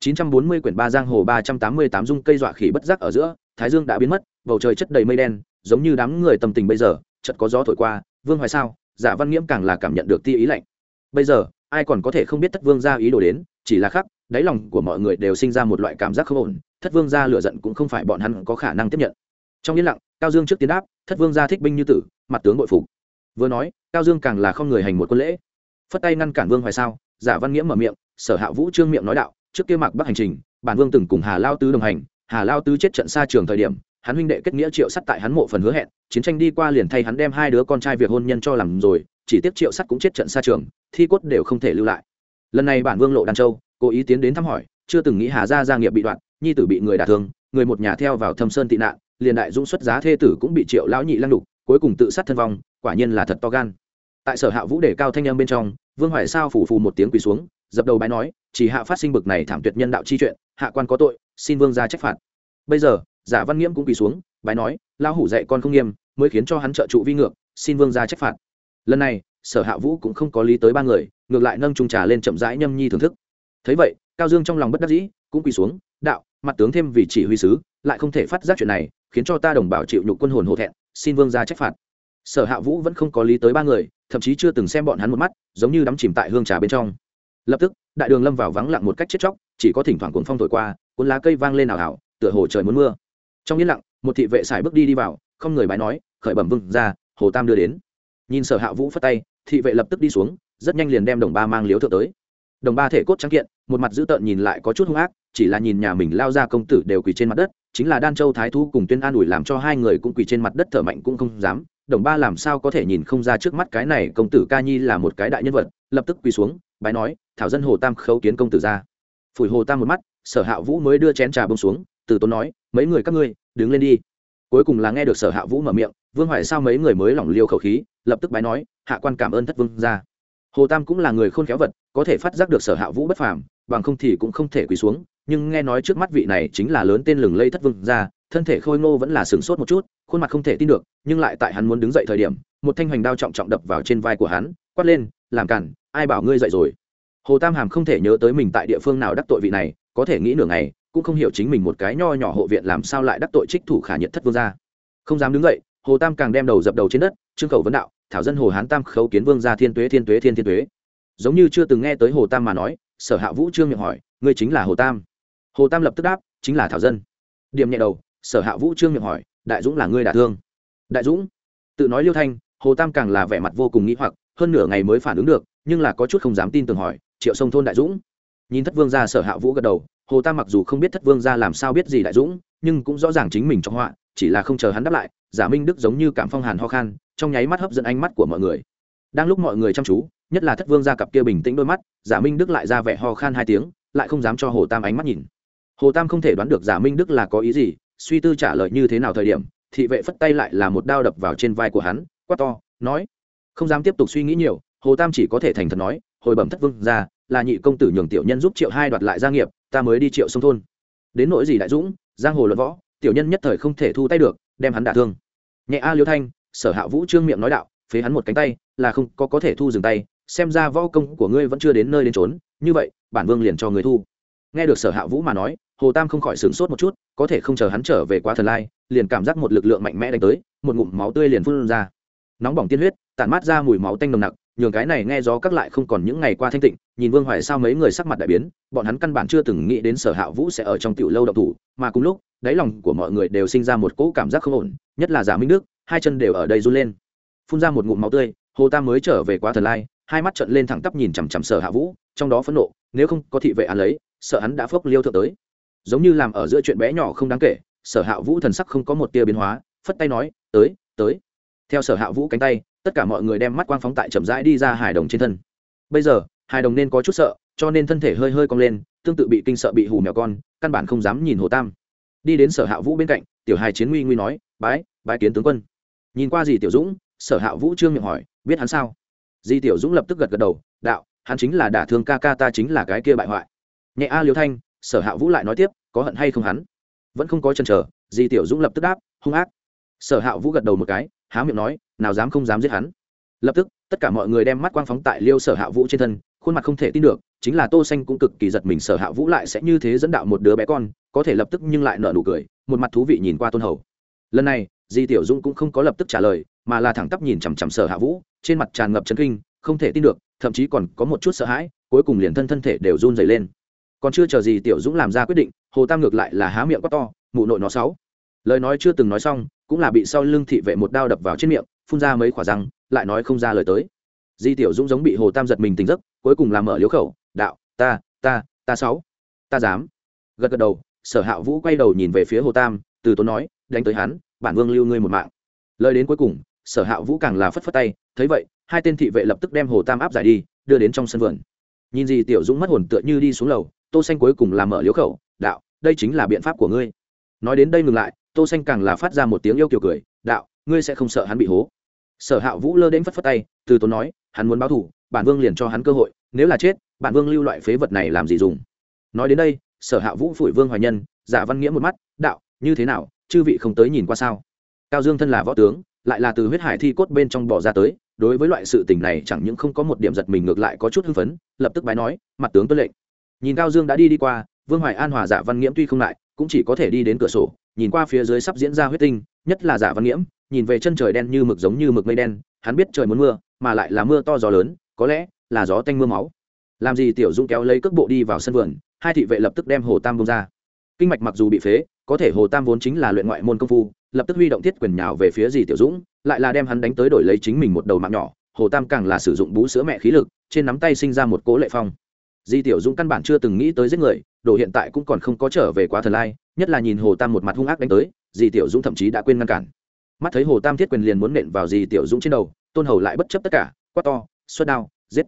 940 quyển ba giang hồ 388 dung cây dọa khỉ bất giác ở giữa, thái dương đã biến mất, bầu trời chất đầy mây đen, giống như đám người tâm tình bây giờ, chợt có gió thổi qua, Vương Hoài sao, Dạ Văn Nghiễm càng là cảm nhận được tia ý lạnh. Bây giờ, ai còn có thể không biết Thất Vương gia ý đồ đến, chỉ là khắc, đáy lòng của mọi người đều sinh ra một loại cảm giác không ổn, Thất Vương gia lửa giận cũng không phải bọn hắn có khả năng tiếp nhận. Trong yên lặng, Cao Dương trước tiến đáp, Thất Vương gia thích binh như tử, mặt tướng bội phục. Vừa nói, Cao Dương càng là không người hành một quân lễ. Phất tay ngăn cản Vương Hoài sao, Giả Văn Nghiễm mở miệng, Sở Hạ Vũ trương miệng nói đạo, trước kia mặc bắc hành trình, bản vương từng cùng hà lao tứ đồng hành, hà lao tứ chết trận xa trường thời điểm, hắn huynh đệ kết nghĩa triệu sắt tại hắn mộ phần hứa hẹn, chiến tranh đi qua liền thay hắn đem hai đứa con trai việc hôn nhân cho làm rồi, chỉ tiếc triệu sắt cũng chết trận xa trường, thi cốt đều không thể lưu lại. Lần này bản vương lộ đàn châu, cố ý tiến đến thăm hỏi, chưa từng nghĩ hà gia gia nghiệp bị đoạn, nhi tử bị người đả thương, người một nhà theo vào thâm sơn tị nạn, liền đại dũng xuất giá thê tử cũng bị triệu lão nhị lăng đục, cuối cùng tự sát thân vong, quả nhiên là thật to gan. Tại sở hạ vũ để cao thanh âm bên trong, vương hoài sao phủ phù một tiếng quỳ xuống, dập đầu bái nói chỉ hạ phát sinh bực này thảm tuyệt nhân đạo chi chuyện, hạ quan có tội, xin vương ra trách phạt. Bây giờ, giả văn nghiễm cũng quỳ xuống, bái nói lao hủ dạy con không nghiêm, mới khiến cho hắn trợ trụ vi ngược, xin vương ra trách phạt. Lần này, sở hạ vũ cũng không có lý tới ba người, ngược lại nâng trung trà lên chậm rãi nhâm nhi thưởng thức. Thấy vậy, cao dương trong lòng bất đắc dĩ, cũng quỳ xuống, đạo, mặt tướng thêm vì chỉ huy sứ, lại không thể phát giác chuyện này, khiến cho ta đồng bào chịu nhục quân hồn hổ thẹn, xin vương ra trách phạt. Sở hạ vũ vẫn không có lý tới ba người, thậm chí chưa từng xem bọn hắn một mắt, giống như đắm chìm tại hương trà bên trong lập tức, đại đường lâm vào vắng lặng một cách chết chóc, chỉ có thỉnh thoảng cuồng phong thổi qua, cuốn lá cây vang lên ảo ảo tựa hồ trời muốn mưa. Trong yên lặng, một thị vệ xài bước đi đi vào, không người bái nói, khởi bẩm vừng ra hồ tam đưa đến. Nhìn sở hạ vũ phất tay, thị vệ lập tức đi xuống, rất nhanh liền đem đồng ba mang liếu thượng tới. Đồng ba thể cốt trắng kiện, một mặt dữ tợn nhìn lại có chút hung ác, chỉ là nhìn nhà mình lao ra công tử đều quỳ trên mặt đất, chính là đan châu thái thu cùng tuyên an ủi làm cho hai người cũng quỳ trên mặt đất thở mạnh cũng không dám. Đồng ba làm sao có thể nhìn không ra trước mắt cái này công tử ca nhi là một cái đại nhân vật, lập tức quỳ xuống bái nói, thảo dân hồ tam khấu kiến công tử ra. Phủi hồ tam một mắt, sở hạ vũ mới đưa chén trà bông xuống, từ tốn nói, mấy người các ngươi, đứng lên đi. Cuối cùng là nghe được sở hạ vũ mở miệng, vương hoài sao mấy người mới lỏng liêu khẩu khí, lập tức bái nói, hạ quan cảm ơn thất vương ra hồ tam cũng là người khôn khéo vật, có thể phát giác được sở hạ vũ bất phàm, bằng không thì cũng không thể quỳ xuống, nhưng nghe nói trước mắt vị này chính là lớn tên lừng lây thất vương ra thân thể khôi ngô vẫn là sửng sốt một chút, khuôn mặt không thể tin được, nhưng lại tại hắn muốn đứng dậy thời điểm, một thanh hoành đao trọng trọng đập vào trên vai của hắn, quát lên, làm cản ai bảo ngươi dậy rồi? Hồ tam hàm không thể nhớ tới mình tại địa phương nào đắc tội vị này, có thể nghĩ nửa ngày, cũng không hiểu chính mình một cái nho nhỏ hộ viện làm sao lại đắc tội trích thủ khả nhiệt thất vương gia. Không dám đứng dậy, hồ tam càng đem đầu dập đầu trên đất, trương khẩu vấn đạo, thảo dân hồ hán tam khấu kiến vương gia thiên tuế thiên tuế, thiên thiên tuế. Giống như chưa từng nghe tới hồ tam mà nói, sở hạ vũ trương miệng hỏi, ngươi chính là hồ tam? Hồ tam lập tức đáp, chính là thảo dân. Điểm nhẹ đầu, sở hạ vũ trương miệng hỏi, đại dũng là ngươi đả thương? Đại dũng? Tự nói liêu thanh, hồ tam càng là vẻ mặt vô cùng nghĩ hoặc, hơn nửa ngày mới phản ứng được nhưng là có chút không dám tin tưởng hỏi, triệu sông thôn đại dũng? Nhìn thất vương gia sở hạ vũ gật đầu, hồ tam mặc dù không biết thất vương gia làm sao biết gì đại dũng, nhưng cũng rõ ràng chính mình trong họa, chỉ là không chờ hắn đáp lại, giả minh đức giống như cảm phong hàn ho khan, trong nháy mắt hấp dẫn ánh mắt của mọi người. Đang lúc mọi người chăm chú, nhất là thất vương gia cặp kia bình tĩnh đôi mắt, giả minh đức lại ra vẻ ho khan hai tiếng, lại không dám cho hồ tam ánh mắt nhìn. Hồ tam không thể đoán được giả minh đức là có ý gì, suy tư trả lời như thế nào thời điểm, thị vệ phất tay lại là một đao đập vào trên vai của hắn, quát to, nói, không dám tiếp tục suy nghĩ nhiều hồ tam chỉ có thể thành thật nói, hồi bẩm thất vương ra là nhị công tử nhường tiểu nhân giúp triệu hai đoạt lại gia nghiệp, ta mới đi triệu sông thôn. Đến nỗi gì đại dũng, giang hồ luận võ, tiểu nhân nhất thời không thể thu tay được, đem hắn đả thương. Nhẹ a liêu thanh, sở hạ vũ trương miệng nói đạo, phế hắn một cánh tay, là không có có thể thu dừng tay, xem ra võ công của ngươi vẫn chưa đến nơi đến trốn như vậy, bản vương liền cho người thu. Nghe được sở hạ vũ mà nói, hồ tam không khỏi sửng sốt một chút, có thể không chờ hắn trở về quá thần lai, liền cảm giác một lực lượng mạnh mẽ đánh tới, một ngụm máu tươi liền phun ra. Nóng bỏng tiên huyết, tản mát ra mùi máu tanh nồng nặc nhường cái này nghe gió các lại không còn những ngày qua thanh tịnh, nhìn vương hoài sao mấy người sắc mặt đại biến, bọn hắn căn bản chưa từng nghĩ đến sở hạ vũ sẽ ở trong tiểu lâu độc thủ, mà cùng lúc, đáy lòng của mọi người đều sinh ra một cỗ cảm giác không ổn, nhất là giả minh đức, hai chân đều ở đây run lên. Phun ra một ngụm máu tươi, hồ tam mới trở về quá thần lai, hai mắt trận lên thẳng tắp nhìn chằm chằm sở hạ vũ, trong đó phẫn nộ, nếu không có thị vệ án lấy, sợ hắn đã phốc liêu thượng tới. Giống như làm ở giữa chuyện bé nhỏ không đáng kể, sở hạ vũ thần sắc không có một tia biến hóa, phất tay nói, tới tới. Theo sở hạ vũ cánh tay tất cả mọi người đem mắt quang phóng tại chậm rãi đi ra hài đồng trên thân. Bây giờ hài đồng nên có chút sợ, cho nên thân thể hơi hơi cong lên, tương tự bị kinh sợ bị hù mèo con, căn bản không dám nhìn hồ tam. Đi đến sở hạ vũ bên cạnh, tiểu hài chiến nguy nguy nói, bái bái kiến tướng quân. Nhìn qua gì tiểu dũng, sở hạ vũ trương miệng hỏi, biết hắn sao? Di tiểu dũng lập tức gật gật đầu, đạo, hắn chính là đả thương ca ca ta chính là cái kia bại hoại. Nhẹ a liêu thanh, sở hạ vũ lại nói tiếp, có hận hay không hắn? Vẫn không có chân trở di tiểu dũng lập tức đáp, hung ác. Sở hạ vũ gật đầu một cái há miệng nói, nào dám không dám giết hắn. Lập tức, tất cả mọi người đem mắt quang phóng tại liêu sở hạ vũ trên thân, khuôn mặt không thể tin được, chính là tô xanh cũng cực kỳ giật mình, sở hạ vũ lại sẽ như thế dẫn đạo một đứa bé con, có thể lập tức nhưng lại nở nụ cười, một mặt thú vị nhìn qua tôn hầu. Lần này, di tiểu dung cũng không có lập tức trả lời, mà là thẳng tắp nhìn chằm chằm sở hạ vũ, trên mặt tràn ngập chấn kinh, không thể tin được, thậm chí còn có một chút sợ hãi, cuối cùng liền thân thân thể đều run rẩy lên. Còn chưa chờ gì tiểu dũng làm ra quyết định, hồ tam ngược lại là há miệng quá to, mụ nội nó sáu. Lời nói chưa từng nói xong cũng là bị sau lưng thị vệ một đao đập vào trên miệng, phun ra mấy khỏa răng, lại nói không ra lời tới. Di tiểu dũng giống bị hồ tam giật mình tỉnh giấc, cuối cùng làm mở liếu khẩu, đạo, ta ta ta sáu, ta dám. Gật gật đầu, sở hạ vũ quay đầu nhìn về phía hồ tam, từ tốn nói, đánh tới hắn, bản vương lưu ngươi một mạng. Lời đến cuối cùng, sở hạ vũ càng là phất phất tay, thấy vậy, hai tên thị vệ lập tức đem hồ tam áp giải đi, đưa đến trong sân vườn. Nhìn gì tiểu dũng mất hồn tựa như đi xuống lầu, tô xanh cuối cùng làm mở liếu khẩu, đạo, đây chính là biện pháp của ngươi. Nói đến đây ngừng lại tô xanh càng là phát ra một tiếng yêu kiều cười, đạo, ngươi sẽ không sợ hắn bị hố. Sở hạ vũ lơ đến phất phất tay, từ tốn nói, hắn muốn báo thù, bản vương liền cho hắn cơ hội, nếu là chết, bản vương lưu loại phế vật này làm gì dùng? Nói đến đây, sở hạ vũ phủi vương hoài nhân, giả văn nghĩa một mắt, đạo, như thế nào, chư vị không tới nhìn qua sao? Cao dương thân là võ tướng, lại là từ huyết hải thi cốt bên trong bỏ ra tới, đối với loại sự tình này chẳng những không có một điểm giật mình ngược lại có chút hưng phấn, lập tức bái nói, mặt tướng tuân lệnh. Nhìn cao dương đã đi đi qua, vương hoài an hòa giả văn nghiễm tuy không lại cũng chỉ có thể đi đến cửa sổ, nhìn qua phía dưới sắp diễn ra huyết tinh, nhất là giả văn nghiễm, nhìn về chân trời đen như mực giống như mực mây đen, hắn biết trời muốn mưa, mà lại là mưa to gió lớn, có lẽ là gió tanh mưa máu. Làm gì tiểu dũng kéo lấy cước bộ đi vào sân vườn, hai thị vệ lập tức đem hồ tam bông ra. Kinh mạch mặc dù bị phế, có thể hồ tam vốn chính là luyện ngoại môn công phu, lập tức huy động thiết quyền nhào về phía dì tiểu dũng, lại là đem hắn đánh tới đổi lấy chính mình một đầu mạng nhỏ, hồ tam càng là sử dụng bú sữa mẹ khí lực, trên nắm tay sinh ra một cố lệ phong di tiểu dũng căn bản chưa từng nghĩ tới giết người, đồ hiện tại cũng còn không có trở về quá thần lai, nhất là nhìn hồ tam một mặt hung ác đánh tới, di tiểu dũng thậm chí đã quên ngăn cản. Mắt thấy hồ tam thiết quyền liền muốn nện vào di tiểu dũng trên đầu, tôn hầu lại bất chấp tất cả, quát to, xuất đao, giết.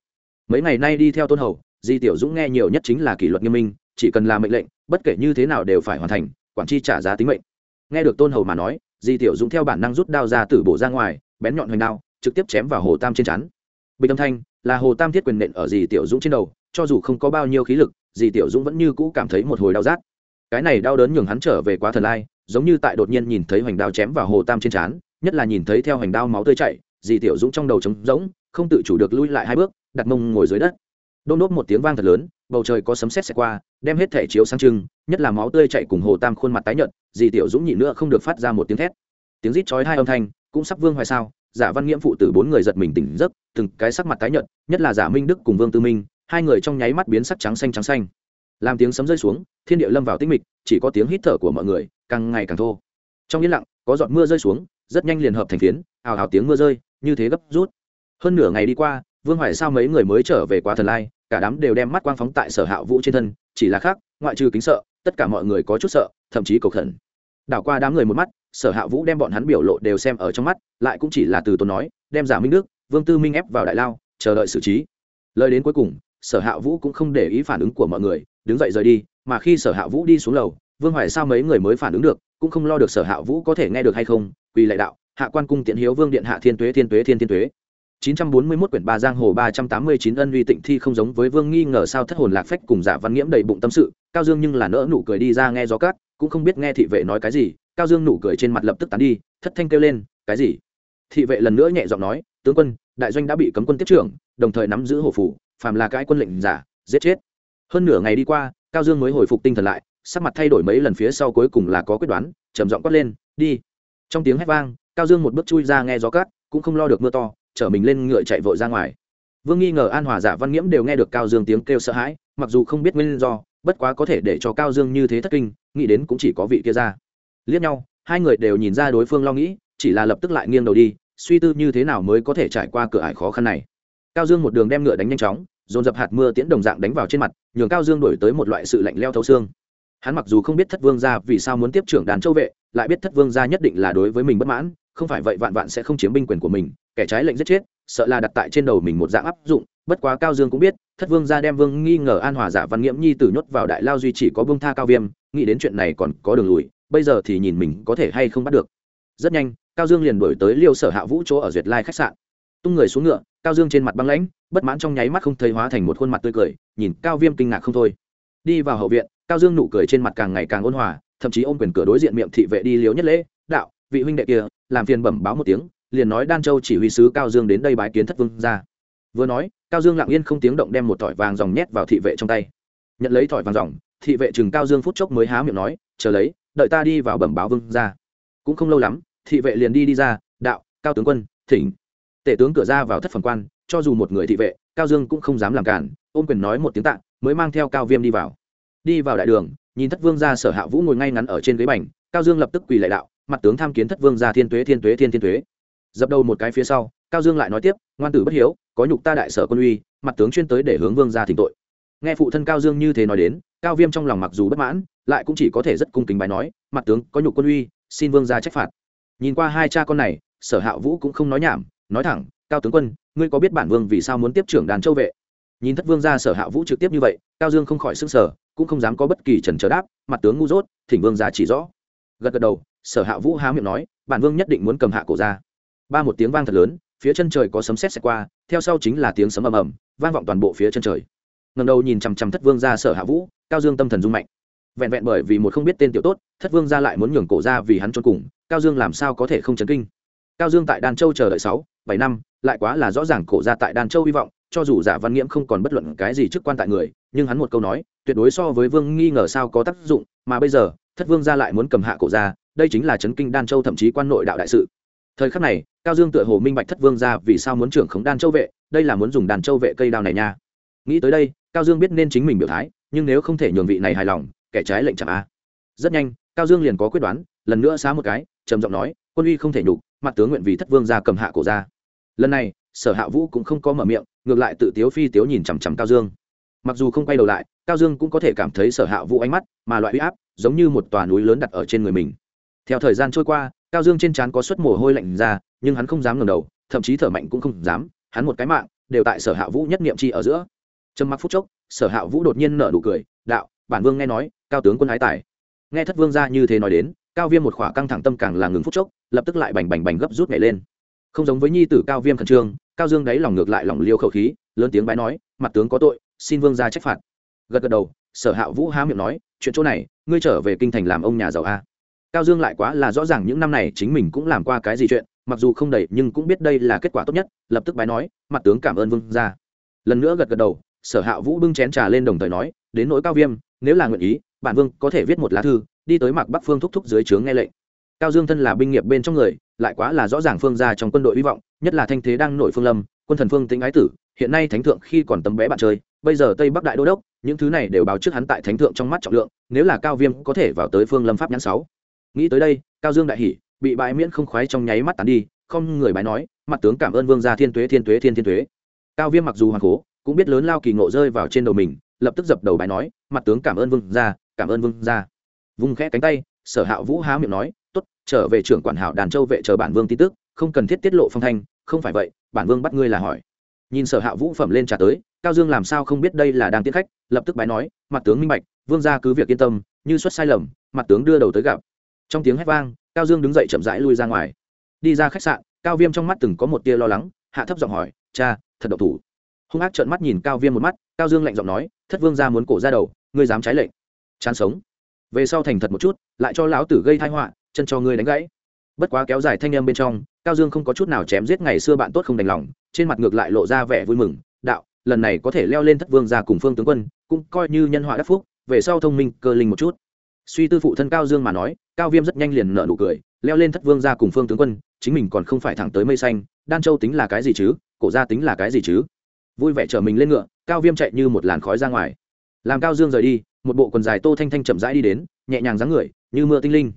Mấy ngày nay đi theo tôn hầu, di tiểu dũng nghe nhiều nhất chính là kỷ luật nghiêm minh, chỉ cần là mệnh lệnh, bất kể như thế nào đều phải hoàn thành, quản chi trả giá tính mệnh. Nghe được tôn hầu mà nói, di tiểu dũng theo bản năng rút đao ra từ bổ ra ngoài, bén nhọn hoành đao, trực tiếp chém vào hồ tam trên chắn bình âm thanh, là hồ tam thiết quyền nện ở di tiểu dũng trên đầu cho dù không có bao nhiêu khí lực di tiểu dũng vẫn như cũ cảm thấy một hồi đau rát. Cái này đau đớn nhường hắn trở về quá thần lai, giống như tại đột nhiên nhìn thấy hoành đao chém vào hồ tam trên trán, nhất là nhìn thấy theo hoành đao máu tươi chảy di tiểu dũng trong đầu trống rỗng, không tự chủ được lui lại hai bước, đặt mông ngồi dưới đất. Đôn đốt một tiếng vang thật lớn, bầu trời có sấm sét xẹt qua, đem hết thể chiếu sang trưng, nhất là máu tươi chạy cùng hồ tam khuôn mặt tái nhợt, dì tiểu dũng nhịn nữa không được phát ra một tiếng thét. Tiếng rít chói hai âm thanh, cũng sắp vương hoài sao, giả văn nghiễm phụ tử bốn người giật mình tỉnh giấc, từng cái sắc mặt tái nhợt, nhất là giả minh đức cùng vương tư minh hai người trong nháy mắt biến sắc trắng xanh trắng xanh. Làm tiếng sấm rơi xuống, thiên địa lâm vào tinh mịch, chỉ có tiếng hít thở của mọi người càng ngày càng thô. Trong yên lặng, có giọt mưa rơi xuống, rất nhanh liền hợp thành phiến, ào ào tiếng mưa rơi, như thế gấp rút. Hơn nửa ngày đi qua, vương hoài sao mấy người mới trở về quá thần lai, cả đám đều đem mắt quang phóng tại sở hạ vũ trên thân, chỉ là khác, ngoại trừ kính sợ, tất cả mọi người có chút sợ, thậm chí cầu khẩn. Đảo qua đám người một mắt, sở hạ vũ đem bọn hắn biểu lộ đều xem ở trong mắt, lại cũng chỉ là từ tốn nói, đem giả minh đức, vương tư minh ép vào đại lao, chờ đợi xử trí. Lời đến cuối cùng sở hạ vũ cũng không để ý phản ứng của mọi người đứng dậy rời đi mà khi sở hạ vũ đi xuống lầu vương hoài sao mấy người mới phản ứng được cũng không lo được sở hạ vũ có thể nghe được hay không vì lại đạo hạ quan cung tiện hiếu vương điện hạ thiên tuế thiên tuế thiên thiên tuế 941 quyển ba giang hồ 389 ân uy tịnh thi không giống với Vương nghi ngờ sao thất hồn lạc phách cùng Giả Văn Nghiễm đầy bụng tâm sự, Cao Dương nhưng là nỡ nụ cười đi ra nghe gió cát, cũng không biết nghe thị vệ nói cái gì, Cao Dương nụ cười trên mặt lập tức tán đi, thất thanh kêu lên, cái gì? Thị vệ lần nữa nhẹ giọng nói, tướng quân, đại doanh đã bị cấm quân tiếp trưởng, đồng thời nắm giữ hổ phủ, phàm là cái quân lệnh giả, giết chết. Hơn nửa ngày đi qua, Cao Dương mới hồi phục tinh thần lại, sắc mặt thay đổi mấy lần phía sau cuối cùng là có quyết đoán, trầm giọng quát lên, đi. Trong tiếng hét vang, Cao Dương một bước chui ra nghe gió cát, cũng không lo được mưa to, chở mình lên ngựa chạy vội ra ngoài vương nghi ngờ an hòa giả văn nghiễm đều nghe được cao dương tiếng kêu sợ hãi mặc dù không biết nguyên do bất quá có thể để cho cao dương như thế thất kinh nghĩ đến cũng chỉ có vị kia ra liếc nhau hai người đều nhìn ra đối phương lo nghĩ chỉ là lập tức lại nghiêng đầu đi suy tư như thế nào mới có thể trải qua cửa ải khó khăn này cao dương một đường đem ngựa đánh nhanh chóng dồn dập hạt mưa tiễn đồng dạng đánh vào trên mặt, nhường cao dương đổi tới một loại sự lạnh leo thấu xương. Hắn mặc dù không biết thất vương gia vì sao muốn tiếp trưởng đàn châu vệ, lại biết thất vương gia nhất định là đối với mình bất mãn, không phải vậy vạn vạn sẽ không chiếm binh quyền của mình, kẻ trái lệnh giết chết, sợ là đặt tại trên đầu mình một dạng áp dụng, bất quá cao dương cũng biết, thất vương gia đem vương nghi ngờ an hòa giả văn nghiễm nhi tử nhốt vào đại lao duy chỉ có vương tha cao viêm, nghĩ đến chuyện này còn có đường lùi, bây giờ thì nhìn mình có thể hay không bắt được. Rất nhanh, cao dương liền đổi tới liêu sở hạ vũ chỗ ở duyệt lai khách sạn tung người xuống ngựa, cao dương trên mặt băng lãnh, bất mãn trong nháy mắt không thấy hóa thành một khuôn mặt tươi cười, nhìn cao viêm kinh ngạc không thôi. Đi vào hậu viện, cao dương nụ cười trên mặt càng ngày càng ôn hòa, thậm chí ôm quyền cửa đối diện miệng thị vệ đi liếu nhất lễ, đạo, vị huynh đệ kia, làm phiền bẩm báo một tiếng, liền nói đan châu chỉ huy sứ cao dương đến đây bái kiến thất vương ra vừa nói, cao dương lặng yên không tiếng động đem một thỏi vàng dòng nhét vào thị vệ trong tay. Nhận lấy thỏi vàng dòng, thị vệ chừng cao dương phút chốc mới há miệng nói, chờ lấy, đợi ta đi vào bẩm báo vương ra cũng không lâu lắm, thị vệ liền đi đi ra, đạo, cao tướng quân, thỉnh tể tướng cửa ra vào thất phần quan, cho dù một người thị vệ, cao dương cũng không dám làm cản, ôm quyền nói một tiếng tạng mới mang theo cao viêm đi vào. Đi vào đại đường, nhìn thất vương ra sở hạ vũ ngồi ngay ngắn ở trên ghế bành, cao dương lập tức quỳ lại đạo, mặt tướng tham kiến thất vương ra thiên tuế thiên tuế, thiên thiên tuế. Dập đầu một cái phía sau, cao dương lại nói tiếp, ngoan tử bất hiếu, có nhục ta đại sở quân uy, mặt tướng chuyên tới để hướng vương ra thỉnh tội. Nghe phụ thân cao dương như thế nói đến, cao viêm trong lòng mặc dù bất mãn, lại cũng chỉ có thể rất cung kính bài nói, mặt tướng có nhục quân uy, xin vương ra trách phạt. Nhìn qua hai cha con này, sở hạ vũ cũng không nói nhảm nói thẳng, cao tướng quân, ngươi có biết bản vương vì sao muốn tiếp trưởng đàn châu vệ? Nhìn thất vương ra sở hạ vũ trực tiếp như vậy, cao dương không khỏi s ư n g sở cũng không dám có bất kỳ trần trờ đáp, mặt tướng ngu dốt, thỉnh vương ra chỉ rõ. Gật gật đầu, sở hạ vũ há miệng nói, bản vương nhất định muốn cầm hạ cổ ra. Ba một tiếng vang thật lớn, phía chân trời có sấm sét xẹt qua, theo sau chính là tiếng sấm ầm ầm, vang vọng toàn bộ phía chân trời. Ngầm đầu nhìn chằm chằm thất vương ra sở hạ vũ, cao dương tâm thần rung mạnh. Vẹn vẹn bởi vì một không biết tên tiểu tốt, thất vương ra lại muốn nhường cổ ra vì hắn trốn cùng, cao dương làm sao có thể không chấn kinh? Cao dương tại đan châu chờ đợi sáu bảy năm, lại quá là rõ ràng cổ ra tại đan châu hy vọng, cho dù giả văn nghiễm không còn bất luận cái gì chức quan tại người, nhưng hắn một câu nói, tuyệt đối so với vương nghi ngờ sao có tác dụng, mà bây giờ, thất vương ra lại muốn cầm hạ cổ ra, đây chính là chấn kinh đan châu thậm chí quan nội đạo đại sự. Thời khắc này, cao dương tựa hồ minh bạch thất vương ra vì sao muốn trưởng khống đan châu vệ, đây là muốn dùng đàn châu vệ cây đao này nha. Nghĩ tới đây, cao dương biết nên chính mình biểu thái, nhưng nếu không thể nhường vị này hài lòng, kẻ trái lệnh chẳng a. Rất nhanh, cao dương liền có quyết đoán, lần nữa xá một cái, trầm giọng nói, quân uy không thể nhục, mặt tướng nguyện vì thất vương ra cầm hạ cổ ra lần này, sở hạ vũ cũng không có mở miệng, ngược lại tự tiếu phi tiếu nhìn chằm chằm cao dương. Mặc dù không quay đầu lại, cao dương cũng có thể cảm thấy sở hạ vũ ánh mắt mà loại huy áp, giống như một tòa núi lớn đặt ở trên người mình. Theo thời gian trôi qua, cao dương trên trán có suất mồ hôi lạnh ra, nhưng hắn không dám ngầm đầu, thậm chí thở mạnh cũng không dám, hắn một cái mạng, đều tại sở hạ vũ nhất niệm chi ở giữa. Trầm mặc phút chốc, sở hạ vũ đột nhiên nở nụ cười, đạo, bản vương nghe nói, cao tướng quân ái tài. Nghe thất vương ra như thế nói đến, cao viêm một khỏa căng thẳng tâm càng là ngừng phút chốc, lập tức lại bành bành bành gấp rút nhảy lên không giống với nhi tử cao viêm khẩn trương, cao dương đáy lòng ngược lại lòng liêu khẩu khí, lớn tiếng bái nói, mặt tướng có tội, xin vương ra trách phạt. Gật gật đầu, sở hạ vũ há miệng nói, chuyện chỗ này, ngươi trở về kinh thành làm ông nhà giàu a. Cao dương lại quá là rõ ràng những năm này chính mình cũng làm qua cái gì chuyện, mặc dù không đầy, nhưng cũng biết đây là kết quả tốt nhất, lập tức bái nói, mặt tướng cảm ơn vương ra lần nữa gật gật đầu, sở hạ vũ bưng chén trà lên đồng thời nói, đến nỗi cao viêm, nếu là nguyện ý, bản vương có thể viết một lá thư, đi tới mạc bắc phương thúc thúc dưới trướng nghe lệnh. Cao dương thân là binh nghiệp bên trong người lại quá là rõ ràng phương ra trong quân đội hy vọng, nhất là thanh thế đang nổi phương lâm, quân thần phương tính ái tử, hiện nay thánh thượng khi còn tấm bé bạn chơi, bây giờ tây bắc đại đô đốc, những thứ này đều báo trước hắn tại thánh thượng trong mắt trọng lượng, nếu là cao viêm có thể vào tới phương lâm pháp nhãn sáu. Nghĩ tới đây, cao dương đại hỉ, bị bãi miễn không khoái trong nháy mắt tán đi, không người bái nói, mặt tướng cảm ơn vương gia thiên tuế thiên tuế, thiên thiên tuế. Cao viêm mặc dù hoàng cố cũng biết lớn lao kỳ ngộ rơi vào trên đầu mình, lập tức dập đầu bái nói, mặt tướng cảm ơn vương gia, cảm ơn vương gia. Vung khẽ cánh tay, sở hạ vũ há miệng nói tốt, trở về trưởng quản hảo đàn châu vệ chờ bản vương tin tức, không cần thiết tiết lộ phong thanh, không phải vậy, bản vương bắt ngươi là hỏi. Nhìn sở hạ vũ phẩm lên trả tới, cao dương làm sao không biết đây là đang tiết khách, lập tức bái nói, mặt tướng minh bạch, vương gia cứ việc yên tâm, như xuất sai lầm, mặt tướng đưa đầu tới gặp. Trong tiếng hét vang, cao dương đứng dậy chậm rãi lui ra ngoài. Đi ra khách sạn, cao viêm trong mắt từng có một tia lo lắng, hạ thấp giọng hỏi, cha, thật độc thủ. Hung ác trợn mắt nhìn cao viêm một mắt, cao dương lạnh giọng nói, thất vương gia muốn cổ ra đầu, ngươi dám trái lệnh. Chán sống. Về sau thành thật một chút, lại cho lão tử gây thai họa chân cho ngươi đánh gãy. Bất quá kéo dài thanh em bên trong, cao dương không có chút nào chém giết ngày xưa bạn tốt không đành lòng, trên mặt ngược lại lộ ra vẻ vui mừng, đạo, lần này có thể leo lên thất vương ra cùng phương tướng quân, cũng coi như nhân họa đắc phúc, về sau thông minh, cơ linh một chút. Suy tư phụ thân cao dương mà nói, cao viêm rất nhanh liền nở nụ cười, leo lên thất vương ra cùng phương tướng quân, chính mình còn không phải thẳng tới mây xanh, đan châu tính là cái gì chứ, cổ gia tính là cái gì chứ? Vui vẻ chở mình lên ngựa, cao viêm chạy như một làn khói ra ngoài. Làm cao dương rời đi, một bộ quần dài tô thanh thanh chậm rãi đi đến, nhẹ nhàng dáng người, như mưa tinh linh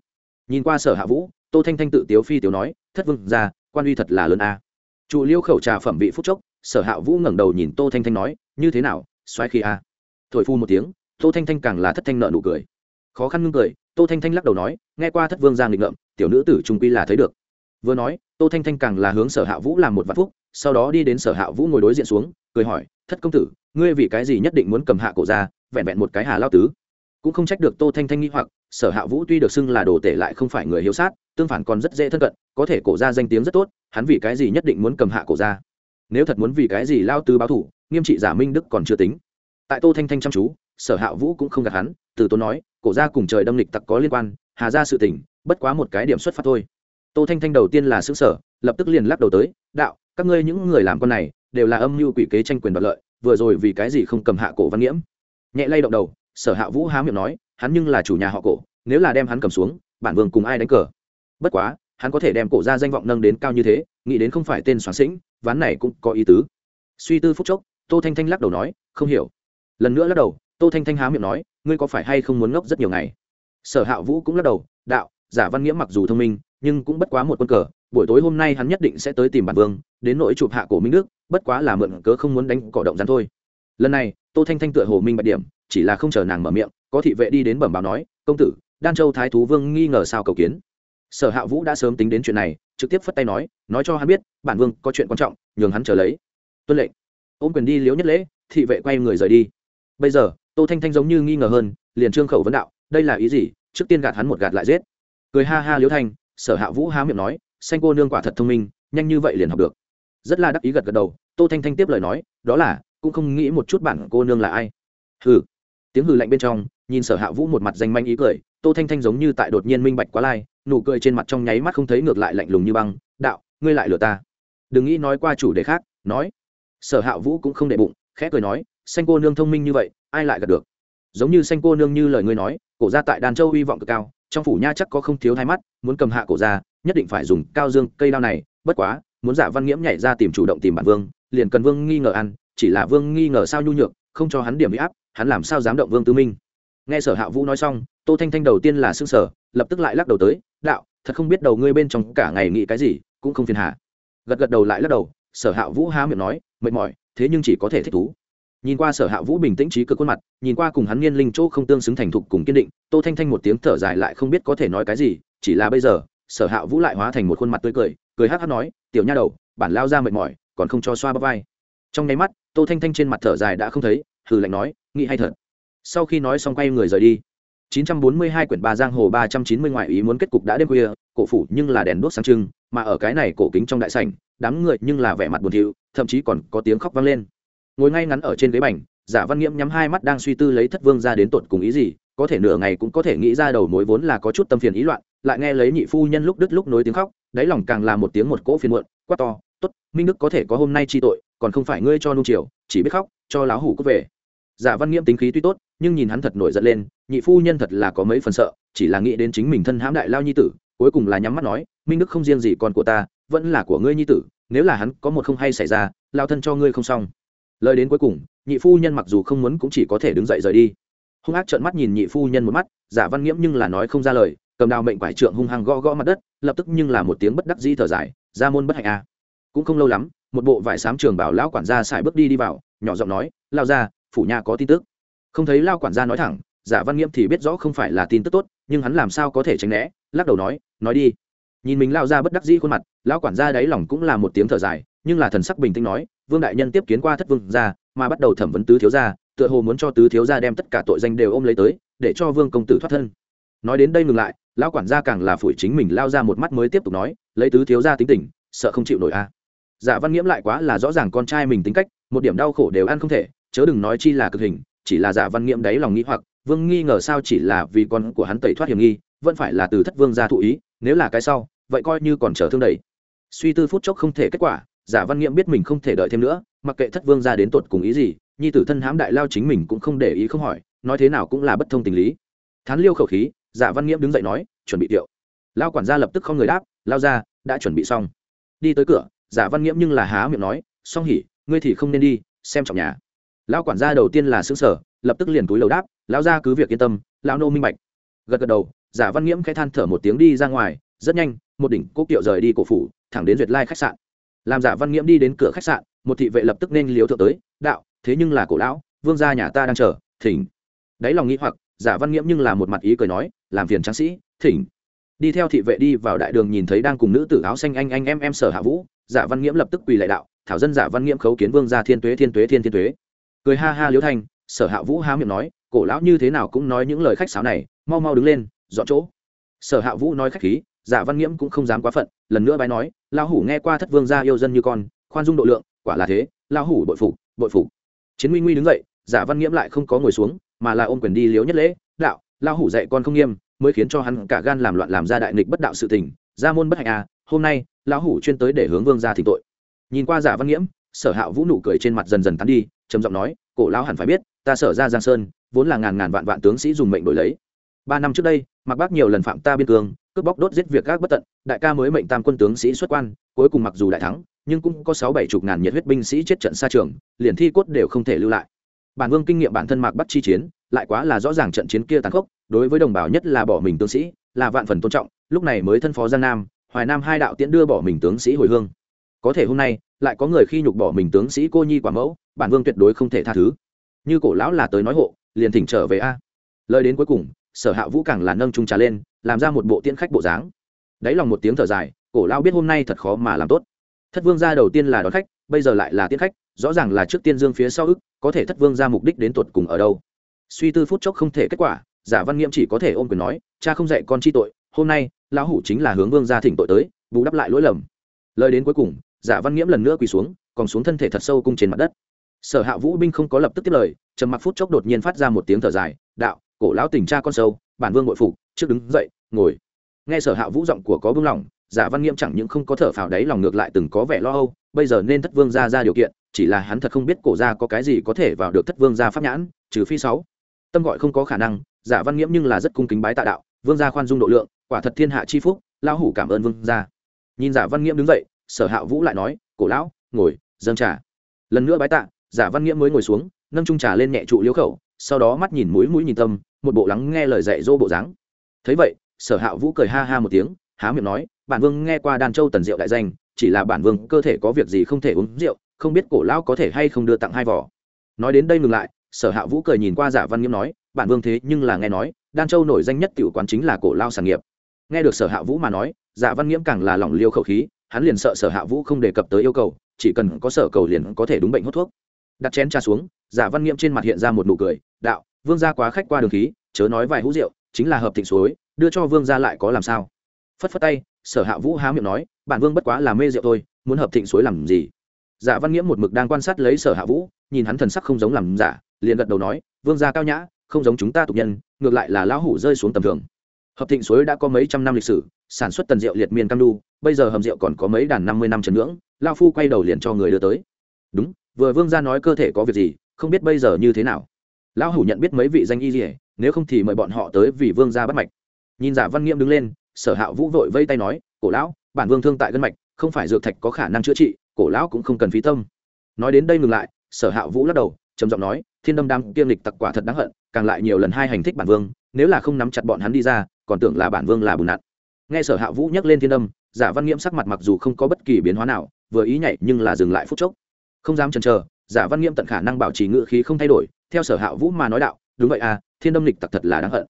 nhìn qua sở hạ vũ, tô thanh thanh tự tiếu phi tiếu nói, thất vương ra quan uy thật là lớn a à. trụ liêu khẩu trà phẩm vị phúc chốc, sở hạ vũ ngẩng đầu nhìn tô thanh thanh nói, như thế nào, xoáy khi a à. thổi phu một tiếng, tô thanh thanh càng là thất thanh nợ nụ cười khó khăn ngưng cười, tô thanh thanh lắc đầu nói, nghe qua thất vương giang nghịch ngợm, tiểu nữ tử trung quy là thấy được vừa nói, tô thanh thanh càng là hướng sở hạ vũ làm một vạn phúc, sau đó đi đến sở hạ vũ ngồi đối diện xuống, cười hỏi, thất công tử, ngươi vì cái gì nhất định muốn cầm hạ cổ ra vẹn vẹn một cái hà lao tứ cũng không trách được tô thanh thanh nghi hoặc, sở hạ vũ tuy được xưng là đồ tể lại không phải người hiếu sát, tương phản còn rất dễ thân cận, có thể cổ ra danh tiếng rất tốt, hắn vì cái gì nhất định muốn cầm hạ cổ ra. Nếu thật muốn vì cái gì lao tứ báo thủ, nghiêm trị giả minh đức còn chưa tính. Tại tô thanh thanh chăm chú, sở hạ vũ cũng không gạt hắn, từ tốn nói, cổ ra cùng trời đâm lịch tặc có liên quan, hà ra sự tình, bất quá một cái điểm xuất phát thôi. Tô thanh thanh đầu tiên là xứng sở lập tức liền lắc đầu tới, đạo, các ngươi những người làm con này, đều là âm mưu quỷ kế tranh quyền đoạt lợi, vừa rồi vì cái gì không cầm hạ cổ văn nghiễm? Nhẹ lay động đầu sở hạ vũ há miệng nói, hắn nhưng là chủ nhà họ cổ, nếu là đem hắn cầm xuống, bản vương cùng ai đánh cờ? Bất quá, hắn có thể đem cổ ra danh vọng nâng đến cao như thế, nghĩ đến không phải tên soán sĩnh, ván này cũng có ý tứ. Suy tư phúc chốc, tô thanh thanh lắc đầu nói, không hiểu. Lần nữa lắc đầu, tô thanh thanh há miệng nói, ngươi có phải hay không muốn ngốc rất nhiều ngày? Sở hạ vũ cũng lắc đầu, đạo, giả văn nghĩa mặc dù thông minh, nhưng cũng bất quá một quân cờ, buổi tối hôm nay hắn nhất định sẽ tới tìm bản vương, đến nỗi chụp hạ cổ minh đức, bất quá là mượn cớ không muốn đánh cỏ động rắn thôi. Lần này, tô thanh thanh tựa hồ minh bạch điểm chỉ là không chờ nàng mở miệng, có thị vệ đi đến bẩm báo nói, công tử, đan châu thái thú vương nghi ngờ sao cầu kiến? Sở hạ vũ đã sớm tính đến chuyện này, trực tiếp phất tay nói nói cho hắn biết, bản vương có chuyện quan trọng, nhường hắn chờ lấy. Tuân lệnh. Ôm quyền đi liếu nhất lễ, thị vệ quay người rời đi. Bây giờ, tô thanh thanh giống như nghi ngờ hơn, liền trương khẩu vấn đạo, đây là ý gì? Trước tiên gạt hắn một gạt lại giết. Cười ha ha liếu thanh, sở hạ vũ há miệng nói, xanh cô nương quả thật thông minh, nhanh như vậy liền học được. Rất là đắc ý gật gật đầu, tô thanh thanh tiếp lời nói, đó là, cũng không nghĩ một chút bản cô nương là ai. Hừ tiếng hừ lạnh bên trong, nhìn sở hạ vũ một mặt danh manh ý cười, tô thanh thanh giống như tại đột nhiên minh bạch quá lai, nụ cười trên mặt trong nháy mắt không thấy ngược lại lạnh lùng như băng, đạo, ngươi lại lừa ta. Đừng nghĩ nói qua chủ đề khác, nói. Sở hạ vũ cũng không để bụng, khẽ cười nói, xanh cô nương thông minh như vậy, ai lại gặp được? Giống như xanh cô nương như lời ngươi nói, cổ ra tại đàn châu hy vọng cực cao, trong phủ nha chắc có không thiếu hai mắt, muốn cầm hạ cổ ra nhất định phải dùng cao dương cây đao này, bất quá, muốn giả văn nghiễm nhảy ra tìm chủ động tìm bản vương, liền cần vương nghi ngờ ăn, chỉ là vương nghi ngờ sao nhu nhược, không cho hắn điểm bị áp hắn làm sao dám động vương tư minh? Nghe sở hạ vũ nói xong, tô thanh thanh đầu tiên là xương sở lập tức lại lắc đầu tới, đạo, thật không biết đầu ngươi bên trong cả ngày nghĩ cái gì, cũng không phiền hà. Gật gật đầu lại lắc đầu, sở hạ vũ há miệng nói, mệt mỏi, thế nhưng chỉ có thể thích thú. Nhìn qua sở hạ vũ bình tĩnh trí cực khuôn mặt, nhìn qua cùng hắn niên linh chỗ không tương xứng thành thục cùng kiên định, tô thanh thanh một tiếng thở dài lại không biết có thể nói cái gì, chỉ là bây giờ, sở hạ vũ lại hóa thành một khuôn mặt tươi cười cười hát hát nói, tiểu nha đầu, bản lao ra mệt mỏi, còn không cho xoa bắp vai. Trong nháy mắt, tô thanh thanh trên mặt thở dài đã không thấy, hừ lạnh nói nghĩ hay thật. Sau khi nói xong quay người rời đi. 942 quyển ba giang hồ 390 ngoại ý muốn kết cục đã đêm khuya, cổ phủ nhưng là đèn đuốc sáng trưng, mà ở cái này cổ kính trong đại sảnh, đám người nhưng là vẻ mặt buồn thiu, thậm chí còn có tiếng khóc vang lên. Ngồi ngay ngắn ở trên ghế bành, giả văn nghiễm nhắm hai mắt đang suy tư lấy thất vương ra đến tột cùng ý gì, có thể nửa ngày cũng có thể nghĩ ra đầu mối vốn là có chút tâm phiền ý loạn, lại nghe lấy nhị phu nhân lúc đứt lúc nối tiếng khóc, đáy lòng càng là một tiếng một cỗ phiền muộn, quát to, tốt, minh đức có thể có hôm nay chi tội, còn không phải ngươi cho nung chiều, chỉ biết khóc, cho láo hủ cút về giả văn nghiễm tính khí tuy tốt, nhưng nhìn hắn thật nổi giận lên, nhị phu nhân thật là có mấy phần sợ, chỉ là nghĩ đến chính mình thân hãm đại lao nhi tử, cuối cùng là nhắm mắt nói, minh đức không riêng gì con của ta, vẫn là của ngươi nhi tử, nếu là hắn có một không hay xảy ra, lao thân cho ngươi không xong lời đến cuối cùng, nhị phu nhân mặc dù không muốn cũng chỉ có thể đứng dậy rời đi hung ác trợn mắt nhìn nhị phu nhân một mắt, giả văn nghiễm nhưng là nói không ra lời, cầm đào mệnh quải trượng hung hăng gõ gõ mặt đất, lập tức nhưng là một tiếng bất đắc dĩ thở dài, ra môn bất hạnh a à. cũng không lâu lắm, một bộ vải sám trường bảo lão quản gia xài bước đi đi vào, nhỏ giọng nói lao ra phủ nhà có tin tức. Không thấy lao quản gia nói thẳng, giả văn nghiêm thì biết rõ không phải là tin tức tốt, nhưng hắn làm sao có thể tránh né, lắc đầu nói nói đi. Nhìn mình lao ra bất đắc dĩ khuôn mặt lão quản gia đáy lòng cũng là một tiếng thở dài, nhưng là thần sắc bình tĩnh nói, vương đại nhân tiếp kiến qua thất vương gia, mà bắt đầu thẩm vấn tứ thiếu gia, tựa hồ muốn cho tứ thiếu gia đem tất cả tội danh đều ôm lấy tới, để cho vương công tử thoát thân. Nói đến đây ngừng lại lão quản gia càng là phủi chính mình lao ra một mắt mới tiếp tục nói, lấy tứ thiếu gia tính tình, sợ không chịu nổi a à. dạ văn nghiễm lại quá là rõ ràng con trai mình tính cách, một điểm đau khổ đều ăn không thể chớ đừng nói chi là cực hình, chỉ là giả văn nghiễm đấy lòng nghĩ hoặc, vương nghi ngờ sao chỉ là vì con của hắn tẩy thoát hiểm nghi, vẫn phải là từ thất vương gia thụ ý, nếu là cái sau, vậy coi như còn chờ thương đầy. Suy tư phút chốc không thể kết quả, giả văn nghiễm biết mình không thể đợi thêm nữa, mặc kệ thất vương ra đến tột cùng ý gì, nhi tử thân hãm đại lao chính mình cũng không để ý không hỏi, nói thế nào cũng là bất thông tình lý. Thán liêu khẩu khí, giả văn nghiễm đứng dậy nói, chuẩn bị tiệu. Lao quản gia lập tức không người đáp, lao ra, đã chuẩn bị xong. Đi tới cửa, giả văn nghiễm nhưng là há miệng nói song hỉ, ngươi thì không nên đi, xem trọng nhà lão quản gia đầu tiên là xứ sở lập tức liền túi lầu đáp, lão ra cứ việc yên tâm, lão nô minh bạch. Gật gật đầu, giả văn nghiễm khẽ than thở một tiếng đi ra ngoài, rất nhanh, một đỉnh cố kiệu rời đi cổ phủ, thẳng đến duyệt lai khách sạn. Làm giả văn nghiễm đi đến cửa khách sạn, một thị vệ lập tức nên liếu thượng tới, đạo, thế nhưng là cổ lão, vương gia nhà ta đang chờ, thỉnh. Đáy lòng nghĩ hoặc, giả văn nghiễm nhưng là một mặt ý cười nói, làm phiền tráng sĩ, thỉnh. Đi theo thị vệ đi vào đại đường nhìn thấy đang cùng nữ tử áo xanh anh anh em em sở hạ vũ, giả văn nghiễm lập tức quỳ lại đạo, thảo dân giả văn nghiễm khấu kiến vương gia thiên tuế thiên tuế thiên thiên tuế cười ha ha liếu thanh, sở hạ vũ há miệng nói, cổ lão như thế nào cũng nói những lời khách sáo này, mau mau đứng lên, dọn chỗ. Sở hạ vũ nói khách khí giả văn nghiễm cũng không dám quá phận, lần nữa bái nói, lão hủ nghe qua thất vương gia yêu dân như con, khoan dung độ lượng, quả là thế, lão hủ bội phục bội phục. Chiến nguy nguy đứng dậy giả văn nghiễm lại không có ngồi xuống, mà là ôm quyền đi liếu nhất lễ, đạo, lão hủ dạy con không nghiêm, mới khiến cho hắn cả gan làm loạn làm ra đại nghịch bất đạo sự tình ra môn bất hạnh à hôm nay, lão hủ chuyên tới để hướng vương gia thỉnh tội. Nhìn qua giả văn nghiễm sở hạ vũ nụ cười trên mặt dần dần tán đi, trầm giọng nói, cổ lão hẳn phải biết, ta sở ra giang sơn, vốn là ngàn ngàn vạn vạn tướng sĩ dùng mệnh đổi lấy. Ba năm trước đây mặc bác nhiều lần phạm ta biên cương, cướp bóc đốt giết việc gác bất tận, đại ca mới mệnh tam quân tướng sĩ xuất quan, cuối cùng mặc dù đại thắng, nhưng cũng có sáu bảy chục ngàn nhiệt huyết binh sĩ chết trận xa trường, liền thi cốt đều không thể lưu lại. Bản vương kinh nghiệm bản thân mạc bắt chi chiến, lại quá là rõ ràng trận chiến kia tàn khốc, đối với đồng bào nhất là bỏ mình tướng sĩ, là vạn phần tôn trọng, lúc này mới thân phó giang nam, hoài nam hai đạo tiễn đưa bỏ mình tướng sĩ hồi hương. Có thể hôm nay lại có người khi nhục bỏ mình tướng sĩ cô nhi quả mẫu, bản vương tuyệt đối không thể tha thứ. Như cổ lão là tới nói hộ, liền thỉnh trở về a. Lời đến cuối cùng, sở hạ vũ càng là nâng trung trà lên, làm ra một bộ tiễn khách bộ dáng. Đáy lòng một tiếng thở dài, cổ lão biết hôm nay thật khó mà làm tốt. Thất vương gia đầu tiên là đón khách, bây giờ lại là tiễn khách, rõ ràng là trước tiên dương phía sau ức, có thể thất vương ra mục đích đến tuột cùng ở đâu. Suy tư phút chốc không thể kết quả, giả văn nghiễm chỉ có thể ôm quyền nói, cha không dạy con chi tội, hôm nay, lão hủ chính là hướng vương ra thỉnh tội tới, bù đắp lại lỗi lầm. Lời đến cuối cùng giả văn nghiễm lần nữa quỳ xuống, còn xuống thân thể thật sâu cung trên mặt đất. Sở hạ vũ binh không có lập tức tiếp lời, trầm mặc phút chốc đột nhiên phát ra một tiếng thở dài, đạo, cổ lão tình cha con sâu, bản vương nội phục, trước đứng dậy, ngồi. Nghe sở hạ vũ giọng của có bưng lòng, giả văn nghiễm chẳng những không có thở phào đáy lòng ngược lại từng có vẻ lo âu, bây giờ nên thất vương ra ra điều kiện, chỉ là hắn thật không biết cổ ra có cái gì có thể vào được thất vương gia pháp nhãn, trừ phi sáu. Tâm gọi không có khả năng, giả văn nghiễm nhưng là rất cung kính bái tạ đạo, vương gia khoan dung độ lượng, quả thật thiên hạ chi phúc, lão hủ cảm ơn vương gia. Nhìn giả văn nghiễm đứng dậy sở hạ vũ lại nói, cổ lão, ngồi, dâng trà. Lần nữa bái tạ, giả văn nghĩa mới ngồi xuống, nâng trung trà lên nhẹ trụ liễu khẩu, sau đó mắt nhìn mũi mũi nhìn tâm, một bộ lắng nghe lời dạy dỗ bộ dáng. Thấy vậy, sở hạ vũ cười ha ha một tiếng, há miệng nói, bản vương nghe qua đàn châu tần diệu đại danh, chỉ là bản vương cơ thể có việc gì không thể uống rượu, không biết cổ lão có thể hay không đưa tặng hai vỏ. Nói đến đây ngừng lại, sở hạ vũ cười nhìn qua giả văn nghiêm nói, bản vương thế nhưng là nghe nói, đan châu nổi danh nhất tiểu quán chính là cổ lao sản nghiệp. Nghe được sở hạ vũ mà nói, giả văn nghiễm càng là lỏng liêu khẩu khí hắn liền sợ sở hạ vũ không đề cập tới yêu cầu, chỉ cần có sở cầu liền có thể đúng bệnh hút thuốc. Đặt chén trà xuống, giả văn nghiễm trên mặt hiện ra một nụ cười, đạo, vương gia quá khách qua đường khí, chớ nói vài hũ rượu, chính là hợp thịnh suối, đưa cho vương gia lại có làm sao? Phất phất tay, sở hạ vũ há miệng nói, bản vương bất quá là mê rượu thôi, muốn hợp thịnh suối làm gì? Dạ văn nghiễm một mực đang quan sát lấy sở hạ vũ, nhìn hắn thần sắc không giống làm giả, liền gật đầu nói, vương gia cao nhã, không giống chúng ta tục nhân, ngược lại là lão hủ rơi xuống tầm thường hợp thịnh suối đã có mấy trăm năm lịch sử, sản xuất tần rượu liệt miền cam đu, bây giờ hầm rượu còn có mấy đàn năm mươi năm trần ngưỡng, lao phu quay đầu liền cho người đưa tới. Đúng, vừa vương gia nói cơ thể có việc gì, không biết bây giờ như thế nào. Lão hủ nhận biết mấy vị danh y gì nếu không thì mời bọn họ tới vì vương gia bắt mạch. Nhìn giả văn nghiêm đứng lên, sở hạ vũ vội vây tay nói, cổ lão, bản vương thương tại gân mạch, không phải dược thạch có khả năng chữa trị, cổ lão cũng không cần phí tâm. Nói đến đây ngừng lại, sở hạ vũ lắc đầu, trầm giọng nói, thiên đâm đam kiêm lịch tặc quả thật đáng hận, càng lại nhiều lần hai hành thích bản vương, nếu là không nắm chặt bọn hắn đi ra còn tưởng là bản vương là bùn nặn. Nghe sở hạ vũ nhắc lên thiên âm, giả văn nghiễm sắc mặt mặc dù không có bất kỳ biến hóa nào, vừa ý nhảy nhưng là dừng lại phút chốc. Không dám chần chờ, giả văn nghiễm tận khả năng bảo trì ngự khí không thay đổi, theo sở hạ vũ mà nói đạo, đúng vậy à thiên đâm lịch tặc thật là đáng hận.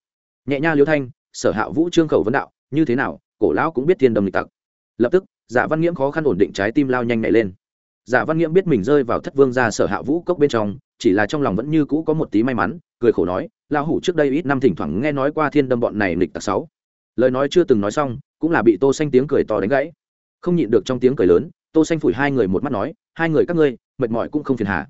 Nhẹ nha liêu thanh, sở hạ vũ trương khẩu vấn đạo, như thế nào, cổ lão cũng biết thiên đâm lịch tặc. Lập tức, giả văn nghiễm khó khăn ổn định trái tim lao nhanh nhảy lên. Giả văn nghiễm biết mình rơi vào thất vương ra sở hạ vũ cốc bên trong chỉ là trong lòng vẫn như cũ có một tí may mắn, cười khổ nói, lão hủ trước đây ít năm thỉnh thoảng nghe nói qua thiên đâm bọn này lịch tặc sáu. Lời nói chưa từng nói xong, cũng là bị tô xanh tiếng cười to đánh gãy. Không nhịn được trong tiếng cười lớn, tô xanh phủi hai người một mắt nói, hai người các ngươi, mệt mỏi cũng không phiền hà.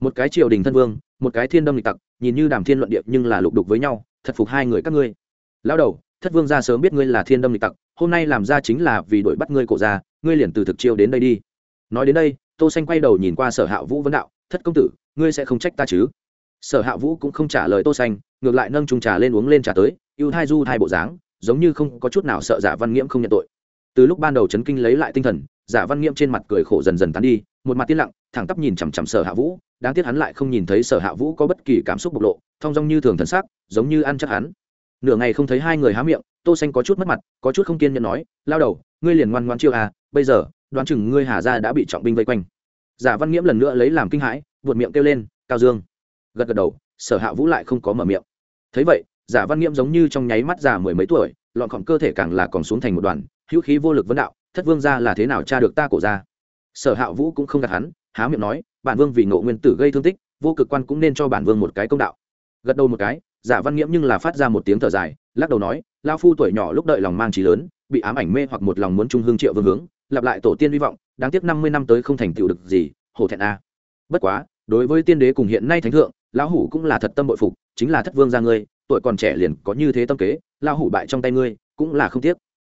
Một cái triều đình thân vương, một cái thiên đâm lịch tặc, nhìn như đàm thiên luận điệp nhưng là lục đục với nhau, thật phục hai người các ngươi. Lão đầu, thất vương gia sớm biết ngươi là thiên đâm lịch tặc, hôm nay làm ra chính là vì đuổi bắt ngươi cổ ra ngươi liền từ thực chiêu đến đây đi. Nói đến đây, tô xanh quay đầu nhìn qua sở hạ vũ vấn đạo thất công tử, ngươi sẽ không trách ta chứ? Sở hạ vũ cũng không trả lời tô xanh, ngược lại nâng chung trà lên uống lên trà tới, ưu thai du thai bộ dáng, giống như không có chút nào sợ giả văn nghiễm không nhận tội. Từ lúc ban đầu chấn kinh lấy lại tinh thần, giả văn nghiễm trên mặt cười khổ dần dần tán đi, một mặt tiên lặng, thẳng tắp nhìn chằm chằm sở hạ vũ, đáng tiếc hắn lại không nhìn thấy sở hạ vũ có bất kỳ cảm xúc bộc lộ, thong dong như thường thần sắc, giống như ăn chắc hắn. Nửa ngày không thấy hai người há miệng, tô xanh có chút mất mặt, có chút không kiên nhẫn nói, lao đầu, ngươi liền ngoan ngoan chiêu à bây giờ, đoán chừng ngươi hà gia đã bị trọng binh vây quanh giả văn nghiễm lần nữa lấy làm kinh hãi, buột miệng kêu lên, cao dương. Gật gật đầu, sở hạ vũ lại không có mở miệng. Thấy vậy, giả văn nghiễm giống như trong nháy mắt già mười mấy tuổi, lọn khỏng cơ thể càng là còn xuống thành một đoàn, hữu khí vô lực vấn đạo, thất vương gia là thế nào tra được ta cổ ra sở hạ vũ cũng không gạt hắn, há miệng nói, bản vương vì ngộ nguyên tử gây thương tích, vô cực quan cũng nên cho bản vương một cái công đạo. Gật đầu một cái, giả văn nghiễm nhưng là phát ra một tiếng thở dài, lắc đầu nói lao phu tuổi nhỏ lúc đợi lòng mang trí lớn, bị ám ảnh mê hoặc một lòng muốn trung hương triệu vương hướng lặp lại tổ tiên hy vọng, đáng tiếc năm mươi năm tới không thành tựu được gì, hổ thẹn a. Bất quá, đối với tiên đế cùng hiện nay thánh thượng, lão hủ cũng là thật tâm bội phục, chính là thất vương gia ngươi, tuổi còn trẻ liền có như thế tâm kế, lão hủ bại trong tay ngươi, cũng là không tiếc.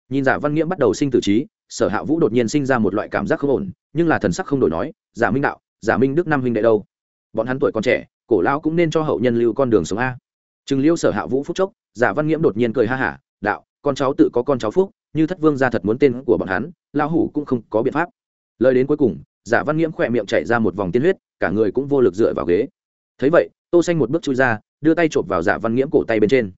Nhìn giả văn nghiễm bắt đầu sinh tử trí, sở hạ vũ đột nhiên sinh ra một loại cảm giác không ổn, nhưng là thần sắc không đổi nói, giả minh đạo, giả minh đức năm huynh đệ đâu? Bọn hắn tuổi còn trẻ, cổ lão cũng nên cho hậu nhân lưu con đường sống a. Chừng liêu sở hạ vũ phúc chốc, giả văn nghiễm đột nhiên cười ha hả, đạo, con cháu tự có con cháu phúc, như thất vương gia thật muốn tên của bọn hắn lão hủ cũng không có biện pháp. Lời đến cuối cùng, giả văn nghiễm khỏe miệng chạy ra một vòng tiên huyết, cả người cũng vô lực dựa vào ghế. Thấy vậy, tô xanh một bước chui ra, đưa tay chộp vào giả văn nghiễm cổ tay bên trên.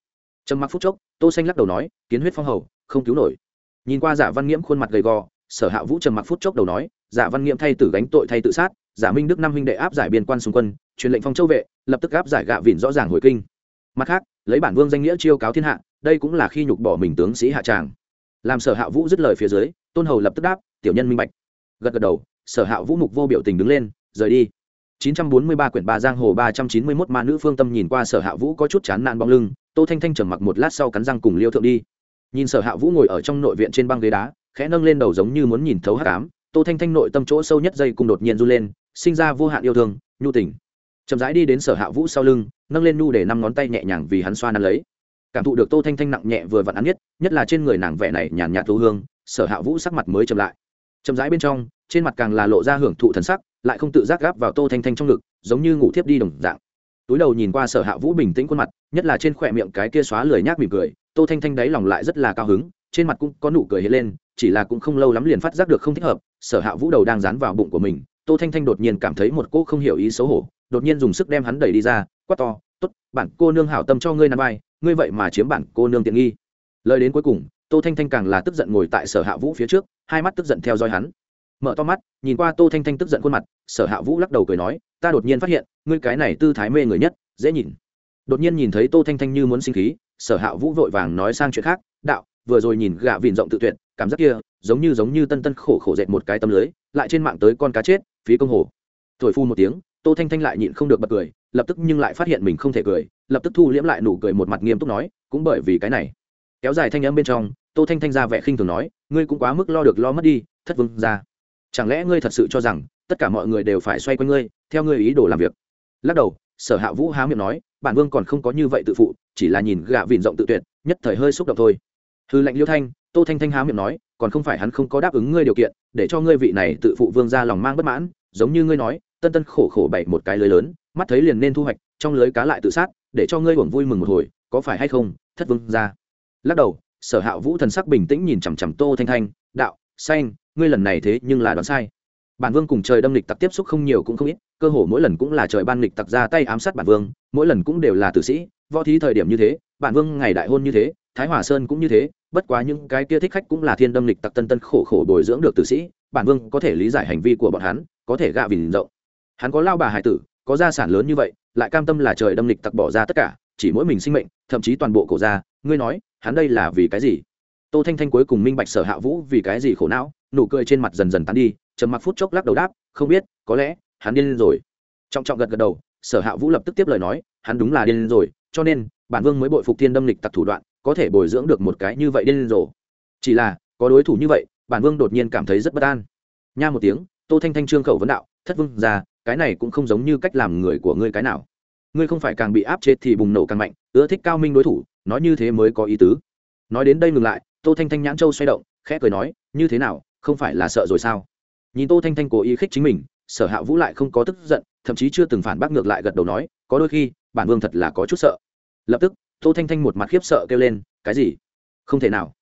Trầm mặc phút chốc, tô xanh lắc đầu nói, kiến huyết phong hầu, không cứu nổi. Nhìn qua giả văn nghiễm khuôn mặt gầy gò, sở hạ vũ trầm mặc phút chốc đầu nói, giả văn nghiễm thay tử gánh tội thay tự sát, giả minh đức năm huynh đệ áp giải biên quan xung quân, truyền lệnh phong châu vệ, lập tức áp giải gạ vỉn rõ ràng hồi kinh. Mặt khác, lấy bản vương danh nghĩa chiêu cáo thiên hạ, đây cũng là khi nhục bỏ mình tướng sĩ hạ tràng làm sở hạ vũ dứt lời phía dưới, tôn hầu lập tức đáp, tiểu nhân minh bạch. Gật gật đầu, sở hạ vũ mục vô biểu tình đứng lên, rời đi. 943 quyển ba giang hồ 391 ma nữ phương tâm nhìn qua sở hạ vũ có chút chán nản bóng lưng, tô thanh thanh trầm mặc một lát sau cắn răng cùng liêu thượng đi. Nhìn sở hạ vũ ngồi ở trong nội viện trên băng ghế đá, khẽ nâng lên đầu giống như muốn nhìn thấu hắc ám, tô thanh thanh nội tâm chỗ sâu nhất dây cùng đột nhiên run lên, sinh ra vô hạn yêu thương, nhu tình. Chậm rãi đi đến sở hạ vũ sau lưng, nâng lên nhu để năm ngón tay nhẹ nhàng vì hắn xoa nắn lấy cảm thụ được tô thanh thanh nặng nhẹ vừa vặn ăn nhất nhất là trên người nàng vẻ này nhàn nhạt thu hương, sở hạ vũ sắc mặt mới chậm lại. Chậm rãi bên trong, trên mặt càng là lộ ra hưởng thụ thần sắc, lại không tự giác gáp vào tô thanh thanh trong ngực, giống như ngủ thiếp đi đồng dạng. Túi đầu nhìn qua sở hạ vũ bình tĩnh khuôn mặt, nhất là trên khỏe miệng cái kia xóa lười nhác mỉm cười, tô thanh thanh đáy lòng lại rất là cao hứng, trên mặt cũng có nụ cười hiện lên, chỉ là cũng không lâu lắm liền phát giác được không thích hợp, sở hạ vũ đầu đang dán vào bụng của mình, tô thanh thanh đột nhiên cảm thấy một cô không hiểu ý xấu hổ, đột nhiên dùng sức đem hắn đẩy đi ra, quát to t ố t bản cô nương hảo tâm cho ngươi nằm vai ngươi vậy mà chiếm bản cô nương tiện nghi. Lời đến cuối cùng, tô thanh thanh càng là tức giận ngồi tại sở hạ vũ phía trước, hai mắt tức giận theo dõi hắn. Mở to mắt, nhìn qua tô thanh thanh tức giận khuôn mặt, sở hạ vũ lắc đầu cười nói, ta đột nhiên phát hiện, ngươi cái này tư thái mê người nhất, dễ nhìn. Đột nhiên nhìn thấy tô thanh thanh như muốn sinh khí, sở hạ vũ vội vàng nói sang chuyện khác, đạo, vừa rồi nhìn gạ vịn rộng tự tuyệt, cảm giác kia, giống như giống như tân tân khổ khổ dệt một cái tấm lưới, lại trên mạng tới con cá chết, phí công hồ. Thổi phu một tiếng, tô thanh thanh lại nhịn không được bật cười lập tức nhưng lại phát hiện mình không thể cười, lập tức thu liễm lại nụ cười một mặt nghiêm túc nói, cũng bởi vì cái này. Kéo dài thanh âm bên trong, tô thanh thanh ra vẻ khinh thường nói, ngươi cũng quá mức lo được lo mất đi, thất vương ra chẳng lẽ ngươi thật sự cho rằng tất cả mọi người đều phải xoay quanh ngươi, theo ngươi ý đồ làm việc? Lắc đầu, sở hạ vũ há miệng nói, bản vương còn không có như vậy tự phụ, chỉ là nhìn gạ vịn rộng tự tuyệt, nhất thời hơi xúc động thôi. Hư lệnh liêu thanh, tô thanh thanh há miệng nói, còn không phải hắn không có đáp ứng ngươi điều kiện, để cho ngươi vị này tự phụ vương ra lòng mang bất mãn, giống như ngươi nói, tân tân khổ khổ bày một cái lưới lớn mắt thấy liền nên thu hoạch, trong lưới cá lại tự sát, để cho ngươi hưởng vui mừng một hồi, có phải hay không? Thất vương ra. Lắc đầu, sở hạ vũ thần sắc bình tĩnh nhìn chằm chằm tô thanh thanh, đạo, xanh, ngươi lần này thế nhưng là đoán sai. Bản vương cùng trời đâm lịch tặc tiếp xúc không nhiều cũng không ít, cơ hồ mỗi lần cũng là trời ban lịch tặc ra tay ám sát bản vương, mỗi lần cũng đều là tử sĩ, võ thí thời điểm như thế, bản vương ngày đại hôn như thế, thái hòa sơn cũng như thế, bất quá những cái kia thích khách cũng là thiên đâm lịch tặc tân tân khổ khổ bồi dưỡng được tử sĩ, bản vương có thể lý giải hành vi của bọn hắn, có thể gạ vì rộng. Hắn có lao bà hải tử có gia sản lớn như vậy, lại cam tâm là trời đâm lịch tặc bỏ ra tất cả, chỉ mỗi mình sinh mệnh, thậm chí toàn bộ cổ gia. Ngươi nói, hắn đây là vì cái gì? Tô thanh thanh cuối cùng minh bạch sở hạ vũ vì cái gì khổ não, nụ cười trên mặt dần dần tán đi, trầm mặc phút chốc lắc đầu đáp, không biết, có lẽ hắn điên rồi. Trọng trọng gật gật đầu, sở hạ vũ lập tức tiếp lời nói, hắn đúng là điên rồi, cho nên, bản vương mới bội phục thiên đâm lịch tặc thủ đoạn, có thể bồi dưỡng được một cái như vậy điên rồ chỉ là, có đối thủ như vậy, bản vương đột nhiên cảm thấy rất bất an. Nha một tiếng, tô thanh thanh trương khẩu vấn đạo, thất vương ra cái này cũng không giống như cách làm người của ngươi cái nào. Ngươi không phải càng bị áp chế thì bùng nổ càng mạnh, ưa thích cao minh đối thủ, nói như thế mới có ý tứ. Nói đến đây ngừng lại, tô thanh thanh nhãn châu xoay động, khẽ cười nói, như thế nào, không phải là sợ rồi sao? Nhìn tô thanh thanh cố ý khích chính mình, sở hạ vũ lại không có tức giận, thậm chí chưa từng phản bác ngược lại gật đầu nói, có đôi khi, bản vương thật là có chút sợ. Lập tức, tô thanh thanh một mặt khiếp sợ kêu lên, cái gì? Không thể nào.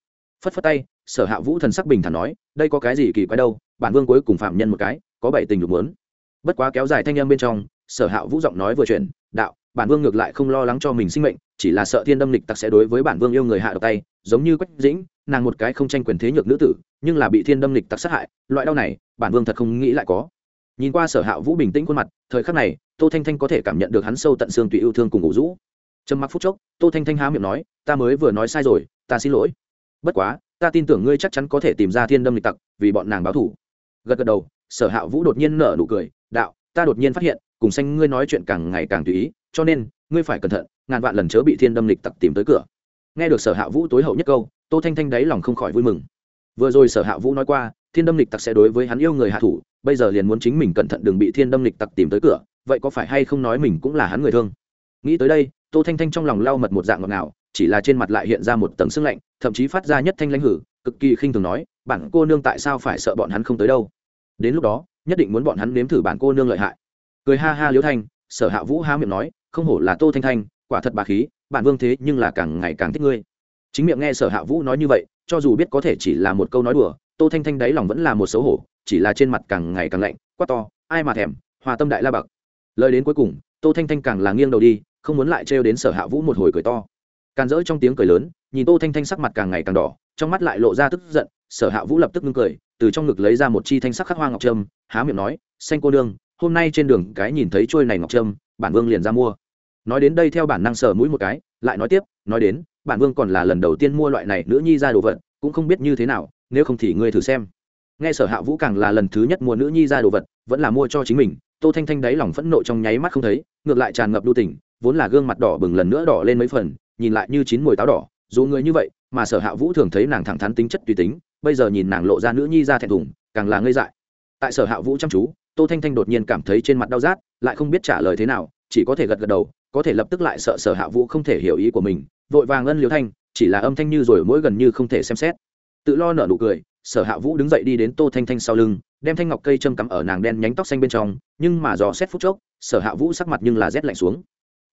Phất phất tay, sở hạ vũ thần sắc bình thản nói, đây có cái gì kỳ quái đâu, bản vương cuối cùng phạm nhân một cái, có bảy tình dục muốn bất quá kéo dài thanh âm bên trong, sở hạ vũ giọng nói vừa chuyển, đạo, bản vương ngược lại không lo lắng cho mình sinh mệnh, chỉ là sợ thiên đâm lịch tặc sẽ đối với bản vương yêu người hạ độc tay, giống như quách dĩnh, nàng một cái không tranh quyền thế nhược nữ tử, nhưng là bị thiên đâm lịch tặc sát hại, loại đau này, bản vương thật không nghĩ lại có. Nhìn qua sở hạ vũ bình tĩnh khuôn mặt, thời khắc này, tô thanh thanh có thể cảm nhận được hắn sâu tận xương tùy yêu thương cùng ngủ rũ. Trầm mặc phút chốc, tô thanh thanh há miệng nói, ta mới vừa nói sai rồi, ta xin lỗi. Bất quá, ta tin tưởng ngươi chắc chắn có thể tìm ra thiên đâm lịch tặc, vì bọn nàng báo thủ gật gật đầu, sở hạ vũ đột nhiên nở nụ cười đạo, ta đột nhiên phát hiện, cùng xanh ngươi nói chuyện càng ngày càng tùy ý, cho nên, ngươi phải cẩn thận, ngàn vạn lần chớ bị thiên đâm lịch tặc tìm tới cửa. Nghe được sở hạ vũ tối hậu nhất câu, tô thanh thanh đáy lòng không khỏi vui mừng. Vừa rồi sở hạ vũ nói qua, thiên đâm lịch tặc sẽ đối với hắn yêu người hạ thủ, bây giờ liền muốn chính mình cẩn thận đừng bị thiên đâm lịch tặc tìm tới cửa, vậy có phải hay không nói mình cũng là hắn người thương? Nghĩ tới đây, tô thanh thanh trong lòng lau mật một dạng ngọt ngào, chỉ là trên mặt lại hiện ra một tầng sưng lạnh, thậm chí phát ra nhất thanh lãnh hử, cực kỳ khinh thường nói, bản cô nương tại sao phải sợ bọn hắn không tới đâu? Đến lúc đó nhất định muốn bọn hắn nếm thử bản cô nương lợi hại. Cười ha ha liễu thanh, sở hạ vũ há miệng nói, không hổ là tô thanh thanh, quả thật bà khí bản vương thế nhưng là càng ngày càng thích ngươi. Chính miệng nghe sở hạ vũ nói như vậy, cho dù biết có thể chỉ là một câu nói đùa, tô thanh thanh đáy lòng vẫn là một xấu hổ, chỉ là trên mặt càng ngày càng lạnh, quát to, ai mà thèm, hòa tâm đại la bậc. Lời đến cuối cùng, tô thanh thanh càng là nghiêng đầu đi, không muốn lại trêu đến sở hạ vũ một hồi cười to. Càn rỡ trong tiếng cười lớn nhìn tô thanh thanh sắc mặt càng ngày càng đỏ, trong mắt lại lộ ra tức giận, sở hạ vũ lập tức ngưng cười, từ trong ngực lấy ra một chi thanh sắc khắc hoa ngọc trâm, há miệng nói, xanh cô nương, hôm nay trên đường cái nhìn thấy trôi này ngọc trâm, bản vương liền ra mua. Nói đến đây theo bản năng sở mũi một cái, lại nói tiếp, nói đến, bản vương còn là lần đầu tiên mua loại này nữ nhi ra đồ vật, cũng không biết như thế nào, nếu không thì ngươi thử xem. Nghe sở hạ vũ càng là lần thứ nhất mua nữ nhi ra đồ vật, vẫn là mua cho chính mình, tô thanh thanh đáy lòng phẫn nộ trong nháy mắt không thấy, ngược lại tràn ngập đu tỉnh, vốn là gương mặt đỏ bừng lần nữa đỏ lên mấy phần, nhìn lại như chín mùi táo đỏ dù người như vậy, mà sở hạ vũ thường thấy nàng thẳng thắn tính chất tùy tính, bây giờ nhìn nàng lộ ra nữ nhi ra thẹn thùng, càng là ngây dại. Tại sở hạ vũ chăm chú, tô thanh thanh đột nhiên cảm thấy trên mặt đau rát, lại không biết trả lời thế nào, chỉ có thể gật gật đầu, có thể lập tức lại sợ sở hạ vũ không thể hiểu ý của mình, vội vàng ân liều thanh, chỉ là âm thanh như rồi mỗi gần như không thể xem xét. Tự lo nở nụ cười, sở hạ vũ đứng dậy đi đến tô thanh thanh sau lưng, đem thanh ngọc cây châm cắm ở nàng đen nhánh tóc xanh bên trong, nhưng mà dò xét phút chốc, sở hạ vũ sắc mặt nhưng là rét lạnh xuống.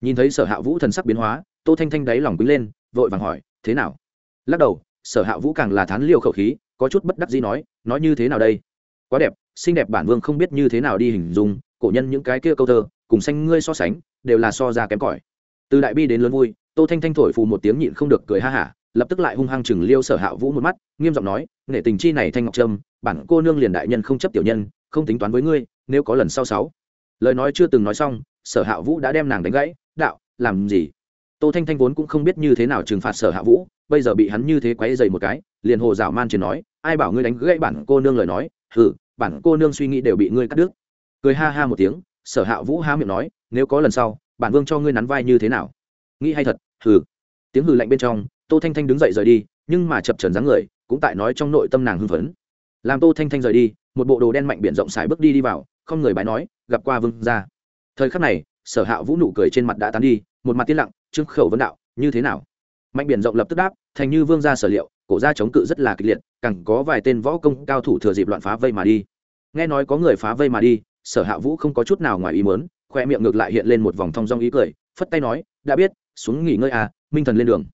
Nhìn thấy sở hạ vũ thần sắc biến hóa, tô thanh thanh đáy lòng quý lên, vội vàng hỏi thế nào? Lắc đầu, sở hạ vũ càng là thán liêu khẩu khí, có chút bất đắc gì nói nói như thế nào đây? Quá đẹp, xinh đẹp bản vương không biết như thế nào đi hình dung, cổ nhân những cái kia câu thơ, cùng xanh ngươi so sánh, đều là so ra kém cỏi. Từ đại bi đến lớn vui, tô thanh thanh thổi phù một tiếng nhịn không được cười ha hả, lập tức lại hung hăng chừng liêu sở hạ vũ một mắt, nghiêm giọng nói, nghệ tình chi này thanh ngọc trâm, bản cô nương liền đại nhân không chấp tiểu nhân, không tính toán với ngươi, nếu có lần sau sáu. Lời nói chưa từng nói xong, sở hạ vũ đã đem nàng đánh gãy, đạo, làm gì? Tô thanh thanh vốn cũng không biết như thế nào trừng phạt sở hạ vũ, bây giờ bị hắn như thế quấy dày một cái, liền hồ dạo man truyền nói, ai bảo ngươi đánh gãy bản cô nương lời nói? Hừ, bản cô nương suy nghĩ đều bị ngươi cắt đứt. Cười ha ha một tiếng, sở hạ vũ há miệng nói, nếu có lần sau, bản vương cho ngươi nắn vai như thế nào? Nghĩ hay thật, hừ. Tiếng hừ lạnh bên trong, tô thanh thanh đứng dậy rời đi, nhưng mà chập trần dáng người, cũng tại nói trong nội tâm nàng hưng phấn. Làm tô thanh thanh rời đi, một bộ đồ đen mạnh biển rộng xài bước đi đi vào, không người bái nói, gặp qua vương ra thời khắc này, sở hạ vũ nụ cười trên mặt đã tán đi, một mặt tiên lặng trương khẩu vấn đạo, như thế nào? Mạnh biển rộng lập tức đáp, thành như vương gia sở liệu, cổ gia chống cự rất là kịch liệt, càng có vài tên võ công cao thủ thừa dịp loạn phá vây mà đi. Nghe nói có người phá vây mà đi, sở hạ vũ không có chút nào ngoài ý mớn khoe miệng ngược lại hiện lên một vòng thong dong ý cười, phất tay nói, đã biết, xuống nghỉ ngơi à minh thần lên đường.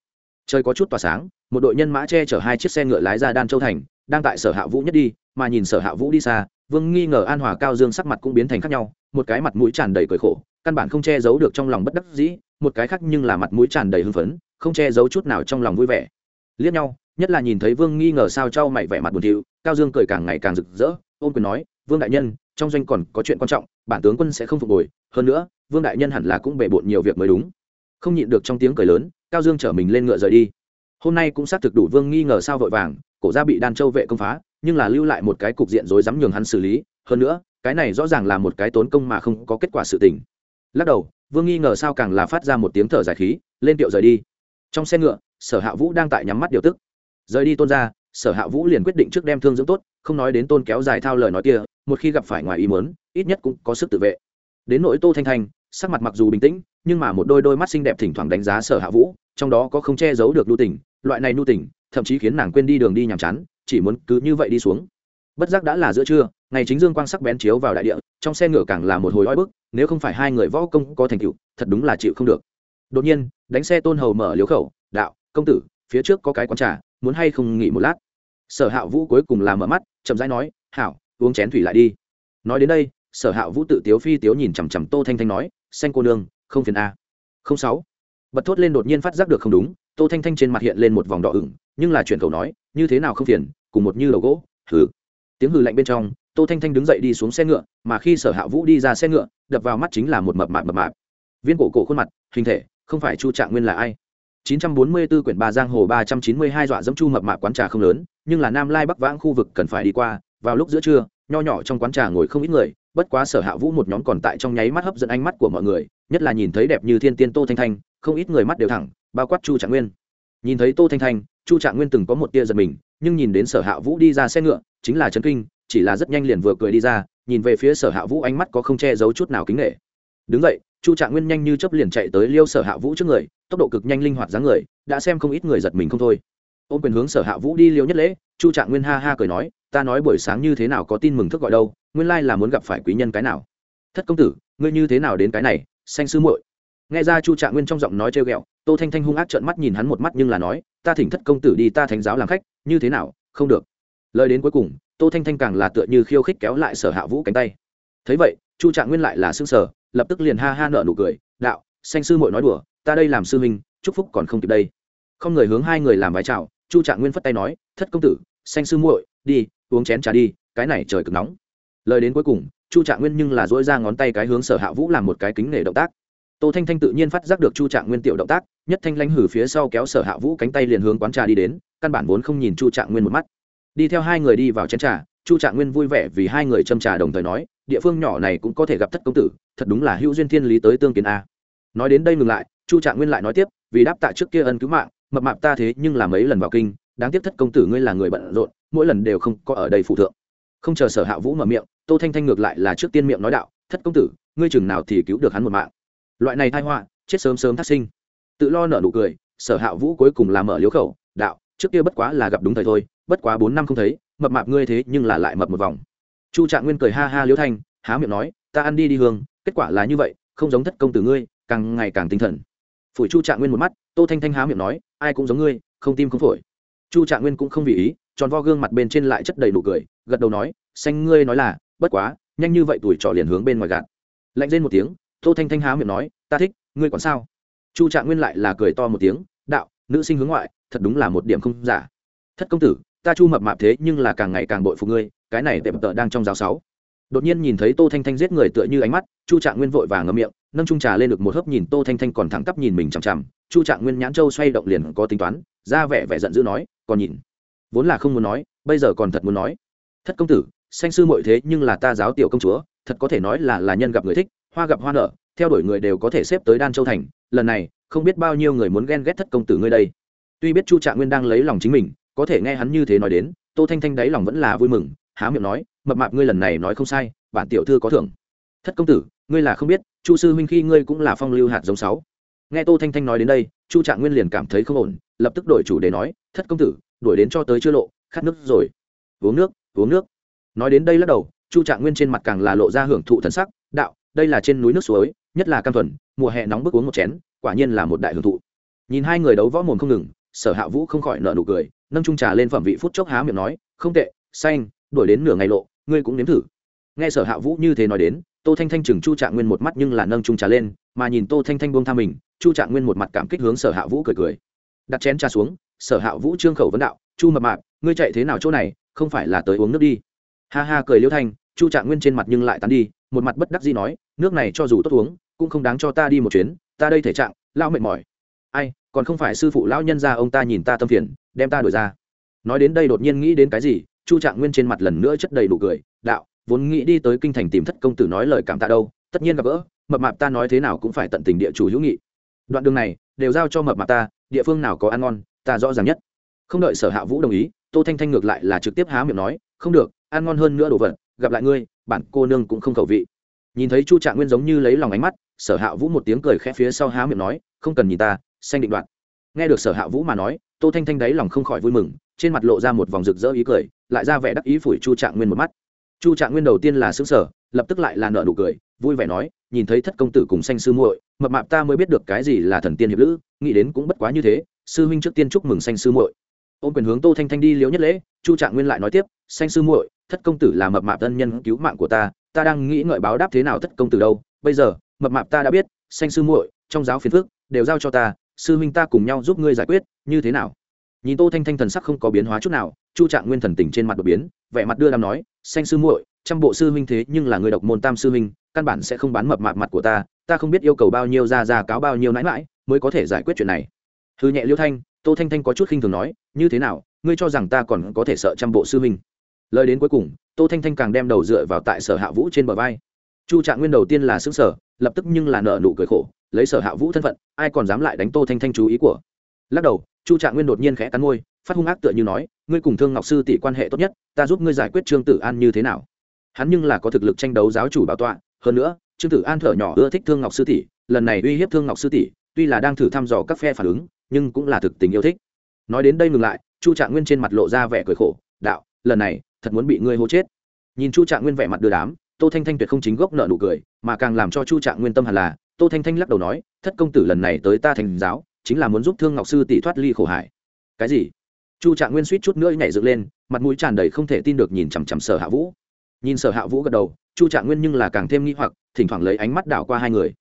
Trời có chút tỏa sáng, một đội nhân mã che chở hai chiếc xe ngựa lái ra đan châu thành, đang tại sở hạ vũ nhất đi, mà nhìn sở hạ vũ đi xa, vương nghi ngờ an hòa cao dương sắc mặt cũng biến thành khác nhau, một cái mặt mũi tràn đầy cười khổ, căn bản không che giấu được trong lòng bất đắc dĩ một cái khác nhưng là mặt mũi tràn đầy hưng phấn, không che giấu chút nào trong lòng vui vẻ. Liếc nhau, nhất là nhìn thấy vương nghi ngờ sao trao mày vẻ mặt buồn thiu, cao dương cười càng ngày càng rực rỡ, ôm quyền nói, vương đại nhân, trong doanh còn có chuyện quan trọng, bản tướng quân sẽ không phục hồi, hơn nữa, vương đại nhân hẳn là cũng bề bộn nhiều việc mới đúng. Không nhịn được trong tiếng cười lớn, cao dương chở mình lên ngựa rời đi. Hôm nay cũng xác thực đủ vương nghi ngờ sao vội vàng, cổ ra bị đan châu vệ công phá, nhưng là lưu lại một cái cục diện rối rắm nhường hắn xử lý, hơn nữa, cái này rõ ràng là một cái tốn công mà không có kết quả sự tình. Lắc đầu vương nghi ngờ sao càng là phát ra một tiếng thở dài khí, lên tiệu rời đi. Trong xe ngựa, sở hạ vũ đang tại nhắm mắt điều tức. Rời đi tôn ra sở hạ vũ liền quyết định trước đem thương dưỡng tốt, không nói đến tôn kéo dài thao lời nói kia, một khi gặp phải ngoài ý mớn ít nhất cũng có sức tự vệ. Đến nỗi tô thanh thanh, sắc mặt mặc dù bình tĩnh, nhưng mà một đôi đôi mắt xinh đẹp thỉnh thoảng đánh giá sở hạ vũ, trong đó có không che giấu được nhu tình, loại này nhu tình, thậm chí khiến nàng quên đi đường đi nhàm chán, chỉ muốn cứ như vậy đi xuống. Bất giác đã là giữa trưa, ngày chính dương quang sắc bén chiếu vào đại địa trong xe ngựa càng là một hồi oi bức, nếu không phải hai người võ công có thành tựu, thật đúng là chịu không được. Đột nhiên, đánh xe tôn hầu mở liếu khẩu, đạo, công tử, phía trước có cái quán trà, muốn hay không nghỉ một lát? Sở hạ vũ cuối cùng là mở mắt, chậm rãi nói, hảo, uống chén thủy lại đi. Nói đến đây, sở hạ vũ tự tiếu phi tiếu nhìn chằm chằm tô thanh thanh nói, xanh cô nương, không phiền a. Không sáu. Bật thốt lên đột nhiên phát giác được không đúng, tô thanh thanh trên mặt hiện lên một vòng đỏ ửng, nhưng là chuyện cầu nói, như thế nào không phiền, cùng một như đầu gỗ, hừ. Tiếng hừ lạnh bên trong tô thanh thanh đứng dậy đi xuống xe ngựa, mà khi sở hạ vũ đi ra xe ngựa, đập vào mắt chính là một mập mạp mập mạp. Viên cổ cổ khuôn mặt, hình thể, không phải chu trạng nguyên là ai? 944 quyển ba giang hồ 392 dọa dẫm chu mập mạp quán trà không lớn, nhưng là nam lai bắc vãng khu vực cần phải đi qua, vào lúc giữa trưa, nho nhỏ trong quán trà ngồi không ít người, bất quá sở hạ vũ một nhóm còn tại trong nháy mắt hấp dẫn ánh mắt của mọi người, nhất là nhìn thấy đẹp như thiên tiên tô thanh thanh, không ít người mắt đều thẳng, bao quát chu trạng nguyên. Nhìn thấy tô thanh thanh, chu trạng nguyên từng có một tia giật mình, nhưng nhìn đến sở hạ vũ đi ra xe ngựa, chính là chấn kinh chỉ là rất nhanh liền vừa cười đi ra, nhìn về phía sở hạ vũ ánh mắt có không che giấu chút nào kính nghệ đứng vậy chu trạng nguyên nhanh như chấp liền chạy tới liêu sở hạ vũ trước người, tốc độ cực nhanh linh hoạt dáng người, đã xem không ít người giật mình không thôi. Ôm quyền hướng sở hạ vũ đi liêu nhất lễ, chu trạng nguyên ha ha cười nói, ta nói buổi sáng như thế nào có tin mừng thức gọi đâu, nguyên lai là muốn gặp phải quý nhân cái nào. Thất công tử, ngươi như thế nào đến cái này, xanh sư muội? Nghe ra chu trạng nguyên trong giọng nói trêu ghẹo, tô thanh thanh hung ác trợn mắt nhìn hắn một mắt nhưng là nói, ta thỉnh thất công tử đi, ta thánh giáo làm khách, như thế nào, không được lời đến cuối cùng, tô thanh thanh càng là tựa như khiêu khích kéo lại sở hạ vũ cánh tay. Thấy vậy, chu trạng nguyên lại là xương sở lập tức liền ha ha nợ nụ cười, đạo xanh sư muội nói đùa, ta đây làm sư huynh, chúc phúc còn không kịp đây. Không người hướng hai người làm vái chào, chu trạng nguyên phất tay nói, thất công tử xanh sư muội, đi, uống chén trà đi, cái này trời cực nóng. Lời đến cuối cùng, chu trạng nguyên nhưng là dỗi ra ngón tay cái hướng sở hạ vũ làm một cái kính nể động tác. Tô thanh thanh tự nhiên phát giác được chu trạng nguyên tiểu động tác, nhất thanh lanh hử phía sau kéo sở hạ vũ cánh tay liền hướng quán trà đi đến, căn bản vốn không nhìn chu trạng nguyên một mắt đi theo hai người đi vào chén trà, chu trạng nguyên vui vẻ vì hai người châm trà đồng thời nói, địa phương nhỏ này cũng có thể gặp thất công tử, thật đúng là hữu duyên thiên lý tới tương kiến a. Nói đến đây ngừng lại, chu trạng nguyên lại nói tiếp, vì đáp tạ trước kia ân cứu mạng, mập mạp ta thế nhưng làm mấy lần vào kinh, đáng tiếc thất công tử ngươi là người bận rộn, mỗi lần đều không có ở đây phụ thượng. Không chờ sở hạ vũ mở miệng, tô thanh thanh ngược lại là trước tiên miệng nói đạo, thất công tử, ngươi chừng nào thì cứu được hắn một mạng. Loại này thai họa, chết sớm sớm thắt sinh. Tự lo nở nụ cười, sở hạ vũ cuối cùng là mở liếu khẩu, đạo, trước kia bất quá là gặp đúng thời thôi bất quá bốn năm không thấy, mập mạp ngươi thế nhưng là lại mập một vòng. Chu trạng nguyên cười ha ha liễu thanh, há miệng nói, ta ăn đi đi hương, kết quả là như vậy, không giống thất công tử ngươi, càng ngày càng tinh thần. Phủi chu trạng nguyên một mắt, tô thanh thanh há miệng nói, ai cũng giống ngươi, không tim không phổi. Chu trạng nguyên cũng không vì ý, tròn vo gương mặt bên trên lại chất đầy nụ cười, gật đầu nói, xanh ngươi nói là, bất quá, nhanh như vậy tuổi trò liền hướng bên ngoài gạt. Lạnh lên một tiếng, tô thanh thanh há miệng nói, ta thích, ngươi còn sao? Chu trạng nguyên lại là cười to một tiếng, đạo, nữ sinh hướng ngoại, thật đúng là một điểm không giả. Thất công tử ta chu mập mạp thế nhưng là càng ngày càng bội phục ngươi, cái này tệm tợ đang trong giáo sáu. Đột nhiên nhìn thấy tô thanh thanh giết người tựa như ánh mắt, chu trạng nguyên vội và ngâm miệng, nâng trung trà lên được một hớp nhìn tô thanh thanh còn thẳng tắp nhìn mình chằm chằm. Chu trạng nguyên nhãn châu xoay động liền có tính toán, ra vẻ vẻ giận dữ nói, còn nhìn, vốn là không muốn nói, bây giờ còn thật muốn nói. Thất công tử, sanh sư muội thế nhưng là ta giáo tiểu công chúa, thật có thể nói là là nhân gặp người thích, hoa gặp hoa nở, theo đuổi người đều có thể xếp tới đan châu thành. Lần này, không biết bao nhiêu người muốn ghen ghét thất công tử ngươi đây. Tuy biết chu trạng nguyên đang lấy lòng chính mình có thể nghe hắn như thế nói đến, tô thanh thanh đáy lòng vẫn là vui mừng, há miệng nói, mập mạp ngươi lần này nói không sai, bản tiểu thư có thưởng. Thất công tử, ngươi là không biết, chu sư huynh khi ngươi cũng là phong lưu hạt giống sáu. Nghe tô thanh thanh nói đến đây, chu trạng nguyên liền cảm thấy không ổn, lập tức đổi chủ để nói, thất công tử, đuổi đến cho tới chưa lộ, khát nước rồi. Uống nước uống nước. Nói đến đây lắc đầu, chu trạng nguyên trên mặt càng là lộ ra hưởng thụ thần sắc, đạo, đây là trên núi nước suối, nhất là cam thuần, mùa hè nóng bức uống một chén, quả nhiên là một đại hưởng thụ. Nhìn hai người đấu võ mồm không ngừng, sở hạ vũ không khỏi nợ nụ cười nâng trung trà lên phẩm vị phút chốc há miệng nói, không tệ, xanh, đuổi đến nửa ngày lộ, ngươi cũng nếm thử. Nghe sở hạ vũ như thế nói đến, tô thanh thanh chừng chu trạng nguyên một mắt nhưng là nâng trung trà lên, mà nhìn tô thanh thanh buông tha mình, chu trạng nguyên một mặt cảm kích hướng sở hạ vũ cười cười. Đặt chén trà xuống, sở hạ vũ trương khẩu vấn đạo, chu mập mạp, ngươi chạy thế nào chỗ này, không phải là tới uống nước đi. Ha ha cười liêu thanh, chu trạng nguyên trên mặt nhưng lại tán đi, một mặt bất đắc dĩ nói, nước này cho dù tốt uống, cũng không đáng cho ta đi một chuyến, ta đây thể trạng lao mệt mỏi. Ai, còn không phải sư phụ lão nhân ra ông ta nhìn ta tâm phiền đem ta đổi ra. Nói đến đây đột nhiên nghĩ đến cái gì, chu trạng nguyên trên mặt lần nữa chất đầy đủ cười, đạo, vốn nghĩ đi tới kinh thành tìm thất công tử nói lời cảm tạ đâu, tất nhiên gặp gỡ, mập mạp ta nói thế nào cũng phải tận tình địa chủ hữu nghị. Đoạn đường này, đều giao cho mập mạp ta, địa phương nào có ăn ngon, ta rõ ràng nhất. Không đợi sở hạ vũ đồng ý, tô thanh thanh ngược lại là trực tiếp há miệng nói, không được, ăn ngon hơn nữa đồ vật, gặp lại ngươi, bản cô nương cũng không khẩu vị. Nhìn thấy chu trạng nguyên giống như lấy lòng ánh mắt, sở hạ vũ một tiếng cười khẽ phía sau há miệng nói, không cần nhìn ta, xanh định đoạn nghe được sở hạ vũ mà nói tô thanh thanh đáy lòng không khỏi vui mừng, trên mặt lộ ra một vòng rực rỡ ý cười, lại ra vẻ đắc ý phủi chu trạng nguyên một mắt. Chu trạng nguyên đầu tiên là xứng sở lập tức lại là nợ nụ cười, vui vẻ nói, nhìn thấy thất công tử cùng xanh sư muội, mập mạp ta mới biết được cái gì là thần tiên hiệp lữ, nghĩ đến cũng bất quá như thế, sư huynh trước tiên chúc mừng xanh sư muội. Ôm quyền hướng tô thanh thanh đi liễu nhất lễ, chu trạng nguyên lại nói tiếp xanh sư muội, thất công tử là mập mạp thân nhân cứu mạng của ta ta đang nghĩ ngợi báo đáp thế nào thất công tử đâu, bây giờ, mập mạp ta đã biết xanh sư muội, trong giáo phiền phước đều giao cho ta sư huynh ta cùng nhau giúp ngươi giải quyết, như thế nào? Nhìn tô thanh thanh thần sắc không có biến hóa chút nào, chu trạng nguyên thần tình trên mặt đột biến, vẻ mặt đưa đàm nói, xanh sư muội, trăm bộ sư huynh thế nhưng là người độc môn tam sư huynh, căn bản sẽ không bán mập mạp mặt của ta ta không biết yêu cầu bao nhiêu ra ra cáo bao nhiêu nãi mãi mới có thể giải quyết chuyện này. Hư nhẹ liêu thanh, tô thanh thanh có chút khinh thường nói, như thế nào, ngươi cho rằng ta còn có thể sợ trăm bộ sư huynh? Lời đến cuối cùng, tô thanh thanh càng đem đầu dựa vào tại sở hạ vũ trên bờ vai. Chu trạng nguyên đầu tiên là xứng sở lập tức nhưng là nợ nụ cười khổ lấy sở hạ vũ thân phận, ai còn dám lại đánh tô thanh thanh chú ý của? Lắc đầu, chu trạng nguyên đột nhiên khẽ cắn môi, phát hung ác tựa như nói, ngươi cùng thương ngọc sư tỷ quan hệ tốt nhất, ta giúp ngươi giải quyết trương tử an như thế nào? Hắn nhưng là có thực lực tranh đấu giáo chủ bảo tọa, hơn nữa, trương tử an thở nhỏ ưa thích thương ngọc sư tỷ, lần này uy hiếp thương ngọc sư tỷ, tuy là đang thử thăm dò các phe phản ứng, nhưng cũng là thực tình yêu thích. Nói đến đây ngừng lại, chu trạng nguyên trên mặt lộ ra vẻ cười khổ, đạo, lần này, thật muốn bị ngươi hô chết. Nhìn chu trạng nguyên vẻ mặt đưa đám, tô thanh thanh tuyệt không chính gốc nợ nụ cười, mà càng làm cho chu trạng nguyên tâm hẳn là tô thanh thanh lắc đầu nói, thất công tử lần này tới ta thành giáo, chính là muốn giúp thương ngọc sư tỷ thoát ly khổ hải. Cái gì? Chu trạng nguyên suýt chút nữa nhảy dựng lên, mặt mũi tràn đầy không thể tin được nhìn chằm chằm sở hạ vũ. Nhìn sở hạ vũ gật đầu, chu trạng nguyên nhưng là càng thêm nghi hoặc, thỉnh thoảng lấy ánh mắt đảo qua hai người.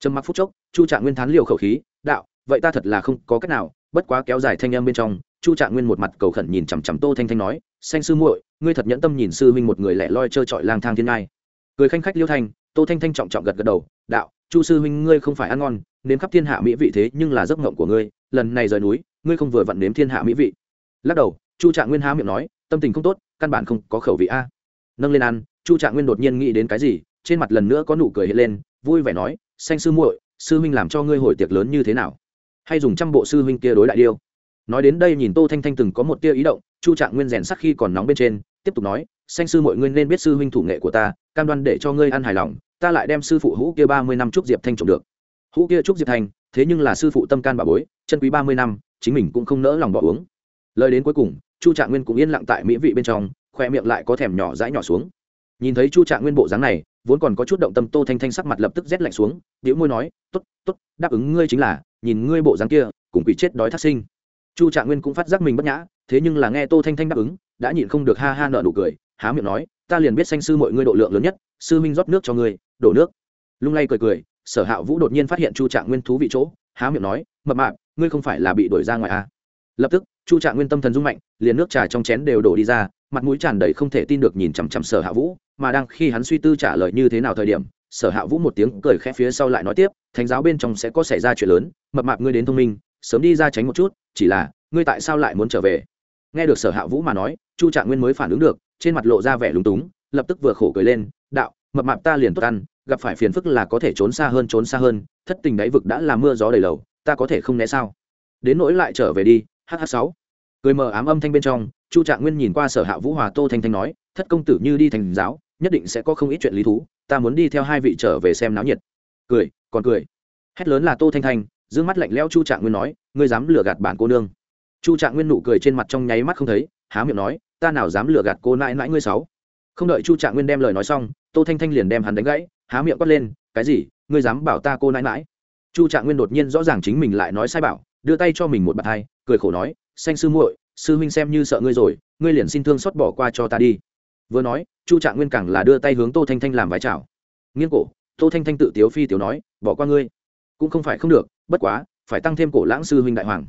Trầm mặc phút chốc, chu trạng nguyên thán liều khẩu khí, đạo, vậy ta thật là không có cách nào, bất quá kéo dài thanh em bên trong, chu trạng nguyên một mặt cầu khẩn nhìn chằm chằm tô thanh thanh nói, xanh sư muội, ngươi thật nhẫn tâm nhìn sư huynh một người lẻ loi trơ trọi lang thang thiên ngai. Cười khanh khách liêu thanh tô thanh thanh trọng trọng gật gật đầu, đạo chu sư huynh ngươi không phải ăn ngon, nếm khắp thiên hạ mỹ vị thế nhưng là giấc ngộng của ngươi, lần này rời núi, ngươi không vừa vặn nếm thiên hạ mỹ vị. Lắc đầu, chu trạng nguyên há miệng nói, tâm tình không tốt, căn bản không có khẩu vị a. Nâng lên ăn, chu trạng nguyên đột nhiên nghĩ đến cái gì, trên mặt lần nữa có nụ cười hiện lên, vui vẻ nói xanh sư muội, sư huynh làm cho ngươi hồi tiệc lớn như thế nào? Hay dùng trăm bộ sư huynh kia đối đại điêu? Nói đến đây nhìn tô thanh thanh từng có một tia ý động, chu trạng nguyên rèn sắc khi còn nóng bên trên, tiếp tục nói xanh sư mọi ngươi nên biết sư huynh thủ nghệ của ta, cam đoan để cho ngươi ăn hài lòng ta lại đem sư phụ hũ kia ba mươi năm trúc diệp thanh trộm được. Hũ kia trúc diệp thanh, thế nhưng là sư phụ tâm can bà bối, chân quý ba mươi năm, chính mình cũng không nỡ lòng bỏ uống. Lời đến cuối cùng, chu trạng nguyên cũng yên lặng tại mỹ vị bên trong, khoe miệng lại có thèm nhỏ dãi nhỏ xuống. Nhìn thấy chu trạng nguyên bộ dáng này, vốn còn có chút động tâm tô thanh thanh sắc mặt lập tức rét lạnh xuống biểu môi nói t ố t t ố t đáp ứng ngươi chính là, nhìn ngươi bộ dáng kia, cùng quỷ chết đói thác sinh. Chu trạng nguyên cũng phát giác mình bất nhã, thế nhưng là nghe tô thanh thanh đáp ứng, đã nhịn không được ha ha nợ nụ cười, há miệng nói ta liền biết xanh sư mọi ngươi độ lượng lớn nhất, sư minh rót nước cho ngươi, đổ nước lung lay cười cười, sở hạ vũ đột nhiên phát hiện chu trạng nguyên thú vị chỗ, há miệng nói, mập mạp, ngươi không phải là bị đuổi ra ngoài à. lập tức, chu trạng nguyên tâm thần rung mạnh, liền nước trà trong chén đều đổ đi ra, mặt mũi tràn đầy không thể tin được nhìn chằm chằm sở hạ vũ, mà đang khi hắn suy tư trả lời như thế nào thời điểm, sở hạ vũ một tiếng cười khẽ phía sau lại nói tiếp, thánh giáo bên trong sẽ có xảy ra chuyện lớn, mập mạp ngươi đến thông minh, sớm đi ra tránh một chút, chỉ là, ngươi tại sao lại muốn trở về nghe được sở hạ vũ mà nói, chu trạng nguyên mới phản ứng được trên mặt lộ ra vẻ lúng túng, lập tức vừa khổ cười lên, đạo, mập mạp ta liền tốt ăn, gặp phải phiền phức là có thể trốn xa hơn, trốn xa hơn, thất tình đáy vực đã là mưa gió đầy lầu, ta có thể không né sao? Đến nỗi lại trở về đi hh sáu. Cười mờ ám âm thanh bên trong, chu trạng nguyên nhìn qua sở hạ vũ hòa tô thanh thanh nói, thất công tử như đi thành giáo, nhất định sẽ có không ít chuyện lý thú, ta muốn đi theo hai vị trở về xem náo nhiệt. Cười, còn cười. Hét lớn là tô thanh thanh d mắt lạnh lẽo chu trạng nguyên nói, ngươi dám lừa gạt bản cô nương. Chu trạng nguyên nụ cười trên mặt trong nháy mắt không thấy, há miệng nói ta nào dám lừa gạt cô nãi nãi ngươi sáu? Không đợi chu trạng nguyên đem lời nói xong, tô thanh thanh liền đem hắn đánh gãy, há miệng quát lên, cái gì? Ngươi dám bảo ta cô nãi nãi? Chu trạng nguyên đột nhiên rõ ràng chính mình lại nói sai bảo, đưa tay cho mình một bàn tay cười khổ nói, xanh sư muội, sư huynh xem như sợ ngươi rồi, ngươi liền xin thương xót bỏ qua cho ta đi. Vừa nói, chu trạng nguyên càng là đưa tay hướng tô thanh thanh làm vái chào. Nghiêng cổ, tô thanh thanh tự tiếu phi tiếu nói, bỏ qua ngươi. Cũng không phải không được, bất quá, phải tăng thêm cổ lãng sư huynh đại hoàng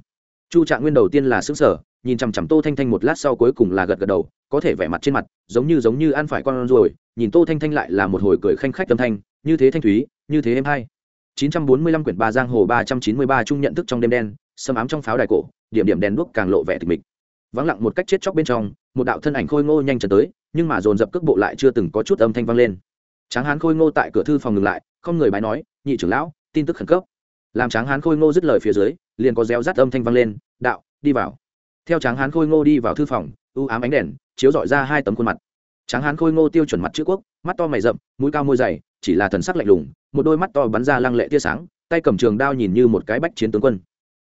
chu trạng nguyên đầu tiên là xứng sở nhìn chằm chằm tô thanh thanh một lát sau cuối cùng là gật gật đầu, có thể vẻ mặt trên mặt, giống như giống như ăn phải con rồi nhìn tô thanh thanh lại là một hồi cười khanh khách tâm thanh, như thế thanh thúy, như thế em hay. 945 quyển ba giang hồ 393 trung nhận thức trong đêm đen sâm ám trong pháo đài cổ, điểm điểm đèn đuốc càng lộ vẻ tịch mịch. Vắng lặng một cách chết chóc bên trong, một đạo thân ảnh khôi ngô nhanh chân tới, nhưng mà dồn dập cước bộ lại chưa từng có chút âm thanh vang lên. Tráng hán khôi ngô tại cửa thư phòng ngừng lại, không người bái nói, nhị trưởng lão, tin tức khẩn cấp. Làm tráng hán khôi ngô dứt lời phía dưới liền có réo rắt âm thanh vang lên, đạo, đi vào. Theo tráng hán khôi ngô đi vào thư phòng, u ám ánh đèn chiếu dọi ra hai tấm khuôn mặt. Tráng hán khôi ngô tiêu chuẩn mặt chữ quốc, mắt to mày rậm, mũi cao môi dày, chỉ là thần sắc lạnh lùng, một đôi mắt to bắn ra lăng lệ tia sáng, tay cầm trường đao nhìn như một cái bách chiến tướng quân.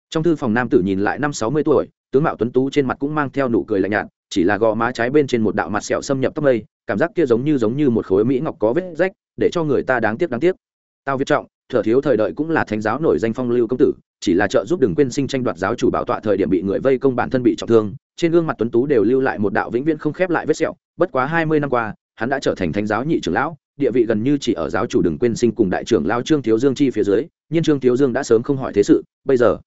Trong thư phòng nam tử nhìn lại năm sáu mươi tuổi, tướng mạo tuấn tú trên mặt cũng mang theo nụ cười lạnh nhạt, chỉ là gò má trái bên trên một đạo mặt sẹo xâm nhập tóc mây, cảm giác kia giống như giống như một khối mỹ ngọc có vết rách, để cho người ta đáng tiếc đáng tiếc. Tao viết trọng thở thiếu thời đợi cũng là thánh giáo nổi danh phong lưu công tử, chỉ là trợ giúp đừng quên sinh tranh đoạt giáo chủ bảo tọa thời điểm bị người vây công bản thân bị trọng thương, trên gương mặt tuấn tú đều lưu lại một đạo vĩnh viễn không khép lại vết sẹo, bất quá hai mươi năm qua, hắn đã trở thành thánh giáo nhị trưởng lão, địa vị gần như chỉ ở giáo chủ đừng quên sinh cùng đại trưởng lao trương thiếu dương chi phía dưới, nhưng trương thiếu dương đã sớm không hỏi thế sự, bây giờ,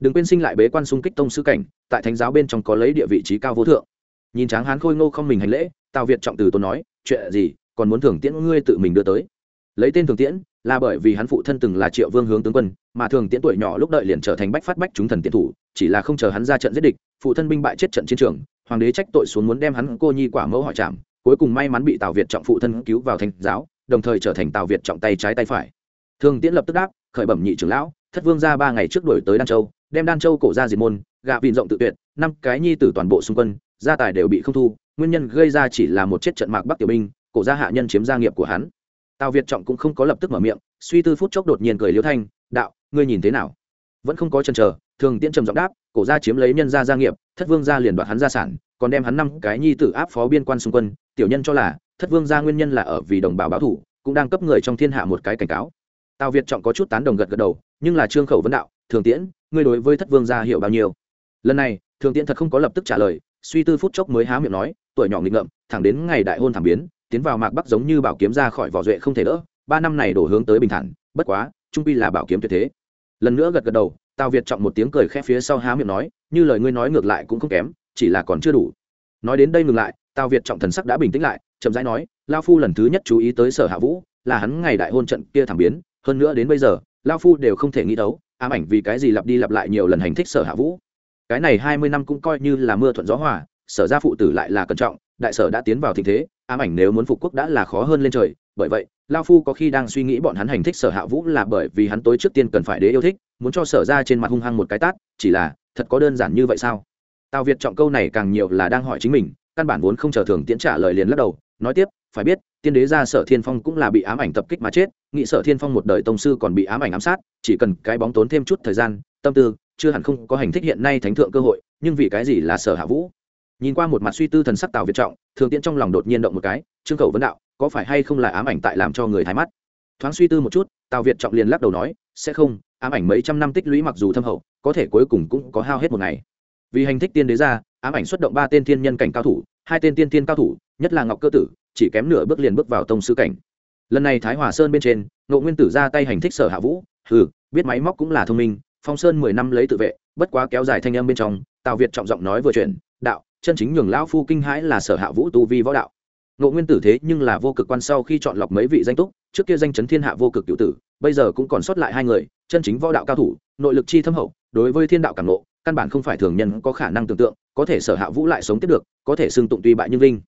đừng quên sinh lại bế quan xung kích tông sư cảnh, tại thánh giáo bên trong có lấy địa vị trí cao vô thượng. Nhìn tráng hán khôi ngô không mình hành lễ, tào việt trọng từ tôn nói, chuyện gì, còn muốn thưởng tiễn ngươi tự mình đưa tới? Lấy tên thường tiễn là bởi vì hắn phụ thân từng là triệu vương hướng tướng quân, mà thường tiễn tuổi nhỏ lúc đợi liền trở thành bách phát bách chúng thần tiến thủ, chỉ là không chờ hắn ra trận giết địch, phụ thân binh bại chết trận chiến trường, hoàng đế trách tội xuống muốn đem hắn cô nhi quả mẫu hỏi trảm, cuối cùng may mắn bị tào việt trọng phụ thân cứu vào thành giáo, đồng thời trở thành tào việt trọng tay trái tay phải. Thường tiễn lập tức đáp, khởi bẩm nhị trưởng lão, thất vương ra ba ngày trước đổi tới đan châu, đem đan châu cổ ra diệt môn, gạ vịn rộng tự tuyệt, năm cái nhi tử toàn bộ xung quân, gia tài đều bị không thu, nguyên nhân gây ra chỉ là một chết trận mạc bắc tiểu binh, cổ gia hạ nhân chiếm gia nghiệp của hắn tào việt trọng cũng không có lập tức mở miệng, suy tư phút chốc đột nhiên cười liêu thanh, đạo, ngươi nhìn thế nào? Vẫn không có chần chờ, thường tiễn trầm giọng đáp, cổ gia chiếm lấy nhân gia gia nghiệp, thất vương gia liền đoạt hắn gia sản, còn đem hắn năm cái nhi tử áp phó biên quan xung quân, tiểu nhân cho là thất vương gia nguyên nhân là ở vì đồng bào báo thủ, cũng đang cấp người trong thiên hạ một cái cảnh cáo. Tào việt trọng có chút tán đồng gật gật đầu, nhưng là trương khẩu vấn đạo, thường tiễn, ngươi đối với thất vương gia hiểu bao nhiêu? Lần này, thường tiễn thật không có lập tức trả lời, suy tư phút chốc mới há miệng nói, tuổi nhỏ nghịch ngợm, thẳng đến ngày đại hôn thảm biến tiến vào mạc bắc giống như bảo kiếm ra khỏi vỏ duệ không thể đỡ, ba năm này đổ hướng tới bình thản, bất quá, trung pi là bảo kiếm tuyệt thế. Lần nữa gật gật đầu, tào việt trọng một tiếng cười khẽ phía sau há miệng nói, như lời ngươi nói ngược lại cũng không kém, chỉ là còn chưa đủ. Nói đến đây ngừng lại, tào việt trọng thần sắc đã bình tĩnh lại, chậm rãi nói, lao phu lần thứ nhất chú ý tới sở hạ vũ, là hắn ngày đại hôn trận kia thảm biến, hơn nữa đến bây giờ, lao phu đều không thể nghĩ đấu, ám ảnh vì cái gì lặp đi lặp lại nhiều lần hành thích sở hạ vũ. Cái này hai mươi năm cũng coi như là mưa thuận gió hòa, sở ra phụ tử lại là cẩn trọng đại sở đã tiến vào tình thế, ám ảnh nếu muốn phục quốc đã là khó hơn lên trời. Bởi vậy, lao phu có khi đang suy nghĩ bọn hắn hành thích sở hạ vũ là bởi vì hắn tối trước tiên cần phải đế yêu thích, muốn cho sở ra trên mặt hung hăng một cái tát, chỉ là, thật có đơn giản như vậy sao? Tào việt trọng câu này càng nhiều là đang hỏi chính mình, căn bản vốn không chờ thường tiễn trả lời liền lắc đầu, nói tiếp, phải biết, tiên đế ra sở thiên phong cũng là bị ám ảnh tập kích mà chết, nghị sở thiên phong một đời tông sư còn bị ám ảnh ám sát, chỉ cần cái bóng tốn thêm chút thời gian, tâm tư, chưa hẳn không có hành thích hiện nay thánh thượng cơ hội, nhưng vì cái gì là sở hạ vũ? Nhìn qua một mặt suy tư thần sắc tào việt trọng, thường tiễn trong lòng đột nhiên động một cái, trương khẩu vấn đạo, có phải hay không là ám ảnh tại làm cho người thái mắt? Thoáng suy tư một chút, tào việt trọng liền lắc đầu nói, sẽ không, ám ảnh mấy trăm năm tích lũy mặc dù thâm hậu, có thể cuối cùng cũng có hao hết một ngày. Vì hành thích tiên đế ra, ám ảnh xuất động ba tên thiên nhân cảnh cao thủ, hai tên tiên tiên cao thủ, nhất là ngọc cơ tử, chỉ kém nửa bước liền bước vào tông sư cảnh. Lần này thái hòa sơn bên trên, ngộ nguyên tử ra tay hành thích sở hạ vũ ừ biết máy móc cũng là thông minh, phong sơn mười năm lấy tự vệ, bất quá kéo dài thanh âm bên trong, tào việt trọng giọng nói vừa chuyển, đạo chân chính nhường lão phu kinh hãi là sở hạ vũ tu vi võ đạo. Ngộ nguyên tử thế nhưng là vô cực quan sau khi chọn lọc mấy vị danh túc, trước kia danh chấn thiên hạ vô cực cựu tử, bây giờ cũng còn sót lại hai người, chân chính võ đạo cao thủ, nội lực chi thâm hậu, đối với thiên đạo cảm nộ căn bản không phải thường nhân có khả năng tưởng tượng, có thể sở hạ vũ lại sống tiếp được, có thể xưng tụng tuy bại nhưng linh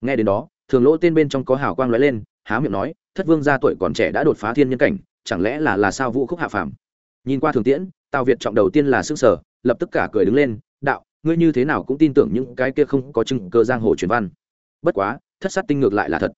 nghe đến đó, thường lỗ tên bên trong có hào quang lóe lên, há miệng nói, thất vương gia tuổi còn trẻ đã đột phá thiên nhân cảnh, chẳng lẽ là là sao vũ khúc hạ phàm? Nhìn qua thường tiễn, tào việt trọng đầu tiên là xương sở lập tức cả cười đứng lên, đạo ngươi như thế nào cũng tin tưởng những cái kia không có chứng cơ giang hồ truyền văn. Bất quá, thất sát tinh ngược lại là thật.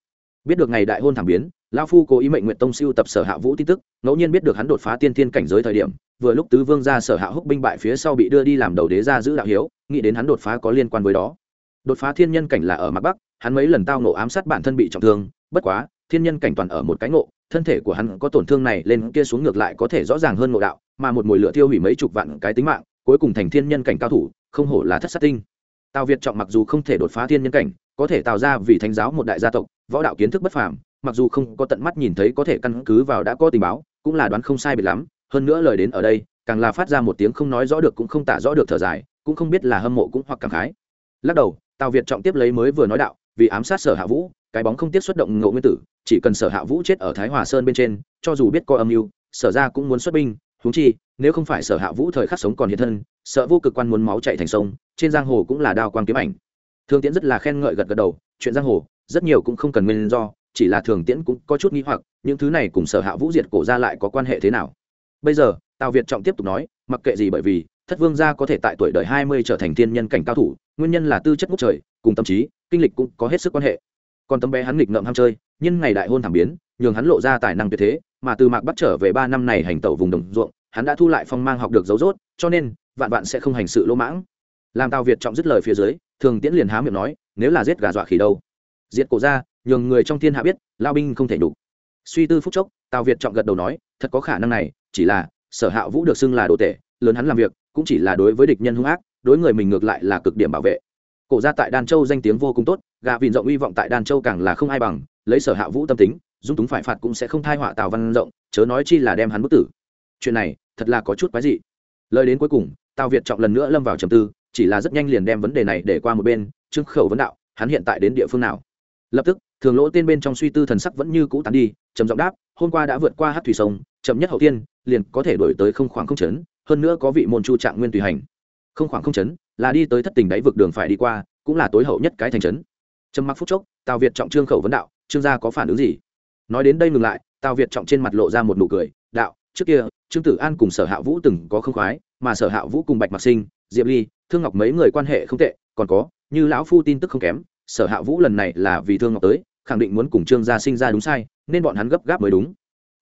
Biết được ngày đại hôn thảm biến lao phu cố ý mệnh nguyện tông siêu tập sở hạ vũ tin tức, ngẫu nhiên biết được hắn đột phá tiên thiên cảnh giới thời điểm, vừa lúc tứ vương ra sở hạ húc binh bại phía sau bị đưa đi làm đầu đế ra giữ đạo hiếu, nghĩ đến hắn đột phá có liên quan với đó. Đột phá thiên nhân cảnh là ở mặt bắc, hắn mấy lần tao nổ ám sát bản thân bị trọng thương, bất quá, thiên nhân cảnh toàn ở một cái ngộ, thân thể của hắn có tổn thương này lên kia xuống ngược lại có thể rõ ràng hơn ngộ đạo, mà một mồi lửa tiêu hủy mấy chục vạn cái tính mạng, cuối cùng thành thiên nhân cảnh cao thủ không hổ là thất sát tinh. Tào việt trọng mặc dù không thể đột phá thiên nhân cảnh, có thể tạo ra vì thánh giáo một đại gia tộc, võ đạo kiến thức bất phàm, mặc dù không có tận mắt nhìn thấy có thể căn cứ vào đã có tình báo, cũng là đoán không sai biệt lắm, hơn nữa lời đến ở đây, càng là phát ra một tiếng không nói rõ được cũng không tả rõ được thở dài, cũng không biết là hâm mộ cũng hoặc cảm khái. Lắc đầu, tào việt trọng tiếp lấy mới vừa nói đạo, vì ám sát sở hạ vũ, cái bóng không tiếc xuất động ngộ nguyên tử, chỉ cần sở hạ vũ chết ở thái hòa sơn bên trên, cho dù biết có âm mưu, sở ra cũng muốn xuất binh, huống chi, nếu không phải sở hạ vũ thời khắc sống còn hiện thân sợ vô cực quan muốn máu chạy thành sông, trên giang hồ cũng là đao quang kiếm ảnh. Thường tiễn rất là khen ngợi gật gật đầu, chuyện giang hồ, rất nhiều cũng không cần nguyên do, chỉ là thường tiễn cũng có chút nghi hoặc, những thứ này cùng sở hạ vũ diệt cổ ra lại có quan hệ thế nào? Bây giờ, tào việt trọng tiếp tục nói, mặc kệ gì bởi vì, thất vương gia có thể tại tuổi đời hai mươi trở thành thiên nhân cảnh cao thủ, nguyên nhân là tư chất ngút trời, cùng tâm trí, kinh lịch cũng có hết sức quan hệ. Còn tấm bé hắn nghịch ngợm ham chơi, nhưng ngày đại hôn thảm biến, nhường hắn lộ ra tài năng tuyệt thế, mà từ mạc bắt trở về ba năm này hành tẩu vùng đồng ruộng, hắn đã thu lại phong mang học được dấu dốt cho nên vạn vạn sẽ không hành sự lỗ mãng. Làm tào việt trọng dứt lời phía dưới, thường tiễn liền há miệng nói, nếu là giết gà dọa khỉ đâu? Diệt cổ ra nhường người trong thiên hạ biết, lao binh không thể đủ suy tư phúc chốc, tào việt trọng gật đầu nói, thật có khả năng này, chỉ là, sở hạ vũ được xưng là đồ tể, lớn hắn làm việc, cũng chỉ là đối với địch nhân hung ác, đối người mình ngược lại là cực điểm bảo vệ. Cổ ra tại đan châu danh tiếng vô cùng tốt, gà vịn rộng uy vọng tại đan châu càng là không ai bằng, lấy sở hạ vũ tâm tính, dung túng phải phạt cũng sẽ không thai họa tào văn rộng, chớ nói chi là đem hắn bức tử. Chuyện này, thật là có chút quái dị. Lời đến cuối cùng tào việt trọng lần nữa lâm vào trầm tư, chỉ là rất nhanh liền đem vấn đề này để qua một bên Trương khẩu vấn đạo, hắn hiện tại đến địa phương nào? Lập tức, thường lỗ tên bên trong suy tư thần sắc vẫn như cũ tán đi, trầm giọng đáp, hôm qua đã vượt qua hát thủy sông, chậm nhất hậu tiên, liền có thể đổi tới không khoảng không chấn hơn nữa có vị môn chu trạng nguyên tùy hành. Không khoảng không chấn là đi tới thất tình đáy vực đường phải đi qua, cũng là tối hậu nhất cái thành trấn. Trầm mặc phút chốc, tào việt trọng trương khẩu vấn đạo, trương gia có phản ứng gì? Nói đến đây ngừng lại, tào việt trọng trên mặt lộ ra một nụ cười, đạo, trước kia, trương tử an cùng sở hạ vũ từng có không khoái mà sở hạ vũ cùng bạch mặc sinh, diệp ly, thương ngọc mấy người quan hệ không tệ, còn có, như lão phu tin tức không kém, sở hạ vũ lần này là vì thương ngọc tới, khẳng định muốn cùng trương gia sinh ra đúng sai, nên bọn hắn gấp gáp mới đúng.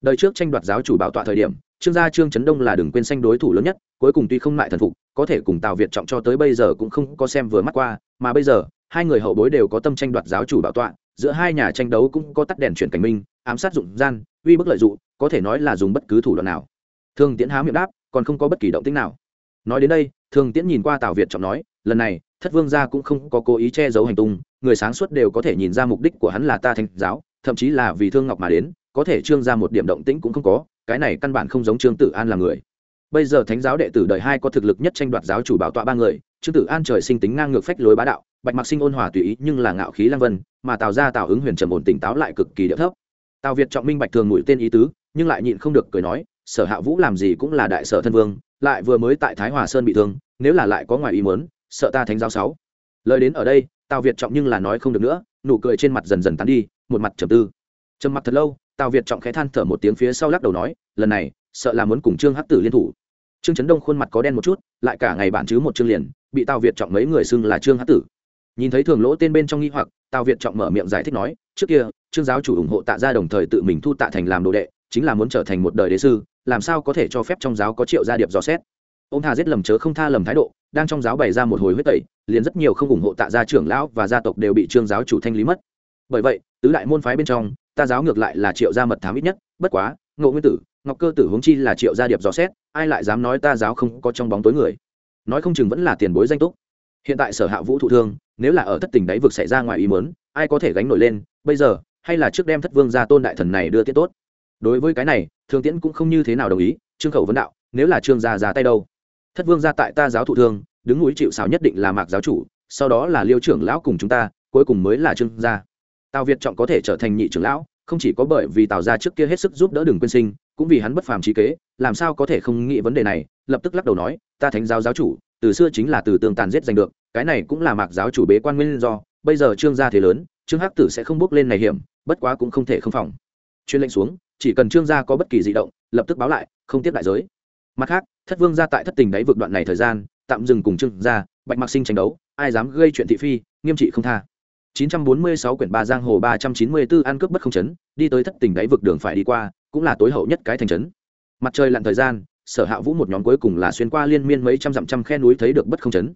Đời trước tranh đoạt giáo chủ bảo tọa thời điểm, trương gia trương trấn đông là đừng quên sanh đối thủ lớn nhất, cuối cùng tuy không lại thần phục, có thể cùng tào việt trọng cho tới bây giờ cũng không có xem vừa mắt qua, mà bây giờ, hai người hậu bối đều có tâm tranh đoạt giáo chủ bảo tọa, giữa hai nhà tranh đấu cũng có tắt đèn chuyển cảnh minh, ám sát dụng gian, uy bức lợi dụng, có thể nói là dùng bất cứ thủ đoạn nào. Thương tiễn há miệng đáp còn không có bất kỳ động tĩnh nào. Nói đến đây, thường tiễn nhìn qua tào việt trọng nói, lần này, thất vương gia cũng không có cố ý che giấu hành tung, người sáng suốt đều có thể nhìn ra mục đích của hắn là ta thành giáo, thậm chí là vì thương ngọc mà đến, có thể trương ra một điểm động tĩnh cũng không có, cái này căn bản không giống trương tử an là người. Bây giờ thánh giáo đệ tử đời hai có thực lực nhất tranh đoạt giáo chủ bảo tọa ba người, trương tử an trời sinh tính ngang ngược phách lối bá đạo, bạch mặc sinh ôn hòa tùy ý nhưng là ngạo khí lang vân, mà tào ra tào ứng huyền trầm ổn tỉnh táo lại cực kỳ địa thấp. Tào việt trọng minh bạch thường mũi tên ý tứ, nhưng lại nhịn không được cười nói sở hạ vũ làm gì cũng là đại sở thân vương, lại vừa mới tại thái hòa sơn bị thương, nếu là lại có ngoài ý muốn, sợ ta thánh giáo sáu. Lời đến ở đây, tào việt trọng nhưng là nói không được nữa, nụ cười trên mặt dần dần tán đi, một mặt trầm tư. Trầm mặt thật lâu, tào việt trọng khẽ than thở một tiếng phía sau lắc đầu nói, lần này, sợ là muốn cùng trương hắc tử liên thủ. Trương trấn đông khuôn mặt có đen một chút, lại cả ngày bản chứ một chương liền, bị tào việt trọng mấy người xưng là trương hắc tử. Nhìn thấy thường lỗ tên bên trong nghi hoặc, tào việt trọng mở miệng giải thích nói, trước kia, trương giáo chủ ủng hộ tạ ra đồng thời tự mình thu tạ thành làm đồ đệ, chính là muốn trở thành một đời đế sư làm sao có thể cho phép trong giáo có triệu gia điệp dò xét? Ông thà giết lầm chớ không tha lầm thái độ, đang trong giáo bày ra một hồi huyết tẩy, liền rất nhiều không ủng hộ tạ gia trưởng lão và gia tộc đều bị trương giáo chủ thanh lý mất. Bởi vậy, tứ đại môn phái bên trong, ta giáo ngược lại là triệu gia mật thám ít nhất, bất quá, ngộ nguyên tử, ngọc cơ tử huống chi là triệu gia điệp dò xét, ai lại dám nói ta giáo không có trong bóng tối người? Nói không chừng vẫn là tiền bối danh túc. Hiện tại sở hạ vũ thụ thương, nếu là ở thất tình đáy vực xảy ra ngoài ý mớn ai có thể gánh nổi lên? Bây giờ, hay là trước đem thất vương ra tôn đại thần này đưa tiết tốt? Đối với cái này thường tiễn cũng không như thế nào đồng ý, trương khẩu vấn đạo, nếu là trương gia ra tay đâu? Thất vương ra tại ta giáo thụ thương, đứng núi chịu xào nhất định là mạc giáo chủ, sau đó là liêu trưởng lão cùng chúng ta, cuối cùng mới là trương gia. Tào việt trọng có thể trở thành nhị trưởng lão, không chỉ có bởi vì tào gia trước kia hết sức giúp đỡ đường quyên sinh, cũng vì hắn bất phàm trí kế, làm sao có thể không nghĩ vấn đề này, lập tức lắc đầu nói, ta thánh giáo giáo chủ, từ xưa chính là từ tương tàn giết giành được, cái này cũng là mạc giáo chủ bế quan nguyên do, bây giờ trương gia thế lớn, trương hắc tử sẽ không bước lên này hiểm, bất quá cũng không thể không phòng. Chuyên lệnh xuống chỉ cần trương gia có bất kỳ di động, lập tức báo lại, không tiếp đại giới. Mặt khác, thất vương gia tại thất tình đáy vượt đoạn này thời gian, tạm dừng cùng trương gia, bạch mạc sinh tranh đấu, ai dám gây chuyện thị phi, nghiêm trị không tha. 946 quyển ba giang hồ 394 ăn cướp bất không chấn, đi tới thất tình đáy vực đường phải đi qua, cũng là tối hậu nhất cái thành trấn. Mặt trời lặn thời gian, sở hạ vũ một nhóm cuối cùng là xuyên qua liên miên mấy trăm dặm trăm khe núi thấy được bất không chấn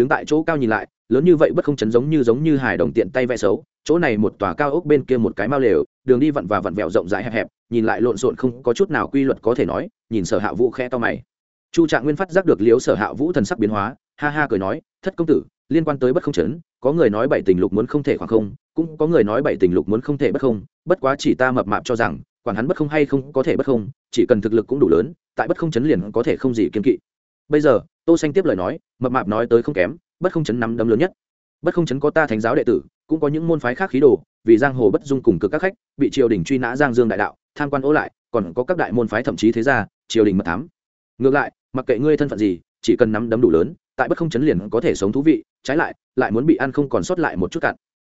đứng tại chỗ cao nhìn lại, lớn như vậy bất không chấn giống như giống như hài đồng tiện tay vẽ xấu, chỗ này một tòa cao ốc bên kia một cái mao lều, đường đi vặn và vặn vẹo rộng rãi hẹp hẹp, nhìn lại lộn xộn không có chút nào quy luật có thể nói, nhìn sở hạ vũ khẽ to mày. Chu trạng nguyên phát giác được liếu sở hạ vũ thần sắc biến hóa, ha ha cười nói, thất công tử, liên quan tới bất không chấn, có người nói bảy tình lục muốn không thể khoảng không, cũng có người nói bảy tình lục muốn không thể bất không, bất quá chỉ ta mập mạp cho rằng, quản hắn bất không hay không có thể bất không, chỉ cần thực lực cũng đủ lớn, tại bất không chấn liền có thể không gì kiên kỵ bây giờ, tô xanh tiếp lời nói, mập mạp nói tới không kém, bất không chấn nắm đấm lớn nhất. Bất không chấn có ta thánh giáo đệ tử, cũng có những môn phái khác khí đồ, vì giang hồ bất dung cùng cực các khách, bị triều đình truy nã giang dương đại đạo, tham quan ố lại, còn có các đại môn phái thậm chí thế gia, triều đình mật thám. Ngược lại, mặc kệ ngươi thân phận gì, chỉ cần nắm đấm đủ lớn, tại bất không chấn liền có thể sống thú vị, trái lại lại muốn bị ăn không còn sót lại một chút cạn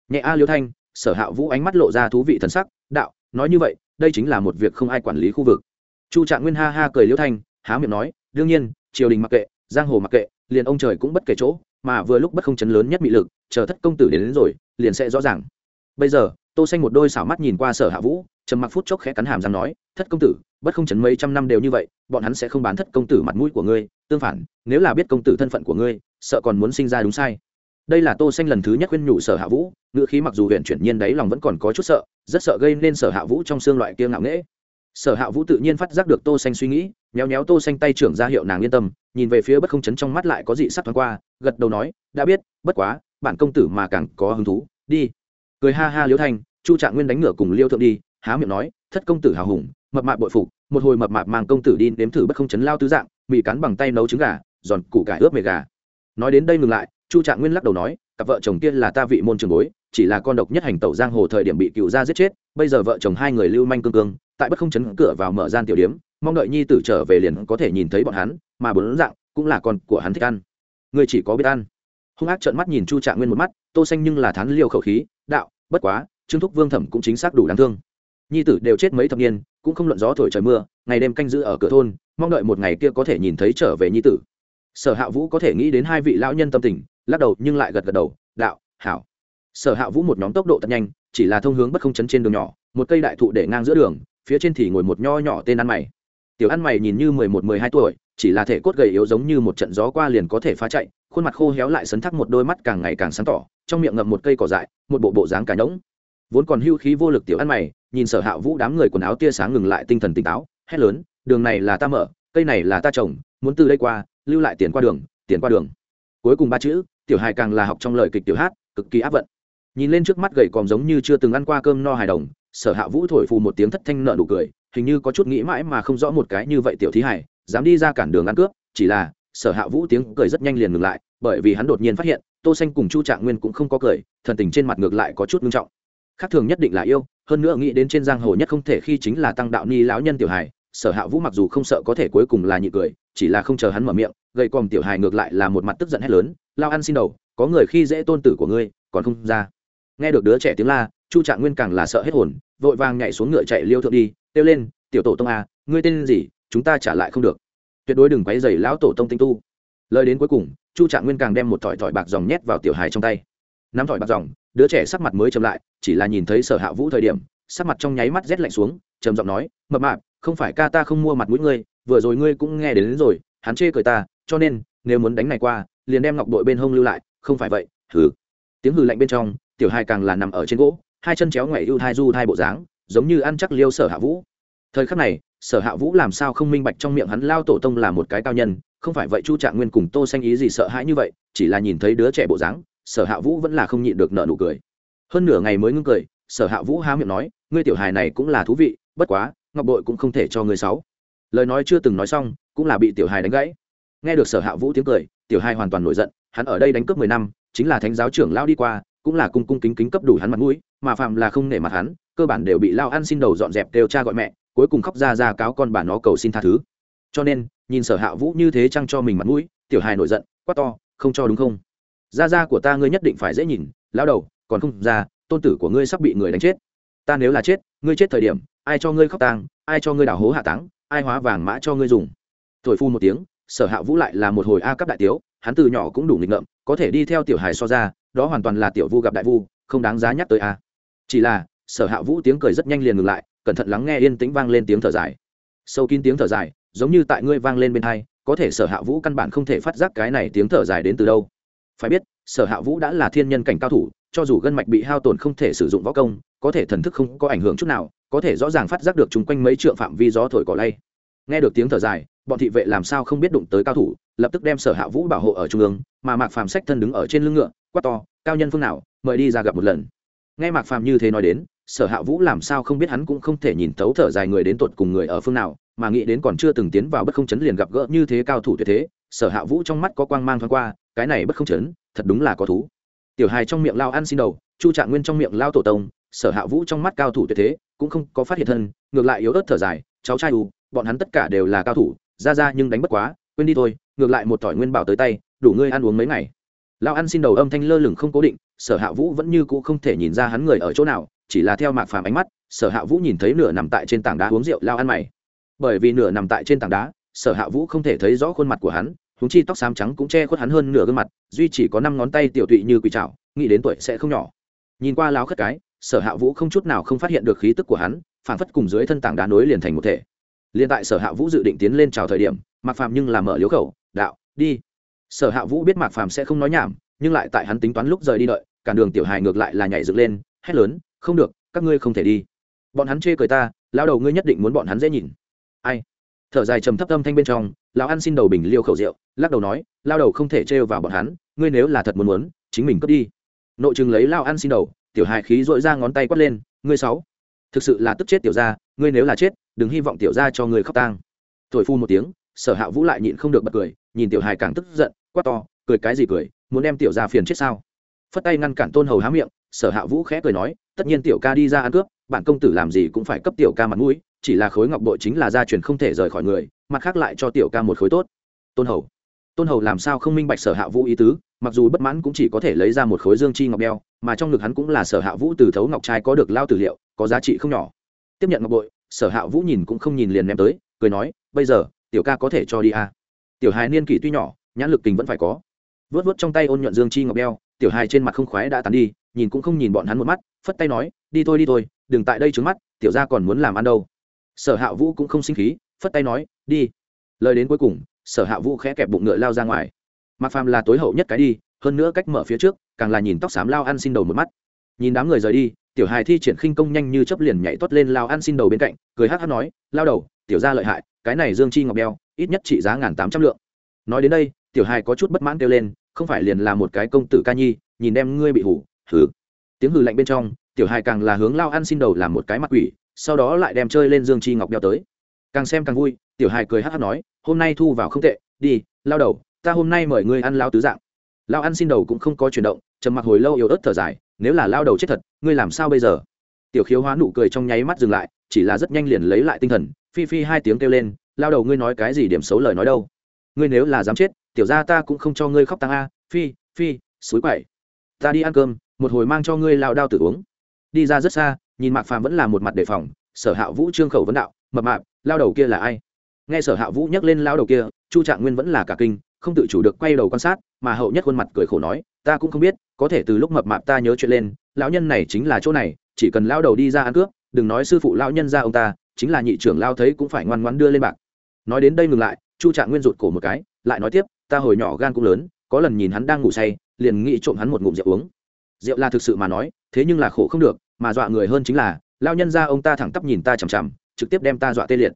nhẹ a liêu thanh, sở hạ vũ ánh mắt lộ ra thú vị thần sắc, đạo, nói như vậy, đây chính là một việc không ai quản lý khu vực. Chu trạng nguyên ha ha cười liêu thanh, há miệng nói, đương nhiên triều đình mặc kệ giang hồ mặc kệ liền ông trời cũng bất kể chỗ mà vừa lúc bất không chấn lớn nhất bị lực chờ thất công tử đến, đến rồi liền sẽ rõ ràng. Bây giờ tô xanh một đôi xảo mắt nhìn qua sở hạ vũ trầm mặc phút chốc khẽ cắn hàm răng nói thất công tử bất không chấn mấy trăm năm đều như vậy bọn hắn sẽ không bán thất công tử mặt mũi của ngươi tương phản nếu là biết công tử thân phận của ngươi sợ còn muốn sinh ra đúng sai. Đây là tô xanh lần thứ nhất khuyên nhủ sở hạ vũ ngữ khí mặc dù huyện chuyển nhiên đấy lòng vẫn còn có chút sợ rất sợ gây nên sở hạ vũ trong xương loại kia ngạo nghễ sở hạ vũ tự nhiên phát giác được tô xanh suy nghĩ, nhéo nhéo tô xanh tay trưởng ra hiệu nàng yên tâm, nhìn về phía bất không chấn trong mắt lại có dị sắc thoáng qua, gật đầu nói, đã biết, bất quá, bản công tử mà càng có hứng thú, đi. Cười ha ha liễu thanh, chu trạng nguyên đánh ngửa cùng liêu thượng đi, há miệng nói, thất công tử hào hùng, mập mạp bội phục, một hồi mập mạp mang công tử đi nếm thử bất không chấn lao tứ dạng, mì cắn bằng tay nấu trứng gà, giòn củ cải ướp mề gà. Nói đến đây ngừng lại chu trạng nguyên lắc đầu nói, cặp vợ chồng kia là ta vị môn trường bối, chỉ là con độc nhất hành tẩu giang hồ thời điểm bị cựu gia giết chết, bây giờ vợ chồng hai người lưu manh cương cương, tại bất không chấn cửa vào mở gian tiểu điếm, mong đợi nhi tử trở về liền có thể nhìn thấy bọn hắn, mà bốn dạng cũng là con của hắn thích ăn. Người chỉ có biết ăn. Hung ác trợn mắt nhìn chu trạng nguyên một mắt, tô xanh nhưng là thán liều khẩu khí, đạo, bất quá, trương thúc vương thẩm cũng chính xác đủ đáng thương. Nhi tử đều chết mấy thập niên, cũng không luận gió thổi trời mưa, ngày đêm canh giữ ở cửa thôn, mong đợi một ngày kia có thể nhìn thấy trở về nhi tử. Sở hạ vũ có thể nghĩ đến hai vị lão nhân tâm tình lắc đầu nhưng lại gật gật đầu, đạo, hảo. Sở hạ vũ một nhóm tốc độ thật nhanh, chỉ là thông hướng bất không chấn trên đường nhỏ, một cây đại thụ để ngang giữa đường, phía trên thì ngồi một nho nhỏ tên ăn mày. Tiểu ăn mày nhìn như mười một, mười hai tuổi, chỉ là thể cốt gầy yếu giống như một trận gió qua liền có thể phá chạy, khuôn mặt khô héo lại sấn thắc một đôi mắt càng ngày càng sáng tỏ, trong miệng ngậm một cây cỏ dại, một bộ bộ dáng cả nhỗng. Vốn còn hưu khí vô lực tiểu ăn mày, nhìn sở hạ vũ đám người quần áo tia sáng ngừng lại tinh thần tỉnh táo, hét lớn, đường này là ta mở, cây này là ta trồng, muốn từ đây qua, lưu lại tiền qua đường, tiền qua đường. Cuối cùng ba chữ tiểu hài càng là học trong lời kịch tiểu hát, cực kỳ áp vận. Nhìn lên trước mắt gầy còm giống như chưa từng ăn qua cơm no hài đồng, sở hạ vũ thổi phù một tiếng thất thanh nợ nụ cười, hình như có chút nghĩ mãi mà không rõ một cái như vậy tiểu thí hải dám đi ra cản đường ăn cướp, chỉ là, sở hạ vũ tiếng cười rất nhanh liền ngừng lại, bởi vì hắn đột nhiên phát hiện, tô xanh cùng chu trạng nguyên cũng không có cười, thần tình trên mặt ngược lại có chút nghiêm trọng. Khác thường nhất định là yêu, hơn nữa nghĩ đến trên giang hồ nhất không thể khi chính là tăng đạo ni lão nhân tiểu hài, sở hạ vũ mặc dù không sợ có thể cuối cùng là nhị cười chỉ là không chờ hắn mở miệng gậy còm tiểu hài ngược lại là một mặt tức giận hét lớn, lao ăn xin đầu, có người khi dễ tôn tử của ngươi, còn không ra. Nghe được đứa trẻ tiếng la, chu trạng nguyên càng là sợ hết hồn, vội vàng nhảy xuống ngựa chạy liêu thượng đi, kêu lên, tiểu tổ tông a ngươi tên gì, chúng ta trả lại không được. Tuyệt đối đừng quấy dày lão tổ tông tinh tu. Lời đến cuối cùng, chu trạng nguyên càng đem một thỏi thỏi bạc dòng nhét vào tiểu hài trong tay. Nắm thỏi bạc dòng, đứa trẻ sắc mặt mới chậm lại, chỉ là nhìn thấy sở hạ vũ thời điểm, sắc mặt trong nháy mắt rét lạnh xuống, trầm giọng nói, mập mạp, không phải ca ta không mua mặt mũi ngươi vừa rồi ngươi cũng nghe đến, đến rồi hắn chê cười ta cho nên nếu muốn đánh này qua liền đem ngọc đội bên hông lưu lại không phải vậy hừ. Tiếng hừ lạnh bên trong tiểu hai càng là nằm ở trên gỗ hai chân chéo ngoảy ưu thai du thai bộ dáng giống như ăn chắc liêu sở hạ vũ. Thời khắc này sở hạ vũ làm sao không minh bạch trong miệng hắn lao tổ tông là một cái cao nhân không phải vậy chu trạng nguyên cùng tô xanh ý gì sợ hãi như vậy chỉ là nhìn thấy đứa trẻ bộ dáng sở hạ vũ vẫn là không nhịn được nợ nụ cười. Hơn nửa ngày mới ngưng cười sở hạ vũ há miệng nói ngươi tiểu hài này cũng là thú vị bất quá ngọc bội cũng không thể cho ngươi sáu lời nói chưa từng nói xong, cũng là bị tiểu hài đánh gãy. Nghe được sở hạ vũ tiếng cười, tiểu hài hoàn toàn nổi giận, hắn ở đây đánh cướp mười năm, chính là thánh giáo trưởng lao đi qua, cũng là cung cung kính kính cấp đủ hắn mặt mũi, mà phạm là không nể mặt hắn, cơ bản đều bị lao ăn xin đầu dọn dẹp đều cha gọi mẹ, cuối cùng khóc ra ra cáo con bà nó cầu xin tha thứ. Cho nên, nhìn sở hạ vũ như thế chăng cho mình mặt mũi, tiểu hài nổi giận, quát to, không cho đúng không? Gia gia của ta ngươi nhất định phải dễ nhìn lao đầu, còn không ra, tôn tử của ngươi sắp bị người đánh chết. Ta nếu là chết, ngươi chết thời điểm, ai cho ngươi khóc tang, ai cho ngươi đào hố hạ táng ai hóa vàng mã cho ngươi dùng. Thổi phu một tiếng, sở hạ vũ lại là một hồi a cấp đại tiếu, hắn từ nhỏ cũng đủ nghịch ngợm, có thể đi theo tiểu hài so ra, đó hoàn toàn là tiểu vu gặp đại vu, không đáng giá nhắc tới a. Chỉ là, sở hạ vũ tiếng cười rất nhanh liền ngừng lại, cẩn thận lắng nghe yên tĩnh vang lên tiếng thở dài. Sâu kín tiếng thở dài, giống như tại ngươi vang lên bên hai, có thể sở hạ vũ căn bản không thể phát giác cái này tiếng thở dài đến từ đâu. Phải biết, sở hạ vũ đã là thiên nhân cảnh cao thủ cho dù gân mạch bị hao tổn không thể sử dụng võ công, có thể thần thức không có ảnh hưởng chút nào, có thể rõ ràng phát giác được chung quanh mấy trượng phạm vi gió thổi cỏ lay. Nghe được tiếng thở dài, bọn thị vệ làm sao không biết đụng tới cao thủ, lập tức đem sở hạ vũ bảo hộ ở trung ương, mà mạc phàm sách thân đứng ở trên lưng ngựa, quát to, cao nhân phương nào, mời đi ra gặp một lần. Nghe mạc phàm như thế nói đến, sở hạ vũ làm sao không biết hắn cũng không thể nhìn thấu thở dài người đến tột cùng người ở phương nào, mà nghĩ đến còn chưa từng tiến vào bất không chấn liền gặp gỡ như thế cao thủ tuyệt thế, sở hạ vũ trong mắt có quang mang thoáng qua, cái này bất không chấn, thật đúng là có thú tiểu hài trong miệng lao ăn xin đầu, chu trạng nguyên trong miệng lao tổ tông, sở hạ vũ trong mắt cao thủ tuyệt thế, cũng không có phát hiện thân, ngược lại yếu ớt thở dài, cháu trai u bọn hắn tất cả đều là cao thủ, ra ra nhưng đánh bất quá, quên đi thôi, ngược lại một tỏi nguyên bảo tới tay, đủ ngươi ăn uống mấy ngày. Lao ăn xin đầu âm thanh lơ lửng không cố định, sở hạ vũ vẫn như cũ không thể nhìn ra hắn người ở chỗ nào, chỉ là theo mạc phàm ánh mắt, sở hạ vũ nhìn thấy nửa nằm tại trên tảng đá uống rượu lao ăn mày. Bởi vì nửa nằm tại trên tảng đá, sở hạ vũ không thể thấy rõ khuôn mặt của hắn húng chi tóc xám trắng cũng che khuất hắn hơn nửa gương mặt, duy chỉ có năm ngón tay tiểu tụy như quỷ trào nghĩ đến tuổi sẽ không nhỏ. Nhìn qua láo khất cái, sở hạ vũ không chút nào không phát hiện được khí tức của hắn phản phất cùng dưới thân tảng đá nối liền thành một thể. Liền tại sở hạ vũ dự định tiến lên chào thời điểm, mạc phàm nhưng làm mở liếu khẩu, đạo, đi. Sở hạ vũ biết mạc phàm sẽ không nói nhảm, nhưng lại tại hắn tính toán lúc rời đi đợi, cả đường tiểu hài ngược lại là nhảy dựng lên, hét lớn, không được, các ngươi không thể đi. Bọn hắn chê cười ta, lao đầu ngươi nhất định muốn bọn hắn dễ nhìn. Ai? Thở dài trầm thấp âm thanh bên trong lão ăn xin đầu bình liêu khẩu rượu, lắc đầu nói, lao đầu không thể trêu vào bọn hắn, ngươi nếu là thật muốn muốn, chính mình cướp đi. Nội chừng lấy lao ăn xin đầu, tiểu hài khí dội ra ngón tay quát lên, ngươi sáu, thực sự là tức chết tiểu gia, ngươi nếu là chết, đừng hy vọng tiểu gia cho người khóc tang. Thổi phu một tiếng, sở hạ vũ lại nhịn không được bật cười, nhìn tiểu hài càng tức giận, quát to, cười cái gì cười, muốn đem tiểu gia phiền chết sao? Phất tay ngăn cản tôn hầu há miệng, sở hạ vũ khẽ cười nói, tất nhiên tiểu ca đi ra ăn cướp, bản công tử làm gì cũng phải cấp tiểu ca mặt mũi chỉ là khối ngọc bội chính là gia truyền không thể rời khỏi người, mặt khác lại cho tiểu ca một khối tốt. Tôn hầu. Tôn hầu làm sao không minh bạch sở hạ vũ ý tứ, mặc dù bất mãn cũng chỉ có thể lấy ra một khối dương chi ngọc đeo, mà trong ngực hắn cũng là sở hạ vũ từ thấu ngọc trai có được lao tử liệu, có giá trị không nhỏ. Tiếp nhận ngọc bội, sở hạ vũ nhìn cũng không nhìn liền ném tới, cười nói, bây giờ, tiểu ca có thể cho đi à. tiểu hài niên kỷ tuy nhỏ, nhãn lực tình vẫn phải có. Vớt vớt trong tay ôn nhuận dương chi ngọc đeo, tiểu hài trên mặt không khoái đã tàn đi, nhìn cũng không nhìn bọn hắn một mắt, phất tay nói, đi thôi đi thôi, đừng tại đây trứng mắt, tiểu ra còn muốn làm ăn đâu sở hạ vũ cũng không sinh khí, phất tay nói, đi. Lời đến cuối cùng, sở hạ vũ khẽ kẹp bụng ngựa lao ra ngoài. Mặc phàm là tối hậu nhất cái đi, hơn nữa cách mở phía trước, càng là nhìn tóc xám lao ăn xin đầu một mắt. Nhìn đám người rời đi, tiểu hài thi triển khinh công nhanh như chấp liền nhảy tuất lên lao ăn xin đầu bên cạnh, cười hát hát nói, lao đầu, tiểu ra lợi hại, cái này dương chi ngọc đeo ít nhất trị giá ngàn tám trăm lượng. Nói đến đây, tiểu hài có chút bất mãn kêu lên, không phải liền là một cái công tử ca nhi, nhìn đem ngươi bị hủ hử tiếng hử lạnh bên trong, tiểu hài càng là hướng lao ăn xin đầu làm một cái mặt quỷ sau đó lại đem chơi lên dương chi ngọc đeo tới. Càng xem càng vui, tiểu hài cười hát hát nói, hôm nay thu vào không tệ, đi, lao đầu, ta hôm nay mời ngươi ăn lao tứ dạng. Lao ăn xin đầu cũng không có chuyển động, trầm mặc hồi lâu yếu ớt thở dài, nếu là lao đầu chết thật, ngươi làm sao bây giờ? Tiểu khiếu hóa nụ cười trong nháy mắt dừng lại, chỉ là rất nhanh liền lấy lại tinh thần, phi phi hai tiếng kêu lên, lao đầu ngươi nói cái gì điểm xấu lời nói đâu? Ngươi nếu là dám chết, tiểu ra ta cũng không cho ngươi khóc tăng a, phi phi suối quậy. Ta đi ăn cơm, một hồi mang cho ngươi lao đao tử uống. Đi ra rất xa nhìn mạc phàm vẫn là một mặt đề phòng, sở hạ vũ trương khẩu vấn đạo, mập mạp, lao đầu kia là ai? Nghe sở hạ vũ nhắc lên lao đầu kia, chu trạng nguyên vẫn là cả kinh, không tự chủ được quay đầu quan sát, mà hậu nhất khuôn mặt cười khổ nói, ta cũng không biết, có thể từ lúc mập mạp ta nhớ chuyện lên, lão nhân này chính là chỗ này, chỉ cần lao đầu đi ra ăn cướp, đừng nói sư phụ lao nhân ra ông ta, chính là nhị trưởng lao thấy cũng phải ngoan ngoan đưa lên bạc. Nói đến đây ngừng lại, chu trạng nguyên rụt cổ một cái, lại nói tiếp, ta hồi nhỏ gan cũng lớn, có lần nhìn hắn đang ngủ say, liền nghĩ trộm hắn một ngụm rượu uống. Rượu là thực sự mà nói, thế nhưng là khổ không được mà dọa người hơn chính là, lao nhân ra ông ta thẳng tắp nhìn ta chằm chằm, trực tiếp đem ta dọa tê liệt.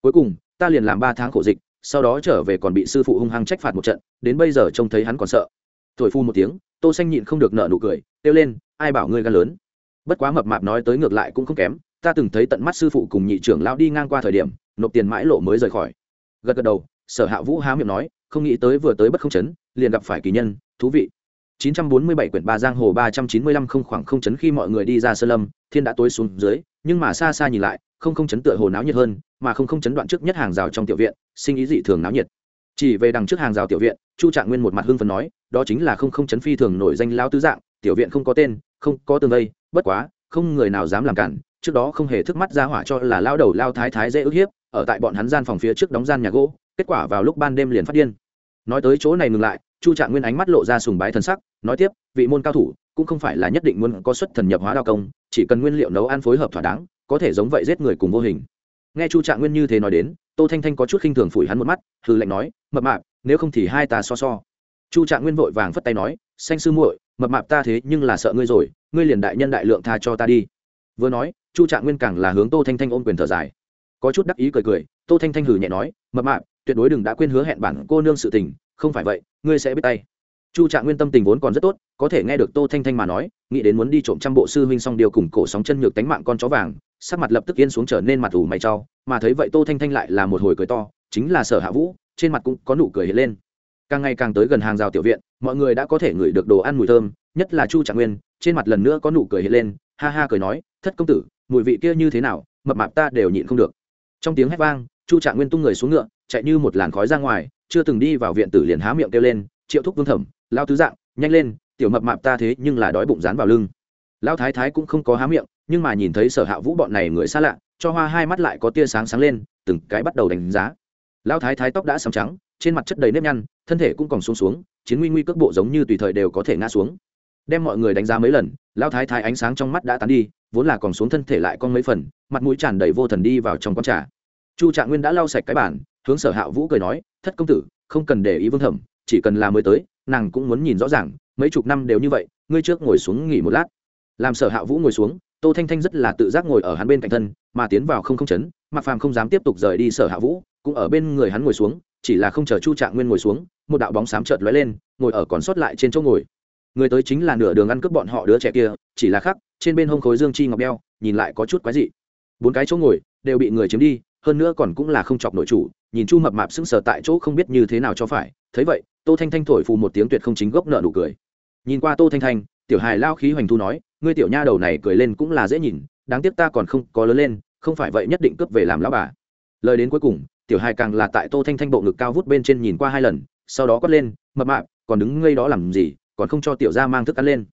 Cuối cùng, ta liền làm ba tháng khổ dịch, sau đó trở về còn bị sư phụ hung hăng trách phạt một trận, đến bây giờ trông thấy hắn còn sợ. Thổi phu một tiếng, tô xanh nhịn không được nợ nụ cười, kêu lên, ai bảo ngươi gan lớn? Bất quá mập mạp nói tới ngược lại cũng không kém, ta từng thấy tận mắt sư phụ cùng nhị trưởng lão đi ngang qua thời điểm, nộp tiền mãi lộ mới rời khỏi. Gật gật đầu, sở hạ vũ há miệng nói, không nghĩ tới vừa tới bất không chấn, liền gặp phải kỳ nhân, thú vị. 947 quyển ba giang hồ 395 không khoảng không chấn khi mọi người đi ra sơ lâm, thiên đã tối xuống dưới, nhưng mà xa xa nhìn lại, không không chấn tựa hồ náo nhiệt hơn, mà không không chấn đoạn trước nhất hàng rào trong tiểu viện, sinh ý dị thường náo nhiệt. Chỉ về đằng trước hàng rào tiểu viện, chu trạng nguyên một mặt hưng phấn nói, đó chính là không không chấn phi thường nổi danh lão tứ dạng, tiểu viện không có tên, không có tường vây, bất quá, không người nào dám làm cản, trước đó không hề thức mắt ra hỏa cho là lão đầu lao thái thái dễ ức hiếp, ở tại bọn hắn gian phòng phía trước đóng gian nhà gỗ, kết quả vào lúc ban đêm liền phát điên. Nói tới chỗ này ngừng lại chu trạng nguyên ánh mắt lộ ra sùng bái thần sắc, nói tiếp, vị môn cao thủ, cũng không phải là nhất định muốn có xuất thần nhập hóa đao công, chỉ cần nguyên liệu nấu ăn phối hợp thỏa đáng, có thể giống vậy giết người cùng vô hình. Nghe chu trạng nguyên như thế nói đến, tô thanh thanh có chút khinh thường phủi hắn một mắt, hừ lạnh nói, mập mạp, nếu không thì hai ta so so. Chu trạng nguyên vội vàng phất tay nói, xanh sư muội, mập mạp ta thế nhưng là sợ ngươi rồi, ngươi liền đại nhân đại lượng tha cho ta đi. Vừa nói, chu trạng nguyên càng là hướng tô thanh thanh ôm quyền thở dài. Có chút đắc ý cười cười, tô thanh thanh hử nhẹ nói, mập mạp, tuyệt đối đừng đã quên hứa hẹn bản cô nương sự tình, không phải vậy ngươi sẽ biết tay. Chu trạng nguyên tâm tình vốn còn rất tốt, có thể nghe được tô thanh thanh mà nói, nghĩ đến muốn đi trộm trăm bộ sư huynh xong điều cùng cổ sóng chân nhược tánh mạng con chó vàng, sắc mặt lập tức yên xuống trở nên mặt ủ mày trao, mà thấy vậy tô thanh thanh lại là một hồi cười to, chính là sở hạ vũ, trên mặt cũng có nụ cười hiện lên. Càng ngày càng tới gần hàng rào tiểu viện, mọi người đã có thể ngửi được đồ ăn mùi thơm, nhất là chu trạng nguyên, trên mặt lần nữa có nụ cười hiện lên, ha ha cười nói, thất công tử, mùi vị kia như thế nào, mập mạp ta đều nhịn không được. Trong tiếng hét vang, chu trạng nguyên tung người xuống ngựa, chạy như một làn khói ra ngoài chưa từng đi vào viện tử liền há miệng kêu lên, triệu thúc vương thẩm, lao tứ dạng, nhanh lên, tiểu mập mạp ta thế nhưng là đói bụng dán vào lưng. Lao thái thái cũng không có há miệng, nhưng mà nhìn thấy sở hạ vũ bọn này người xa lạ, cho hoa hai mắt lại có tia sáng sáng lên, từng cái bắt đầu đánh giá. Lao thái thái tóc đã sầm trắng, trên mặt chất đầy nếp nhăn, thân thể cũng còn xuống xuống, chiến nguy nguy cước bộ giống như tùy thời đều có thể ngã xuống. Đem mọi người đánh giá mấy lần, lao thái thái ánh sáng trong mắt đã tán đi, vốn là còn xuống thân thể lại con mấy phần, mặt mũi tràn đầy vô thần đi vào trong con trà. Chu trạng nguyên đã lau sạch cái bản hướng sở hạ vũ cười nói, thất công tử, không cần để ý vương thẩm, chỉ cần là mới tới, nàng cũng muốn nhìn rõ ràng, mấy chục năm đều như vậy, ngươi trước ngồi xuống nghỉ một lát. Làm sở hạ vũ ngồi xuống, tô thanh thanh rất là tự giác ngồi ở hắn bên cạnh thân, mà tiến vào không không chấn mặc phàm không dám tiếp tục rời đi sở hạ vũ, cũng ở bên người hắn ngồi xuống, chỉ là không chờ chu trạng nguyên ngồi xuống, một đạo bóng xám chợt lóe lên, ngồi ở còn sót lại trên chỗ ngồi. Người tới chính là nửa đường ăn cướp bọn họ đứa trẻ kia, chỉ là khắc, trên bên hông khối dương chi ngọc đeo, nhìn lại có chút quái dị. Bốn cái chỗ ngồi, đều bị người chiếm đi hơn nữa còn cũng là không chọc nội chủ, nhìn chu mập mạp sững sờ tại chỗ không biết như thế nào cho phải. Thấy vậy, tô thanh thanh thổi phù một tiếng tuyệt không chính gốc nợ nụ cười. Nhìn qua tô thanh thanh, tiểu hài lao khí hoành thu nói, ngươi tiểu nha đầu này cười lên cũng là dễ nhìn, đáng tiếc ta còn không có lớn lên, không phải vậy nhất định cướp về làm lão bà. Lời đến cuối cùng, tiểu hài càng là tại tô thanh thanh bộ ngực cao vút bên trên nhìn qua hai lần, sau đó quát lên, mập mạp, còn đứng ngây đó làm gì, còn không cho tiểu gia mang thức ăn lên.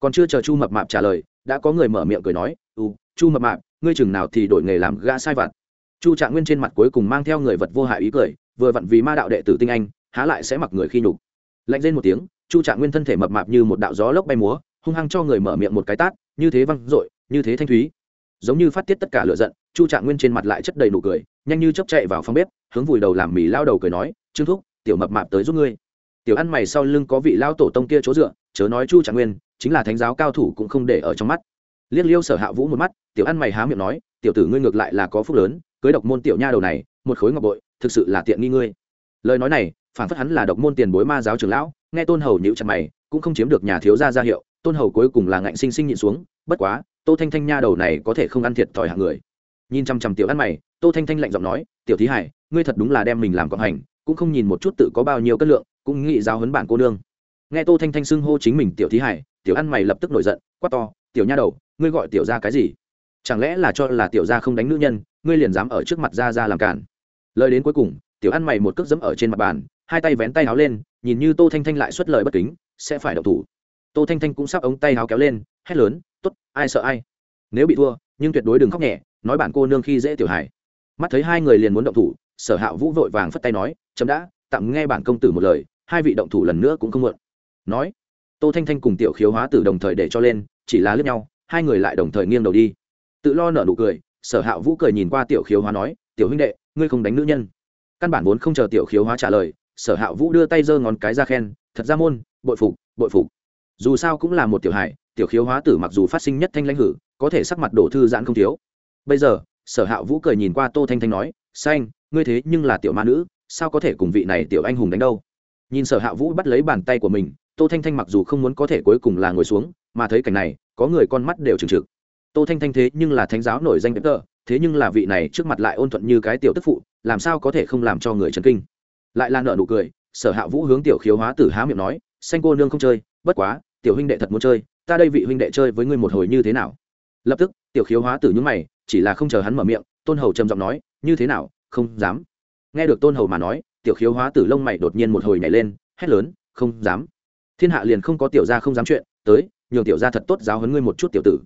Còn chưa chờ chu mập mạp trả lời, đã có người mở miệng cười nói ừ chu mập mạp, ngươi chừng nào thì đổi nghề làm gã sai vặt chu trạng nguyên trên mặt cuối cùng mang theo người vật vô hại ý cười, vừa vặn vì ma đạo đệ tử tinh anh, há lại sẽ mặc người khi nhục. Lạnh lên một tiếng, chu trạng nguyên thân thể mập mạp như một đạo gió lốc bay múa, hung hăng cho người mở miệng một cái tát, như thế văng dội, như thế thanh thúy. Giống như phát tiết tất cả lửa giận, chu trạng nguyên trên mặt lại chất đầy nụ cười, nhanh như chấp chạy vào phòng bếp, hướng vùi đầu làm mì lao đầu cười nói, trương thúc, tiểu mập mạp tới giúp ngươi. Tiểu ăn mày sau lưng có vị lao tổ tông kia chỗ dựa, chớ nói chu trạng nguyên, chính là thánh giáo cao thủ cũng không để ở trong mắt. Liếc liêu sở hạ vũ một mắt, tiểu ăn mày há miệng nói, tiểu tử ngươi ngược lại là có phúc lớn cưới độc môn tiểu nha đầu này, một khối ngọc bội, thực sự là tiện nghi ngươi. Lời nói này, phản phất hắn là độc môn tiền bối ma giáo trưởng lão, nghe tôn hầu nhữ chặt mày, cũng không chiếm được nhà thiếu gia ra hiệu, tôn hầu cuối cùng là ngạnh sinh sinh nhịn xuống, bất quá, tô thanh thanh nha đầu này có thể không ăn thiệt thòi hạng người. Nhìn chăm chăm tiểu ăn mày, tô thanh thanh lạnh giọng nói, tiểu thí hải, ngươi thật đúng là đem mình làm cộng hành, cũng không nhìn một chút tự có bao nhiêu cân lượng, cũng nghĩ giáo huấn bản cô nương. Nghe tô thanh thanh xưng hô chính mình tiểu thí hải, tiểu ăn mày lập tức nổi giận, quát to, tiểu nha đầu, ngươi gọi tiểu ra cái gì? Chẳng lẽ là cho là tiểu gia không đánh nữ nhân, ngươi liền dám ở trước mặt gia gia làm cản? Lời đến cuối cùng, tiểu ăn mày một cước dẫm ở trên mặt bàn, hai tay vén tay áo lên, nhìn như tô thanh thanh lại xuất lời bất kính, sẽ phải đậu thủ. Tô thanh thanh cũng sắp ống tay áo kéo lên, hét lớn t ố t ai sợ ai? Nếu bị thua, nhưng tuyệt đối đừng khóc nhẹ, nói bản cô nương khi dễ tiểu hải mắt thấy hai người liền muốn động thủ, sở hạ vũ vội vàng phất tay nói, chấm đã, tạm nghe bản công tử một lời, hai vị động thủ lần nữa cũng không mượn nói, tô thanh thanh cùng tiểu khiếu hóa tử đồng thời để cho lên, chỉ là lướt nhau, hai người lại đồng thời nghiêng đầu đi tự lo nở nụ cười, sở hạ vũ cười nhìn qua tiểu khiếu hóa nói, tiểu huynh đệ, ngươi không đánh nữ nhân. Căn bản vốn không chờ tiểu khiếu hóa trả lời, sở hạ vũ đưa tay giơ ngón cái ra khen, thật ra môn, bội phục bội phục. Dù sao cũng là một tiểu hải tiểu khiếu hóa tử mặc dù phát sinh nhất thanh lãnh hử, có thể sắc mặt đổ thư giãn không thiếu. Bây giờ, sở hạ vũ cười nhìn qua tô thanh thanh nói, xanh, ngươi thế nhưng là tiểu ma nữ, sao có thể cùng vị này tiểu anh hùng đánh đâu? Nhìn sở hạ vũ bắt lấy bàn tay của mình, tô thanh thanh mặc dù không muốn có thể cuối cùng là ngồi xuống, mà thấy cảnh này, có người con mắt đều trừng trực tô thanh thanh thế nhưng là thánh giáo nổi danh tờ, thế nhưng là vị này trước mặt lại ôn thuận như cái tiểu tức phụ, làm sao có thể không làm cho người chấn kinh? Lại là nợ nụ cười, sở hạ vũ hướng tiểu khiếu hóa tử há miệng nói, xanh cô nương không chơi, bất quá, tiểu huynh đệ thật muốn chơi, ta đây vị huynh đệ chơi với ngươi một hồi như thế nào? Lập tức, tiểu khiếu hóa tử nhúng mày, chỉ là không chờ hắn mở miệng, tôn hầu trầm giọng nói, như thế nào, không dám. Nghe được tôn hầu mà nói, tiểu khiếu hóa tử lông mày đột nhiên một hồi nhảy lên, hét lớn, không dám. Thiên hạ liền không có tiểu gia không dám chuyện, tới, nhường tiểu gia thật tốt giáo huấn ngươi một chút tiểu tử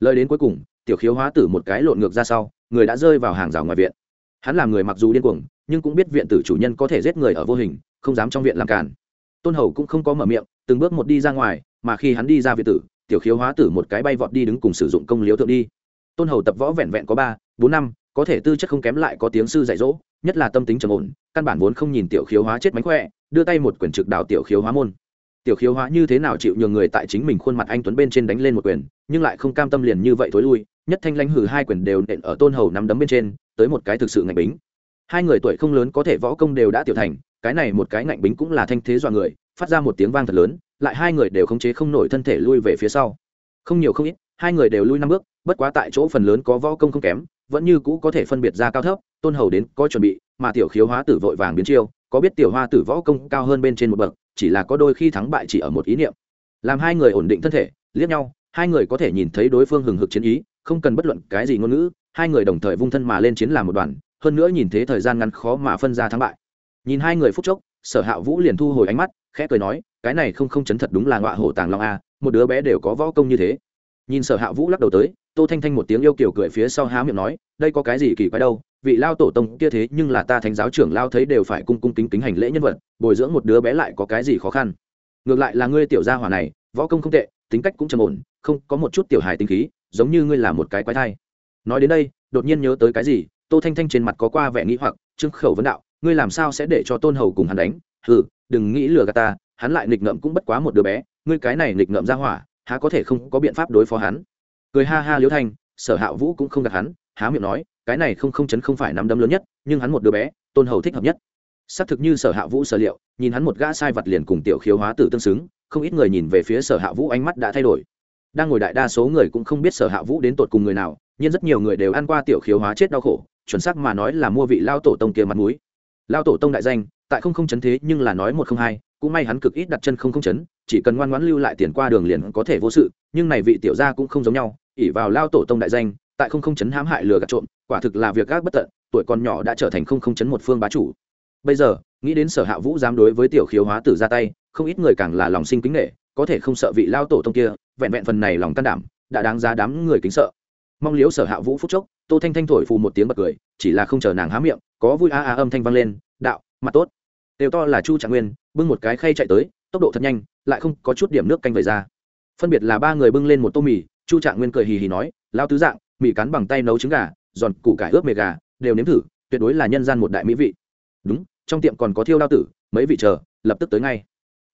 lời đến cuối cùng, tiểu khiếu hóa tử một cái lộn ngược ra sau, người đã rơi vào hàng rào ngoài viện. Hắn làm người mặc dù điên cuồng, nhưng cũng biết viện tử chủ nhân có thể giết người ở vô hình, không dám trong viện làm cản tôn hầu cũng không có mở miệng, từng bước một đi ra ngoài, mà khi hắn đi ra viện tử, tiểu khiếu hóa tử một cái bay vọt đi đứng cùng sử dụng công liếu thượng đi. Tôn hầu tập võ vẹn vẹn có ba, bốn năm, có thể tư chất không kém lại có tiếng sư dạy dỗ, nhất là tâm tính trầm ổn, căn bản vốn không nhìn tiểu khiếu hóa chết mánh khỏe, đưa tay một quyển trực đạo tiểu khiếu hóa môn tiểu khiếu hóa như thế nào chịu nhường người tại chính mình khuôn mặt anh tuấn bên trên đánh lên một quyền, nhưng lại không cam tâm liền như vậy thối lui, nhất thanh lãnh hử hai quyền đều nện ở tôn hầu nắm đấm bên trên, tới một cái thực sự ngạnh bính. Hai người tuổi không lớn có thể võ công đều đã tiểu thành, cái này một cái ngạnh bính cũng là thanh thế dọa người, phát ra một tiếng vang thật lớn, lại hai người đều khống chế không nổi thân thể lui về phía sau. Không nhiều không ít, hai người đều lui năm bước, bất quá tại chỗ phần lớn có võ công không kém, vẫn như cũ có thể phân biệt ra cao thấp, tôn hầu đến có chuẩn bị, mà tiểu khiếu hóa tử vội vàng biến chiêu, có biết tiểu hoa tử võ công cao hơn bên trên một bậc chỉ là có đôi khi thắng bại chỉ ở một ý niệm. Làm hai người ổn định thân thể, liếc nhau, hai người có thể nhìn thấy đối phương hừng hực chiến ý, không cần bất luận cái gì ngôn ngữ, hai người đồng thời vung thân mà lên chiến làm một đoàn, hơn nữa nhìn thấy thời gian ngắn khó mà phân ra thắng bại. Nhìn hai người phút chốc, sở hạ vũ liền thu hồi ánh mắt, khẽ cười nói, cái này không không chấn thật đúng là ngọa hổ tàng long a, một đứa bé đều có võ công như thế. Nhìn sở hạ vũ lắc đầu tới, tô thanh thanh một tiếng yêu kiểu cười phía sau há miệng nói, đây có cái gì kỳ quái đâu vị lao tổ tông kia thế nhưng là ta thánh giáo trưởng lao thấy đều phải cung cung kính kính hành lễ nhân vật, bồi dưỡng một đứa bé lại có cái gì khó khăn. Ngược lại là ngươi tiểu gia hỏa này, võ công không tệ, tính cách cũng trầm ổn, không có một chút tiểu hài tính khí, giống như ngươi là một cái quái thai. Nói đến đây, đột nhiên nhớ tới cái gì, tô thanh thanh trên mặt có qua vẻ nghĩ hoặc, trương khẩu vấn đạo, ngươi làm sao sẽ để cho tôn hầu cùng hắn đánh? Ừ đừng nghĩ lừa gạt ta, hắn lại nghịch ngợm cũng bất quá một đứa bé, ngươi cái này nghịch ngợm ra hỏa, há có thể không có biện pháp đối phó hắn? Cười ha ha liễu thanh, sở hạ vũ cũng không gạt hắn, há miệng nói cái này không không chấn không phải nắm đấm lớn nhất, nhưng hắn một đứa bé, tôn hầu thích hợp nhất. Xác thực như sở hạ vũ sở liệu, nhìn hắn một gã sai vật liền cùng tiểu khiếu hóa tử tương xứng, không ít người nhìn về phía sở hạ vũ ánh mắt đã thay đổi. Đang ngồi đại đa số người cũng không biết sở hạ vũ đến tột cùng người nào, nhưng rất nhiều người đều ăn qua tiểu khiếu hóa chết đau khổ, chuẩn xác mà nói là mua vị lao tổ tông kia mặt mũi. Lao tổ tông đại danh, tại không không chấn thế nhưng là nói một không hai, cũng may hắn cực ít đặt chân không không chấn, chỉ cần ngoan ngoãn lưu lại tiền qua đường liền có thể vô sự, nhưng này vị tiểu gia cũng không giống nhau ỉ vào lao tổ tông đại danh, tại không không chấn hãm hại lừa gạt trộm quả thực là việc gác bất tận, tuổi còn nhỏ đã trở thành không không chấn một phương bá chủ. Bây giờ, nghĩ đến sở hạ vũ dám đối với tiểu khiếu hóa tử ra tay, không ít người càng là lòng sinh kính nghệ có thể không sợ vị lao tổ tông kia, vẹn vẹn phần này lòng can đảm, đã đáng giá đám người kính sợ. Mong liếu sở hạ vũ phúc chốc, tô thanh thanh thổi phù một tiếng bật cười, chỉ là không chờ nàng há miệng, có vui a a âm thanh vang lên, đạo, mặt tốt. Đều to là chu trạng nguyên, bưng một cái khay chạy tới, tốc độ thật nhanh, lại không có chút điểm nước canh về ra. Phân biệt là ba người bưng lên một tô mì, chu trạng nguyên cười hì hì nói lao tứ dạng, mì cắn bằng tay nấu trứng gà giòn củ cải ướp mề gà, đều nếm thử, tuyệt đối là nhân gian một đại mỹ vị. Đúng, trong tiệm còn có thiêu đao tử, mấy vị chờ, lập tức tới ngay.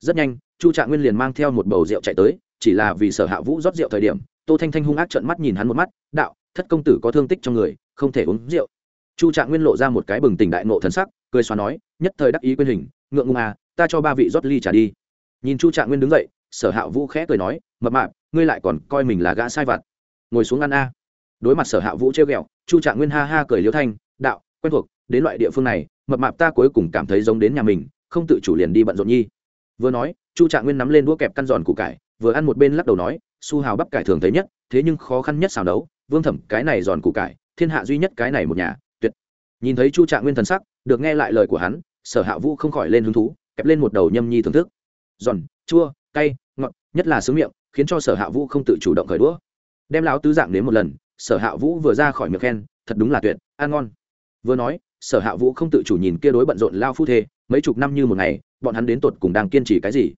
Rất nhanh, chu trạng nguyên liền mang theo một bầu rượu chạy tới, chỉ là vì sở hạ vũ rót rượu thời điểm, tô thanh thanh hung ác trợn mắt nhìn hắn một mắt, đạo, thất công tử có thương tích trong người, không thể uống rượu. Chu trạng nguyên lộ ra một cái bừng tỉnh đại nộ thần sắc, cười xoa nói, nhất thời đắc ý quyên hình, ngượng ngùng à ta cho ba vị rót ly trả đi. Nhìn chu trạng nguyên đứng dậy, sở hạ vũ khẽ cười nói, mập mạp, ngươi lại còn coi mình là gã sai vặt. Ngồi xuống ăn a. Đối mặt sở hạ vũ trêu ghẹo chu trạng nguyên ha ha cười liễu thanh, đạo, quen thuộc, đến loại địa phương này, mập mạp ta cuối cùng cảm thấy giống đến nhà mình, không tự chủ liền đi bận rộn nhi. Vừa nói, chu trạng nguyên nắm lên đũa kẹp căn giòn củ cải, vừa ăn một bên lắc đầu nói, su hào bắp cải thường thấy nhất, thế nhưng khó khăn nhất xào nấu, vương thẩm, cái này giòn củ cải, thiên hạ duy nhất cái này một nhà, tuyệt. Nhìn thấy chu trạng nguyên thần sắc, được nghe lại lời của hắn, sở hạ vũ không khỏi lên hứng thú, kẹp lên một đầu nhâm nhi thưởng thức. Giòn, chua, cay, ngọt, nhất là sướng miệng, khiến cho sở hạ vũ không tự chủ động khởi đũa. Đem láo tứ dạng đến một lần sở hạ vũ vừa ra khỏi miệng khen, thật đúng là tuyệt, ăn ngon. Vừa nói, sở hạ vũ không tự chủ nhìn kia đối bận rộn lao phu thê, mấy chục năm như một ngày, bọn hắn đến tột cùng đang kiên trì cái gì?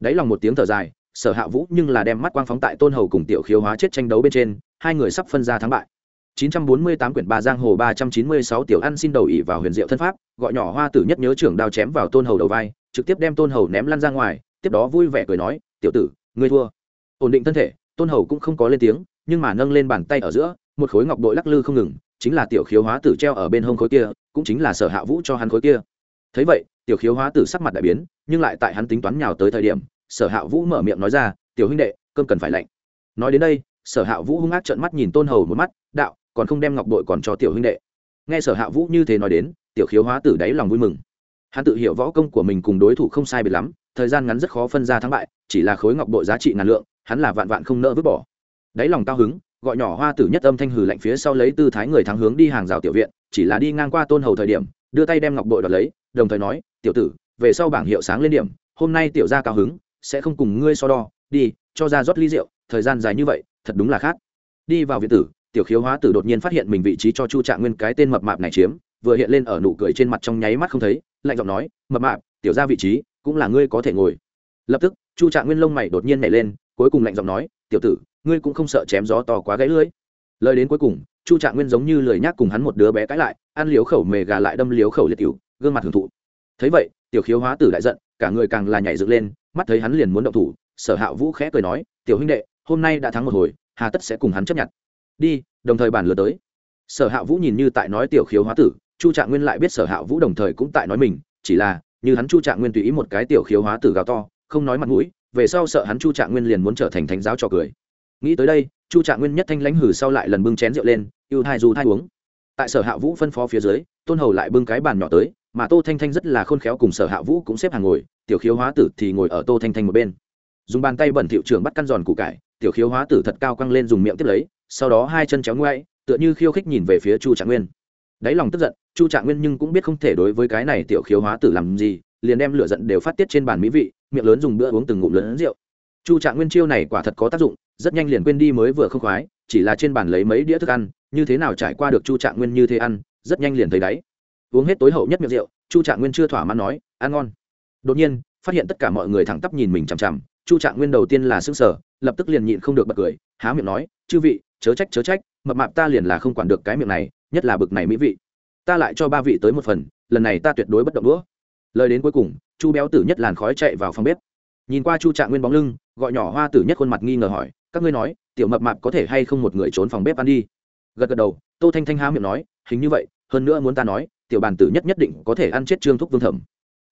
Đáy lòng một tiếng thở dài, sở hạ vũ nhưng là đem mắt quang phóng tại tôn hầu cùng tiểu khiếu hóa chết tranh đấu bên trên, hai người sắp phân ra thắng bại. 948 quyển ba giang hồ 396 tiểu ăn xin đầu ỉ vào huyền diệu thân pháp, gọi nhỏ hoa tử nhất nhớ trưởng đao chém vào tôn hầu đầu vai, trực tiếp đem tôn hầu ném lăn ra ngoài, tiếp đó vui vẻ cười nói, tiểu tử, ngươi thua. Ổn định thân thể, tôn hầu cũng không có lên tiếng nhưng mà nâng lên bàn tay ở giữa, một khối ngọc bội lắc lư không ngừng, chính là tiểu khiếu hóa tử treo ở bên hông khối kia, cũng chính là sở hạ vũ cho hắn khối kia. Thấy vậy, tiểu khiếu hóa tử sắc mặt đại biến, nhưng lại tại hắn tính toán nhào tới thời điểm, sở hạ vũ mở miệng nói ra, tiểu huynh đệ, cơm cần phải lạnh. Nói đến đây, sở hạ vũ hung ác trợn mắt nhìn tôn hầu một mắt, đạo, còn không đem ngọc bội còn cho tiểu huynh đệ. Nghe sở hạ vũ như thế nói đến, tiểu khiếu hóa tử đáy lòng vui mừng. Hắn tự hiểu võ công của mình cùng đối thủ không sai biệt lắm, thời gian ngắn rất khó phân ra thắng bại, chỉ là khối ngọc bội giá trị ngàn lượng, hắn là vạn vạn không nỡ vứt bỏ đáy lòng cao hứng, gọi nhỏ hoa tử nhất âm thanh hừ lạnh phía sau lấy tư thái người thắng hướng đi hàng rào tiểu viện, chỉ là đi ngang qua tôn hầu thời điểm, đưa tay đem ngọc bội đoạt lấy, đồng thời nói, tiểu tử, về sau bảng hiệu sáng lên điểm, hôm nay tiểu gia cao hứng, sẽ không cùng ngươi so đo, đi, cho ra rót ly rượu, thời gian dài như vậy, thật đúng là khác. Đi vào viện tử, tiểu khiếu hóa tử đột nhiên phát hiện mình vị trí cho chu trạng nguyên cái tên mập mạp này chiếm, vừa hiện lên ở nụ cười trên mặt trong nháy mắt không thấy, lạnh giọng nói, mập mạp, tiểu ra vị trí, cũng là ngươi có thể ngồi. Lập tức, chu trạng nguyên lông mày đột nhiên nhảy lên, cuối cùng lạnh giọng nói, tiểu tử ngươi cũng không sợ chém gió to quá gãy lưỡi. Lời đến cuối cùng, chu trạng nguyên giống như lười nhác cùng hắn một đứa bé cãi lại, ăn liếu khẩu mề gà lại đâm liếu khẩu liệt cựu gương mặt hưởng thụ. Thấy vậy, tiểu khiếu hóa tử đại giận, cả người càng là nhảy dựng lên, mắt thấy hắn liền muốn động thủ, sở hạ vũ khẽ cười nói, tiểu huynh đệ, hôm nay đã thắng một hồi, hà tất sẽ cùng hắn chấp nhận. Đi, đồng thời bản lừa tới. Sở hạ vũ nhìn như tại nói tiểu khiếu hóa tử, chu trạng nguyên lại biết sở hạ vũ đồng thời cũng tại nói mình, chỉ là, như hắn chu trạng nguyên tùy ý một cái tiểu khiếu hóa tử gào to, không nói mặt mũi, về sau sợ hắn chu trạng nguyên liền muốn trở thành thánh giáo trò cười nghĩ tới đây, chu trạng nguyên nhất thanh lãnh hử sau lại lần bưng chén rượu lên, yêu thai du thai uống. Tại sở hạ vũ phân phó phía dưới, tôn hầu lại bưng cái bàn nhỏ tới, mà tô thanh thanh rất là khôn khéo cùng sở hạ vũ cũng xếp hàng ngồi, tiểu khiếu hóa tử thì ngồi ở tô thanh thanh một bên. Dùng bàn tay bẩn thiệu trưởng bắt căn giòn củ cải, tiểu khiếu hóa tử thật cao căng lên dùng miệng tiếp lấy, sau đó hai chân chéo ngoay tựa như khiêu khích nhìn về phía chu trạng nguyên. Đáy lòng tức giận, chu trạng nguyên nhưng cũng biết không thể đối với cái này tiểu khiếu hóa tử làm gì, liền đem lửa giận đều phát tiết trên bàn mỹ vị, miệng lớn dùng bữa uống từng ngụm lớn rượu chu trạng nguyên chiêu này quả thật có tác dụng, rất nhanh liền quên đi mới vừa không khoái, chỉ là trên bàn lấy mấy đĩa thức ăn, như thế nào trải qua được chu trạng nguyên như thế ăn, rất nhanh liền thấy đáy. Uống hết tối hậu nhất miệng rượu, chu trạng nguyên chưa thỏa mãn nói, ăn ngon. Đột nhiên, phát hiện tất cả mọi người thẳng tắp nhìn mình chằm chằm, chu trạng nguyên đầu tiên là s ư n g sở lập tức liền nhịn không được bật cười, há miệng nói, chư vị, chớ trách chớ trách, mập mạp ta liền là không quản được cái miệng này, nhất là bực này mỹ vị. Ta lại cho ba vị tới một phần, lần này ta tuyệt đối bất động đũa. Lời đến cuối cùng, chu béo tử nhất làn khói chạy vào phòng bếp. Nhìn qua chu trạng nguyên bóng lưng gọi nhỏ hoa tử nhất khuôn mặt nghi ngờ hỏi, các ngươi nói, tiểu mập mạp có thể hay không một người trốn phòng bếp ăn đi? Gật gật đầu, tô thanh thanh há miệng nói, hình như vậy, hơn nữa muốn ta nói, tiểu bàn tử nhất nhất định có thể ăn chết trương thúc vương thẩm.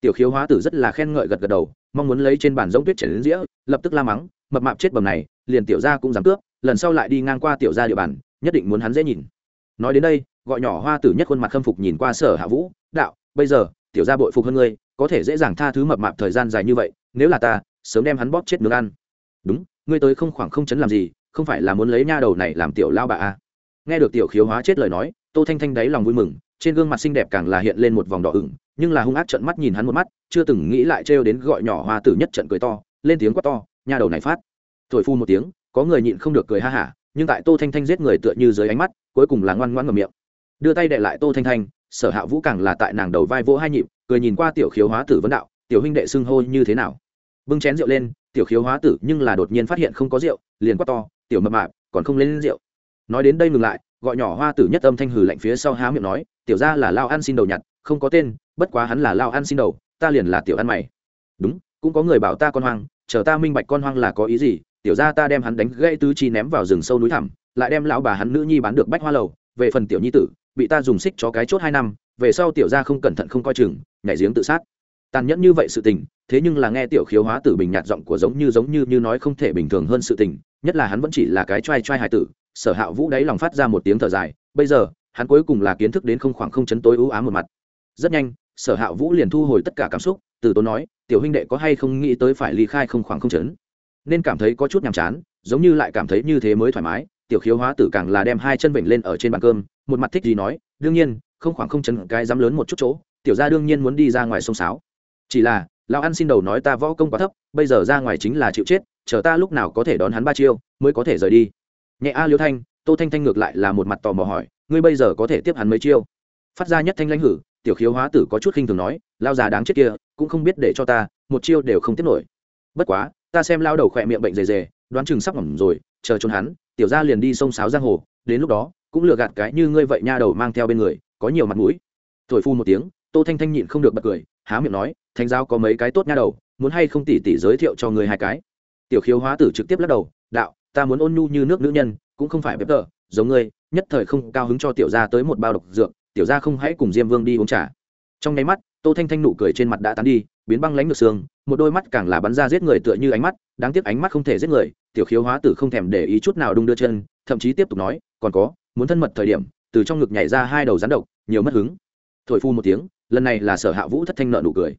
Tiểu khiếu hóa tử rất là khen ngợi gật gật đầu, mong muốn lấy trên bàn giống tuyết chảy đến dĩa, lập tức la mắng, mập mạp chết bầm này, liền tiểu gia cũng dám cướp, lần sau lại đi ngang qua tiểu gia địa bàn, nhất định muốn hắn dễ nhìn. Nói đến đây, gọi nhỏ hoa tử nhất khuôn mặt khâm phục nhìn qua sở hạ vũ, đạo, bây giờ, tiểu gia bội phục hơn ngươi, có thể dễ dàng tha thứ mập mạp thời gian dài như vậy, nếu là ta sớm đem hắn bóp chết nướng ăn. Đúng, ngươi tới không khoảng không chấn làm gì, không phải là muốn lấy nha đầu này làm tiểu lao bà à. nghe được tiểu khiếu hóa chết lời nói, tô thanh thanh đáy lòng vui mừng, trên gương mặt xinh đẹp càng là hiện lên một vòng đỏ ửng, nhưng là hung ác trận mắt nhìn hắn một mắt, chưa từng nghĩ lại trêu đến gọi nhỏ hoa tử nhất trận cười to, lên tiếng quát to, nha đầu này phát. Thổi phu một tiếng, có người nhịn không được cười ha hả, nhưng tại tô thanh thanh giết người tựa như dưới ánh mắt, cuối cùng là ngoan ngoan ngầm miệng. Đưa tay đệ lại tô thanh thanh, sở hạ vũ càng là tại nàng đầu vai vỗ hai nhịp, cười nhìn qua tiểu khiếu hóa tử vấn đạo, tiểu huynh đệ xưng hô như thế nào? Bưng chén rượu lên, tiểu khiếu hóa tử nhưng là đột nhiên phát hiện không có rượu, liền quát to, tiểu mập mạp, còn không lên rượu. Nói đến đây ngừng lại, gọi nhỏ hoa tử nhất âm thanh hừ lạnh phía sau há miệng nói, tiểu ra là lao ăn xin đầu nhặt, không có tên, bất quá hắn là lao ăn xin đầu, ta liền là tiểu ăn mày. Đúng, cũng có người bảo ta con hoang, chờ ta minh bạch con hoang là có ý gì, tiểu ra ta đem hắn đánh gãy tứ chi ném vào rừng sâu núi thẳm, lại đem lão bà hắn nữ nhi bán được bách hoa lầu, về phần tiểu nhi tử, bị ta dùng xích cho cái chốt hai năm, về sau tiểu ra không cẩn thận không coi chừng, nhảy giếng tự sát. Tàn nhẫn như vậy sự tình thế nhưng là nghe tiểu khiếu hóa tử bình nhạt giọng của giống như giống như như nói không thể bình thường hơn sự tình, nhất là hắn vẫn chỉ là cái trai trai hài tử, sở hạ vũ đáy lòng phát ra một tiếng thở dài, bây giờ, hắn cuối cùng là kiến thức đến không khoảng không chấn tối ưu ám một mặt. Rất nhanh, sở hạ vũ liền thu hồi tất cả cảm xúc, từ tốn nói, tiểu huynh đệ có hay không nghĩ tới phải ly khai không khoảng không chấn? Nên cảm thấy có chút nhàm chán, giống như lại cảm thấy như thế mới thoải mái, tiểu khiếu hóa tử càng là đem hai chân vịnh lên ở trên bàn cơm, một mặt thích gì nói, đương nhiên, không khoảng không chấn cái dám lớn một chút chỗ, tiểu ra đương nhiên muốn đi ra ngoài sông sáo. Chỉ là lão ăn xin đầu nói ta võ công quá thấp, bây giờ ra ngoài chính là chịu chết, chờ ta lúc nào có thể đón hắn ba chiêu, mới có thể rời đi. Nhẹ a liêu thanh, tô thanh thanh ngược lại là một mặt tò mò hỏi, ngươi bây giờ có thể tiếp hắn mấy chiêu? Phát ra nhất thanh lãnh hử, tiểu khiếu hóa tử có chút khinh thường nói lao già đáng chết kia, cũng không biết để cho ta, một chiêu đều không tiếp nổi. Bất quá, ta xem lao đầu khỏe miệng bệnh dề dề đoán chừng sắp ngỏm rồi, chờ trốn hắn, tiểu ra liền đi sông sáo giang hồ, đến lúc đó, cũng lừa gạt cái như ngươi vậy nha đầu mang theo bên người, có nhiều mặt mũi. Thổi phu một tiếng, tô thanh thanh nhịn không được bật cười há miệng nói thanh giao có mấy cái tốt nha đầu, muốn hay không tỉ tỉ giới thiệu cho người hai cái? Tiểu khiếu hóa tử trực tiếp lắc đầu, đạo, ta muốn ôn nhu như nước nữ nhân, cũng không phải bếp tờ, giống ngươi, nhất thời không cao hứng cho tiểu gia tới một bao độc dược, tiểu gia không hãy cùng diêm vương đi uống trà. Trong nháy mắt, tô thanh thanh nụ cười trên mặt đã tán đi, biến băng lánh ngược xương, một đôi mắt càng là bắn ra giết người tựa như ánh mắt, đáng tiếc ánh mắt không thể giết người, tiểu khiếu hóa tử không thèm để ý chút nào đung đưa chân, thậm chí tiếp tục nói, còn có, muốn thân mật thời điểm, từ trong ngực nhảy ra hai đầu rắn độc, nhiều mất hứng. Thổi phu một tiếng lần này là sở hạ vũ thất thanh nợ nụ cười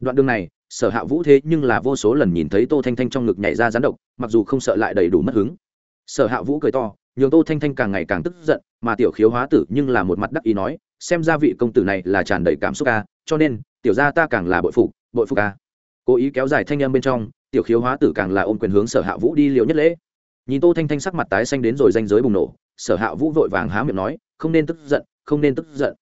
đoạn đường này sở hạ vũ thế nhưng là vô số lần nhìn thấy tô thanh thanh trong ngực nhảy ra rán độc mặc dù không sợ lại đầy đủ mất hứng sở hạ vũ cười to nhường tô thanh thanh càng ngày càng tức giận mà tiểu khiếu hóa tử nhưng là một mặt đắc ý nói xem ra vị công tử này là tràn đầy cảm xúc ca cho nên tiểu gia ta càng là bội phục bội phục ca cố ý kéo dài thanh âm bên trong tiểu khiếu hóa tử càng là ôm quyền hướng sở hạ vũ đi liệu nhất lễ nhìn tô thanh thanh sắc mặt tái xanh đến rồi danh giới bùng nổ sở hạ vũ vội vàng há miệng nói không nên tức giận không nên tức giận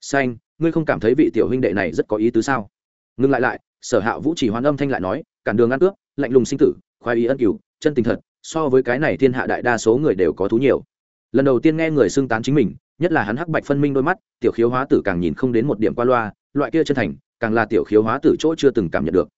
xanh ngươi không cảm thấy vị tiểu huynh đệ này rất có ý tứ sao? Ngưng lại lại, sở hạ vũ chỉ hoan âm thanh lại nói, cản đường ăn cướp lạnh lùng sinh tử, khoái ý ân cửu, chân tình thật, so với cái này thiên hạ đại đa số người đều có thú nhiều. Lần đầu tiên nghe người xưng tán chính mình, nhất là hắn hắc bạch phân minh đôi mắt, tiểu khiếu hóa tử càng nhìn không đến một điểm qua loa, loại kia chân thành, càng là tiểu khiếu hóa tử chỗ chưa từng cảm nhận được.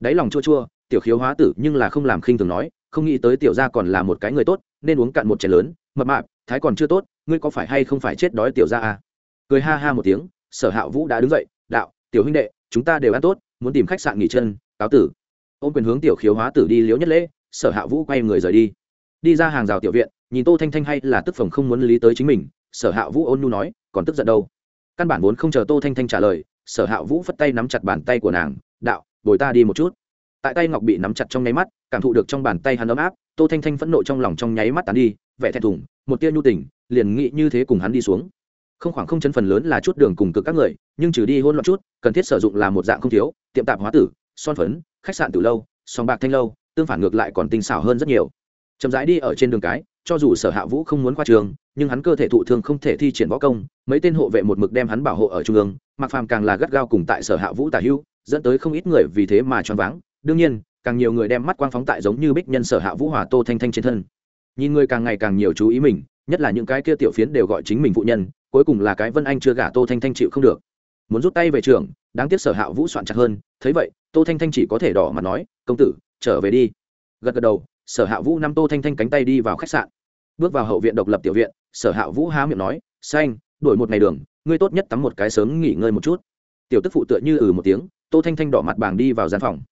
Đáy lòng chua chua, tiểu khiếu hóa tử nhưng là không làm khinh thường nói, không nghĩ tới tiểu gia còn là một cái người tốt, nên uống cạn một chén lớn, mập mạp, thái còn chưa tốt, ngươi có phải hay không phải chết đói tiểu gia à? cười ha ha một tiếng sở hạ vũ đã đứng dậy, đạo, tiểu huynh đệ, chúng ta đều ăn tốt, muốn tìm khách sạn nghỉ chân, cáo tử. Ôm quyền hướng tiểu khiếu hóa tử đi liễu nhất lễ, sở hạ vũ quay người rời đi. Đi ra hàng rào tiểu viện, nhìn tô thanh thanh hay là tức phòng không muốn lý tới chính mình, sở hạ vũ ôn nhu nói, còn tức giận đâu? Căn bản vốn không chờ tô thanh thanh trả lời, sở hạ vũ phất tay nắm chặt bàn tay của nàng, đạo, bồi ta đi một chút. Tại tay ngọc bị nắm chặt trong nháy mắt, cảm thụ được trong bàn tay hắn ấm áp, tô thanh thanh phẫn nộ trong lòng trong nháy mắt tán đi, vẻ thẹn thùng, một tia nhu tình, liền nghĩ như thế cùng hắn đi xuống không khoảng không chấn phần lớn là chút đường cùng cực các người, nhưng trừ đi hôn loạn chút, cần thiết sử dụng là một dạng không thiếu, tiệm tạp hóa tử, son phấn, khách sạn từ lâu, sòng bạc thanh lâu, tương phản ngược lại còn tinh xảo hơn rất nhiều. Chậm rãi đi ở trên đường cái, cho dù sở hạ vũ không muốn qua trường, nhưng hắn cơ thể thụ thương không thể thi triển võ công, mấy tên hộ vệ một mực đem hắn bảo hộ ở trung ương mặc phàm càng là gắt gao cùng tại sở hạ vũ tả hưu, dẫn tới không ít người vì thế mà choáng váng. Đương nhiên, càng nhiều người đem mắt quang phóng tại giống như bích nhân sở hạ vũ hòa tô thanh thanh trên thân. Nhìn người càng ngày càng nhiều chú ý mình nhất là những cái kia tiểu phiến đều gọi chính mình phụ nhân, cuối cùng là cái vân anh chưa gả tô thanh thanh chịu không được. Muốn rút tay về trường, đáng tiếc sở hạ vũ soạn chặt hơn, thấy vậy, tô thanh thanh chỉ có thể đỏ mặt nói, công tử, trở về đi. Gật gật đầu, sở hạ vũ nắm tô thanh thanh cánh tay đi vào khách sạn. Bước vào hậu viện độc lập tiểu viện, sở hạ vũ há miệng nói, xanh, đổi một ngày đường, ngươi tốt nhất tắm một cái sớm nghỉ ngơi một chút. Tiểu tức phụ tựa như ừ một tiếng, tô thanh thanh đỏ mặt bàng đi vào gian phòng.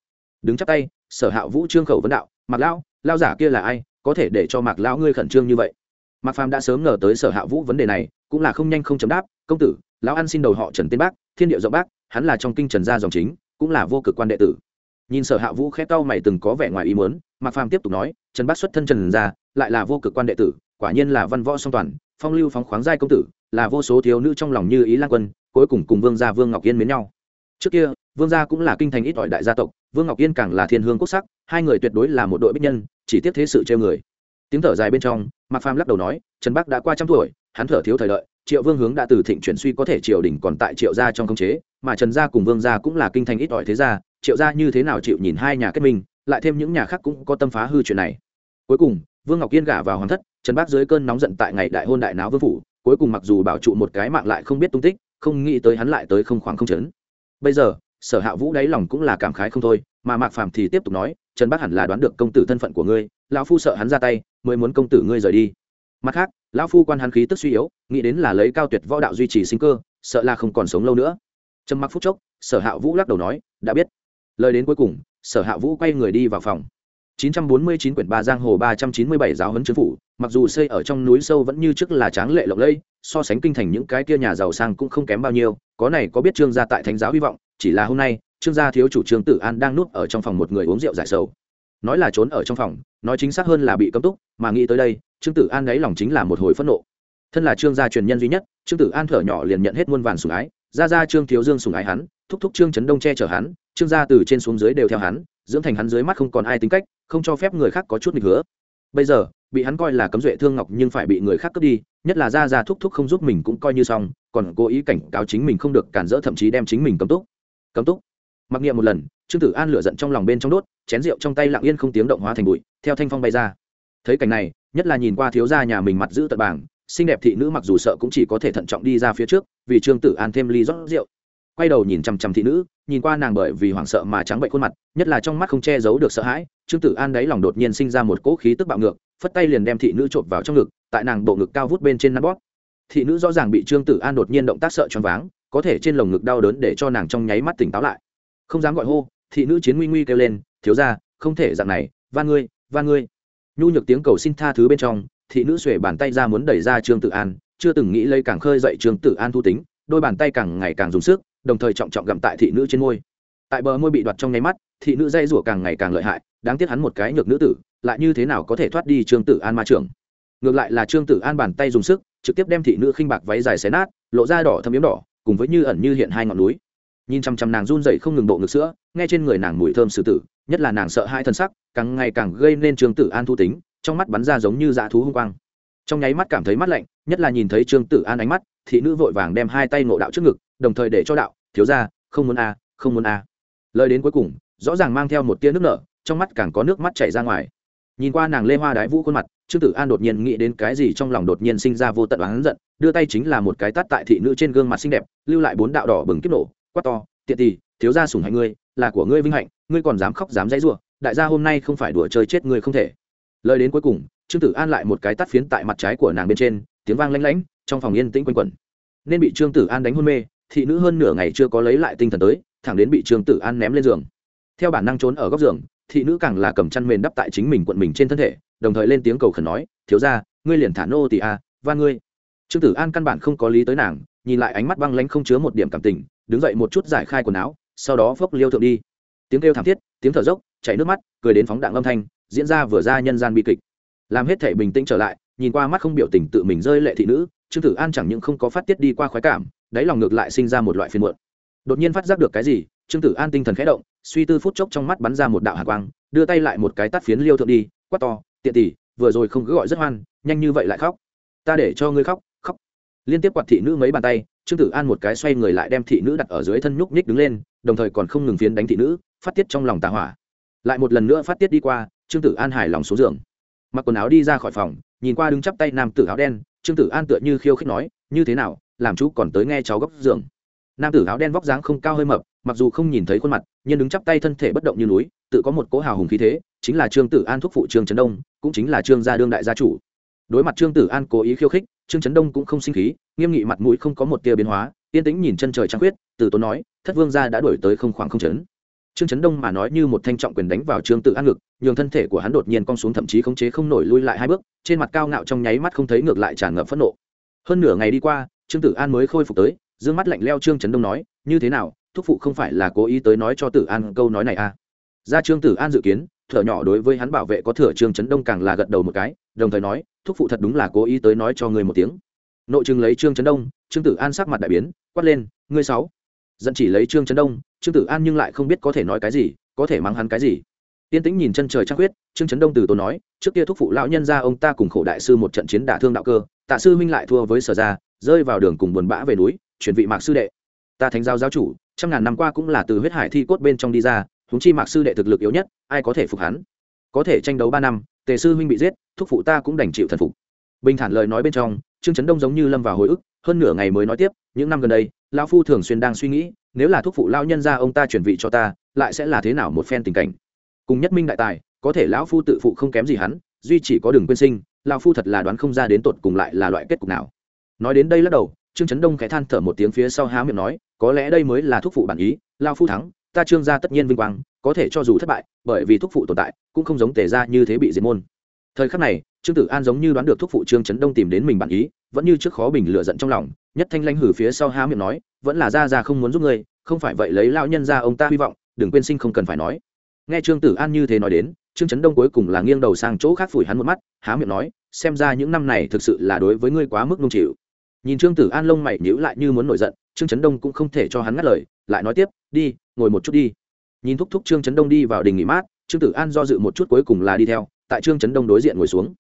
Đứng chắp tay, sở hạ vũ trương khẩu vấn đạo mặc lão lao giả kia là ai? Có thể để cho mạc lão ngươi khẩn trương như vậy mạc phàm đã sớm ngờ tới sở hạ vũ vấn đề này cũng là không nhanh không chấm đáp công tử lão ăn xin đầu họ trần tiên bác thiên điệu rộng bác hắn là trong kinh trần gia dòng chính cũng là vô cực quan đệ tử nhìn sở hạ vũ khẽ cau mày từng có vẻ ngoài ý muốn mạc phàm tiếp tục nói trần bác xuất thân trần gia lại là vô cực quan đệ tử quả nhiên là văn võ song toàn phong lưu phóng khoáng giai công tử là vô số thiếu nữ trong lòng như ý lan quân cuối cùng cùng vương gia vương ngọc yên mến nhau trước kia vương gia cũng là kinh thành ít ỏi đại gia tộc vương ngọc yên càng là thiên hương quốc sắc hai người tuyệt đối là một đội bích nhân chỉ tiếp thế sự treo người tiếng thở dài bên trong, mạc phàm lắc đầu nói, trần bắc đã qua trăm tuổi, hắn thở thiếu thời đợi, triệu vương hướng đã từ thịnh chuyển suy có thể triều đình còn tại triệu gia trong công chế, mà trần gia cùng vương gia cũng là kinh thành ít ỏi thế gia, triệu gia như thế nào chịu nhìn hai nhà kết minh, lại thêm những nhà khác cũng có tâm phá hư chuyện này. Cuối cùng, vương ngọc yên gả vào hoàng thất, trần bắc dưới cơn nóng giận tại ngày đại hôn đại náo vương phủ, cuối cùng mặc dù bảo trụ một cái mạng lại không biết tung tích, không nghĩ tới hắn lại tới không khoảng không chấn. Bây giờ, sở hạ vũ đáy lòng cũng là cảm khái không thôi, mà mạc phàm thì tiếp tục nói, trần bắc hẳn là đoán được công tử thân phận của ngươi lão phu sợ hắn ra tay mới muốn công tử ngươi rời đi. Mặt khác lão phu quan hắn khí tức suy yếu nghĩ đến là lấy cao tuyệt võ đạo duy trì sinh cơ sợ là không còn sống lâu nữa. Trầm mặc phút chốc sở hạ vũ lắc đầu nói đã biết. Lời đến cuối cùng sở hạ vũ quay người đi vào phòng. 949 quyển ba giang hồ 397 giáo huấn chính phủ, mặc dù xây ở trong núi sâu vẫn như trước là tráng lệ lộng lẫy, so sánh kinh thành những cái kia nhà giàu sang cũng không kém bao nhiêu, có này có biết trương gia tại thánh giáo hy vọng, chỉ là hôm nay, trương gia thiếu chủ trương Tử An đang nuốt ở trong phòng một người uống rượu giải sầu. Nói là trốn ở trong phòng, nói chính xác hơn là bị cấm túc, mà nghĩ tới đây, trương Tử An gáy lòng chính là một hồi phẫn nộ. Thân là trương gia truyền nhân duy nhất, trương Tử An thở nhỏ liền nhận hết muôn vàn sủng ái, gia gia trương thiếu dương sủng ái hắn, thúc thúc trương trấn đông che chở hắn, trương gia từ trên xuống dưới đều theo hắn, dưỡng thành hắn dưới mắt không còn ai tính cách không cho phép người khác có chút nghịch hứa bây giờ bị hắn coi là cấm duệ thương ngọc nhưng phải bị người khác cướp đi nhất là ra ra thúc thúc không giúp mình cũng coi như xong còn cố ý cảnh cáo chính mình không được cản rỡ thậm chí đem chính mình cấm túc. Cấm túc? Mặc niệm một lần, trương tử an lửa giận trong lòng bên trong đốt, chén rượu trong tay lặng yên không tiếng động hóa thành bụi, theo thanh phong bay ra. Thấy cảnh này, nhất là nhìn qua thiếu gia nhà mình mặt giữ tật bảng, xinh đẹp thị nữ mặc dù sợ cũng chỉ có thể thận trọng đi ra phía trước, vì trương tử an thêm ly rót rượu. Quay đầu nhìn chằm chằm thị nữ, nhìn qua nàng bởi vì hoảng sợ mà trắng bệnh khuôn mặt, nhất là trong mắt không che giấu được sợ hãi, trương tử an đáy lòng đột nhiên sinh ra một cỗ khí tức bạo ngược, phất tay liền đem thị nữ trộm vào trong ngực, tại nàng bộ ngực cao vút bên trên nắn bóp. Thị nữ rõ ràng bị trương tử an đột nhiên động tác sợ choáng váng, có thể trên lồng ngực đau đớn để cho nàng trong nháy mắt tỉnh táo lại không dám gọi hô, thị nữ chiến nguy nguy kêu lên, thiếu ra không thể dạng này, van ngươi van ngươi. Nhu nhược tiếng cầu xin tha thứ bên trong, thị nữ xuể bàn tay ra muốn đẩy ra trương tử an, chưa từng nghĩ lấy càng khơi dậy trương tử an thu tính, đôi bàn tay càng ngày càng dùng sức, đồng thời trọng trọng gặm tại thị nữ trên môi. Tại bờ môi bị đoạt trong nháy mắt, thị nữ dây rủa càng ngày càng lợi hại, đáng tiếc hắn một cái nhược nữ tử, lại như thế nào có thể thoát đi trương tử an ma trưởng? Ngược lại là trương tử an bàn tay dùng sức, trực tiếp đem thị nữ khinh bạc váy dài xé nát, lộ ra đỏ thâm yếm đỏ, cùng với như ẩn như hiện hai ngọn núi nhìn chăm chăm nàng run dậy không ngừng độ ngực sữa, nghe trên người nàng mùi thơm sử tử, nhất là nàng sợ hai thân sắc, càng ngày càng gây nên trương tử an thu tính, trong mắt bắn ra giống như dã thú hung quang. Trong nháy mắt cảm thấy mắt lạnh, nhất là nhìn thấy trương tử an ánh mắt, thị nữ vội vàng đem hai tay ngộ đạo trước ngực, đồng thời để cho đạo, thiếu ra không muốn a, không muốn a. Lời đến cuối cùng, rõ ràng mang theo một tia nước nở, trong mắt càng có nước mắt chảy ra ngoài. Nhìn qua nàng lê hoa đái vũ khuôn mặt, trương tử an đột nhiên nghĩ đến cái gì trong lòng đột nhiên sinh ra vô tận oán giận, đưa tay chính là một cái tắt tại thị nữ trên gương mặt xinh đẹp, lưu lại bốn đạo đỏ bừng kiếp nổ quát to tiện tỳ thiếu gia sủng hạnh ngươi là của ngươi vinh hạnh ngươi còn dám khóc dám dãy rủa đại gia hôm nay không phải đùa chơi chết ngươi không thể. Lời đến cuối cùng trương tử an lại một cái tắt phiến tại mặt trái của nàng bên trên tiếng vang lanh lảnh trong phòng yên tĩnh quanh quẩn. Nên bị trương tử an đánh hôn mê thị nữ hơn nửa ngày chưa có lấy lại tinh thần tới thẳng đến bị trương tử an ném lên giường. Theo bản năng trốn ở góc giường thị nữ càng là cầm chăn mền đắp tại chính mình quận mình trên thân thể đồng thời lên tiếng cầu khẩn nói thiếu ra ngươi liền thả nô tỳ a à, và ngươi. Trương tử an căn bản không có lý tới nàng nhìn lại ánh mắt băng lãnh không chứa một điểm cảm tình đứng dậy một chút giải khai quần áo, sau đó phốc liêu thượng đi. Tiếng kêu thảm thiết, tiếng thở dốc, chảy nước mắt, cười đến phóng đạn âm thanh, diễn ra vừa ra nhân gian bi kịch. Làm hết thể bình tĩnh trở lại, nhìn qua mắt không biểu tình tự mình rơi lệ thị nữ, trương tử an chẳng những không có phát tiết đi qua khoái cảm, đáy lòng ngược lại sinh ra một loại phiên muộn. Đột nhiên phát giác được cái gì, trương tử an tinh thần khẽ động, suy tư phút chốc trong mắt bắn ra một đạo hạ quang, đưa tay lại một cái tắt phiến liêu thượng đi, quát to, tiện tỷ, vừa rồi không cứ gọi rất hoan, nhanh như vậy lại khóc. Ta để cho ngươi khóc khóc. Liên tiếp quạt thị nữ mấy bàn tay trương tử an một cái xoay người lại đem thị nữ đặt ở dưới thân nhúc nhích đứng lên, đồng thời còn không ngừng phiến đánh thị nữ, phát tiết trong lòng tà hỏa. Lại một lần nữa phát tiết đi qua, trương tử an hài lòng xuống giường. Mặc quần áo đi ra khỏi phòng, nhìn qua đứng chắp tay nam tử áo đen, trương tử an tựa như khiêu khích nói, như thế nào, làm chú còn tới nghe cháu góc giường. Nam tử áo đen vóc dáng không cao hơi mập, mặc dù không nhìn thấy khuôn mặt, nhưng đứng chắp tay thân thể bất động như núi, tự có một cỗ hào hùng khí thế, chính là trương tử an thúc phụ trương trấn đông, cũng chính là trương gia đương đại gia chủ. Đối mặt trương tử an cố ý khiêu khích trương trấn đông cũng không sinh khí, nghiêm nghị mặt mũi không có một tia biến hóa, yên tĩnh nhìn chân trời trăng khuyết, từ tốn nói, thất vương gia đã đổi tới không khoảng không chấn. Trương trấn đông mà nói như một thanh trọng quyền đánh vào trương tử an ngực, nhường thân thể của hắn đột nhiên cong xuống thậm chí khống chế không nổi lui lại hai bước, trên mặt cao ngạo trong nháy mắt không thấy ngược lại tràn ngập phẫn nộ. Hơn nửa ngày đi qua, trương tử an mới khôi phục tới d ư ơ n g mắt lạnh leo trương trấn đông nói, như thế nào, thúc phụ không phải là cố ý tới nói cho tử an câu nói này à? Ra trương tử an dự kiến thở nhỏ đối với hắn bảo vệ có thừa trương trấn đông càng là gật đầu một cái, đồng thời nói, thúc phụ thật đúng là cố ý tới nói cho người một tiếng. Nội chừng lấy trương trấn đông, trương tử an sắc mặt đại biến, quát lên, ngươi sáu. Dẫn chỉ lấy trương trấn đông, trương tử an nhưng lại không biết có thể nói cái gì, có thể mắng hắn cái gì. Tiên tĩnh nhìn chân trời trăng khuyết, trương trấn đông từ tốn nói, trước kia thúc phụ lão nhân ra ông ta cùng khổ đại sư một trận chiến đả thương đạo cơ, tạ sư minh lại thua với sở gia, rơi vào đường cùng buồn bã về núi, chuyển vị mạc sư đệ. Ta thánh giáo giáo chủ, trăm ngàn năm qua cũng là từ huyết hải thi cốt bên trong đi ra húng chi mạc sư đệ thực lực yếu nhất, ai có thể phục hắn? Có thể tranh đấu ba năm, tề sư huynh bị giết, thúc phụ ta cũng đành chịu thần phục. Bình thản lời nói bên trong, trương trấn đông giống như lâm vào hồi ức, hơn nửa ngày mới nói tiếp, những năm gần đây, lão phu thường xuyên đang suy nghĩ, nếu là thúc phụ lao nhân ra ông ta chuyển vị cho ta, lại sẽ là thế nào một phen tình cảnh? Cùng nhất minh đại tài, có thể lão phu tự phụ không kém gì hắn, duy chỉ có đường quên sinh, lão phu thật là đoán không ra đến tột cùng lại là loại kết cục nào. Nói đến đây lắc đầu, trương trấn đông khẽ than thở một tiếng phía sau há miệng nói, có lẽ đây mới là thúc phụ bản ý lao phu thắng ta trương gia tất nhiên vinh quang, có thể cho dù thất bại, bởi vì thúc phụ tồn tại, cũng không giống tề ra như thế bị diệt môn. Thời khắc này, trương tử an giống như đoán được thúc phụ trương trấn đông tìm đến mình bản ý, vẫn như trước khó bình lựa giận trong lòng, nhất thanh lanh hử phía sau há miệng nói, vẫn là ra ra không muốn giúp ngươi, không phải vậy lấy lao nhân ra ông ta hy vọng, đừng quên sinh không cần phải nói. Nghe trương tử an như thế nói đến, trương trấn đông cuối cùng là nghiêng đầu sang chỗ khác phủi hắn một mắt, há miệng nói, xem ra những năm này thực sự là đối với ngươi quá mức nung chịu. Nhìn trương tử an lông mày nhíu lại như muốn nổi giận, trương trấn đông cũng không thể cho hắn ngắt lời, lại nói tiếp, đi ngồi một chút đi. Nhìn thúc thúc trương trấn đông đi vào đình nghỉ mát, trương tử an do dự một chút cuối cùng là đi theo, tại trương trấn đông đối diện ngồi xuống.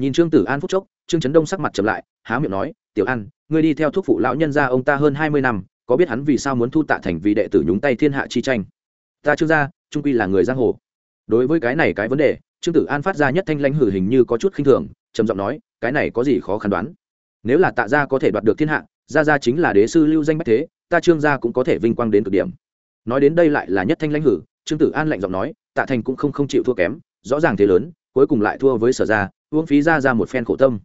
Nhìn trương tử an phúc chốc, trương trấn đông sắc mặt chậm lại, há miệng nói, tiểu an, ngươi đi theo thúc phụ lão nhân gia ông ta hơn hai mươi năm, có biết hắn vì sao muốn thu tạ thành vì đệ tử nhúng tay thiên hạ chi tranh? Ta trương gia trung quy là người giang hồ. Đối với cái này cái vấn đề, trương tử an phát ra nhất thanh lãnh hử hình như có chút khinh thường, trầm giọng nói, cái này có gì khó khăn đoán? Nếu là tạ gia có thể đoạt được thiên hạ, gia gia chính là đế sư lưu danh bách thế, ta trương gia cũng có thể vinh quang đến cực điểm nói đến đây lại là nhất thanh lãnh hử, trương tử an lạnh giọng nói, tạ thành cũng không không chịu thua kém, rõ ràng thế lớn, cuối cùng lại thua với sở gia, uống phí ra ra một phen khổ tâm.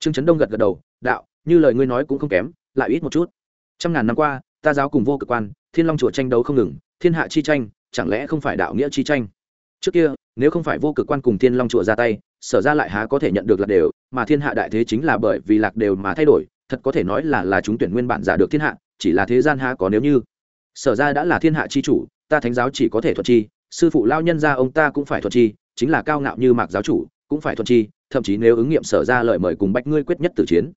Trương trấn đông gật gật đầu, đạo, như lời ngươi nói cũng không kém, lại ít một chút. Trăm ngàn năm qua, ta giáo cùng vô cực quan, thiên long chùa tranh đấu không ngừng, thiên hạ chi tranh, chẳng lẽ không phải đạo nghĩa chi tranh? Trước kia, nếu không phải vô cực quan cùng thiên long chùa ra tay, sở ra lại há có thể nhận được lạc đều, mà thiên hạ đại thế chính là bởi vì lạc đều mà thay đổi, thật có thể nói là là chúng tuyển nguyên bản giả được thiên hạ, chỉ là thế gian há có nếu như sở ra đã là thiên hạ chi chủ, ta thánh giáo chỉ có thể thuật chi, sư phụ lao nhân ra ông ta cũng phải thuật chi, chính là cao ngạo như mạc giáo chủ, cũng phải thuật chi, thậm chí nếu ứng nghiệm sở ra lời mời cùng bách ngươi quyết nhất tử chiến.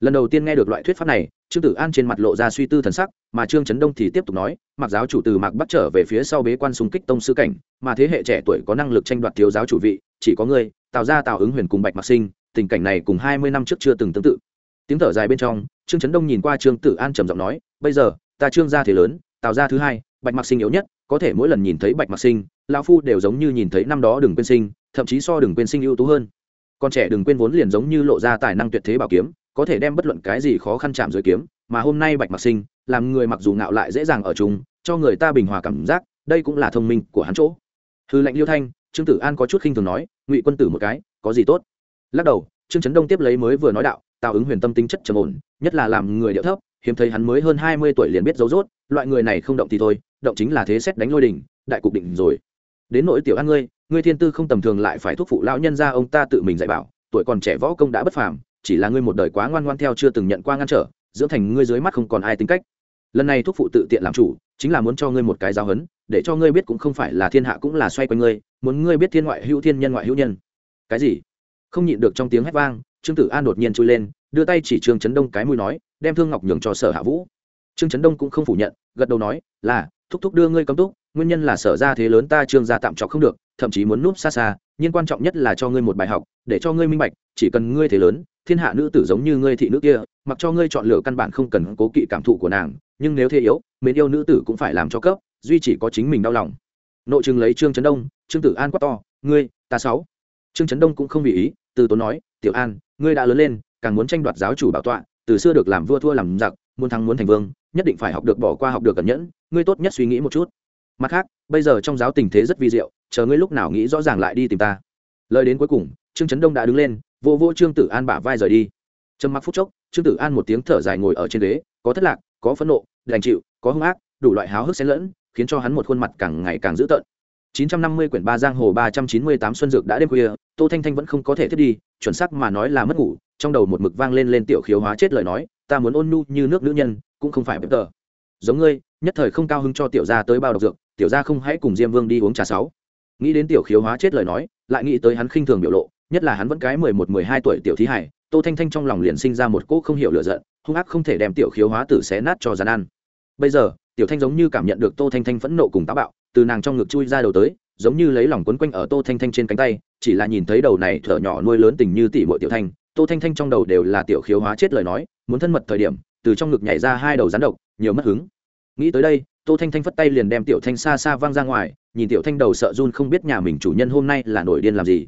Lần đầu tiên nghe được loại thuyết pháp này, trương tử an trên mặt lộ ra suy tư thần sắc, mà trương trấn đông thì tiếp tục nói mặc giáo chủ từ mạc bắt trở về phía sau bế quan xung kích tông sư cảnh, mà thế hệ trẻ tuổi có năng lực tranh đoạt thiếu giáo chủ vị, chỉ có ngươi tạo ra tạo ứng huyền cùng bạch mạc sinh, tình cảnh này cùng hai mươi năm trước chưa từng tương tự. Tiếng thở dài bên trong, trương trấn đông nhìn qua trương tử an trầm giọng nói, bây giờ, ta trương gia thế lớn Tào ra thứ hai, bạch mạc sinh yếu nhất, có thể mỗi lần nhìn thấy bạch mạc sinh, lão phu đều giống như nhìn thấy năm đó đừng quên sinh, thậm chí so đừng quên sinh ưu tú hơn. Con trẻ đừng quên vốn liền giống như lộ ra tài năng tuyệt thế bảo kiếm, có thể đem bất luận cái gì khó khăn chạm dưới kiếm, mà hôm nay bạch mặc sinh, làm người mặc dù ngạo lại dễ dàng ở chúng cho người ta bình hòa cảm giác, đây cũng là thông minh của hắn chỗ. Hư lệnh liêu thanh, trương tử an có chút khinh thường nói, ngụy quân tử một cái, có gì tốt? Lắc đầu, trương trấn đông tiếp lấy mới vừa nói đạo tạo ứng huyền tâm tính chất trầm ổn, nhất là làm người điệu thấp hiếm thấy hắn mới hơn hai mươi tuổi liền biết dấu rốt, loại người này không động thì thôi động chính là thế xét đánh lôi đỉnh, đại cục định rồi. Đến nỗi tiểu an ngươi ngươi thiên tư không tầm thường lại phải thúc phụ lão nhân gia ông ta tự mình dạy bảo tuổi còn trẻ võ công đã bất phàm chỉ là ngươi một đời quá ngoan ngoan theo chưa từng nhận qua ngăn trở dưỡng thành ngươi dưới mắt không còn ai tính cách. Lần này thúc phụ tự tiện làm chủ chính là muốn cho ngươi một cái giáo hấn để cho ngươi biết cũng không phải là thiên hạ cũng là xoay quanh ngươi muốn ngươi biết thiên ngoại hữu thiên nhân ngoại hữu nhân. Cái gì? Không nhịn được trong tiếng hét vang trương tử an đột nhiên chui lên đưa tay chỉ trương chấn đông cái mũi nói đem thương ngọc nhường cho sở hạ vũ. Trương chấn đông cũng không phủ nhận, gật đầu nói, là, thúc thúc đưa ngươi cấm túc, nguyên nhân là sở ra thế lớn ta trương gia tạm trọc không được, thậm chí muốn núp xa xa, nhưng quan trọng nhất là cho ngươi một bài học, để cho ngươi minh bạch, chỉ cần ngươi thế lớn, thiên hạ nữ tử giống như ngươi thị nữ kia, mặc cho ngươi chọn lựa căn bản không cần cố kỵ cảm thụ của nàng, nhưng nếu thế yếu, mến yêu nữ tử cũng phải làm cho cấp, duy chỉ có chính mình đau lòng. Nội chừng lấy trương trấn đông, trương tử an quát to, ngươi, ta sáu. Trương trấn đông cũng không vì ý, từ tốn nói, tiểu an, ngươi đã lớn lên, càng muốn tranh đoạt giáo chủ bảo tọa từ xưa được làm vua thua làm giặc, muốn thắng muốn thành vương, nhất định phải học được bỏ qua học được cẩn nhẫn, ngươi tốt nhất suy nghĩ một chút. Mặt khác, bây giờ trong giáo tình thế rất vi diệu, chờ ngươi lúc nào nghĩ rõ ràng lại đi tìm ta. Lời đến cuối cùng, trương trấn đông đã đứng lên, vô vô trương tử an bả vai rời đi. Trầm mặc phút chốc, trương tử an một tiếng thở dài ngồi ở trên ghế, có thất lạc, có phẫn nộ, đành chịu, có hung ác, đủ loại háo hức xen lẫn, khiến cho hắn một khuôn mặt càng ngày càng dữ tợn. 950 quyển ba giang hồ 398 xuân dược đã đêm khuya, tô thanh thanh vẫn không có thể thiết đi, chuẩn xác mà nói là mất ngủ trong đầu một mực vang lên lên tiểu khiếu hóa chết lời nói, ta muốn ôn nhu như nước nữ nhân, cũng không phải bếp tờ. Giống ngươi, nhất thời không cao hứng cho tiểu gia tới bao độc dược, tiểu gia không hãy cùng diêm vương đi uống trà sáu. Nghĩ đến tiểu khiếu hóa chết lời nói, lại nghĩ tới hắn khinh thường biểu lộ, nhất là hắn vẫn cái mười một, mười hai tuổi tiểu thí hải, tô thanh thanh trong lòng liền sinh ra một cỗ không hiểu lựa giận, hung ác không thể đem tiểu khiếu hóa tử xé nát cho giàn ăn bây giờ, tiểu thanh giống như cảm nhận được tô thanh thanh phẫn nộ cùng táo bạo, từ nàng trong ngực chui ra đầu tới, giống như lấy lòng quấn quanh ở tô thanh thanh trên cánh tay, chỉ là nhìn thấy đầu này thở nhỏ nuôi lớn tình như tỷ muội tiểu thanh tô thanh thanh trong đầu đều là tiểu khiếu hóa chết lời nói, muốn thân mật thời điểm, từ trong ngực nhảy ra hai đầu rắn độc, nhiều mất hứng. Nghĩ tới đây, tô thanh thanh phất tay liền đem tiểu thanh xa xa văng ra ngoài, nhìn tiểu thanh đầu sợ run không biết nhà mình chủ nhân hôm nay là nổi điên làm gì.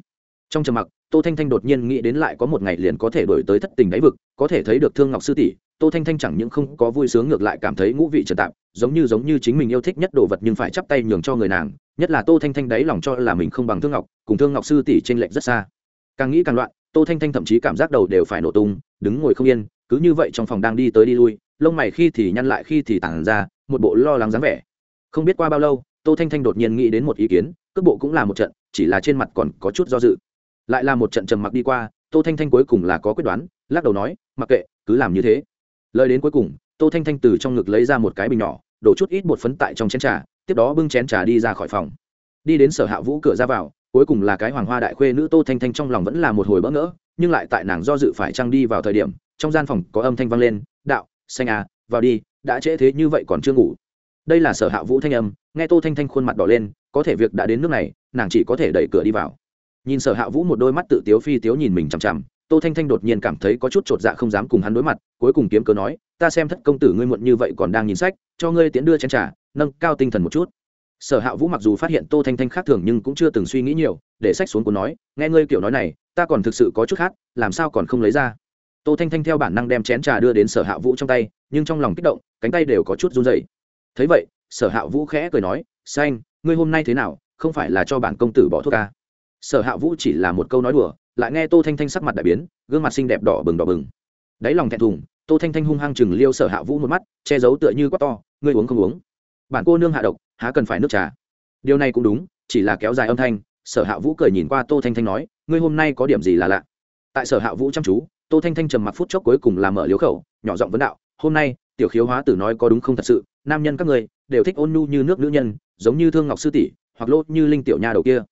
Trong trầm mặc, tô thanh thanh đột nhiên nghĩ đến lại có một ngày liền có thể đổi tới thất tình đáy vực, có thể thấy được thương ngọc sư tỷ, tô thanh thanh chẳng những không có vui sướng ngược lại cảm thấy ngũ vị trật tạp giống như giống như chính mình yêu thích nhất đồ vật nhưng phải chắp tay nhường cho người nàng, nhất là tô thanh thanh đáy lòng cho là mình không bằng thương ngọc, cùng thương ngọc sư tỷ trên lệch rất xa. Càng nghĩ càng loạn tô thanh thanh thậm chí cảm giác đầu đều phải nổ tung, đứng ngồi không yên, cứ như vậy trong phòng đang đi tới đi lui, lông mày khi thì nhăn lại khi thì tản ra, một bộ lo lắng dáng vẻ. Không biết qua bao lâu, tô thanh thanh đột nhiên nghĩ đến một ý kiến, cước bộ cũng là một trận, chỉ là trên mặt còn có chút do dự. Lại là một trận trầm mặc đi qua, tô thanh thanh cuối cùng là có quyết đoán, lắc đầu nói, mặc kệ, cứ làm như thế. Lời đến cuối cùng, tô thanh thanh từ trong ngực lấy ra một cái bình nhỏ, đổ chút ít bột phấn tại trong chén trà, tiếp đó bưng chén trà đi ra khỏi phòng. Đi đến sở hạ vũ cửa ra vào cuối cùng là cái hoàng hoa đại khuê nữ tô thanh thanh trong lòng vẫn là một hồi bỡ ngỡ, nhưng lại tại nàng do dự phải trăng đi vào thời điểm, trong gian phòng có âm thanh vang lên, đạo, xanh à vào đi, đã trễ thế như vậy còn chưa ngủ. Đây là sở hạ vũ thanh âm, nghe tô thanh thanh khuôn mặt đỏ lên, có thể việc đã đến nước này, nàng chỉ có thể đẩy cửa đi vào. Nhìn sở hạ vũ một đôi mắt tự tiếu phi tiếu nhìn mình chằm chằm, tô thanh thanh đột nhiên cảm thấy có chút t r ộ t dạ không dám cùng hắn đối mặt, cuối cùng kiếm cớ nói, ta xem thất công tử ngươi muộn như vậy còn đang nhìn sách, cho ngươi tiến đưa chén t r à nâng cao tinh thần một chút sở hạ vũ mặc dù phát hiện tô thanh thanh khác thường nhưng cũng chưa từng suy nghĩ nhiều, để sách xuống của nói, nghe ngươi kiểu nói này, ta còn thực sự có chút khác làm sao còn không lấy ra? Tô thanh thanh theo bản năng đem chén trà đưa đến sở hạ vũ trong tay, nhưng trong lòng kích động, cánh tay đều có chút run dày thấy vậy, sở hạ vũ khẽ cười nói, xanh, ngươi hôm nay thế nào? Không phải là cho bản công tử bỏ thuốc ca sở hạ vũ chỉ là một câu nói đùa, lại nghe tô thanh thanh sắc mặt đại biến, gương mặt xinh đẹp đỏ bừng đỏ bừng. Đáy lòng thẹn thùng, tô thanh thanh hung hăng chừng liêu sở hạ vũ một mắt, che giấu tựa như quát to, ngươi uống không uống? Bản cô nương hạ độc há cần phải nước trà. Điều này cũng đúng, chỉ là kéo dài âm thanh, sở hạ vũ cười nhìn qua tô thanh thanh nói, ngươi hôm nay có điểm gì là lạ? Tại sở hạ vũ chăm chú, tô thanh thanh trầm mặc phút chốc cuối cùng làm mở liếu khẩu, nhỏ giọng vấn đạo, hôm nay, tiểu khiếu hóa tử nói có đúng không thật sự, nam nhân các người đều thích ôn nhu như nước nữ nhân, giống như thương ngọc sư tỷ, hoặc lốt như linh tiểu nha đầu kia.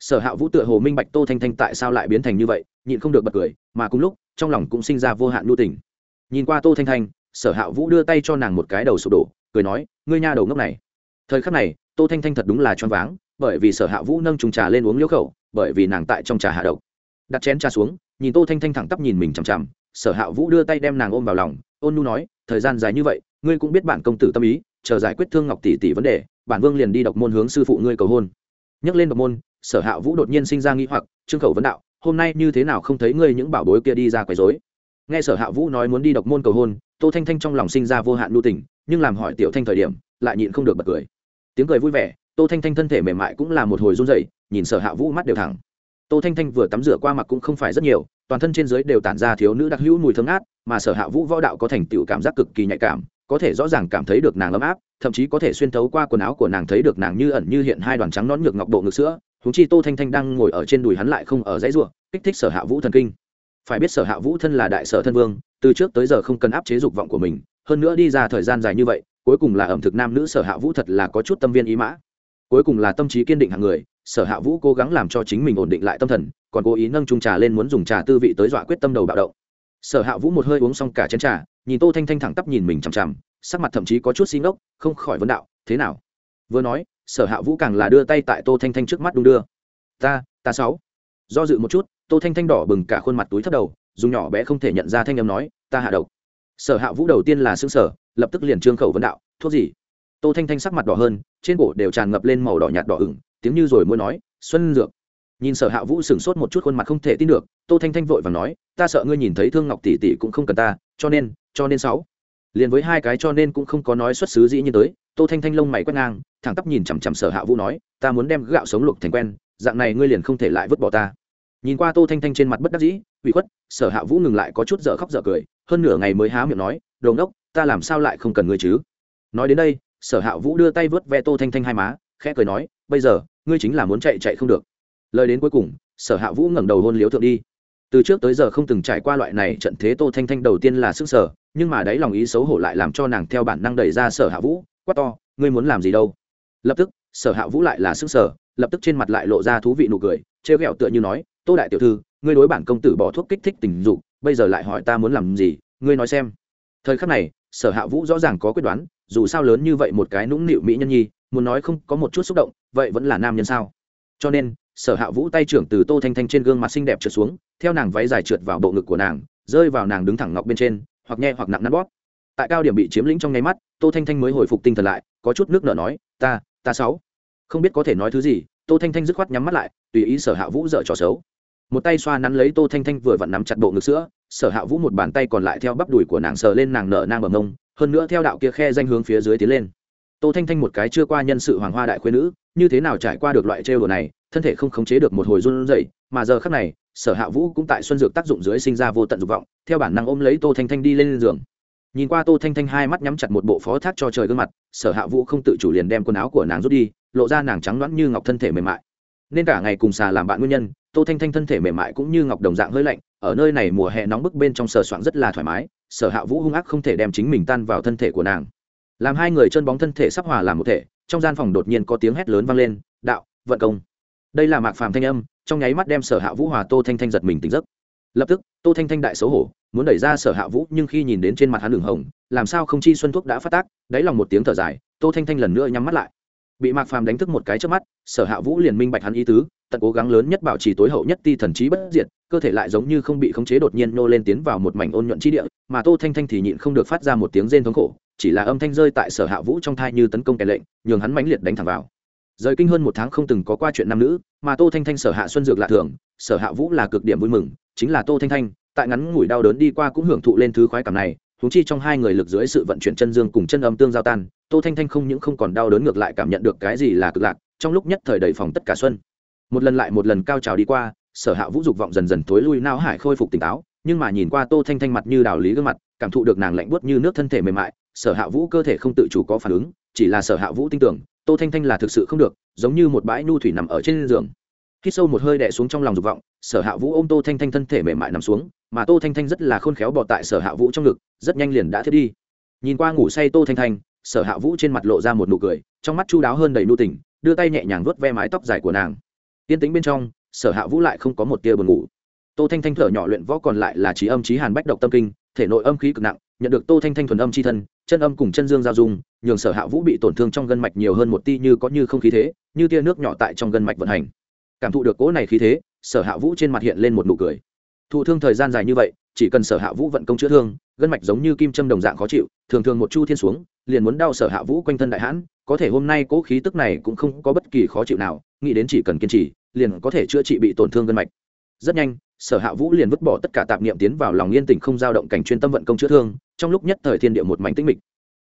Sở hạ vũ tựa hồ minh bạch tô thanh thanh tại sao lại biến thành như vậy, nhịn không được bật cười, mà cùng lúc, trong lòng cũng sinh ra vô hạn lưu tình. Nhìn qua tô thanh thanh, sở hạ vũ đưa tay cho nàng một cái đầu sụp đổ, cười nói, ngươi nha đầu ngốc này thời khắc này, tô thanh thanh thật đúng là choáng váng, bởi vì sở hạ vũ nâng trùng trà lên uống liễu khẩu, bởi vì nàng tại trong trà hạ độc. Đặt chén trà xuống, nhìn tô thanh thanh thẳng tắp nhìn mình chằm chằm, sở hạ vũ đưa tay đem nàng ôm vào lòng, ôn nu nói, thời gian dài như vậy, ngươi cũng biết bản công tử tâm ý, chờ giải quyết thương ngọc tỷ tỷ vấn đề, bản vương liền đi độc môn hướng sư phụ ngươi cầu hôn. Nhắc lên độc môn, sở hạ vũ đột nhiên sinh ra nghi hoặc, trương khẩu vấn đạo, hôm nay như thế nào không thấy ngươi những bảo bối kia đi ra quấy rối? nghe sở hạ vũ nói muốn đi độc môn cầu hôn, tô thanh thanh trong lòng sinh ra vô hạn lưu tình, nhưng làm hỏi tiểu thanh thời điểm, lại nhịn không được bật cười tiếng cười vui vẻ, tô thanh thanh thân thể mềm mại cũng là một hồi run rẩy, nhìn sở hạ vũ mắt đều thẳng. Tô thanh thanh vừa tắm rửa qua mặt cũng không phải rất nhiều, toàn thân trên dưới đều tản ra thiếu nữ đặc hữu mùi thơm ngát, mà sở hạ vũ võ đạo có thành tựu cảm giác cực kỳ nhạy cảm, có thể rõ ràng cảm thấy được nàng ấm áp, thậm chí có thể xuyên thấu qua quần áo của nàng thấy được nàng như ẩn như hiện hai đoàn trắng nón nhược ngọc bộ ngực sữa thú chi tô thanh thanh đang ngồi ở trên đùi hắn lại không ở dãy ruộng kích thích sở hạ vũ thần kinh. Phải biết sở hạ vũ thân là đại sở thân vương, từ trước tới giờ không cần áp chế dục vọng của mình, hơn nữa đi ra thời gian dài như vậy cuối cùng là ẩm thực nam nữ sở hạ vũ thật là có chút tâm viên ý mã. Cuối cùng là tâm trí kiên định hàng người, sở hạ vũ cố gắng làm cho chính mình ổn định lại tâm thần, còn cố ý nâng trung trà lên muốn dùng trà tư vị tới dọa quyết tâm đầu bạo động. Sở hạ vũ một hơi uống xong cả chén trà, nhìn tô thanh thanh thẳng tắp nhìn mình chằm chằm, sắc mặt thậm chí có chút xin ốc không khỏi vấn đạo, thế nào? Vừa nói, sở hạ vũ càng là đưa tay tại tô thanh thanh trước mắt đung đưa. Ta ta sáu. Do dự một chút, tô thanh thanh đỏ bừng cả khuôn mặt túi thấp đầu, dùng nhỏ bé không thể nhận ra thanh âm nói, ta hạ độc sở hạ vũ đầu tiên là xương sở, lập tức liền trương khẩu vấn đạo, thuốc gì? Tô thanh thanh sắc mặt đỏ hơn, trên cổ đều tràn ngập lên màu đỏ nhạt đỏ ửng, tiếng như rồi muốn nói, xuân dược. Nhìn sở hạ vũ sửng sốt một chút khuôn mặt không thể tin được, tô thanh thanh vội và nói, ta sợ ngươi nhìn thấy thương ngọc tỷ tỷ cũng không cần ta, cho nên cho nên sáu. Liền với hai cái cho nên cũng không có nói xuất xứ dĩ như tới, tô thanh thanh lông mày quét ngang, thẳng tắp nhìn chằm chằm sở hạ vũ nói, ta muốn đem gạo sống luộc thành quen, dạng này ngươi liền không thể lại vứt bỏ ta. Nhìn qua tô thanh thanh trên mặt bất đắc dĩ, ủy khuất. Sở hạ vũ ngừng lại có chút dở khóc dở cười hơn nửa ngày mới há miệng nói, đồ ngốc, ta làm sao lại không cần ngươi chứ? Nói đến đây, sở hạ vũ đưa tay vớt ve tô thanh thanh hai má, khẽ cười nói, bây giờ, ngươi chính là muốn chạy chạy không được. Lời đến cuối cùng, sở hạ vũ ngẩng đầu hôn liếu thượng đi. Từ trước tới giờ không từng trải qua loại này trận thế tô thanh thanh đầu tiên là sức sở, nhưng mà đấy lòng ý xấu hổ lại làm cho nàng theo bản năng đẩy ra sở hạ vũ, quát to, ngươi muốn làm gì đâu? Lập tức, sở hạ vũ lại là sức sở, lập tức trên mặt lại lộ ra thú vị nụ cười, trêu ghẹo tựa như nói, tô đại tiểu thư ngươi đối bản công tử bỏ thuốc kích thích tình dục, bây giờ lại hỏi ta muốn làm gì, ngươi nói xem. Thời khắc này, sở hạ vũ rõ ràng có quyết đoán, dù sao lớn như vậy một cái nũng nịu mỹ nhân nhi, muốn nói không có một chút xúc động, vậy vẫn là nam nhân sao? Cho nên, sở hạ vũ tay trưởng từ tô thanh thanh trên gương mặt xinh đẹp trượt xuống, theo nàng váy dài trượt vào bộ ngực của nàng, rơi vào nàng đứng thẳng ngọc bên trên, hoặc nhẹ hoặc nặng nắn bóp. Tại cao điểm bị chiếm lĩnh trong nháy mắt, tô thanh thanh mới hồi phục tinh thần lại, có chút nước nở nói, ta ta sáu không biết có thể nói thứ gì, tô thanh thanh dứt khoát nhắm mắt lại, tùy ý sở hạ vũ dở trò xấu một tay xoa nắn lấy tô thanh thanh vừa vặn nắm chặt bộ ngực sữa, sở hạ vũ một bàn tay còn lại theo bắp đùi của nàng sờ lên nàng nở nang bờ mông, hơn nữa theo đạo kia khe danh hướng phía dưới tiến lên. Tô thanh thanh một cái chưa qua nhân sự hoàng hoa đại khuyên nữ, như thế nào trải qua được loại trêu đồ này, thân thể không khống chế được một hồi run rẩy, mà giờ khắc này, sở hạ vũ cũng tại xuân dược tác dụng dưới sinh ra vô tận dục vọng, theo bản năng ôm lấy tô thanh thanh đi lên giường. Nhìn qua tô thanh thanh hai mắt nhắm chặt một bộ phó thác cho trời gương mặt, sở hạ vũ không tự chủ liền đem quần áo của nàng rút đi, lộ ra nàng trắng loãng như ngọc thân thể mềm mại. Nên cả ngày cùng xà làm bạn nguyên nhân tô thanh thanh thân thể mềm mại cũng như ngọc đồng dạng hơi lạnh, ở nơi này mùa hè nóng bức bên trong sờ soạng rất là thoải mái, sở hạ vũ hung ác không thể đem chính mình tan vào thân thể của nàng. Làm hai người chân bóng thân thể sắp hòa làm một thể, trong gian phòng đột nhiên có tiếng hét lớn vang lên, đạo, vận công. Đây là mạc phàm thanh âm, trong nháy mắt đem sở hạ vũ hòa tô thanh thanh giật mình tỉnh giấc. Lập tức, tô thanh thanh đại xấu hổ, muốn đẩy ra sở hạ vũ, nhưng khi nhìn đến trên mặt hắn đường hồng, làm sao không chi xuân thuốc đã phát tác, đáy lòng một tiếng thở dài, tô thanh thanh lần nữa nhắm mắt lại. Bị mạc phàm đánh thức một cái trước mắt, sở hạ vũ liền minh bạch hắn ý tứ tận cố gắng lớn nhất bảo trì tối hậu nhất ti thần trí bất diệt, cơ thể lại giống như không bị khống chế đột nhiên nô lên tiến vào một mảnh ôn nhuận chi địa, mà tô thanh thanh thì nhịn không được phát ra một tiếng rên thống khổ, chỉ là âm thanh rơi tại sở hạ vũ trong thai như tấn công kẻ lệnh, nhường hắn mãnh liệt đánh thẳng vào. Rời kinh hơn một tháng không từng có qua chuyện nam nữ, mà tô thanh thanh sở hạ xuân dược lạ thường, sở hạ vũ là cực điểm vui mừng, chính là tô thanh thanh, tại ngắn ngủi đau đớn đi qua cũng hưởng thụ lên thứ khoái cảm này thú chi trong hai người lực dưới sự vận chuyển chân dương cùng chân âm tương giao tan, tô thanh thanh không những không còn đau đớn ngược lại cảm nhận được cái gì là cực lạc, trong lúc nhất thời đầy phòng tất cả xuân một lần lại một lần cao trào đi qua, sở hạ vũ dục vọng dần dần tối lui nao hải khôi phục tỉnh táo, nhưng mà nhìn qua tô thanh thanh mặt như đào lý gương mặt, cảm thụ được nàng lạnh buốt như nước thân thể mềm mại, sở hạ vũ cơ thể không tự chủ có phản ứng, chỉ là sở hạ vũ tin tưởng, tô thanh thanh là thực sự không được, giống như một bãi nu thủy nằm ở trên giường. Khi sâu một hơi đè xuống trong lòng dục vọng, sở hạ vũ ôm tô thanh thanh thân thể mềm mại nằm xuống, mà tô thanh thanh rất là khôn khéo bỏ tại sở hạ vũ trong ngực, rất nhanh liền đã thiết đi. Nhìn qua ngủ say tô thanh thanh, sở hạ vũ trên mặt lộ ra một nụ cười, trong mắt chu đáo hơn đầy nu tình, đưa tay nhẹ nhàng vuốt ve mái tóc dài của nàng tiên tĩnh bên trong, sở hạ vũ lại không có một tia buồn ngủ. Tô thanh thanh thở nhỏ luyện võ còn lại là trí âm, trí hàn bách độc tâm kinh, thể nội âm khí cực nặng, nhận được tô thanh thanh thuần âm c h i thân, chân âm cùng chân dương giao dung, nhường sở hạ vũ bị tổn thương trong gân mạch nhiều hơn một ti như có như không khí thế, như tia nước nhỏ tại trong gân mạch vận hành. Cảm thụ được cỗ này khí thế, sở hạ vũ trên mặt hiện lên một nụ cười. Thụ thương thời gian dài như vậy, chỉ cần sở hạ vũ vận công chữa thương, gân mạch giống như kim châm đồng dạng khó chịu, thường thường một chu thiên xuống, liền muốn đau sở hạ vũ quanh thân đại hãn, có thể hôm nay cỗ khí tức này cũng không có bất kỳ khó chịu nào nghĩ đến chỉ cần kiên trì, liền có thể chữa trị bị tổn thương gân mạch. Rất nhanh, sở hạ vũ liền vứt bỏ tất cả tạp niệm tiến vào lòng yên tình không dao động cảnh chuyên tâm vận công chữa thương, trong lúc nhất thời thiên địa một mảnh tĩnh mịch.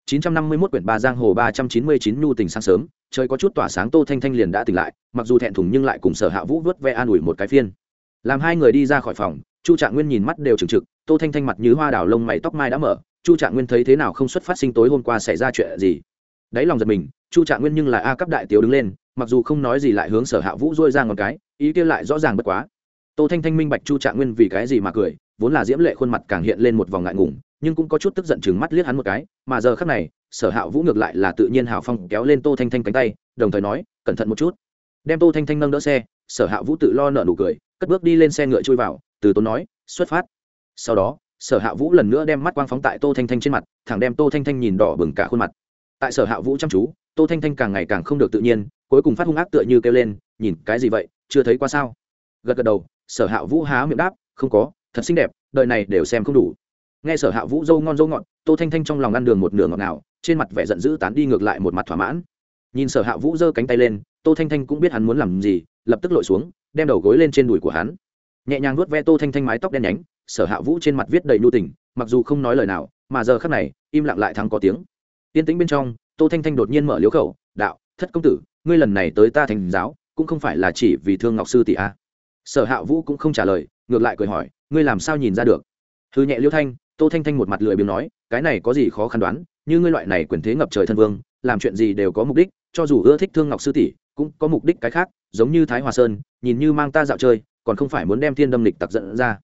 951 quyển ba giang hồ 399 nhu tình sáng sớm, trời có chút tỏa sáng tô thanh thanh liền đã tỉnh lại, mặc dù thẹn thùng nhưng lại cùng sở hạ vũ vớt ve an ủi một cái phiên. Làm hai người đi ra khỏi phòng, chu trạng nguyên nhìn mắt đều trừng trực, tô thanh thanh mặt như hoa đào lông mày tóc mai đã mở, chu trạng nguyên thấy thế nào không xuất phát sinh tối hôm qua xảy ra chuyện gì. Đáy lòng giật mình, chu trạng nguyên nhưng là a cấp đại tiểu đứng lên mặc dù không nói gì lại hướng sở hạ vũ dôi ra ngọn cái, ý kia lại rõ ràng bất quá. Tô thanh thanh minh bạch chu trạng nguyên vì cái gì mà cười, vốn là diễm lệ khuôn mặt càng hiện lên một vòng ngại ngùng, nhưng cũng có chút tức giận chừng mắt liếc hắn một cái, mà giờ khắc này, sở hạ vũ ngược lại là tự nhiên hào phong kéo lên tô thanh thanh cánh tay, đồng thời nói, cẩn thận một chút. Đem tô thanh thanh nâng đỡ xe, sở hạ vũ tự lo nợ nụ cười, cất bước đi lên xe ngựa chui vào, từ tốn nói, xuất phát. Sau đó, sở hạ vũ lần nữa đem mắt quang phóng tại tô thanh thanh trên mặt, thẳng đem tô thanh thanh nhìn đỏ bừng cả khuôn mặt. Tại sở hạ vũ chăm chú, tô thanh thanh càng ngày càng không được tự nhiên cuối cùng phát hung ác tựa như kêu lên, nhìn cái gì vậy? Chưa thấy qua sao? Gật gật đầu, sở hạ vũ há miệng đáp, không có, thật xinh đẹp, đời này đều xem không đủ. Nghe sở hạ vũ dâu ngon dâu ngọt, tô thanh thanh trong lòng ăn đường một nửa ngọt nào trên mặt vẻ giận dữ tán đi ngược lại một mặt thỏa mãn. Nhìn sở hạ vũ giơ cánh tay lên, tô thanh thanh cũng biết hắn muốn làm gì, lập tức lội xuống, đem đầu gối lên trên đùi của hắn. Nhẹ nhàng vuốt ve tô thanh thanh mái tóc đen nhánh, sở hạ vũ trên mặt viết đầy nhu tình, mặc dù không nói lời nào, mà giờ khắc này, im lặng lại thắng có tiếng. Tiên tĩnh bên trong, tô thanh thanh đột nhiên mở liếu khẩu, đạo, thất công tử ngươi lần này tới ta thành giáo, cũng không phải là chỉ vì thương ngọc sư tỷ a sở hạ vũ cũng không trả lời, ngược lại cười hỏi, ngươi làm sao nhìn ra được? Hư nhẹ liêu thanh, tô thanh thanh một mặt lười biếng nói, cái này có gì khó khăn đoán, như ngươi loại này quyền thế ngập trời thân vương, làm chuyện gì đều có mục đích, cho dù ưa thích thương ngọc sư tỷ, cũng có mục đích cái khác, giống như thái hòa sơn, nhìn như mang ta dạo chơi, còn không phải muốn đem thiên đâm lịch tặc giận ra.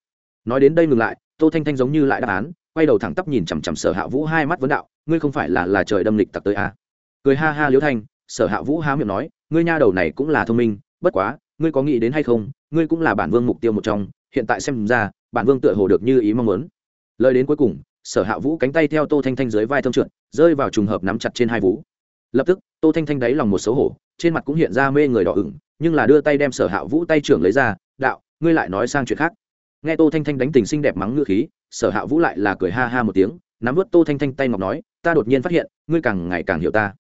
Nói đến đây ngừng lại, tô thanh thanh giống như lại đáp án, quay đầu thẳng tắp nhìn chằm chằm sở hạ vũ hai mắt vấn đạo, ngươi không phải là là trời đâm lịch tặc tới à. cười ha ha liễu thanh sở hạ vũ há miệng nói, ngươi nha đầu này cũng là thông minh, bất quá, ngươi có nghĩ đến hay không, ngươi cũng là bản vương mục tiêu một trong, hiện tại xem ra, bản vương tựa hồ được như ý mong muốn. Lời đến cuối cùng, sở hạ vũ cánh tay theo tô thanh thanh dưới vai thông trượt, rơi vào trùng hợp nắm chặt trên hai vú. Lập tức, tô thanh thanh đáy lòng một xấu hổ, trên mặt cũng hiện ra mê người đỏ ửng, nhưng là đưa tay đem sở hạ vũ tay trưởng lấy ra, đạo, ngươi lại nói sang chuyện khác. Nghe tô thanh thanh đánh tình xinh đẹp mắng ngựa khí, sở hạ vũ lại là cười ha ha một tiếng, nắm vớt tô thanh thanh tay ngọc nói, ta đột nhiên phát hiện, ngươi càng ngày càng hiểu ta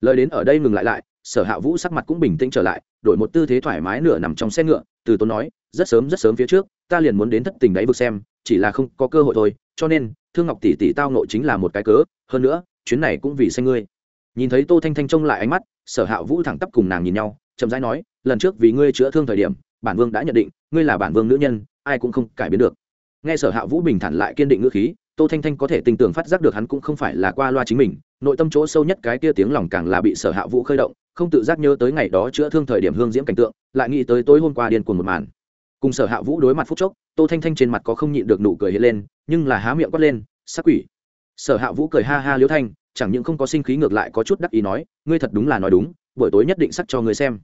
lời đến ở đây ngừng lại lại, sở hạ vũ sắc mặt cũng bình tĩnh trở lại, đổi một tư thế thoải mái nửa nằm trong xe ngựa, từ tốn nói, rất sớm rất sớm phía trước, ta liền muốn đến thất tình đáy vực xem, chỉ là không có cơ hội thôi, cho nên, thương ngọc tỷ tỷ tao nộ chính là một cái cớ, hơn nữa, chuyến này cũng vì xanh ngươi. Nhìn thấy tô thanh thanh trông lại ánh mắt, sở hạ vũ thẳng tắp cùng nàng nhìn nhau, chậm rãi nói, lần trước vì ngươi chữa thương thời điểm, bản vương đã nhận định, ngươi là bản vương nữ nhân, ai cũng không cải biến được. Nghe sở hạ vũ bình thản lại kiên định ngữ khí tô thanh thanh có thể tình tưởng phát giác được hắn cũng không phải là qua loa chính mình, nội tâm chỗ sâu nhất cái kia tiếng lòng càng là bị sở hạ vũ khơi động, không tự giác nhớ tới ngày đó chữa thương thời điểm hương diễm cảnh tượng, lại nghĩ tới tối hôm qua điên cuồng một màn. Cùng sở hạ vũ đối mặt phút chốc, tô thanh thanh trên mặt có không nhịn được nụ cười hiện lên, nhưng là há miệng quát lên sắc quỷ. Sở hạ vũ cười ha ha liễu thanh, chẳng những không có sinh khí ngược lại có chút đắc ý nói, ngươi thật đúng là nói đúng, buổi tối nhất định sắc cho ngươi xem.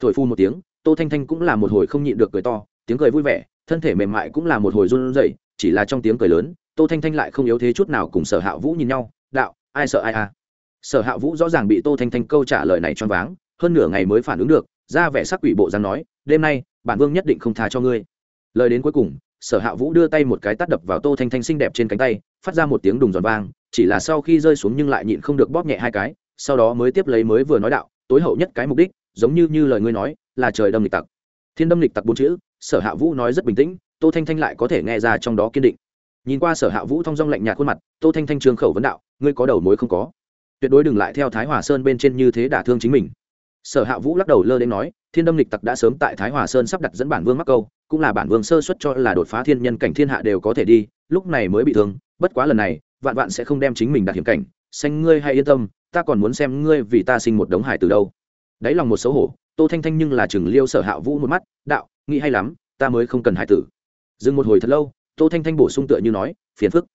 Thổi phu một tiếng, tô thanh thanh cũng là một hồi không nhịn được cười to, tiếng cười vui vẻ, thân thể mềm mại cũng là một hồi run rẩy, chỉ là trong tiếng cười lớn tô thanh thanh lại không yếu thế chút nào cùng sở hạ vũ nhìn nhau, đạo, ai sợ ai à? Sở hạ vũ rõ ràng bị tô thanh thanh câu trả lời này choáng váng, hơn nửa ngày mới phản ứng được, ra vẻ sắc quỷ bộ dáng nói, đêm nay, bản vương nhất định không tha cho ngươi. Lời đến cuối cùng, sở hạ vũ đưa tay một cái tắt đập vào tô thanh thanh xinh đẹp trên cánh tay, phát ra một tiếng đùng giòn vang, chỉ là sau khi rơi xuống nhưng lại nhịn không được bóp nhẹ hai cái, sau đó mới tiếp lấy mới vừa nói đạo, tối hậu nhất cái mục đích, giống như như lời ngươi nói, là trời đâm lịch tặc. Thiên đâm lịch tặc bốn chữ, sở hạ vũ nói rất bình tĩnh, tô thanh thanh lại có thể nghe ra trong đó kiên định nhìn qua sở hạ vũ thong dong lạnh nhạt khuôn mặt, tô thanh thanh trường khẩu vấn đạo, ngươi có đầu mối không có? Tuyệt đối đừng lại theo thái hòa sơn bên trên như thế đả thương chính mình. Sở hạ vũ lắc đầu lơ đến nói, thiên đâm lịch tặc đã sớm tại thái hòa sơn sắp đặt dẫn bản vương mắc câu, cũng là bản vương sơ xuất cho là đột phá thiên nhân cảnh thiên hạ đều có thể đi, lúc này mới bị thương, bất quá lần này, vạn vạn sẽ không đem chính mình đặt hiểm cảnh xanh ngươi hay yên tâm, ta còn muốn xem ngươi vì ta sinh một đống hải từ đâu. Đáy lòng một xấu hổ, tô thanh thanh nhưng là chừng liêu sở hạ vũ một mắt, đạo, nghĩ hay lắm, ta mới không cần hải tử. Dừng một hồi thật lâu tô thanh thanh bổ sung tựa như nói, phiền phức.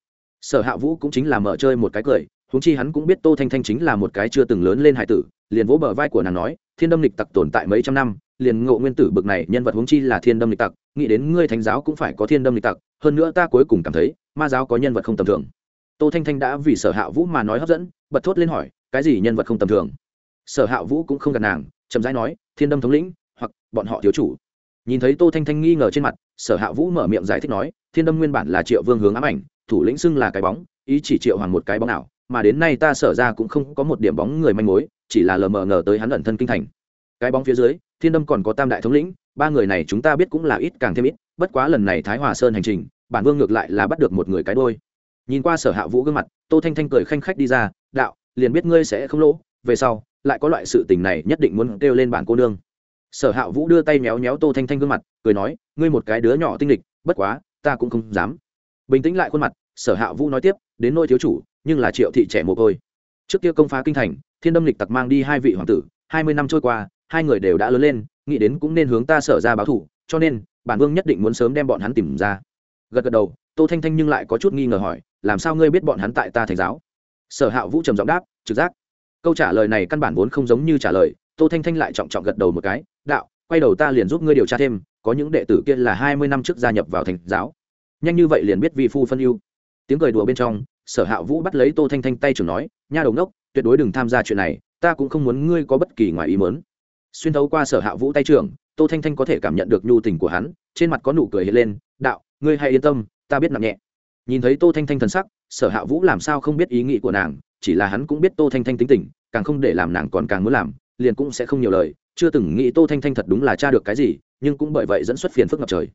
Sở hạ vũ cũng chính là mở chơi một cái cười húng chi hắn cũng biết tô thanh thanh chính là một cái chưa từng lớn lên hải tử, liền vỗ bờ vai của nàng nói, thiên đâm lịch tặc tồn tại mấy trăm năm, liền ngộ nguyên tử bực này nhân vật húng chi là thiên đâm lịch tặc, nghĩ đến ngươi thánh giáo cũng phải có thiên đâm lịch tặc, hơn nữa ta cuối cùng cảm thấy, ma giáo có nhân vật không tầm thường. Tô thanh thanh đã vì sở hạ vũ mà nói hấp dẫn, bật thốt lên hỏi, cái gì nhân vật không tầm thường? Sở hạ vũ cũng không gặp nàng, chậm rãi nói, thiên đâm thống lĩnh, hoặc bọn họ thiếu chủ nhìn thấy tô thanh thanh nghi ngờ trên mặt, sở hạ vũ mở miệng giải thích nói, thiên đâm nguyên bản là triệu vương hướng ám ảnh, thủ lĩnh xưng là cái bóng, ý chỉ triệu hoàng một cái bóng nào mà đến nay ta sở ra cũng không có một điểm bóng người manh mối, chỉ là lờ mờ ngờ tới hắn ẩn thân kinh thành. Cái bóng phía dưới, thiên đâm còn có tam đại thống lĩnh, ba người này chúng ta biết cũng là ít càng thêm ít, bất quá lần này thái hòa sơn hành trình, bản vương ngược lại là bắt được một người cái đôi. Nhìn qua sở hạ vũ gương mặt, tô thanh thanh cười khanh khách đi ra, đạo, liền biết ngươi sẽ không lỗ, về sau, lại có loại sự tình này nhất định muốn kêu lên bản cô nương sở hạ vũ đưa tay méo méo tô thanh thanh gương mặt, cười nói, ngươi một cái đứa nhỏ tinh lịch bất quá, ta cũng không dám. Bình tĩnh lại khuôn mặt, sở hạ vũ nói tiếp, đến nôi thiếu chủ, nhưng là triệu thị trẻ mồ côi. Trước kia công phá kinh thành, thiên đâm lịch tặc mang đi hai vị hoàng tử, hai mươi năm trôi qua, hai người đều đã lớn lên, nghĩ đến cũng nên hướng ta sở ra báo thủ cho nên, bản vương nhất định muốn sớm đem bọn hắn tìm ra. Gật gật đầu, tô thanh thanh nhưng lại có chút nghi ngờ hỏi, làm sao ngươi biết bọn hắn tại ta thành giáo? Sở hạ vũ trầm giọng đáp, trực giác. Câu trả lời này căn bản vốn không giống như trả lời, tô thanh thanh lại trọng trọng gật đầu một cái đạo, quay đầu ta liền giúp ngươi điều tra thêm, có những đệ tử kia là hai mươi năm trước gia nhập vào thành giáo. Nhanh như vậy liền biết vi phu phân ưu. Tiếng cười đùa bên trong, sở hạ vũ bắt lấy tô thanh thanh tay trưởng nói, nha đầu đốc tuyệt đối đừng tham gia chuyện này, ta cũng không muốn ngươi có bất kỳ ngoài ý mớn xuyên thấu qua sở hạ vũ tay trưởng, tô thanh thanh có thể cảm nhận được nhu tình của hắn, trên mặt có nụ cười hiện lên, đạo, ngươi hãy yên tâm, ta biết nặng nhẹ. Nhìn thấy tô thanh thanh thần sắc, sở hạ vũ làm sao không biết ý nghĩ của nàng, chỉ là hắn cũng biết tô thanh thanh tính tình, càng không để làm nàng còn càng muốn làm, liền cũng sẽ không nhiều lời chưa từng nghĩ tô thanh thanh thật đúng là cha được cái gì, nhưng cũng bởi vậy dẫn xuất phiền phức ngập trời.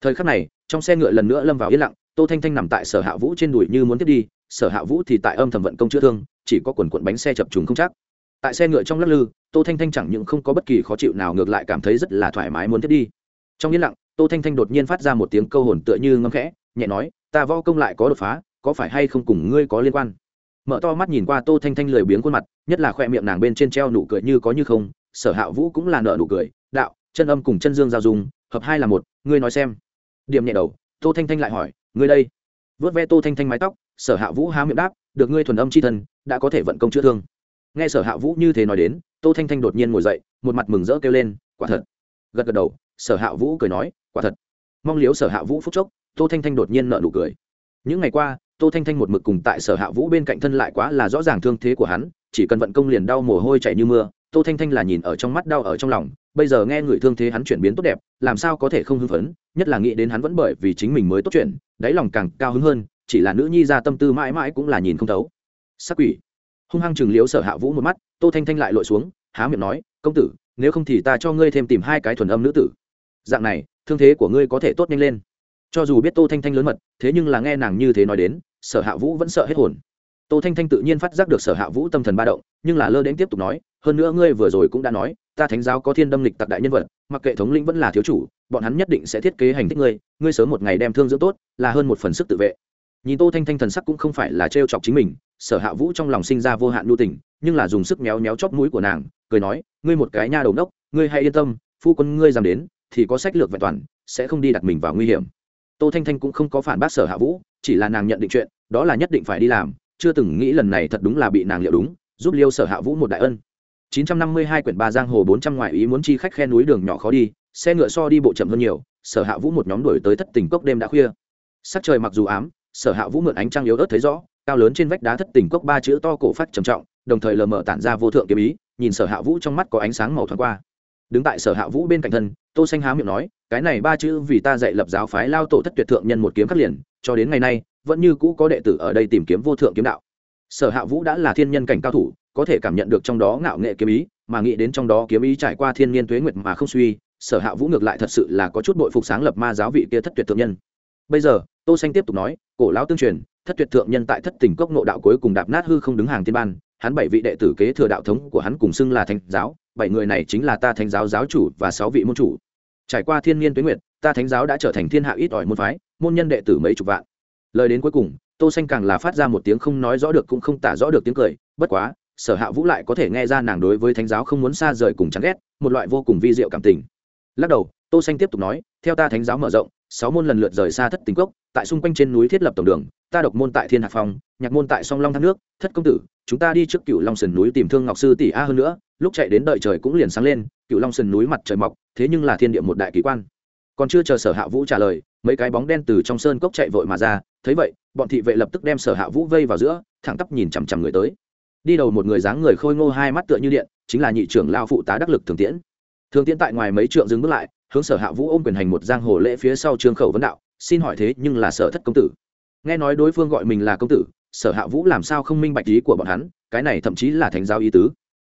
Thời khắc này, trong xe ngựa lần nữa lâm vào yên lặng, tô thanh thanh nằm tại sở hạ vũ trên đùi như muốn tiếp đi, sở hạ vũ thì tại âm thầm vận công chữa thương, chỉ có quần quận bánh xe chập trùng không chắc. Tại xe ngựa trong lắc lư, tô thanh thanh chẳng những không có bất kỳ khó chịu nào, ngược lại cảm thấy rất là thoải mái muốn tiếp đi. Trong yên lặng, tô thanh thanh đột nhiên phát ra một tiếng câu hồn tựa như ngâm khẽ, nhẹ nói, ta võ công lại có đột phá, có phải hay không cùng ngươi có liên quan? Mở to mắt nhìn qua tô thanh thanh lười biếng khuôn mặt, nhất là khoe miệng nàng bên trên treo nụ cười như có như không sở hạ vũ cũng là nợ nụ cười, đạo, chân âm cùng chân dương giao dung, hợp hai là một, ngươi nói xem. Điểm nhẹ đầu, tô thanh thanh lại hỏi, ngươi đây. Vớt ve tô thanh thanh mái tóc, sở hạ vũ há miệng đáp, được ngươi thuần âm c h i thân đã có thể vận công chữa thương. Nghe sở hạ vũ như thế nói đến, tô thanh thanh đột nhiên ngồi dậy, một mặt mừng rỡ kêu lên, quả thật. Gật gật đầu, sở hạ vũ cười nói, quả thật. Mong liếu sở hạ vũ phúc chốc, tô thanh thanh đột nhiên nợ nụ cười. Những ngày qua, tô thanh thanh một mực cùng tại sở hạ vũ bên cạnh thân lại quá là rõ ràng thương thế của hắn, chỉ cần vận công liền đau mồ hôi chảy như mưa tô thanh thanh là nhìn ở trong mắt đau ở trong lòng, bây giờ nghe người thương thế hắn chuyển biến tốt đẹp, làm sao có thể không hưng phấn, nhất là nghĩ đến hắn vẫn bởi vì chính mình mới tốt chuyện, đáy lòng càng cao hứng hơn, chỉ là nữ nhi ra tâm tư mãi mãi cũng là nhìn không thấu. Sắc quỷ. Hung hăng chừng liếu sở hạ vũ một mắt, tô thanh thanh lại lội xuống, há miệng nói, công tử, nếu không thì ta cho ngươi thêm tìm hai cái thuần âm nữ tử. Dạng này, thương thế của ngươi có thể tốt nhanh lên. Cho dù biết tô thanh thanh lớn mật, thế nhưng là nghe nàng như thế nói đến, sở hạ vũ vẫn sợ hết hồn. Tô thanh thanh tự nhiên phát giác được sở hạ vũ tâm thần ba động, nhưng là lơ đến tiếp tục nói hơn nữa ngươi vừa rồi cũng đã nói, ta thánh giáo có thiên đâm lịch tặc đại nhân vật, mặc kệ thống lĩnh vẫn là thiếu chủ, bọn hắn nhất định sẽ thiết kế hành thích ngươi ngươi sớm một ngày đem thương dưỡng tốt, là hơn một phần sức tự vệ. Nhìn tô thanh thanh thần sắc cũng không phải là trêu chọc chính mình, sở hạ vũ trong lòng sinh ra vô hạn nhu tình, nhưng là dùng sức méo méo chóp mũi của nàng, cười nói, ngươi một cái nha đầu đốc ngươi hãy yên tâm, phu quân ngươi dám đến, thì có sách lược vẹn toàn, sẽ không đi đặt mình vào nguy hiểm. Tô thanh thanh cũng không có phản bác sở hạ vũ, chỉ là nàng nhận định chuyện, đó là nhất định phải đi làm, chưa từng nghĩ lần này thật đúng là bị nàng liệu đúng, giúp liêu sở hạ vũ một đại ân. 952 quyển ba giang hồ 400 ngoại ý muốn chi khách khe núi đường nhỏ khó đi, xe ngựa so đi bộ chậm hơn nhiều, sở hạ vũ một nhóm đuổi tới thất tình cốc đêm đã khuya. Sắc trời mặc dù ám, sở hạ vũ mượn ánh trăng yếu ớt thấy rõ, cao lớn trên vách đá thất tình cốc ba chữ to cổ phát trầm trọng, đồng thời lờ mờ tản ra vô thượng kiếm ý, nhìn sở hạ vũ trong mắt có ánh sáng màu thoáng qua. Đứng tại sở hạ vũ bên cạnh thân, tô xanh há miệng nói, cái này ba chữ vì ta dạy lập giáo phái lao tổ thất tuyệt thượng nhân một kiếm khắc liền, cho đến ngày nay, vẫn như cũ có đệ tử ở đây tìm kiếm vô thượng kiếm đạo. Sở hạ vũ đã là thiên nhân cảnh cao thủ có thể cảm nhận được trong đó ngạo nghệ kiếm ý, mà nghĩ đến trong đó kiếm ý trải qua thiên niên tuế nguyệt mà không suy, sở hạ vũ ngược lại thật sự là có chút bội phục sáng lập ma giáo vị kia thất tuyệt thượng nhân. Bây giờ, tô xanh tiếp tục nói, cổ lão tương truyền, thất tuyệt thượng nhân tại thất tình cốc nộ đạo cuối cùng đạp nát hư không đứng hàng thiên ban, hắn bảy vị đệ tử kế thừa đạo thống của hắn cùng xưng là thánh giáo, bảy người này chính là ta thánh giáo giáo chủ và sáu vị môn chủ. Trải qua thiên niên tuế nguyệt, ta thánh giáo đã trở thành thiên hạ ít ỏi môn phái, môn nhân đệ tử mấy chục vạn. Lời đến cuối cùng, tô xanh càng là phát ra một tiếng không nói rõ được cũng không tả rõ được tiếng cười, bất quá sở hạ vũ lại có thể nghe ra nàng đối với thánh giáo không muốn xa rời cùng chán ghét, một loại vô cùng vi diệu cảm tình. Lắc đầu, tô xanh tiếp tục nói, theo ta thánh giáo mở rộng, sáu môn lần lượt rời xa thất tình cốc, tại xung quanh trên núi thiết lập tổng đường, ta độc môn tại thiên hạc phong, nhạc môn tại song long thác nước, thất công tử, chúng ta đi trước cựu long sườn núi tìm thương ngọc sư tỷ a hơn nữa, lúc chạy đến đợi trời cũng liền sáng lên cựu long sườn núi mặt trời mọc, thế nhưng là thiên địa một đại kỳ quan. Còn chưa chờ sở hạ vũ trả lời, mấy cái bóng đen từ trong sơn cốc chạy vội mà ra, thấy vậy, bọn thị vệ lập tức đem sở hạ vũ vây vào giữa, thẳng tắp nhìn chằm chằm người tới đi đầu một người dáng người khôi ngô hai mắt tựa như điện, chính là nhị trưởng lao phụ tá đắc lực thường tiễn. Thường tiễn tại ngoài mấy trượng dừng bước lại, hướng sở hạ vũ ôm quyền hành một giang hồ lễ phía sau trương khẩu vấn đạo, xin hỏi thế, nhưng là sở thất công tử? Nghe nói đối phương gọi mình là công tử, sở hạ vũ làm sao không minh bạch ý của bọn hắn, cái này thậm chí là thánh giáo ý tứ.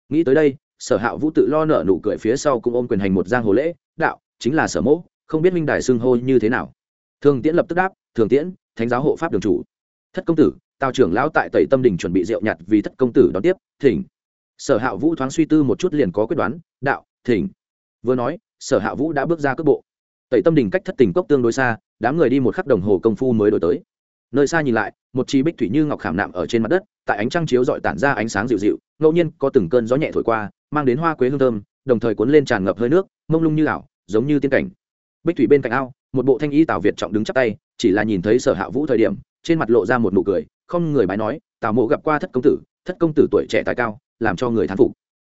Nghĩ tới đây, sở hạ vũ tự lo nở nụ cười phía sau cũng ôm quyền hành một giang hồ lễ, đạo, chính là sở mỗ, không biết minh đài xưng hô như thế nào? Thường tiễn lập tức đáp, thường tiễn, thánh giáo hộ pháp đường chủ. Thất công tử tào trưởng lão tại tẩy tâm đình chuẩn bị rượu nhặt vì thất công tử đón tiếp, thỉnh. Sở hạ vũ thoáng suy tư một chút liền có quyết đoán, đạo, thỉnh. Vừa nói, sở hạ vũ đã bước ra cước bộ. Tẩy tâm đình cách thất tình cốc tương đối xa, đám người đi một khắc đồng hồ công phu mới đổi tới. Nơi xa nhìn lại, một chi bích thủy như ngọc khảm nạm ở trên mặt đất, tại ánh trăng chiếu dọi tản ra ánh sáng dịu dịu, ngẫu nhiên có từng cơn gió nhẹ thổi qua, mang đến hoa quế hương thơm, đồng thời cuốn lên tràn ngập hơi nước, mông lung như ảo, giống như tiên cảnh. Bích thủy bên cạnh ao, một bộ thanh y tào việt trọng đứng chắp tay, chỉ là nhìn thấy sở hạ vũ thời điểm, trên mặt lộ ra một nụ cười không người bái nói, tào mộ gặp qua thất công tử, thất công tử tuổi trẻ tài cao, làm cho người thán phục.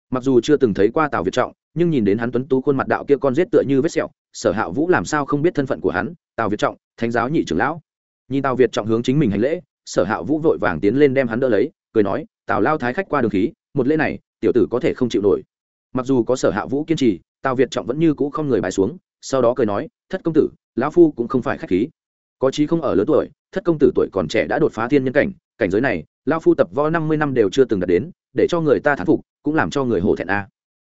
Mặc dù chưa từng thấy qua tào việt trọng, nhưng nhìn đến hắn tuấn tú khuôn mặt đạo kia con rết tựa như vết sẹo, sở hạ vũ làm sao không biết thân phận của hắn, tào việt trọng, thánh giáo nhị trưởng lão. Nhìn tào việt trọng hướng chính mình hành lễ, sở hạ vũ vội vàng tiến lên đem hắn đỡ lấy, cười nói, tào lao thái khách qua đường khí, một lễ này, tiểu tử có thể không chịu nổi. Mặc dù có sở hạ vũ kiên trì, tào việt trọng vẫn như cũ không người bài xuống, sau đó cười nói, thất công tử, lão phu cũng không phải khách khí có chí không ở lớn tuổi, thất công tử tuổi còn trẻ đã đột phá thiên nhân cảnh cảnh giới này lao phu tập võ năm mươi năm đều chưa từng đạt đến, để cho người ta thán phục, cũng làm cho người hổ thẹn a.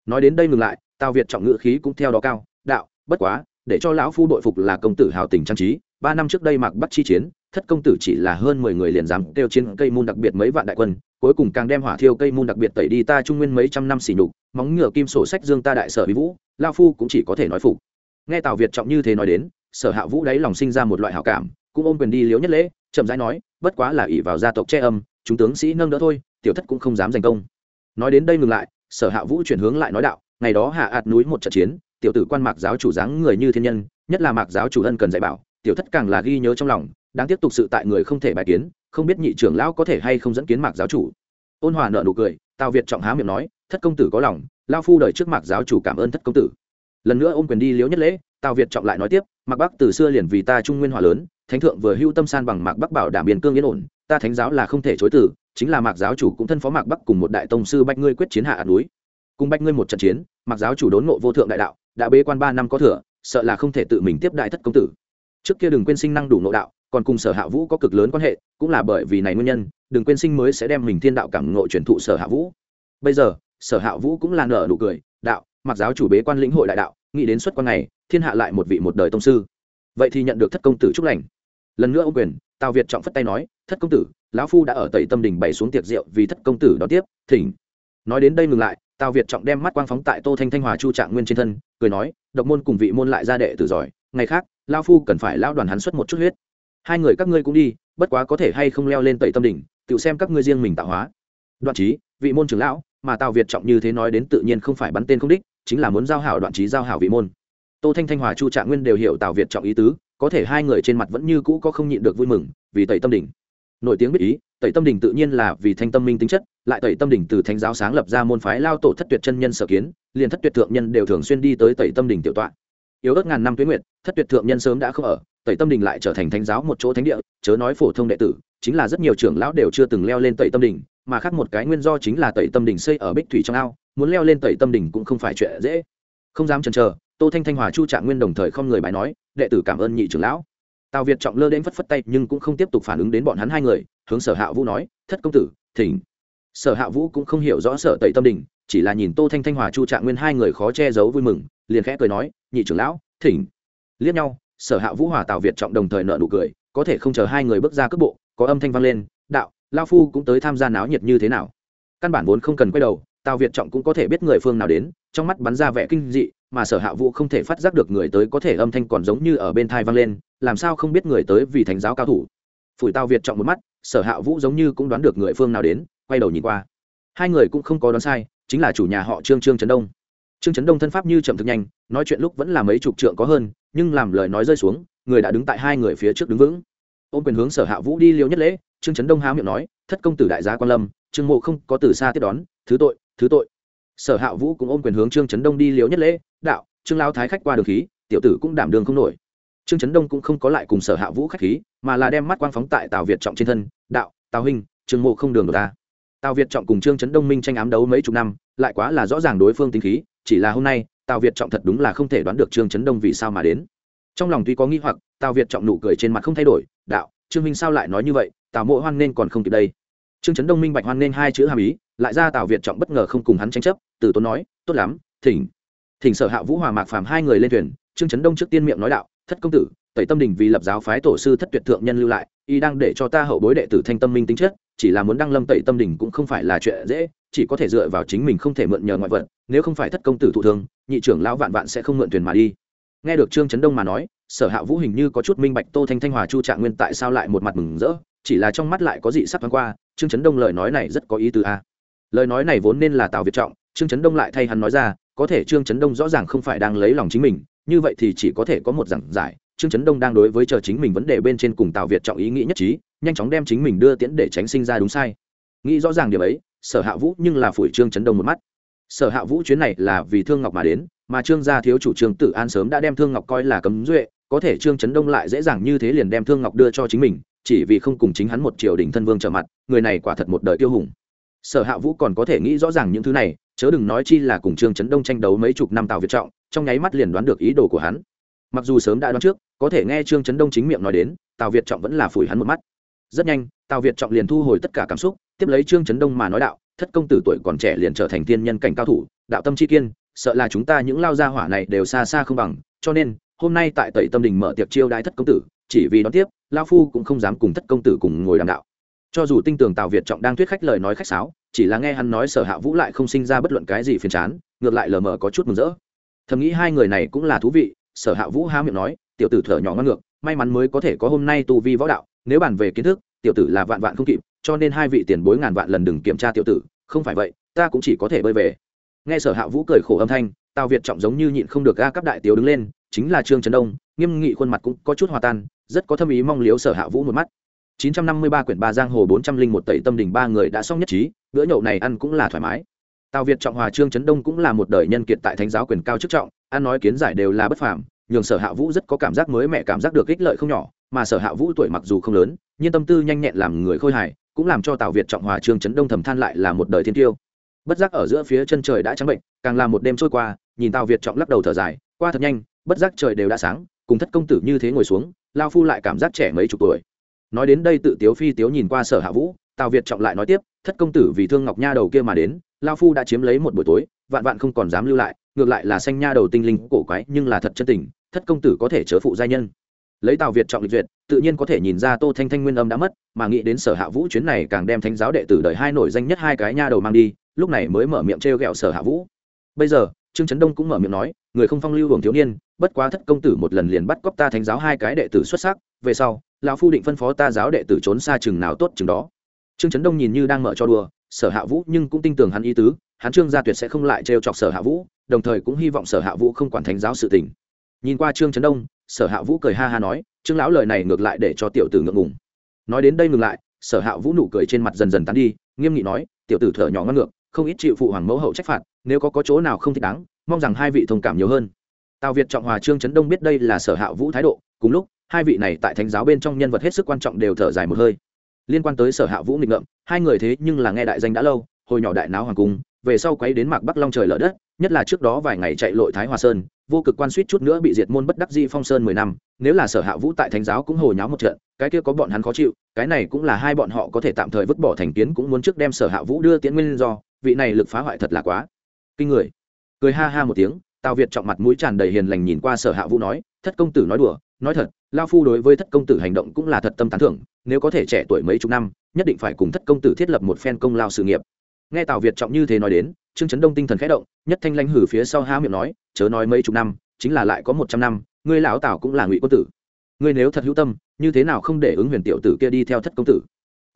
Nói đến đây ngừng lại, tào việt trọng ngữ khí cũng theo đó cao, đạo, bất quá, để cho lão phu đội phục là công tử hào tình trang trí, ba năm trước đây mạc bắt chi chiến, thất công tử chỉ là hơn mười người liền dám kêu chiến cây môn đặc biệt mấy vạn đại quân, cuối cùng càng đem hỏa thiêu cây môn đặc biệt tẩy đi ta trung nguyên mấy trăm năm xỉ nhục, móng ngựa kim sổ sách dương ta đại sở bí vũ lao phu cũng chỉ có thể nói phục. Nghe tào việt trọng như thế nói đến sở hạ vũ đáy lòng sinh ra một loại hảo cảm, cũng ôm quyền đi liếu nhất lễ, chậm rãi nói, bất quá là ỷ vào gia tộc che âm, chúng tướng sĩ nâng đỡ thôi, tiểu thất cũng không dám giành công. Nói đến đây ngừng lại, sở hạ vũ chuyển hướng lại nói đạo, ngày đó hạ ạt núi một trận chiến, tiểu tử quan mạc giáo chủ dáng người như thiên nhân, nhất là mạc giáo chủ ân cần dạy bảo, tiểu thất càng là ghi nhớ trong lòng đang tiếp tục sự tại người không thể bài kiến, không biết nhị trưởng lão có thể hay không dẫn kiến mạc giáo chủ. Ôn hòa nợ nụ cười, tào việt trọng há miệng nói, thất công tử có lòng lao phu đợi trước mạc giáo chủ cảm ơn thất công tử lần nữa ôm quyền đi liếu nhất lễ, tào việt trọng lại nói tiếp, mạc bắc từ xưa liền vì ta trung nguyên hòa lớn, thánh thượng vừa hưu tâm san bằng mạc bắc bảo đảm biên cương yên ổn, ta thánh giáo là không thể chối từ, chính là mạc giáo chủ cũng thân phó mạc bắc cùng một đại tông sư bách ngươi quyết chiến hạ ạt núi. Cùng bách ngươi một trận chiến, mạc giáo chủ đốn ngộ vô thượng đại đạo, đã bế quan ba năm có thừa, sợ là không thể tự mình tiếp đại thất công tử. Trước kia đừng quên sinh năng đủ nội đạo, còn cùng sở hạ vũ có cực lớn quan hệ, cũng là bởi vì này nguyên nhân đừng quên sinh mới sẽ đem mình thiên đạo cảm ngộ truyền thụ sở hạ vũ. Bây giờ, sở hạ vũ cũng là nở nụ cười, đạo mặc giáo chủ bế quan lĩnh hội đại đạo, nghĩ đến xuất quan này thiên hạ lại một vị một đời tông sư. Vậy thì nhận được thất công tử chúc lành. Lần nữa ô quyền, tào việt trọng phất tay nói, thất công tử, lão phu đã ở tẩy tâm đình bày xuống tiệc rượu vì thất công tử đón tiếp, thỉnh. Nói đến đây ngừng lại, tào việt trọng đem mắt quang phóng tại tô thanh thanh hòa chu trạng nguyên trên thân, cười nói, độc môn cùng vị môn lại ra đệ tử giỏi, ngày khác lao phu cần phải lao đoàn hắn xuất một chút huyết. Hai người các ngươi cũng đi, bất quá có thể hay không leo lên tẩy tâm đỉnh tự xem các ngươi riêng mình tạo hóa. Đoạn trí vị môn trưởng lão mà tào việt trọng như thế nói đến tự nhiên không phải bắn tên không đích, chính là muốn giao hảo đoạn trí giao hảo vị môn. Tô thanh thanh, hòa chu trạng nguyên đều hiểu tào việt trọng ý tứ, có thể hai người trên mặt vẫn như cũ có không nhịn được vui mừng, vì tẩy tâm đỉnh nổi tiếng biết ý, tẩy tâm đỉnh tự nhiên là vì thanh tâm minh tính chất, lại tẩy tâm đỉnh từ thánh giáo sáng lập ra môn phái lao tổ thất tuyệt chân nhân sở kiến, liền thất tuyệt thượng nhân đều thường xuyên đi tới tẩy tâm đỉnh tiểu tọa. Yếu ớt ngàn năm tuyến nguyệt, thất tuyệt thượng nhân sớm đã không ở, tẩy tâm đỉnh lại trở thành thánh giáo một chỗ thánh địa, chớ nói phổ thông đệ tử, chính là rất nhiều trưởng lão đều chưa từng leo lên tẩy tâm đỉnh mà khác một cái nguyên do chính là tẩy tâm đỉnh xây ở bích thủy trong ao, muốn leo lên tẩy tâm đỉnh cũng không phải chuyện dễ. Không dám chần chờ, tô thanh thanh hòa chu trạng nguyên đồng thời không người bài nói, đệ tử cảm ơn nhị trưởng lão. Tào việt trọng lơ đến phất phất tay nhưng cũng không tiếp tục phản ứng đến bọn hắn hai người, hướng sở hạ vũ nói, thất công tử, thỉnh. Sở hạ vũ cũng không hiểu rõ sở tẩy tâm đình, chỉ là nhìn tô thanh thanh hòa chu trạng nguyên hai người khó che giấu vui mừng, liền khẽ cười nói, nhị trưởng lão, thỉnh. Liếc nhau, sở hạ vũ hòa tào việt trọng đồng thời nợ nụ cười, có thể không chờ hai người bước ra cước bộ, có âm thanh vang lên, đạo lao phu cũng tới tham gia náo nhiệt như thế nào? Căn bản vốn không cần quay đầu, tào việt trọng cũng có thể biết người phương nào đến, trong mắt bắn ra vẻ kinh dị, mà sở hạ vũ không thể phát giác được người tới có thể âm thanh còn giống như ở bên thai vang lên, làm sao không biết người tới vì thánh giáo cao thủ. Phủi tào việt trọng một mắt, sở hạ vũ giống như cũng đoán được người phương nào đến, quay đầu nhìn qua. Hai người cũng không có đoán sai, chính là chủ nhà họ trương trương trấn đông. Trương trấn đông thân pháp như chậm thực nhanh, nói chuyện lúc vẫn là mấy chục trượng có hơn, nhưng làm lời nói rơi xuống, người đã đứng tại hai người phía trước đứng vững. Ôm quyền hướng sở hạ vũ đi liêu nhất lễ trương trấn đông há miệng nói, thất công tử đại gia quan lâm, trương mộ không có từ xa tiếp đón, thứ tội thứ tội. Sở hạ vũ cũng ôm quyền hướng trương trấn đông đi liều nhất lễ, đạo, trương lao thái khách qua đường khí, tiểu tử cũng đảm đường không nổi. Trương trấn đông cũng không có lại cùng sở hạ vũ khách khí, mà là đem mắt quang phóng tại tào việt trọng trên thân, đạo, tào huynh, trương mộ không đường được ta. Tào việt trọng cùng trương trấn đông minh tranh ám đấu mấy chục năm, lại quá là rõ ràng đối phương tính khí, chỉ là hôm nay, tào việt trọng thật đúng là không thể đoán được trương trấn đông vì sao mà đến. Trong lòng tuy có nghi hoặc, tào việt trọng nụ cười trên mặt không thay đổi, đạo trương minh sao lại nói như vậy, tào mộ hoan nên còn không kịp đây. Trương trấn đông minh bạch hoan nên hai chữ hàm ý, lại ra tào việt trọng bất ngờ không cùng hắn tranh chấp, từ tốn nói, tốt lắm, thỉnh. Thỉnh sở hạ vũ hòa mạc phàm hai người lên thuyền, trương trấn đông trước tiên miệng nói đạo, thất công tử, tẩy tâm đình vì lập giáo phái tổ sư thất tuyệt thượng nhân lưu lại, y đang để cho ta hậu bối đệ tử thanh tâm minh tính chất, chỉ là muốn đăng lâm tẩy tâm đình cũng không phải là chuyện dễ, chỉ có thể dựa vào chính mình không thể mượn nhờ ngoại vật, nếu không phải thất công tử thụ thương, nhị trưởng lão vạn vạn sẽ không mượn thuyền mà đi. Nghe được trương trấn đông mà nói sở hạ vũ hình như có chút minh bạch tô thanh thanh hòa chu trạng nguyên tại sao lại một mặt mừng rỡ, chỉ là trong mắt lại có dị sắc thoáng qua, trương trấn đông lời nói này rất có ý tứ a. À. Lời nói này vốn nên là tào việt trọng, trương trấn đông lại thay hắn nói ra, có thể trương trấn đông rõ ràng không phải đang lấy lòng chính mình, như vậy thì chỉ có thể có một giảng giải, trương trấn đông đang đối với chờ chính mình vấn đề bên trên cùng tào việt trọng ý nghĩ nhất trí, nhanh chóng đem chính mình đưa tiễn để tránh sinh ra đúng sai. nghĩ rõ ràng điều ấy, sở hạ vũ nhưng là phủi trương trấn đông một mắt. sở hạ vũ chuyến này là vì thương ngọc mà đến, mà trương gia thiếu chủ trương tử an sớm đã đem thương ngọc coi là cấm duệ có thể trương trấn đông lại dễ dàng như thế liền đem thương ngọc đưa cho chính mình, chỉ vì không cùng chính hắn một triều đình thân vương trở mặt, người này quả thật một đời tiêu hùng. Sở hạ vũ còn có thể nghĩ rõ ràng những thứ này, chớ đừng nói chi là cùng trương trấn đông tranh đấu mấy chục năm tào việt trọng, trong nháy mắt liền đoán được ý đồ của hắn. Mặc dù sớm đã đoán trước, có thể nghe trương trấn đông chính miệng nói đến, tào việt trọng vẫn là phủi hắn một mắt. Rất nhanh, tào việt trọng liền thu hồi tất cả cảm xúc, tiếp lấy trương trấn đông mà nói đạo, thất công tử tuổi còn trẻ liền trở thành tiên nhân cảnh cao thủ, đạo tâm chi kiên, sợ là chúng ta những lao gia hỏa này đều xa xa không bằng, cho nên hôm nay tại tẩy tâm đình mở tiệc chiêu đãi thất công tử, chỉ vì đón tiếp lao phu cũng không dám cùng thất công tử cùng ngồi đàm đạo. Cho dù tinh tường tào việt trọng đang thuyết khách lời nói khách sáo, chỉ là nghe hắn nói sở hạ vũ lại không sinh ra bất luận cái gì phiền chán, ngược lại lờ mờ có chút mừng rỡ. Thầm nghĩ hai người này cũng là thú vị, sở hạ vũ há miệng nói, tiểu tử thở nhỏ ngon ngược, may mắn mới có thể có hôm nay tu vi võ đạo, nếu bàn về kiến thức, tiểu tử là vạn vạn không kịp, cho nên hai vị tiền bối ngàn vạn lần đừng kiểm tra tiểu tử, không phải vậy, ta cũng chỉ có thể bơi về. Nghe sở hạ vũ cười khổ âm thanh, tào việt trọng giống như nhịn không được ga cấp đại tiểu đứng lên chính là trương trấn đông, nghiêm nghị khuôn mặt cũng có chút hòa tan, rất có thâm ý mong liếu sở hạ vũ một mắt. 953 quyển ba giang hồ 401 tẩy tâm đỉnh ba người đã xong nhất trí, bữa nhậu này ăn cũng là thoải mái. Tào việt trọng hòa trương trấn đông cũng là một đời nhân kiệt tại thánh giáo quyền cao chức trọng, ăn nói kiến giải đều là bất phàm, nhường sở hạ vũ rất có cảm giác mới mẹ cảm giác được ích lợi không nhỏ, mà sở hạ vũ tuổi mặc dù không lớn, nhưng tâm tư nhanh nhẹn làm người khôi hài, cũng làm cho tào việt trọng hòa trương trấn đông thầm than lại là một đời thiên tiêu bất giác ở giữa phía chân trời đã trắng bệnh, càng là một đêm trôi qua, nhìn tào việt trọng lắc đầu thở dài, qua thật nhanh bất giác trời đều đã sáng, cùng thất công tử như thế ngồi xuống, lao phu lại cảm giác trẻ mấy chục tuổi. Nói đến đây tự tiếu phi tiếu nhìn qua sở hạ vũ, tào việt trọng lại nói tiếp, thất công tử vì thương ngọc nha đầu kia mà đến, lao phu đã chiếm lấy một buổi tối, vạn vạn không còn dám lưu lại, ngược lại là xanh nha đầu tinh linh cổ quái, nhưng là thật chân tình, thất công tử có thể chớ phụ gia nhân. Lấy tào việt trọng lịch duyệt, tự nhiên có thể nhìn ra tô thanh thanh nguyên âm đã mất, mà nghĩ đến sở hạ vũ chuyến này càng đem thánh giáo đệ tử đời hai nổi danh nhất hai cái nha đầu mang đi, lúc này mới mở miệng t r e o g ẹ o sở hạ vũ. Bây giờ, trương trấn đông cũng mở miệng nói, người không phong lưu hưởng thiếu niên bất quá thất công tử một lần liền bắt cóc ta thánh giáo hai cái đệ tử xuất sắc về sau lão phu định phân phó ta giáo đệ tử trốn xa chừng nào tốt chừng đó. Trương trấn đông nhìn như đang mở cho đùa sở hạ vũ nhưng cũng tin tưởng hắn ý tứ hắn trương gia tuyệt sẽ không lại trêu chọc sở hạ vũ đồng thời cũng hy vọng sở hạ vũ không quản thánh giáo sự tình. Nhìn qua trương trấn đông sở hạ vũ cười ha ha nói trương lão lời này ngược lại để cho tiểu tử ngượng ngùng. Nói đến đây ngừng lại sở hạ vũ nụ cười trên mặt dần dần tán đi nghiêm nghị nói tiểu tử thở nhỏ ngon ngược không ít chịu phụ hoàng mẫu hậu trách phạt nếu có, có chỗ nào không thích đáng mong rằng hai vị thông cảm nhiều hơn tào việt trọng hòa trương trấn đông biết đây là sở hạ vũ thái độ, cùng lúc, hai vị này tại thánh giáo bên trong nhân vật hết sức quan trọng đều thở dài một hơi. Liên quan tới sở hạ vũ nghịch ngợm, hai người thế nhưng là nghe đại danh đã lâu, hồi nhỏ đại náo hoàng cung, về sau quấy đến mạc bắc long trời lở đất, nhất là trước đó vài ngày chạy lội thái hòa sơn, vô cực quan suýt chút nữa bị diệt môn bất đắc di phong sơn mười năm, nếu là sở hạ vũ tại thánh giáo cũng hồi nháo một trận, cái kia có bọn hắn khó chịu, cái này cũng là hai bọn họ có thể tạm thời vứt bỏ thành kiến cũng muốn trước đem sở hạ vũ đưa tiễn nguyên do, vị này lực phá hoại thật là quá. Kinh người. Cười ha ha một tiếng tào việt trọng mặt mũi tràn đầy hiền lành nhìn qua sở hạ vũ nói, thất công tử nói đùa, nói thật lao phu đối với thất công tử hành động cũng là thật tâm tán thưởng, nếu có thể trẻ tuổi mấy chục năm, nhất định phải cùng thất công tử thiết lập một phen công lao sự nghiệp. Nghe tào việt trọng như thế nói đến, trương chấn đông tinh thần khẽ động, nhất thanh lanh hử phía sau há miệng nói, chớ nói mấy chục năm, chính là lại có một trăm năm, ngươi lão tào cũng là ngụy quân tử. Ngươi nếu thật hữu tâm, như thế nào không để ứng huyền tiểu tử kia đi theo thất công tử?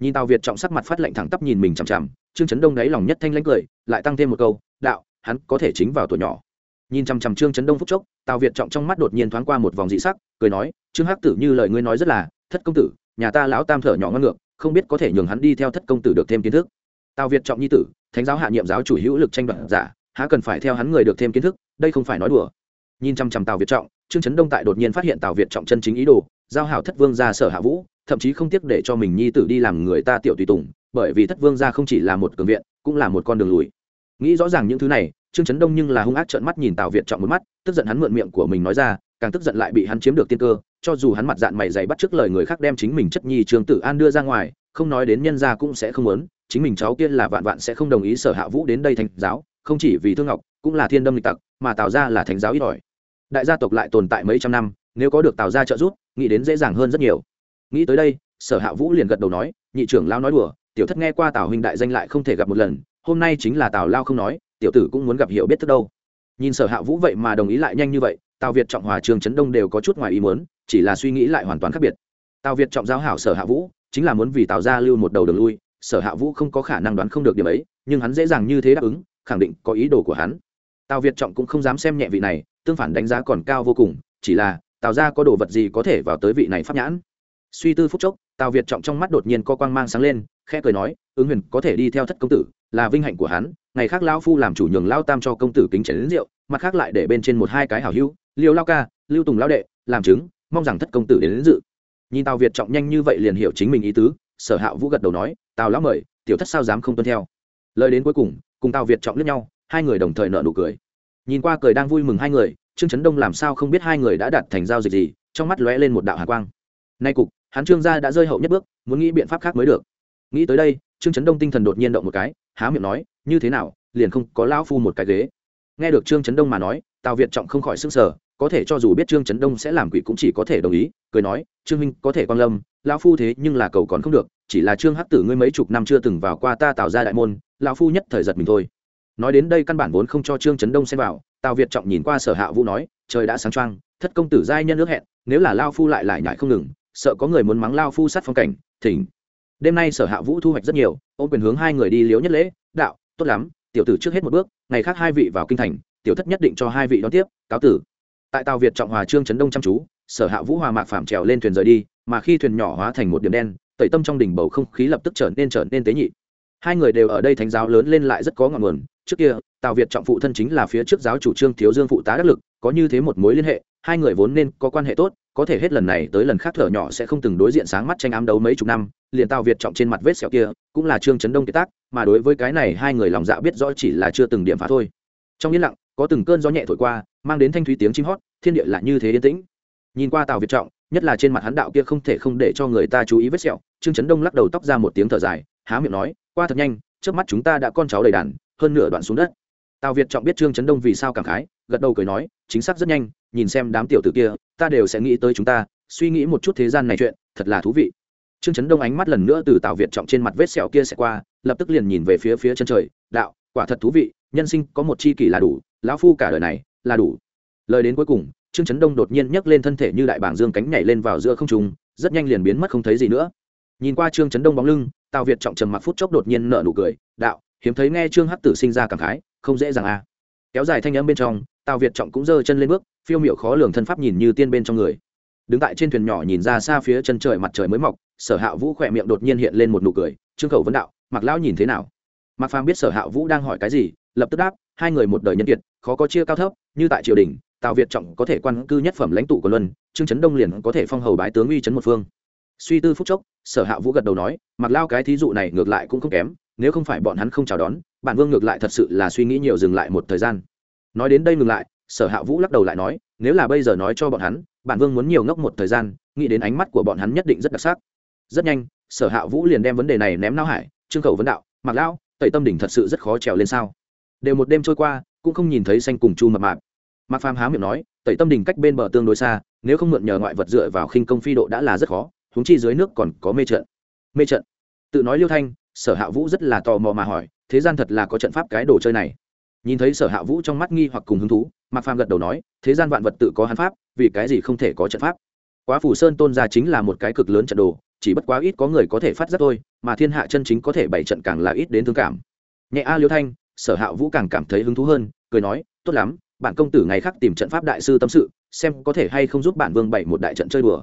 Nhìn tào việt trọng sắc mặt phát lệnh thẳng tắp nhìn mình chằm chằm, trương chấn đông đáy lòng nhất thanh lãnh cười, lại tăng thêm một câu, đạo, hắn có thể chính vào tuổi nhỏ nhìn chằm chằm trương chấn đông phúc chốc, tào việt trọng trong mắt đột nhiên thoáng qua một vòng dị sắc, cười nói, trương hắc tử, như lời ngươi nói rất là, thất công tử, nhà ta lão tam thở nhỏ ngon ngược, không biết có thể nhường hắn đi theo thất công tử được thêm kiến thức. Tào việt trọng nhi tử, thánh giáo hạ nhiệm giáo chủ hữu lực tranh đoạt giả, há cần phải theo hắn người được thêm kiến thức, đây không phải nói đùa. Nhìn chăm chăm tào việt trọng, trương trấn đông tại đột nhiên phát hiện tào việt trọng chân chính ý đồ, giao hảo thất vương ra sở hạ vũ, thậm chí không tiếc để cho mình nhi tử đi làm người ta tiểu tùy tùng, bởi vì thất vương ra không chỉ là một cường viện, cũng là một con đường lùi. Nghĩ rõ ràng những thứ này trương trấn đông nhưng là hung ác trợn mắt nhìn tào việt trọng một mắt, tức giận hắn mượn miệng của mình nói ra, càng tức giận lại bị hắn chiếm được tiên cơ, cho dù hắn mặt dạng mày dày bắt trước lời người khác đem chính mình chất nhi trương tử an đưa ra ngoài, không nói đến nhân gia cũng sẽ không muốn, chính mình cháu kia là vạn vạn sẽ không đồng ý sở hạ vũ đến đây thành giáo, không chỉ vì thương ngọc, cũng là thiên đâm lịch tặc, mà tạo ra là thánh giáo ít ỏi. Đại gia tộc lại tồn tại mấy trăm năm, nếu có được tạo ra trợ giúp, nghĩ đến dễ dàng hơn rất nhiều. Nghĩ tới đây, sở hạ vũ liền gật đầu nói, nhị trưởng lao nói đùa, tiểu thất nghe qua tào huynh đại danh lại không thể gặp một lần, hôm nay chính là tào lao không nói tiểu tử cũng muốn gặp hiểu biết thức đâu. Nhìn sở hạ vũ vậy mà đồng ý lại nhanh như vậy, tào việt trọng hòa trường trấn đông đều có chút ngoài ý muốn, chỉ là suy nghĩ lại hoàn toàn khác biệt. Tào việt trọng giao hảo sở hạ vũ, chính là muốn vì tào gia lưu một đầu đường lui, sở hạ vũ không có khả năng đoán không được điểm ấy, nhưng hắn dễ dàng như thế đáp ứng, khẳng định có ý đồ của hắn. Tào việt trọng cũng không dám xem nhẹ vị này, tương phản đánh giá còn cao vô cùng, chỉ là, tào Gia có đồ vật gì có thể vào tới vị này pháp nhãn? Suy tư phúc chốc, tào việt trọng trong mắt đột nhiên có quang mang sáng lên, khẽ cười nói, ứng huyền có thể đi theo thất công tử, là vinh hạnh của hắn ngày khác Lão phu làm chủ nhường lao tam cho công tử kính chén đến rượu mặt khác lại để bên trên một hai cái hảo hữu liêu lao ca lưu tùng lao đệ làm chứng mong rằng thất công tử đến, đến dự. Nhìn tào việt trọng nhanh như vậy liền hiểu chính mình ý tứ sở hạ vũ gật đầu nói tào lão mời tiểu thất sao dám không tuân theo? Lời đến cuối cùng cùng tào việt trọng lướt nhau hai người đồng thời nợ nụ cười. Nhìn qua cười đang vui mừng hai người trương trấn đông làm sao không biết hai người đã đạt thành giao dịch gì trong mắt lóe lên một đạo hạ quang. Nay cục hắn trương gia đã rơi hậu nhất bước muốn nghĩ biện pháp khác mới được. Nghĩ tới đây trương trấn đông tinh thần đột nhiên động một cái, há miệng nói, như thế nào, liền không có lão phu một cái ghế? Nghe được trương trấn đông mà nói, tào việt trọng không khỏi sức sở có thể cho dù biết trương trấn đông sẽ làm quỷ cũng chỉ có thể đồng ý, cười nói, trương minh có thể quan lâm, lão phu thế nhưng là cầu còn không được, chỉ là trương hắc tử ngươi mấy chục năm chưa từng vào qua ta tạo ra đại môn, lão phu nhất thời giật mình thôi. Nói đến đây căn bản vốn không cho trương trấn đông xem vào, tào việt trọng nhìn qua sở hạ vũ nói, trời đã sáng trăng thất công tử giai nhân ước hẹn, nếu là lao phu lại lại nhại không ngừng, sợ có người muốn mắng lao phu sát phong cảnh, thỉnh đêm nay sở hạ vũ thu hoạch rất nhiều ô quyền hướng hai người đi liếu nhất lễ, đạo, tốt lắm, tiểu tử trước hết một bước, ngày khác hai vị vào kinh thành, tiểu thất nhất định cho hai vị đón tiếp, cáo tử. Tại tàu việt trọng hòa trương trấn đông chăm chú, sở hạ vũ hòa mạc phạm trèo lên thuyền rời đi, mà khi thuyền nhỏ hóa thành một điểm đen, tẩy tâm trong đỉnh bầu không khí lập tức trở nên trở nên tế nhị. Hai người đều ở đây thánh giáo lớn lên lại rất có ngọn nguồn, trước kia, tào việt trọng phụ thân chính là phía trước giáo chủ trương thiếu dương phụ tá đắc lực, có như thế một mối liên hệ, hai người vốn nên có quan hệ tốt có thể hết lần này tới lần khác thở nhỏ sẽ không từng đối diện sáng mắt tranh ám đấu mấy chục năm, liền tào việt trọng trên mặt vết sẹo kia, cũng là trương chấn đông kiệt tác, mà đối với cái này hai người lòng dạ biết rõ chỉ là chưa từng điểm phá thôi. Trong yên lặng, có từng cơn gió nhẹ thổi qua, mang đến thanh thúy tiếng chim hót, thiên địa lại như thế yên tĩnh. Nhìn qua tào việt trọng, nhất là trên mặt hắn đạo kia không thể không để cho người ta chú ý vết sẹo, trương chấn đông lắc đầu tóc ra một tiếng thở dài, há miệng nói, qua thật nhanh, trước mắt chúng ta đã con cháu đầy đàn, hơn nửa đoạn xuống đất. Tào việt trọng biết trương chấn đông vì sao cảm khái gật đầu cười nói, chính xác rất nhanh, nhìn xem đám tiểu tử kia, ta đều sẽ nghĩ tới chúng ta, suy nghĩ một chút thế gian này chuyện, thật là thú vị. Trương trấn đông ánh mắt lần nữa từ tào việt trọng trên mặt vết sẹo kia sẽ qua, lập tức liền nhìn về phía phía chân trời, đạo, quả thật thú vị, nhân sinh có một chi kỷ là đủ, lão phu cả đời này, là đủ. Lời đến cuối cùng, trương trấn đông đột nhiên nhấc lên thân thể như đại bảng dương cánh nhảy lên vào giữa không trung, rất nhanh liền biến mất không thấy gì nữa. Nhìn qua trương trấn đông bóng lưng, tào việt trọng trầm mặc phút chốc đột nhiên nợ nụ cười, đạo, hiếm thấy nghe trương hắc tử sinh ra cảm khái, không dễ dàng à. Kéo dài thanh âm bên trong tào việt trọng cũng giơ chân lên bước, phiêu miệu khó lường thân pháp nhìn như tiên bên trong người. Đứng tại trên thuyền nhỏ nhìn ra xa phía chân trời mặt trời mới mọc, sở hạ vũ khỏe miệng đột nhiên hiện lên một nụ cười, trương khẩu vấn đạo mặc lão nhìn thế nào? Mặc phàm biết sở hạ vũ đang hỏi cái gì, lập tức đáp, hai người một đời nhân kiệt, khó có chia cao thấp, như tại triều đình, tào việt trọng có thể quan cư nhất phẩm lãnh tụ của luân, trương trấn đông liền có thể phong hầu bái tướng uy trấn một phương. Suy tư phúc chốc, sở hạ vũ gật đầu nói mặc lao cái thí dụ này ngược lại cũng không kém, nếu không phải bọn hắn không chào đón, bản vương ngược lại thật sự là suy nghĩ nhiều dừng lại một thời gian nói đến đây ngừng lại, sở hạ vũ lắc đầu lại nói, nếu là bây giờ nói cho bọn hắn bản vương muốn nhiều ngốc một thời gian, nghĩ đến ánh mắt của bọn hắn nhất định rất đặc sắc. Rất nhanh, sở hạ vũ liền đem vấn đề này ném não hải, trương khẩu vấn đạo mặc lão, tẩy tâm đỉnh thật sự rất khó trèo lên sao? Đều một đêm trôi qua, cũng không nhìn thấy xanh cùng chu mập mạp. Mạc phàm há miệng nói, tẩy tâm đỉnh cách bên bờ tương đối xa, nếu không mượn nhờ ngoại vật dựa vào khinh công phi độ đã là rất khó húng chi dưới nước còn có mê trận. Mê trận. Tự nói liêu thanh, sở hạ vũ rất là tò mò mà hỏi, thế gian thật là có trận pháp cái đồ chơi này? Nhìn thấy sở hạ vũ trong mắt nghi hoặc cùng hứng thú, mạc phàm gật đầu nói, thế gian vạn vật tự có hắn pháp, vì cái gì không thể có trận pháp? Quá phủ sơn tôn gia chính là một cái cực lớn trận đồ, chỉ bất quá ít có người có thể phát giác thôi, mà thiên hạ chân chính có thể bảy trận càng là ít đến thương cảm. Nhẹ a liêu thanh, sở hạ vũ càng cảm thấy hứng thú hơn, cười nói, tốt lắm, bản công tử ngày khác tìm trận pháp đại sư tâm sự, xem có thể hay không giúp bản vương bảy một đại trận chơi đùa.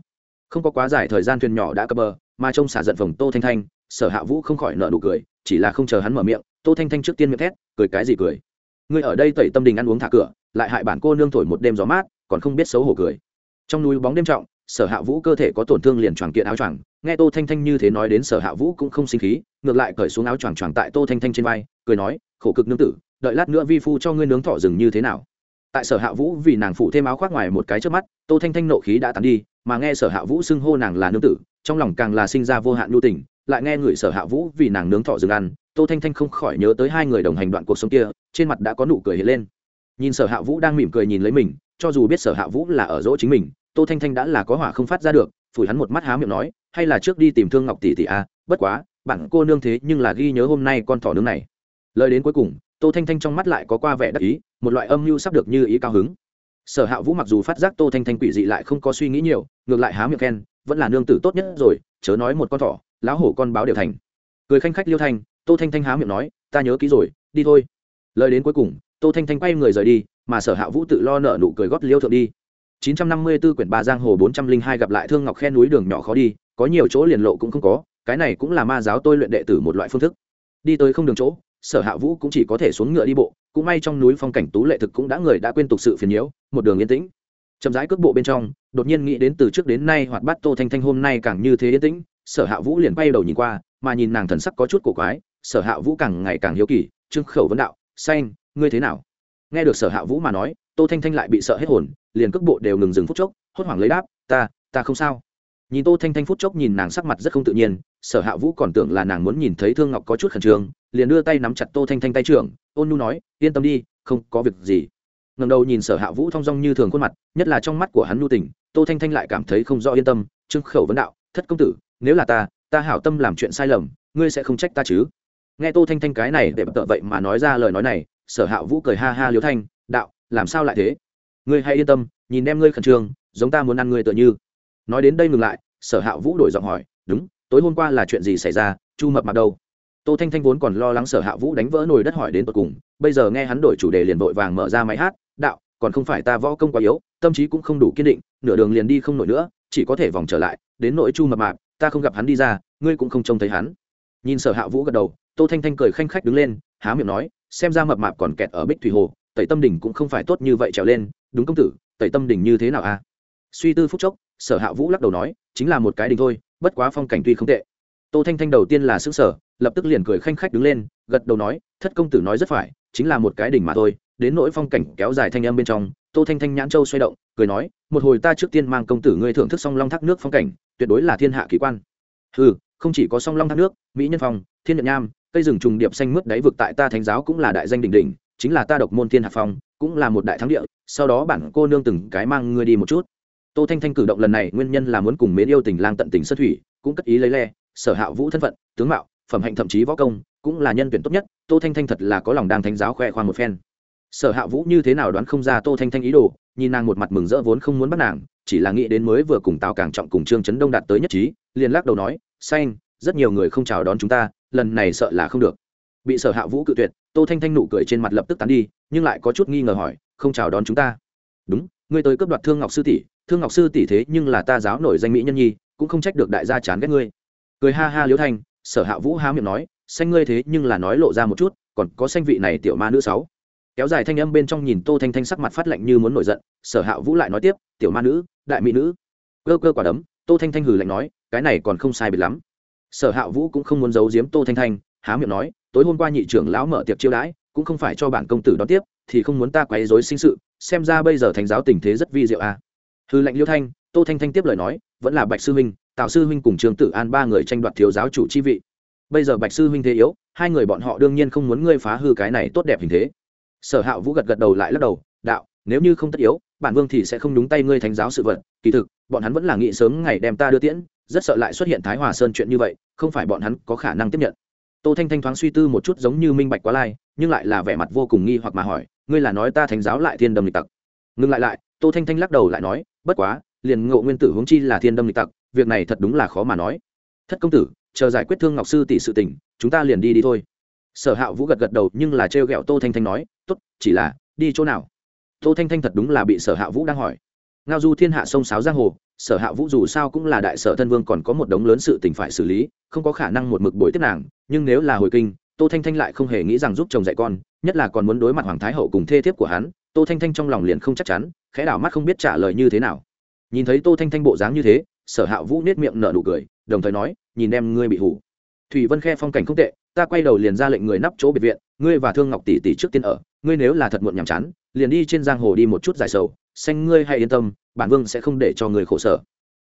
Không có quá dài thời gian thuyền nhỏ đã cập bờ, mà trông xả giận phòng tô thanh thanh, sở hạ vũ không khỏi nợ nụ cười, chỉ là không chờ hắn mở miệng, tô thanh thanh trước tiên miệng thét, cười cái gì cười? Ngươi ở đây tẩy tâm đình ăn uống thả cửa, lại hại bản cô nương thổi một đêm gió mát, còn không biết xấu hổ cười. Trong núi bóng đêm trọng, sở hạ vũ cơ thể có tổn thương liền choàng kiện áo choàng, nghe tô thanh thanh như thế nói đến sở hạ vũ cũng không sinh khí, ngược lại cởi xuống áo choàng choàng tại tô thanh thanh trên vai, cười nói, khổ cực nương tử, đợi lát nữa vi phu cho ngươi nướng thọ rừng như thế nào? Tại sở hạ vũ vì nàng phụ thêm áo khoác ngoài một cái trước mắt, tô thanh thanh nộ khí đã tàn đi, mà nghe sở hạ vũ xưng hô nàng là nương tử, trong lòng càng là sinh ra vô hạn nhu tình lại nghe người sở hạ vũ vì nàng nướng thọ rừng ăn, tô thanh thanh không khỏi nhớ tới hai người đồng hành đoạn cuộc sống kia, trên mặt đã có nụ cười hiện lên. Nhìn sở hạ vũ đang mỉm cười nhìn lấy mình, cho dù biết sở hạ vũ là ở dỗ chính mình, tô thanh thanh đã là có hỏa không phát ra được, phủi hắn một mắt há miệng nói, hay là trước đi tìm thương ngọc tỷ tỷ a bất quá, bản cô nương thế nhưng là ghi nhớ hôm nay con thỏ nướng này. Lời đến cuối cùng, tô thanh thanh trong mắt lại có qua vẻ đắc ý, một loại âm mưu sắp được như ý cao hứng. Sở hạ vũ mặc dù phát giác tô thanh thanh quỷ dị lại không có suy nghĩ nhiều, ngược lại há miệng khen, vẫn là nương tử tốt nhất rồi, chớ nói một con thỏ lão hổ con báo đều thành. Cười khanh khách liêu thanh, tô thanh thanh há miệng nói, ta nhớ kỹ rồi, đi thôi. Lời đến cuối cùng, tô thanh thanh quay người rời đi, mà sở hạ vũ tự lo nợ nụ cười gót liêu thượng đi. 954 quyển ba giang hồ 402 gặp lại thương ngọc khe núi đường nhỏ khó đi, có nhiều chỗ liền lộ cũng không có, cái này cũng là ma giáo tôi luyện đệ tử một loại phương thức. Đi tới không đường chỗ, sở hạ vũ cũng chỉ có thể xuống ngựa đi bộ, cũng may trong núi phong cảnh tú lệ thực cũng đã người đã quên tục sự phiền nhiễu, một đường yên tĩnh. Chậm rãi cước bộ bên trong, đột nhiên nghĩ đến từ trước đến nay hoạt bát tô thanh thanh hôm nay càng như thế yên tĩnh sở hạ vũ liền bay đầu nhìn qua, mà nhìn nàng thần sắc có chút cổ quái, sở hạ vũ càng ngày càng hiếu kỳ, trương khẩu vấn đạo, xanh, ngươi thế nào? Nghe được sở hạ vũ mà nói, tô thanh thanh lại bị sợ hết hồn, liền cước bộ đều ngừng dừng phút chốc, hốt hoảng lấy đáp, ta ta không sao. Nhìn tô thanh thanh phút chốc nhìn nàng sắc mặt rất không tự nhiên, sở hạ vũ còn tưởng là nàng muốn nhìn thấy thương ngọc có chút khẩn trương, liền đưa tay nắm chặt tô thanh thanh tay trưởng, ôn nu nói, yên tâm đi, không có việc gì. Ngầm đầu nhìn sở hạ vũ thong dong như thường khuôn mặt, nhất là trong mắt của hắn nhu tình, tô thanh thanh lại cảm thấy không rõ yên tâm, trương khẩu vấn đạo, thất công tử nếu là ta ta hảo tâm làm chuyện sai lầm, ngươi sẽ không trách ta chứ? Nghe tô thanh thanh cái này để tợ vậy mà nói ra lời nói này, sở hạ vũ cười ha ha liếu thanh, đạo, làm sao lại thế? Ngươi hãy yên tâm, nhìn đem ngươi khẩn trương, giống ta muốn ăn ngươi tựa như. Nói đến đây ngừng lại, sở hạ vũ đổi giọng hỏi, đúng, tối hôm qua là chuyện gì xảy ra, chu mập mặt đâu? Tô thanh thanh vốn còn lo lắng sở hạ vũ đánh vỡ nồi đất hỏi đến tột cùng, bây giờ nghe hắn đổi chủ đề liền vội vàng mở ra máy hát, đạo, còn không phải ta võ công quá yếu, tâm trí cũng không đủ kiên định, nửa đường liền đi không nổi nữa, chỉ có thể vòng trở lại, đến nỗi chu mập mạp ta không gặp hắn đi ra, ngươi cũng không trông thấy hắn. Nhìn sở hạ vũ gật đầu, tô thanh thanh cười khanh khách đứng lên, há miệng nói, xem ra mập mạp còn kẹt ở bích thủy hồ, tẩy tâm đỉnh cũng không phải tốt như vậy trèo lên, đúng công tử, tẩy tâm đỉnh như thế nào a suy tư phúc chốc, sở hạ vũ lắc đầu nói, chính là một cái đỉnh thôi, bất quá phong cảnh tuy không tệ. Tô thanh thanh đầu tiên là xứng sở lập tức liền cười khanh khách đứng lên, gật đầu nói, thất công tử nói rất phải, chính là một cái đỉnh mà thôi, đến nỗi phong cảnh kéo dài thanh âm bên trong tô thanh thanh nhãn châu xoay động, cười nói, một hồi ta trước tiên mang công tử ngươi thưởng thức song long thác nước phong cảnh, tuyệt đối là thiên hạ kỳ quan. Ừ không chỉ có song long thác nước, mỹ nhân phong, thiên nhật nham cây rừng trùng điệp xanh mướt đáy vực tại ta thánh giáo cũng là đại danh đỉnh đỉnh, chính là ta độc môn thiên hạ phong, cũng là một đại thắng địa, sau đó bản cô nương từng cái mang ngươi đi một chút. Tô thanh thanh cử động lần này nguyên nhân là muốn cùng mến yêu tình lang tận tình xuất thủy, cũng cất ý lấy le, sở hạ vũ thân phận, tướng mạo, phẩm hạnh thậm chí võ công, cũng là nhân tuyển tốt nhất, tô thanh thanh thật là có lòng đang thánh giáo khoe khoang một phen sở hạ vũ như thế nào đoán không ra tô thanh thanh ý đồ, nhìn nàng một mặt mừng rỡ vốn không muốn bắt nàng, chỉ là nghĩ đến mới vừa cùng tào càng trọng cùng trương trấn đông đạt tới nhất trí, liền lắc đầu nói, xanh, rất nhiều người không chào đón chúng ta, lần này sợ là không được. Bị sở hạ vũ cự tuyệt, tô thanh thanh nụ cười trên mặt lập tức tán đi, nhưng lại có chút nghi ngờ hỏi, không chào đón chúng ta? Đúng, ngươi tới cướp đoạt thương ngọc sư tỷ, thương ngọc sư tỷ thế nhưng là ta giáo nổi danh mỹ nhân nhi, cũng không trách được đại gia chán ghét ngươi. Cười ha ha liếu thanh, sở hạ vũ há miệng nói, xanh ngươi thế nhưng là nói lộ ra một chút, còn có xanh vị này tiểu ma nữ sáu kéo dài thanh âm bên trong nhìn tô thanh thanh sắc mặt phát lạnh như muốn nổi giận, sở hạ vũ lại nói tiếp, tiểu ma nữ, đại mỹ nữ. Cơ cơ quả đấm, tô thanh thanh hừ lạnh nói, cái này còn không sai biệt lắm. Sở hạ vũ cũng không muốn giấu giếm tô thanh thanh, há miệng nói, tối hôm qua nhị trưởng lão mở tiệc chiêu đãi, cũng không phải cho bản công tử đón tiếp, thì không muốn ta quấy rối sinh sự, xem ra bây giờ thánh giáo tình thế rất vi diệu a à. hư lệnh liêu thanh, tô thanh thanh tiếp lời nói, vẫn là bạch sư huynh, tào sư huynh cùng trường tử an ba người tranh đoạt thiếu giáo chủ chi vị. Bây giờ bạch sư huynh thế yếu, hai người bọn họ đương nhiên không muốn ngươi phá hư cái này tốt đẹp hình thế sở hạ vũ gật gật đầu lại lắc đầu, đạo, nếu như không tất yếu, bản vương thì sẽ không đúng tay ngươi thánh giáo sự vật. Kỳ thực, bọn hắn vẫn là nghĩ sớm ngày đem ta đưa tiễn, rất sợ lại xuất hiện thái hòa sơn chuyện như vậy, không phải bọn hắn có khả năng tiếp nhận. Tô thanh thanh thoáng suy tư một chút giống như minh bạch quá lai, nhưng lại là vẻ mặt vô cùng nghi hoặc mà hỏi, ngươi là nói ta thánh giáo lại thiên đâm lịch tặc? Ngừng lại lại, tô thanh thanh lắc đầu lại nói, bất quá, liền ngộ nguyên tử huống chi là thiên đâm lịch tặc, việc này thật đúng là khó mà nói. Thất công tử, chờ giải quyết thương ngọc sư tỷ sự tình, chúng ta liền đi đi thôi. Sở hạ vũ gật gật đầu nhưng là trêu ghẹo tô thanh thanh nói tốt, chỉ là, đi chỗ nào? Tô thanh thanh thật đúng là bị sở hạ vũ đang hỏi. Ngao du thiên hạ sông sáo giang hồ, sở hạ vũ dù sao cũng là đại sở thân vương còn có một đống lớn sự tình phải xử lý, không có khả năng một mực bồi tiếp nàng, nhưng nếu là hồi kinh, tô thanh thanh lại không hề nghĩ rằng giúp chồng dạy con, nhất là còn muốn đối mặt hoàng thái hậu cùng thê thiếp của hắn, tô thanh thanh trong lòng liền không chắc chắn, khẽ đảo mắt không biết trả lời như thế nào. Nhìn thấy tô thanh thanh bộ dáng như thế, sở hạ vũ nết miệng nở nụ cười, đồng thời nói, nhìn em ngươi bị hủ. Thủy vân khe phong cảnh không tệ, ta quay đầu liền ra lệnh người nắp chỗ biệt viện ngươi và thương ngọc tỷ tỷ trước tiên ở, ngươi nếu là thật muộn nhàm chán, liền đi trên giang hồ đi một chút giải sầu, xanh ngươi hay yên tâm, bản vương sẽ không để cho người khổ sở.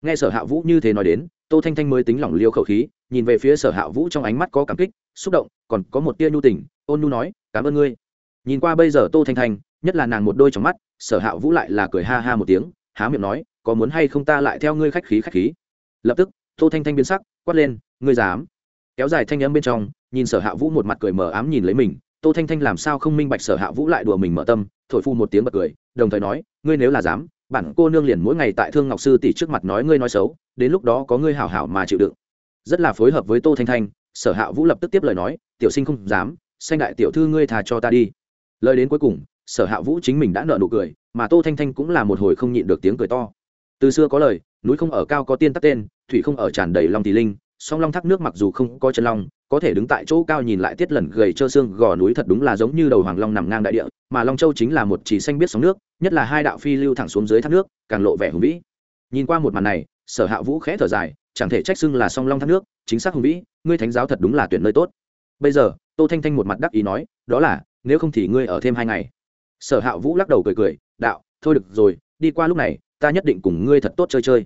Nghe sở hạ vũ như thế nói đến, tô thanh thanh mới tính lỏng liêu khẩu khí, nhìn về phía sở hạ vũ trong ánh mắt có cảm kích, xúc động, còn có một tia nhu tình, ôn nhu nói, cảm ơn ngươi. Nhìn qua bây giờ tô thanh thanh, nhất là nàng một đôi trong mắt, sở hạ vũ lại là cười ha ha một tiếng, há miệng nói, có muốn hay không ta lại theo ngươi khách khí khách khí? Lập tức, tô thanh thanh biến sắc, quát lên, ngươi dám? Kéo dài thanh âm bên trong nhìn sở hạ vũ một mặt cười mờ ám nhìn lấy mình, tô thanh thanh làm sao không minh bạch sở hạ vũ lại đùa mình mở tâm, thổi phu một tiếng bật cười, đồng thời nói, ngươi nếu là dám, bản cô nương liền mỗi ngày tại thương ngọc sư tỷ trước mặt nói ngươi nói xấu, đến lúc đó có ngươi hảo hảo mà chịu đựng. Rất là phối hợp với tô thanh thanh, sở hạ vũ lập tức tiếp lời nói, tiểu sinh không dám, xanh đại tiểu thư ngươi thà cho ta đi. Lời đến cuối cùng, sở hạ vũ chính mình đã nợ nụ cười, mà tô thanh thanh cũng là một hồi không nhịn được tiếng cười to. Từ xưa có lời, núi không ở cao có tiên tắc tên, thủy không ở tràn đầy long tỷ linh, song long thác nước mặc dù không có chân long có thể đứng tại chỗ cao nhìn lại tiết lần gầy trơ xương gò núi thật đúng là giống như đầu hoàng long nằm ngang đại địa, mà long châu chính là một chỉ xanh biết sóng nước, nhất là hai đạo phi lưu thẳng xuống dưới thác nước, càng lộ vẻ hùng vĩ. Nhìn qua một màn này, sở hạ vũ khẽ thở dài, chẳng thể trách xưng là song long thác nước, chính xác hùng vĩ, ngươi thánh giáo thật đúng là tuyển nơi tốt. Bây giờ, tô thanh thanh một mặt đắc ý nói, đó là, nếu không thì ngươi ở thêm hai ngày. Sở hạ vũ lắc đầu cười cười, đạo, thôi được rồi, đi qua lúc này, ta nhất định cùng ngươi thật tốt chơi chơi.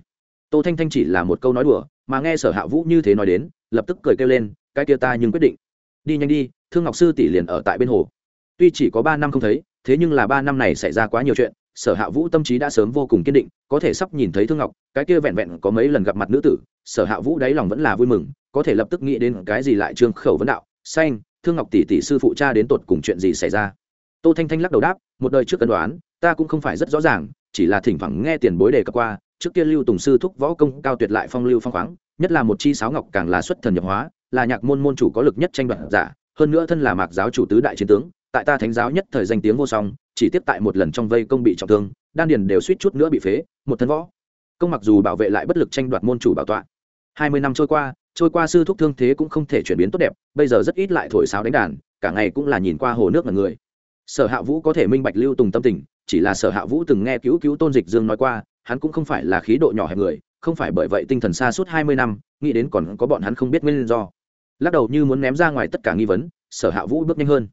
Tô thanh thanh chỉ là một câu nói đùa, mà nghe sở hạ vũ như thế nói đến, lập tức cười kêu lên cái kia ta nhưng quyết định. Đi nhanh đi, thương ngọc sư tỷ liền ở tại bên hồ. Tuy chỉ có ba năm không thấy, thế nhưng là ba năm này xảy ra quá nhiều chuyện, sở hạ vũ tâm trí đã sớm vô cùng kiên định, có thể sắp nhìn thấy thương ngọc, cái kia vẹn vẹn có mấy lần gặp mặt nữ tử, sở hạ vũ đáy lòng vẫn là vui mừng, có thể lập tức nghĩ đến cái gì lại trương khẩu vấn đạo, xanh, thương ngọc tỷ tỷ sư phụ cha đến tột cùng chuyện gì xảy ra? Tô thanh thanh lắc đầu đáp, một đời trước cân đoán, ta cũng không phải rất rõ ràng, chỉ là thỉnh thoảng nghe tiền bối đề cập qua, trước kia lưu tùng sư thúc võ công cao tuyệt lại phong lưu phong khoáng, nhất là một chi sáo ngọc càng là xuất thần nhập hóa là nhạc môn môn chủ có lực nhất tranh đoạt giả, hơn nữa thân là mạc giáo chủ tứ đại chiến tướng, tại ta thánh giáo nhất thời danh tiếng vô song, chỉ tiếp tại một lần trong vây công bị trọng thương, đan điền đều suýt chút nữa bị phế, một thân võ. Công mặc dù bảo vệ lại bất lực tranh đoạt môn chủ bảo tọa. Hai mươi năm trôi qua trôi qua sư thúc thương thế cũng không thể chuyển biến tốt đẹp, bây giờ rất ít lại thổi sáo đánh đàn, cả ngày cũng là nhìn qua hồ nước là người. Sở hạ vũ có thể minh bạch lưu tùng tâm tình, chỉ là sở hạ vũ từng nghe cứu cứu tôn dịch dương nói qua, hắn cũng không phải là khí độ nhỏ hẹp người, không phải bởi vậy tinh thần xa suốt hai mươi năm, nghĩ đến còn có bọn hắn không biết nguyên do lắc đầu như muốn ném ra ngoài tất cả nghi vấn, sở hạ vũ bước nhanh hơn.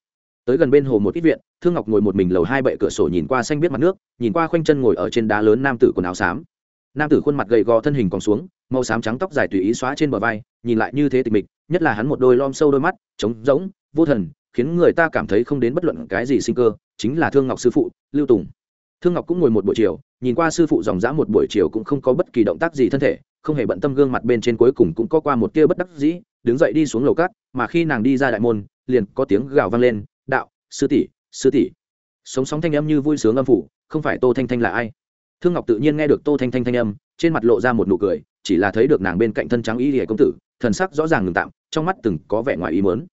Tới gần bên hồ một ít viện, thương ngọc ngồi một mình lầu hai bệ cửa sổ nhìn qua xanh biết mặt nước, nhìn qua khoanh chân ngồi ở trên đá lớn nam tử quần áo xám. Nam tử khuôn mặt gầy gò thân hình còn xuống, màu xám trắng tóc dài tùy ý xóa trên bờ vai, nhìn lại như thế tịch mịch, nhất là hắn một đôi lom sâu đôi mắt, trống rỗng, vô thần, khiến người ta cảm thấy không đến bất luận cái gì sinh cơ, chính là thương ngọc sư phụ, lưu tùng. Thương ngọc cũng ngồi một buổi chiều, nhìn qua sư phụ dòng dã một buổi chiều cũng không có bất kỳ động tác gì thân thể, không hề bận tâm gương mặt bên trên cuối cùng cũng có qua một tia bất đắc dĩ đứng dậy đi xuống lầu cát, mà khi nàng đi ra đại môn, liền có tiếng gào vang lên, đạo, sư tỷ sư tỷ. Sống sóng thanh âm như vui sướng âm phủ, không phải tô thanh thanh là ai? Thương ngọc tự nhiên nghe được tô thanh thanh thanh âm, trên mặt lộ ra một nụ cười, chỉ là thấy được nàng bên cạnh thân trắng y hề công tử, thần sắc rõ ràng ngừng tạm, trong mắt từng có vẻ ngoài ý mớn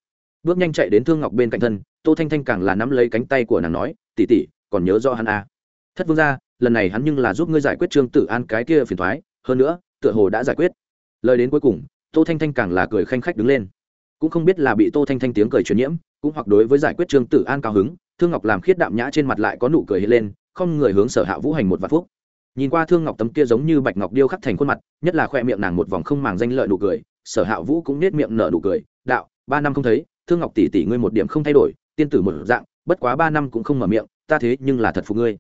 bước nhanh chạy đến thương ngọc bên cạnh thân, tô thanh thanh càng là nắm lấy cánh tay của nàng nói tỉ tỉ còn nhớ rõ hắn à. thất vương ra lần này hắn nhưng là giúp ngươi giải quyết trương tử an cái kia phiền thoái hơn nữa, tựa hồ đã giải quyết. Lời đến cuối cùng tô thanh thanh càng là cười khanh khách đứng lên. Cũng không biết là bị tô thanh thanh tiếng cười truyền nhiễm, cũng hoặc đối với giải quyết trương tử an cao hứng, thương ngọc làm khiết đạm nhã trên mặt lại có nụ cười hiện lên, không người hướng sở hạ vũ hành một vạn phúc. Nhìn qua thương ngọc tấm kia giống như bạch ngọc điêu khắc thành khuôn mặt, nhất là khoe miệng nàng một vòng không màng danh lợi nụ cười, sở hạ vũ cũng nết miệng nở nụ cười, đạo, ba năm không thấy, thương ngọc tỷ tỷ ngươi một điểm không thay đổi, tiên tử một dạng, bất quá ba năm cũng không mở miệng, ta thế nhưng là thật phục ngươi.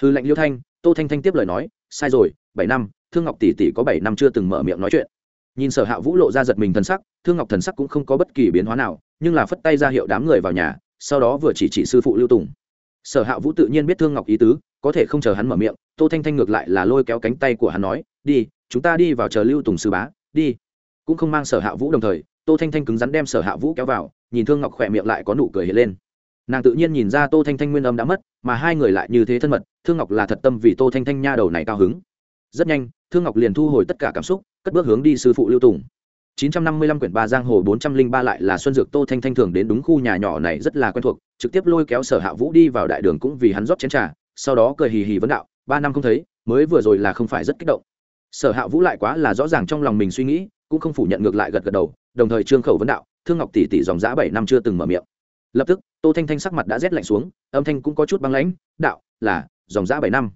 Hư lệnh liêu thanh, tô thanh thanh tiếp lời nói, sai rồi, bảy năm, thương ngọc tỷ tỷ có bảy năm chưa từng mở miệng nói chuyện nhìn sở hạ vũ lộ ra giật mình thần sắc, thương ngọc thần sắc cũng không có bất kỳ biến hóa nào, nhưng là phất tay ra hiệu đám người vào nhà, sau đó vừa chỉ chỉ sư phụ lưu tùng. Sở hạ vũ tự nhiên biết thương ngọc ý tứ, có thể không chờ hắn mở miệng, tô thanh thanh ngược lại là lôi kéo cánh tay của hắn nói, đi, chúng ta đi vào chờ lưu tùng sư bá, đi. Cũng không mang sở hạ vũ đồng thời, tô thanh thanh cứng rắn đem sở hạ vũ kéo vào, nhìn thương ngọc khỏe miệng lại có nụ cười hiện lên. Nàng tự nhiên nhìn ra tô thanh thanh nguyên âm đã mất, mà hai người lại như thế thân mật, thương ngọc là thật tâm vì tô thanh thanh nha đầu này cao hứng rất nhanh, thương ngọc liền thu hồi tất cả cảm xúc, cất bước hướng đi sư phụ lưu tùng. 955 quyển ba giang hồ 403 lại là xuân dược tô thanh thanh thường đến đúng khu nhà nhỏ này rất là quen thuộc, trực tiếp lôi kéo sở hạ vũ đi vào đại đường cũng vì hắn rót chén trà, sau đó cười hì hì vấn đạo, ba năm không thấy, mới vừa rồi là không phải rất kích động. Sở hạ vũ lại quá là rõ ràng trong lòng mình suy nghĩ, cũng không phủ nhận ngược lại gật gật đầu, đồng thời trương khẩu vấn đạo, thương ngọc tỷ tỷ dòng dã bảy năm chưa từng mở miệng. Lập tức, tô thanh thanh sắc mặt đã rét lạnh xuống, âm thanh cũng có chút băng lãnh, đạo, là, dòng dã bảy năm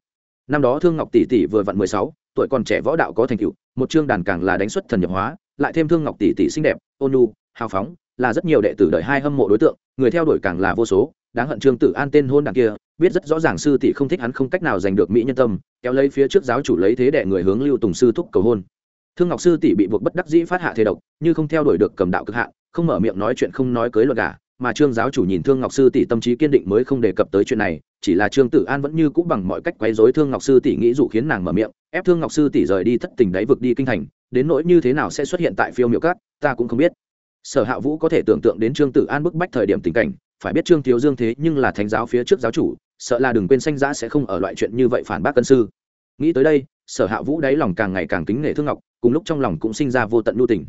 năm đó thương ngọc tỷ tỷ vừa vặn mười sáu tuổi còn trẻ võ đạo có thành tựu một chương đàn càng là đánh xuất thần nhập hóa lại thêm thương ngọc tỷ tỷ xinh đẹp ôn nhu hào phóng là rất nhiều đệ tử đời hai hâm mộ đối tượng người theo đuổi càng là vô số. Đáng hận trương tử an tên hôn đàn kia biết rất rõ ràng sư tỷ không thích hắn không cách nào giành được mỹ nhân tâm kéo lấy phía trước giáo chủ lấy thế đệ người hướng lưu tùng sư thúc cầu hôn. Thương ngọc sư tỷ bị buộc bất đắc dĩ phát hạ thế độc như không theo đuổi được cầm đạo cực hạ, không mở miệng nói chuyện không nói cưới luật cả mà trương giáo chủ nhìn thương ngọc sư tỷ tâm trí kiên định mới không đề cập tới chuyện này, chỉ là trương tử an vẫn như cũ bằng mọi cách quấy rối thương ngọc sư tỷ nghĩ dụ khiến nàng mở miệng, ép thương ngọc sư tỷ rời đi thất tình đáy vực đi kinh thành, đến nỗi như thế nào sẽ xuất hiện tại phiêu miệu cát, ta cũng không biết. Sở hạ vũ có thể tưởng tượng đến trương tử an bức bách thời điểm tình cảnh, phải biết trương thiếu dương thế nhưng là thánh giáo phía trước giáo chủ, sợ là đừng quên sanh giã sẽ không ở loại chuyện như vậy phản bác cân sư. Nghĩ tới đây, sở hạ vũ đáy lòng càng ngày càng kính nể thương ngọc, cùng lúc trong lòng cũng sinh ra vô tận nhu tình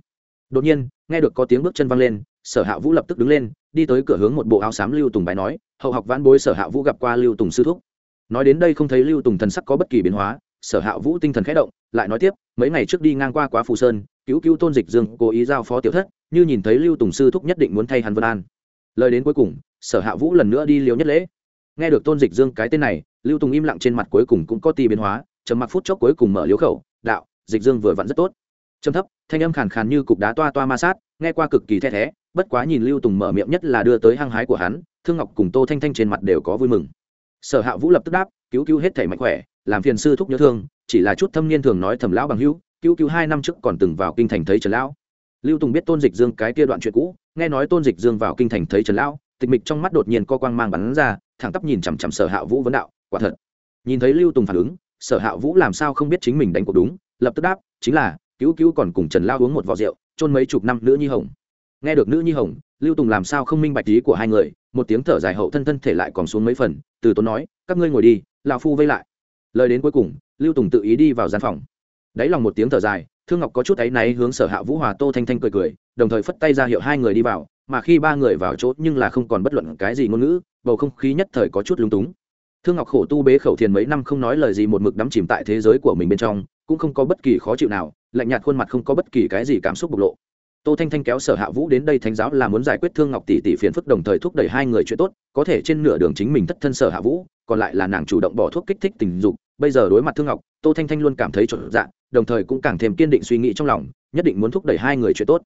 đột nhiên, nghe được có tiếng bước chân văng lên, sở hạ vũ lập tức đứng lên, đi tới cửa hướng một bộ áo xám lưu tùng bài nói, hậu học vãn bối sở hạ vũ gặp qua lưu tùng sư thúc. Nói đến đây không thấy lưu tùng thần sắc có bất kỳ biến hóa, sở hạ vũ tinh thần khẽ động, lại nói tiếp, mấy ngày trước đi ngang qua quá phù sơn, cứu cứu tôn dịch dương, cố ý giao phó tiểu thất, như nhìn thấy lưu tùng sư thúc nhất định muốn thay hắn vân an. Lời đến cuối cùng, sở hạ vũ lần nữa đi liều nhất lễ. Nghe được tôn dịch dương cái tên này, lưu tùng im lặng trên mặt cuối cùng cũng có ti biến hóa chấm mặc phút chốc cuối cùng mở liếu khẩu, đạo, dịch dương vừa vặn rất tốt trầm thấp, thanh âm khàn khàn như cục đá toa toa ma sát, nghe qua cực kỳ the thé, bất quá nhìn lưu tùng mở miệng nhất là đưa tới hăng hái của hắn, thương ngọc cùng tô thanh thanh trên mặt đều có vui mừng. Sở hạ vũ lập tức đáp, cứu cứu hết thể mạnh khỏe, làm phiền sư thúc nhớ thương, chỉ là chút thâm niên thường nói thầm lão bằng hữu, cứu cứu hai năm trước còn từng vào kinh thành thấy trần lão. Lưu tùng biết tôn dịch dương cái kia đoạn chuyện cũ, nghe nói tôn dịch dương vào kinh thành thấy trần lão, tịch mịch trong mắt đột nhiên co quang mang bắn ra, thẳng tắp nhìn chằm chằm sở hạ vũ vấn đạo, quả thật. Nhìn thấy lưu tùng phản ứng, sở hạ vũ làm sao không biết chính mình đánh cuộc đúng, lập tức đáp, chính là cứu cứu còn cùng trần lao uống một vò rượu trôn mấy chục năm nữ nhi hồng. Nghe được nữ nhi hồng, lưu tùng làm sao không minh bạch ý của hai người, một tiếng thở dài hậu thân thân thể lại còn xuống mấy phần, từ tốn nói, các ngươi ngồi đi, lão phu vây lại. Lời đến cuối cùng, lưu tùng tự ý đi vào gian phòng. Đáy lòng một tiếng thở dài, thương ngọc có chút áy náy hướng sở hạ vũ hòa tô thanh thanh cười cười, đồng thời phất tay ra hiệu hai người đi vào, mà khi ba người vào chỗ nhưng là không còn bất luận cái gì ngôn ngữ, bầu không khí nhất thời có chút lung túng. Thương ngọc khổ tu bế khẩu thiền mấy năm không nói lời gì một mực đắm chìm tại thế giới của mình bên trong, cũng không có bất kỳ khó chịu nào lạnh nhạt khuôn mặt không có bất kỳ cái gì cảm xúc bộc lộ. Tô thanh thanh kéo sở hạ vũ đến đây thánh giáo là muốn giải quyết thương ngọc tỷ tỷ phiền phức đồng thời thúc đẩy hai người chuyện tốt, có thể trên nửa đường chính mình thất thân sở hạ vũ, còn lại là nàng chủ động bỏ thuốc kích thích tình dục. Bây giờ đối mặt thương ngọc, tô thanh thanh luôn cảm thấy trộn dạ đồng thời cũng càng thêm kiên định suy nghĩ trong lòng, nhất định muốn thúc đẩy hai người chuyện tốt.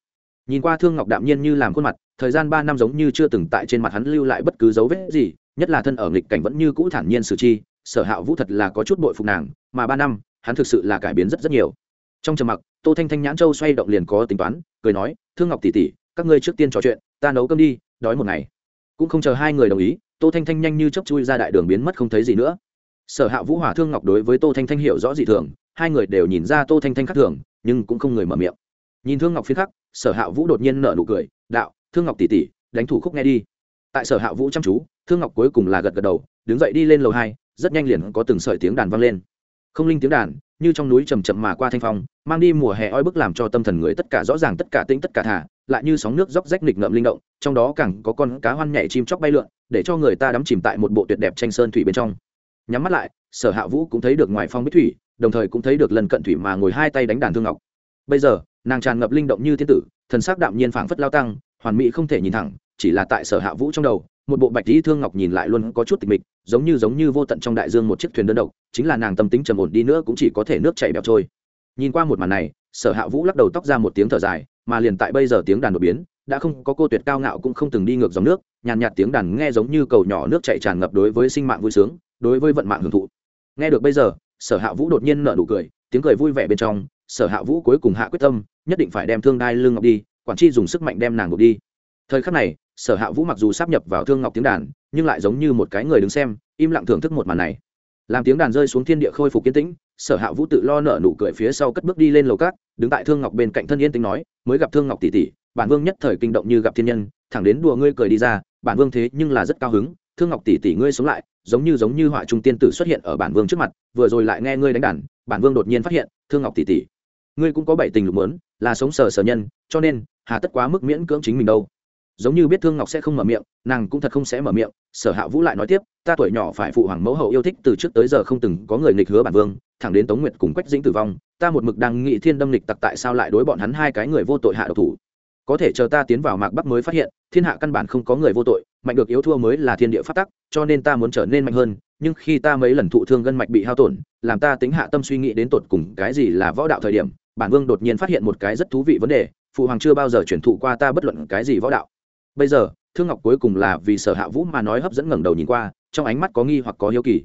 Nhìn qua thương ngọc đạm nhiên như làm khuôn mặt, thời gian ba năm giống như chưa từng tại trên mặt hắn lưu lại bất cứ dấu vết gì, nhất là thân ở nghịch cảnh vẫn như cũ thản nhiên xử chi, sở hạ vũ thật là có chút bội phục nàng, mà ba năm, hắn thực sự là cải biến rất rất nhiều trong trầm mặc, tô thanh thanh nhãn châu xoay động liền có tính toán, cười nói, thương ngọc tỷ tỷ, các ngươi trước tiên trò chuyện, ta nấu cơm đi, đói một ngày. Cũng không chờ hai người đồng ý, tô thanh thanh nhanh như chấp chui ra đại đường biến mất không thấy gì nữa. Sở hạ vũ hỏa thương ngọc đối với tô thanh thanh hiểu rõ dị thường, hai người đều nhìn ra tô thanh thanh khác thường, nhưng cũng không người mở miệng. Nhìn thương ngọc phiến khắc, sở hạ vũ đột nhiên nở nụ cười, đạo, thương ngọc tỷ tỷ, đánh thủ khúc nghe đi. Tại sở hạ vũ chăm chú, thương ngọc cuối cùng là gật gật đầu, đứng dậy đi lên lầu hai, rất nhanh liền có từng sợi tiếng đàn vang lên. Không linh tiếng đàn, như trong núi trầm chậm mà qua thanh phong mang đi mùa hè oi bức làm cho tâm thần người tất cả rõ ràng, tất cả tĩnh, tất cả thả, lại như sóng nước róc rách nghịch ngợm linh động, trong đó càng có con cá hoan nhảy chim chóc bay lượn, để cho người ta đắm chìm tại một bộ tuyệt đẹp tranh sơn thủy bên trong. Nhắm mắt lại, sở hạ vũ cũng thấy được ngoài phong bích thủy, đồng thời cũng thấy được lần cận thủy mà ngồi hai tay đánh đàn thương ngọc. Bây giờ, nàng tràn ngập linh động như thiên tử, thần sắc đạm nhiên phảng phất lao tăng, hoàn mỹ không thể nhìn thẳng, chỉ là tại sở hạ vũ trong đầu, một bộ bạch lý thương ngọc nhìn lại luôn có chút tịch mịch, giống như giống như vô tận trong đại dương một chiếc thuyền đơn độc, chính là nàng tâm tính trầm ổn đi nữa cũng chỉ có thể nước chảy bẹo trôi nhìn qua một màn này sở hạ vũ lắc đầu tóc ra một tiếng thở dài mà liền tại bây giờ tiếng đàn đột biến đã không có cô tuyệt cao ngạo cũng không từng đi ngược dòng nước nhàn nhạt, tiếng đàn nghe giống như cầu nhỏ nước chạy tràn ngập đối với sinh mạng vui sướng đối với vận mạng hưởng thụ. Nghe được bây giờ sở hạ vũ đột nhiên nở nụ cười tiếng cười vui vẻ bên trong sở hạ vũ cuối cùng hạ quyết tâm nhất định phải đem thương đai lương ngọc đi quản chi dùng sức mạnh đem nàng ngục đi. Thời khắc này sở hạ vũ mặc dù sắp nhập vào thương ngọc tiếng đàn nhưng lại giống như một cái người đứng xem im lặng thưởng thức một màn này làm tiếng đàn rơi xuống thiên địa khôi phục kiến tĩnh, sở hạ vũ tự lo nở nụ cười phía sau cất bước đi lên lầu cát, đứng tại thương ngọc bên cạnh thân yên tính nói, mới gặp thương ngọc tỷ tỷ, bản vương nhất thời kinh động như gặp thiên nhân, thẳng đến đùa ngươi cười đi ra, bản vương thế nhưng là rất cao hứng, thương ngọc tỷ tỷ ngươi sống lại, giống như giống như họa trung tiên tử xuất hiện ở bản vương trước mặt, vừa rồi lại nghe ngươi đánh đàn, bản vương đột nhiên phát hiện, thương ngọc tỷ tỷ, ngươi cũng có bảy tình lục mớn là sống sờ sờ nhân, cho nên, hà tất quá mức miễn cưỡng chính mình đâu giống như biết thương ngọc sẽ không mở miệng, nàng cũng thật không sẽ mở miệng, sở hạ vũ lại nói tiếp, ta tuổi nhỏ phải phụ hoàng mẫu hậu yêu thích từ trước tới giờ không từng có người nghịch hứa bản vương, thẳng đến tống nguyệt cùng quách dĩnh tử vong, ta một mực đang nghĩ thiên đâm nghịch tặc tại sao lại đối bọn hắn hai cái người vô tội hạ độc thủ. Có thể chờ ta tiến vào mạc bắc mới phát hiện, thiên hạ căn bản không có người vô tội, mạnh được yếu thua mới là thiên địa phát tắc, cho nên ta muốn trở nên mạnh hơn, nhưng khi ta mấy lần thụ thương gân mạch bị hao tổn, làm ta tính hạ tâm suy nghĩ đến tột cùng cái gì là võ đạo thời điểm, bản vương đột nhiên phát hiện một cái rất thú vị vấn đề, phụ hoàng chưa bao giờ chuyển thụ qua ta bất luận cái gì võ đạo bây giờ, thương ngọc cuối cùng là vì sở hạ vũ mà nói hấp dẫn ngẩng đầu nhìn qua, trong ánh mắt có nghi hoặc có hiếu kỳ.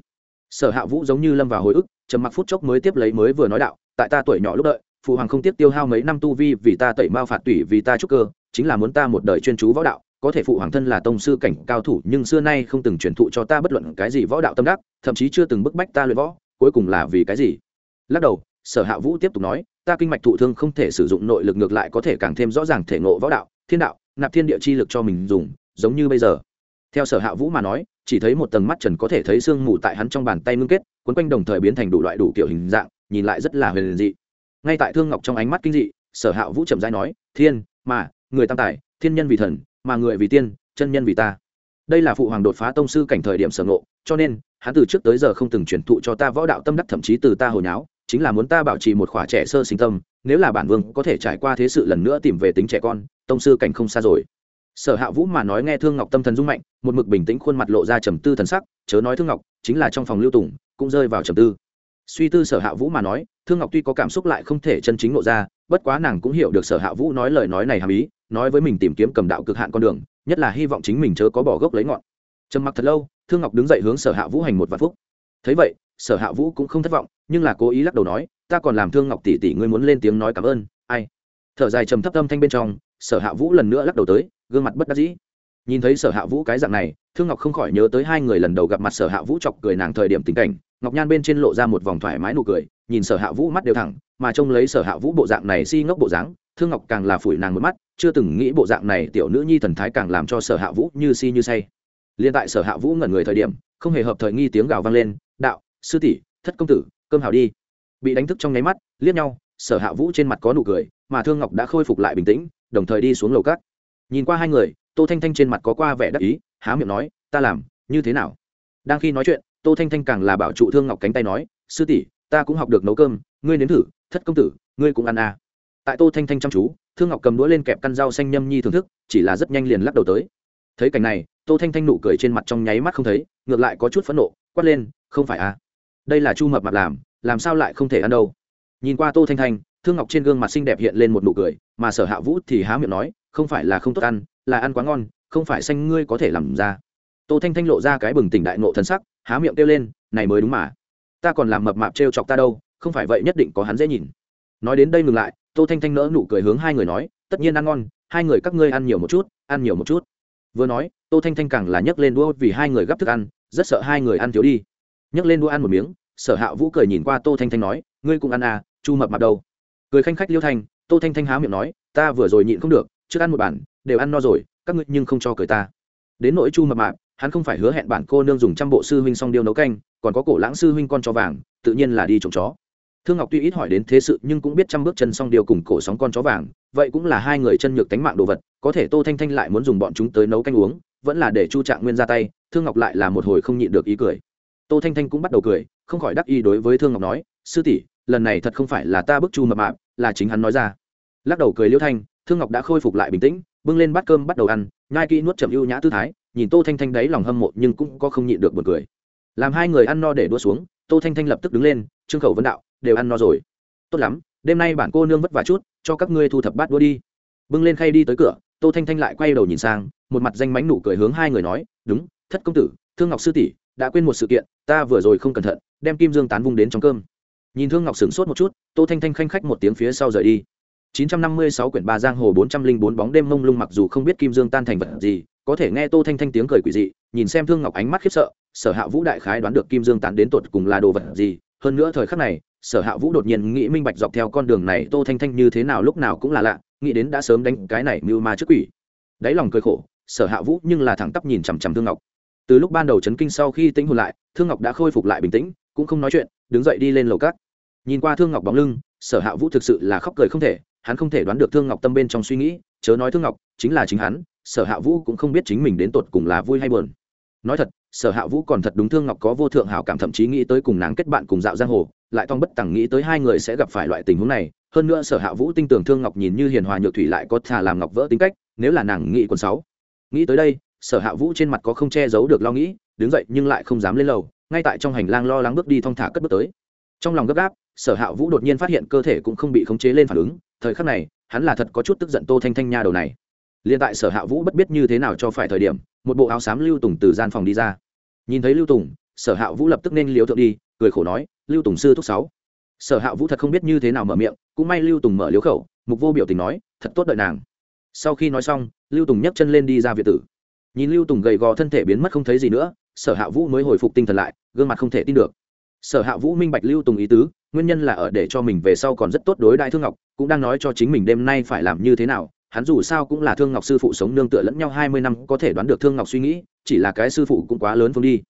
Sở hạ vũ giống như lâm vào hồi ức, trầm mặc phút chốc mới tiếp lấy mới vừa nói đạo, tại ta tuổi nhỏ lúc đợi, phụ hoàng không tiếp tiêu hao mấy năm tu vi vì ta tẩy mao phạt tủy vì ta trúc cơ, chính là muốn ta một đời chuyên chú võ đạo, có thể phụ hoàng thân là tông sư cảnh cao thủ, nhưng xưa nay không từng truyền thụ cho ta bất luận cái gì võ đạo tâm đắc, thậm chí chưa từng bức bách ta luyện võ, cuối cùng là vì cái gì? Lắc đầu, sở hạ vũ tiếp tục nói, ta kinh mạch thụ thương không thể sử dụng nội lực ngược lại có thể càng thêm rõ ràng thể ngộ võ đạo, thiên đạo nạp thiên địa chi lực cho mình dùng, giống như bây giờ. Theo sở hạ vũ mà nói, chỉ thấy một tầng mắt trần có thể thấy sương mù tại hắn trong bàn tay ngưng kết quấn quanh đồng thời biến thành đủ loại đủ kiểu hình dạng, nhìn lại rất là huyền dị. Ngay tại thương ngọc trong ánh mắt kinh dị, sở hạ vũ trầm dai nói, thiên, mà, người tam tài, thiên nhân vì thần, mà người vì tiên, chân nhân vì ta. Đây là phụ hoàng đột phá tông sư cảnh thời điểm sở ngộ, cho nên, hắn từ trước tới giờ không từng truyền thụ cho ta võ đạo tâm đắc thậm chí từ ta hồi nháo, chính là muốn ta bảo trì một khỏa trẻ sơ sinh tâm, nếu là bản vương có thể trải qua thế sự lần nữa tìm về tính trẻ con tông sư cảnh không xa rồi. Sở hạ vũ mà nói nghe thương ngọc tâm thần rung mạnh, một mực bình tĩnh khuôn mặt lộ ra trầm tư thần sắc, chớ nói thương ngọc, chính là trong phòng lưu tùng, cũng rơi vào trầm tư. Suy tư sở hạ vũ mà nói, thương ngọc tuy có cảm xúc lại không thể chân chính lộ ra, bất quá nàng cũng hiểu được sở hạ vũ nói lời nói này hàm ý, nói với mình tìm kiếm cầm đạo cực hạn con đường, nhất là hy vọng chính mình chớ có bỏ gốc lấy ngọn. Trầm mặc thật lâu, thương ngọc đứng dậy hướng sở hạ vũ hành một vạn phúc. Thấy vậy, sở hạ vũ cũng không thất vọng, nhưng là cố ý lắc đầu nói, ta còn làm thương ngọc tỷ tỷ, ngươi muốn lên tiếng nói cảm ơn, ai? Thở dài trầm thấp âm thanh bên trong sở hạ vũ lần nữa lắc đầu tới, gương mặt bất đắc dĩ. Nhìn thấy sở hạ vũ cái dạng này, thương ngọc không khỏi nhớ tới hai người lần đầu gặp mặt sở hạ vũ chọc cười nàng thời điểm tình cảnh, ngọc nhan bên trên lộ ra một vòng thoải mái nụ cười, nhìn sở hạ vũ mắt đều thẳng, mà trông lấy sở hạ vũ bộ dạng này si ngốc bộ dáng, thương ngọc càng là phủi nàng một mắt, chưa từng nghĩ bộ dạng này tiểu nữ nhi thần thái càng làm cho sở hạ vũ như si như say. Liên tại sở hạ vũ ngẩn người thời điểm, không hề hợp thời nghi tiếng gào vang lên, đạo, sư tỷ, thất công tử, cơm hào đi. Bị đánh thức trong nháy mắt, liếc nhau, sở hạ vũ trên mặt có nụ cười, mà thương ngọc đã khôi phục lại bình tĩnh đồng thời đi xuống lầu cát nhìn qua hai người, tô thanh thanh trên mặt có qua vẻ đắc ý, há miệng nói, ta làm, như thế nào? Đang khi nói chuyện, tô thanh thanh càng là bảo trụ thương ngọc cánh tay nói, sư tỷ, ta cũng học được nấu cơm, ngươi nếm thử, thất công tử, ngươi cũng ăn à. tại tô thanh thanh chăm chú, thương ngọc cầm đũa lên kẹp căn rau xanh nhâm nhi thưởng thức, chỉ là rất nhanh liền lắc đầu tới. Thấy cảnh này, tô thanh thanh nụ cười trên mặt trong nháy mắt không thấy, ngược lại có chút phẫn nộ, quát lên, không phải à? Đây là chu mập mặt làm làm sao lại không thể ăn đâu? Nhìn qua tô thanh thanh thương ngọc trên gương mặt xinh đẹp hiện lên một nụ cười, mà sở hạ vũ thì há miệng nói, không phải là không tốt ăn, là ăn quá ngon, không phải xanh ngươi có thể làm ra. Tô thanh thanh lộ ra cái bừng tỉnh đại nộ thân sắc, há miệng kêu lên, này mới đúng mà. Ta còn làm mập mạp trêu chọc ta đâu, không phải vậy nhất định có hắn dễ nhìn. Nói đến đây ngừng lại, tô thanh thanh nỡ nụ cười hướng hai người nói, tất nhiên ăn ngon, hai người các ngươi ăn nhiều một chút, ăn nhiều một chút. Vừa nói, tô thanh thanh càng là nhấc lên đũa vì hai người gắp thức ăn, rất sợ hai người ăn thiếu đi. Nhấc lên đũa ăn một miếng, sở hạ vũ cười nhìn qua tô thanh thanh nói, ngươi cũng ăn à chu mập mạp đâu? Cười khanh khách liêu thanh, tô thanh thanh há miệng nói, ta vừa rồi nhịn không được, trước ăn một bản, đều ăn no rồi, các ngươi nhưng không cho cười ta. Đến nỗi chu mập mạp, hắn không phải hứa hẹn bản cô nương dùng trăm bộ sư huynh song điêu nấu canh, còn có cổ lãng sư huynh con cho vàng, tự nhiên là đi trộm chó. Thương ngọc tuy ít hỏi đến thế sự nhưng cũng biết trăm bước chân song điêu cùng cổ sóng con chó vàng, vậy cũng là hai người chân nhược tánh mạng đồ vật, có thể tô thanh thanh lại muốn dùng bọn chúng tới nấu canh uống, vẫn là để chu trạng nguyên ra tay, thương ngọc lại là một hồi không nhịn được ý cười. Tô thanh thanh cũng bắt đầu cười, không khỏi đắc ý đối với thương ngọc nói, sư tỷ lần này thật không phải là ta bức chu mập mạp, là chính hắn nói ra. Lắc đầu cười liêu thanh, thương ngọc đã khôi phục lại bình tĩnh, bưng lên bát cơm bắt đầu ăn, nhai kỹ nuốt chậm ưu nhã tư thái, nhìn tô thanh thanh đấy lòng hâm mộ nhưng cũng có không nhịn được buồn cười. Làm hai người ăn no để đua xuống, tô thanh thanh lập tức đứng lên, trương khẩu vấn đạo, đều ăn no rồi. Tốt lắm, đêm nay bản cô nương vất vả chút, cho các ngươi thu thập bát đua đi. Bưng lên khay đi tới cửa, tô thanh thanh lại quay đầu nhìn sang, một mặt danh mánh nụ cười hướng hai người nói, đúng, thất công tử, thương ngọc sư tỷ, đã quên một sự kiện, ta vừa rồi không cẩn thận, đem kim dương tán vung đến trong cơm nhìn thương ngọc sửng sốt một chút, tô thanh thanh khanh khách một tiếng phía sau rời đi. 956 quyển ba giang hồ 404 bóng đêm mông lung mặc dù không biết kim dương tan thành vật gì, có thể nghe tô thanh thanh tiếng cười quỷ dị, nhìn xem thương ngọc ánh mắt khiếp sợ, sở hạ vũ đại khái đoán được kim dương tán đến tột cùng là đồ vật gì, hơn nữa thời khắc này, sở hạ vũ đột nhiên nghĩ minh bạch dọc theo con đường này tô thanh thanh như thế nào lúc nào cũng là lạ, nghĩ đến đã sớm đánh cái này mưu ma trước quỷ. Đáy lòng cười khổ, sở hạ vũ nhưng là thẳng tắp nhìn chằm chằm thương ngọc. Từ lúc ban đầu chấn kinh sau khi tính hồn lại, thương ngọc đã khôi phục lại bình tĩnh, cũng không nói chuyện, đứng dậy đi lên lầu cát nhìn qua thương ngọc bóng lưng, sở hạ vũ thực sự là khóc cười không thể, hắn không thể đoán được thương ngọc tâm bên trong suy nghĩ, chớ nói thương ngọc, chính là chính hắn, sở hạ vũ cũng không biết chính mình đến tột cùng là vui hay buồn. Nói thật, sở hạ vũ còn thật đúng thương ngọc có vô thượng hảo cảm thậm chí nghĩ tới cùng nàng kết bạn cùng dạo giang hồ, lại thong bất tẳng nghĩ tới hai người sẽ gặp phải loại tình huống này. Hơn nữa sở hạ vũ tin tưởng thương ngọc nhìn như hiền hòa nhược thủy lại có thà làm ngọc vỡ tính cách, nếu là nàng nghĩ quần sáu. Nghĩ tới đây, sở hạ vũ trên mặt có không che giấu được lo nghĩ, đứng dậy nhưng lại không dám lên lầu, ngay tại trong hành lang lo lắng bước đi thong thả cất bước tới trong lòng gấp gáp, sở hạ vũ đột nhiên phát hiện cơ thể cũng không bị khống chế lên phản ứng, thời khắc này, hắn là thật có chút tức giận tô thanh thanh nha đầu này. Liền tại sở hạ vũ bất biết như thế nào cho phải thời điểm, một bộ áo xám lưu tùng từ gian phòng đi ra. Nhìn thấy lưu tùng, sở hạ vũ lập tức nên liếu thượng đi, cười khổ nói, lưu tùng sư thúc sáu. Sở hạ vũ thật không biết như thế nào mở miệng, cũng may lưu tùng mở liếu khẩu, mục vô biểu tình nói, thật tốt đợi nàng. Sau khi nói xong, lưu tùng nhấc chân lên đi ra việt tử. Nhìn lưu tùng gầy gò thân thể biến mất không thấy gì nữa, sở hạ vũ mới hồi phục tinh thần lại, gương mặt không thể tin được sở hạ vũ minh bạch lưu tùng ý tứ, nguyên nhân là ở để cho mình về sau còn rất tốt đối đại thương ngọc, cũng đang nói cho chính mình đêm nay phải làm như thế nào, hắn dù sao cũng là thương ngọc sư phụ sống nương tựa lẫn nhau hai mươi năm, có thể đoán được thương ngọc suy nghĩ, chỉ là cái sư phụ cũng quá lớn phương đi.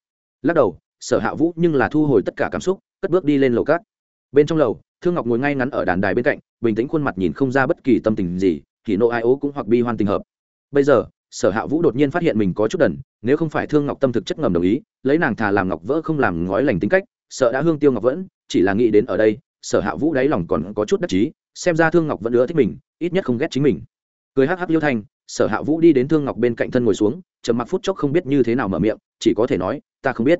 Lắc đầu, sở hạ vũ nhưng là thu hồi tất cả cảm xúc, cất bước đi lên lầu cát. Bên trong lầu, thương ngọc ngồi ngay ngắn ở đàn đài bên cạnh, bình tĩnh khuôn mặt nhìn không ra bất kỳ tâm tình gì thì nộ ai ố cũng hoặc bi hoan tình hợp. Bây giờ, sở hạ vũ đột nhiên phát hiện mình có chút đần, nếu không phải thương ngọc tâm thực chất ngầm đồng ý, lấy nàng thà làm ngọc vỡ không làm ngói lành tính cách sợ đã hương tiêu ngọc vẫn, chỉ là nghĩ đến ở đây, sở hạ vũ đáy lòng còn có chút đắc chí, xem ra thương ngọc vẫn ưa thích mình, ít nhất không ghét chính mình. Cười hắc hắc liêu thanh, sở hạ vũ đi đến thương ngọc bên cạnh thân ngồi xuống, trầm mặc phút chốc không biết như thế nào mở miệng, chỉ có thể nói, ta không biết.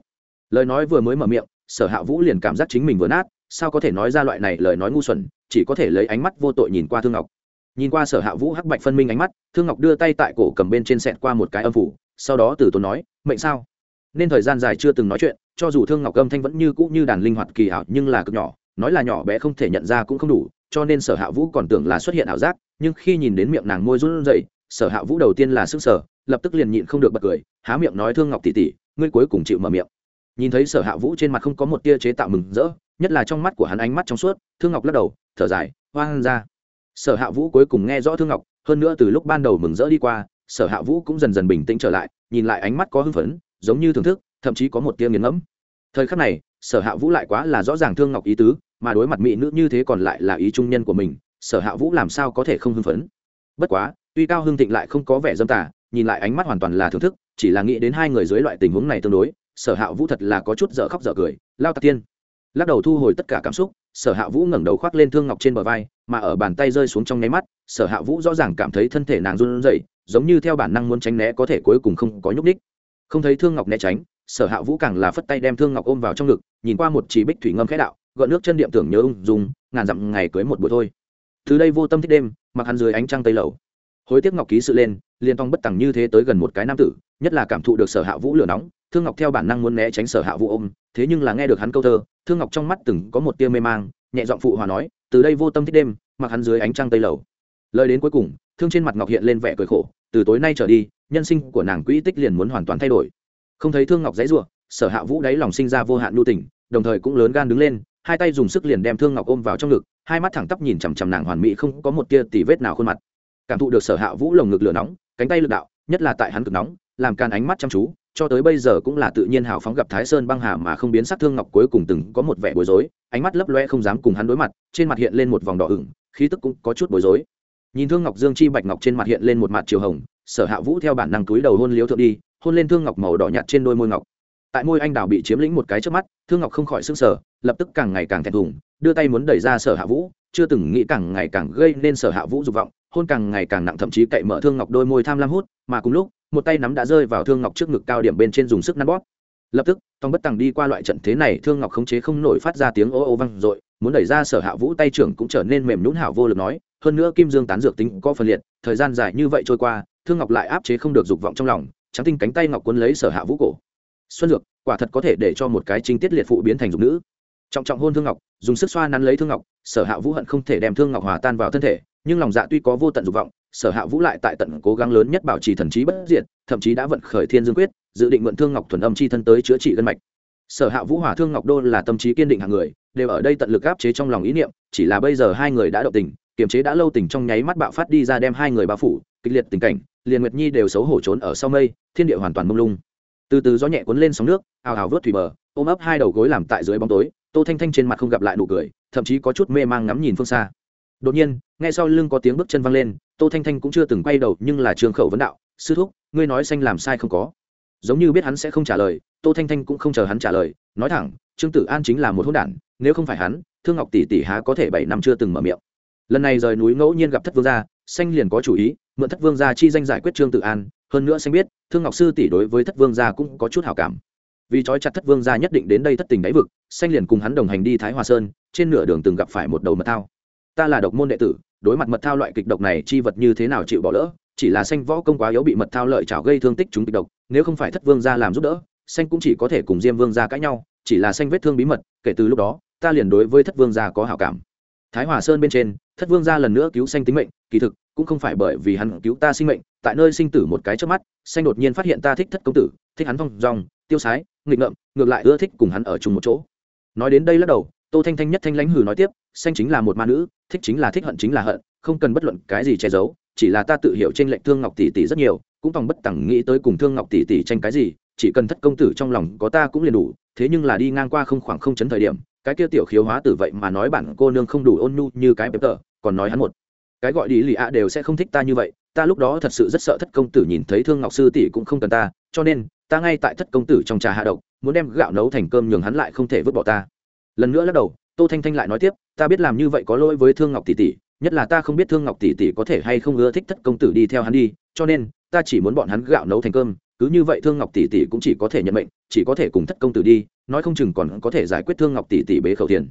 Lời nói vừa mới mở miệng, sở hạ vũ liền cảm giác chính mình vừa nát, sao có thể nói ra loại này lời nói ngu xuẩn, chỉ có thể lấy ánh mắt vô tội nhìn qua thương ngọc. Nhìn qua sở hạ vũ hắc bạch phân minh ánh mắt, thương ngọc đưa tay tại cổ cầm bên trên sẹt qua một cái âm phủ, sau đó từ tốn nói, mệnh sao? Nên thời gian dài chưa từng nói chuyện cho dù thương ngọc âm thanh vẫn như cũ như đàn linh hoạt kỳ ảo nhưng là cực nhỏ, nói là nhỏ bé không thể nhận ra cũng không đủ, cho nên sở hạ vũ còn tưởng là xuất hiện ảo giác, nhưng khi nhìn đến miệng nàng môi run rẩy, sở hạ vũ đầu tiên là sức sở lập tức liền nhịn không được bật cười, há miệng nói thương ngọc tỷ tỷ, ngươi cuối cùng chịu mở miệng. Nhìn thấy sở hạ vũ trên mặt không có một tia chế tạo mừng rỡ, nhất là trong mắt của hắn ánh mắt trong suốt, thương ngọc lắc đầu, thở dài, hoang ra. Sở hạ vũ cuối cùng nghe rõ thương ngọc, hơn nữa từ lúc ban đầu mừng rỡ đi qua, sở hạ vũ cũng dần dần bình tĩnh trở lại, nhìn lại ánh mắt có hưng phấn, giống như thưởng thức thậm chí có một tia nghiền ngẫm. Thời khắc này, sở hạ vũ lại quá là rõ ràng thương ngọc ý tứ, mà đối mặt mỹ nữ như thế còn lại là ý trung nhân của mình, sở hạ vũ làm sao có thể không hưng phấn? Bất quá, tuy cao hưng thịnh lại không có vẻ dâm tả nhìn lại ánh mắt hoàn toàn là thưởng thức, chỉ là nghĩ đến hai người dưới loại tình huống này tương đối, sở hạ vũ thật là có chút dở khóc dở cười, lao tạc tiên. Lắc đầu thu hồi tất cả cảm xúc, sở hạ vũ ngẩng đầu khoác lên thương ngọc trên bờ vai, mà ở bàn tay rơi xuống trong nháy mắt, sở hạ vũ rõ ràng cảm thấy thân thể nàng run rẩy, giống như theo bản năng muốn tránh né có thể cuối cùng không có nhúc ních không thấy thương ngọc né tránh sở hạ vũ càng là phất tay đem thương ngọc ôm vào trong ngực, nhìn qua một chỉ bích thủy ngâm khẽ đạo, gọn nước chân điệm tưởng nhớ ung dùng ngàn dặm ngày cưới một buổi thôi. Từ đây vô tâm thích đêm, mặc hắn dưới ánh trăng tây lầu. Hối tiếc ngọc ký sự lên liên tông bất tằng như thế tới gần một cái nam tử, nhất là cảm thụ được sở hạ vũ lửa nóng, thương ngọc theo bản năng muốn né tránh sở hạ vũ ôm, thế nhưng là nghe được hắn câu thơ, thương ngọc trong mắt từng có một tia mê mang, nhẹ giọng phụ hòa nói, từ đây vô tâm thích đêm, mặc hắn dưới ánh trăng tây lầu. Lời đến cuối cùng, thương trên mặt ngọc hiện lên vẻ cười khổ, từ tối nay trở đi, nhân sinh của nàng quỹ tích liền muốn hoàn toàn thay đổi không thấy thương ngọc dãy rủa, sở hạ vũ đáy lòng sinh ra vô hạn lưu tình, đồng thời cũng lớn gan đứng lên, hai tay dùng sức liền đem thương ngọc ôm vào trong ngực, hai mắt thẳng tắp nhìn chằm chằm nàng hoàn mỹ không có một tia tỉ vết nào khuôn mặt. Cảm thụ được sở hạ vũ lồng ngực lửa nóng, cánh tay lực đạo, nhất là tại hắn cực nóng, làm can ánh mắt chăm chú, cho tới bây giờ cũng là tự nhiên hào phóng gặp thái sơn băng hà mà không biến sắc thương ngọc cuối cùng từng có một vẻ bối rối, ánh mắt lấp loe không dám cùng hắn đối mặt, trên mặt hiện lên một vòng đỏ ửng, khí tức cũng có chút bối rối. Nhìn thương ngọc dương chi bạch ngọc trên mặt hiện lên một mặt chiều hồng, sở hạ vũ theo bản năng túi đầu hôn liếu thượng đi hôn lên thương ngọc màu đỏ nhạt trên đôi môi ngọc. Tại môi anh đào bị chiếm lĩnh một cái trước mắt, thương ngọc không khỏi s ư n g sở lập tức càng ngày càng thẹn thùng, đưa tay muốn đẩy ra sở hạ vũ, chưa từng nghĩ càng ngày càng gây nên sở hạ vũ dục vọng, hôn càng ngày càng nặng thậm chí cậy mở thương ngọc đôi môi tham lam hút, mà cùng lúc, một tay nắm đã rơi vào thương ngọc trước ngực cao điểm bên trên dùng sức nắn bóp. Lập tức, tòng bất tằng đi qua loại trận thế này, thương ngọc khống chế không nổi phát ra tiếng ô ô văng r ộ i muốn đẩy ra sở hạ vũ tay trưởng cũng trở nên mềm nhún hảo vô lực nói, hơn nữa kim dương tán dược tính có phần liệt, thời gian dài như vậy trôi qua, thương ngọc lại áp chế không được dục vọng trong lòng trắng tinh cánh tay ngọc quấn lấy sở hạ vũ cổ. Xuân dược, quả thật có thể để cho một cái trinh tiết liệt phụ biến thành dục nữ. Trọng trọng hôn thương ngọc, dùng sức xoa nắn lấy thương ngọc, sở hạ vũ hận không thể đem thương ngọc hòa tan vào thân thể, nhưng lòng dạ tuy có vô tận dục vọng, sở hạ vũ lại tại tận cố gắng lớn nhất bảo trì thần trí bất diệt, thậm chí đã vận khởi thiên dương quyết, dự định mượn thương ngọc thuần âm chi thân tới chữa trị gân mạch. Sở hạ vũ hỏa thương ngọc đô là tâm trí kiên định hàng người, đều ở đây tận lực áp chế trong lòng ý niệm, chỉ là bây giờ hai người đã động tình, kiềm chế đã lâu tình trong nháy mắt bạo phát đi ra đem hai người bao phủ, kịch liệt tình cảnh liền nguyệt nhi đều xấu hổ trốn ở sau mây, thiên địa hoàn toàn mông lung. Từ từ gió nhẹ cuốn lên sóng nước, ào ào vớt thủy bờ, ôm ấp hai đầu gối làm tại dưới bóng tối, tô thanh thanh trên mặt không gặp lại nụ cười, thậm chí có chút mê mang ngắm nhìn phương xa. Đột nhiên nghe sau lưng có tiếng bước chân văng lên, tô thanh thanh cũng chưa từng quay đầu nhưng là trường khẩu vấn đạo, sư thúc, ngươi nói xanh làm sai không có. Giống như biết hắn sẽ không trả lời, tô thanh thanh cũng không chờ hắn trả lời, nói thẳng, trương tử an chính là một hôn đản, nếu không phải hắn, thương ngọc tỷ tỷ há có thể bảy năm chưa từng mở miệng. Lần này rời núi ngẫu nhiên gặp thất vương gia, xanh liền có chủ ý mượn thất vương gia chi danh giải quyết trương tự an hơn nữa xanh biết thương ngọc sư tỷ đối với thất vương gia cũng có chút hảo cảm vì trói chặt thất vương gia nhất định đến đây thất tình đáy vực xanh liền cùng hắn đồng hành đi thái hòa sơn trên nửa đường từng gặp phải một đầu mật thao ta là độc môn đệ tử đối mặt mật thao loại kịch độc này chi vật như thế nào chịu bỏ lỡ chỉ là xanh võ công quá yếu bị mật thao lợi chảo gây thương tích chúng kịch độc nếu không phải thất vương gia làm giúp đỡ xanh cũng chỉ có thể cùng diêm vương gia cãi nhau chỉ là xanh vết thương bí mật kể từ lúc đó ta liền đối với thất vương gia có hảo cảm thái hòa sơn bên trên thất vương gia lần nữa cứu xanh tính mệnh, kỳ thực, cũng không phải bởi vì hắn cứu ta sinh mệnh, tại nơi sinh tử một cái trước mắt xanh đột nhiên phát hiện ta thích thất công tử, thích hắn phong dòng tiêu sái, nghịch ngợm, ngược lại ưa thích cùng hắn ở chung một chỗ. Nói đến đây lắc đầu, tô thanh thanh nhất thanh lãnh hừ nói tiếp xanh chính là một ma nữ, thích chính là thích hận chính là hận, không cần bất luận cái gì che giấu, chỉ là ta tự hiểu trên lệnh thương ngọc tỷ tỷ rất nhiều, cũng tòng bất tẳng nghĩ tới cùng thương ngọc tỷ tỷ tranh cái gì, chỉ cần thất công tử trong lòng có ta cũng liền đủ, thế nhưng là đi ngang qua không khoảng không chấn thời điểm, cái kia tiểu khiếu hóa tử vậy mà nói bản cô nương không đủ ôn nhu như cái bếp tờ còn nói hắn một. Cái gọi đi lì ạ đều sẽ không thích ta như vậy, ta lúc đó thật sự rất sợ thất công tử nhìn thấy thương ngọc sư tỷ cũng không cần ta, cho nên, ta ngay tại thất công tử trong trà hạ độc, muốn đem gạo nấu thành cơm nhường hắn lại không thể vứt bỏ ta. Lần nữa lắc đầu, tô thanh thanh lại nói tiếp, ta biết làm như vậy có lỗi với thương ngọc tỷ tỷ, nhất là ta không biết thương ngọc tỷ tỷ có thể hay không ưa thích thất công tử đi theo hắn đi, cho nên, ta chỉ muốn bọn hắn gạo nấu thành cơm, cứ như vậy thương ngọc tỷ tỷ cũng chỉ có thể nhận mệnh, chỉ có thể cùng thất công tử đi, nói không chừng còn có thể giải quyết thương ngọc tỷ tỷ bế khẩu tiền.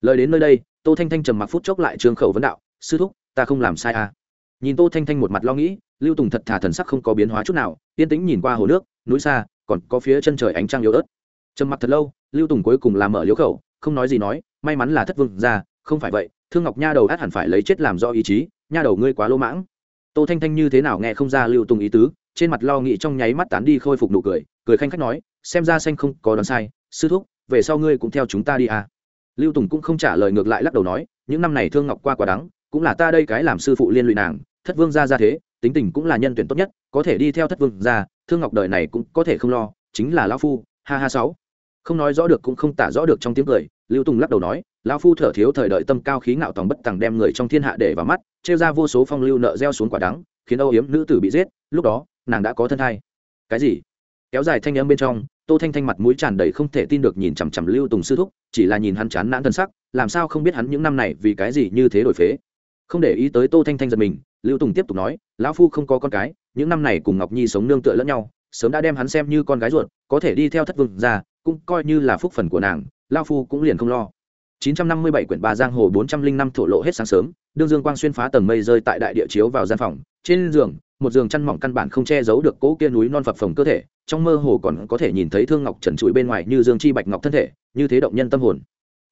Lời đến nơi đây tô thanh thanh trầm mặc phút chốc lại trương khẩu vấn đạo, sư thúc, ta không làm sai à? Nhìn tô thanh thanh một mặt lo nghĩ, lưu tùng thật thà thần sắc không có biến hóa chút nào, yên tĩnh nhìn qua hồ nước, núi xa, còn có phía chân trời ánh trăng yếu ớt. Trầm mặc thật lâu, lưu tùng cuối cùng làm mở liếu khẩu, không nói gì nói, may mắn là thất vương ra, không phải vậy, thương ngọc nha đầu át hẳn phải lấy chết làm do ý chí, nha đầu ngươi quá lỗ mãng. Tô thanh thanh như thế nào nghe không ra lưu tùng ý tứ, trên mặt lo nghĩ trong nháy mắt tán đi khôi phục nụ cười cười khanh khách nói, xem ra xanh không có đoán sai, sư thúc, về sau ngươi cũng theo chúng ta đi à lưu tùng cũng không trả lời ngược lại lắc đầu nói, những năm này thương ngọc qua quá đắng, cũng là ta đây cái làm sư phụ liên lụy nàng, thất vương gia ra thế, tính tình cũng là nhân tuyển tốt nhất, có thể đi theo thất vương gia, thương ngọc đời này cũng có thể không lo, chính là lão phu, ha ha sáu. Không nói rõ được cũng không tả rõ được trong tiếng cười, lưu tùng lắc đầu nói, lão phu thở thiếu thời đợi tâm cao khí ngạo tòng bất tằng đem người trong thiên hạ để vào mắt, trêu ra vô số phong lưu nợ gieo xuống quả đắng, khiến âu yếm nữ tử bị giết, lúc đó, nàng đã có thân thai. Cái gì? Kéo dài thanh âm bên trong tô thanh thanh mặt mũi tràn đầy không thể tin được nhìn chằm chằm lưu tùng sư thúc, chỉ là nhìn hắn chán nản thân sắc, làm sao không biết hắn những năm này vì cái gì như thế đổi phế. Không để ý tới tô thanh thanh giật mình, lưu tùng tiếp tục nói, lão phu không có con cái, những năm này cùng ngọc nhi sống nương tựa lẫn nhau, sớm đã đem hắn xem như con gái ruột, có thể đi theo thất vương ra, cũng coi như là phúc phần của nàng lao phu cũng liền không lo. 957 quyển ba giang hồ 405 thổ lộ hết sáng sớm, đương dương quang xuyên phá tầng mây rơi tại đại địa chiếu vào gian phòng, trên giường một giường chăn mỏng căn bản không che giấu được cỗ kia núi non phập phồng cơ thể, trong mơ hồ còn có thể nhìn thấy thương ngọc trần trụi bên ngoài như dương chi bạch ngọc thân thể, như thế động nhân tâm hồn.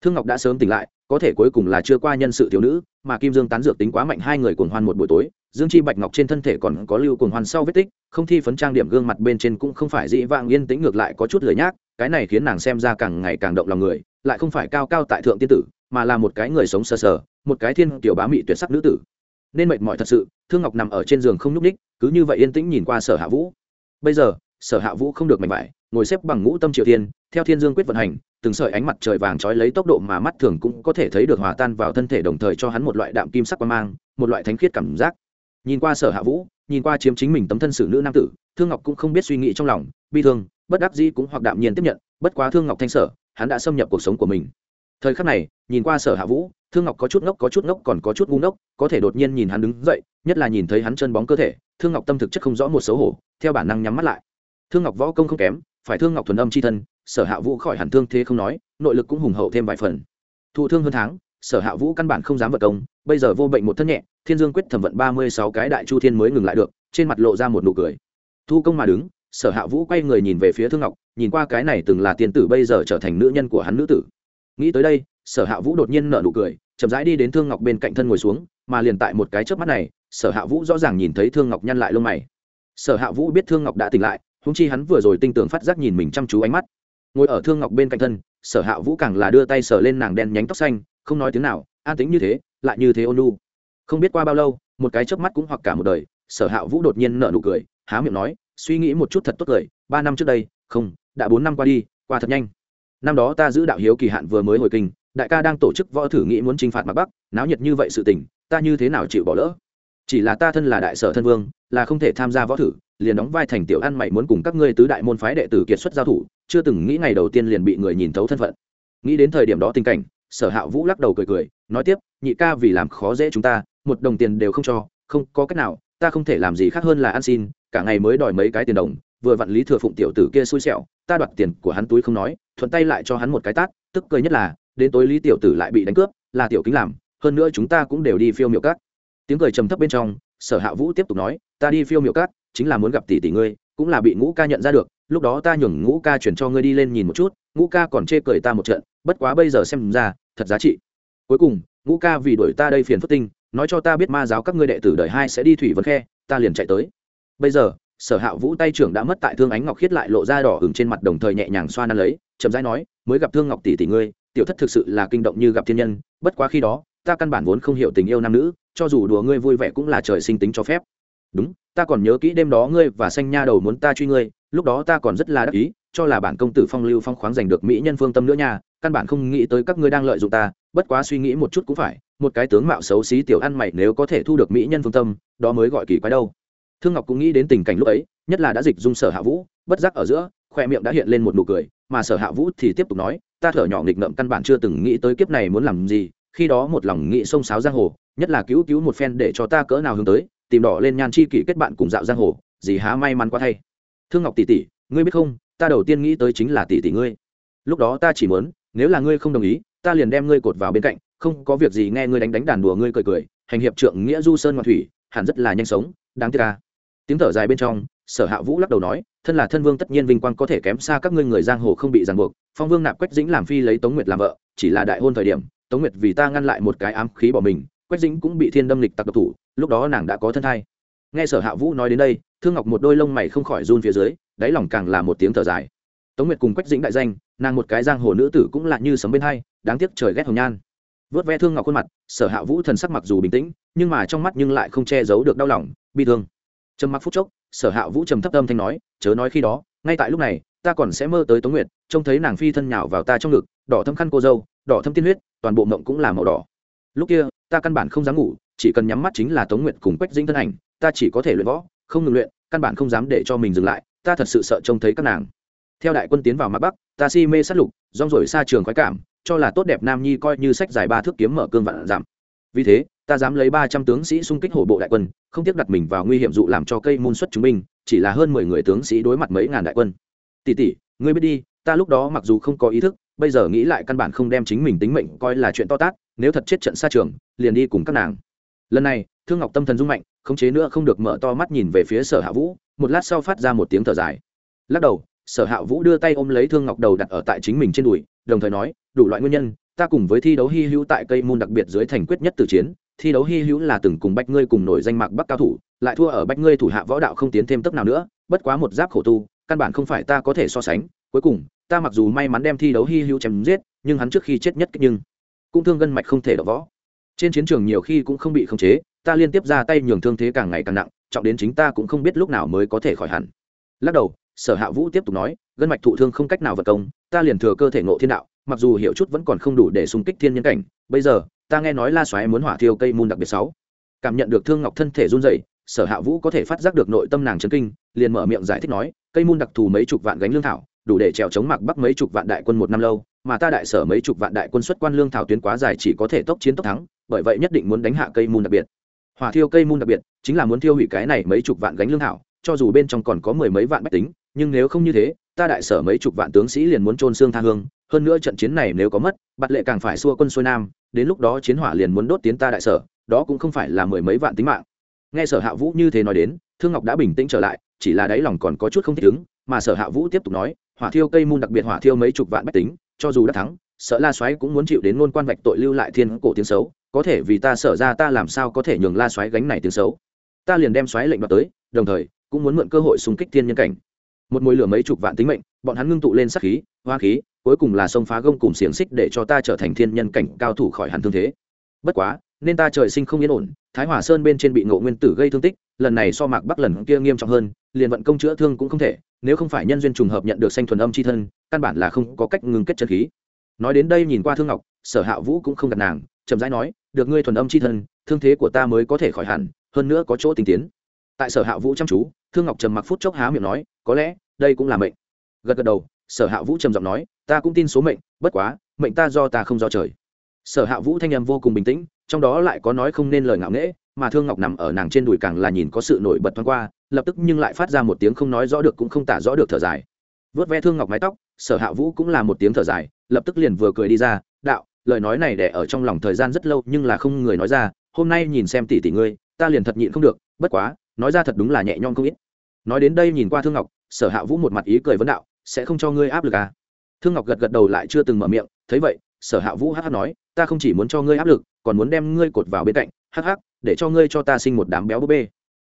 Thương ngọc đã sớm tỉnh lại, có thể cuối cùng là chưa qua nhân sự thiếu nữ, mà kim dương tán dược tính quá mạnh hai người cuồng hoan một buổi tối, dương chi bạch ngọc trên thân thể còn có lưu cuồng hoan sau vết tích, không thi phấn trang điểm gương mặt bên trên cũng không phải dị vạng yên tĩnh ngược lại có chút lười nhác, cái này khiến nàng xem ra càng ngày càng động lòng người, lại không phải cao cao tại thượng tiên tử, mà là một cái người sống sờ sờ, một cái thiên tiểu bá mị tuyệt sắc nữ tử nên mệt mỏi thật sự, thương ngọc nằm ở trên giường không nhúc ních cứ như vậy yên tĩnh nhìn qua sở hạ vũ. Bây giờ, sở hạ vũ không được mạnh vải, ngồi xếp bằng ngũ tâm triều thiên, theo thiên dương quyết vận hành, từng sợi ánh mặt trời vàng trói lấy tốc độ mà mắt thường cũng có thể thấy được hòa tan vào thân thể đồng thời cho hắn một loại đạm kim sắc quan mang, một loại thánh khiết cảm giác. Nhìn qua sở hạ vũ, nhìn qua chiếm chính mình tấm thân xử nữ nam tử, thương ngọc cũng không biết suy nghĩ trong lòng, bi thương, bất đắc dĩ cũng hoặc đạm nhiên tiếp nhận, bất quá thương ngọc thanh sở, hắn đã xâm nhập cuộc sống của mình thời khắc này, nhìn qua sở hạ vũ, thương ngọc có chút ngốc, có chút ngốc, còn có chút ngu ngốc, có thể đột nhiên nhìn hắn đứng dậy, nhất là nhìn thấy hắn chân bóng cơ thể, thương ngọc tâm thực chất không rõ một xấu hổ, theo bản năng nhắm mắt lại. Thương ngọc võ công không kém, phải thương ngọc thuần âm c h i thân, sở hạ vũ khỏi hẳn thương thế không nói, nội lực cũng hùng hậu thêm vài phần. Thụ thương hơn tháng, sở hạ vũ căn bản không dám vật công, bây giờ vô bệnh một thân nhẹ, thiên dương quyết thẩm vận ba mươi sáu cái đại chu thiên mới ngừng lại được, trên mặt lộ ra một nụ cười. Thu công mà đứng, sở hạ vũ quay người nhìn về phía thương ngọc, nhìn qua cái này từng là tiên tử bây giờ trở thành nữ nhân của hắn nữ tử nghĩ tới đây, sở hạ vũ đột nhiên nở nụ cười, chậm rãi đi đến thương ngọc bên cạnh thân ngồi xuống, mà liền tại một cái chớp mắt này, sở hạ vũ rõ ràng nhìn thấy thương ngọc nhăn lại lông mày. Sở hạ vũ biết thương ngọc đã tỉnh lại húng chi hắn vừa rồi tinh tường phát giác nhìn mình chăm chú ánh mắt. Ngồi ở thương ngọc bên cạnh thân, sở hạ vũ càng là đưa tay sờ lên nàng đen nhánh tóc xanh, không nói tiếng nào, an tính như thế, lại như thế ôn lu không biết qua bao lâu, một cái chớp mắt cũng hoặc cả một đời, sở hạ vũ đột nhiên nở nụ cười, há miệng nói, suy nghĩ một chút thật tốt cười ba năm trước đây, không, đã bốn năm qua đi, qua thật nhanh năm đó ta giữ đạo hiếu kỳ hạn vừa mới hồi kinh, đại ca đang tổ chức võ thử nghĩ muốn t r i n h phạt mặt bắc, náo nhiệt như vậy sự tình, ta như thế nào chịu bỏ lỡ? Chỉ là ta thân là đại sở thân vương, là không thể tham gia võ thử, liền đóng vai thành tiểu ăn mày muốn cùng các ngươi tứ đại môn phái đệ tử kiệt xuất giao thủ, chưa từng nghĩ ngày đầu tiên liền bị người nhìn thấu thân phận. Nghĩ đến thời điểm đó tình cảnh, sở hạ vũ lắc đầu cười cười, nói tiếp, nhị ca vì làm khó dễ chúng ta, một đồng tiền đều không cho, không có cách nào, ta không thể làm gì khác hơn là ăn xin, cả ngày mới đòi mấy cái tiền đồng, vừa vặn lý thừa phụng tiểu tử kia xui xẻo ta đoạt tiền của hắn túi không nói, thuận tay lại cho hắn một cái tát, tức cười nhất là, đến tối lý tiểu tử lại bị đánh cướp, là tiểu kính làm, hơn nữa chúng ta cũng đều đi phiêu miệu cát tiếng cười trầm thấp bên trong, sở hạ vũ tiếp tục nói, ta đi phiêu miệu cát chính là muốn gặp tỷ tỷ ngươi, cũng là bị ngũ ca nhận ra được, lúc đó ta nhường ngũ ca chuyển cho ngươi đi lên nhìn một chút, ngũ ca còn chê cười ta một trận, bất quá bây giờ xem ra, thật giá trị. Cuối cùng, ngũ ca vì đuổi ta đây phiền phất tinh, nói cho ta biết ma giáo các ngươi đệ tử đời hai sẽ đi thủy vân khe, ta liền chạy tới. Bây giờ sở hạ vũ tay trưởng đã mất tại thương ánh ngọc khiết lại lộ ra đỏ hừng trên mặt đồng thời nhẹ nhàng xoa năn lấy, chậm rãi nói, mới gặp thương ngọc tỷ tỷ ngươi, tiểu thất thực sự là kinh động như gặp thiên nhân, bất quá khi đó, ta căn bản vốn không hiểu tình yêu nam nữ, cho dù đùa ngươi vui vẻ cũng là trời sinh tính cho phép. Đúng, ta còn nhớ kỹ đêm đó ngươi và xanh nha đầu muốn ta truy ngươi, lúc đó ta còn rất là đắc ý, cho là bản công tử phong lưu phong khoáng giành được mỹ nhân phương tâm nữa nha, căn bản không nghĩ tới các ngươi đang lợi dụng ta, bất quá suy nghĩ một chút cũng phải, một cái tướng mạo xấu xí tiểu ăn mày nếu có thể thu được mỹ nhân phương tâm, đó mới gọi kỳ quái đâu thương ngọc cũng nghĩ đến tình cảnh lúc ấy, nhất là đã dịch dung sở hạ vũ, bất giác ở giữa khoe miệng đã hiện lên một nụ cười, mà sở hạ vũ thì tiếp tục nói, ta thở nhỏ nghịch ngợm căn bản chưa từng nghĩ tới kiếp này muốn làm gì, khi đó một lòng nghĩ xông sáo giang hồ, nhất là cứu cứu một phen để cho ta cỡ nào hướng tới, tìm đỏ lên nhan chi kỷ kết bạn cùng dạo giang hồ, gì há may mắn quá thay. Thương ngọc tỷ tỷ, ngươi biết không, ta đầu tiên nghĩ tới chính là tỷ tỷ ngươi. Lúc đó ta chỉ muốn, nếu là ngươi không đồng ý, ta liền đem ngươi cột vào bên cạnh, không có việc gì nghe ngươi đánh đánh đàn đùa ngươi cười cười, hành hiệp trượng nghĩa du sơn ngoan thủy, hẳn rất là nhanh sống, đáng tiếc ta tiếng thở dài bên trong, sở hạ vũ lắc đầu nói, thân là thân vương tất nhiên vinh quang có thể kém xa các ngươi người giang hồ không bị ràng buộc, phong vương nạp quách dĩnh làm phi lấy tống nguyệt làm vợ, chỉ là đại hôn thời điểm, tống nguyệt vì ta ngăn lại một cái ám khí bỏ mình, quách dĩnh cũng bị thiên đâm lịch tặc độc thủ, lúc đó nàng đã có thân thai. Nghe sở hạ vũ nói đến đây, thương ngọc một đôi lông mày không khỏi run phía dưới, đáy lòng càng là một tiếng thở dài. Tống nguyệt cùng quách dĩnh đại danh, nàng một cái giang hồ nữ tử cũng là như sấm bên hai, đáng tiếc trời ghét hồng nhan. Vớt ve thương ngọc khuôn mặt, sở hạ vũ thần sắc mặc dù bình tĩnh, nhưng mà trong mắt nhưng lại không che giấu được đau lòng, bi thương trầm mặc phút chốc, sở hạ vũ trầm thấp âm thanh nói, chớ nói khi đó, ngay tại lúc này, ta còn sẽ mơ tới tống nguyệt, trông thấy nàng phi thân nhào vào ta trong ngực, đỏ thâm khăn cô dâu, đỏ thâm tiên huyết, toàn bộ mộng cũng là màu đỏ. Lúc kia, ta căn bản không dám ngủ, chỉ cần nhắm mắt chính là tống nguyệt cùng quách dĩnh thân ảnh, ta chỉ có thể luyện võ, không ngừng luyện, căn bản không dám để cho mình dừng lại, ta thật sự sợ trông thấy các nàng. Theo đại quân tiến vào mặt bắc, ta si mê sát lục, rong rổi xa trường khoái cảm, cho là tốt đẹp nam nhi coi như sách dài ba thước kiếm mở cương vạn giảm. Vì thế ta dám lấy ba trăm tướng sĩ xung kích hổ bộ đại quân, không tiếc đặt mình vào nguy hiểm dụ làm cho cây môn xuất chứng minh chỉ là hơn mười người tướng sĩ đối mặt mấy ngàn đại quân. Tỷ tỷ, ngươi biết đi, ta lúc đó mặc dù không có ý thức, bây giờ nghĩ lại căn bản không đem chính mình tính mệnh coi là chuyện to tát, nếu thật chết trận xa trường, liền đi cùng các nàng. Lần này, thương ngọc tâm thần rung mạnh, khống chế nữa không được mở to mắt nhìn về phía sở hạ vũ, một lát sau phát ra một tiếng thở dài. Lắc đầu, sở hạ vũ đưa tay ôm lấy thương ngọc đầu đặt ở tại chính mình trên đùi, đồng thời nói, đủ loại nguyên nhân, ta cùng với thi đấu hy hữu tại cây môn đặc biệt dưới thành quyết nhất từ chiến thi đấu hy hữu là từng cùng bách ngươi cùng nổi danh mạc bắc cao thủ, lại thua ở bách ngươi thủ hạ võ đạo không tiến thêm tấp nào nữa, bất quá một giáp khổ tu, căn bản không phải ta có thể so sánh. Cuối cùng, ta mặc dù may mắn đem thi đấu hy hữu chém giết, nhưng hắn trước khi chết nhất nhưng cũng thương gân mạch không thể đỡ võ. Trên chiến trường nhiều khi cũng không bị khống chế, ta liên tiếp ra tay nhường thương thế càng ngày càng nặng, trọng đến chính ta cũng không biết lúc nào mới có thể khỏi hẳn. Lắc đầu, sở hạ vũ tiếp tục nói, gân mạch thụ thương không cách nào vật công, ta liền thừa cơ thể ngộ thiên đạo, mặc dù hiểu chút vẫn còn không đủ để xung kích thiên nhân cảnh, bây giờ ta nghe nói la xoáy muốn hỏa thiêu cây môn đặc biệt sáu. Cảm nhận được thương ngọc thân thể run rẩy, sở hạ vũ có thể phát giác được nội tâm nàng chấn kinh liền mở miệng giải thích nói cây môn đặc thù mấy chục vạn gánh lương thảo đủ để trèo chống mặc bắc mấy chục vạn đại quân một năm lâu mà ta đại sở mấy chục vạn đại quân xuất quan lương thảo tuyến quá dài chỉ có thể tốc chiến tốc thắng bởi vậy nhất định muốn đánh hạ cây môn đặc biệt. Hỏa thiêu cây môn đặc biệt chính là muốn thiêu hủy cái này mấy chục vạn gánh lương thảo cho dù bên trong còn có mười mấy vạn bách tính nhưng nếu không như thế ta đại sở mấy chục vạn tướng sĩ liền muốn trôn xương tha hương hơn nữa trận chiến này nếu có mất bạt lệ càng phải xua quân xuôi nam, đến lúc đó chiến hỏa liền muốn đốt tiến ta đại sở, đó cũng không phải là mười mấy vạn tính mạng. Nghe sở hạ vũ như thế nói đến, thương ngọc đã bình tĩnh trở lại, chỉ là đáy lòng còn có chút không thích ứng, mà sở hạ vũ tiếp tục nói, hỏa thiêu cây môn đặc biệt hỏa thiêu mấy chục vạn bách tính, cho dù đã thắng, sợ la xoáy cũng muốn chịu đến ngôn quan vạch tội lưu lại thiên cổ tiếng xấu, có thể vì ta sở ra ta làm sao có thể nhường la xoáy gánh này tiếng xấu? Ta liền đem xoáy lệnh đoạt tới, đồng thời cũng muốn mượn cơ hội xung kích thiên nhân cảnh một mùi lửa mấy chục vạn tính mệnh, bọn hắn ngưng tụ lên sắc khí, hoa khí, cuối cùng là sông phá gông cùng xiềng xích để cho ta trở thành thiên nhân cảnh cao thủ khỏi hẳn thương thế. Bất quá, nên ta trời sinh không yên ổn, thái hòa sơn bên trên bị ngộ nguyên tử gây thương tích, lần này so mạc bắc lần kia nghiêm trọng hơn, liền vận công chữa thương cũng không thể, nếu không phải nhân duyên trùng hợp nhận được sanh thuần âm c h i thân, căn bản là không có cách ngừng kết chân khí. Nói đến đây nhìn qua thương ngọc, sở hạ vũ cũng không gặp nàng, chậm rãi nói, được ngươi thuần âm c h i thân, thương thế của ta mới có thể khỏi hẳn, hơn nữa có chỗ tinh tiến. Tại sở hạ vũ chăm chú thương ngọc trầm mặc phút chốc há miệng nói, có lẽ, đây cũng là mệnh. Gật gật đầu, sở hạ vũ trầm giọng nói, ta cũng tin số mệnh, bất quá, mệnh ta do ta không do trời. Sở hạ vũ thanh âm vô cùng bình tĩnh, trong đó lại có nói không nên lời ngạo nghễ, mà thương ngọc nằm ở nàng trên đùi càng là nhìn có sự nổi bật thoáng qua, lập tức nhưng lại phát ra một tiếng không nói rõ được cũng không tả rõ được thở dài. Vớt ve thương ngọc mái tóc, sở hạ vũ cũng là một tiếng thở dài, lập tức liền vừa cười đi ra, đạo, lời nói này để ở trong lòng thời gian rất lâu nhưng là không người nói ra, hôm nay nhìn xem tỷ tỷ ngươi, ta liền thật nhịn không được, bất quá, nói ra thật đúng là nhẹ nhõm không ít nói đến đây nhìn qua thương ngọc, sở hạ vũ một mặt ý cười vấn đạo, sẽ không cho ngươi áp lực à? Thương ngọc gật gật đầu lại chưa từng mở miệng, thấy vậy, sở hạ vũ hh nói, ta không chỉ muốn cho ngươi áp lực, còn muốn đem ngươi cột vào bên cạnh hh để cho ngươi cho ta sinh một đám béo búp bê.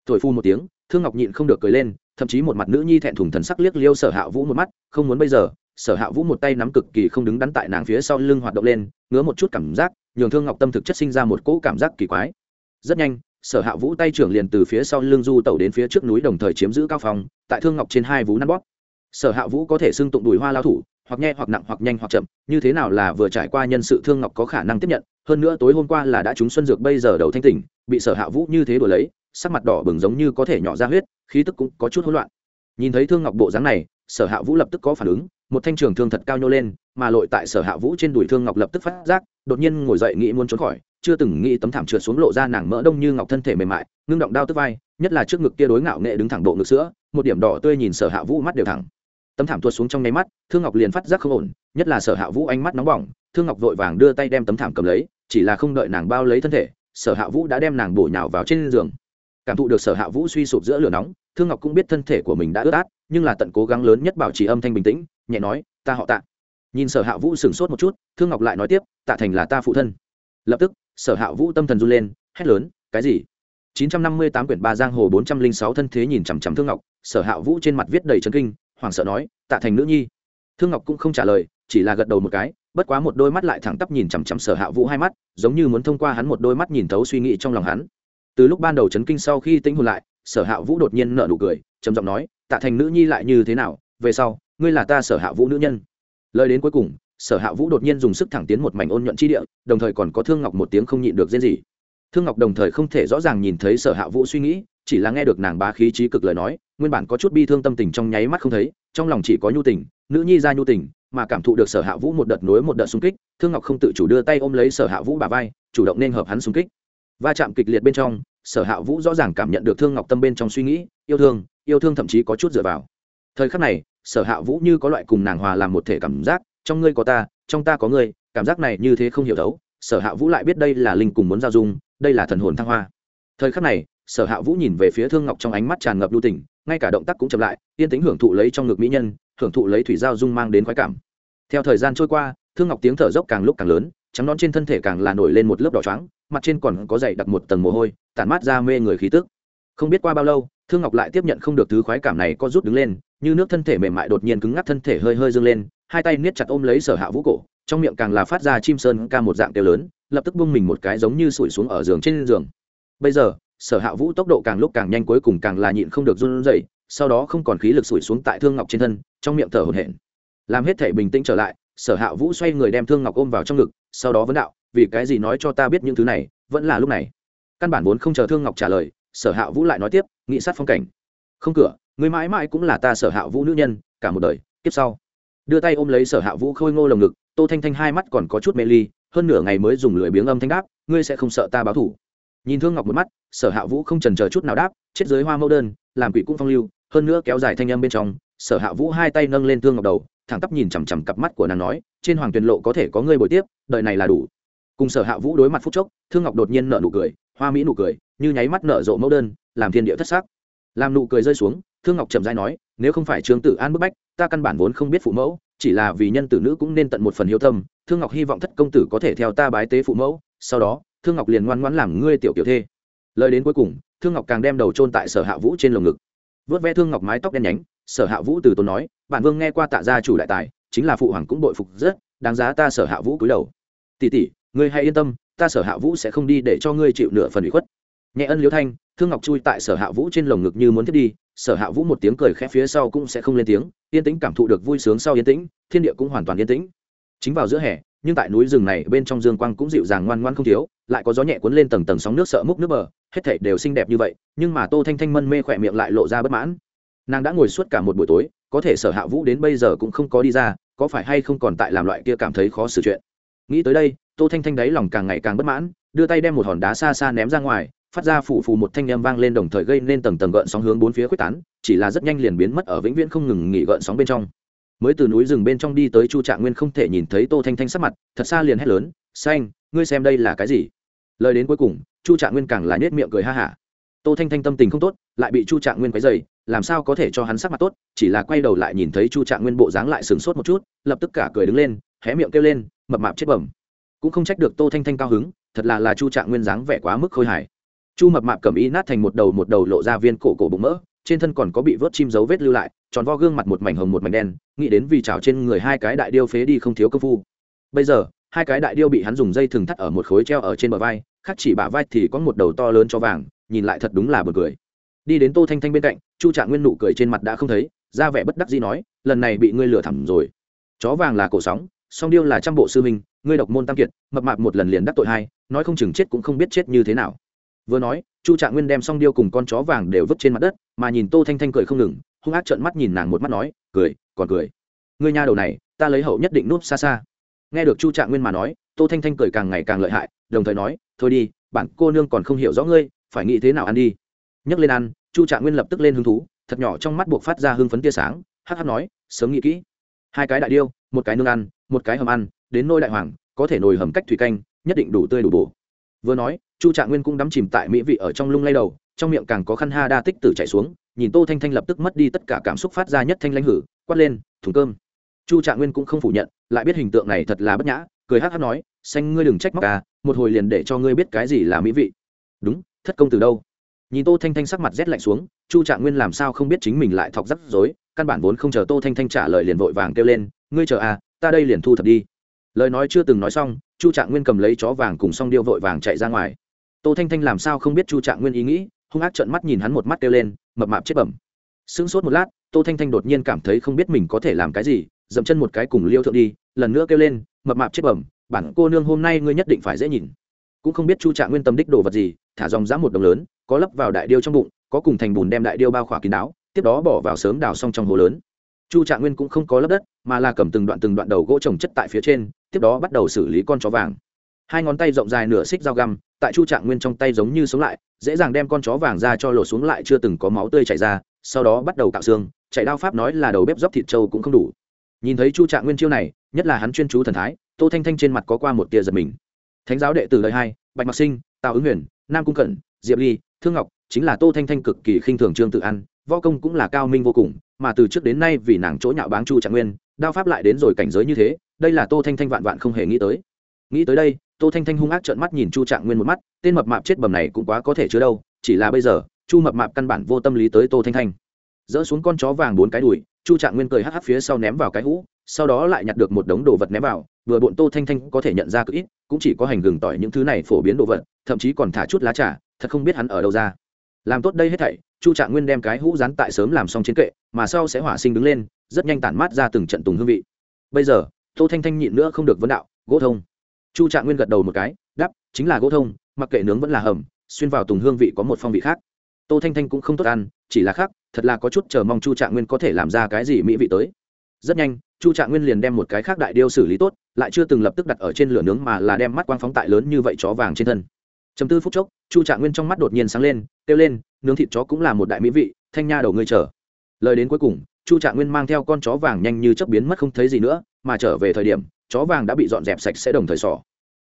Thổi phu một tiếng, thương ngọc nhịn không được cười lên, thậm chí một mặt nữ nhi thẹn thùng thần sắc liếc liêu sở hạ vũ một mắt, không muốn bây giờ. Sở hạ vũ một tay nắm cực kỳ không đứng đắn tại nàng phía sau lưng hoạt động lên, ngứa một chút cảm giác, nhường thương ngọc tâm thực chất sinh ra một cỗ cảm giác kỳ quái. Rất nhanh sở hạ vũ tay trưởng liền từ phía sau lưng du tẩu đến phía trước núi đồng thời chiếm giữ cao phòng tại thương ngọc trên hai vú nắn bóp. Sở hạ vũ có thể xưng tụng đùi hoa lao thủ, hoặc nhẹ hoặc nặng hoặc nhanh hoặc chậm, như thế nào là vừa trải qua nhân sự thương ngọc có khả năng tiếp nhận, hơn nữa tối hôm qua là đã trúng xuân dược bây giờ đầu thanh tỉnh, bị sở hạ vũ như thế đổi lấy, sắc mặt đỏ bừng giống như có thể nhỏ ra huyết, khí tức cũng có chút hỗn loạn. Nhìn thấy thương ngọc bộ dáng này, sở hạ vũ lập tức có phản ứng, một thanh trường thương thật cao nhô lên, mà lội tại sở hạ vũ trên đùi thương ngọc lập tức phát giác, đột nhiên ngồi dậy nghĩ muốn trốn khỏi chưa từng nghĩ tấm thảm trượt xuống lộ ra nàng mỡ đông như ngọc thân thể mềm mại, ngưng động đau tức vai, nhất là trước ngực kia đối ngạo nghệ đứng thẳng bộ ngực sữa, một điểm đỏ tươi nhìn sở hạ vũ mắt đều thẳng. Tấm thảm tuột xuống trong nháy mắt, thương ngọc liền phát giác không ổn, nhất là sở hạ vũ ánh mắt nóng bỏng, thương ngọc vội vàng đưa tay đem tấm thảm cầm lấy, chỉ là không đợi nàng bao lấy thân thể, sở hạ vũ đã đem nàng bổ nhào vào trên giường. Cảm thụ được sở hạ vũ suy sụp giữa lửa nóng, thương ngọc cũng biết thân thể của mình đã ướt át, nhưng là tận cố gắng lớn nhất bảo trì âm thanh bình tĩnh, nhẹ nói, ta họ tạ. Nhìn sở hạ vũ sửng sốt một chút, thương ngọc lại nói tiếp, tạ thành là ta phụ thân. Lập tức sở hạ vũ tâm thần run lên, hét lớn, cái gì? 958 quyển ba giang hồ 406 thân thế nhìn chằm chằm thương ngọc, sở hạ vũ trên mặt viết đầy chấn kinh, hoảng sợ nói, tạ thành nữ nhi. Thương ngọc cũng không trả lời, chỉ là gật đầu một cái, bất quá một đôi mắt lại thẳng tắp nhìn chằm chằm sở hạ vũ hai mắt, giống như muốn thông qua hắn một đôi mắt nhìn thấu suy nghĩ trong lòng hắn. Từ lúc ban đầu chấn kinh sau khi tĩnh hồn lại, sở hạ vũ đột nhiên nở nụ cười, trầm giọng nói, tạ thành nữ nhi lại như thế nào? Về sau, ngươi là ta sở hạ vũ nữ nhân. Lời đến cuối cùng sở hạ vũ đột nhiên dùng sức thẳng tiến một mảnh ôn nhuận chi địa, đồng thời còn có thương ngọc một tiếng không nhịn được riêng gì thương ngọc đồng thời không thể rõ ràng nhìn thấy sở hạ vũ suy nghĩ, chỉ là nghe được nàng bá khí trí cực lời nói, nguyên bản có chút bi thương tâm tình trong nháy mắt không thấy, trong lòng chỉ có nhu tình, nữ nhi ra nhu tình, mà cảm thụ được sở hạ vũ một đợt nối một đợt xung kích, thương ngọc không tự chủ đưa tay ôm lấy sở hạ vũ bà vai, chủ động nên hợp hắn xung kích. Va chạm kịch liệt bên trong, sở hạ vũ rõ ràng cảm nhận được thương ngọc tâm bên trong suy nghĩ, yêu thương yêu thương thậm chí có chút dựa vào. Thời khắc này, sở hạ vũ như có loại cùng nàng hòa làm một thể cảm giác trong ngươi có ta, trong ta có ngươi, cảm giác này như thế không hiểu thấu, sở hạ vũ lại biết đây là linh cùng muốn giao dung, đây là thần hồn thăng hoa. Thời khắc này, sở hạ vũ nhìn về phía thương ngọc trong ánh mắt tràn ngập lưu tình, ngay cả động tác cũng chậm lại, yên tính hưởng thụ lấy trong ngực mỹ nhân, hưởng thụ lấy thủy giao dung mang đến khoái cảm. Theo thời gian trôi qua, thương ngọc tiếng thở dốc càng lúc càng lớn, trắng non trên thân thể càng là nổi lên một lớp đỏ trắng mặt trên còn có dày đặc một tầng mồ hôi, tản mát ra mê người khí tức. Không biết qua bao lâu, thương ngọc lại tiếp nhận không được thứ khoái cảm này có rút đứng lên, như nước thân thể mềm mại đột nhiên cứng ngắc thân thể hơi hơi dâng lên hai tay niết chặt ôm lấy sở hạ vũ cổ, trong miệng càng là phát ra chim sơn ca một dạng kêu lớn, lập tức bung mình một cái giống như sủi xuống ở giường trên giường. Bây giờ, sở hạ vũ tốc độ càng lúc càng nhanh cuối cùng càng là nhịn không được run rẩy, sau đó không còn khí lực sủi xuống tại thương ngọc trên thân, trong miệng thở hổn hển. Làm hết thể bình tĩnh trở lại, sở hạ vũ xoay người đem thương ngọc ôm vào trong ngực, sau đó vấn đạo, vì cái gì nói cho ta biết những thứ này, vẫn là lúc này? Căn bản vốn không chờ thương ngọc trả lời, sở hạ vũ lại nói tiếp, nghị sát phong cảnh. Không cửa người mãi mãi cũng là ta sở hạ vũ nữ nhân, cả một đời, kiếp sau đưa tay ôm lấy sở hạ vũ khôi ngô lồng ngực, tô thanh thanh hai mắt còn có chút mê ly, hơn nửa ngày mới dùng lưỡi biếng âm thanh đáp, ngươi sẽ không sợ ta báo thủ. Nhìn thương ngọc một mắt, sở hạ vũ không trần chờ chút nào đáp, chết dưới hoa mẫu đơn, làm quỷ cũng phong lưu. Hơn nữa kéo dài thanh âm bên trong, sở hạ vũ hai tay nâng lên thương ngọc đầu, thẳng tắp nhìn chằm chằm cặp mắt của nàng nói, trên hoàng tuyền lộ có thể có ngươi bồi tiếp đợi này là đủ. Cùng sở hạ vũ đối mặt phút chốc, thương ngọc đột nhiên nở nụ cười, hoa mỹ nụ cười, như nháy mắt nở rộ mẫu đơn, làm thiên địa thất sắc. Làm nụ cười rơi xuống, thương ngọc trầm dai nói, nếu không phải trương tử an bức bách ta căn bản vốn không biết phụ mẫu, chỉ là vì nhân tử nữ cũng nên tận một phần hiếu tâm, thương ngọc hy vọng thất công tử có thể theo ta bái tế phụ mẫu, sau đó, thương ngọc liền ngoan ngoãn làm ngươi tiểu kiểu thê. Lời đến cuối cùng, thương ngọc càng đem đầu trôn tại sở hạ vũ trên lồng ngực. Vớt ve thương ngọc mái tóc đen nhánh, sở hạ vũ từ tốn nói, bản vương nghe qua tạ gia chủ đại tài, chính là phụ hoàng cũng bội phục rất, đáng giá ta sở hạ vũ cúi đầu. Tỷ tỷ, ngươi hãy yên tâm, ta sở hạ vũ sẽ không đi để cho ngươi chịu nửa phần ủy khuất nhẹ ân liễu thanh, thương ngọc chui tại sở hạ vũ trên lồng ngực như muốn thiết đi, sở hạ vũ một tiếng cười khẽ phía sau cũng sẽ không lên tiếng, yên tĩnh cảm thụ được vui sướng sau yên tĩnh, thiên địa cũng hoàn toàn yên tĩnh. Chính vào giữa hè, nhưng tại núi rừng này bên trong dương quang cũng dịu dàng ngoan ngoan không thiếu, lại có gió nhẹ cuốn lên tầng tầng sóng nước sợ múc nước bờ, hết thảy đều xinh đẹp như vậy, nhưng mà tô thanh thanh mân mê khỏe miệng lại lộ ra bất mãn. Nàng đã ngồi suốt cả một buổi tối, có thể sở hạ vũ đến bây giờ cũng không có đi ra, có phải hay không còn tại làm loại kia cảm thấy khó xử chuyện? Nghĩ tới đây, tô thanh thanh đáy lòng càng ngày càng bất mãn, đưa tay đem một hòn đá xa xa ném ra ngoài phát ra phủ phù một thanh â m vang lên đồng thời gây nên tầng tầng gợn sóng hướng bốn phía quyết tán, chỉ là rất nhanh liền biến mất ở vĩnh viễn không ngừng nghỉ gợn sóng bên trong. Mới từ núi rừng bên trong đi tới chu trạng nguyên không thể nhìn thấy tô thanh thanh sắc mặt, thật xa liền hét lớn, xanh, ngươi xem đây là cái gì? Lời đến cuối cùng, chu trạng nguyên càng là nết miệng cười ha hả. Tô thanh thanh tâm tình không tốt, lại bị chu trạng nguyên quấy dày làm sao có thể cho hắn sắc mặt tốt, chỉ là quay đầu lại nhìn thấy chu trạng nguyên bộ dáng lại sửng sốt một chút, lập tức cả cười đứng lên, hé miệng kêu lên, mập mạp chết bẩm. Cũng không trách được tô thanh thanh cao hứng, thật là là chu trạng nguyên dáng vẻ quá mức khôi hài chu mập mạp cầm y nát thành một đầu một đầu lộ ra viên cổ cổ bụng mỡ, trên thân còn có bị vớt chim dấu vết lưu lại, tròn vo gương mặt một mảnh hồng một mảnh đen, nghĩ đến vì trào trên người hai cái đại điêu phế đi không thiếu công phu. Bây giờ, hai cái đại điêu bị hắn dùng dây thừng thắt ở một khối treo ở trên bờ vai, khác chỉ bả vai thì có một đầu to lớn cho vàng, nhìn lại thật đúng là bật cười. Đi đến tô thanh thanh bên cạnh, chu trạng nguyên nụ cười trên mặt đã không thấy, ra vẻ bất đắc gì nói, lần này bị ngươi lừa thẳm rồi. Chó vàng là cổ sóng, song điêu là trăm bộ sư minh ngươi độc môn tam kiệt, mập mạp một lần liền đắc tội hai, nói không chừng chết cũng không biết chết như thế nào vừa nói, chu trạng nguyên đem song điêu cùng con chó vàng đều vứt trên mặt đất, mà nhìn tô thanh thanh cười không ngừng, hung ác trợn mắt nhìn nàng một mắt nói, cười, còn cười. Ngươi nha đầu này, ta lấy hậu nhất định núp xa xa. Nghe được chu trạng nguyên mà nói, tô thanh thanh cười càng ngày càng lợi hại, đồng thời nói, thôi đi, bản cô nương còn không hiểu rõ ngươi, phải nghĩ thế nào ăn đi. Nhấc lên ăn, chu trạng nguyên lập tức lên hứng thú, thật nhỏ trong mắt buộc phát ra hưng phấn tia sáng, hắc hắc nói, sớm nghĩ kỹ. Hai cái đại điêu, một cái nương ăn, một cái hầm ăn, đến nôi đại hoàng, có thể nồi hầm cách thủy canh, nhất định đủ tươi đủ bổ. Vừa nói chu trạng nguyên cũng đắm chìm tại mỹ vị ở trong lung lay đầu, trong miệng càng có khăn ha đa tích tử chạy xuống, nhìn tô thanh thanh lập tức mất đi tất cả cảm xúc phát ra nhất thanh lãnh hử, quát lên, thùng cơm. Chu trạng nguyên cũng không phủ nhận, lại biết hình tượng này thật là bất nhã, cười hát hát nói, xanh ngươi đừng trách móc à một hồi liền để cho ngươi biết cái gì là mỹ vị. Đúng, thất công từ đâu? Nhìn tô thanh thanh sắc mặt rét lạnh xuống, chu trạng nguyên làm sao không biết chính mình lại thọc rắc rối, căn bản vốn không chờ tô thanh thanh trả lời liền vội vàng kêu lên, ngươi chờ à ta đây liền thu thập đi. Lời nói chưa từng nói xong, chu trạng nguyên cầm lấy chó vàng cùng s o n g điêu vội vàng chạy ra ngoài tô thanh thanh làm sao không biết chu trạng nguyên ý nghĩ, hung ác trợn mắt nhìn hắn một mắt kêu lên, mập mạp chết bẩm. Sững sốt một lát, tô thanh thanh đột nhiên cảm thấy không biết mình có thể làm cái gì, dậm chân một cái cùng liêu thượng đi, lần nữa kêu lên, mập mạp chết bẩm, bản cô nương hôm nay ngươi nhất định phải dễ nhìn. Cũng không biết chu trạng nguyên tâm đích đồ vật gì, thả dòng dã một đồng lớn, có lấp vào đại điêu trong bụng, có cùng thành bùn đem đại điêu bao khỏa kín đáo, tiếp đó bỏ vào sớm đào xong trong hồ lớn. Chu trạng nguyên cũng không có lấp đất, mà là cầm từng đoạn từng đoạn đầu gỗ trồng chất tại phía trên, tiếp đó bắt đầu xử lý con chó vàng hai ngón tay rộng dài nửa xích dao găm, tại chu trạng nguyên trong tay giống như sống lại, dễ dàng đem con chó vàng ra cho lột xuống lại chưa từng có máu tươi chảy ra, sau đó bắt đầu cạo xương, chạy đao pháp nói là đầu bếp dóc thịt trâu cũng không đủ. Nhìn thấy chu trạng nguyên chiêu này, nhất là hắn chuyên chú thần thái, tô thanh thanh trên mặt có qua một tia giật mình. Thánh giáo đệ tử lời hai, bạch mặc sinh, tào ứng huyền nam cung cẩn, diệp ly, thương ngọc, chính là tô thanh thanh cực kỳ khinh thường trương tự ăn võ công cũng là cao minh vô cùng, mà từ trước đến nay vì nàng chỗ nhạo báng chu trạng nguyên, đao pháp lại đến rồi cảnh giới như thế, đây là tô thanh thanh vạn vạn không hề nghĩ tới. Nghĩ tới đây tô thanh thanh hung ác trợn mắt nhìn chu trạng nguyên một mắt, tên mập mạp chết bầm này cũng quá có thể chứa đâu, chỉ là bây giờ, chu mập mạp căn bản vô tâm lý tới tô thanh thanh. Dỡ xuống con chó vàng bốn cái đùi, chu trạng nguyên cười hắc hắc phía sau ném vào cái hũ, sau đó lại nhặt được một đống đồ vật ném vào, vừa bọn tô thanh thanh có thể nhận ra cực ít, cũng chỉ có hành gừng tỏi những thứ này phổ biến đồ vật, thậm chí còn thả chút lá trà, thật không biết hắn ở đâu ra. Làm tốt đây hết thảy, chu trạng nguyên đem cái hũ rán tại sớm làm xong chiến kệ, mà sau sẽ hỏa sinh đứng lên, rất nhanh tản mát ra từng trận tùng hương vị. Bây giờ, tô thanh thanh nhịn nữa không được vấn đạo, gỗ thông chu trạng nguyên gật đầu một cái đắp chính là gỗ thông, mặc kệ nướng vẫn là hầm, xuyên vào tùng hương vị có một phong vị khác. Tô thanh thanh cũng không tốt ăn, chỉ là khác, thật là có chút chờ mong chu trạng nguyên có thể làm ra cái gì mỹ vị tới. Rất nhanh, chu trạng nguyên liền đem một cái khác đại điêu xử lý tốt, lại chưa từng lập tức đặt ở trên lửa nướng mà là đem mắt quang phóng tại lớn như vậy chó vàng trên thân. Chấm tư phút chốc, chu trạng nguyên trong mắt đột nhiên sáng lên, kêu lên, nướng thịt chó cũng là một đại mỹ vị, thanh nha đầu ngươi chờ. Lời đến cuối cùng, chu trạng nguyên mang theo con chó vàng nhanh như chớp biến mất không thấy gì nữa, mà trở về thời điểm chó vàng đã bị dọn dẹp sạch sẽ đồng thời sỏ.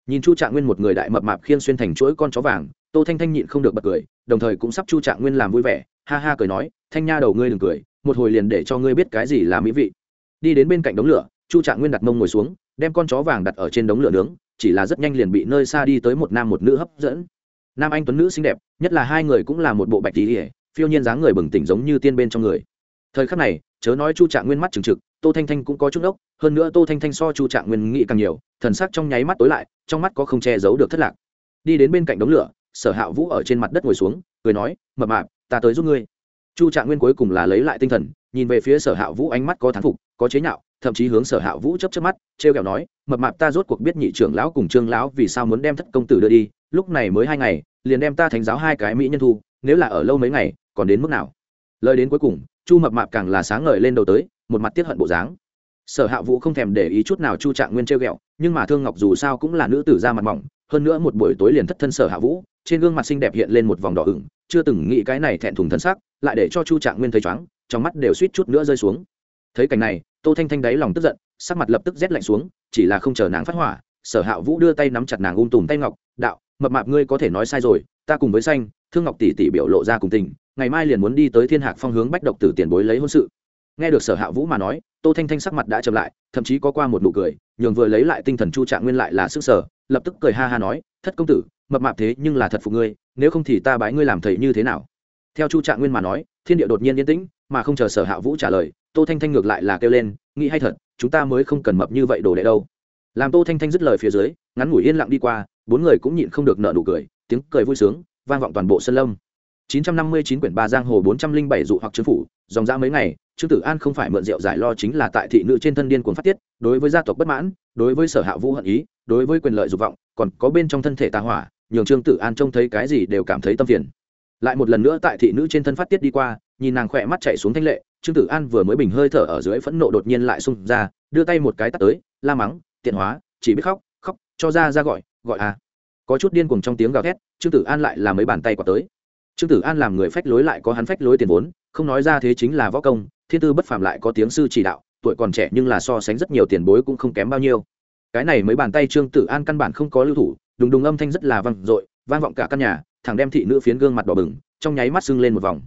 Nhìn chu trạng nguyên một người đại mập mạp khiên xuyên thành chuỗi con chó vàng, tô thanh thanh nhịn không được bật cười, đồng thời cũng sắp chu trạng nguyên làm vui vẻ, ha ha cười nói, thanh nha đầu ngươi đừng cười, một hồi liền để cho ngươi biết cái gì là mỹ vị. Đi đến bên cạnh đống lửa, chu trạng nguyên đặt mông ngồi xuống, đem con chó vàng đặt ở trên đống lửa nướng, chỉ là rất nhanh liền bị nơi xa đi tới một nam một nữ hấp dẫn. Nam anh tuấn nữ xinh đẹp, nhất là hai người cũng là một bộ bạch tí ỉa phiêu nhiên dáng người bừng tỉnh giống như tiên bên trong người. Thời khắc này, chớ nói chu trạng nguyên mắt trừng trực tô thanh thanh cũng có chút ốc hơn nữa tô thanh thanh so chu trạng nguyên nghĩ càng nhiều, thần sắc trong nháy mắt tối lại, trong mắt có không che giấu được thất lạc. Đi đến bên cạnh đống lửa, sở hạ vũ ở trên mặt đất ngồi xuống, cười nói, mập mạp, ta tới giúp ngươi. Chu trạng nguyên cuối cùng là lấy lại tinh thần, nhìn về phía sở hạ vũ ánh mắt có thán phục, có chế nhạo, thậm chí hướng sở hạ vũ chấp chấp mắt t r e o kẹo nói, mập mạp, ta rốt cuộc biết nhị trưởng lão cùng trương lão vì sao muốn đem thất công tử đưa đi, lúc này mới hai ngày, liền đem ta thánh giáo hai cái mỹ nhân thu, nếu là ở lâu mấy ngày, còn đến mức nào? Lời đến cuối cùng chu mập mạp càng là sáng ngời lên đầu tới, một mặt tiết hận bộ dáng. Sở hạ vũ không thèm để ý chút nào chu trạng nguyên treo r g ẹ o nhưng mà thương ngọc dù sao cũng là nữ tử ra mặt mỏng, hơn nữa một buổi tối liền thất thân sở hạ vũ, trên gương mặt xinh đẹp hiện lên một vòng đỏ ửng, chưa từng nghĩ cái này thẹn thùng thân sắc lại để cho chu trạng nguyên thấy chóng trong mắt đều suýt chút nữa rơi xuống. Thấy cảnh này, tô thanh thanh đáy lòng tức giận, sắc mặt lập tức rét lạnh xuống, chỉ là không chờ nàng phát hỏa, sở hạ vũ đưa tay nắm chặt nàng ung tùm tay ngọc, đạo, mập mạp ngươi có thể nói sai rồi, ta cùng với xanh thương ngọc tỷ tỷ biểu lộ ra cùng tình, ngày mai liền muốn đi tới thiên hạc phong hướng bách độc tử tiền bối lấy hôn sự. Nghe được sở hạ vũ mà nói, tô thanh thanh sắc mặt đã chậm lại, thậm chí có qua một nụ cười, nhường vừa lấy lại tinh thần chu trạng nguyên lại là sức sở lập tức cười ha ha nói, thất công tử, mập mạp thế nhưng là thật phục ngươi, nếu không thì ta bái ngươi làm thầy như thế nào? Theo chu trạng nguyên mà nói, thiên địa đột nhiên yên tĩnh, mà không chờ sở hạ vũ trả lời, tô thanh thanh ngược lại là kêu lên, nghĩ hay thật, chúng ta mới không cần mập như vậy đồ đệ đâu. Làm tô thanh thanh dứt lời phía dưới, ngắn ngủi yên lặng đi qua, bốn người cũng nhịn không được nợ nụ cười, tiếng cười vui sướng vang vọng toàn bộ sân lâm. 959 quyển ba giang hồ 407 dụ hoặc chư phủ, dòng ra mấy ngày, trương tử an không phải mượn rượu giải lo chính là tại thị nữ trên thân điên cuồng phát tiết, đối với gia tộc bất mãn, đối với sở hạ vũ hận ý, đối với quyền lợi dục vọng, còn có bên trong thân thể tà hỏa, nhường trương tử an trông thấy cái gì đều cảm thấy tâm phiền. Lại một lần nữa tại thị nữ trên thân phát tiết đi qua, nhìn nàng khỏe mắt chảy xuống thanh lệ, trương tử an vừa mới bình hơi thở ở dưới phẫn nộ đột nhiên lại xung ra, đưa tay một cái tắt tới, la mắng, tiện hóa, chỉ biết khóc khóc, cho ra ra gọi gọi à có chút điên cuồng trong tiếng gào thét, trương tử an lại làm mấy bàn tay quả tới. Trương tử an làm người phách lối lại có hắn phách lối tiền vốn, không nói ra thế chính là võ công, thiên tư bất phàm lại có tiếng sư chỉ đạo, tuổi còn trẻ nhưng là so sánh rất nhiều tiền bối cũng không kém bao nhiêu. Cái này mấy bàn tay trương tử an căn bản không có lưu thủ, đùng đùng âm thanh rất là vang dội, vang vọng cả căn nhà thằng đem thị nữ phiến gương mặt đỏ bừng, trong nháy mắt sưng lên một vòng.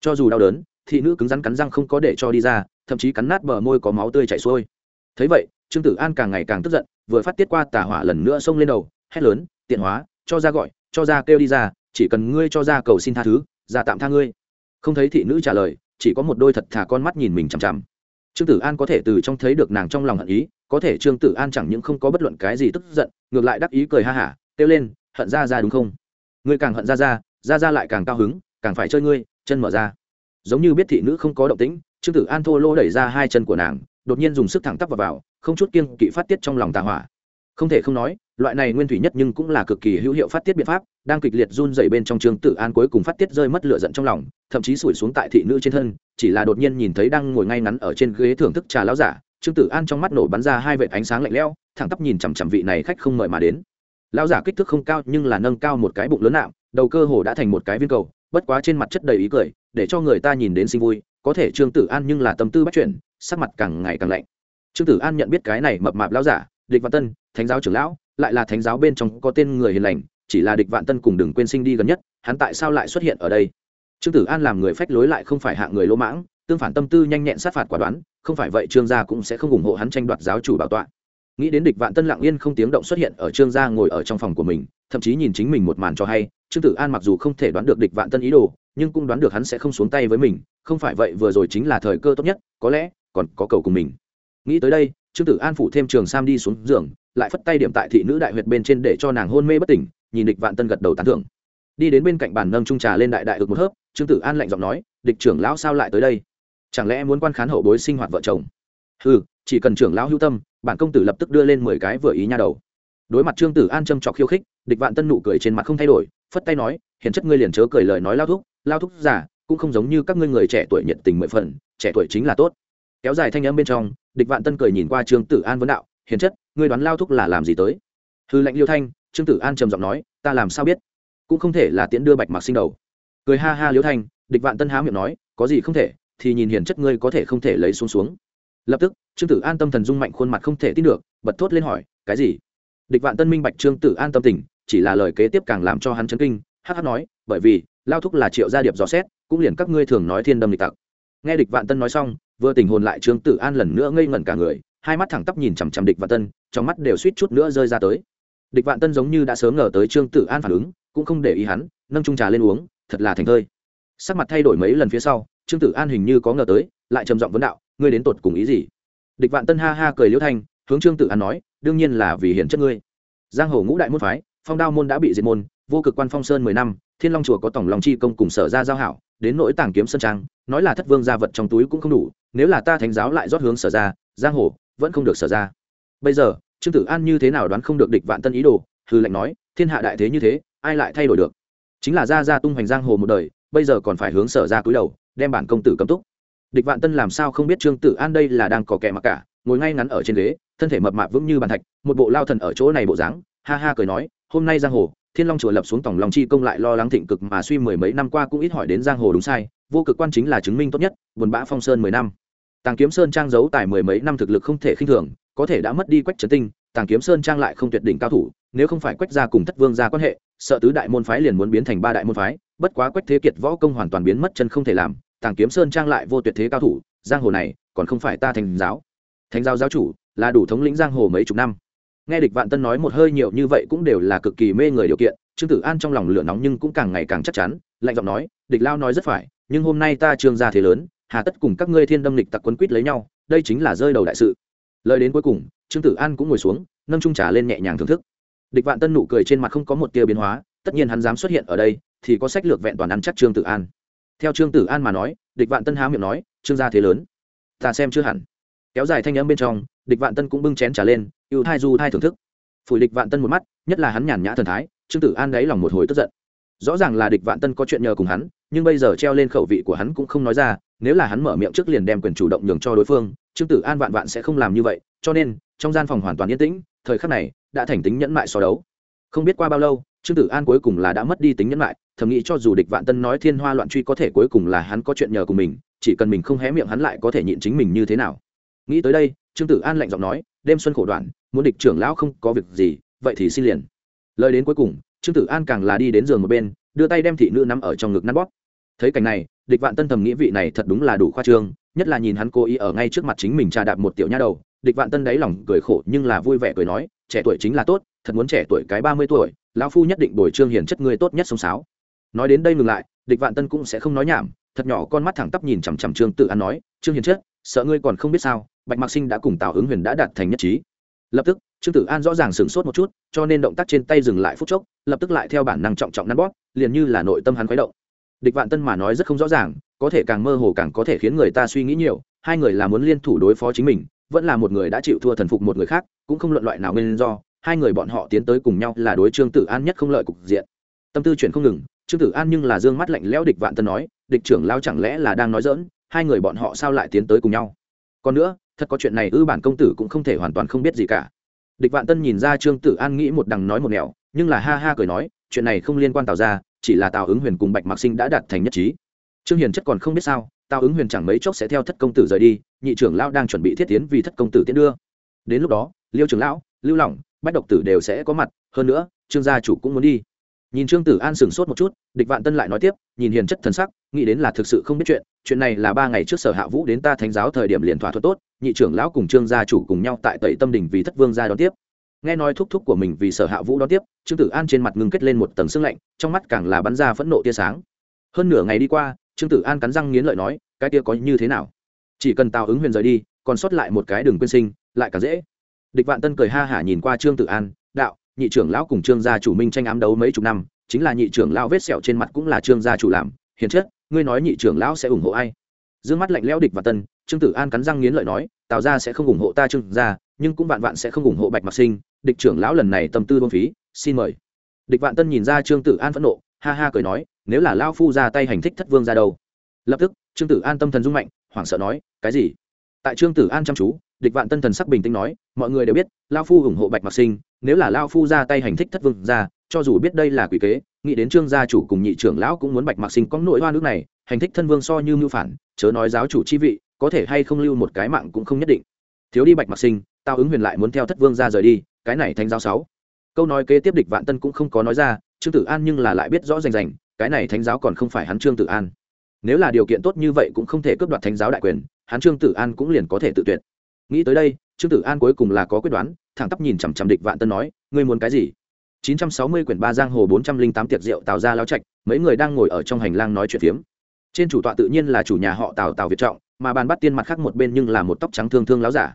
Cho dù đau đớn, thị nữ cứng rắn cắn răng không có để cho đi ra, thậm chí cắn nát bờ môi có máu tươi chảy xuôi. Thấy vậy, trương tử an càng ngày càng tức giận, vừa phát tiết qua tà hỏa lần nữa xông lên đầu, hét lớn tiện hóa cho ra gọi cho ra kêu đi ra chỉ cần ngươi cho ra cầu xin tha thứ ra tạm tha ngươi. Không thấy thị nữ trả lời chỉ có một đôi thật thà con mắt nhìn mình chằm chằm. Trương tử an có thể từ trong thấy được nàng trong lòng hận ý có thể trương tử an chẳng những không có bất luận cái gì tức giận ngược lại đắc ý cười ha hả kêu lên hận ra ra đúng không? Ngươi càng hận ra ra ra ra lại càng cao hứng càng phải chơi ngươi chân mở ra. Giống như biết thị nữ không có động tĩnh trương tử an thô lô đẩy ra hai chân của nàng đột nhiên dùng sức thẳng tắp vào, vào không chút kiên kỵ phát tiết trong lòng tà hỏa không thể không nói, loại này nguyên thủy nhất nhưng cũng là cực kỳ hữu hiệu phát tiết biện pháp, đang kịch liệt run dày bên trong trương tử an cuối cùng phát tiết rơi mất lửa giận trong lòng, thậm chí sủi xuống tại thị nữ trên thân, chỉ là đột nhiên nhìn thấy đang ngồi ngay ngắn ở trên ghế thưởng thức trà lão giả, trương tử an trong mắt nổ bắn ra hai vệt ánh sáng lạnh lẽo, thẳng tắp nhìn chằm chằm vị này khách không mời mà đến. Lão giả kích thước không cao nhưng là nâng cao một cái bụng lớn nạm, đầu cơ hồ đã thành một cái viên cầu, bất quá trên mặt chất đầy ý cười, để cho người ta nhìn đến sinh vui, có thể trương tử an nhưng là tâm tư bắt chuyển sắc mặt càng ngày càng lạnh. Trương tử an nhận biết cái này mập mạp lão giả địch vạn tân, thánh giáo trưởng lão, lại là thánh giáo bên trong có tên người hiền lành, chỉ là địch vạn tân cùng đừng quên sinh đi gần nhất, hắn tại sao lại xuất hiện ở đây? Trương tử an làm người phách lối lại không phải hạ người lỗ mãng, tương phản tâm tư nhanh nhẹn sát phạt quả đoán, không phải vậy trương gia cũng sẽ không ủng hộ hắn tranh đoạt giáo chủ bảo tọa. Nghĩ đến địch vạn tân lặng yên không tiếng động xuất hiện ở trương gia ngồi ở trong phòng của mình, thậm chí nhìn chính mình một màn cho hay, trương tử an mặc dù không thể đoán được địch vạn tân ý đồ, nhưng cũng đoán được hắn sẽ không xuống tay với mình, không phải vậy vừa rồi chính là thời cơ tốt nhất, có lẽ còn có cầu cùng mình. Nghĩ tới đây trương tử an phủ thêm trường sam đi xuống giường, lại phất tay điểm tại thị nữ đại huyệt bên trên để cho nàng hôn mê bất tỉnh, nhìn địch vạn tân gật đầu tán thưởng. Đi đến bên cạnh bàn nâng trung trà lên đại đại ực một hớp, trương tử an lạnh giọng nói, địch trưởng lão sao lại tới đây? Chẳng lẽ muốn quan khán hậu bối sinh hoạt vợ chồng? Ừ chỉ cần trưởng lão hữu tâm, bản công tử lập tức đưa lên mười cái vừa ý nha đầu. Đối mặt trương tử an châm trọc khiêu khích, địch vạn tân nụ cười trên mặt không thay đổi, phất tay nói hiện chất ngươi liền chớ cười lời nói lao thúc lao thúc giả cũng không giống như các ngươi người trẻ tuổi nhiệt tình mười phần, trẻ tuổi chính là tốt. Kéo dài thanh âm bên trong địch vạn tân cười nhìn qua trương tử an vấn đạo, hiền chất, ngươi đoán lao thúc là làm gì tới? Hư lệnh liêu thanh, trương tử an trầm giọng nói, ta làm sao biết? Cũng không thể là tiễn đưa bạch mặc sinh đầu. Cười ha ha liêu thanh, địch vạn tân há miệng nói, có gì không thể, thì nhìn hiền chất ngươi có thể không thể lấy xuống xuống. Lập tức, trương tử an tâm thần dung mạnh khuôn mặt không thể tin được, bật thốt lên hỏi, cái gì? Địch vạn tân minh bạch trương tử an tâm tình, chỉ là lời kế tiếp càng làm cho hắn chấn kinh hh nói, bởi vì, lao thúc là triệu gia điệp dò xét, cũng liền các ngươi thường nói thiên đâm địch tặc. Nghe địch vạn tân nói xong vừa tình hồn lại trương tử an lần nữa ngây ngẩn cả người, hai mắt thẳng tắp nhìn chằm chằm địch vạn tân, trong mắt đều suýt chút nữa rơi ra tới. Địch vạn tân giống như đã sớm ngờ tới trương tử an phản ứng, cũng không để ý hắn, nâng trung trà lên uống, thật là thành thơi. Sắc mặt thay đổi mấy lần phía sau, trương tử an hình như có ngờ tới, lại trầm giọng vấn đạo, ngươi đến tột cùng ý gì? Địch vạn tân ha ha cười liễu thanh, hướng trương tử an nói, đương nhiên là vì hiện chất ngươi. Giang hồ ngũ đại môn phái, phong đao môn đã bị diệt môn, vô cực quan phong sơn mười năm, thiên long chùa có tổng lòng chi công cùng sở ra giao hảo đến nỗi tàng kiếm sơn trang, nói là thất vương gia vật trong túi cũng không đủ, nếu là ta thánh giáo lại rót hướng sở ra, giang hồ vẫn không được sở ra. Bây giờ, trương tử an như thế nào đoán không được địch vạn tân ý đồ hư lệnh nói, thiên hạ đại thế như thế, ai lại thay đổi được? Chính là gia gia tung hoành giang hồ một đời, bây giờ còn phải hướng sở ra cúi đầu, đem bản công tử cấm túc. Địch vạn tân làm sao không biết trương tử an đây là đang có kẻ mặc cả, ngồi ngay ngắn ở trên ghế, thân thể mập mạp vững như bàn thạch, một bộ lao thần ở chỗ này bộ dáng, ha ha cười nói, hôm nay giang hồ thiên long chùa lập xuống tổng lòng chi công lại lo lắng thịnh cực mà suy mười mấy năm qua cũng ít hỏi đến giang hồ đúng sai, vô cực quan chính là chứng minh tốt nhất, buồn bã phong sơn mười năm. Tàng kiếm sơn trang giấu tài mười mấy năm thực lực không thể khinh thường, có thể đã mất đi quách trấn tinh, tàng kiếm sơn trang lại không tuyệt đỉnh cao thủ, nếu không phải quách gia cùng thất vương gia quan hệ, sợ tứ đại môn phái liền muốn biến thành ba đại môn phái, bất quá quách thế kiệt võ công hoàn toàn biến mất chân không thể làm, tàng kiếm sơn trang lại vô tuyệt thế cao thủ, giang hồ này còn không phải ta thành giáo. Thành giáo giáo chủ là đủ thống lĩnh giang hồ mấy chục năm nghe địch vạn tân nói một hơi nhiều như vậy cũng đều là cực kỳ mê người điều kiện, trương tử an trong lòng lửa nóng nhưng cũng càng ngày càng chắc chắn, lạnh giọng nói, địch lao nói rất phải, nhưng hôm nay ta trương gia thế lớn, hà tất cùng các ngươi thiên đâm lịch tặc quấn quýt lấy nhau, đây chính là rơi đầu đại sự. Lời đến cuối cùng, trương tử an cũng ngồi xuống, nâng trung trà lên nhẹ nhàng thưởng thức. Địch vạn tân nụ cười trên mặt không có một tia biến hóa, tất nhiên hắn dám xuất hiện ở đây, thì có sách lược vẹn toàn ăn chắc trương tử an. Theo trương tử an mà nói, địch vạn tân há miệng nói, trương gia thế lớn, ta xem chưa hẳn. Kéo dài thanh âm bên trong, địch vạn tân cũng bưng chén trà lên yêu thai du thai thưởng thức. Phủi địch vạn tân một mắt, nhất là hắn nhàn nhã thần thái, trương tử an đáy lòng một hồi tức giận. Rõ ràng là địch vạn tân có chuyện nhờ cùng hắn, nhưng bây giờ treo lên khẩu vị của hắn cũng không nói ra, nếu là hắn mở miệng trước liền đem quyền chủ động nhường cho đối phương, trương tử an vạn vạn sẽ không làm như vậy, cho nên, trong gian phòng hoàn toàn yên tĩnh, thời khắc này, đã thành tính nhẫn mại so đấu. Không biết qua bao lâu, trương tử an cuối cùng là đã mất đi tính nhẫn mại, thầm nghĩ cho dù địch vạn tân nói thiên hoa loạn truy có thể cuối cùng là hắn có chuyện nhờ cùng mình, chỉ cần mình không hé miệng hắn lại có thể nhịn chính mình như thế nào. Nghĩ tới đây trương tử an lạnh giọng nói, đêm xuân khổ đoạn, muốn địch trưởng lão không có việc gì, vậy thì xin liền. Lời đến cuối cùng, trương tử an càng là đi đến giường một bên, đưa tay đem thị nữ nắm ở trong ngực nắn bóp. Thấy cảnh này, địch vạn tân thầm nghĩ vị này thật đúng là đủ khoa trương, nhất là nhìn hắn cố ý ở ngay trước mặt chính mình trà đạp một tiểu nha đầu, địch vạn tân đáy lòng cười khổ nhưng là vui vẻ cười nói, trẻ tuổi chính là tốt, thật muốn trẻ tuổi cái ba mươi tuổi, lão phu nhất định bồi trương hiền chất ngươi tốt nhất sông sáo. Nói đến đây ngừng lại, địch vạn tân cũng sẽ không nói nhảm, thật nhỏ con mắt thẳng tắp nhìn chằm chằm trương tự an nói, trương hiền chất, sợ ngươi còn không biết sao bạch mạc sinh đã cùng tào ứng huyền đã đạt thành nhất trí. Lập tức, trương tử an rõ ràng sửng sốt một chút, cho nên động tác trên tay dừng lại phút chốc, lập tức lại theo bản năng trọng trọng nắn bóp, liền như là nội tâm hắn khuấy động. Địch vạn tân mà nói rất không rõ ràng, có thể càng mơ hồ càng có thể khiến người ta suy nghĩ nhiều, hai người là muốn liên thủ đối phó chính mình, vẫn là một người đã chịu thua thần phục một người khác, cũng không luận loại nào nguyên do, hai người bọn họ tiến tới cùng nhau là đối trương tử an nhất không lợi cục diện. Tâm tư chuyển không ngừng, trương tử an nhưng là dương mắt lạnh lẽo địch vạn tân nói, địch trưởng lao chẳng lẽ là đang nói dỡn hai người bọn họ sao lại tiến tới cùng nhau? Còn nữa thật có chuyện này ư bản công tử cũng không thể hoàn toàn không biết gì cả. Địch vạn tân nhìn ra trương tử an nghĩ một đằng nói một nẻo, nhưng là ha ha cười nói, chuyện này không liên quan tào ra chỉ là tào ứng huyền cùng bạch mạc sinh đã đạt thành nhất trí. Trương hiền chất còn không biết sao, tào ứng huyền chẳng mấy chốc sẽ theo thất công tử rời đi, nhị trưởng lão đang chuẩn bị thiết tiến vì thất công tử tiến đưa. Đến lúc đó, liêu trưởng lão, lưu lỏng, bách độc tử đều sẽ có mặt, hơn nữa, trương gia chủ cũng muốn đi. Nhìn trương tử an sửng sốt một chút, địch vạn tân lại nói tiếp, nhìn hiền chất thần sắc nghĩ đến là thực sự không biết chuyện chuyện này là ba ngày trước sở hạ vũ đến ta thánh giáo thời điểm liền thỏa thuận tốt, nhị trưởng lão cùng trương gia chủ cùng nhau tại tẩy tâm đình vì thất vương gia đón tiếp. Nghe nói thúc thúc của mình vì sở hạ vũ đón tiếp, trương tử an trên mặt ngưng kết lên một tầng sương lạnh, trong mắt càng là bắn ra phẫn nộ tia sáng. Hơn nửa ngày đi qua, trương tử an cắn răng nghiến lợi nói, cái tia có như thế nào? Chỉ cần tào ứng huyền rời đi, còn sót lại một cái đường quyên sinh, lại càng dễ. Địch vạn tân cười ha hả nhìn qua trương tử an, đạo, nhị trưởng lão cùng trương gia chủ minh tranh ám đấu mấy chục năm, chính là nhị trưởng lão vết sẹo trên mặt cũng là trương gia chủ làm, hiền chất ngươi nói nhị trưởng lão sẽ ủng hộ ai? Dương mắt lạnh lẽo địch và tân, trương tử an cắn răng nghiến lợi nói, tào gia sẽ không ủng hộ ta trương gia, nhưng cũng vạn vạn sẽ không ủng hộ bạch mặc sinh, địch trưởng lão lần này tâm tư vô phí, xin mời. Địch vạn tân nhìn ra trương tử an phẫn nộ, ha ha cười nói, nếu là lao phu ra tay hành thích thất vương ra đâu? Lập tức, trương tử an tâm thần rung mạnh, hoảng sợ nói, cái gì? Tại trương tử an chăm chú, địch vạn tân thần sắc bình tĩnh nói, mọi người đều biết lao phu ủng hộ bạch mặc sinh, nếu là lao phu ra tay hành thích thất vương ra, cho dù biết đây là quỷ kế nghĩ đến trương gia chủ cùng nhị trưởng lão cũng muốn bạch mặc sinh có nội hoa nước này, hành thích thân vương so như mưu phản, chớ nói giáo chủ chi vị, có thể hay không lưu một cái mạng cũng không nhất định. Thiếu đi bạch mặc sinh, tao ứng huyền lại muốn theo thất vương ra rời đi, cái này thánh giáo sáu. Câu nói kế tiếp địch vạn tân cũng không có nói ra, trương tử an nhưng là lại biết rõ rành rành, cái này thánh giáo còn không phải hắn trương tử an. Nếu là điều kiện tốt như vậy cũng không thể cướp đoạt thánh giáo đại quyền, hắn trương tử an cũng liền có thể tự tuyệt. Nghĩ tới đây, trương tử an cuối cùng là có quyết đoán, thẳng tắp nhìn chằm chằm địch vạn tân nói, ngươi muốn cái gì? 960 quyển ba giang hồ 408 tiệc rượu tào ra lao trạch, mấy người đang ngồi ở trong hành lang nói chuyện phiếm. Trên chủ tọa tự nhiên là chủ nhà họ tào tào việt trọng, mà bàn bắt tiên mặt khác một bên nhưng là một tóc trắng thương thương lão giả.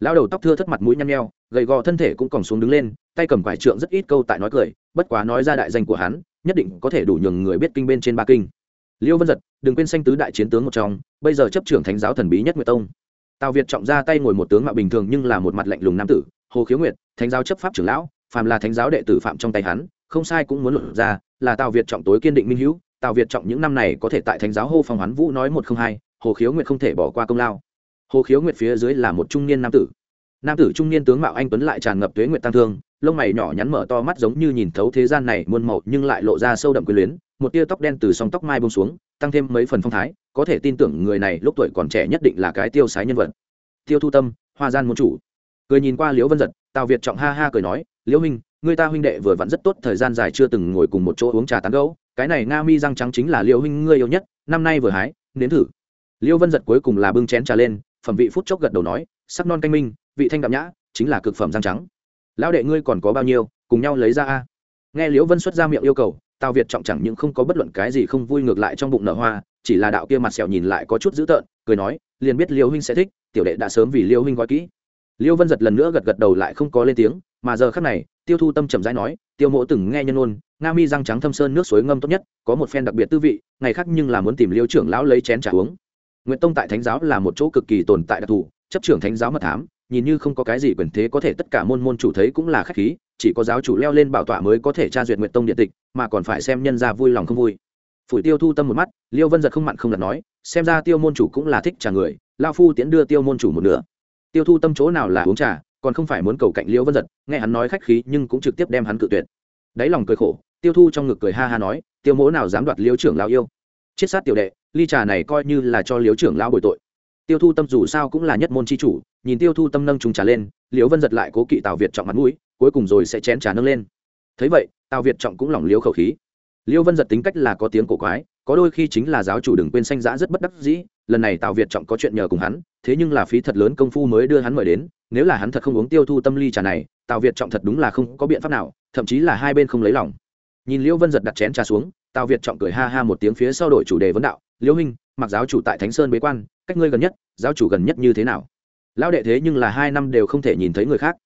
Lão đầu tóc thưa thất mặt mũi nhăn nheo, gầy gò thân thể cũng còn xuống đứng lên, tay cầm quải trượng rất ít câu tại nói cười, bất quá nói ra đại danh của hắn, nhất định có thể đủ nhường người biết kinh bên trên ba kinh. Liêu vân giật, đừng quên sanh tứ đại chiến tướng một trong, bây giờ chấp trưởng thánh giáo thần bí nhất nguyệt tông. Tào việt trọng ra tay ngồi một tướng mạo bình thường nhưng là một mặt lạnh lùng nam tử, hồ khiếu nguyệt, thánh giáo chấp pháp trưởng lão phàm là thánh giáo đệ tử phạm trong tay hắn, không sai cũng muốn luận ra, là tào việt trọng tối kiên định minh hữu, tào việt trọng những năm này có thể tại thánh giáo hô phong hoán vũ nói một không hai, hồ khiếu nguyệt không thể bỏ qua công lao. Hồ khiếu nguyệt phía dưới là một trung niên nam tử. Nam tử trung niên tướng mạo anh tuấn lại tràn ngập tuế nguyệt tăng thương, lông mày nhỏ nhắn mở to mắt giống như nhìn thấu thế gian này muôn màu, nhưng lại lộ ra sâu đậm quyền luyến, một tia tóc đen từ song tóc mai bông xuống, tăng thêm mấy phần phong thái, có thể tin tưởng người này lúc tuổi còn trẻ nhất định là cái tiêu sái nhân vật. Tiêu thu tâm, hoa gian môn chủ. Cười nhìn qua liễu vân giật, tào việt trọng ha ha cười nói liễu huynh người ta huynh đệ vừa vặn rất tốt thời gian dài chưa từng ngồi cùng một chỗ uống trà tán gẫu, cái này nga mi răng trắng chính là liễu huynh ngươi yêu nhất năm nay vừa hái nếm thử. Liễu vân giật cuối cùng là bưng chén trà lên phẩm vị phút chốc gật đầu nói sắc non canh minh vị thanh đạm nhã chính là cực phẩm răng trắng. Lão đệ ngươi còn có bao nhiêu cùng nhau lấy ra a. Nghe liễu vân xuất ra miệng yêu cầu tào việt trọng chẳng những không có bất luận cái gì không vui ngược lại trong bụng nở hoa chỉ là đạo kia mặt sẹo nhìn lại có chút dữ tợn cười nói liền biết Liễu huynh sẽ thích tiểu đệ đã sớm vì Liễu huynh gói kỹ. Liễu vân giật lần nữa gật gật đầu lại không có lên tiếng mà giờ khắc này, tiêu thu tâm trầm rãi nói, tiêu mộ từng nghe nhân ôn, nga mi răng trắng thâm sơn nước suối ngâm tốt nhất, có một phen đặc biệt tư vị, ngày khác nhưng là muốn tìm liêu trưởng lão lấy chén trà uống. Nguyễn tông tại thánh giáo là một chỗ cực kỳ tồn tại đặc thù, chấp trưởng thánh giáo mật thám, nhìn như không có cái gì quyền thế có thể tất cả môn môn chủ thấy cũng là khách khí, chỉ có giáo chủ leo lên bảo tọa mới có thể tra duyệt nguyện tông điện tịch, mà còn phải xem nhân ra vui lòng không vui. Phủi tiêu thu tâm một mắt, liêu vân giật không mặn không lặt nói, xem ra tiêu môn chủ cũng là thích trà người lao phu tiễn đưa tiêu môn chủ một nửa. Tiêu thu tâm chỗ nào là uống trà còn không phải muốn cầu cạnh Liễu vân giật, nghe hắn nói khách khí nhưng cũng trực tiếp đem hắn cự tuyệt. Đáy lòng cười khổ, tiêu thu trong ngực cười ha ha nói, tiêu mỗ nào dám đoạt Liễu trưởng lao yêu? Chiết sát tiểu đệ, ly trà này coi như là cho Liễu trưởng lao bồi tội. Tiêu thu tâm dù sao cũng là nhất môn c h i chủ, nhìn tiêu thu tâm nâng trùng trà lên, liễu vân giật lại cố kỵ tào việt trọng mặt mũi, cuối cùng rồi sẽ chén trà nâng lên. Thấy vậy, tào việt trọng cũng lỏng liễu khẩu khí. Liễu vân giật tính cách là có tiếng cổ quái, có đôi khi chính là giáo chủ đừng quên sanh giã rất bất đắc dĩ, lần này tào việt trọng có chuyện nhờ cùng hắn, thế nhưng là phí thật lớn công phu mới đưa hắn mời đến nếu là hắn thật không uống tiêu thu tâm ly trà này tào việt trọng thật đúng là không có biện pháp nào thậm chí là hai bên không lấy lòng. Nhìn liễu vân giật đặt chén trà xuống tào việt trọng cười ha ha một tiếng phía sau đổi chủ đề vấn đạo liễu huynh mặc giáo chủ tại thánh sơn bế quan cách ngươi gần nhất giáo chủ gần nhất như thế nào? Lão đệ thế nhưng là hai năm đều không thể nhìn thấy người khác.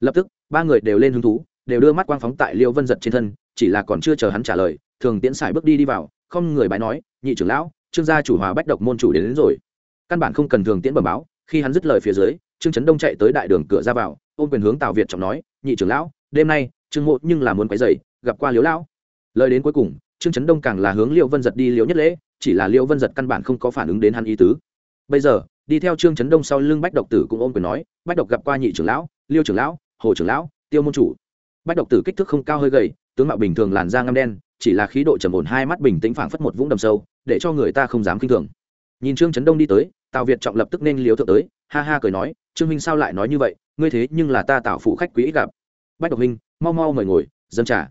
Lập tức ba người đều lên hứng thú đều đưa mắt quang phóng tại liêu vân giật trên thân chỉ là còn chưa chờ hắn trả lời thường tiễn xài bước đi đi vào không người bái nói nhị trưởng lão trương gia chủ hòa bách độc môn chủ đến, đến rồi. Căn bản không cần thường tiễn bẩm báo khi hắn dứt lời phía dưới trương trấn đông chạy tới đại đường cửa ra vào, ôm quyền hướng tào việt trọng nói, nhị trưởng lão, đêm nay, trương mộ nhưng là muốn quấy dày gặp qua liếu lão. Lời đến cuối cùng, trương trấn đông càng là hướng liêu vân giật đi liễu nhất lễ, chỉ là liêu vân giật căn bản không có phản ứng đến hắn ý tứ. Bây giờ, đi theo trương trấn đông sau lưng bách độc tử cũng ôm quyền nói, bách độc gặp qua nhị trưởng lão, liêu trưởng lão, hồ trưởng lão, tiêu môn chủ. Bách độc tử kích thước không cao hơi gầy, tướng mạo bình thường làn da ngăm đen, chỉ là khí độ trầm ổn, hai mắt bình tĩnh phảng phất một vũng đầm sâu, để cho người ta không dám kinh thường. Nhìn trương trấn đông đi tới, tào việt trọng lập tức nên liều thượng tới ha ha cười nói, trương minh sao lại nói như vậy? Ngươi thế nhưng là ta tạo phụ khách quý gặp. Bách độc minh mau mau mời ngồi dân trả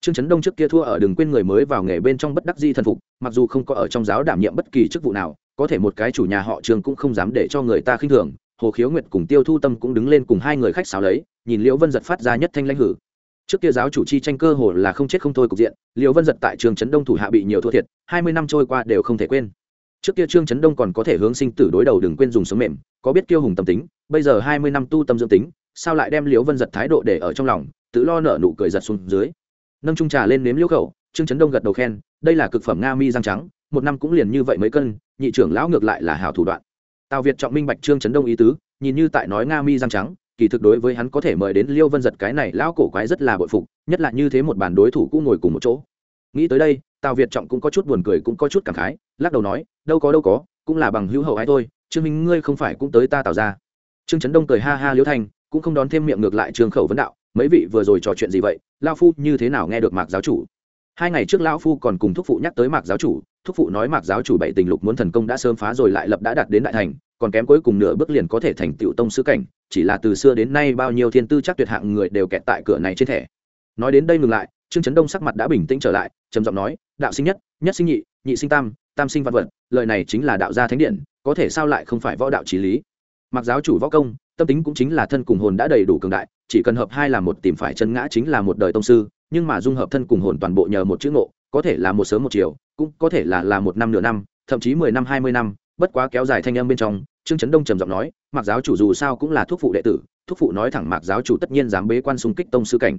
trương trấn đông trước kia thua ở đừng quên người mới vào nghề bên trong bất đắc di thần phục, mặc dù không có ở trong giáo đảm nhiệm bất kỳ chức vụ nào, có thể một cái chủ nhà họ trường cũng không dám để cho người ta khinh thường. Hồ khiếu nguyệt cùng tiêu thu tâm cũng đứng lên cùng hai người khách sáo lấy, nhìn liễu vân giật phát ra nhất thanh lãnh hử. Trước kia giáo chủ chi tranh cơ hồ là không chết không thôi cục diện, liễu vân giật tại trường trấn đông thủ hạ bị nhiều thua thiệt, hai mươi năm trôi qua đều không thể quên trước kia trương trấn đông còn có thể hướng sinh tử đối đầu đừng quên dùng sống mềm, có biết kiêu hùng tâm tính, bây giờ hai mươi năm tu tâm dưỡng tính, sao lại đem liễu vân giật thái độ để ở trong lòng, tự lo nợ nụ cười giật xuống dưới. Nâng trung trà lên nếm liễu khẩu, trương trấn đông gật đầu khen, đây là cực phẩm nga mi răng trắng, một năm cũng liền như vậy mấy cân, nhị trưởng lão ngược lại là hảo thủ đoạn. Tào việt trọng minh bạch trương trấn đông ý tứ, nhìn như tại nói nga mi răng trắng, kỳ thực đối với hắn có thể mời đến liêu vân giật cái này lão cổ quái rất là bội phục, nhất là như thế một bản đối thủ cũng ngồi cùng một chỗ. Nghĩ tới đây tào việt trọng cũng có chút buồn cười, cũng có chút cảm khái, lắc đầu nói, đâu có đâu có, cũng là bằng hữu hậu ái thôi, trương minh, ngươi không phải cũng tới ta tạo ra trương trấn đông cười ha ha liễu thanh cũng không đón thêm miệng ngược lại trường khẩu vấn đạo, mấy vị vừa rồi trò chuyện gì vậy? Lao phu như thế nào nghe được mạc giáo chủ? Hai ngày trước lão phu còn cùng thúc phụ nhắc tới mạc giáo chủ, thúc phụ nói mạc giáo chủ bảy tình lục muốn thần công đã sớm phá rồi lại lập đã đạt đến đại thành, còn kém cuối cùng nửa bước liền có thể thành tựu tông sư cảnh, chỉ là từ xưa đến nay bao nhiêu thiên tư chắc tuyệt hạng người đều kẹt tại cửa này trên thẻ. Nói đến đây ngừng lại, trương trấn đông sắc mặt đã bình tĩnh trở lại, trầm giọng nói đạo sinh nhất nhất sinh nhị nhị sinh tam tam sinh văn vật, lời này chính là đạo gia thánh điện, có thể sao lại không phải võ đạo trí lý? Mặc giáo chủ võ công, tâm tính cũng chính là thân cùng hồn đã đầy đủ cường đại, chỉ cần hợp hai là một tìm phải chân ngã chính là một đời tông sư, nhưng mà dung hợp thân cùng hồn toàn bộ nhờ một chữ ngộ, có thể là một sớm một chiều, cũng có thể là là một năm nửa năm, thậm chí mười năm, hai mươi năm, bất quá kéo dài thanh âm bên trong, trương trấn đông trầm giọng nói, mặc giáo chủ dù sao cũng là thuốc phụ đệ tử, thuốc phụ nói thẳng mạc giáo chủ tất nhiên dám bế quan xung kích tông sư cảnh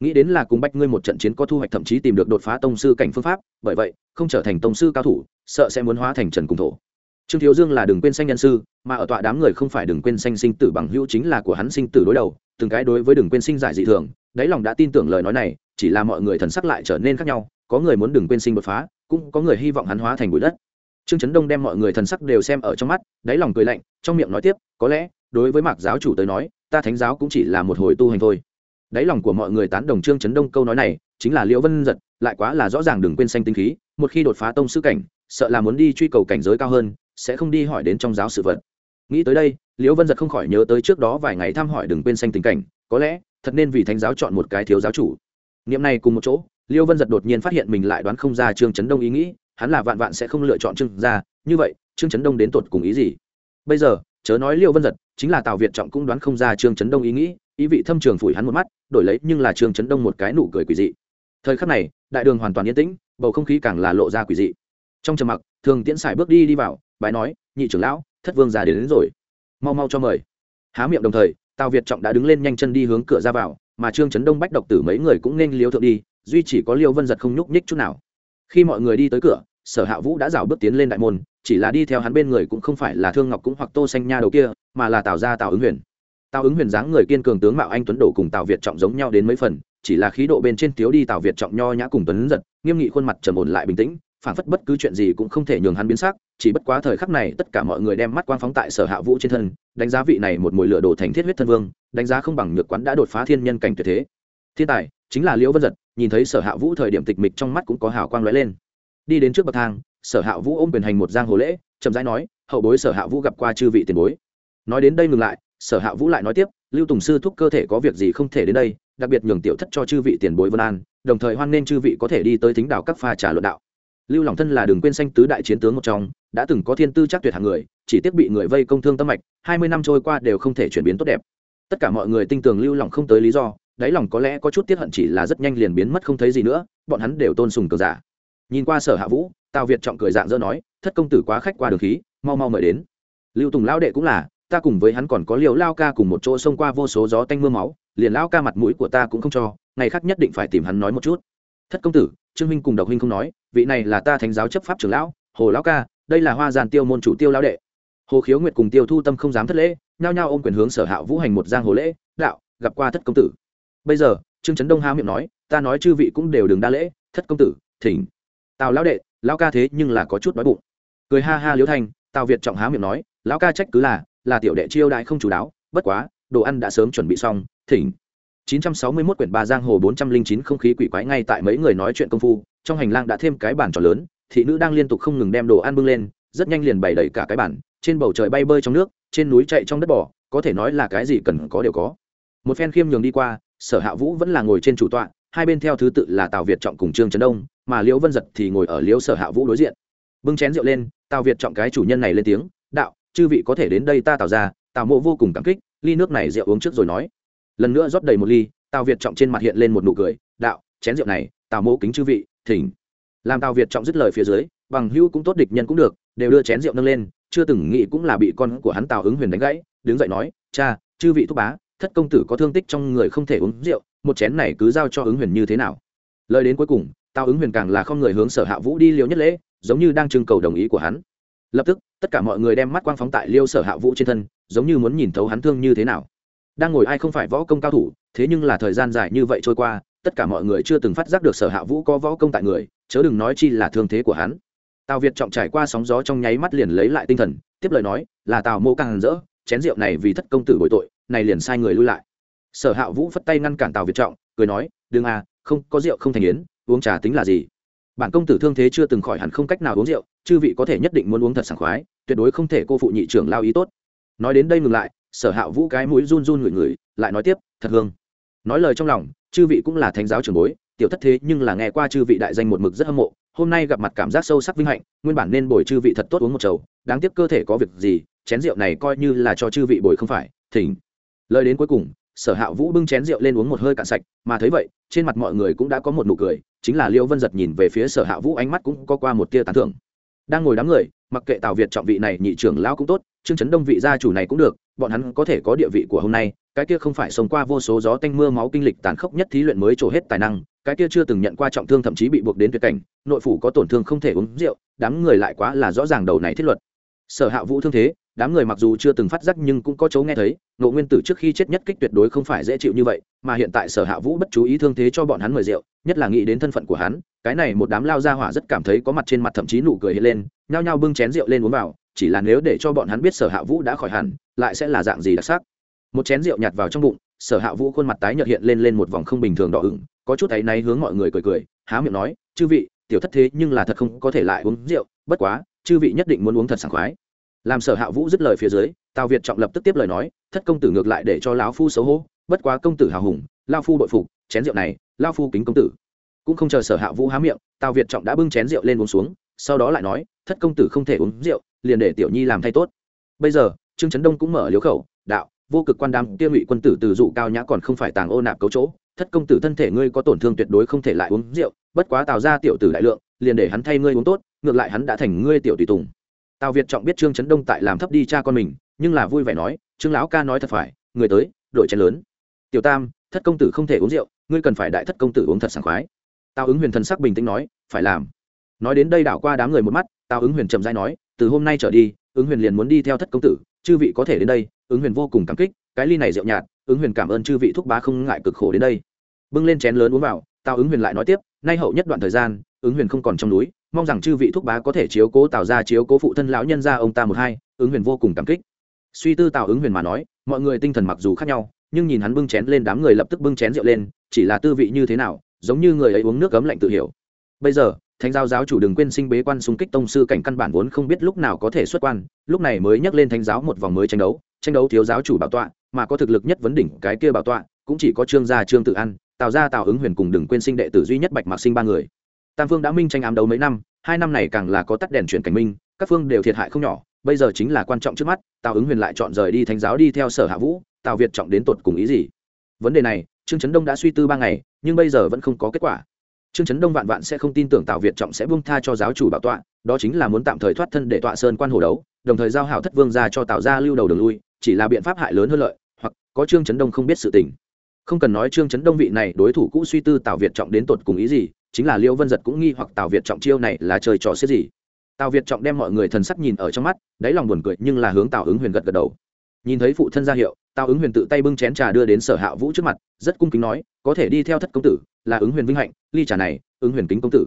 nghĩ đến là cùng bách ngươi một trận chiến có thu hoạch thậm chí tìm được đột phá tông sư cảnh phương pháp, bởi vậy, không trở thành tông sư cao thủ, sợ sẽ muốn hóa thành trần cùng thổ. Trương thiếu dương là đừng quên sanh nhân sư, mà ở tọa đám người không phải đừng quên sanh sinh tử bằng hữu chính là của hắn sinh tử đối đầu, từng cái đối với đừng quên sinh giải dị thường, đáy lòng đã tin tưởng lời nói này, chỉ là mọi người thần sắc lại trở nên khác nhau, có người muốn đừng quên sinh đột phá, cũng có người hy vọng hắn hóa thành bụi đất. Trương trấn đông đem mọi người thần sắc đều xem ở trong mắt, đáy lòng cười lạnh, trong miệng nói tiếp, có lẽ, đối với mạc giáo chủ tới nói, ta thánh giáo cũng chỉ là một hồi tu hành thôi đáy lòng của mọi người tán đồng trương chấn đông câu nói này, chính là liễu vân giật, lại quá là rõ ràng đừng quên xanh tinh khí, một khi đột phá tông sư cảnh, sợ là muốn đi truy cầu cảnh giới cao hơn, sẽ không đi hỏi đến trong giáo sự vật. Nghĩ tới đây, liễu vân giật không khỏi nhớ tới trước đó vài ngày thăm hỏi đừng quên xanh tình cảnh, có lẽ, thật nên vì thánh giáo chọn một cái thiếu giáo chủ. Niệm này cùng một chỗ, liễu vân giật đột nhiên phát hiện mình lại đoán không ra trương chấn đông ý nghĩ, hắn là vạn vạn sẽ không lựa chọn trương gia, như vậy, trương chấn đông đến tột cùng ý gì? Bây giờ chớ nói liêu vân giật chính là tào việt trọng cũng đoán không ra trương trấn đông ý nghĩ ý vị thâm trường phủi hắn một mắt đổi lấy nhưng là trương trấn đông một cái nụ cười quỷ dị. Thời khắc này đại đường hoàn toàn yên tĩnh bầu không khí càng là lộ ra quỷ dị. Trong trầm mặc thường tiễn sải bước đi đi vào bái nói nhị trưởng lão thất vương già đến, đến rồi. Mau mau cho mời. Há miệng đồng thời tào việt trọng đã đứng lên nhanh chân đi hướng cửa ra vào mà trương trấn đông bách độc tử mấy người cũng nên liêu thượng đi duy chỉ có liêu vân giật không nhúc nhích chút nào. Khi mọi người đi tới cửa sở hạ vũ đã rảo bước tiến lên đại môn, chỉ là đi theo hắn bên người cũng không phải là thương ngọc cũng hoặc tô xanh nha đầu kia, mà là tào gia, tào ứng huyền. Tào ứng huyền dáng người kiên cường tướng mạo anh tuấn đổ cùng tào việt trọng giống nhau đến mấy phần, chỉ là khí độ bên trên thiếu đi tào việt trọng nho nhã cùng tuấn giật, nghiêm nghị khuôn mặt trầm ổn lại bình tĩnh phản phất bất cứ chuyện gì cũng không thể nhường hắn biến sắc, chỉ bất quá thời khắc này tất cả mọi người đem mắt quang phóng tại sở hạ vũ trên thân, đánh giá vị này một mùi lửa đồ thành thiết huyết thân vương, đánh giá không bằng nhược quán đã đột phá thiên nhân cảnh tuyệt thế. Thiên tài, chính là liễu vân giật, nhìn thấy sở hạ vũ thời điểm tịch mịch trong mắt cũng có hào quang lóe lên đi đến trước bậc thang, sở hạ vũ ôm quyền hành một giang hồ lễ, chậm rãi nói, hậu bối sở hạ vũ gặp qua chư vị tiền bối. Nói đến đây ngừng lại, sở hạ vũ lại nói tiếp, lưu tùng sư thúc cơ thể có việc gì không thể đến đây, đặc biệt nhường tiểu thất cho chư vị tiền bối vân an, đồng thời hoan nên chư vị có thể đi tới thính đạo các pha trả luận đạo. Lưu lòng thân là đường quên sanh tứ đại chiến tướng một trong, đã từng có thiên tư chắc tuyệt hàng người, chỉ tiếc bị người vây công thương tâm mạch, hai mươi năm trôi qua đều không thể chuyển biến tốt đẹp. Tất cả mọi người tin tưởng lưu lòng không tới lý do, đáy lòng có lẽ có chút tiết hận chỉ là rất nhanh liền biến mất không thấy gì nữa, bọn hắn đều tôn sùng cờ giả nhìn qua sở hạ vũ, tào việt trọng cười dạng dỡ nói, thất công tử quá khách qua đường khí, mau mau mời đến. Lưu tùng lao đệ cũng là, ta cùng với hắn còn có liều lao ca cùng một chỗ xông qua vô số gió tanh mưa máu, liền lao ca mặt mũi của ta cũng không cho, ngày khác nhất định phải tìm hắn nói một chút. Thất công tử, trương minh cùng độc huynh không nói, vị này là ta thánh giáo chấp pháp trưởng lão, hồ lão ca, đây là hoa giàn tiêu môn chủ tiêu lao đệ. Hồ khiếu nguyệt cùng tiêu thu tâm không dám thất lễ, nhao nhao ôm quyền hướng sở hạ vũ hành một giang hồ lễ, đạo, gặp qua thất công tử. Bây giờ, trương trấn đông há miệng nói, ta nói chư vị cũng đều đừng đa lễ, thất công tử, thỉnh tào lão đệ lão ca thế nhưng là có chút đói bụng cười ha ha liễu thanh tào việt trọng há miệng nói lão ca trách cứ là là tiểu đệ chiêu đại không chủ đáo bất quá đồ ăn đã sớm chuẩn bị xong thỉnh 961 quyển ba giang hồ 409 không khí quỷ quái ngay tại mấy người nói chuyện công phu trong hành lang đã thêm cái bàn trò lớn thị nữ đang liên tục không ngừng đem đồ ăn bưng lên rất nhanh liền bày đầy cả cái bàn trên bầu trời bay bơi trong nước trên núi chạy trong đất bỏ có thể nói là cái gì cần có đều có một phen khiêm nhường đi qua sở hạ vũ vẫn là ngồi trên chủ tọa hai bên theo thứ tự là tào việt trọng cùng trương trấn đông, mà liễu vân giật thì ngồi ở liễu sở hạ vũ đối diện. Bưng chén rượu lên, tào việt trọng cái chủ nhân này lên tiếng, đạo, chư vị có thể đến đây ta tào ra. Tào mộ vô cùng cảm kích, ly nước này rượu uống trước rồi nói. Lần nữa rót đầy một ly, tào việt trọng trên mặt hiện lên một nụ cười, đạo, chén rượu này, tào mộ kính chư vị, thỉnh. Làm tào việt trọng dứt lời phía dưới, bằng hữu cũng tốt địch nhân cũng được, đều đưa chén rượu nâng lên, chưa từng nghĩ cũng là bị con của hắn tào ứng huyền đánh gãy, đứng dậy nói, cha, chư vị thúc bá thất công tử có thương tích trong người không thể uống rượu, một chén này cứ giao cho ứng huyền như thế nào? Lời đến cuối cùng tao ứng huyền càng là không người hướng sở hạ vũ đi liều nhất lễ, giống như đang trưng cầu đồng ý của hắn. Lập tức, tất cả mọi người đem mắt quang phóng tại liêu sở hạ vũ trên thân, giống như muốn nhìn thấu hắn thương như thế nào. Đang ngồi ai không phải võ công cao thủ, thế nhưng là thời gian dài như vậy trôi qua, tất cả mọi người chưa từng phát giác được sở hạ vũ có võ công tại người, chớ đừng nói chi là thương thế của hắn. Tào việt trọng trải qua sóng gió trong nháy mắt liền lấy lại tinh thần, tiếp lời nói, là tào mô càng rỡ, chén rượu này vì thất công tử bội tội này liền sai người lui lại. Sở hạ vũ phất tay ngăn cản tào việt trọng, cười nói đương à không, có rượu không thành yến, uống trà tính là gì? Bản công tử thương thế chưa từng khỏi hẳn không cách nào uống rượu, chư vị có thể nhất định muốn uống thật sảng khoái, tuyệt đối không thể cô phụ nhị trưởng lao ý tốt. Nói đến đây ngừng lại, sở hạ vũ cái mũi run run ngửi ngửi, lại nói tiếp, thật hương. Nói lời trong lòng, chư vị cũng là thánh giáo trường bối, tiểu thất thế nhưng là nghe qua chư vị đại danh một mực rất hâm mộ, hôm nay gặp mặt cảm giác sâu sắc vinh hạnh, nguyên bản nên bồi chư vị thật tốt uống một chầu, đáng tiếc cơ thể có việc gì, chén rượu này coi như là cho chư vị bồi không phải, thỉnh lời đến cuối cùng, sở hạ vũ bưng chén rượu lên uống một hơi cạn sạch, mà thấy vậy, trên mặt mọi người cũng đã có một nụ cười, chính là liêu vân giật nhìn về phía sở hạ vũ ánh mắt cũng có qua một tia tán thưởng. Đang ngồi đám người, mặc kệ tào việt trọng vị này, nhị trưởng lão cũng tốt, trương chấn đông vị gia chủ này cũng được, bọn hắn có thể có địa vị của hôm nay, cái kia không phải sống qua vô số gió tanh mưa máu kinh lịch tàn khốc nhất thí luyện mới trổ hết tài năng, cái kia chưa từng nhận qua trọng thương thậm chí bị buộc đến tuyệt cảnh, nội phủ có tổn thương không thể uống rượu, đám người lại quá là rõ ràng đầu này thiết luật sở hạ vũ thương thế, đám người mặc dù chưa từng phát giác nhưng cũng có chấu nghe thấy, ngộ nguyên tử trước khi chết nhất kích tuyệt đối không phải dễ chịu như vậy, mà hiện tại sở hạ vũ bất chú ý thương thế cho bọn hắn mời rượu, nhất là nghĩ đến thân phận của hắn, cái này một đám lao ra hỏa rất cảm thấy có mặt trên mặt thậm chí nụ cười lên, nhao nhao bưng chén rượu lên uống vào, chỉ là nếu để cho bọn hắn biết sở hạ vũ đã khỏi hẳn, lại sẽ là dạng gì đặc sắc. Một chén rượu nhạt vào trong bụng, sở hạ vũ khuôn mặt tái nhợt hiện lên lên một vòng không bình thường đỏ ửng, có chút thấy náy hướng mọi người cười cười, há miệng nói, chư vị, tiểu thất thế nhưng là thật không có thể lại uống rượu, bất quá chư vị nhất định muốn uống thật sảng khoái. Làm sở hạ vũ dứt lời phía dưới, tào việt trọng lập tức tiếp lời nói, thất công tử ngược lại để cho lão phu xấu hổ, bất quá công tử hào hùng lao phu bội phục, chén rượu này lao phu kính công tử. Cũng không chờ sở hạ vũ há miệng, tào việt trọng đã bưng chén rượu lên uống xuống, sau đó lại nói, thất công tử không thể uống rượu, liền để tiểu nhi làm thay tốt. Bây giờ, trương trấn đông cũng mở liếu khẩu, đạo, vô cực quan đam tiêu ngụy quân tử từ dụ cao nhã còn không phải tàng ô nạp cấu chỗ, thất công tử thân thể ngươi có tổn thương tuyệt đối không thể lại uống rượu, bất quá tào ra tiểu tử đại lượng, liền để hắn thay ngươi uống tốt ngược lại hắn đã thành ngươi tiểu tùy tùng. Tào việt trọng biết trương trấn đông tại làm thấp đi cha con mình, nhưng là vui vẻ nói, trương lão ca nói thật phải, người tới, đội chén lớn. Tiểu tam, thất công tử không thể uống rượu, ngươi cần phải đại thất công tử uống thật sảng khoái. Tào ứng huyền thần sắc bình tĩnh nói, phải làm. Nói đến đây đảo qua đám người một mắt, tào ứng huyền trầm dai nói, từ hôm nay trở đi, ứng huyền liền muốn đi theo thất công tử, chư vị có thể đến đây. Ứng huyền vô cùng cảm kích, cái ly này rượu nhạt, ứng huyền cảm ơn chư vị thúc bá không ngại cực khổ đến đây. Bưng lên chén lớn uống vào, tào ứng huyền lại nói tiếp, nay hậu nhất đoạn thời gian, ứng huyền không còn trong núi mong rằng chư vị thúc bá có thể chiếu cố tạo ra chiếu cố phụ thân lão nhân ra ông ta một hai, ứng huyền vô cùng cảm kích. Suy tư tào ứng huyền mà nói, mọi người tinh thần mặc dù khác nhau, nhưng nhìn hắn bưng chén lên đám người lập tức bưng chén rượu lên, chỉ là tư vị như thế nào, giống như người ấy uống nước cấm lạnh tự hiểu. Bây giờ, thánh giáo giáo chủ đừng quên sinh bế quan xung kích tông sư cảnh căn bản vốn không biết lúc nào có thể xuất quan, lúc này mới nhắc lên thánh giáo một vòng mới tranh đấu tranh đấu thiếu giáo chủ bảo tọa, mà có thực lực nhất vấn đỉnh cái kia bảo tọa, cũng chỉ có trương gia trương tự ăn tạo ra tạo ứng huyền cùng đừng quên sinh đệ tử duy nhất bạch mạc sinh ba người tam phương đã minh tranh ám đấu mấy năm, hai năm này càng là có tắt đèn chuyển cảnh minh, các phương đều thiệt hại không nhỏ, bây giờ chính là quan trọng trước mắt, tào ứng huyền lại chọn rời đi thánh giáo đi theo sở hạ vũ, tào việt trọng đến tột cùng ý gì? Vấn đề này, trương trấn đông đã suy tư ba ngày, nhưng bây giờ vẫn không có kết quả. Trương trấn đông vạn vạn sẽ không tin tưởng tào việt trọng sẽ buông tha cho giáo chủ bảo tọa, đó chính là muốn tạm thời thoát thân để tọa sơn quan hồ đấu, đồng thời giao hảo thất vương ra cho tào gia lưu đầu đường lui, chỉ là biện pháp hại lớn hơn lợi, hoặc có trương trấn đông không biết sự tình không cần nói trương chấn đông vị này đối thủ cũ suy tư tào việt trọng đến tột cùng ý gì, chính là liêu vân giật cũng nghi hoặc tào việt trọng chiêu này là chơi trò xếp gì. Tào việt trọng đem mọi người thần sắc nhìn ở trong mắt, đáy lòng buồn cười nhưng là hướng tào ứng huyền gật gật đầu. Nhìn thấy phụ thân ra hiệu, tào ứng huyền tự tay bưng chén trà đưa đến sở hạ vũ trước mặt, rất cung kính nói, có thể đi theo thất công tử, là ứng huyền vinh hạnh, ly trà này, ứng huyền kính công tử.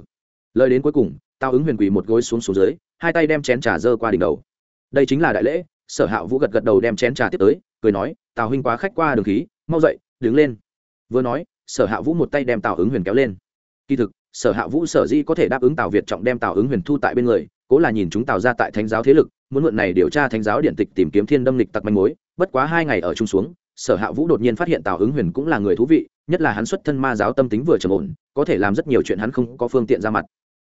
Lời đến cuối cùng, tào ứng huyền quỳ một gối xuống xuống dưới, hai tay đem chén trà dơ qua đỉnh đầu. Đây chính là đại lễ, sở hạ vũ gật gật đầu đem chén trà tiếp tới, cười nói, tào huynh quá khách qua đường khí, mau dậy đứng lên. Vừa nói, sở hạ vũ một tay đem tào ứng huyền kéo lên. Kỳ thực, sở hạ vũ sở di có thể đáp ứng tào việt trọng đem tào ứng huyền thu tại bên người, cố là nhìn chúng tào ra tại thánh giáo thế lực, muốn mượn này điều tra thánh giáo điện tịch tìm kiếm thiên đâm lịch tặc manh mối. Bất quá hai ngày ở chung xuống, sở hạ vũ đột nhiên phát hiện tào ứng huyền cũng là người thú vị, nhất là hắn xuất thân ma giáo tâm tính vừa trầm ổn, có thể làm rất nhiều chuyện hắn không có phương tiện ra mặt.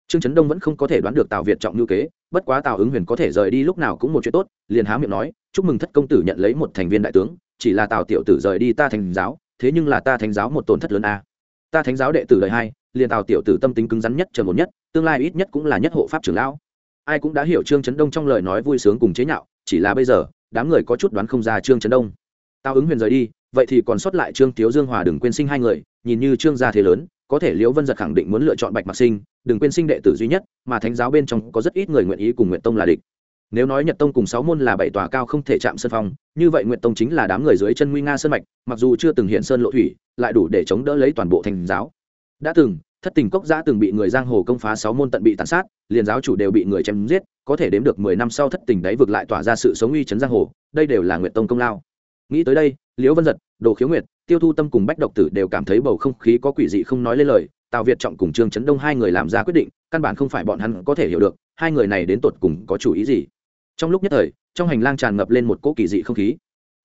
Trương trấn đông vẫn không có thể đoán được tào việt trọng ngữ kế, bất quá tào ứng huyền có thể rời đi lúc nào cũng một chuyện tốt, liền há miệng nói, chúc mừng thất công tử nhận lấy một thành viên đại tướng chỉ là tào tiểu tử rời đi ta thành giáo, thế nhưng là ta thánh giáo một tổn thất lớn a. Ta thánh giáo đệ tử đời hai, liền tào tiểu tử tâm tính cứng rắn nhất, trầm một nhất, tương lai ít nhất cũng là nhất hộ pháp trưởng lão. Ai cũng đã hiểu trương trấn đông trong lời nói vui sướng cùng chế nhạo, chỉ là bây giờ, đám người có chút đoán không ra trương trấn đông. Tao ứng huyền rời đi, vậy thì còn sót lại trương tiếu dương hòa đừng quên sinh hai người, nhìn như trương gia thế lớn, có thể liễu vân giật khẳng định muốn lựa chọn bạch mặc sinh đừng quên sinh đệ tử duy nhất, mà thánh giáo bên trong có rất ít người nguyện ý cùng nguyện tông là địch nếu nói nhật tông cùng sáu môn là bảy tòa cao không thể chạm sân phong, như vậy nguyện tông chính là đám người dưới chân nguy nga sơn mạch, mặc dù chưa từng hiện sơn lộ thủy, lại đủ để chống đỡ lấy toàn bộ thành giáo. Đã từng, thất tình cốc giã từng bị người giang hồ công phá, sáu môn tận bị tàn sát, liền giáo chủ đều bị người chém giết, có thể đếm được mười năm sau thất tình đáy vực lại tỏa ra sự sống uy chấn giang hồ, đây đều là nguyện tông công lao. Nghĩ tới đây, liễu vân giật, đồ khiếu nguyệt, tiêu thu tâm cùng bách độc tử đều cảm thấy bầu không khí có quỷ dị không nói lên lời, tào việt trọng cùng trương trấn đông hai người làm ra quyết định, căn bản không phải bọn hắn có thể hiểu được, hai người này đến tột cùng có chủ ý gì trong lúc nhất thời, trong hành lang tràn ngập lên một cỗ kỳ dị không khí.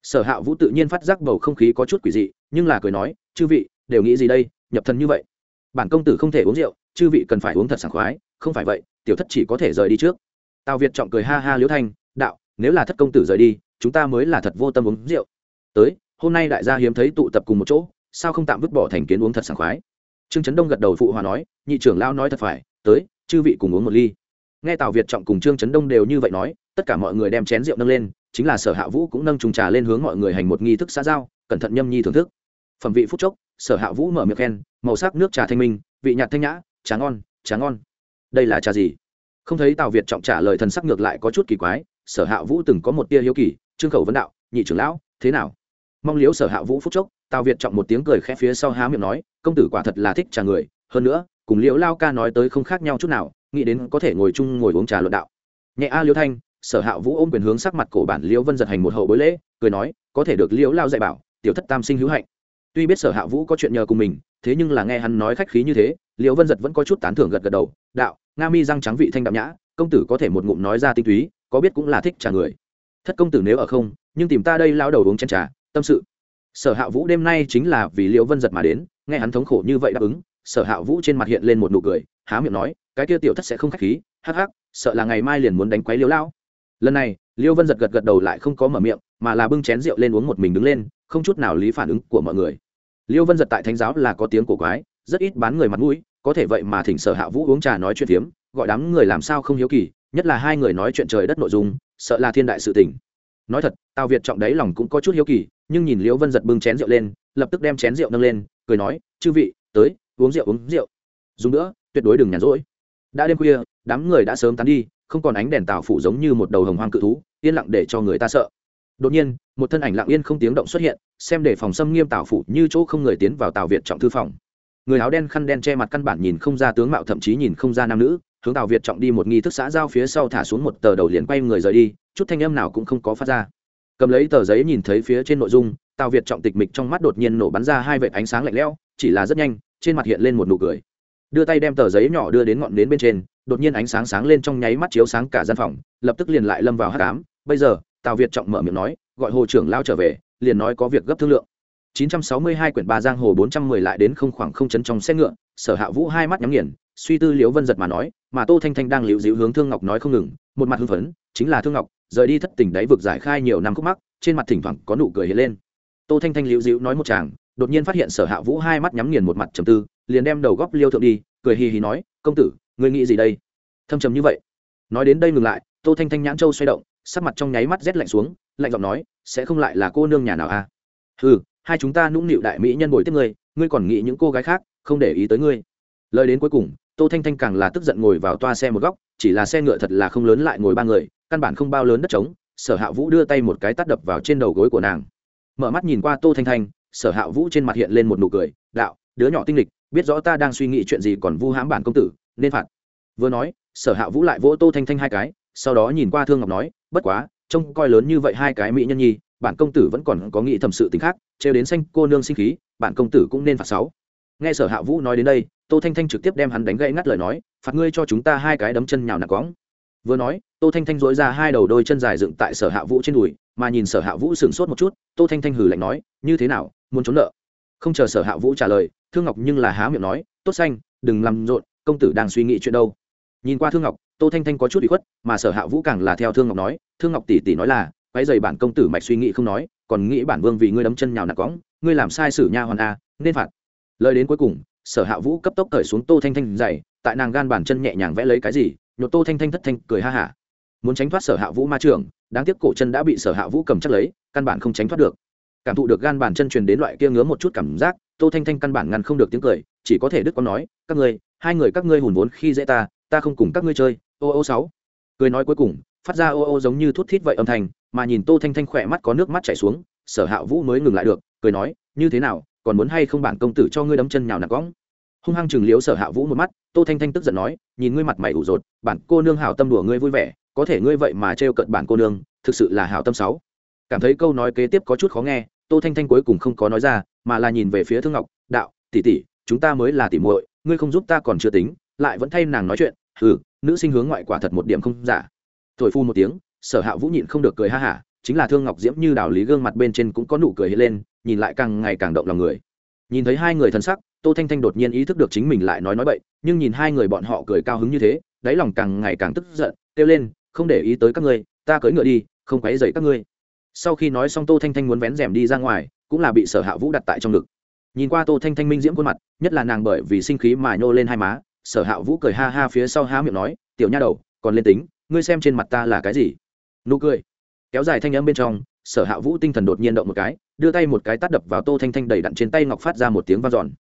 Sở hạ vũ tự nhiên phát giác bầu không khí có chút quỷ dị, nhưng là cười nói, chư vị, đều nghĩ gì đây? Nhập thần như vậy. Bản công tử không thể uống rượu, chư vị cần phải uống thật sảng khoái, không phải vậy, tiểu thất chỉ có thể rời đi trước. Tào việt trọng cười ha ha liễu thanh, đạo, nếu là thất công tử rời đi, chúng ta mới là thật vô tâm uống rượu. Tới, hôm nay đại gia hiếm thấy tụ tập cùng một chỗ, sao không tạm vứt bỏ thành kiến uống thật sảng khoái? Trương trấn đông gật đầu phụ hòa nói, nhị trưởng lao nói thật phải, tới, chư vị cùng uống một ly nghe tào việt trọng cùng trương trấn đông đều như vậy nói tất cả mọi người đem chén rượu nâng lên chính là sở hạ vũ cũng nâng trùng trà lên hướng mọi người hành một nghi thức xã giao cẩn thận nhâm nhi thưởng thức phẩm vị phúc chốc sở hạ vũ mở miệng khen màu sắc nước trà thanh minh vị nhạt thanh nhã tráng ngon tráng ngon đây là trà gì không thấy tào việt trọng trả lời thần sắc ngược lại có chút kỳ quái sở hạ vũ từng có một tia hiếu kỳ trương khẩu vấn đạo nhị trưởng lão thế nào mong liếu sở hạ vũ phúc chốc tào việt trọng một tiếng cười khẽ phía sau há miệng nói công tử quả thật là thích trà người hơn nữa cùng liễu lao ca nói tới không khác nhau chút nào nghĩ đến có thể ngồi chung ngồi uống trà luận đạo. Nhẹ a liễu thanh, sở hạ vũ ôm quyền hướng sắc mặt cổ bản liễu vân giật hành một hậu bối lễ, cười nói, có thể được liễu lao dạy bảo, tiểu thất tam sinh hữu hạnh. Tuy biết sở hạ vũ có chuyện nhờ cùng mình, thế nhưng là nghe hắn nói khách khí như thế liễu vân giật vẫn có chút tán thưởng gật gật đầu, đạo, nga mi răng trắng vị thanh đạm nhã, công tử có thể một ngụm nói ra tinh túy, có biết cũng là thích trà người. Thất công tử nếu ở không, nhưng tìm ta đây lao đầu uống chén trà, tâm sự. Sở hạ vũ đêm nay chính là vì liễu vân giật mà đến, nghe hắn thống khổ như vậy đáp ứng sở hạ vũ trên mặt hiện lên một nụ cười, há miệng nói, cái kia tiểu thất sẽ không khách khí, hắc hắc, sợ là ngày mai liền muốn đánh quấy liễu lao lần này, liêu vân giật gật gật đầu lại không có mở miệng, mà là bưng chén rượu lên uống một mình đứng lên, không chút nào lý phản ứng của mọi người. Liêu vân giật tại thánh giáo là có tiếng cổ quái, rất ít bán người mặt mũi, có thể vậy mà thỉnh sở hạ vũ uống trà nói chuyện phiếm, gọi đám người làm sao không hiếu kỳ, nhất là hai người nói chuyện trời đất nội dung, sợ là thiên đại sự tình. Nói thật, tào việt trọng đấy lòng cũng có chút hiếu kỳ, nhưng nhìn liễu vân giật bưng chén rượu lên, lập tức đem chén rượu nâng lên, cười nói, chư vị, tới uống rượu uống rượu. Dùng nữa, tuyệt đối đừng nhàn rỗi. Đã đêm khuya, đám người đã sớm tán đi, không còn ánh đèn tàu phủ giống như một đầu hồng hoang cự thú, yên lặng để cho người ta sợ. Đột nhiên, một thân ảnh lặng yên không tiếng động xuất hiện, xem để phòng xâm nghiêm tàu phủ như chỗ không người tiến vào tàu việt trọng thư phòng. Người áo đen khăn đen che mặt căn bản nhìn không ra tướng mạo, thậm chí nhìn không ra nam nữ, hướng tàu việt trọng đi một nghi thức xã giao phía sau thả xuống một tờ đầu liền quay người rời đi, chút thanh âm nào cũng không có phát ra. Cầm lấy tờ giấy nhìn thấy phía trên nội dung tàu việt trọng tịch mịch trong mắt đột nhiên nổ bắn ra hai vệt ánh sáng lạnh lẽo, chỉ là rất nhanh trên mặt hiện lên một nụ cười. Đưa tay đem tờ giấy nhỏ đưa đến ngọn nến bên trên, đột nhiên ánh sáng sáng lên trong nháy mắt chiếu sáng cả gian phòng, lập tức liền lại lâm vào hát cám bây giờ, tào việt trọng mở miệng nói, gọi hồ trưởng lao trở về, liền nói có việc gấp thương lượng. 962 quyển ba giang hồ 410 lại đến không khoảng không chấn trong xe ngựa, sở hạ vũ hai mắt nhắm nghiền, suy tư liễu vân giật mà nói, mà tô thanh thanh đang liễu dịu hướng thương ngọc nói không ngừng, một mặt hưng phấn, chính là thương ngọc, rời đi thất tình đáy vực giải khai nhiều năm khúc mắc, trên mặt thỉnh thoảng có nụ cười hiện lên. Tô thanh thanh liễu dịu nói một chàng đột nhiên phát hiện sở hạ vũ hai mắt nhắm nghiền một mặt trầm tư, liền đem đầu góc liêu thượng đi, cười hì hì nói, công tử, ngươi nghĩ gì đây? Thâm trầm như vậy. Nói đến đây ngừng lại, tô thanh thanh nhãn châu xoay động, sắc mặt trong nháy mắt rét lạnh xuống, lạnh giọng nói, sẽ không lại là cô nương nhà nào à? Ừ hai chúng ta nũng nịu đại mỹ nhân bồi tiếp ngươi ngươi còn nghĩ những cô gái khác, không để ý tới ngươi. Lời đến cuối cùng, tô thanh thanh càng là tức giận ngồi vào toa xe một góc, chỉ là xe ngựa thật là không lớn lại ngồi ba người, căn bản không bao lớn đất trống, sở hạ vũ đưa tay một cái tắt đập vào trên đầu gối của nàng. Mở mắt nhìn qua tô thanh thanh sở hạ vũ trên mặt hiện lên một nụ cười, đạo, đứa nhỏ tinh lịch, biết rõ ta đang suy nghĩ chuyện gì còn vu hãm bản công tử, nên phạt. Vừa nói, sở hạ vũ lại vỗ tô thanh thanh hai cái, sau đó nhìn qua thương ngọc nói, bất quá, trông coi lớn như vậy hai cái mỹ nhân nhi, bản công tử vẫn còn có nghĩ thầm sự tính khác, trêu đến xanh cô nương sinh khí, bản công tử cũng nên phạt sáu. Nghe sở hạ vũ nói đến đây, tô thanh thanh trực tiếp đem hắn đánh gãy ngắt lời nói, phạt ngươi cho chúng ta hai cái đấm chân nhào nặng cóng vừa nói, tô thanh thanh dối ra hai đầu đôi chân dài dựng tại sở hạ vũ trên đùi, mà nhìn sở hạ vũ sửng sốt một chút, tô thanh thanh hừ lạnh nói, như thế nào muốn trốn nợ. Không chờ sở hạ vũ trả lời, thương ngọc nhưng là há miệng nói, tốt xanh, đừng làm rộn, công tử đang suy nghĩ chuyện đâu. Nhìn qua thương ngọc, tô thanh thanh có chút bị khuất, mà sở hạ vũ càng là theo thương ngọc nói, thương ngọc tỷ tỷ nói là quái dày bản công tử mạch suy nghĩ không nói, còn nghĩ bản vương vì ngươi đấm chân nhào nạc cõng, ngươi làm sai sử nha hoàn a, nên phạt. Lời đến cuối cùng, sở hạ vũ cấp tốc cởi xuống tô thanh thanh dày tại nàng gan bàn chân nhẹ nhàng vẽ lấy cái gì, nhột tô thanh thanh thất thanh, cười ha hả. Muốn tránh thoát sở hạ vũ ma trường đáng tiếc cổ chân đã bị sở hạ vũ cầm chắc lấy, căn bản không tránh thoát được cảm thụ được gan bàn chân truyền đến loại kia ngứa một chút cảm giác, tô thanh thanh căn bản ngăn không được tiếng cười, chỉ có thể đức con nói, các ngươi, hai người các ngươi hùn vốn khi dễ ta ta không cùng các ngươi chơi. Ô ô sáu. Cười nói cuối cùng, phát ra ô ô giống như thút thít vậy âm thanh, mà nhìn tô thanh thanh khỏe mắt có nước mắt chảy xuống, sở hạ vũ mới ngừng lại được, cười nói, như thế nào, còn muốn hay không bản công tử cho ngươi đấm chân nhào nặng cõng? Hung hăng chừng liếu sở hạ vũ một mắt, tô thanh thanh tức giận nói, nhìn ngươi mặt mày ủ rột, bản cô nương hảo tâm đùa ngươi vui vẻ, có thể ngươi vậy mà trêu cận bản cô nương, thực sự là hảo tâm sáu. Cảm thấy câu nói kế tiếp có chút khó nghe tô thanh thanh cuối cùng không có nói ra, mà là nhìn về phía thương ngọc, đạo, tỷ tỷ, chúng ta mới là tỷ muội, ngươi không giúp ta còn chưa tính, lại vẫn thay nàng nói chuyện. Hừ, nữ sinh hướng ngoại quả thật một điểm không giả. Thổi phu một tiếng, sở hạ vũ nhịn không được cười ha hả, chính là thương ngọc diễm như đào lý gương mặt bên trên cũng có nụ cười hiện lên, nhìn lại càng ngày càng động lòng người. Nhìn thấy hai người thân sắc, tô thanh thanh đột nhiên ý thức được chính mình lại nói nói bậy, nhưng nhìn hai người bọn họ cười cao hứng như thế, đáy lòng càng ngày càng tức giận, kêu lên, không để ý tới các ngươi, ta cưỡi ngựa đi, không quấy dậy các ngươi sau khi nói xong tô thanh thanh muốn vén rèm đi ra ngoài cũng là bị sở hạ vũ đặt tại trong ngực nhìn qua tô thanh thanh minh diễm khuôn mặt nhất là nàng bởi vì sinh khí mà nhô lên hai má sở hạ vũ cười ha ha phía sau há miệng nói tiểu nha đầu còn lên tính ngươi xem trên mặt ta là cái gì nụ cười kéo dài thanh âm bên trong sở hạ vũ tinh thần đột nhiên động một cái đưa tay một cái tát đập vào tô thanh thanh đầy đặn trên tay ngọc phát ra một tiếng v a n giòn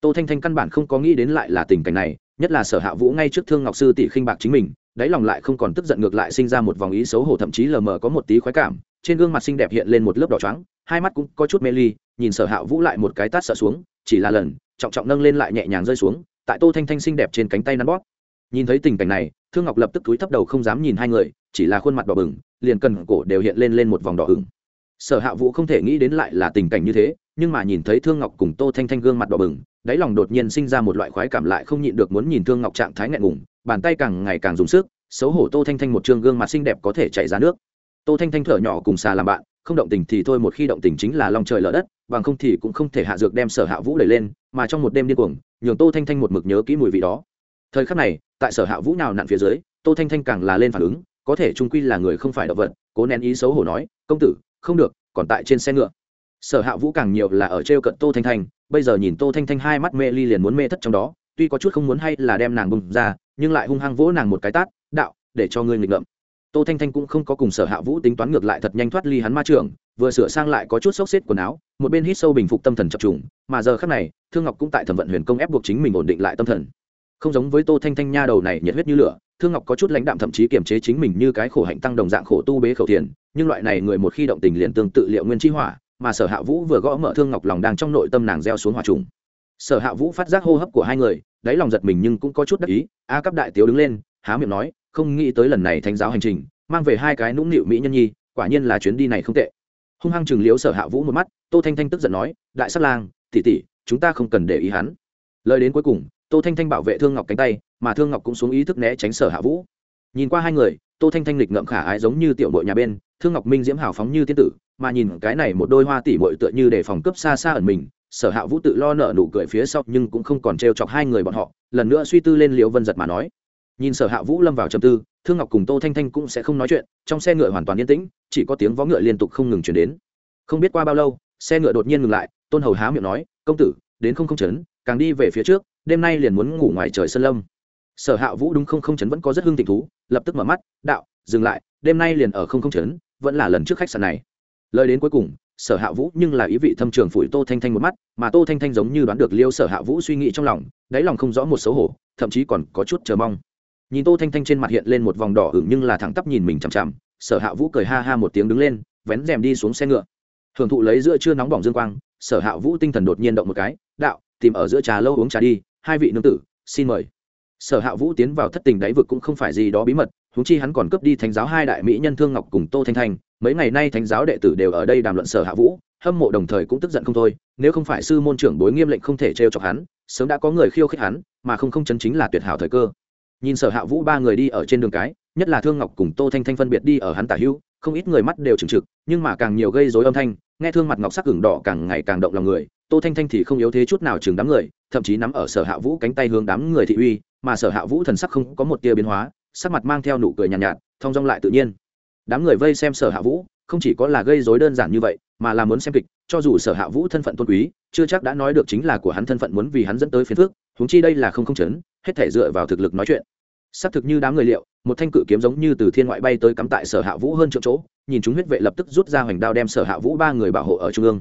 tô thanh thanh căn bản không có nghĩ đến lại là tình cảnh này nhất là sở hạ vũ ngay trước thương ngọc sư tỷ khinh bạc chính mình đáy lòng lại không còn tức giận ngược lại sinh ra một vòng ý xấu hổ thậm chí lờ mờ có một tí khoái cảm trên gương mặt xinh đẹp hiện lên một lớp đỏ trắng hai mắt cũng có chút mê ly, nhìn sở hạ vũ lại một cái tát sợ xuống, chỉ là lần, trọng trọng nâng lên lại nhẹ nhàng rơi xuống, tại tô thanh thanh xinh đẹp trên cánh tay nắn bóp. Nhìn thấy tình cảnh này, thương ngọc lập tức túi thấp đầu không dám nhìn hai người, chỉ là khuôn mặt đỏ bừng, liền cần cổ đều hiện lên lên một vòng đỏ ửng. Sở hạ vũ không thể nghĩ đến lại là tình cảnh như thế, nhưng mà nhìn thấy thương ngọc cùng tô thanh thanh gương mặt đỏ bừng, đáy lòng đột nhiên sinh ra một loại khoái cảm lại không nhịn được muốn nhìn thương ngọc trạng thái ngại ngùng, bàn tay càng ngày càng dùng sức, xấu hổ tô thanh thanh một trương gương mặt xinh đẹp có thể chảy ra nước tô thanh thanh thở nhỏ cùng xà làm bạn, không động tình thì thôi, một khi động tình chính là lòng trời lở đất, bằng không thì cũng không thể hạ dược đem sở hạ vũ đẩy lên, mà trong một đêm điên cuồng, nhường tô thanh thanh một mực nhớ kỹ mùi vị đó. Thời khắc này, tại sở hạ vũ nào nặn phía dưới, tô thanh thanh càng là lên phản ứng, có thể trung quy là người không phải động vật, cố nén ý xấu hổ nói, công tử, không được, còn tại trên xe ngựa. Sở hạ vũ càng nhiều là ở t r e o cận tô thanh thanh, bây giờ nhìn tô thanh thanh hai mắt mê ly liền muốn mê thất trong đó, tuy có chút không muốn hay là đem nàng bùng ra, nhưng lại hung hăng vỗ nàng một cái tát, đạo, để cho ngươi nghịch ngợm tô thanh thanh cũng không có cùng sở hạ vũ tính toán ngược lại thật nhanh thoát ly hắn ma trường, vừa sửa sang lại có chút xốc xếp quần áo, một bên hít sâu bình phục tâm thần chập trùng, mà giờ khác này, thương ngọc cũng tại thẩm vận huyền công ép buộc chính mình ổn định lại tâm thần. Không giống với tô thanh thanh nha đầu này nhiệt huyết như lửa, thương ngọc có chút lãnh đạm thậm chí kiềm chế chính mình như cái khổ hạnh tăng đồng dạng khổ tu bế khẩu thiền, nhưng loại này người một khi động tình liền tương tự liệu nguyên chi hỏa, mà sở hạ vũ vừa gõ mở thương ngọc lòng đang trong nội tâm nàng gieo xuống hỏa trùng. Sở hạ vũ phát giác hô hấp của hai người, đáy lòng giật mình nhưng cũng có chút đắc ý, a cấp đại tiếu đứng lên, há miệng nói không nghĩ tới lần này thánh giáo hành trình, mang về hai cái nũng nịu mỹ nhân nhi, quả nhiên là chuyến đi này không tệ. Hung hăng chừng liếu sở hạ vũ một mắt, tô thanh thanh tức giận nói, đại sát lang, tỷ tỷ, chúng ta không cần để ý hắn. Lời đến cuối cùng, tô thanh thanh bảo vệ thương ngọc cánh tay, mà thương ngọc cũng xuống ý thức né tránh sở hạ vũ. Nhìn qua hai người, tô thanh thanh lịch ngậm khả ái giống như tiểu bội nhà bên, thương ngọc minh diễm hào phóng như tiên tử, mà nhìn cái này một đôi hoa tỷ bội tựa như để phòng cướp xa xa ẩn mình, sở hạ vũ tự lo nợ nụ cười phía sau nhưng cũng không còn trêu chọc hai người bọn họ, lần nữa suy tư lên liễu vân giật mà nói nhìn sở hạ vũ lâm vào trầm tư, thương ngọc cùng tô thanh thanh cũng sẽ không nói chuyện, trong xe ngựa hoàn toàn yên tĩnh, chỉ có tiếng vó ngựa liên tục không ngừng chuyển đến. Không biết qua bao lâu, xe ngựa đột nhiên ngừng lại, tôn hầu há miệng nói, công tử, đến không không chấn, càng đi về phía trước, đêm nay liền muốn ngủ ngoài trời sân lâm. Sở hạ vũ đúng không không chấn vẫn có rất hưng tình thú, lập tức mở mắt, đạo, dừng lại, đêm nay liền ở không không chấn, vẫn là lần trước khách sạn này. Lời đến cuối cùng, sở hạ vũ nhưng là ý vị thâm trường phủi tô thanh thanh một mắt, mà tô thanh thanh giống như đoán được liêu sở hạ vũ suy nghĩ trong lòng, đáy lòng không rõ một xấu hổ, thậm chí còn có chút chờ mong nhìn tô thanh thanh trên mặt hiện lên một vòng đỏ ửng nhưng là thẳng tắp nhìn mình chằm chằm, sở hạ vũ cười ha ha một tiếng đứng lên, vén rèm đi xuống xe ngựa. Hưởng thụ lấy giữa chưa nóng bỏng dương quang, sở hạ vũ tinh thần đột nhiên động một cái, đạo, tìm ở giữa trà lâu uống trà đi, hai vị nương tử, xin mời. Sở hạ vũ tiến vào thất tình đáy vực cũng không phải gì đó bí mật húng chi hắn còn cướp đi thánh giáo hai đại mỹ nhân thương ngọc cùng tô thanh thanh, mấy ngày nay thánh giáo đệ tử đều ở đây đàm luận sở hạ vũ, hâm mộ đồng thời cũng tức giận không thôi, nếu không phải sư môn trưởng bối nghiêm lệnh không thể trêu chọc hắn, sớm đã có người khiêu khích hắn, mà không không chấn chính là tuyệt hảo thời cơ nhìn sở hạ vũ ba người đi ở trên đường cái nhất là thương ngọc cùng tô thanh thanh phân biệt đi ở hắn tả hữu không ít người mắt đều trừng trực nhưng mà càng nhiều gây dối âm thanh nghe thương mặt ngọc sắc gừng đỏ càng ngày càng động lòng người tô thanh thanh thì không yếu thế chút nào chừng đám người thậm chí nắm ở sở hạ vũ cánh tay hướng đám người thị uy mà sở hạ vũ thần sắc không có một tia biến hóa sắc mặt mang theo nụ cười nhàn nhạt, nhạt thong dong lại tự nhiên. Đám người vây xem sở hạ vũ không chỉ có là gây dối đơn giản như vậy mà là muốn xem kịch cho dù sở hạ vũ thân phận tôn quý chưa chắc đã nói được chính là của hắn thân phận muốn vì hắn dẫn tới phiền phước huống chi đây là không không chấn hết thể dựa vào thực lực nói chuyện xác thực như đám người liệu, một thanh cự kiếm giống như từ thiên ngoại bay tới cắm tại sở hạ vũ hơn chỗ chỗ, nhìn chúng huyết vệ lập tức rút ra hoành đao đem sở hạ vũ ba người bảo hộ ở trung ương.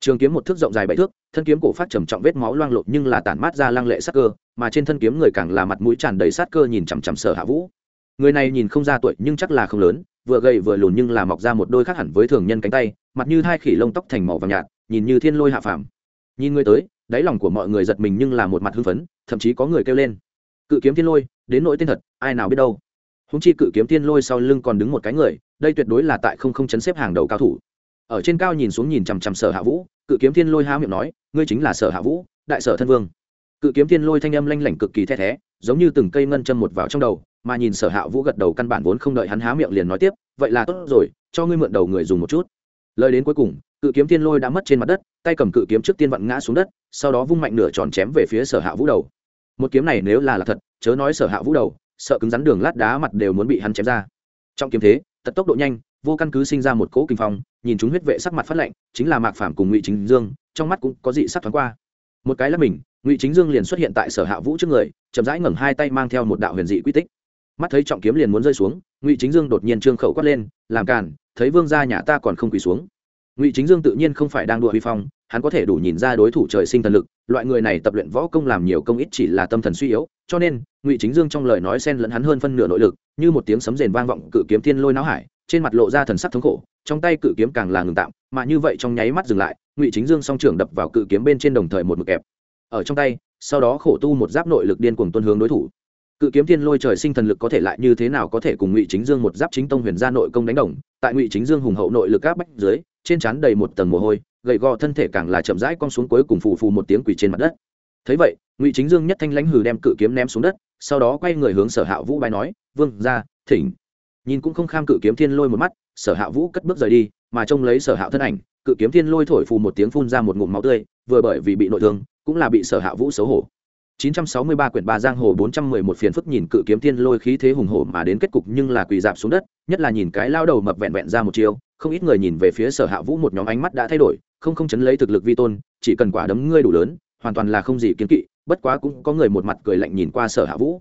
Trường kiếm một thước rộng dài bảy thước, thân kiếm cổ phát trầm trọng vết máu loang lộ nhưng là tản mát ra lăng lệ sát cơ, mà trên thân kiếm người càng là mặt mũi tràn đầy sát cơ nhìn chằm chằm sở hạ vũ. Người này nhìn không ra tuổi nhưng chắc là không lớn, vừa gầy vừa lùn nhưng là mọc ra một đôi khác hẳn với thường nhân cánh tay, mặt như hai khỉ lông tóc thành màu vàng nhạt, nhìn như thiên lôi hạ phàm. Nhìn người tới, đáy lòng của mọi người giật mình nhưng là một mặt hưng phấn, thậm chí có người kêu lên cự kiếm thiên lôi, đến nỗi tên thật, ai nào biết đâu. Húng chi cự kiếm thiên lôi sau lưng còn đứng một cái người, đây tuyệt đối là tại không không chấn xếp hàng đầu cao thủ. Ở trên cao nhìn xuống nhìn chằm chằm sở hạ vũ, cự kiếm thiên lôi há miệng nói, ngươi chính là sở hạ vũ, đại sở thân vương. Cự kiếm thiên lôi thanh âm lanh lảnh cực kỳ the thé, giống như từng cây ngân châm một vào trong đầu, mà nhìn sở hạ vũ gật đầu căn bản vốn không đợi hắn há miệng liền nói tiếp, vậy là tốt rồi, cho ngươi mượn đầu người dùng một chút. Lời đến cuối cùng, cự kiếm thiên lôi đã mất trên mặt đất, tay cầm cự kiếm trước tiên vặn ngã xuống đất, sau đó vung mạnh nửa tròn chém về phía sở hạ vũ đầu một kiếm này nếu là là thật, chớ nói sở hạ vũ đầu, sợ cứng rắn đường lát đá mặt đều muốn bị hắn chém ra. Trong kiếm thế, tật tốc độ nhanh, vô căn cứ sinh ra một cỗ kinh phong, nhìn chúng huyết vệ sắc mặt phát lạnh, chính là mạc phảm cùng ngụy chính dương, trong mắt cũng có dị sắc thoáng qua. Một cái là mình, ngụy chính dương liền xuất hiện tại sở hạ vũ trước người, chậm rãi ngẩng hai tay mang theo một đạo huyền dị quy tích. Mắt thấy trọng kiếm liền muốn rơi xuống, ngụy chính dương đột nhiên trương khẩu quát lên, làm càn, thấy vương gia nhà ta còn không quỳ xuống ngụy chính dương tự nhiên không phải đang đùa huy phong, hắn có thể đủ nhìn ra đối thủ trời sinh thần lực, loại người này tập luyện võ công làm nhiều công ít chỉ là tâm thần suy yếu, cho nên, ngụy chính dương trong lời nói xen lẫn hắn hơn phân nửa nội lực, như một tiếng sấm rền vang vọng cự kiếm thiên lôi não hải, trên mặt lộ ra thần sắc thống khổ, trong tay cự kiếm càng là ngừng tạm, mà như vậy trong nháy mắt dừng lại, ngụy chính dương song trưởng đập vào cự kiếm bên trên đồng thời một mực ép ở trong tay, sau đó khổ tu một giáp nội lực điên cuồng tuân hướng đối thủ. Cự kiếm thiên lôi trời sinh thần lực có thể lại như thế nào có thể cùng ngụy chính dương một giáp chính tông huyền gia nội công đánh đồng, tại ngụy chính dương hùng hậu nội lực áp bách dưới trên trán đầy một tầng mồ hôi gầy gò thân thể càng là chậm rãi con xuống cuối cùng phù phù một tiếng quỷ trên mặt đất. Thấy vậy ngụy chính dương nhất thanh lãnh hừ đem cự kiếm ném xuống đất sau đó quay người hướng sở hạ vũ bài nói vương ra thỉnh. Nhìn cũng không kham cự kiếm thiên lôi một mắt sở hạ vũ cất bước rời đi mà trông lấy sở hạ thân ảnh cự kiếm thiên lôi thổi phù một tiếng phun ra một ngụm máu tươi vừa bởi vì bị nội thương cũng là bị sở hạ vũ xấu hổ. 963 quyển ba giang hồ 411 phiền phức nhìn cự kiếm thiên lôi khí thế hùng hổ mà đến kết cục nhưng là quỳ dạp xuống đất, nhất là nhìn cái lao đầu mập vẹn vẹn ra một chiêu, không ít người nhìn về phía Sở Hạ Vũ một nhóm ánh mắt đã thay đổi, không không chấn lấy thực lực vi tôn, chỉ cần quả đấm ngươi đủ lớn, hoàn toàn là không gì kiến kỵ, bất quá cũng có người một mặt cười lạnh nhìn qua Sở Hạ Vũ.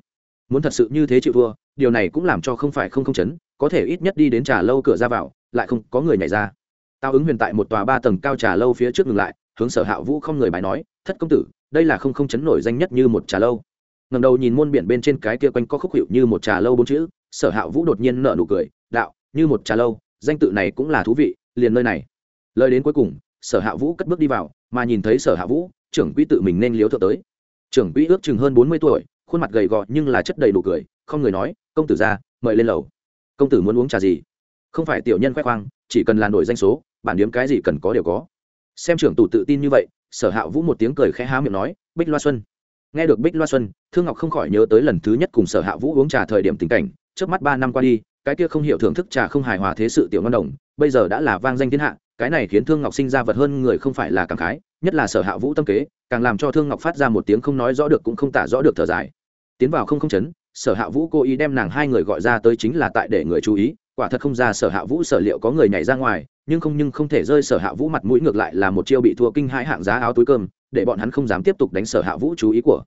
Muốn thật sự như thế chịu thua, điều này cũng làm cho không phải không không chấn, có thể ít nhất đi đến trà lâu cửa ra vào, lại không có người nhảy ra. Tao ứng huyền tại một tòa ba tầng cao trà lâu phía trước ngừng lại, hướng Sở Hạ Vũ không người bài nói, "Thất công tử, đây là không không chấn nổi danh nhất như một trà lâu ngầm đầu nhìn muôn biển bên trên cái kia quanh có khúc hiệu như một trà lâu bốn chữ sở hạ vũ đột nhiên nở nụ cười đạo như một trà lâu danh tự này cũng là thú vị, liền nơi này. Lời đến cuối cùng, sở hạ vũ cất bước đi vào, mà nhìn thấy sở hạ vũ, trưởng quỹ tự mình nên liếu thợ tới. Trưởng quỹ ước chừng hơn bốn mươi tuổi, khuôn mặt gầy gò nhưng là chất đầy đủ cười, không người nói, công tử ra, mời lên lầu. Công tử muốn uống trà gì? Không phải tiểu nhân khoe khoang, chỉ cần là nổi danh số, bản điếm cái gì cần có đều có. Xem trưởng tù tự tin như vậy, sở hạ vũ một tiếng cười khẽ há miệng nói, bích loa xuân. Nghe được bích loa xuân, thương ngọc không khỏi nhớ tới lần thứ nhất cùng sở hạ vũ uống trà thời điểm tình cảnh, trước mắt ba năm qua đi cái kia không hiểu thưởng thức trà không hài hòa thế sự tiểu ngon đồng, bây giờ đã là vang danh thiên hạ, cái này khiến thương ngọc sinh ra vật hơn người không phải là cảm khái, nhất là sở hạ vũ tâm kế, càng làm cho thương ngọc phát ra một tiếng không nói rõ được cũng không tả rõ được thở dài. Tiến vào không không chấn, sở hạ vũ cố ý đem nàng hai người gọi ra tới chính là tại để người chú ý, quả thật không ra sở hạ vũ sở liệu có người nhảy ra ngoài, nhưng không nhưng không thể rơi sở hạ vũ mặt mũi ngược lại là một chiêu bị thua kinh hãi hạng giá áo túi cơm, để bọn hắn không dám tiếp tục đánh sở hạ vũ chú ý của.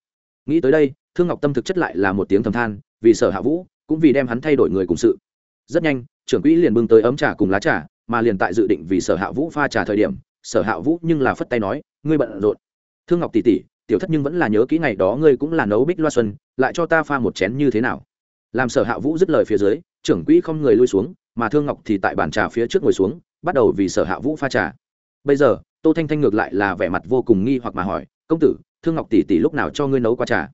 Nghĩ tới đây, thương ngọc tâm thực chất lại là một tiếng thầm than, vì sở hạ vũ, cũng vì đem hắn thay đổi người cùng sự rất nhanh, trưởng quỹ liền bưng tới ấm trà cùng lá trà, mà liền tại dự định vì sở hạ vũ pha trà thời điểm, sở hạ vũ nhưng là phất tay nói, ngươi bận rộn. Thương ngọc tỉ tỉ tiểu thất nhưng vẫn là nhớ kỹ ngày đó ngươi cũng là nấu bích loa xuân, lại cho ta pha một chén như thế nào? Làm sở hạ vũ dứt lời phía dưới, trưởng quỹ không người lui xuống, mà thương ngọc thì tại bàn trà phía trước ngồi xuống, bắt đầu vì sở hạ vũ pha trà. Bây giờ, tô thanh thanh ngược lại là vẻ mặt vô cùng nghi hoặc mà hỏi, công tử, thương ngọc tỷ tỷ lúc nào cho ngươi nấu qua trà?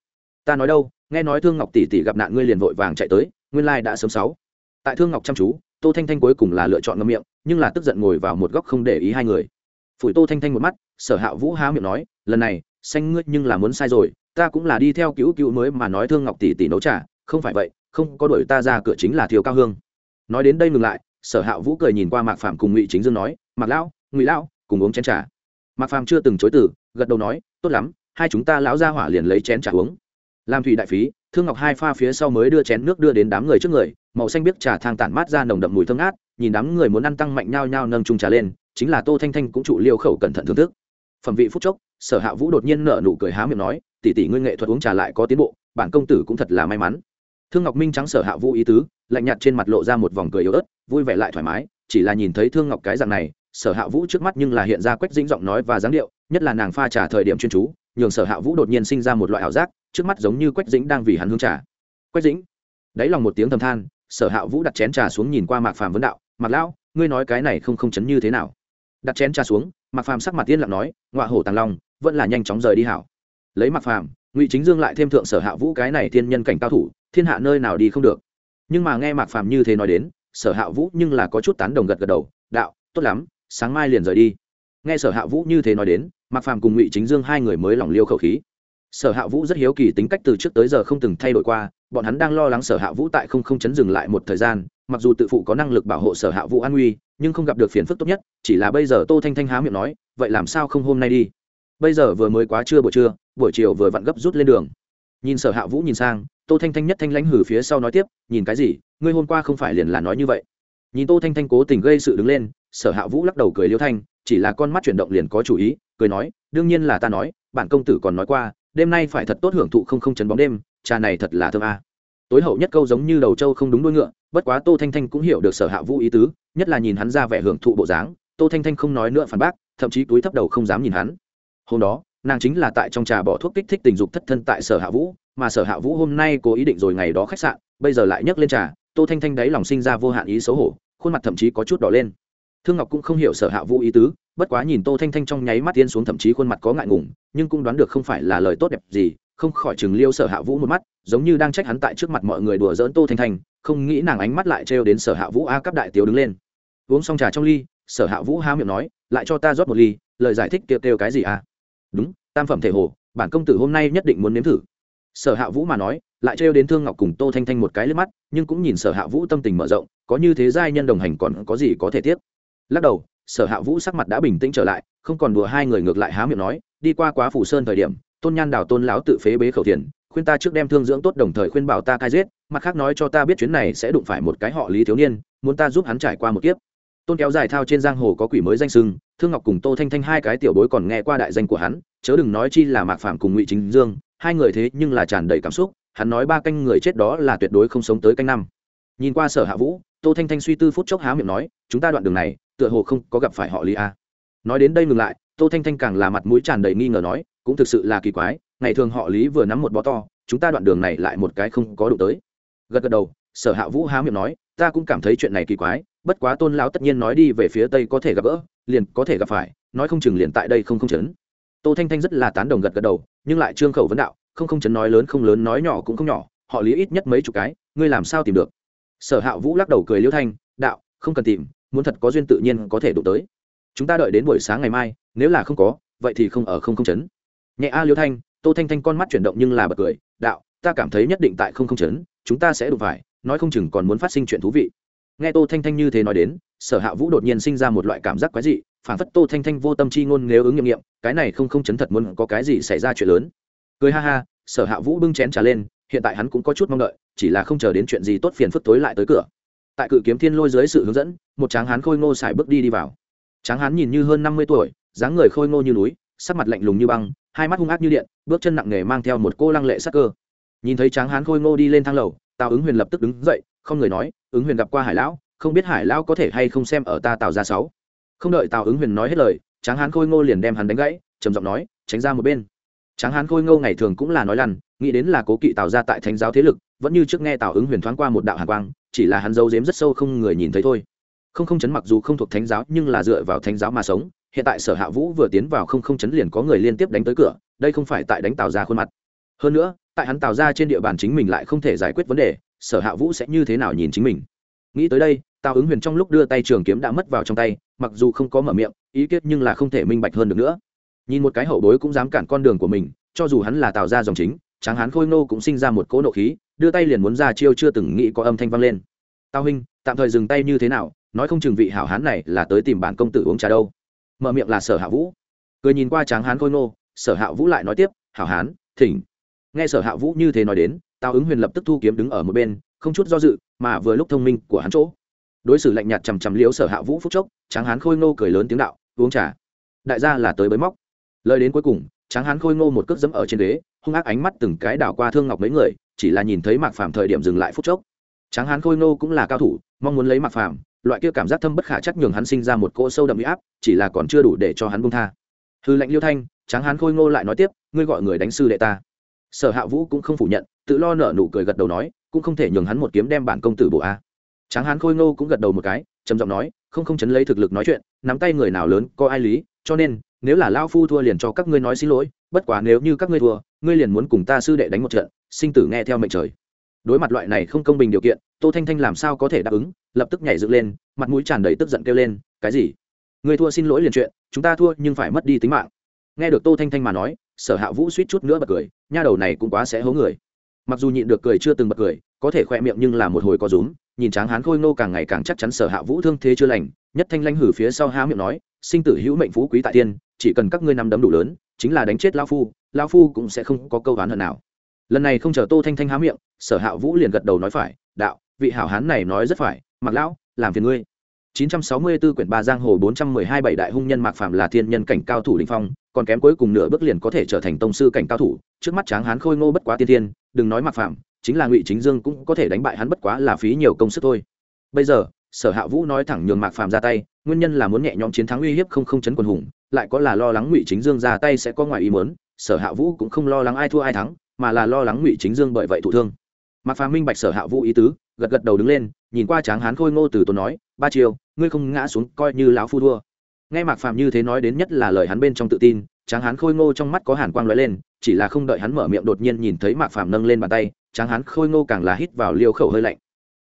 Ta nói đâu, nghe nói thương ngọc tỷ tỷ gặp nạn ngươi liền vội vàng chạy tới, nguyên lai đã sớm sáu tại thương ngọc chăm chú, tô thanh thanh cuối cùng là lựa chọn ngâm miệng, nhưng là tức giận ngồi vào một góc không để ý hai người. Phủi tô thanh thanh một mắt, sở hạ vũ há miệng nói, lần này, xanh ngươi nhưng là muốn sai rồi, ta cũng là đi theo cứu cứu mới mà nói thương ngọc tỷ tỷ nấu trà, không phải vậy, không có đuổi ta ra cửa chính là thiếu cao hương. Nói đến đây ngừng lại, sở hạ vũ cười nhìn qua mạc phạm cùng ngụy chính dương nói, mạc lão, ngụy lão, cùng uống chén trà. Mạc phạm chưa từng chối từ, gật đầu nói, tốt lắm, hai chúng ta lão ra hỏa liền lấy chén trà uống. Làm thủy đại phí, thương ngọc hai pha phía sau mới đưa chén nước đưa đến đám người trước người màu xanh biếc trà thang tản mát ra nồng đậm mùi thơm ngát, nhìn đám người muốn ăn tăng mạnh nhao nhao nâng chung trà lên, chính là tô thanh thanh cũng trụ liêu khẩu cẩn thận thưởng thức. Phẩm vị phúc chốc, sở hạ vũ đột nhiên nở nụ cười há miệng nói, tỷ tỷ ngươi nghệ thuật uống trà lại có tiến bộ, bản công tử cũng thật là may mắn. Thương ngọc minh trắng sở hạ vũ ý tứ, lạnh nhạt trên mặt lộ ra một vòng cười yếu ớt, vui vẻ lại thoải mái, chỉ là nhìn thấy thương ngọc cái dạng này, sở hạ vũ trước mắt nhưng là hiện ra quách dĩnh giọng nói và dáng điệu, nhất là nàng pha trà thời điểm chuyên chú, nhường sở hạ vũ đột nhiên sinh ra một loại ảo giác, trước mắt giống như quách dĩnh đang vì hắn hương trà. Quách dĩnh? Đáy lòng một tiếng thầm than sở hạ vũ đặt chén trà xuống nhìn qua mạc phàm vấn đạo, mạc lão, ngươi nói cái này không không chấn như thế nào? Đặt chén trà xuống, mạc phàm sắc mặt tiên lặng nói, ngọa hổ tàng long, vẫn là nhanh chóng rời đi hảo. Lấy mạc phàm, ngụy chính dương lại thêm thượng sở hạ vũ cái này thiên nhân cảnh cao thủ, thiên hạ nơi nào đi không được. Nhưng mà nghe mạc phàm như thế nói đến, sở hạ vũ nhưng là có chút tán đồng gật gật đầu, đạo, tốt lắm, sáng mai liền rời đi. Nghe sở hạ vũ như thế nói đến, mạc phàm cùng ngụy chính dương hai người mới lỏng liêu khẩu khí sở hạ vũ rất hiếu kỳ tính cách từ trước tới giờ không từng thay đổi qua, bọn hắn đang lo lắng sở hạ vũ tại không không chấn dừng lại một thời gian, mặc dù tự phụ có năng lực bảo hộ sở hạ vũ an nguy nhưng không gặp được phiền phức tốt nhất, chỉ là bây giờ tô thanh thanh há miệng nói, vậy làm sao không hôm nay đi? Bây giờ vừa mới quá trưa buổi trưa, buổi chiều vừa vặn gấp rút lên đường. Nhìn sở hạ vũ nhìn sang, tô thanh thanh nhất thanh lãnh hử phía sau nói tiếp, nhìn cái gì? Ngươi hôm qua không phải liền là nói như vậy? Nhìn tô thanh thanh cố tình gây sự đứng lên, sở hạ vũ lắc đầu cười liêu thanh, chỉ là con mắt chuyển động liền có chủ ý, cười nói, đương nhiên là ta nói, bản công tử còn nói qua đêm nay phải thật tốt hưởng thụ không không chấn bóng đêm, trà này thật là thơm a. Tối hậu nhất câu giống như đầu trâu không đúng đuôi ngựa, bất quá tô thanh thanh cũng hiểu được sở hạ vũ ý tứ, nhất là nhìn hắn ra vẻ hưởng thụ bộ dáng, tô thanh thanh không nói nữa phản bác, thậm chí túi thấp đầu không dám nhìn hắn. Hôm đó, nàng chính là tại trong trà bỏ thuốc kích thích tình dục thất thân tại sở hạ vũ, mà sở hạ vũ hôm nay cố ý định rồi ngày đó khách sạn, bây giờ lại nhấc lên trà, tô thanh thanh đáy lòng sinh ra vô hạn ý xấu hổ, khuôn mặt thậm chí có chút đỏ lên thương ngọc cũng không hiểu sở hạ vũ ý tứ, bất quá nhìn tô thanh thanh trong nháy mắt tiên xuống thậm chí khuôn mặt có ngại ngùng, nhưng cũng đoán được không phải là lời tốt đẹp gì, không khỏi chừng liêu sở hạ vũ một mắt, giống như đang trách hắn tại trước mặt mọi người đùa giỡn tô thanh thanh, không nghĩ nàng ánh mắt lại trêu đến sở hạ vũ a cấp đại tiểu đứng lên. Uống xong trà trong ly, sở hạ vũ há miệng nói, lại cho ta rót một ly, lời giải thích kêu kêu cái gì à? Đúng, tam phẩm thể hồ, bản công tử hôm nay nhất định muốn nếm thử. Sở hạ vũ mà nói, lại trêu đến thương ngọc cùng tô thanh thanh một cái lên mắt, nhưng cũng nhìn sở hạ vũ tâm tình mở rộng, có như thế giai nhân đồng hành còn có gì có thể tiếp lắc đầu, sở hạ vũ sắc mặt đã bình tĩnh trở lại, không còn đùa hai người ngược lại há miệng nói, đi qua quá phủ sơn thời điểm, tôn nhan đào tôn lão tự phế bế khẩu tiền khuyên ta trước đem thương dưỡng tốt đồng thời khuyên bảo ta cai giết, mặt khác nói cho ta biết chuyến này sẽ đụng phải một cái họ lý thiếu niên, muốn ta giúp hắn trải qua một kiếp. Tôn kéo dài thao trên giang hồ có quỷ mới danh sưng, thương ngọc cùng tô thanh thanh hai cái tiểu bối còn nghe qua đại danh của hắn, chớ đừng nói chi là mạc phạm cùng ngụy chính dương, hai người thế nhưng là tràn đầy cảm xúc, hắn nói ba canh người chết đó là tuyệt đối không sống tới canh năm. Nhìn qua sở hạ vũ, tô thanh thanh suy tư phút chốc há miệng nói, chúng ta đoạn đường này tựa hồ không có gặp phải họ lý a. Nói đến đây ngừng lại, tô thanh thanh càng là mặt mũi tràn đầy nghi ngờ nói, cũng thực sự là kỳ quái, ngày thường họ lý vừa nắm một bó to, chúng ta đoạn đường này lại một cái không có đủ tới. Gật gật đầu, sở hạ vũ há miệng nói, ta cũng cảm thấy chuyện này kỳ quái, bất quá tôn lão tất nhiên nói đi về phía tây có thể gặp gỡ, liền có thể gặp phải, nói không chừng liền tại đây không không chấn. Tô thanh thanh rất là tán đồng gật gật đầu, nhưng lại trương khẩu vấn đạo, không không chấn nói lớn không lớn nói nhỏ cũng không nhỏ, họ lý ít nhất mấy chục cái, ngươi làm sao tìm được? Sở hạ vũ lắc đầu cười liêu thanh, đạo, không cần tìm muốn thật có duyên tự nhiên có thể đụng tới. Chúng ta đợi đến buổi sáng ngày mai, nếu là không có, vậy thì không ở không không chấn. Nhẹ a liêu thanh, tô thanh thanh con mắt chuyển động nhưng là bật cười, đạo, ta cảm thấy nhất định tại không không chấn, chúng ta sẽ đụng phải, nói không chừng còn muốn phát sinh chuyện thú vị. Nghe tô thanh thanh như thế nói đến, sở hạ vũ đột nhiên sinh ra một loại cảm giác quái dị, phản phất tô thanh thanh vô tâm chi ngôn nếu ứng nghiệm nghiệm, cái này không không chấn thật muốn có cái gì xảy ra chuyện lớn. Cười ha ha, sở hạ vũ bưng chén trà lên, hiện tại hắn cũng có chút mong đợi, chỉ là không chờ đến chuyện gì tốt phiền phức tối lại tới cửa. Tại cự kiếm thiên lôi dưới sự hướng dẫn một tráng hán khôi ngô xài bước đi đi vào. Tráng hán nhìn như hơn năm mươi tuổi, dáng người khôi ngô như núi, sắc mặt lạnh lùng như băng, hai mắt hung ác như điện, bước chân nặng nề mang theo một cô lăng lệ sắc cơ. Nhìn thấy tráng hán khôi ngô đi lên thang lầu, tào ứng huyền lập tức đứng dậy, không người nói, ứng huyền gặp qua hải lão, không biết hải lão có thể hay không xem ở ta tào ra sáu? Không đợi tào ứng huyền nói hết lời, tráng hán khôi ngô liền đem hắn đánh gãy, trầm giọng nói, tránh ra một bên. Tráng hán khôi ngô ngày thường cũng là nói lằn, nghĩ đến là cố kỵ tào ra tại thánh giáo thế lực, vẫn như trước nghe tào ứng huyền thoáng qua một đạo hàn quang, chỉ là hắn giấu giếm rất sâu không người nhìn thấy thôi không không chấn mặc dù không thuộc thánh giáo, nhưng là dựa vào thánh giáo mà sống. Hiện tại sở hạ vũ vừa tiến vào không không chấn liền có người liên tiếp đánh tới cửa, đây không phải tại đánh tào ra khuôn mặt. Hơn nữa, tại hắn tào ra trên địa bàn chính mình lại không thể giải quyết vấn đề, sở hạ vũ sẽ như thế nào nhìn chính mình? Nghĩ tới đây, tào ứng huyền trong lúc đưa tay trường kiếm đã mất vào trong tay, mặc dù không có mở miệng, ý kết nhưng là không thể minh bạch hơn được nữa. Nhìn một cái hậu bối cũng dám cản con đường của mình, cho dù hắn là tào ra dòng chính, tráng hán khôi nô cũng sinh ra một cỗ nộ khí, đưa tay liền muốn ra chiêu chưa từng nghĩ có âm thanh vang lên. Tào huynh, tạm thời dừng tay như thế nào nói không chừng vị hảo hán này là tới tìm bản công tử uống trà đâu. Mở miệng là sở hạ vũ. Cười nhìn qua tráng hán khôi nô sở hạ vũ lại nói tiếp, hảo hán, thỉnh. Nghe sở hạ vũ như thế nói đến, tào ứng huyền lập tức thu kiếm đứng ở một bên, không chút do dự, mà vừa lúc thông minh của hắn chỗ. Đối xử lạnh nhạt chằm chằm liếu sở hạ vũ phúc chốc, tráng hán khôi nô cười lớn tiếng đạo, uống trà. Đại gia là tới bới móc. Lời đến cuối cùng, tráng hán khôi ngô một cước dẫm ở trên đế hung ác ánh mắt từng cái đảo qua thương ngọc mấy người, chỉ là nhìn thấy mạc phàm thời điểm dừng lại phút chốc. Tráng hán khôi ngô cũng là cao thủ, mong muốn lấy mạc phàm loại kia cảm giác thâm bất khả chắc nhường hắn sinh ra một cỗ sâu đậm huy áp, chỉ là còn chưa đủ để cho hắn bung tha. Hư lệnh liêu thanh, tráng hán khôi ngô lại nói tiếp, ngươi gọi người đánh sư đệ ta. Sở hạ vũ cũng không phủ nhận, tự lo nở nụ cười gật đầu nói, cũng không thể nhường hắn một kiếm đem bản công tử bộ a. Tráng hán khôi ngô cũng gật đầu một cái, trầm giọng nói, không không chấn lấy thực lực nói chuyện, nắm tay người nào lớn có ai lý, cho nên, nếu là lao phu thua liền cho các ngươi nói xin lỗi, bất quá nếu như các ngươi thua, ngươi liền muốn cùng ta sư đệ đánh một trận, sinh tử nghe theo mệnh trời. Đối mặt loại này không công bình điều kiện, tô thanh thanh làm sao có thể đáp ứng lập tức nhảy dựng lên, mặt mũi tràn đầy tức giận kêu lên, cái gì? Người thua xin lỗi liền chuyện, chúng ta thua nhưng phải mất đi tính mạng. Nghe được tô thanh thanh mà nói, sở hạ vũ suýt chút nữa bật cười, nha đầu này cũng quá sẽ hố người. Mặc dù nhịn được cười chưa từng bật cười, có thể khoe miệng nhưng là một hồi có rúm, nhìn tráng hán khôi ngô càng ngày càng chắc chắn sở hạ vũ thương thế chưa lành, nhất thanh lanh hử phía sau há miệng nói, sinh tử hữu mệnh phú quý tại tiên, chỉ cần các ngươi nắm đấm đủ lớn, chính là đánh chết lao phu lao phu cũng sẽ không có câu oán hận nào. Lần này không chờ tô thanh thanh há miệng, sở hạ vũ liền gật đầu nói phải, đạo, vị hảo hán này nói rất phải mặc lão làm phiền ngươi 964 quyển ba giang hồ 412 bảy đại hung nhân mạc phạm là thiên nhân cảnh cao thủ đỉnh phong, còn kém cuối cùng nửa bước liền có thể trở thành tông sư cảnh cao thủ, trước mắt Tráng Hán khôi ngô bất quá tiên thiên, đừng nói mạc phạm, chính là Ngụy Chính Dương cũng có thể đánh bại hắn bất quá là phí nhiều công sức thôi. Bây giờ, Sở Hạ Vũ nói thẳng nhường mạc phạm ra tay, nguyên nhân là muốn nhẹ nhõm chiến thắng uy hiếp không không chấn quần hùng, lại có là lo lắng Ngụy Chính Dương ra tay sẽ có ngoài ý muốn, Sở Hạ Vũ cũng không lo lắng ai thua ai thắng, mà là lo lắng Ngụy Chính Dương bởi vậy thụ thương. Mạc Phàm minh bạch Sở Hạ Vũ ý tứ, gật gật đầu đứng lên, nhìn qua Tráng Hán khôi ngô từ tốn nói, ba chiều ngươi không ngã xuống coi như lão phu thua. Nghe mạc Phạm như thế nói đến nhất là lời hắn bên trong tự tin tráng hán khôi ngô trong mắt có hàn quang lóe lên chỉ là không đợi hắn mở miệng đột nhiên nhìn thấy mạc Phạm nâng lên bàn tay tráng hán khôi ngô càng là hít vào liêu khẩu hơi lạnh.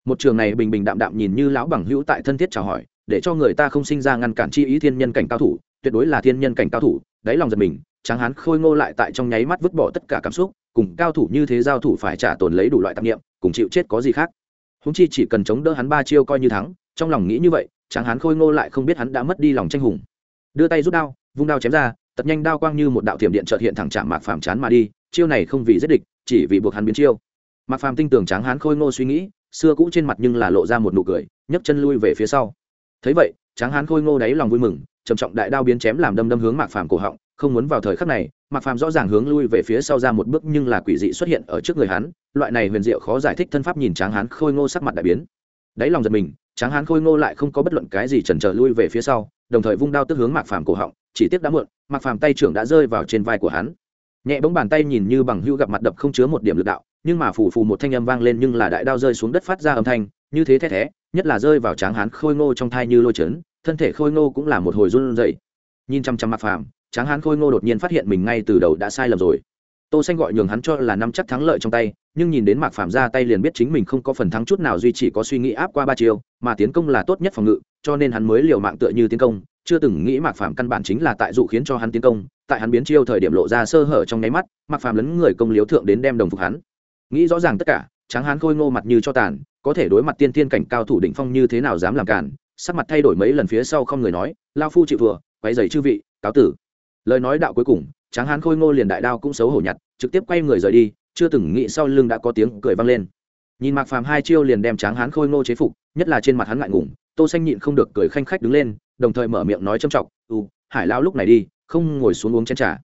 Một trường này bình bình đạm đạm nhìn như lão bằng hữu tại thân thiết chào hỏi để cho người ta không sinh ra ngăn cản chi ý thiên nhân cảnh cao thủ tuyệt đối là thiên nhân cảnh cao thủ đáy lòng giật mình tráng hán khôi ngô lại tại trong nháy mắt vứt bỏ tất cả cảm xúc cùng cao thủ như thế giao thủ phải trả tồn lấy đủ loại tạp nghiệm cùng chịu chết có gì khác húng chi chỉ cần chống đỡ hắn ba chiêu coi như thắng, trong lòng nghĩ như vậy, tráng hán khôi ngô lại không biết hắn đã mất đi lòng tranh hùng. Đưa tay rút đao, vung đao chém ra tật nhanh đao quang như một đạo thiểm điện trợt hiện thẳng chạm mạc phàm chán mà đi, chiêu này không vì giết địch, chỉ vì buộc hắn biến chiêu. Mạc phàm tin tưởng tráng hán khôi ngô suy nghĩ, xưa cũ trên mặt nhưng là lộ ra một nụ cười, nhấc chân lui về phía sau. Thấy vậy, tráng hán khôi ngô đáy lòng vui mừng, trầm trọng đại đao biến chém làm đâm đâm hướng mạc phàm cổ họng không muốn vào thời khắc này, mạc phàm rõ ràng hướng lui về phía sau ra một bước nhưng là quỷ dị xuất hiện ở trước người hắn, loại này huyền diệu khó giải thích thân pháp nhìn tráng hán khôi ngô sắc mặt đại biến. Đáy lòng giật mình, tráng hán khôi ngô lại không có bất luận cái gì chần chờ lui về phía sau, đồng thời vung đao tức hướng mạc phàm cổ họng, chỉ tiếc đã muộn, mạc phàm tay trưởng đã rơi vào trên vai của hắn. Nhẹ bóng bàn tay nhìn như bằng hưu gặp mặt đập không chứa một điểm lực đạo, nhưng mà phù phù một thanh âm vang lên nhưng là đại đao rơi xuống đất phát ra âm thanh, như thế thế thế nhất là rơi vào tráng hán khôi ngô trong thai như lôi chấn, thân thể khôi ngô cũng là một hồi run rẩy. Nhìn chăm chăm mạc phàm tráng hán khôi ngô đột nhiên phát hiện mình ngay từ đầu đã sai lầm rồi. Tô xanh gọi nhường hắn cho là năm chắc thắng lợi trong tay, nhưng nhìn đến mạc phàm ra tay liền biết chính mình không có phần thắng chút nào duy chỉ có suy nghĩ áp qua ba chiêu, mà tiến công là tốt nhất phòng ngự, cho nên hắn mới liều mạng tựa như tiến công. Chưa từng nghĩ mạc phàm căn bản chính là tại dụ khiến cho hắn tiến công, tại hắn biến chiêu thời điểm lộ ra sơ hở trong nháy mắt, mạc phàm lấn người công liếu thượng đến đem đồng phục hắn. Nghĩ rõ ràng tất cả, tráng hán khôi ngô mặt như cho tàn, có thể đối mặt tiên thiên cảnh cao thủ đỉnh phong như thế nào dám làm cản sắc mặt thay đổi mấy lần phía sau không người nói, lao phu chịu vừa quay giày chư vị, cáo tử lời nói đạo cuối cùng, tráng hán khôi ngô liền đại đao cũng xấu hổ nhặt, trực tiếp quay người rời đi, chưa từng nghĩ sau lưng đã có tiếng cười vang lên. Nhìn mạc phàm hai chiêu liền đem tráng hán khôi ngô chế phục, nhất là trên mặt hắn ngại ngùng, tô xanh nhịn không được cười khanh khách đứng lên, đồng thời mở miệng nói trâm trọng, u, hải lão lúc này đi, không ngồi xuống uống chén trà.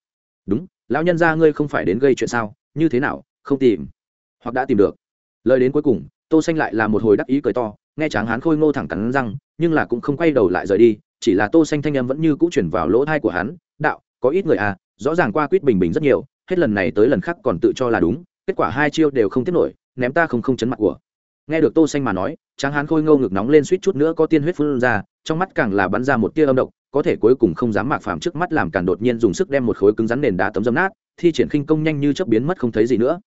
Đúng, lão nhân gia ngươi không phải đến gây chuyện sao, như thế nào, không tìm, hoặc đã tìm được. Lời đến cuối cùng, tô xanh lại là một hồi đắc ý cười to, nghe tráng hán khôi ngô thẳng cắn răng, nhưng là cũng không quay đầu lại rời đi, chỉ là tô xanh thanh âm vẫn như cũ truyền vào lỗ tai của hắn, đạo có ít người à rõ ràng qua quýt bình bình rất nhiều hết lần này tới lần khác còn tự cho là đúng kết quả hai chiêu đều không tiếp nổi ném ta không không chấn mặt của. Nghe được tô xanh mà nói tráng hán khôi ngô ngực nóng lên suýt chút nữa có tiên huyết phun ra trong mắt càng là bắn ra một tia âm độc có thể cuối cùng không dám mạc phàm trước mắt làm càn đột nhiên dùng sức đem một khối cứng rắn nền đá tấm dấm nát thi triển khinh công nhanh như chớp biến mất không thấy gì nữa.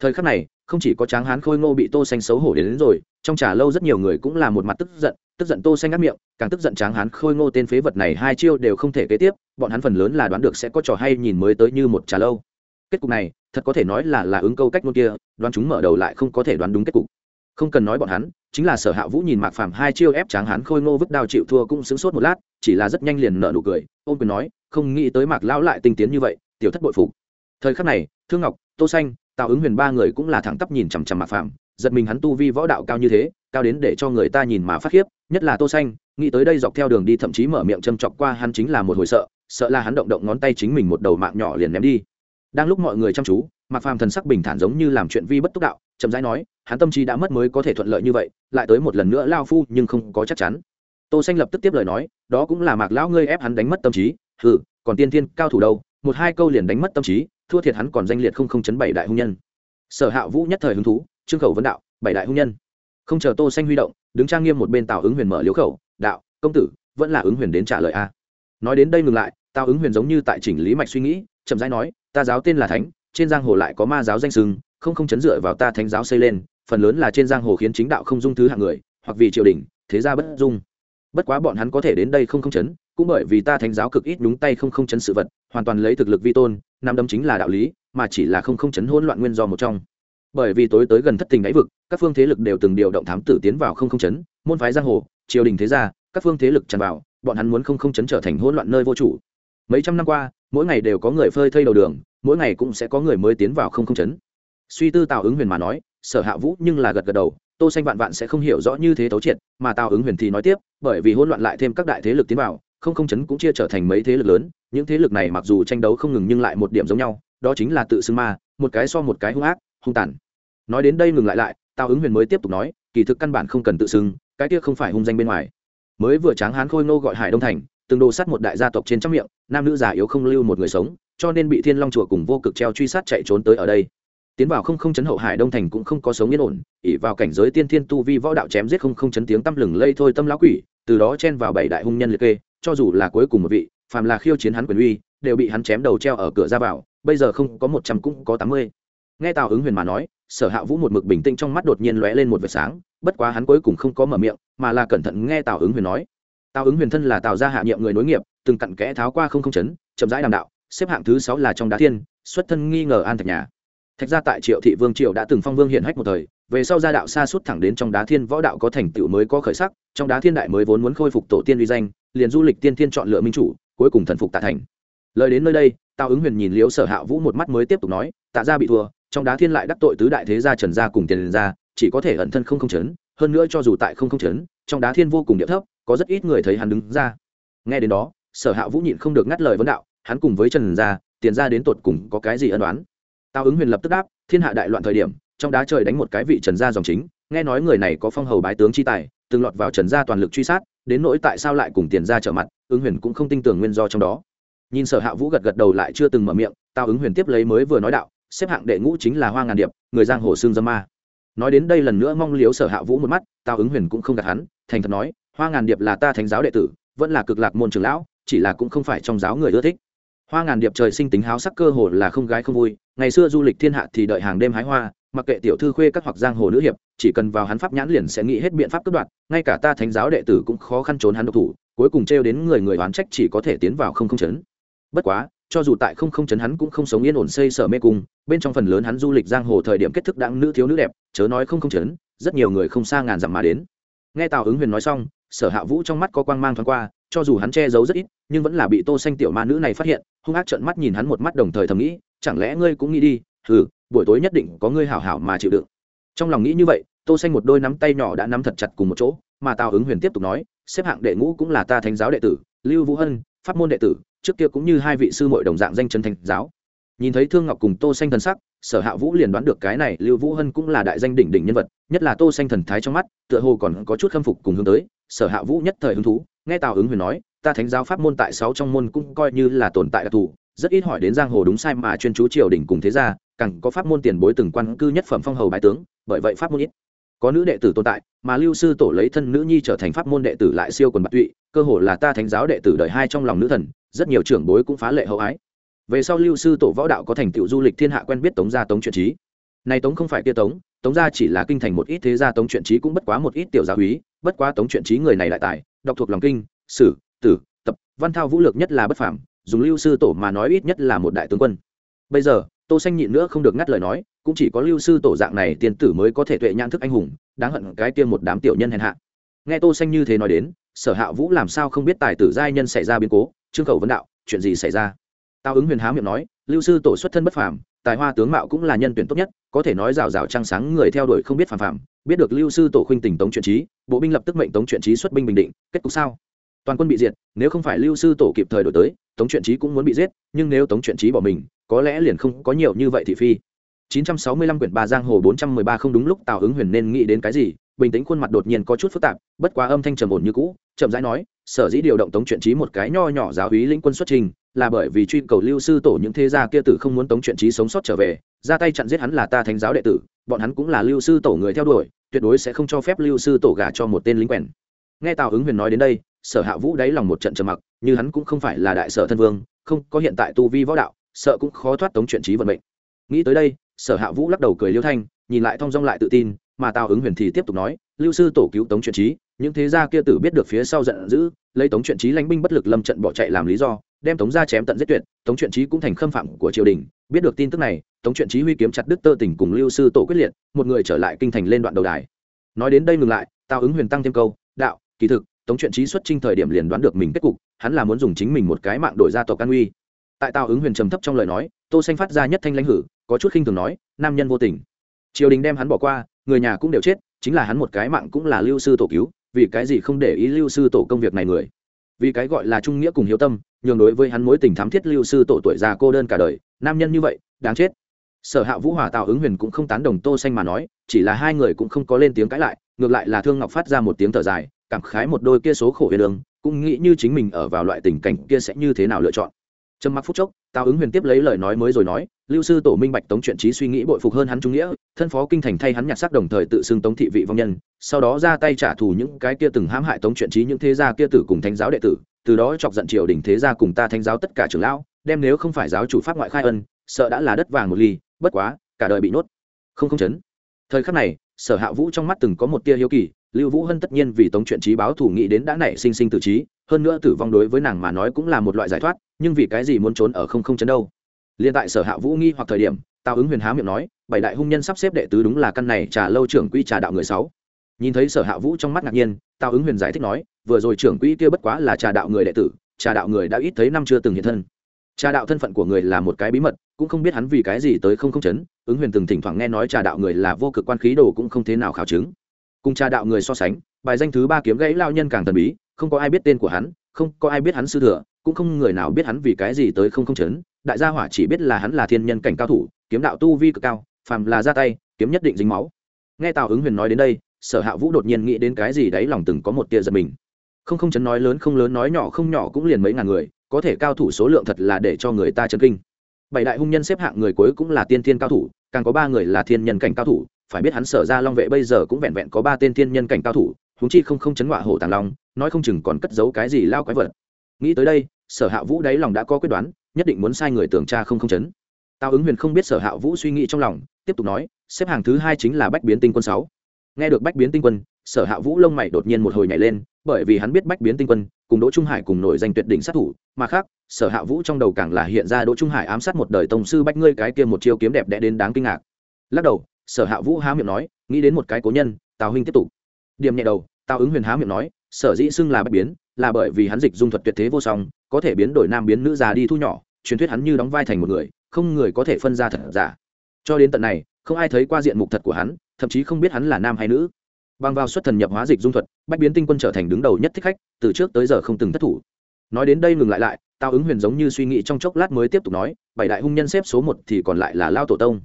Thời khắc này không chỉ có tráng hán khôi ngô bị tô xanh xấu hổ đến, đến rồi trong trà lâu rất nhiều người cũng là một mặt tức giận tức giận tô xanh ngắt miệng càng tức giận tráng hán khôi ngô tên phế vật này hai chiêu đều không thể kế tiếp bọn hắn phần lớn là đoán được sẽ có trò hay nhìn mới tới như một trà lâu. Kết cục này, thật có thể nói là là ứng câu cách luôn kia, đoán chúng mở đầu lại không có thể đoán đúng kết cục. Không cần nói bọn hắn, chính là sở hạ vũ nhìn mạc phàm hai chiêu ép tráng hắn khôi ngô vứt đao chịu thua cũng sướng sốt một lát, chỉ là rất nhanh liền nợ nụ cười ôm quyền nói, không nghĩ tới mạc lão lại tinh tiến như vậy, tiểu thất bội phục. Thời khắc này, thương ngọc, tô xanh, tào ứng huyền ba người cũng là thẳng tắp nhìn chằm chằm mạc phàm, giật mình hắn tu vi võ đạo cao như thế, cao đến để cho người ta nhìn mà phát khiếp, nhất là tô xanh, nghĩ tới đây dọc theo đường đi thậm chí mở miệng châm chọc qua hắn chính là một hồi sợ sợ là hắn động động ngón tay chính mình một đầu mạng nhỏ liền ném đi. Đang lúc mọi người chăm chú, mạc phàm thần sắc bình thản giống như làm chuyện vi bất túc đạo, chậm rãi nói, hắn tâm trí đã mất mới có thể thuận lợi như vậy, lại tới một lần nữa lao phu nhưng không có chắc chắn. Tô xanh lập tức tiếp lời nói, đó cũng là mạc lão ngươi ép hắn đánh mất tâm trí, hừ, còn tiên thiên cao thủ đâu, một hai câu liền đánh mất tâm trí, thua thiệt hắn còn danh liệt không không chấn bảy đại hung nhân. Sở hạ vũ nhất thời hứng thú, trương khẩu vấn đạo, bảy đại hung nhân. Không chờ tô xanh huy động, đứng trang nghiêm một bên tào ứng huyền mở liếu khẩu, đạo, công tử, vẫn là ứng huyền đến trả lời a. Nói đến đây ngừng lại tào ứng huyền giống như tại chỉnh lý mạch suy nghĩ, chậm rãi nói, ta giáo tên là thánh, trên giang hồ lại có ma giáo danh sưng không không chấn dựa vào ta thánh giáo xây lên, phần lớn là trên giang hồ khiến chính đạo không dung thứ hạng người, hoặc vì triều đình, thế gia bất dung. Bất quá bọn hắn có thể đến đây không không chấn, cũng bởi vì ta thánh giáo cực ít nhúng tay không không chấn sự vật, hoàn toàn lấy thực lực vi tôn nam đâm chính là đạo lý, mà chỉ là không không chấn hỗn loạn nguyên do một trong. Bởi vì tối tới gần thất tình đáy vực, các phương thế lực đều từng điều động thám tử tiến vào không không chấn, môn phái giang hồ, triều đình thế gia, các phương thế lực tràn vào, bọn hắn muốn không không chấn trở thành hỗn loạn nơi vô chủ mấy trăm năm qua, mỗi ngày đều có người phơi thây đầu đường, mỗi ngày cũng sẽ có người mới tiến vào không không chấn. Suy tư tào ứng huyền mà nói, sở hạ vũ nhưng là gật gật đầu, tô xanh vạn vạn sẽ không hiểu rõ như thế tấu triệt, mà tào ứng huyền thì nói tiếp, bởi vì hỗn loạn lại thêm các đại thế lực tiến vào, không không chấn cũng chia trở thành mấy thế lực lớn, những thế lực này mặc dù tranh đấu không ngừng nhưng lại một điểm giống nhau, đó chính là tự xưng ma, một cái so một cái hung ác, hung tàn. Nói đến đây ngừng lại lại, tào ứng huyền mới tiếp tục nói, kỳ thực căn bản không cần tự xưng, cái kia không phải hung danh bên ngoài. Mới vừa tráng hán khôi nô gọi hải đông thành từng đồ sát một đại gia tộc trên trăm miệng, nam nữ già yếu không lưu một người sống, cho nên bị thiên long chùa cùng vô cực treo truy sát chạy trốn tới ở đây. Tiến vào không không chấn hậu hải đông thành cũng không có sống yên ổn ỉ vào cảnh giới tiên thiên tu vi võ đạo chém giết không không chấn tiếng tăm lừng lây thôi tâm lão quỷ, từ đó chen vào bảy đại hung nhân liệt kê, cho dù là cuối cùng một vị, phàm là khiêu chiến hắn quyền uy, đều bị hắn chém đầu treo ở cửa ra vào, bây giờ không có một trăm cũng có tám mươi. Nghe tào ứng huyền mà nói, sở hạ vũ một mực bình tĩnh trong mắt đột nhiên lóe lên một vệt sáng, bất quá hắn cuối cùng không có mở miệng, mà là cẩn thận nghe tào ứng huyền nói tào ứng huyền thân là tào gia hạ nhiệm người nối nghiệp, từng cặn kẽ tháo qua không không chấn, chậm rãi đàm đạo, xếp hạng thứ sáu là trong đá thiên, xuất thân nghi ngờ an thạch nhà. Thạch gia tại triệu thị vương triệu đã từng phong vương hiện hách một thời, về sau gia đạo xa suốt thẳng đến trong đá thiên võ đạo có thành tựu mới có khởi sắc, trong đá thiên đại mới vốn muốn khôi phục tổ tiên uy danh, liền du lịch tiên thiên chọn lựa minh chủ, cuối cùng thần phục tạ thành. Lời đến nơi đây, tào ứng huyền nhìn liếu sở hạ vũ một mắt mới tiếp tục nói, tạ gia bị thua, trong đá thiên lại đắc tội tứ đại thế gia trần gia cùng tiền gia, chỉ có thể ẩn thân không không chấn, hơn nữa cho dù tại không không chấn, trong đá thiên vô cùng địa thấp có rất ít người thấy hắn đứng ra. Nghe đến đó, sở hạ vũ nhịn không được ngắt lời vấn đạo, hắn cùng với trần gia, tiền gia đến tột cùng có cái gì ân đoán tao ứng huyền lập tức đáp, thiên hạ đại loạn thời điểm, trong đá trời đánh một cái vị trần gia dòng chính, nghe nói người này có phong hầu bái tướng chi tài, từng lọt vào trần gia toàn lực truy sát, đến nỗi tại sao lại cùng tiền gia trở mặt, ứng huyền cũng không tin tưởng nguyên do trong đó. Nhìn sở hạ vũ gật gật đầu lại chưa từng mở miệng tao ứng huyền tiếp lấy mới vừa nói đạo, xếp hạng đệ ngũ chính là hoa ngàn điệp, người giang hồ xương dâm ma. Nói đến đây lần nữa mong liếu sở hạ vũ một mắt tao ứng huyền cũng không gạt hắn, thành thật nói hoa ngàn điệp là ta thánh giáo đệ tử, vẫn là cực lạc môn trường lão, chỉ là cũng không phải trong giáo người ưa thích. Hoa ngàn điệp trời sinh tính háo sắc cơ hồ là không gái không vui, ngày xưa du lịch thiên hạ thì đợi hàng đêm hái hoa, mặc kệ tiểu thư khuê các hoặc giang hồ nữ hiệp, chỉ cần vào hắn pháp nhãn liền sẽ nghĩ hết biện pháp cướp đoạt, ngay cả ta thánh giáo đệ tử cũng khó khăn trốn hắn độc thủ, cuối cùng trêu đến người người oán trách chỉ có thể tiến vào không không chấn. Bất quá, cho dù tại không không chấn hắn cũng không sống yên ổn xây sở mê cung, bên trong phần lớn hắn du lịch giang hồ thời điểm kết thức đáng nữ thiếu nữ đẹp, chớ nói không không chấn, rất nhiều người không xa ngàn dặm mà đến. Nghe tào ứng huyền nói xong sở hạ vũ trong mắt có quang mang thoáng qua, cho dù hắn che giấu rất ít, nhưng vẫn là bị tô xanh tiểu ma nữ này phát hiện, hung ác trợn mắt nhìn hắn một mắt đồng thời thầm nghĩ, chẳng lẽ ngươi cũng nghĩ đi ừ buổi tối nhất định có ngươi hảo hảo mà chịu đựng. Trong lòng nghĩ như vậy, tô xanh một đôi nắm tay nhỏ đã nắm thật chặt cùng một chỗ, mà tào ứng huyền tiếp tục nói, xếp hạng đệ ngũ cũng là ta thánh giáo đệ tử, lưu vũ hân, pháp môn đệ tử, trước kia cũng như hai vị sư muội đồng dạng danh chân thánh giáo. Nhìn thấy thương ngọc cùng tô xanh thần sắc, sở hạ vũ liền đoán được cái này lưu vũ hân cũng là đại danh đỉnh đỉnh nhân vật, nhất là tô xanh thần thái trong mắt, tựa hồ còn có chút khâm phục cùng hướng tới sở hạ vũ nhất thời hứng thú, nghe tào ứng huyền nói, ta thánh giáo pháp môn tại sáu trong môn cũng coi như là tồn tại đặc thù, rất ít hỏi đến giang hồ đúng sai mà chuyên chú triều đình cùng thế gia, càng có pháp môn tiền bối từng quan cư nhất phẩm phong hầu bái tướng, bởi vậy pháp môn ít. Có nữ đệ tử tồn tại, mà lưu sư tổ lấy thân nữ nhi trở thành pháp môn đệ tử lại siêu quần bạc tụy, cơ hồ là ta thánh giáo đệ tử đời hai trong lòng nữ thần, rất nhiều trưởng bối cũng phá lệ hậu ái. Về sau lưu sư tổ võ đạo có thành tựu du lịch thiên hạ quen biết tống gia tống truyện trí này tống không phải kia tống tống gia chỉ là kinh thành một ít thế gia tống truyện trí cũng bất quá một ít tiểu gia úy bất quá tống chuyện trí người này lại tài, đọc thuộc lòng kinh, sử, tử, tập, văn thao vũ lược nhất là bất phàm, dùng lưu sư tổ mà nói ít nhất là một đại tướng quân. Bây giờ, tô xanh nhịn nữa không được ngắt lời nói, cũng chỉ có lưu sư tổ dạng này tiên tử mới có thể tuệ nhãn thức anh hùng, đáng hận cái kia một đám tiểu nhân hèn hạ. Nghe tô xanh như thế nói đến, sở hạ vũ làm sao không biết tài tử giai nhân xảy ra biến cố, trương khẩu vấn đạo, chuyện gì xảy ra? Tao ứng huyền há miệng nói, lưu sư tổ xuất thân bất phàm tài hoa tướng mạo cũng là nhân tuyển tốt nhất, có thể nói rào rào trăng sáng người theo đuổi không biết phàm phàm, biết được lưu sư tổ khuynh tình tống chuyện trí, bộ binh lập tức mệnh tống chuyện trí xuất binh bình định, kết cục sao? Toàn quân bị diệt, nếu không phải lưu sư tổ kịp thời đổi tới, tống truyện trí cũng muốn bị giết, nhưng nếu tống truyện trí bỏ mình, có lẽ liền không có nhiều như vậy thị phi. 965 quyển ba giang hồ 413 không đúng lúc tào ứng huyền nên nghĩ đến cái gì, bình tĩnh khuôn mặt đột nhiên có chút phức tạp, bất quá âm thanh trầm ổn như cũ, chậm rãi nói, sở dĩ điều động tống truyện trí một cái nho nhỏ giáo úy lĩnh quân xuất trình là bởi vì truy cầu lưu sư tổ những thế gia kia tử không muốn tống chuyện trí sống sót trở về, ra tay chặn giết hắn là ta thánh giáo đệ tử, bọn hắn cũng là lưu sư tổ người theo đuổi, tuyệt đối sẽ không cho phép lưu sư tổ gả cho một tên lính quèn. Nghe tào ứng huyền nói đến đây, sở hạ vũ đáy lòng một trận trầm mặc, như hắn cũng không phải là đại sở thân vương, không có hiện tại tu vi võ đạo, sợ cũng khó thoát tống chuyện trí vận mệnh. Nghĩ tới đây, sở hạ vũ lắc đầu cười liêu thanh, nhìn lại thong dong lại tự tin, mà tào ứng huyền thì tiếp tục nói, lưu sư tổ cứu tống chuyện trí, những thế gia kia tử biết được phía sau giận dữ, lấy tống chuyện trí lãnh binh bất lực lâm trận bỏ chạy làm lý do đem tống gia chém tận giết tuyệt, tống truyện trí cũng thành khâm phạm của triều đình. Biết được tin tức này, tống truyện trí huy kiếm chặt đức tơ tỉnh cùng lưu sư tổ quyết liệt, một người trở lại kinh thành lên đoạn đầu đài. Nói đến đây ngừng lại, tào ứng huyền tăng thêm câu, đạo, kỳ thực, tống truyện trí xuất trinh thời điểm liền đoán được mình kết cục, hắn là muốn dùng chính mình một cái mạng đổi ra tộc can uy. Tại tào ứng huyền trầm thấp trong lời nói, tô xanh phát ra nhất thanh lãnh hử, có chút khinh thường nói, nam nhân vô tình. Triều đình đem hắn bỏ qua, người nhà cũng đều chết, chính là hắn một cái mạng cũng là lưu sư tổ cứu, vì cái gì không để ý lưu sư tổ công việc này người? Vì cái gọi là trung nghĩa cùng hiếu tâm, nhường đối với hắn mối tình thắm thiết lưu sư tổ tuổi già cô đơn cả đời, nam nhân như vậy, đáng chết. Sở hạ vũ hòa tào ứng huyền cũng không tán đồng tô xanh mà nói, chỉ là hai người cũng không có lên tiếng cãi lại, ngược lại là thương ngọc phát ra một tiếng thở dài, cảm khái một đôi kia số khổ huyền đường cũng nghĩ như chính mình ở vào loại tình cảnh kia sẽ như thế nào lựa chọn trầm mặc phút chốc, tào ứng huyền tiếp lấy lời nói mới rồi nói, lưu sư tổ minh bạch tống chuyện trí suy nghĩ bội phục hơn hắn trung nghĩa, thân phó kinh thành thay hắn nhặt sắc đồng thời tự xưng tống thị vị vong nhân, sau đó ra tay trả thù những cái kia từng hãm hại tống chuyện trí những thế gia kia tử cùng thánh giáo đệ tử, từ đó chọc giận triều đình thế gia cùng ta thánh giáo tất cả trưởng lão, đem nếu không phải giáo chủ pháp ngoại khai ân, sợ đã là đất vàng một ly, bất quá, cả đời bị nốt không không chấn. Thời khắc này, sở hạ vũ trong mắt từng có một tia hiếu kỳ, lưu vũ hân tất nhiên vì tống chuyện trí báo thủ nghĩ đến đã nảy sinh sinh tử trí hơn nữa tử vong đối với nàng mà nói cũng là một loại giải thoát, nhưng vì cái gì muốn trốn ở không không chấn đâu? Liên tại sở hạ vũ nghi hoặc thời điểm, tào ứng huyền há miệng nói, bảy đại hung nhân sắp xếp đệ tứ đúng là căn này trà lâu trưởng quy trà đạo người sáu. Nhìn thấy sở hạ vũ trong mắt ngạc nhiên, tào ứng huyền giải thích nói, vừa rồi trưởng quỹ kia bất quá là trà đạo người đệ tử, trà đạo người đã ít thấy năm chưa từng hiện thân. Trà đạo thân phận của người là một cái bí mật, cũng không biết hắn vì cái gì tới không không chấn, ứng huyền từng thỉnh thoảng nghe nói trà đạo người là vô cực quan khí đồ cũng không thế nào khảo chứng. Cùng trà đạo người so sánh, bài danh thứ ba kiếm gãy lao nhân càng thần bí không có ai biết tên của hắn, không có ai biết hắn sư thừa, cũng không người nào biết hắn vì cái gì tới không không chấn. Đại gia hỏa chỉ biết là hắn là thiên nhân cảnh cao thủ, kiếm đạo tu vi cực cao, phàm là ra tay, kiếm nhất định dính máu. Nghe tào ứng huyền nói đến đây, sở hạ vũ đột nhiên nghĩ đến cái gì đấy lòng từng có một tia giật mình. Không không chấn nói lớn, không lớn nói nhỏ, không nhỏ cũng liền mấy ngàn người, có thể cao thủ số lượng thật là để cho người ta chấn kinh. Bảy đại hung nhân xếp hạng người cuối cũng là tiên thiên cao thủ, càng có ba người là thiên nhân cảnh cao thủ, phải biết hắn sở ra long vệ bây giờ cũng vẹn vẹn có ba tên thiên nhân cảnh cao thủ húng chi không không chấn ngọa hổ tàng long, nói không chừng còn cất giấu cái gì lao quái vật. Nghĩ tới đây, sở hạ vũ đáy lòng đã có quyết đoán, nhất định muốn sai người tưởng tra không không chấn. Tào ứng huyền không biết sở hạ vũ suy nghĩ trong lòng, tiếp tục nói, xếp hàng thứ hai chính là bách biến tinh quân sáu. Nghe được bách biến tinh quân, sở hạ vũ lông mày đột nhiên một hồi nhảy lên, bởi vì hắn biết bách biến tinh quân cùng đỗ trung hải cùng nổi danh tuyệt đỉnh sát thủ, mà khác, sở hạ vũ trong đầu càng là hiện ra đỗ trung hải ám sát một đời tổng sư bách ngươi cái kia một chiêu kiếm đẹp đẽ đến đáng kinh ngạc. Lắc đầu, sở hạ vũ há miệng nói, nghĩ đến một cái cố nhân, tào huynh tiếp tục điểm nhẹ đầu, tào ứng huyền há miệng nói, sở dĩ xưng là bách biến, là bởi vì hắn dịch dung thuật tuyệt thế vô song, có thể biến đổi nam biến nữ già đi thu nhỏ, truyền thuyết hắn như đóng vai thành một người, không người có thể phân ra thật giả. Cho đến tận này, không ai thấy qua diện mục thật của hắn, thậm chí không biết hắn là nam hay nữ. Bằng vào xuất thần nhập hóa dịch dung thuật, bách biến tinh quân trở thành đứng đầu nhất thích khách, từ trước tới giờ không từng thất thủ. Nói đến đây ngừng lại lại, tào ứng huyền giống như suy nghĩ trong chốc lát mới tiếp tục nói, bảy đại hung nhân xếp số một thì còn lại là lao tổ tông.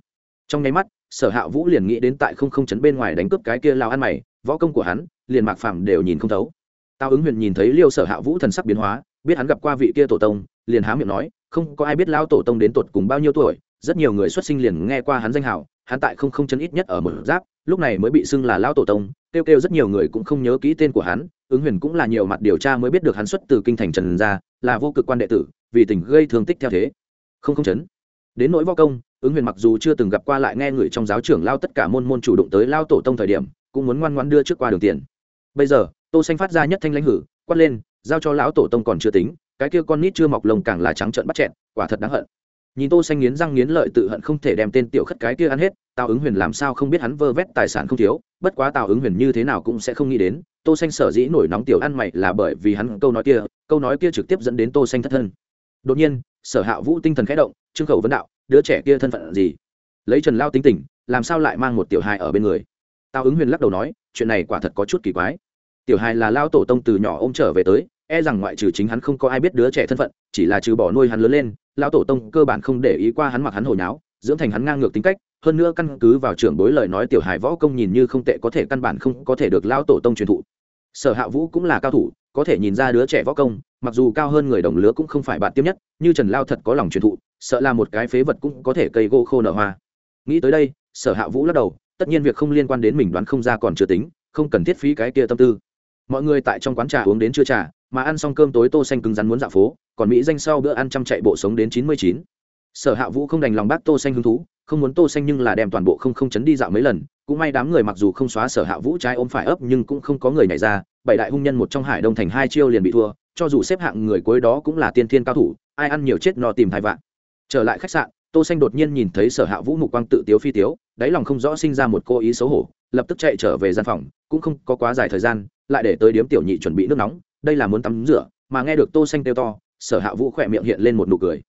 Trong nháy mắt, sở hạ vũ liền nghĩ đến tại không không chấn bên ngoài đánh cướp cái kia lao ăn mày võ công của hắn, liền mạc phàm đều nhìn không thấu. Tao ứng huyền nhìn thấy liêu sở hạ vũ thần sắc biến hóa, biết hắn gặp qua vị kia tổ tông, liền há miệng nói, không, có ai biết lao tổ tông đến tột cùng bao nhiêu tuổi, rất nhiều người xuất sinh liền nghe qua hắn danh hào, hắn tại không không chấn ít nhất ở một giáp, lúc này mới bị xưng là lao tổ tông, kêu kêu rất nhiều người cũng không nhớ kỹ tên của hắn, ứng huyền cũng là nhiều mặt điều tra mới biết được hắn xuất từ kinh thành trần gia, là vô cực quan đệ tử, vì tình gây thương tích theo thế. Không không chấn. Đến nỗi võ công, ứng huyền mặc dù chưa từng gặp qua lại nghe người trong giáo trưởng lao tất cả môn môn chủ động tới lao tổ tông thời điểm cũng muốn ngoan ngoan đưa trước qua đường tiền. Bây giờ, tô xanh phát ra nhất thanh lãnh hử, quát lên, giao cho lão tổ tông còn chưa tính, cái kia con nít chưa mọc lông càng là trắng trợn bắt chẹn quả thật đáng hận. Nhìn tô xanh nghiến răng nghiến lợi tự hận không thể đem tên tiểu khất cái kia ăn hết, tào ứng huyền làm sao không biết hắn vơ vét tài sản không thiếu, bất quá tào ứng huyền như thế nào cũng sẽ không nghĩ đến, tô xanh sở dĩ nổi nóng tiểu ăn mày là bởi vì hắn câu nói kia, câu nói kia trực tiếp dẫn đến tô xanh thất thân. Đột nhiên, sở hạ vũ tinh thần khẽ động, trương khẩu vấn đạo, đứa trẻ kia thân phận gì? Lấy trần lao tính tình, làm sao lại mang một tiểu hài ở bên người? Tào ứng huyền lắc đầu nói, chuyện này quả thật có chút kỳ quái. Tiểu hài là lao tổ tông từ nhỏ ôm trở về tới e rằng ngoại trừ chính hắn không có ai biết đứa trẻ thân phận, chỉ là trừ bỏ nuôi hắn lớn lên, lão tổ tông cơ bản không để ý qua hắn mặc hắn hồi náo dưỡng thành hắn ngang ngược tính cách, hơn nữa căn cứ vào trưởng bối lời nói tiểu hài võ công nhìn như không tệ có thể căn bản không có thể được lão tổ tông truyền thụ. Sở hạ vũ cũng là cao thủ, có thể nhìn ra đứa trẻ võ công, mặc dù cao hơn người đồng lứa cũng không phải bạn tiêm nhất, như trần lao thật có lòng truyền thụ, sợ là một cái phế vật cũng có thể cây gỗ khô nở hoa. Nghĩ tới đây, sở hạ vũ lắc đầu tất nhiên việc không liên quan đến mình đoán không ra còn chưa tính, không cần thiết phí cái kia tâm tư. Mọi người tại trong quán trà uống đến chưa trà, mà ăn xong cơm tối tô xanh cứng rắn muốn dạo phố, còn mỹ danh sau bữa ăn chăm chạy bộ sống đến chín mươi chín. Sở hạ vũ không đành lòng bác tô xanh hứng thú, không muốn tô xanh nhưng là đem toàn bộ không không chấn đi dạo mấy lần, cũng may đám người mặc dù không xóa sở hạ vũ trái ôm phải ấp nhưng cũng không có người nhảy ra, bảy đại hung nhân một trong hải đông thành hai chiêu liền bị thua, cho dù xếp hạng người cuối đó cũng là tiên thiên cao thủ, ai ăn nhiều chết no tìm thai vạn. Trở lại khách sạn tô xanh đột nhiên nhìn thấy sở hạ vũ mục quang tự tiếu phi tiếu, đáy lòng không rõ sinh ra một cô ý xấu hổ, lập tức chạy trở về gian phòng, cũng không có quá dài thời gian, lại để tới điếm tiểu nhị chuẩn bị nước nóng, đây là muốn tắm rửa, mà nghe được tô xanh kêu to, sở hạ vũ khỏe miệng hiện lên một nụ cười.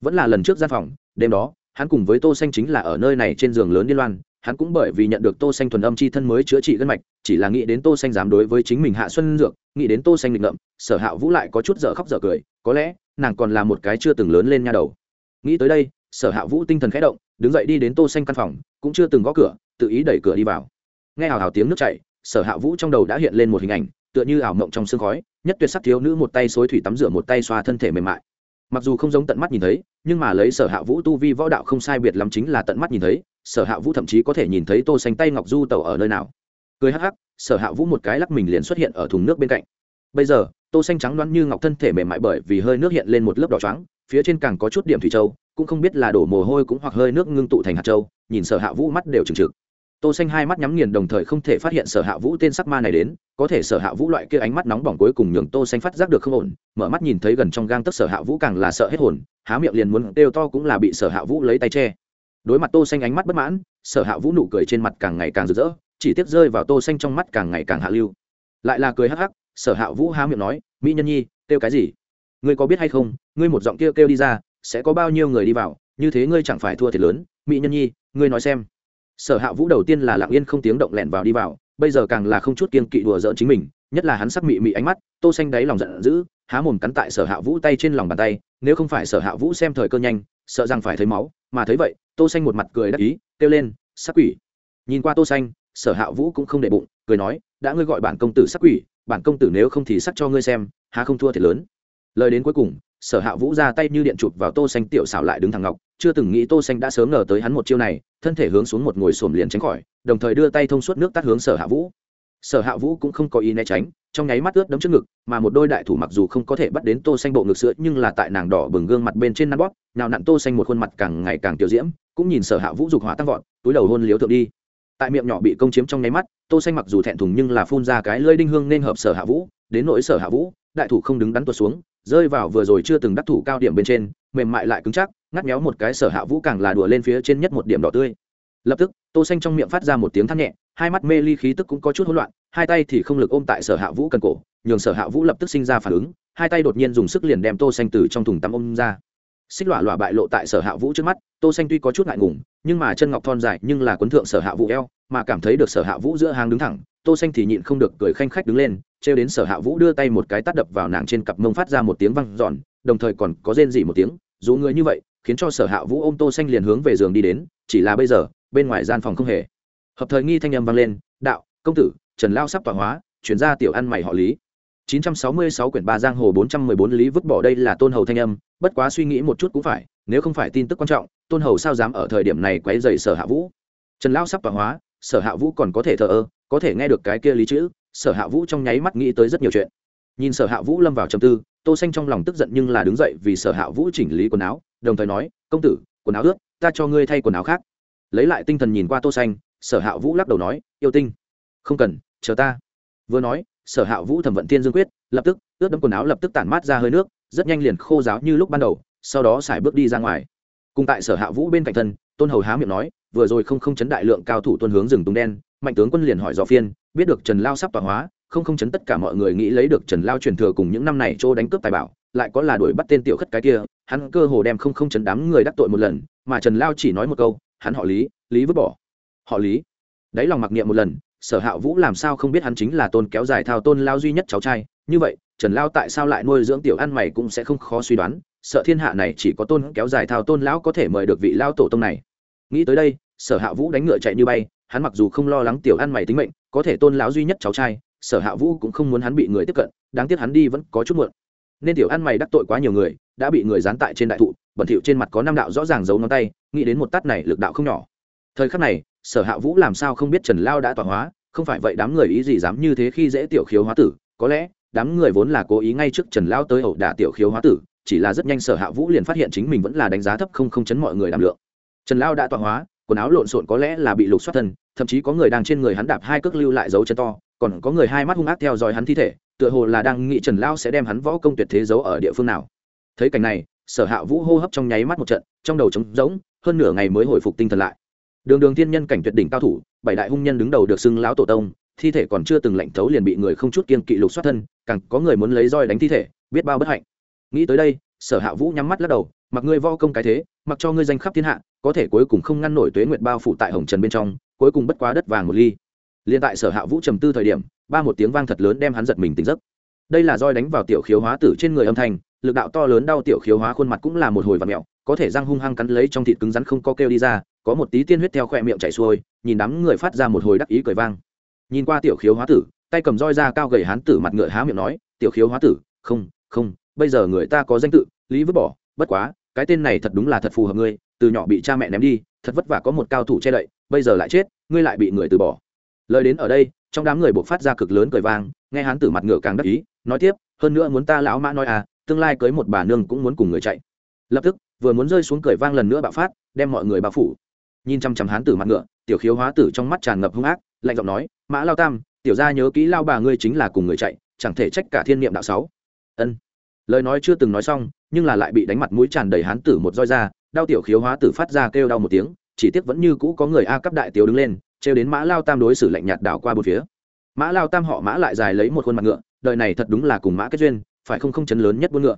Vẫn là lần trước gian phòng, đêm đó, hắn cùng với tô xanh chính là ở nơi này trên giường lớn liên loan, hắn cũng bởi vì nhận được tô xanh thuần âm chi thân mới chữa trị gân mạch, chỉ là nghĩ đến tô xanh dám đối với chính mình hạ xuân dược, nghĩ đến tô xanh định ngậm sở hạ vũ lại có chút dở khóc dở cười, có lẽ nàng còn là một cái chưa từng lớn lên nha đầu. Nghĩ tới đây sở hạ vũ tinh thần khẽ động, đứng dậy đi đến tô xanh căn phòng, cũng chưa từng gõ cửa, tự ý đẩy cửa đi vào. Nghe hào hào tiếng nước chảy, sở hạ vũ trong đầu đã hiện lên một hình ảnh, tựa như ảo mộng trong sương khói, nhất tuyệt sắc thiếu nữ một tay xối thủy tắm rửa một tay xoa thân thể mềm mại. Mặc dù không giống tận mắt nhìn thấy, nhưng mà lấy sở hạ vũ tu vi võ đạo không sai biệt lắm chính là tận mắt nhìn thấy, sở hạ vũ thậm chí có thể nhìn thấy tô xanh tay ngọc du tẩu ở nơi nào. Cười hắc hắc, sở hạ vũ một cái lắc mình liền xuất hiện ở thùng nước bên cạnh. Bây giờ, tô xanh trắng đoán như ngọc thân thể mềm mại bởi vì hơi nước hiện lên một lớp đỏ trắng phía trên càng có chút điểm thủy châu cũng không biết là đổ mồ hôi cũng hoặc hơi nước ngưng tụ thành hạt châu, nhìn sở hạ vũ mắt đều trừng trực tô xanh hai mắt nhắm nghiền đồng thời không thể phát hiện sở hạ vũ tên sắc ma này đến, có thể sở hạ vũ loại kia ánh mắt nóng bỏng cuối cùng nhường tô xanh phát giác được không ổn, mở mắt nhìn thấy gần trong gang tấc sở hạ vũ càng là sợ hết hồn, há miệng liền muốn đều to cũng là bị sở hạ vũ lấy tay che. Đối mặt tô xanh ánh mắt bất mãn, sở hạ vũ nụ cười trên mặt càng ngày càng rực rỡ, chỉ tiếp rơi vào tô xanh trong mắt càng ngày càng hạ lưu. Lại là cười hắc hắc, sở hạ vũ há miệng nói, mỹ nhân nhi, kêu cái gì? Ngươi có biết hay không, ngươi một giọng kêu kêu đi ra sẽ có bao nhiêu người đi vào, như thế ngươi chẳng phải thua thiệt lớn, mỹ nhân nhi, ngươi nói xem. Sở hạ vũ đầu tiên là lặng yên không tiếng động lẹn vào đi vào, bây giờ càng là không chút kiên kỵ đùa giỡn chính mình, nhất là hắn sắc mị mị ánh mắt, tô xanh đáy lòng giận dữ, há mồm cắn tại sở hạ vũ tay trên lòng bàn tay, nếu không phải sở hạ vũ xem thời cơ nhanh, sợ rằng phải thấy máu, mà thấy vậy, tô xanh một mặt cười đắc ý, kêu lên, sắc quỷ. Nhìn qua tô xanh, sở hạ vũ cũng không để bụng, cười nói, đã ngươi gọi bản công tử sắc quỷ, bản công tử nếu không thì sắc cho ngươi xem, há không thua thiệt lớn. Lời đến cuối cùng sở hạ vũ ra tay như điện chụp vào tô xanh tiểu xảo lại đứng thẳng ngọc, chưa từng nghĩ tô xanh đã sớm ngờ tới hắn một chiêu này, thân thể hướng xuống một ngồi xổm liền tránh khỏi, đồng thời đưa tay thông suốt nước tắt hướng sở hạ vũ. Sở hạ vũ cũng không có ý né tránh, trong nháy mắt ướt đấm trước ngực, mà một đôi đại thủ mặc dù không có thể bắt đến tô xanh bộ ngực sữa, nhưng là tại nàng đỏ bừng gương mặt bên trên năn bóp, nào nặn tô xanh một khuôn mặt càng ngày càng tiểu diễm, cũng nhìn sở hạ vũ dục hỏa tăng vọt, túi đầu hôn liếu thượng đi. Tại miệng nhỏ bị công chiếm trong nháy mắt, tô xanh mặc dù thẹn thùng nhưng là phun ra cái lưỡi đinh hương nên hợp sở hạ vũ, đến nỗi sở hạ vũ, đại thủ không đứng đắn tuột xuống rơi vào vừa rồi chưa từng đắc thủ cao điểm bên trên, mềm mại lại cứng chắc, ngắt méo một cái sở hạ vũ càng là đùa lên phía trên nhất một điểm đỏ tươi. Lập tức, tô xanh trong miệng phát ra một tiếng thắt nhẹ, hai mắt mê ly khí tức cũng có chút hỗn loạn, hai tay thì không lực ôm tại sở hạ vũ cần cổ, nhường sở hạ vũ lập tức sinh ra phản ứng, hai tay đột nhiên dùng sức liền đem tô xanh từ trong thùng tắm ôm ra. Xích lọa lọa bại lộ tại sở hạ vũ trước mắt, tô xanh tuy có chút ngại ngùng, nhưng mà chân ngọc thon dài nhưng là quấn thượng sở hạ vũ eo, mà cảm thấy được sở hạ vũ giữa hàng đứng thẳng tô xanh thì nhịn không được cười khanh khách đứng lên treo đến sở hạ vũ đưa tay một cái tát đập vào nàng trên cặp mông phát ra một tiếng vang giòn đồng thời còn có rên rỉ một tiếng, dù người như vậy, khiến cho sở hạ vũ ôm tô xanh liền hướng về giường đi đến, chỉ là bây giờ, bên ngoài gian phòng không hề. Hợp thời nghi thanh âm vang lên, đạo, công tử, trần lao sắp tọa hóa, chuyển ra tiểu ăn mày họ lý. 966 quyển ba giang hồ 414 lý vứt bỏ đây là tôn hầu thanh âm, bất quá suy nghĩ một chút cũng phải, nếu không phải tin tức quan trọng, tôn hầu sao dám ở thời điểm này quấy rầy sở hạ vũ? Trần lao sắp tọa hóa, sở hạ vũ còn có thể thờ ơ có thể nghe được cái kia lý chữ, sở hạ vũ trong nháy mắt nghĩ tới rất nhiều chuyện. Nhìn sở hạ vũ lâm vào trầm tư, tô xanh trong lòng tức giận nhưng là đứng dậy vì sở hạ vũ chỉnh lý quần áo, đồng thời nói, công tử, quần áo ướt, ta cho ngươi thay quần áo khác. Lấy lại tinh thần nhìn qua tô xanh, sở hạ vũ lắc đầu nói, yêu tinh, không cần, chờ ta. Vừa nói, sở hạ vũ thẩm vận thiên dương quyết, lập tức, ướt đẫm quần áo lập tức tản mát ra hơi nước, rất nhanh liền khô ráo như lúc ban đầu, sau đó xài bước đi ra ngoài. Cùng tại sở hạ vũ bên cạnh thân, tôn hầu há miệng nói, vừa rồi không không chấn đại lượng cao thủ tuân hướng rừng tung đen mạnh tướng quân liền hỏi dò phiên, biết được trần lao sắp tọa hóa, không không chấn tất cả mọi người nghĩ lấy được trần lao truyền thừa cùng những năm này chỗ đánh cướp tài bảo, lại có là đuổi bắt tên tiểu khất cái kia, hắn cơ hồ đem không không chấn đám người đắc tội một lần, mà trần lao chỉ nói một câu, hắn họ lý lý vứt bỏ. Họ lý. Đáy lòng mặc niệm một lần, sở hạ vũ làm sao không biết hắn chính là tôn kéo dài thao tôn lao duy nhất cháu trai, như vậy, trần lao tại sao lại nuôi dưỡng tiểu ăn mày cũng sẽ không khó suy đoán, sợ thiên hạ này chỉ có tôn kéo dài thao tôn lão có thể mời được vị lao tổ tông này. Nghĩ tới đây, sở hạ vũ đánh ngựa chạy như bay hắn mặc dù không lo lắng tiểu ăn mày tính mệnh, có thể tôn lão duy nhất cháu trai, sở hạ vũ cũng không muốn hắn bị người tiếp cận, đáng tiếc hắn đi vẫn có chút muộn. Nên tiểu ăn mày đắc tội quá nhiều người, đã bị người dán tại trên đại thụ, bẩn thỉu trên mặt có năm đạo rõ ràng giấu ngón tay, nghĩ đến một tát này lực đạo không nhỏ. Thời khắc này, sở hạ vũ làm sao không biết trần lao đã tọa hóa, không phải vậy đám người ý gì dám như thế khi dễ tiểu khiếu hóa tử, có lẽ, đám người vốn là cố ý ngay trước trần lao tới ẩu đả tiểu khiếu hóa tử, chỉ là rất nhanh sở hạ vũ liền phát hiện chính mình vẫn là đánh giá thấp không không chấn mọi người đảm lượng. Trần lao đã tọa hóa, quần áo lộn xộn có lẽ là bị lục xoát thân thậm chí có người đang trên người hắn đạp hai cước lưu lại dấu chân to, còn có người hai mắt hung ác theo dõi hắn thi thể, tựa hồ là đang nghĩ trần lao sẽ đem hắn võ công tuyệt thế giấu ở địa phương nào. Thấy cảnh này, sở hạ vũ hô hấp trong nháy mắt một trận, trong đầu trống rỗng, hơn nửa ngày mới hồi phục tinh thần lại. Đường đường thiên nhân cảnh tuyệt đỉnh cao thủ, bảy đại hung nhân đứng đầu được xưng lão tổ tông, thi thể còn chưa từng lạnh thấu liền bị người không chút kiên kỵ lục xoát thân, càng có người muốn lấy roi đánh thi thể, biết bao bất hạnh. Nghĩ tới đây, sở hạ vũ nhắm mắt lắc đầu, mặc ngươi vo công cái thế, mặc cho ngươi danh khắp thiên hạ, có thể cuối cùng không ngăn nổi tuế nguyệt bao phủ tại hồng trần bên trong cuối cùng bất quá đất vàng một ly. Liền tại sở hạ vũ trầm tư thời điểm, ba một tiếng vang thật lớn đem hắn giật mình tỉnh giấc. Đây là roi đánh vào tiểu khiếu hóa tử trên người âm thanh, lực đạo to lớn đau tiểu khiếu hóa khuôn mặt cũng là một hồi và mẹo, có thể răng hung hăng cắn lấy trong thịt cứng rắn không có kêu đi ra, có một tí tiên huyết theo khoe miệng chảy xuôi, nhìn đám người phát ra một hồi đắc ý cười vang. Nhìn qua tiểu khiếu hóa tử, tay cầm roi ra cao gầy hán tử mặt ngựa há miệng nói, tiểu khiếu hóa tử, không không, bây giờ người ta có danh tự, lý vứt bỏ, bất quá, cái tên này thật đúng là thật phù hợp ngươi, từ nhỏ bị cha mẹ ném đi, thật vất vả có một cao thủ che đậy bây giờ lại chết, ngươi lại bị người từ bỏ. Lời đến ở đây, trong đám người buộc phát ra cực lớn cười vang, nghe hán tử mặt ngựa càng đắc ý, nói tiếp, hơn nữa muốn ta lão mã nói à tương lai cưới một bà nương cũng muốn cùng người chạy. Lập tức, vừa muốn rơi xuống cười vang lần nữa bạo phát, đem mọi người bao phủ. Nhìn chăm chăm hán tử mặt ngựa, tiểu khiếu hóa tử trong mắt tràn ngập hung ác, lạnh giọng nói, mã lao tam, tiểu ra nhớ kỹ lao bà ngươi chính là cùng người chạy, chẳng thể trách cả thiên niệm đạo sáu. Ân. Lời nói chưa từng nói xong, nhưng là lại bị đánh mặt mũi tràn đầy hán tử một roi ra, đau tiểu khiếu hóa tử phát ra kêu đau một tiếng chỉ tiếc vẫn như cũ có người a cấp đại tiểu đứng lên, trêu đến mã lao tam đối xử lạnh nhạt đảo qua bốn phía. Mã lao tam họ mã lại dài lấy một khuôn mặt ngựa, đời này thật đúng là cùng mã kết duyên, phải không không chấn lớn nhất buôn ngựa.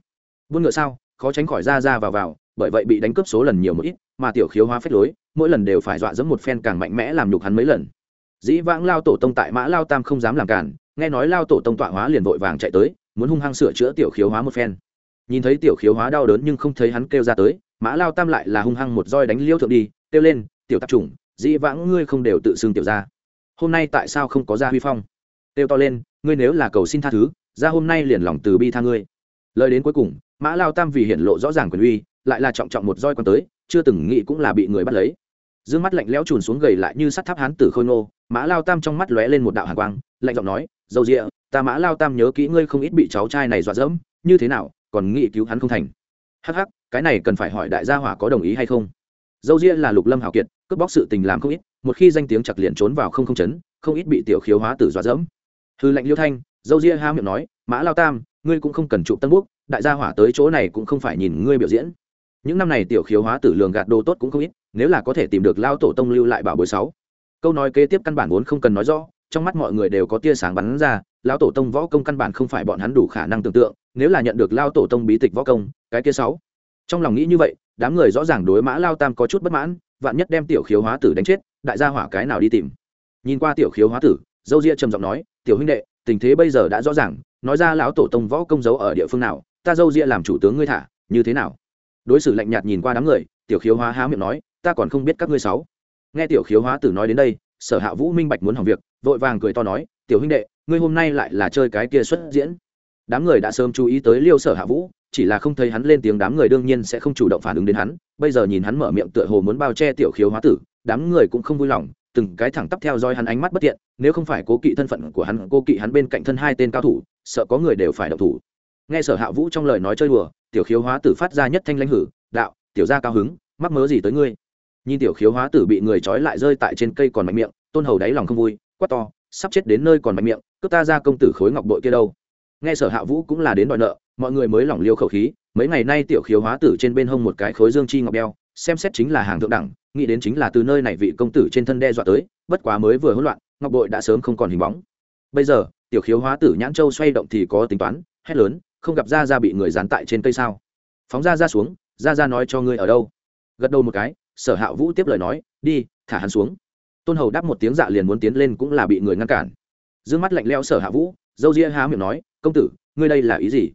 Buôn ngựa sao? Khó tránh khỏi ra ra vào vào, bởi vậy bị đánh cướp số lần nhiều một ít, mà tiểu khiếu hóa phết lối, mỗi lần đều phải dọa dẫm một phen càng mạnh mẽ làm nhục hắn mấy lần. Dĩ vãng lao tổ tông tại mã lao tam không dám làm cản, nghe nói lao tổ tông tọa hóa liền vội vàng chạy tới, muốn hung hăng sửa chữa tiểu khiếu hóa một phen. Nhìn thấy tiểu khiếu hóa đau đớn nhưng không thấy hắn kêu ra tới, mã lao tam lại là hung hăng một roi đánh liêu thượng đi kêu lên, tiểu tạp chủng, dĩ vãng ngươi không đều tự xưng tiểu ra hôm nay tại sao không có ra huy phong? Kêu to lên, ngươi nếu là cầu xin tha thứ ra hôm nay liền lòng từ bi tha ngươi. Lời đến cuối cùng, mã lao tam vì hiện lộ rõ ràng quyền uy, lại là trọng trọng một roi còn tới, chưa từng nghĩ cũng là bị người bắt lấy. D ư ơ n g mắt lạnh lẽo trùn xuống gầy lại như sắt tháp hán tử khôi ngô, mã lao tam trong mắt lóe lên một đạo hạ quang, lạnh giọng nói, dầu rịa ta mã lao tam nhớ kỹ ngươi không ít bị cháu trai này dọa dẫm, như thế nào, còn nghĩ cứu hắn không thành. Hắc hắc, cái này cần phải hỏi đại gia hỏa có đồng ý hay không? Dâu ria là lục lâm hào kiệt, cướp bóc sự tình làm không ít, một khi danh tiếng chặt liền trốn vào không không chấn, không ít bị tiểu khiếu hóa tử dọa dẫm. Hư lệnh liêu thanh, dâu ria ha miệng nói, mã lao tam, ngươi cũng không cần trụ tân búc đại gia hỏa tới chỗ này cũng không phải nhìn ngươi biểu diễn. Những năm này tiểu khiếu hóa tử lường gạt đồ tốt cũng không ít, nếu là có thể tìm được lao tổ tông lưu lại bảo bối sáu. Câu nói kế tiếp căn bản vốn không cần nói rõ, trong mắt mọi người đều có tia sáng bắn ra, lao tổ tông võ công căn bản không phải bọn hắn đủ khả năng tưởng tượng, nếu là nhận được lao tổ tông bí tịch võ công, cái kia sáu trong lòng nghĩ như vậy, đám người rõ ràng đối mã lao tam có chút bất mãn, vạn nhất đem tiểu khiếu hóa tử đánh chết, đại gia hỏa cái nào đi tìm. Nhìn qua tiểu khiếu hóa tử, dâu ria trầm giọng nói, tiểu huynh đệ, tình thế bây giờ đã rõ ràng, nói ra lão tổ tông võ công giấu ở địa phương nào, ta dâu ria làm chủ tướng ngươi thả, như thế nào? Đối xử lạnh nhạt nhìn qua đám người, tiểu khiếu hóa há miệng nói, ta còn không biết các ngươi sáu. Nghe tiểu khiếu hóa tử nói đến đây, sở hạ vũ minh bạch muốn hỏng việc, vội vàng cười to nói, tiểu huynh đệ, ngươi hôm nay lại là chơi cái kia xuất diễn. Đám người đã sớm chú ý tới liêu sở hạ vũ chỉ là không thấy hắn lên tiếng đám người đương nhiên sẽ không chủ động phản ứng đến hắn, bây giờ nhìn hắn mở miệng tựa hồ muốn bao che tiểu khiếu hóa tử, đám người cũng không vui lòng, từng cái thẳng tắp theo dõi hắn ánh mắt bất tiện, nếu không phải cố kỵ thân phận của hắn, cố kỵ hắn bên cạnh thân hai tên cao thủ, sợ có người đều phải động thủ. Nghe sở hạ vũ trong lời nói chơi đùa, tiểu khiếu hóa tử phát ra nhất thanh lãnh hử, đạo, tiểu gia cao hứng, mắc mớ gì tới ngươi? Nhìn tiểu khiếu hóa tử bị người trói lại rơi tại trên cây còn mạnh miệng, tôn hầu đáy lòng không vui, quát to, sắp chết đến nơi còn mạnh miệng, cướp ta ra công tử khối ngọc bội kia đâu? Nghe sở hạ vũ cũng là đến đòi nợ mọi người mới lỏng liêu khẩu khí, mấy ngày nay tiểu khiếu hóa tử trên bên hông một cái khối dương chi ngọc đeo, xem xét chính là hàng thượng đẳng, nghĩ đến chính là từ nơi này vị công tử trên thân đe dọa tới, bất quá mới vừa hỗn loạn, ngọc bội đã sớm không còn hình bóng. Bây giờ, tiểu khiếu hóa tử nhãn châu xoay động thì có tính toán, hét lớn, không gặp ra ra bị người dán tại trên cây sao? Phóng ra ra xuống, ra ra nói cho ngươi ở đâu? Gật đầu một cái, sở hạ vũ tiếp lời nói, đi, thả hắn xuống. Tôn hầu đáp một tiếng dạ liền muốn tiến lên cũng là bị người ngăn cản. D ư ơ n g mắt lạnh leo sở hạ vũ, dâu ria há miệng nói, công tử, ngươi đây là ý gì?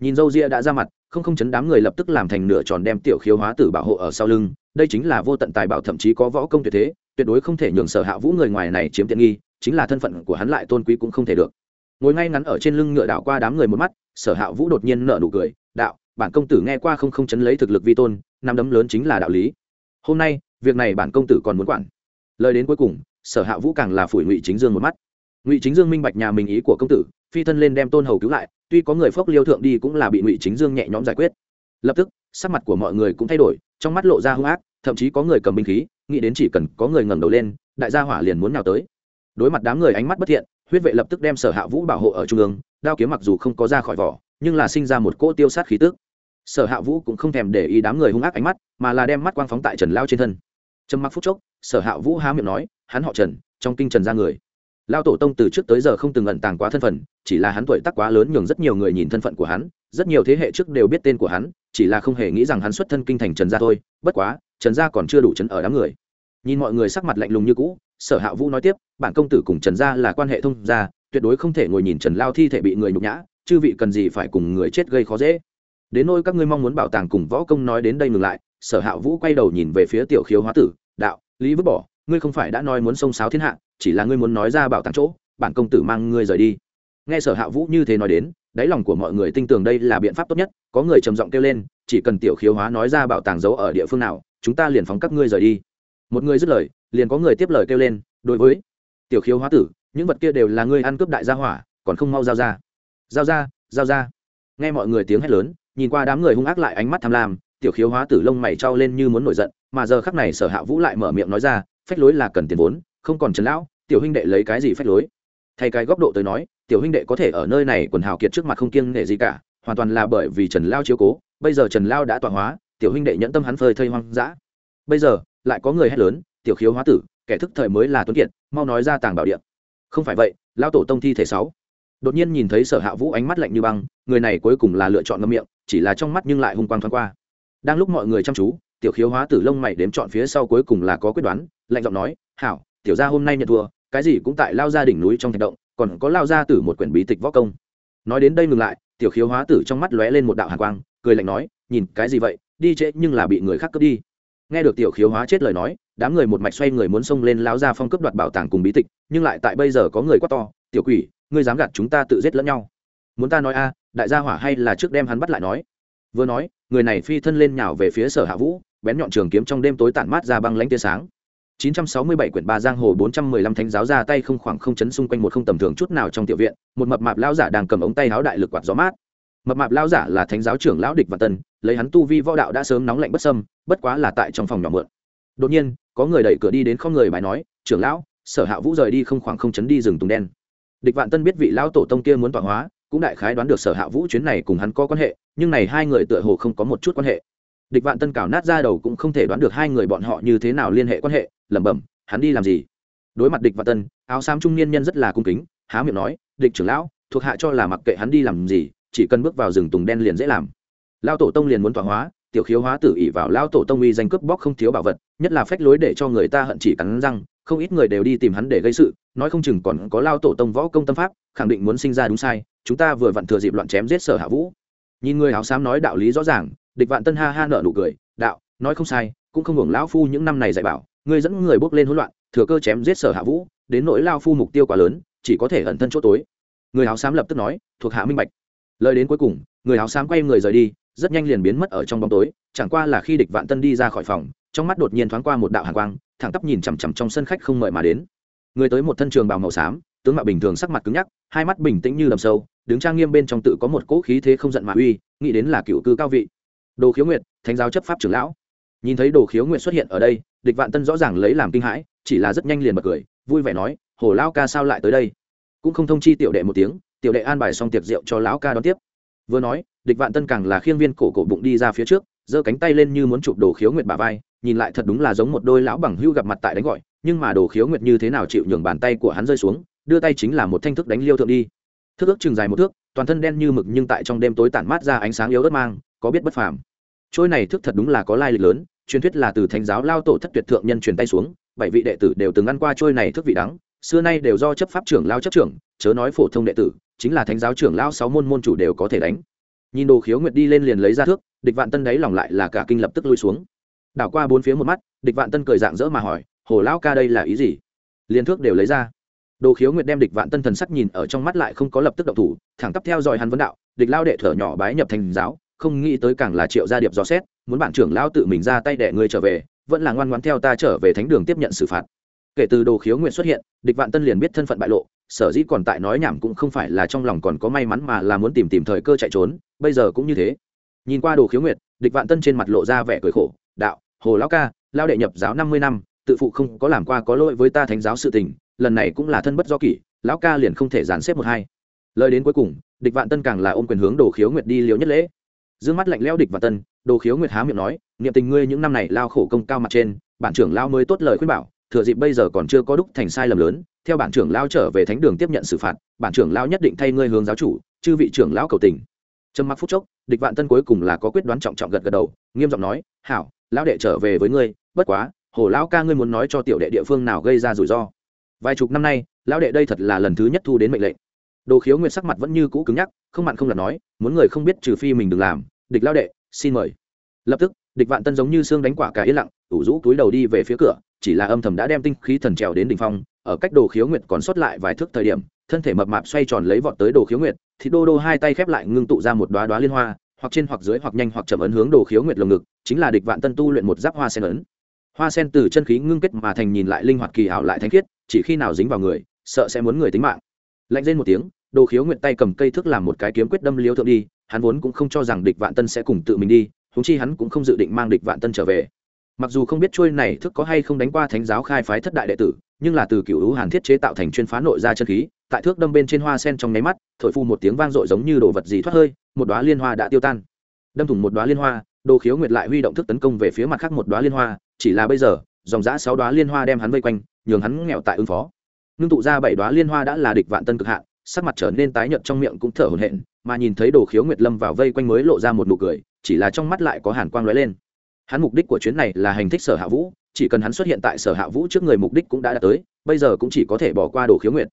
Nhìn dâu ria đã ra mặt, không không chấn đám người lập tức làm thành nửa tròn đem tiểu khiếu hóa tử bảo hộ ở sau lưng. Đây chính là vô tận tài bảo thậm chí có võ công tuyệt thế, tuyệt đối không thể nhường sở hạ vũ người ngoài này chiếm tiện nghi, chính là thân phận của hắn lại tôn quý cũng không thể được. Ngồi ngay ngắn ở trên lưng ngựa đảo qua đám người một mắt, sở hạ vũ đột nhiên nở nụ cười, đạo, bản công tử nghe qua không không chấn lấy thực lực vi tôn, năm đấm lớn chính là đạo lý. Hôm nay, việc này bản công tử còn muốn quản. Lời đến cuối cùng, sở hạ vũ càng là phủi ngụy chính dương một mắt. Ngụy chính dương minh bạch nhà mình ý của công tử phi thân lên đem tôn hầu cứu lại, tuy có người phốc liêu thượng đi cũng là bị ngụy chính dương nhẹ nhõm giải quyết. Lập tức, sắc mặt của mọi người cũng thay đổi, trong mắt lộ ra hung ác, thậm chí có người cầm binh khí, nghĩ đến chỉ cần có người ngẩng đầu lên, đại gia hỏa liền muốn nào tới. Đối mặt đám người ánh mắt bất thiện, huyết vệ lập tức đem sở hạ vũ bảo hộ ở trung ương, đao kiếm mặc dù không có ra khỏi vỏ, nhưng là sinh ra một cỗ tiêu sát khí tức. Sở hạ vũ cũng không thèm để ý đám người hung ác ánh mắt, mà là đem mắt quang phóng tại trần lao trên thân. Trầm mặc phút chốc, sở hạ vũ há miệng nói, hắn họ trần, trong kinh trần ra người lao tổ tông từ trước tới giờ không từng ẩn tàng quá thân phận, chỉ là hắn tuổi tác quá lớn nhường rất nhiều người nhìn thân phận của hắn, rất nhiều thế hệ trước đều biết tên của hắn, chỉ là không hề nghĩ rằng hắn xuất thân kinh thành trần gia thôi, bất quá, trần gia còn chưa đủ chấn ở đám người. Nhìn mọi người sắc mặt lạnh lùng như cũ, sở hạ vũ nói tiếp, bản công tử cùng trần gia là quan hệ thông gia, tuyệt đối không thể ngồi nhìn trần lao thi thể bị người nhục nhã, chư vị cần gì phải cùng người chết gây khó dễ. Đến nôi các ngươi mong muốn bảo tàng cùng võ công nói đến đây ngừng lại, sở hạ vũ quay đầu nhìn về phía tiểu khiếu hóa tử, đạo, lý vứt bỏ ngươi không phải đã nói muốn xông sáo thiên hạ, chỉ là ngươi muốn nói ra bảo tàng chỗ, bản công tử mang ngươi rời đi. Nghe sở hạ vũ như thế nói đến, đáy lòng của mọi người tin tưởng đây là biện pháp tốt nhất, có người trầm giọng kêu lên, chỉ cần tiểu khiếu hóa nói ra bảo tàng giấu ở địa phương nào, chúng ta liền phóng các ngươi rời đi. Một người dứt lời, liền có người tiếp lời kêu lên, đối với tiểu khiếu hóa tử, những vật kia đều là ngươi ăn cướp đại gia hỏa, còn không mau giao ra. Giao ra giao ra. Nghe mọi người tiếng hét lớn, nhìn qua đám người hung ác lại ánh mắt tham lam, tiểu khiếu hóa tử lông mày trao lên như muốn nổi giận, mà giờ khắc này sở hạ vũ lại mở miệng nói ra phách lối là cần tiền vốn, không còn trần lão, tiểu huynh đệ lấy cái gì phách lối? Thay cái góc độ tới nói, tiểu huynh đệ có thể ở nơi này quần hào kiệt trước mặt không kiêng nể gì cả, hoàn toàn là bởi vì trần lao chiếu cố, bây giờ trần lao đã tọa hóa, tiểu huynh đệ nhẫn tâm hắn phơi thây hoang dã. Bây giờ, lại có người hét lớn, tiểu khiếu hóa tử, kẻ thức thời mới là tuấn kiệt, mau nói ra tàng bảo điện không phải vậy lao tổ tông thi thể sáu. Đột nhiên nhìn thấy sở hạ vũ ánh mắt lạnh như băng, người này cuối cùng là lựa chọn ngâm miệng, chỉ là trong mắt nhưng lại hung quang thoáng qua. Đang lúc mọi người chăm chú tiểu khiếu hóa tử lông mày đếm chọn phía sau cuối cùng là có quyết đoán, lạnh giọng nói, hảo, tiểu gia hôm nay nhận thua, cái gì cũng tại lao ra đỉnh núi trong thạch động, còn có lao ra tử một quyển bí tịch võ công. Nói đến đây ngừng lại, tiểu khiếu hóa tử trong mắt lóe lên một đạo hàn quang, cười lạnh nói, nhìn, cái gì vậy? Đi trễ nhưng là bị người khác cướp đi. Nghe được tiểu khiếu hóa chết lời nói, đám người một mạch xoay người muốn xông lên lao ra phong cướp đoạt bảo tàng cùng bí tịch, nhưng lại tại bây giờ có người quát to, tiểu quỷ, ngươi dám gạt chúng ta tự giết lẫn nhau. Muốn ta nói a, đại gia hỏa hay là trước đem hắn bắt lại nói? Vừa nói, người này phi thân lên nhào về phía sở hạ vũ bén nhọn trường kiếm trong đêm tối tản mát ra băng lãnh tia sáng 967 quyển ba giang hồ 415 thánh giáo ra tay không khoảng không chấn xung quanh một không tầm thường chút nào trong tiểu viện, một mập mạp lão giả đang cầm ống tay áo đại lực quạt gió mát. Mập mạp lão giả là thánh giáo trưởng lão địch và tân, lấy hắn tu vi võ đạo đã sớm nóng lạnh bất sâm, bất quá là tại trong phòng nhỏ mượn. Đột nhiên, có người đẩy cửa đi đến không người bài nói, "Trưởng lão, Sở Hạ Vũ rời đi không khoảng không chấn đi rừng tùng đen." Địch Vạn Tân biết vị lão tổ tông kia muốn tọa hóa, cũng đại khái đoán được Sở Hạ Vũ chuyến này cùng hắn có quan hệ, nhưng này hai người tựa hồ không có một chút quan hệ. Địch Vạn Tân cào nát ra đầu cũng không thể đoán được hai người bọn họ như thế nào liên hệ quan hệ, lẩm bẩm hắn đi làm gì? Đối mặt địch Vạn tân áo xám trung niên nhân rất là cung kính há miệng nói địch trưởng lão thuộc hạ cho là mặc kệ hắn đi làm gì chỉ cần bước vào rừng tùng đen liền dễ làm. Lao tổ tông liền muốn tọa hóa tiểu khiếu hóa tử ỉ vào lao tổ tông uy danh cướp bóc không thiếu bảo vật nhất là phách lối để cho người ta hận chỉ cắn răng không ít người đều đi tìm hắn để gây sự nói không chừng còn có lao tổ tông võ công tâm pháp khẳng định muốn sinh ra đúng sai chúng ta vừa vặn thừa dịp loạn chém giết sở hạ vũ. Nhìn người áo xám nói đạo lý rõ ràng địch vạn tân ha ha nợ nụ cười, đạo, nói không sai, cũng không hưởng lão phu những năm này dạy bảo, ngươi dẫn người bước lên hỗn loạn, thừa cơ chém giết sở hạ vũ, đến nỗi lao phu mục tiêu quá lớn, chỉ có thể ẩn thân chỗ tối. Người áo xám lập tức nói, thuộc hạ minh bạch. Lời đến cuối cùng, người áo xám quay người rời đi, rất nhanh liền biến mất ở trong bóng tối, chẳng qua là khi địch vạn tân đi ra khỏi phòng, trong mắt đột nhiên thoáng qua một đạo hàn quang, thẳng tắp nhìn chằm chằm trong sân khách không mời mà đến. Người tới một thân trường bào màu xám, tướng mạo bình thường sắc mặt cứng nhắc, hai mắt bình tĩnh như đầm sâu, đứng trang nghiêm bên trong tự có một cỗ khí thế không giận mà uy, nghĩ đến là cựu cư cao vị đồ khiếu nguyệt, thánh giáo chấp pháp trưởng lão. Nhìn thấy đồ khiếu nguyệt xuất hiện ở đây, địch vạn tân rõ ràng lấy làm kinh hãi, chỉ là rất nhanh liền bật cười, vui vẻ nói, hồ lão ca sao lại tới đây? Cũng không thông chi tiểu đệ một tiếng, tiểu đệ an bài xong tiệc rượu cho lão ca đón tiếp. Vừa nói, địch vạn tân càng là khiêng viên cổ cổ bụng đi ra phía trước, giơ cánh tay lên như muốn chụp đồ khiếu nguyệt bà vai, nhìn lại thật đúng là giống một đôi lão bằng hưu gặp mặt tại đánh gọi, nhưng mà đồ khiếu nguyệt như thế nào chịu nhường bàn tay của hắn rơi xuống, đưa tay chính là một thanh thức đánh liêu thượng đi. Thức ước chừng dài một thước, toàn thân đen như mực nhưng tại trong đêm tối tản mát ra ánh sáng yếu ớt mang có biết bất phàm. Trôi này thức thật đúng là có lai lịch lớn, truyền thuyết là từ thánh giáo lao tổ thất tuyệt thượng nhân truyền tay xuống, bảy vị đệ tử đều từng ăn qua trôi này thức vị đắng, xưa nay đều do chấp pháp trưởng lao chấp trưởng, chớ nói phổ thông đệ tử, chính là thánh giáo trưởng lao sáu môn môn chủ đều có thể đánh. Nhìn đồ khiếu nguyệt đi lên liền lấy ra thước, địch vạn tân đáy lòng lại là cả kinh lập tức lui xuống. Đảo qua bốn phía một mắt, địch vạn tân cười dạng dỡ mà hỏi, hồ lao ca đây là ý gì? Liền thước đều lấy ra. Đồ khiếu nguyệt đem địch vạn tân thần sắc nhìn ở trong mắt lại không có lập tức động thủ, thẳng tắp theo dõi hắn vấn đạo, địch lao đệ thở nhỏ bái nhập thành giáo không nghĩ tới càng là triệu gia điệp dò xét, muốn bản trưởng lão tự mình ra tay đẻ người trở về, vẫn là ngoan ngoãn theo ta trở về thánh đường tiếp nhận xử phạt. Kể từ đồ khiếu nguyện xuất hiện, địch vạn tân liền biết thân phận bại lộ, sở dĩ còn tại nói nhảm cũng không phải là trong lòng còn có may mắn mà là muốn tìm tìm thời cơ chạy trốn, bây giờ cũng như thế. Nhìn qua đồ khiếu nguyệt địch vạn tân trên mặt lộ ra vẻ cười khổ, đạo, hồ lão ca lao đệ nhập giáo năm mươi năm, tự phụ không có làm qua có lỗi với ta thánh giáo sự tình, lần này cũng là thân bất do kỷ, lão ca liền không thể dàn xếp một hai. Lời đến cuối cùng, địch vạn tân càng là ôm quyền hướng đồ khiếu nguyệt đi liều nhất lễ. Dương mắt lạnh lẽo địch vạn tân, đồ khiếu nguyệt há miệng nói, niệm tình ngươi những năm này lao khổ công cao mặt trên, bản trưởng lao mới tốt lời khuyên bảo, thừa dịp bây giờ còn chưa có đúc thành sai lầm lớn, theo bản trưởng lao trở về thánh đường tiếp nhận xử phạt, bản trưởng lao nhất định thay ngươi hướng giáo chủ, chư vị trưởng lão cầu tình. Trầm mặc phút chốc, địch vạn tân cuối cùng là có quyết đoán trọng trọng gật gật đầu, nghiêm giọng nói, hảo, lão đệ trở về với ngươi, bất quá, hồ lão ca ngươi muốn nói cho tiểu đệ địa phương nào gây ra rủi ro. Vài chục năm nay, lão đệ đây thật là lần thứ nhất thu đến mệnh lệnh đồ khiếu nguyệt sắc mặt vẫn như cũ cứng nhắc, không mặn không là nói, muốn người không biết trừ phi mình đừng làm, địch lão đệ, xin mời. Lập tức, địch vạn tân giống như xương đánh quả cả yên lặng, ủ rũ túi đầu đi về phía cửa, chỉ là âm thầm đã đem tinh khí thần trèo đến đỉnh phong, ở cách đồ khiếu nguyệt còn sót lại vài thước thời điểm, thân thể mập mạp xoay tròn lấy vọt tới đồ khiếu nguyệt, thì đô đô hai tay khép lại ngưng tụ ra một đoá đoá liên hoa, hoặc trên hoặc dưới hoặc nhanh hoặc chậm ấn hướng đồ khiếu nguyệt lồng ngực, chính là địch vạn tân tu luyện một giáp hoa sen ấn. Hoa sen từ chân khí ngưng kết mà thành nhìn lại linh hoạt kỳ ảo lại thanh khiết, chỉ khi nào dính vào người, sợ sẽ muốn người tính mạng. Lạnh lên một tiếng đồ khiếu nguyện tay cầm cây thước làm một cái kiếm quyết đâm liêu thượng đi, hắn vốn cũng không cho rằng địch vạn tân sẽ cùng tự mình đi húng chi hắn cũng không dự định mang địch vạn tân trở về. Mặc dù không biết trôi này thức có hay không đánh qua thánh giáo khai phái thất đại đệ tử, nhưng là từ cựu hữu hàn thiết chế tạo thành chuyên phá nội ra chân khí, tại thước đâm bên trên hoa sen trong nháy mắt, thổi phu một tiếng vang dội giống như đồ vật gì thoát hơi, một đoá liên hoa đã tiêu tan. Đâm thủng một đoá liên hoa đồ khiếu nguyệt lại huy động thức tấn công về phía mặt khác một đoá liên hoa, chỉ là bây giờ, dòng giã sáu đoá liên hoa đem hắn vây quanh, nhường hắn nghèo tại ứng phó. Ngưng tụ ra bảy đoá liên hoa đã là địch vạn tân cực hạn sắc mặt trở nên tái nhợt trong miệng cũng thở hổn hển, mà nhìn thấy đồ khiếu nguyệt lâm vào vây quanh mới lộ ra một nụ cười, chỉ là trong mắt lại có hàn quang lóe lên. Hắn mục đích của chuyến này là hành thích sở hạ vũ, chỉ cần hắn xuất hiện tại sở hạ vũ trước người mục đích cũng đã đạt tới, bây giờ cũng chỉ có thể bỏ qua đồ khiếu nguyệt.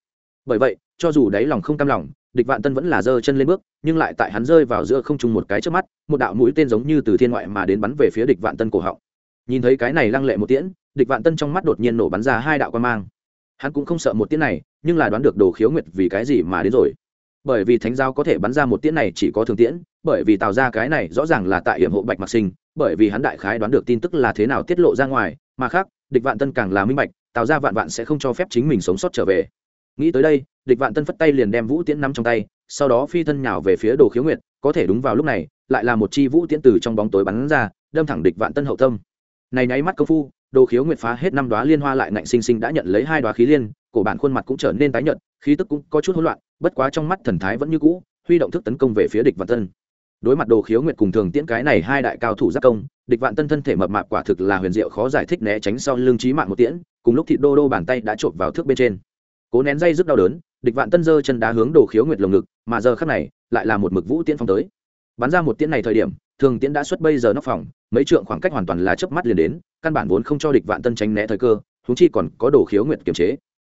Bởi vậy, cho dù đáy lòng không cam lòng, địch vạn tân vẫn là giơ chân lên bước, nhưng lại tại hắn rơi vào giữa không trung một cái trước mắt, một đạo mũi tên giống như từ thiên ngoại mà đến bắn về phía địch vạn tân cổ họng. Nhìn thấy cái này lăng lệ một tiễn, địch vạn tân trong mắt đột nhiên nổ bắn ra hai đạo quang mang hắn cũng không sợ một tiễn này, nhưng là đoán được đồ khiếu nguyệt vì cái gì mà đến rồi. Bởi vì thánh giao có thể bắn ra một tiễn này chỉ có thường tiễn, bởi vì tạo ra cái này rõ ràng là tại hiểm hộ bạch mặc sinh, bởi vì hắn đại khái đoán được tin tức là thế nào tiết lộ ra ngoài, mà khác, địch vạn tân càng là minh bạch, tạo ra vạn vạn sẽ không cho phép chính mình sống sót trở về. Nghĩ tới đây, địch vạn tân phất tay liền đem vũ tiễn nắm trong tay, sau đó phi thân nhào về phía đồ khiếu nguyệt, có thể đúng vào lúc này, lại là một chi vũ tiễn từ trong bóng tối bắn ra, đâm thẳng địch vạn tân hậu tâm. Này nháy mắt công phu đồ khiếu nguyệt phá hết năm đoá liên hoa lại ngạnh sinh sinh đã nhận lấy hai đoá khí liên, cổ bản khuôn mặt cũng trở nên tái nhợt, khí tức cũng có chút hỗn loạn, bất quá trong mắt thần thái vẫn như cũ, huy động thức tấn công về phía địch vạn tân. Đối mặt đồ khiếu nguyệt cùng thường tiễn cái này hai đại cao thủ giác công, địch vạn tân thân thể mập mạp quả thực là huyền diệu khó giải thích né tránh sau lưng trí mạng một tiễn, cùng lúc thị đô đô bàn tay đã trộm vào thước bên trên. Cố nén dây rất đau đớn, địch vạn tân giơ chân đá hướng đồ khiếu nguyệt lồng ngực, mà giờ khắc này, lại là một mực vũ tiễn phong tới. Bắn ra một tiễn này thời điểm thường tiễn đã xuất bây giờ nóc phòng, mấy trượng khoảng cách hoàn toàn là chớp mắt liền đến, căn bản vốn không cho địch vạn tân tránh né thời cơ thúng chi còn có đồ khiếu nguyệt kiềm chế.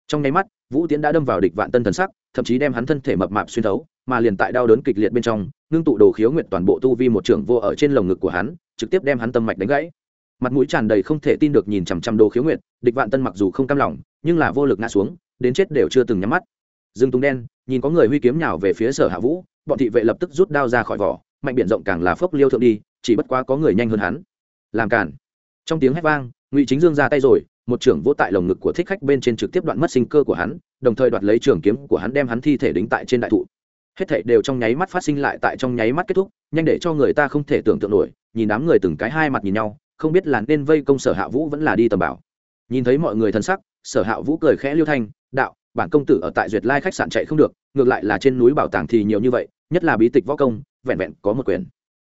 Trong nháy mắt, vũ tiễn đã đâm vào địch vạn tân thần sắc, thậm chí đem hắn thân thể mập mạp xuyên thấu, mà liền tại đau đớn kịch liệt bên trong, ngưng tụ đồ khiếu nguyệt toàn bộ tu vi một trưởng vô ở trên lồng ngực của hắn, trực tiếp đem hắn tâm mạch đánh gãy. Mặt mũi tràn đầy không thể tin được nhìn chằm chằm đồ khiếu nguyệt, địch vạn tân mặc dù không cam lòng, nhưng là vô lực ngã xuống, đến chết đều chưa từng nhắm mắt. Dương tung đen, nhìn có người huy kiếm nhào về phía sở hạ vũ, bọn thị vệ lập tức rút đao ra khỏi vỏ mạnh biển rộng càng là phốc liêu thượng đi, chỉ bất quá có người nhanh hơn hắn. Làm cản trong tiếng hét vang, ngụy chính dương ra tay rồi, một trưởng vỗ tại lồng ngực của thích khách bên trên trực tiếp đoạn mất sinh cơ của hắn, đồng thời đoạt lấy trường kiếm của hắn đem hắn thi thể đính tại trên đại thụ. Hết thảy đều trong nháy mắt phát sinh lại tại trong nháy mắt kết thúc, nhanh để cho người ta không thể tưởng tượng nổi, nhìn đám người từng cái hai mặt nhìn nhau, không biết là nên vây công sở hạ vũ vẫn là đi tầm bảo. Nhìn thấy mọi người thân sắc, sở hạ vũ cười khẽ liêu thanh, đạo, bản công tử ở tại duyệt lai khách sạn chạy không được, ngược lại là trên núi bảo tàng thì nhiều như vậy, nhất là bí tịch võ công vẹn vẹn có một quyền.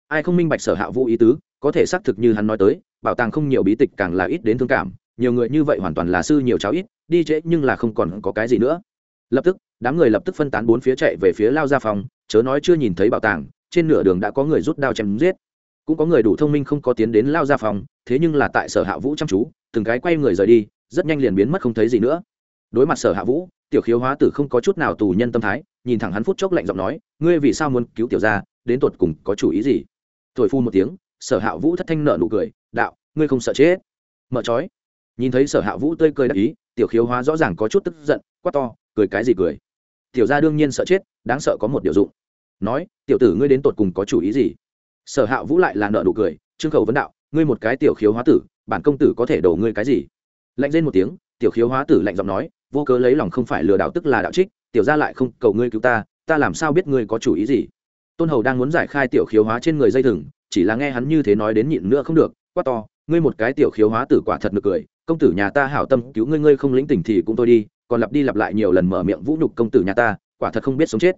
Ai không minh bạch sở hạ vũ ý tứ, có thể xác thực như hắn nói tới, bảo tàng không nhiều bí tịch càng là ít đến thương cảm, nhiều người như vậy hoàn toàn là sư nhiều cháu ít, đi trễ nhưng là không còn có cái gì nữa. Lập tức, đám người lập tức phân tán bốn phía chạy về phía lao ra phòng chớ nói chưa nhìn thấy bảo tàng, trên nửa đường đã có người rút đao chém giết. Cũng có người đủ thông minh không có tiến đến lao ra phòng thế nhưng là tại sở hạ vũ chăm chú, từng cái quay người rời đi, rất nhanh liền biến mất không thấy gì nữa. Đối mặt sở hạ vũ, tiểu khiếu hóa tử không có chút nào tù nhân tâm thái, nhìn thẳng hắn phút chốc lạnh giọng nói, ngươi vì sao muốn cứu tiểu gia đến tột cùng có chủ ý gì? Thổi phu một tiếng, sở hạ vũ thất thanh nợ nụ cười, đạo, ngươi không sợ chết? Mở trói nhìn thấy sở hạ vũ tươi cười đắc ý, tiểu khiếu hóa rõ ràng có chút tức giận, quát to, cười cái gì cười? Tiểu gia đương nhiên sợ chết, đáng sợ có một điều dụng. Nói, tiểu tử ngươi đến tột cùng có chủ ý gì? Sở hạ vũ lại là nợ nụ cười, trương khẩu vấn đạo, ngươi một cái tiểu khiếu hóa tử, bản công tử có thể đổ ngươi cái gì? Lạnh lên một tiếng, tiểu khiếu hóa tử lạnh giọng nói, vô cớ lấy lòng không phải lừa đảo tức là đạo trích, tiểu gia lại không cầu ngươi cứu ta ta làm sao biết ngươi có chủ ý gì? Tôn hầu đang muốn giải khai tiểu khiếu hóa trên người dây thừng, chỉ là nghe hắn như thế nói đến nhịn nữa không được, quát to, ngươi một cái tiểu khiếu hóa tử quả thật nực cười, công tử nhà ta hảo tâm cứu ngươi ngươi không lĩnh tỉnh thì cũng thôi đi, còn lặp đi lặp lại nhiều lần mở miệng vũ nhục công tử nhà ta, quả thật không biết sống chết.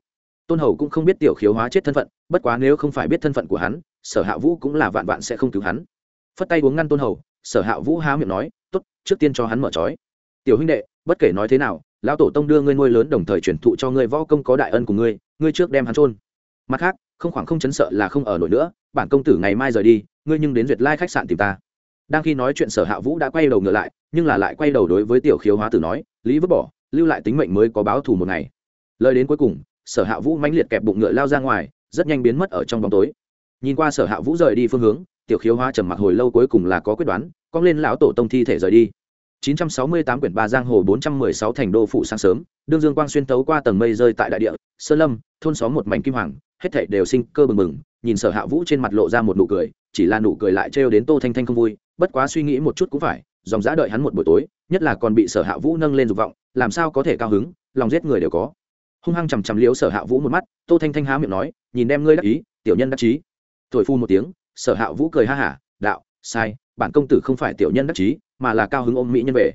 Tôn hầu cũng không biết tiểu khiếu hóa chết thân phận, bất quá nếu không phải biết thân phận của hắn, sở hạ vũ cũng là vạn vạn sẽ không cứu hắn. Phất tay uống ngăn tôn hầu, sở hạ vũ há miệng nói t ố t trước tiên cho hắn mở trói. Tiểu huynh đệ, bất kể nói thế nào, lão tổ tông đưa ngươi nuôi lớn đồng thời truyền thụ cho ngươi võ công có đại ân của ngươi ngươi trước đem hắn trôn mặt khác, không khoảng không chấn sợ là không ở nổi nữa, bản công tử ngày mai rời đi, ngươi nhưng đến duyệt lai khách sạn tìm ta. Đang khi nói chuyện sở hạ vũ đã quay đầu ngựa lại, nhưng là lại quay đầu đối với tiểu khiếu hóa tử nói, lý vứt bỏ, lưu lại tính mệnh mới có báo thù một ngày. Lời đến cuối cùng, sở hạ vũ mãnh liệt kẹp bụng ngựa lao ra ngoài, rất nhanh biến mất ở trong bóng tối. Nhìn qua sở hạ vũ rời đi phương hướng, tiểu khiếu hóa trầm mặc hồi lâu cuối cùng là có quyết đoán, cong lên lão tổ tông thi thể rời đi. 968 quyển ba giang hồ 416 thành đô phụ sáng sớm, đương dương quang xuyên tấu qua tầng mây rơi tại đại địa, sơn lâm, thôn xóm một mảnh kim hoàng hết thảy đều sinh cơ bừng bừng, nhìn sở hạ vũ trên mặt lộ ra một nụ cười, chỉ là nụ cười lại trêu đến tô thanh thanh không vui, bất quá suy nghĩ một chút cũng phải, dòng dã đợi hắn một buổi tối, nhất là còn bị sở hạ vũ nâng lên dục vọng, làm sao có thể cao hứng, lòng giết người đều có. Hung hăng chằm chằm liếu sở hạ vũ một mắt, tô thanh thanh há miệng nói, nhìn đem ngươi đắc ý, tiểu nhân đắc chí. Thổi phu một tiếng, sở hạ vũ cười ha hả, đạo, sai, bản công tử không phải tiểu nhân đắc chí, mà là cao hứng ôm mỹ nhân về.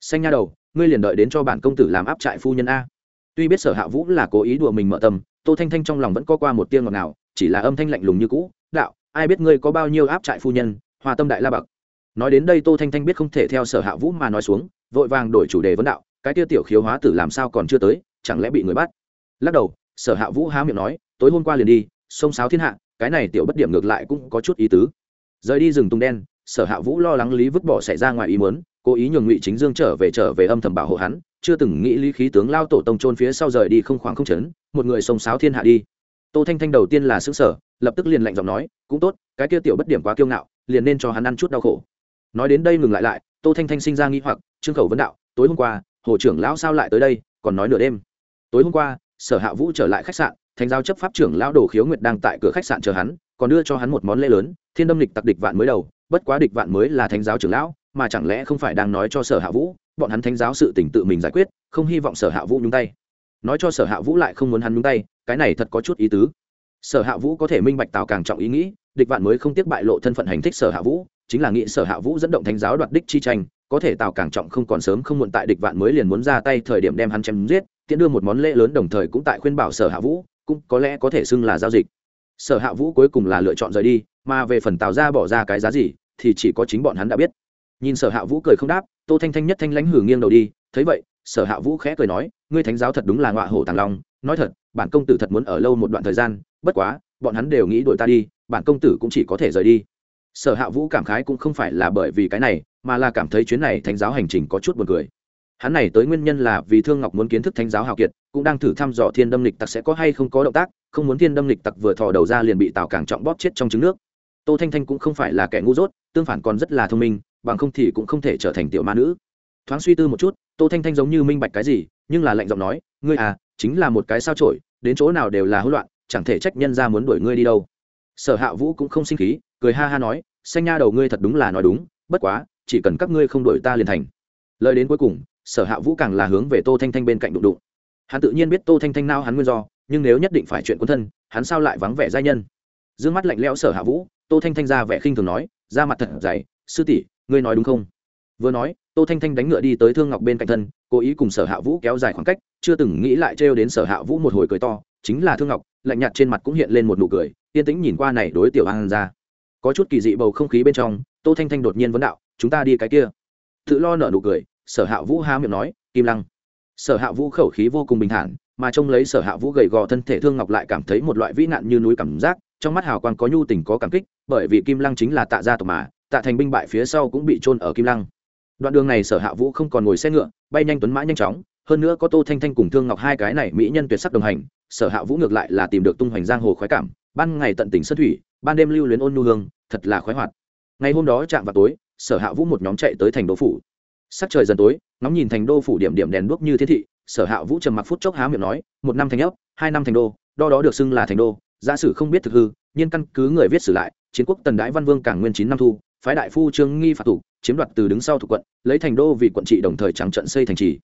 Xanh nha đầu, ngươi liền đợi đến cho bản công tử làm áp trại phu nhân a. Tuy biết sở hạ vũ là cố ý đùa mình mở tâm tô thanh thanh trong lòng vẫn có qua một tiếng ngọt ngào, chỉ là âm thanh lạnh lùng như cũ, đạo, ai biết ngươi có bao nhiêu áp trại phu nhân hòa tâm đại la bậc? Nói đến đây tô thanh thanh biết không thể theo sở hạ vũ mà nói xuống, vội vàng đổi chủ đề vấn đạo, cái tiêu tiểu khiếu hóa tử làm sao còn chưa tới, chẳng lẽ bị người bắt? Lắc đầu, sở hạ vũ há miệng nói, tối hôm qua liền đi, sông sáo thiên hạ, cái này tiểu bất điểm ngược lại cũng có chút ý tứ. Rời đi rừng tung đen, sở hạ vũ lo lắng lý vứt bỏ xảy ra ngoài ý muốn, cố ý nhường ngụy chính dương trở về trở về âm thầm bảo hộ hắn chưa từng nghĩ lý khí tướng lao tổ tông trôn phía sau rời đi không khoảng không chấn, một người sông sáo thiên hạ đi. Tô thanh thanh đầu tiên là xứng sở lập tức liền lạnh giọng nói, cũng tốt, cái kia tiểu bất điểm quá kiêu ngạo, liền nên cho hắn ăn chút đau khổ. Nói đến đây ngừng lại lại, tô thanh thanh sinh ra nghi hoặc, trương khẩu vấn đạo, tối hôm qua, hồ trưởng lão sao lại tới đây, còn nói nửa đêm? Tối hôm qua, sở hạ vũ trở lại khách sạn thánh giáo chấp pháp trưởng lão đồ khiếu nguyệt đang tại cửa khách sạn chờ hắn, còn đưa cho hắn một món lễ lớn, thiên đâm lịch tặc địch vạn mới đầu, bất quá địch vạn mới là thánh giáo trưởng lão, mà chẳng lẽ không phải đang nói cho sở hạ vũ? Bọn hắn thánh giáo sự tỉnh tự mình giải quyết, không hy vọng sở hạ vũ nhúng tay. Nói cho sở hạ vũ lại không muốn hắn nhúng tay, cái này thật có chút ý tứ. Sở hạ vũ có thể minh bạch tào càng trọng ý nghĩ, địch vạn mới không tiếc bại lộ thân phận hành thích sở hạ vũ, chính là nghĩ sở hạ vũ dẫn động thánh giáo đoạt đích chi tranh, có thể tào càng trọng không còn sớm không muộn tại địch vạn mới liền muốn ra tay thời điểm đem hắn chém giết tiễn đưa một món lễ lớn đồng thời cũng tại khuyên bảo sở hạ vũ, cũng có lẽ có thể xưng là giao dịch. Sở hạ vũ cuối cùng là lựa chọn rời đi, mà về phần tào ra bỏ ra cái giá gì, thì chỉ có chính bọn hắn đã biết nhìn sở hạ vũ cười không đáp, tô thanh thanh nhất thanh lãnh hử nghiêng đầu đi, thấy vậy, sở hạ vũ khẽ cười nói, ngươi thánh giáo thật đúng là ngọa hổ tàng long, nói thật, bản công tử thật muốn ở lâu một đoạn thời gian, bất quá, bọn hắn đều nghĩ đuổi ta đi, bản công tử cũng chỉ có thể rời đi. Sở hạ vũ cảm khái cũng không phải là bởi vì cái này, mà là cảm thấy chuyến này thánh giáo hành trình có chút buồn cười. Hắn này tới nguyên nhân là vì thương ngọc muốn kiến thức thánh giáo hào kiệt, cũng đang thử thăm dò thiên đâm lịch tặc sẽ có hay không có động tác, không muốn thiên đâm lịch tặc vừa thò đầu ra liền bị tào càng trọng bóp chết trong trứng nước. Tô thanh thanh cũng không phải là kẻ ngu dốt, tương phản còn rất là thông minh bằng không thì cũng không thể trở thành tiểu ma nữ. Thoáng suy tư một chút, tô thanh thanh giống như minh bạch cái gì, nhưng là lạnh giọng nói, ngươi à chính là một cái sao trổi đến chỗ nào đều là hỗn loạn, chẳng thể trách nhân ra muốn đuổi ngươi đi đâu. Sở hạ vũ cũng không sinh khí, cười ha ha nói, xanh nha đầu ngươi thật đúng là nói đúng, bất quá, chỉ cần các ngươi không đuổi ta liền thành. Lời đến cuối cùng, sở hạ vũ càng là hướng về tô thanh thanh bên cạnh đụng đụng. Hắn tự nhiên biết tô thanh thanh nao hắn nguyên do, nhưng nếu nhất định phải chuyện quân thân, hắn sao lại vắng vẻ giai nhân? D ư ơ n g mắt lạnh lẽo sở hạ vũ, tô thanh thanh ra vẻ khinh thường nói, ra mặt thật dày, sư tỷ ngươi nói đúng không? Vừa nói, tô thanh thanh đánh ngựa đi tới thương ngọc bên cạnh thân, cố ý cùng sở hạ vũ kéo dài khoảng cách, chưa từng nghĩ lại trêu đến sở hạ vũ một hồi cười to, chính là thương ngọc, lạnh nhạt trên mặt cũng hiện lên một nụ cười, yên tĩnh nhìn qua này đối tiểu an ra. Có chút kỳ dị bầu không khí bên trong, tô thanh thanh đột nhiên vấn đạo, chúng ta đi cái kia. Tự lo nở nụ cười, sở hạ vũ há miệng nói, kim lăng. Sở hạ vũ khẩu khí vô cùng bình thản, mà trông lấy sở hạ vũ gầy gò thân thể thương ngọc lại cảm thấy một loại vĩ nạn như núi cảm giác, trong mắt hào quang có nhu tình có cảm kích, bởi vì kim lăng chính là tạ gia tộc mà tạ thành binh bại phía sau cũng bị trôn ở kim lăng. Đoạn đường này sở hạ vũ không còn ngồi xe ngựa, bay nhanh tuấn mã nhanh chóng, hơn nữa có tô thanh thanh cùng thương ngọc hai cái này mỹ nhân tuyệt sắc đồng hành, sở hạ vũ ngược lại là tìm được tung hoành giang hồ khoái cảm, ban ngày tận tỉnh sân thủy, ban đêm lưu luyến ôn nu hương, thật là khoái hoạt. Ngày hôm đó chạm vào tối, sở hạ vũ một nhóm chạy tới thành đô phủ. Sắc trời dần tối, ngóng nhìn thành đô phủ điểm điểm đèn đuốc như thiên thị, sở hạ vũ trầm mặc phút chốc há miệng nói, một năm thành ấp, hai năm thành đô đo đó được xưng là thành đô, giả sử không biết thực hư, nhiên căn cứ người viết sử lại, chiến quốc tần đãi văn vương cảng nguyên chín năm thu phái đại phu trương nghi phạt tụ, chiếm đoạt từ đứng sau thuộc quận, lấy thành đô vì quận trị đồng thời trắng trận xây thành trì.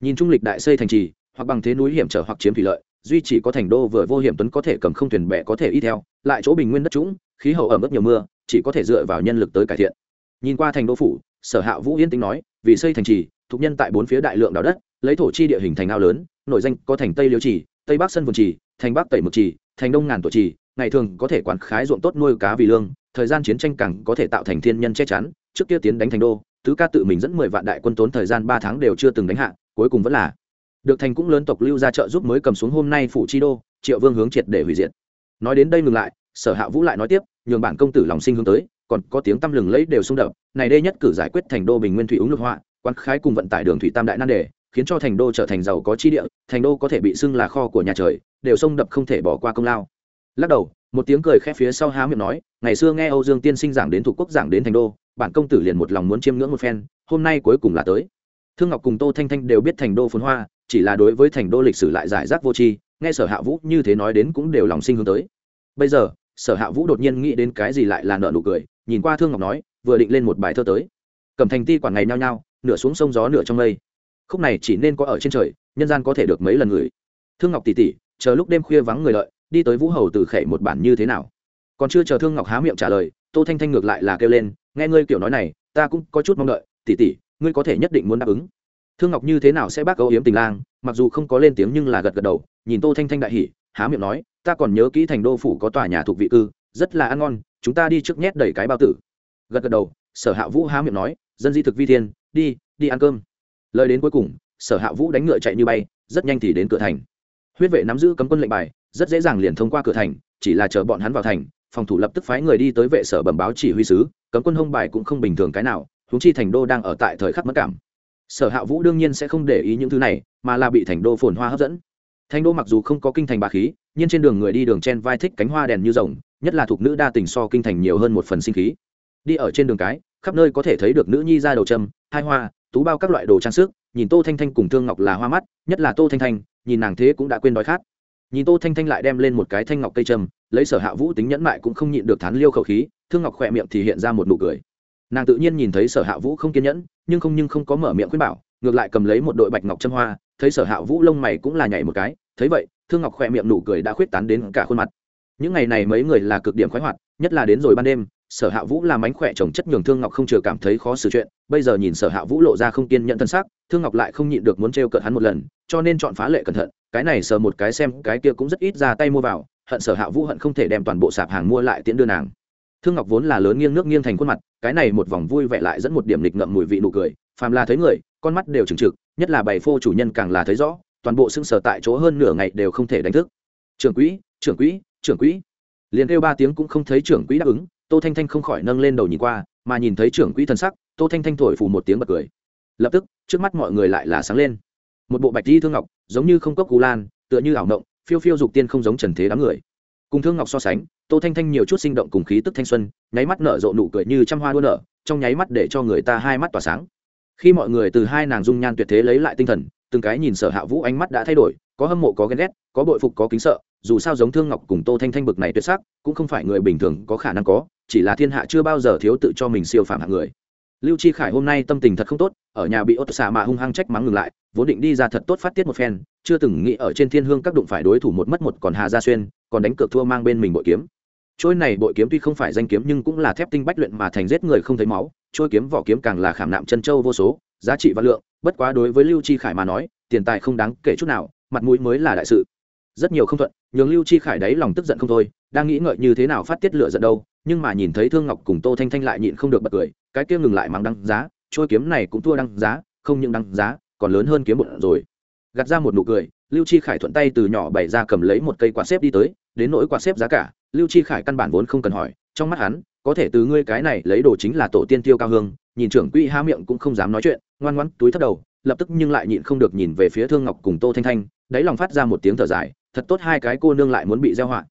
Nhìn trung lịch đại xây thành trì, hoặc bằng thế núi hiểm trở hoặc chiếm thủy lợi, duy chỉ có thành đô vừa vô hiểm tuấn có thể cầm không thuyền bè có thể y theo, lại chỗ bình nguyên đất trũng, khí hậu ẩm ướt nhiều mưa, chỉ có thể dựa vào nhân lực tới cải thiện. Nhìn qua thành đô phủ, sở hạ vũ yên tính nói, vì xây thành trì, thuộc nhân tại bốn phía đại lượng đào đất, lấy thổ chi địa hình thành ao lớn, nội danh có thành tây liêu trì, tây bắc sân vườn trì, thành bắc tẩy mực trì, thành đông ngàn tổ trì ngày thường có thể quản khái ruộng tốt nuôi cá vì lương, thời gian chiến tranh càng có thể tạo thành thiên nhân che chắn, trước kia tiến đánh thành đô, tứ ca tự mình dẫn mười vạn đại quân tốn thời gian ba tháng đều chưa từng đánh hạ, cuối cùng vẫn là được thành cũng lớn tộc lưu ra trợ giúp mới cầm xuống hôm nay phủ chi đô, triệu vương hướng triệt để hủy diệt. Nói đến đây ngừng lại, sở hạ vũ lại nói tiếp, nhường bản công tử lòng sinh hướng tới, còn có tiếng tăm lừng lấy đều xung đập, này đây nhất cử giải quyết thành đô bình nguyên thủy ứng lục họa, quan khái cùng vận tải đường thủy tam đại nan đề, khiến cho thành đô trở thành giàu có chi địa, thành đô có thể bị xưng là kho của nhà trời, đều sông đập không thể bỏ qua công lao lắc đầu, một tiếng cười khẽ phía sau há miệng nói, ngày xưa nghe âu dương tiên sinh giảng đến thủ quốc, giảng đến thành đô, bản công tử liền một lòng muốn chiêm ngưỡng một phen, hôm nay cuối cùng là tới. Thương ngọc cùng tô thanh thanh đều biết thành đô phồn hoa, chỉ là đối với thành đô lịch sử lại giải rác vô tri, nghe sở hạ vũ như thế nói đến cũng đều lòng sinh hướng tới. Bây giờ, sở hạ vũ đột nhiên nghĩ đến cái gì lại là nợ nụ cười, nhìn qua thương ngọc nói, vừa định lên một bài thơ tới. Cầm thành ti quản ngày nhao nhao, nửa xuống sông gió nửa trong mây. Khúc này chỉ nên có ở trên trời, nhân gian có thể được mấy lần người thương ngọc tỉ tỉ, chờ lúc đêm khuya vắng người lợi đi tới vũ hầu từ khệ một bản như thế nào? Còn chưa chờ thương ngọc há miệng trả lời, tô thanh thanh ngược lại là kêu lên, nghe ngươi kiểu nói này, ta cũng có chút mong đợi tỉ tỉ ngươi có thể nhất định muốn đáp ứng. Thương ngọc như thế nào sẽ bác âu yếm tình lang, mặc dù không có lên tiếng nhưng là gật gật đầu, nhìn tô thanh thanh đại hỉ, há miệng nói, ta còn nhớ kỹ thành đô phủ có tòa nhà thuộc vị cư, rất là ăn ngon, chúng ta đi trước nhét đầy cái bao tử. Gật gật đầu, sở hạ vũ há miệng nói, dân di thực vi thiên, đi đi ăn cơm. Lời đến cuối cùng, sở hạ vũ đánh ngựa chạy như bay, rất nhanh thì đến cửa thành. Huyết vệ nắm giữ cấm quân lệnh bài rất dễ dàng liền thông qua cửa thành chỉ là chờ bọn hắn vào thành phòng thủ lập tức phái người đi tới vệ sở bẩm báo chỉ huy sứ cấm quân hông bài cũng không bình thường cái nào húng chi thành đô đang ở tại thời khắc mất cảm. Sở hạ vũ đương nhiên sẽ không để ý những thứ này mà là bị thành đô phồn hoa hấp dẫn. Thành đô mặc dù không có kinh thành bà khí nhưng trên đường người đi đường chen vai thích cánh hoa đèn như rồng nhất là thuộc nữ đa tình so kinh thành nhiều hơn một phần sinh khí. Đi ở trên đường cái khắp nơi có thể thấy được nữ nhi ra đầu châm, hai hoa tú bao các loại đồ trang sức nhìn tô thanh thanh cùng thương ngọc là hoa mắt nhất là tô thanh thanh nhìn nàng thế cũng đã quên đói khát nhìn tô thanh thanh lại đem lên một cái thanh ngọc cây trầm, lấy sở hạ vũ tính nhẫn mại cũng không nhịn được thán liêu khẩu khí thương ngọc khỏe miệng thì hiện ra một nụ cười. Nàng tự nhiên nhìn thấy sở hạ vũ không kiên nhẫn nhưng không nhưng không có mở miệng khuyên bảo ngược lại cầm lấy một đội bạch ngọc châm hoa thấy sở hạ vũ lông mày cũng là nhảy một cái thấy vậy thương ngọc khỏe miệng nụ cười đã khuyết tán đến cả khuôn mặt. Những ngày này mấy người là cực điểm khoái hoạt nhất là đến rồi ban đêm sở hạ vũ làm mánh khỏe chồng chất nhường thương ngọc không chừa cảm thấy khó xử chuyện bây giờ nhìn sở hạ vũ lộ ra không kiên nhẫn thân xác thương ngọc lại không nhịn được muốn t cợt hắn một lần cho nên chọn phá lệ cẩn thận cái này sờ một cái xem, cái kia cũng rất ít ra tay mua vào, hận sở hạ vũ hận không thể đem toàn bộ sạp hàng mua lại tiễn đưa nàng. Thương ngọc vốn là lớn nghiêng nước nghiêng thành khuôn mặt, cái này một vòng vui vẻ lại dẫn một điểm lịch ngậm mùi vị nụ cười, phàm là thấy người, con mắt đều trừng trực, nhất là bày phô chủ nhân càng là thấy rõ, toàn bộ xưng sở tại chỗ hơn nửa ngày đều không thể đánh thức. Trưởng quỹ trưởng quỹ trưởng quỹ. Liền kêu ba tiếng cũng không thấy trưởng quỹ đáp ứng, tô thanh thanh không khỏi nâng lên đầu nhìn qua, mà nhìn thấy trưởng quỹ thần sắc, tô thanh thanh thổi phù một tiếng bật cười. Lập tức, trước mắt mọi người lại là sáng lên. Một bộ bạch di thương ngọc giống như không cốc cú lan, tựa như ảo động phiêu phiêu dục tiên không giống trần thế đám người. Cùng thương ngọc so sánh, tô thanh thanh nhiều chút sinh động cùng khí tức thanh xuân, nháy mắt nở rộ nụ cười như trăm hoa đua nở, trong nháy mắt để cho người ta hai mắt tỏa sáng. Khi mọi người từ hai nàng dung nhan tuyệt thế lấy lại tinh thần, từng cái nhìn sở hạ vũ ánh mắt đã thay đổi, có hâm mộ, có ghen ghét, có bội phục, có kính sợ, dù sao giống thương ngọc cùng tô thanh thanh bực này tuyệt sắc, cũng không phải người bình thường có khả năng có, chỉ là thiên hạ chưa bao giờ thiếu tự cho mình siêu phạm hạng người. Lưu chi khải hôm nay tâm tình thật không tốt, ở nhà bị ốt xà mà hung hăng trách mắng ngừng lại vốn định đi ra thật tốt phát tiết một phen, chưa từng nghĩ ở trên thiên hương các đụng phải đối thủ một mất một còn hà gia xuyên, còn đánh cược thua mang bên mình bội kiếm. Trôi này bội kiếm tuy không phải danh kiếm nhưng cũng là thép tinh bách luyện mà thành giết người không thấy máu, trôi kiếm vỏ kiếm càng là khảm nạm chân châu vô số, giá trị và lượng, bất quá đối với lưu chi khải mà nói, tiền tài không đáng kể chút nào, mặt mũi mới là đại sự. Rất nhiều không thuận, nhường lưu chi khải đáy lòng tức giận không thôi, đang nghĩ ngợi như thế nào phát tiết lửa giận đâu, nhưng mà nhìn thấy thương ngọc cùng tô thanh thanh lại nhịn không được bật cười, cái kia ngừng lại mắng đăng giá, trôi kiếm này cũng thua đăng giá, không những đăng giá còn lớn hơn kiếm một rồi. Gạt ra một nụ cười, lưu chi khải thuận tay từ nhỏ bày ra cầm lấy một cây quạt xếp đi tới, đến nỗi quạt xếp giá cả, lưu chi khải căn bản vốn không cần hỏi, trong mắt hắn, có thể từ ngươi cái này lấy đồ chính là tổ tiên tiêu cao hương, nhìn trưởng quỹ há miệng cũng không dám nói chuyện, ngoan ngoãn túi thấp đầu, lập tức nhưng lại nhịn không được nhìn về phía thương ngọc cùng tô thanh thanh, đáy lòng phát ra một tiếng thở dài, thật tốt hai cái cô nương lại muốn bị gieo họa.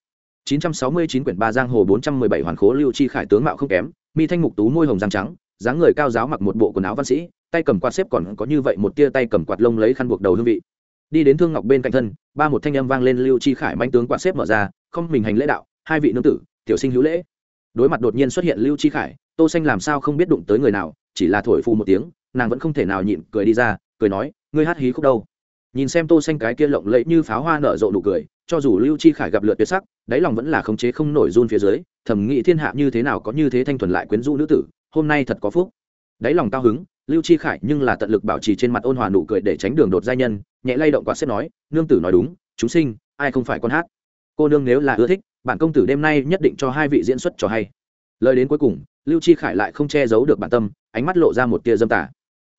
969 quyển ba giang hồ 417 hoàn khố lưu chi khải tướng mạo không kém, mi thanh mục tú môi hồng răng trắng, dáng người cao giáo mặc một bộ quần áo văn sĩ tay cầm quạt xếp còn có như vậy một tia tay cầm quạt lông lấy khăn buộc đầu hương vị. Đi đến thương ngọc bên cạnh thân, ba một thanh âm vang lên lưu chi khải manh tướng quạt xếp mở ra, không mình hành lễ đạo, hai vị nương tử, tiểu sinh hữu lễ. Đối mặt đột nhiên xuất hiện lưu chi khải, tô xanh làm sao không biết đụng tới người nào, chỉ là thổi phù một tiếng, nàng vẫn không thể nào nhịn cười đi ra, cười nói, ngươi hát hí khúc đâu? Nhìn xem tô xanh cái kia lộng lẫy như pháo hoa nở rộ nụ cười, cho dù lưu chi khải gặp lượt tuyệt sắc, đáy lòng vẫn là khống chế không nổi run phía dưới, thầm nghĩ thiên hạ như thế nào có như thế thanh thuần lại quyến rũ nữ tử, hôm nay thật có phúc. Đáy lòng cao hứng lưu chi khải nhưng là tận lực bảo trì trên mặt ôn hòa nụ cười để tránh đường đột giai nhân, nhẹ lay động quạt xếp nói, nương tử nói đúng, chúng sinh, ai không phải con hát? Cô nương nếu là ưa thích, bản công tử đêm nay nhất định cho hai vị diễn xuất trò hay. Lời đến cuối cùng, lưu chi khải lại không che giấu được bản tâm, ánh mắt lộ ra một tia dâm tả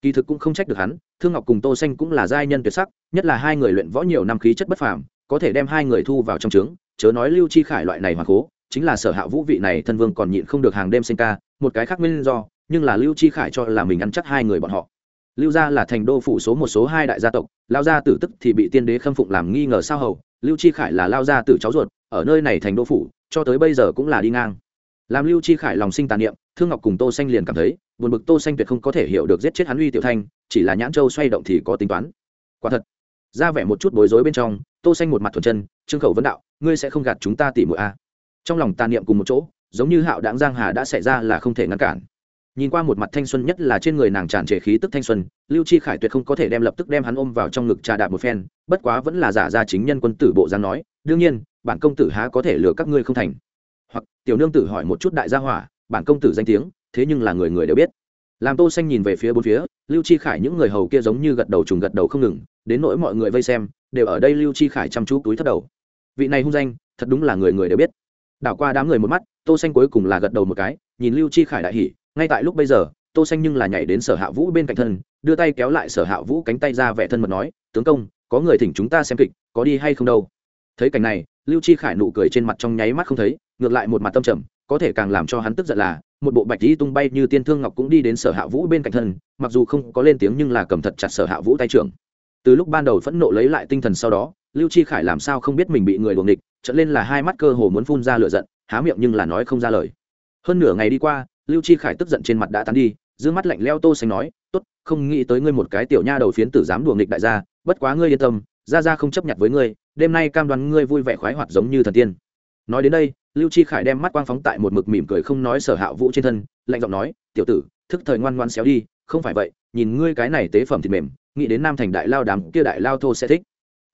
kỳ thực cũng không trách được hắn, thương ngọc cùng tô xanh cũng là giai nhân tuyệt sắc, nhất là hai người luyện võ nhiều năm khí chất bất phàm, có thể đem hai người thu vào trong trướng, chớ nói lưu chi khải loại này hoàng cố chính là sở hạ vũ vị này thân vương còn nhịn không được hàng đêm sinh ca, một cái khác nguyên do nhưng là lưu chi khải cho là mình ăn chắc hai người bọn họ. Lưu gia là thành đô phủ số một số hai đại gia tộc lao gia tử tức thì bị tiên đế khâm phụng làm nghi ngờ sao hầu, lưu chi khải là lao gia tử cháu ruột, ở nơi này thành đô phủ, cho tới bây giờ cũng là đi ngang. Làm lưu chi khải lòng sinh tàn niệm, thương ngọc cùng tô xanh liền cảm thấy, buồn bực tô xanh tuyệt không có thể hiểu được giết chết hắn uy tiểu thanh, chỉ là nhãn châu xoay động thì có tính toán. Quả thật, ra vẻ một chút bối rối bên trong, tô xanh một mặt thuần chân, trương khẩu vấn đạo, ngươi sẽ không gạt chúng ta tỉ mũi a à. trong lòng tàn niệm cùng một chỗ, giống như hạo Đãng giang hà đã xảy ra là không thể ngăn cản nhìn qua một mặt thanh xuân nhất là trên người nàng tràn trề khí tức thanh xuân, lưu chi khải tuyệt không có thể đem lập tức đem hắn ôm vào trong ngực trà đạp một phen, bất quá vẫn là giả ra chính nhân quân tử bộ giang nói, đương nhiên, bản công tử há có thể lừa các ngươi không thành. Hoặc, tiểu nương tử hỏi một chút đại gia hỏa, bản công tử danh tiếng, thế nhưng là người người đều biết. Làm tô xanh nhìn về phía bốn phía, lưu chi khải những người hầu kia giống như gật đầu trùng gật đầu không ngừng, đến nỗi mọi người vây xem, đều ở đây lưu chi khải chăm chú túi thất đầu. Vị này hung danh, thật đúng là người người đều biết. Đảo qua đám người một mắt, tô xanh cuối cùng là gật đầu một cái, nhìn lưu chi khải đại hỉ ngay tại lúc bây giờ, tô xanh nhưng là nhảy đến sở hạ vũ bên cạnh thân, đưa tay kéo lại sở hạ vũ cánh tay ra vẻ thân mật nói, tướng công, có người thỉnh chúng ta xem kịch, có đi hay không đâu? Thấy cảnh này, lưu chi khải nụ cười trên mặt trong nháy mắt không thấy, ngược lại một mặt tâm trầm, có thể càng làm cho hắn tức giận là, một bộ bạch tí tung bay như tiên thương ngọc cũng đi đến sở hạ vũ bên cạnh thân, mặc dù không có lên tiếng nhưng là cầm thật chặt sở hạ vũ tay trưởng. Từ lúc ban đầu phẫn nộ lấy lại tinh thần sau đó, lưu chi khải làm sao không biết mình bị người luồng địch trận lên là hai mắt cơ hồ muốn phun ra lửa giận, há miệng nhưng là nói không ra lời. Hơn nửa ngày đi qua lưu chi khải tức giận trên mặt đã tán đi d mắt lạnh leo tô xanh nói, tốt, không nghĩ tới ngươi một cái tiểu nha đầu phiến tử dám đùa nghịch đại gia, bất quá ngươi yên tâm, gia gia không chấp nhận với ngươi, đêm nay cam đoan ngươi vui vẻ khoái hoạt giống như thần tiên. Nói đến đây, lưu chi khải đem mắt quang phóng tại một mực mỉm cười không nói sở hạ vũ trên thân, lạnh giọng nói, tiểu tử, thức thời ngoan ngoan xéo đi, không phải vậy, nhìn ngươi cái này tế phẩm thịt mềm, nghĩ đến nam thành đại lao đám kia đại lao thô sẽ thích.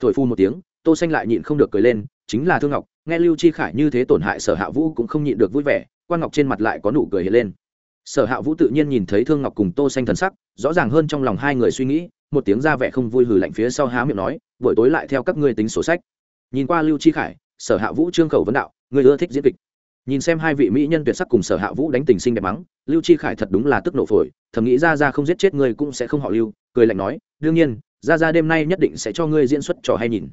Thổi phu một tiếng, tô xanh lại nhịn không được cười lên, chính là thương ngọc, nghe lưu chi khải như thế tổn hại sở hạ vũ cũng không nhịn được vui vẻ quan ngọc trên mặt lại có nụ cười hiện lên. Sở hạ vũ tự nhiên nhìn thấy thương ngọc cùng tô xanh thần sắc, rõ ràng hơn trong lòng hai người suy nghĩ, một tiếng ra vẻ không vui hừ lạnh phía sau há miệng nói, buổi tối lại theo các ngươi tính sổ sách. Nhìn qua lưu chi khải, sở hạ vũ trương khẩu vấn đạo người ưa thích diễn kịch. Nhìn xem hai vị mỹ nhân tuyệt sắc cùng sở hạ vũ đánh tình sinh đẹp mắng, lưu chi khải thật đúng là tức nộ phổi, thầm nghĩ ra ra không giết chết ngươi cũng sẽ không họ lưu, cười lạnh nói, đương nhiên, ra ra đêm nay nhất định sẽ cho ngươi diễn xuất trò hay nhìn.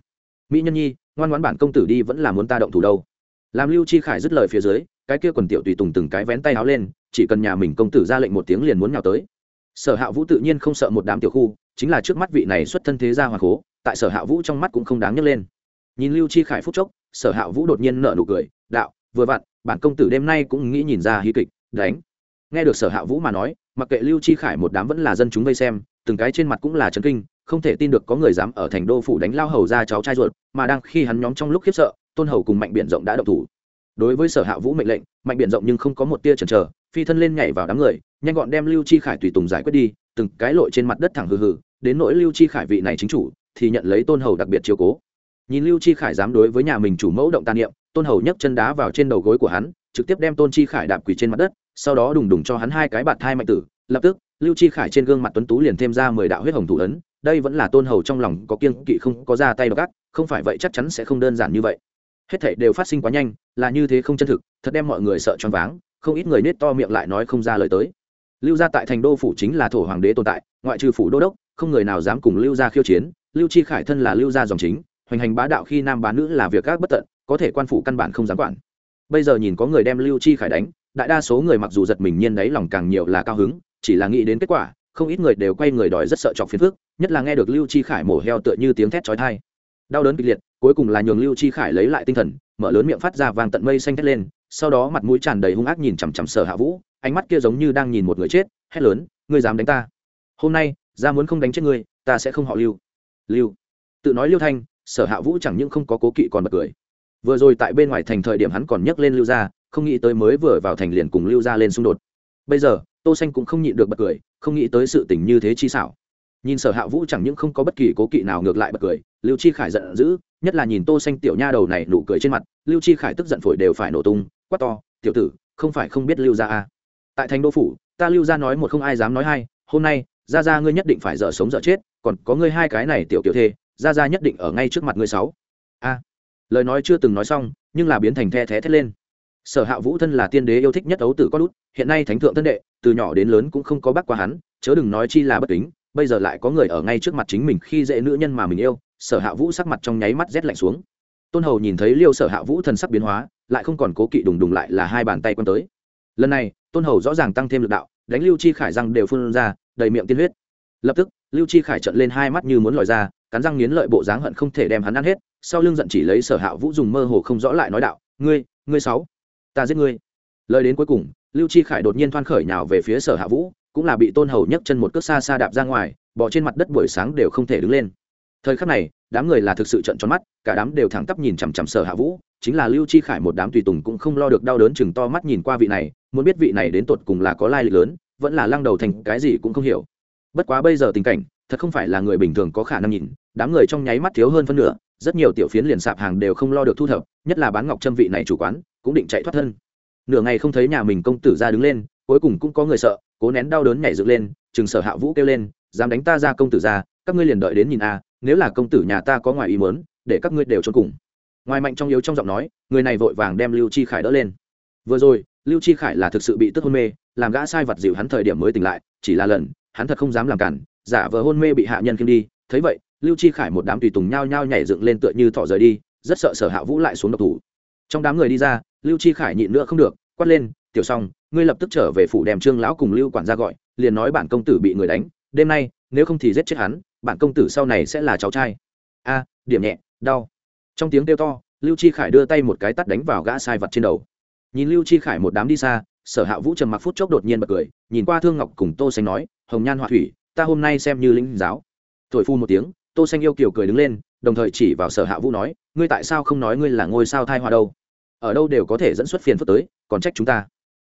Mỹ nhân nhi, ngoan ngoãn bản công tử đi vẫn là muốn ta động thủ đâu. Làm lưu chi khải dứt lời phía dưới cái kia quần tiểu tùy tùng từng cái vén tay áo lên, chỉ cần nhà mình công tử ra lệnh một tiếng liền muốn nhào tới. Sở hạ vũ tự nhiên không sợ một đám tiểu khu, chính là trước mắt vị này xuất thân thế gia hoàng cố tại sở hạ vũ trong mắt cũng không đáng nhấc lên. Nhìn lưu chi khải phúc chốc, sở hạ vũ đột nhiên nở nụ cười, đạo, vừa vặn, bản công tử đêm nay cũng nghĩ nhìn ra hí kịch, đánh. Nghe được sở hạ vũ mà nói, mặc kệ lưu chi khải một đám vẫn là dân chúng vây xem, từng cái trên mặt cũng là chấn kinh, không thể tin được có người dám ở thành đô phủ đánh lao hầu ra cháu trai ruột, mà đang khi hắn nhóm trong lúc khiếp sợ, tôn hầu cùng mạnh biện rộng đã độc thủ đối với sở hạ vũ mệnh lệnh, mạnh biện rộng nhưng không có một tia chần chờ, phi thân lên nhảy vào đám người, nhanh gọn đem lưu chi khải tùy tùng giải quyết đi, từng cái lội trên mặt đất thẳng hừ hừ, đến nỗi lưu chi khải vị này chính chủ, thì nhận lấy tôn hầu đặc biệt chiếu cố. Nhìn lưu chi khải dám đối với nhà mình chủ mẫu động tàn niệm, tôn hầu nhấc chân đá vào trên đầu gối của hắn, trực tiếp đem tôn chi khải đạp quỳ trên mặt đất, sau đó đùng đùng cho hắn hai cái bạt thai mạnh tử, lập tức, lưu chi khải trên gương mặt tuấn tú liền thêm ra mười đạo huyết hồng thủ ấn, đây vẫn là tôn hầu trong lòng có kiên kỵ không có ra tay gác không phải vậy chắc chắn sẽ không đơn giản như vậy hết thảy đều phát sinh quá nhanh, là như thế không chân thực, thật đem mọi người sợ choáng váng, không ít người nết to miệng lại nói không ra lời tới. Lưu gia tại thành đô phủ chính là thổ hoàng đế tồn tại, ngoại trừ phủ đô đốc, không người nào dám cùng lưu gia khiêu chiến, lưu chi khải thân là lưu gia dòng chính, hoành hành bá đạo khi nam bá nữ là việc các bất tận, có thể quan phủ căn bản không dám quản. Bây giờ nhìn có người đem lưu chi khải đánh, đại đa số người mặc dù giật mình nhiên đấy lòng càng nhiều là cao hứng, chỉ là nghĩ đến kết quả, không ít người đều quay người đòi rất sợ chọc phiền phức, nhất là nghe được lưu chi khải mổ heo tựa như tiếng thét chói tai. Đau đớn kịch liệt cuối cùng là nhường lưu chi khải lấy lại tinh thần, mở lớn miệng phát ra vàng tận mây xanh thét lên, sau đó mặt mũi tràn đầy hung ác nhìn chằm chằm sở hạ vũ, ánh mắt kia giống như đang nhìn một người chết, hét lớn, ngươi dám đánh ta? Hôm nay, ra muốn không đánh chết ngươi, ta sẽ không họ lưu. Lưu. Tự nói lưu thanh, sở hạ vũ chẳng những không có cố kỵ còn bật cười. Vừa rồi tại bên ngoài thành thời điểm hắn còn nhấc lên lưu gia, không nghĩ tới mới vừa vào thành liền cùng lưu gia lên xung đột. Bây giờ, tô xanh cũng không nhịn được bật cười, không nghĩ tới sự tình như thế chi xảo nhìn sở hạ vũ chẳng những không có bất kỳ cố kỵ nào ngược lại bật cười, lưu chi khải giận dữ, nhất là nhìn tô xanh tiểu nha đầu này nụ cười trên mặt, lưu chi khải tức giận phổi đều phải nổ tung, quát to, tiểu tử, không phải không biết lưu gia à. tại thành đô phủ, ta lưu gia nói một không ai dám nói hai, hôm nay, gia gia ngươi nhất định phải dở sống dở chết, còn có ngươi hai cái này tiểu tiểu thê, gia gia nhất định ở ngay trước mặt ngươi sáu. A. Lời nói chưa từng nói xong, nhưng là biến thành the thé thét lên. Sở hạ vũ thân là tiên đế yêu thích nhất ấu tử có lút, hiện nay thánh thượng thân đệ, từ nhỏ đến lớn cũng không có bác qua hắn, chớ đừng nói chi là bất kính bây giờ lại có người ở ngay trước mặt chính mình khi dễ nữ nhân mà mình yêu, sở hạ vũ sắc mặt trong nháy mắt rét lạnh xuống. Tôn hầu nhìn thấy liêu sở hạ vũ thần sắc biến hóa, lại không còn cố kỵ đùng đùng lại là hai bàn tay quân tới. Lần này, tôn hầu rõ ràng tăng thêm lực đạo, đánh lưu chi khải răng đều phun ra, đầy miệng tiên huyết. Lập tức, lưu chi khải trận lên hai mắt như muốn lòi ra, cắn răng nghiến lợi bộ dáng hận không thể đem hắn ăn hết, sau lưng giận chỉ lấy sở hạ vũ dùng mơ hồ không rõ lại nói đạo, ngươi ngươi sáu, ta giết ngươi. Lời đến cuối cùng, lưu chi khải đột nhiên thoan khởi nhào về phía sở hạ vũ cũng là bị tôn hầu nhấc chân một cước xa xa đạp ra ngoài bỏ trên mặt đất buổi sáng đều không thể đứng lên. Thời khắc này, đám người là thực sự trận tròn mắt, cả đám đều thẳng tắp nhìn chằm chằm sở hạ vũ, chính là lưu chi khải một đám tùy tùng cũng không lo được đau đớn chừng to mắt nhìn qua vị này, muốn biết vị này đến tột cùng là có lai lịch lớn, vẫn là lăng đầu thành cái gì cũng không hiểu. Bất quá bây giờ tình cảnh, thật không phải là người bình thường có khả năng nhìn, đám người trong nháy mắt thiếu hơn phân nửa, rất nhiều tiểu phiến liền sạp hàng đều không lo được thu thập, nhất là bán ngọc trâm vị này chủ quán, cũng định chạy thoát thân. Nửa ngày không thấy nhà mình công tử ra đứng lên, cuối cùng cũng có người sợ cố nén đau đớn nhảy dựng lên chừng sở hạ vũ kêu lên, dám đánh ta ra công tử ra, các ngươi liền đợi đến nhìn a, nếu là công tử nhà ta có ngoài ý mớn để các ngươi đều cho cùng. Ngoài mạnh trong yếu trong giọng nói, người này vội vàng đem lưu chi khải đỡ lên. Vừa rồi, lưu chi khải là thực sự bị tức hôn mê, làm gã sai vật dịu hắn thời điểm mới tỉnh lại, chỉ là lần, hắn thật không dám làm cản, giả vờ hôn mê bị hạ nhân khiêng đi. Thấy vậy, lưu chi khải một đám tùy tùng nhao nhao nhảy dựng lên tựa như thọ rời đi, rất sợ sở hạ vũ lại xuống độc thủ. Trong đám người đi ra, lưu chi khải nhịn nữa không được, quát lên, tiểu xong ngươi lập tức trở về phủ đem trương lão cùng lưu quản gia gọi, liền nói bản công tử bị người đánh, đêm nay, nếu không thì giết chết hắn, bản công tử sau này sẽ là cháu trai. A, điểm nhẹ, đau. Trong tiếng kêu to, lưu chi khải đưa tay một cái tắt đánh vào gã sai vật trên đầu. Nhìn lưu chi khải một đám đi xa, sở hạ vũ trầm mặc phút chốc đột nhiên bật cười, nhìn qua thương ngọc cùng tô xanh nói, hồng nhan họa thủy, ta hôm nay xem như linh giáo. Thổi phu một tiếng, tô xanh yêu kiều cười đứng lên, đồng thời chỉ vào sở hạ vũ nói, ngươi tại sao không nói ngươi là ngôi sao thai hoa đâu? Ở đâu đều có thể dẫn xuất phiền phức tới, còn trách chúng ta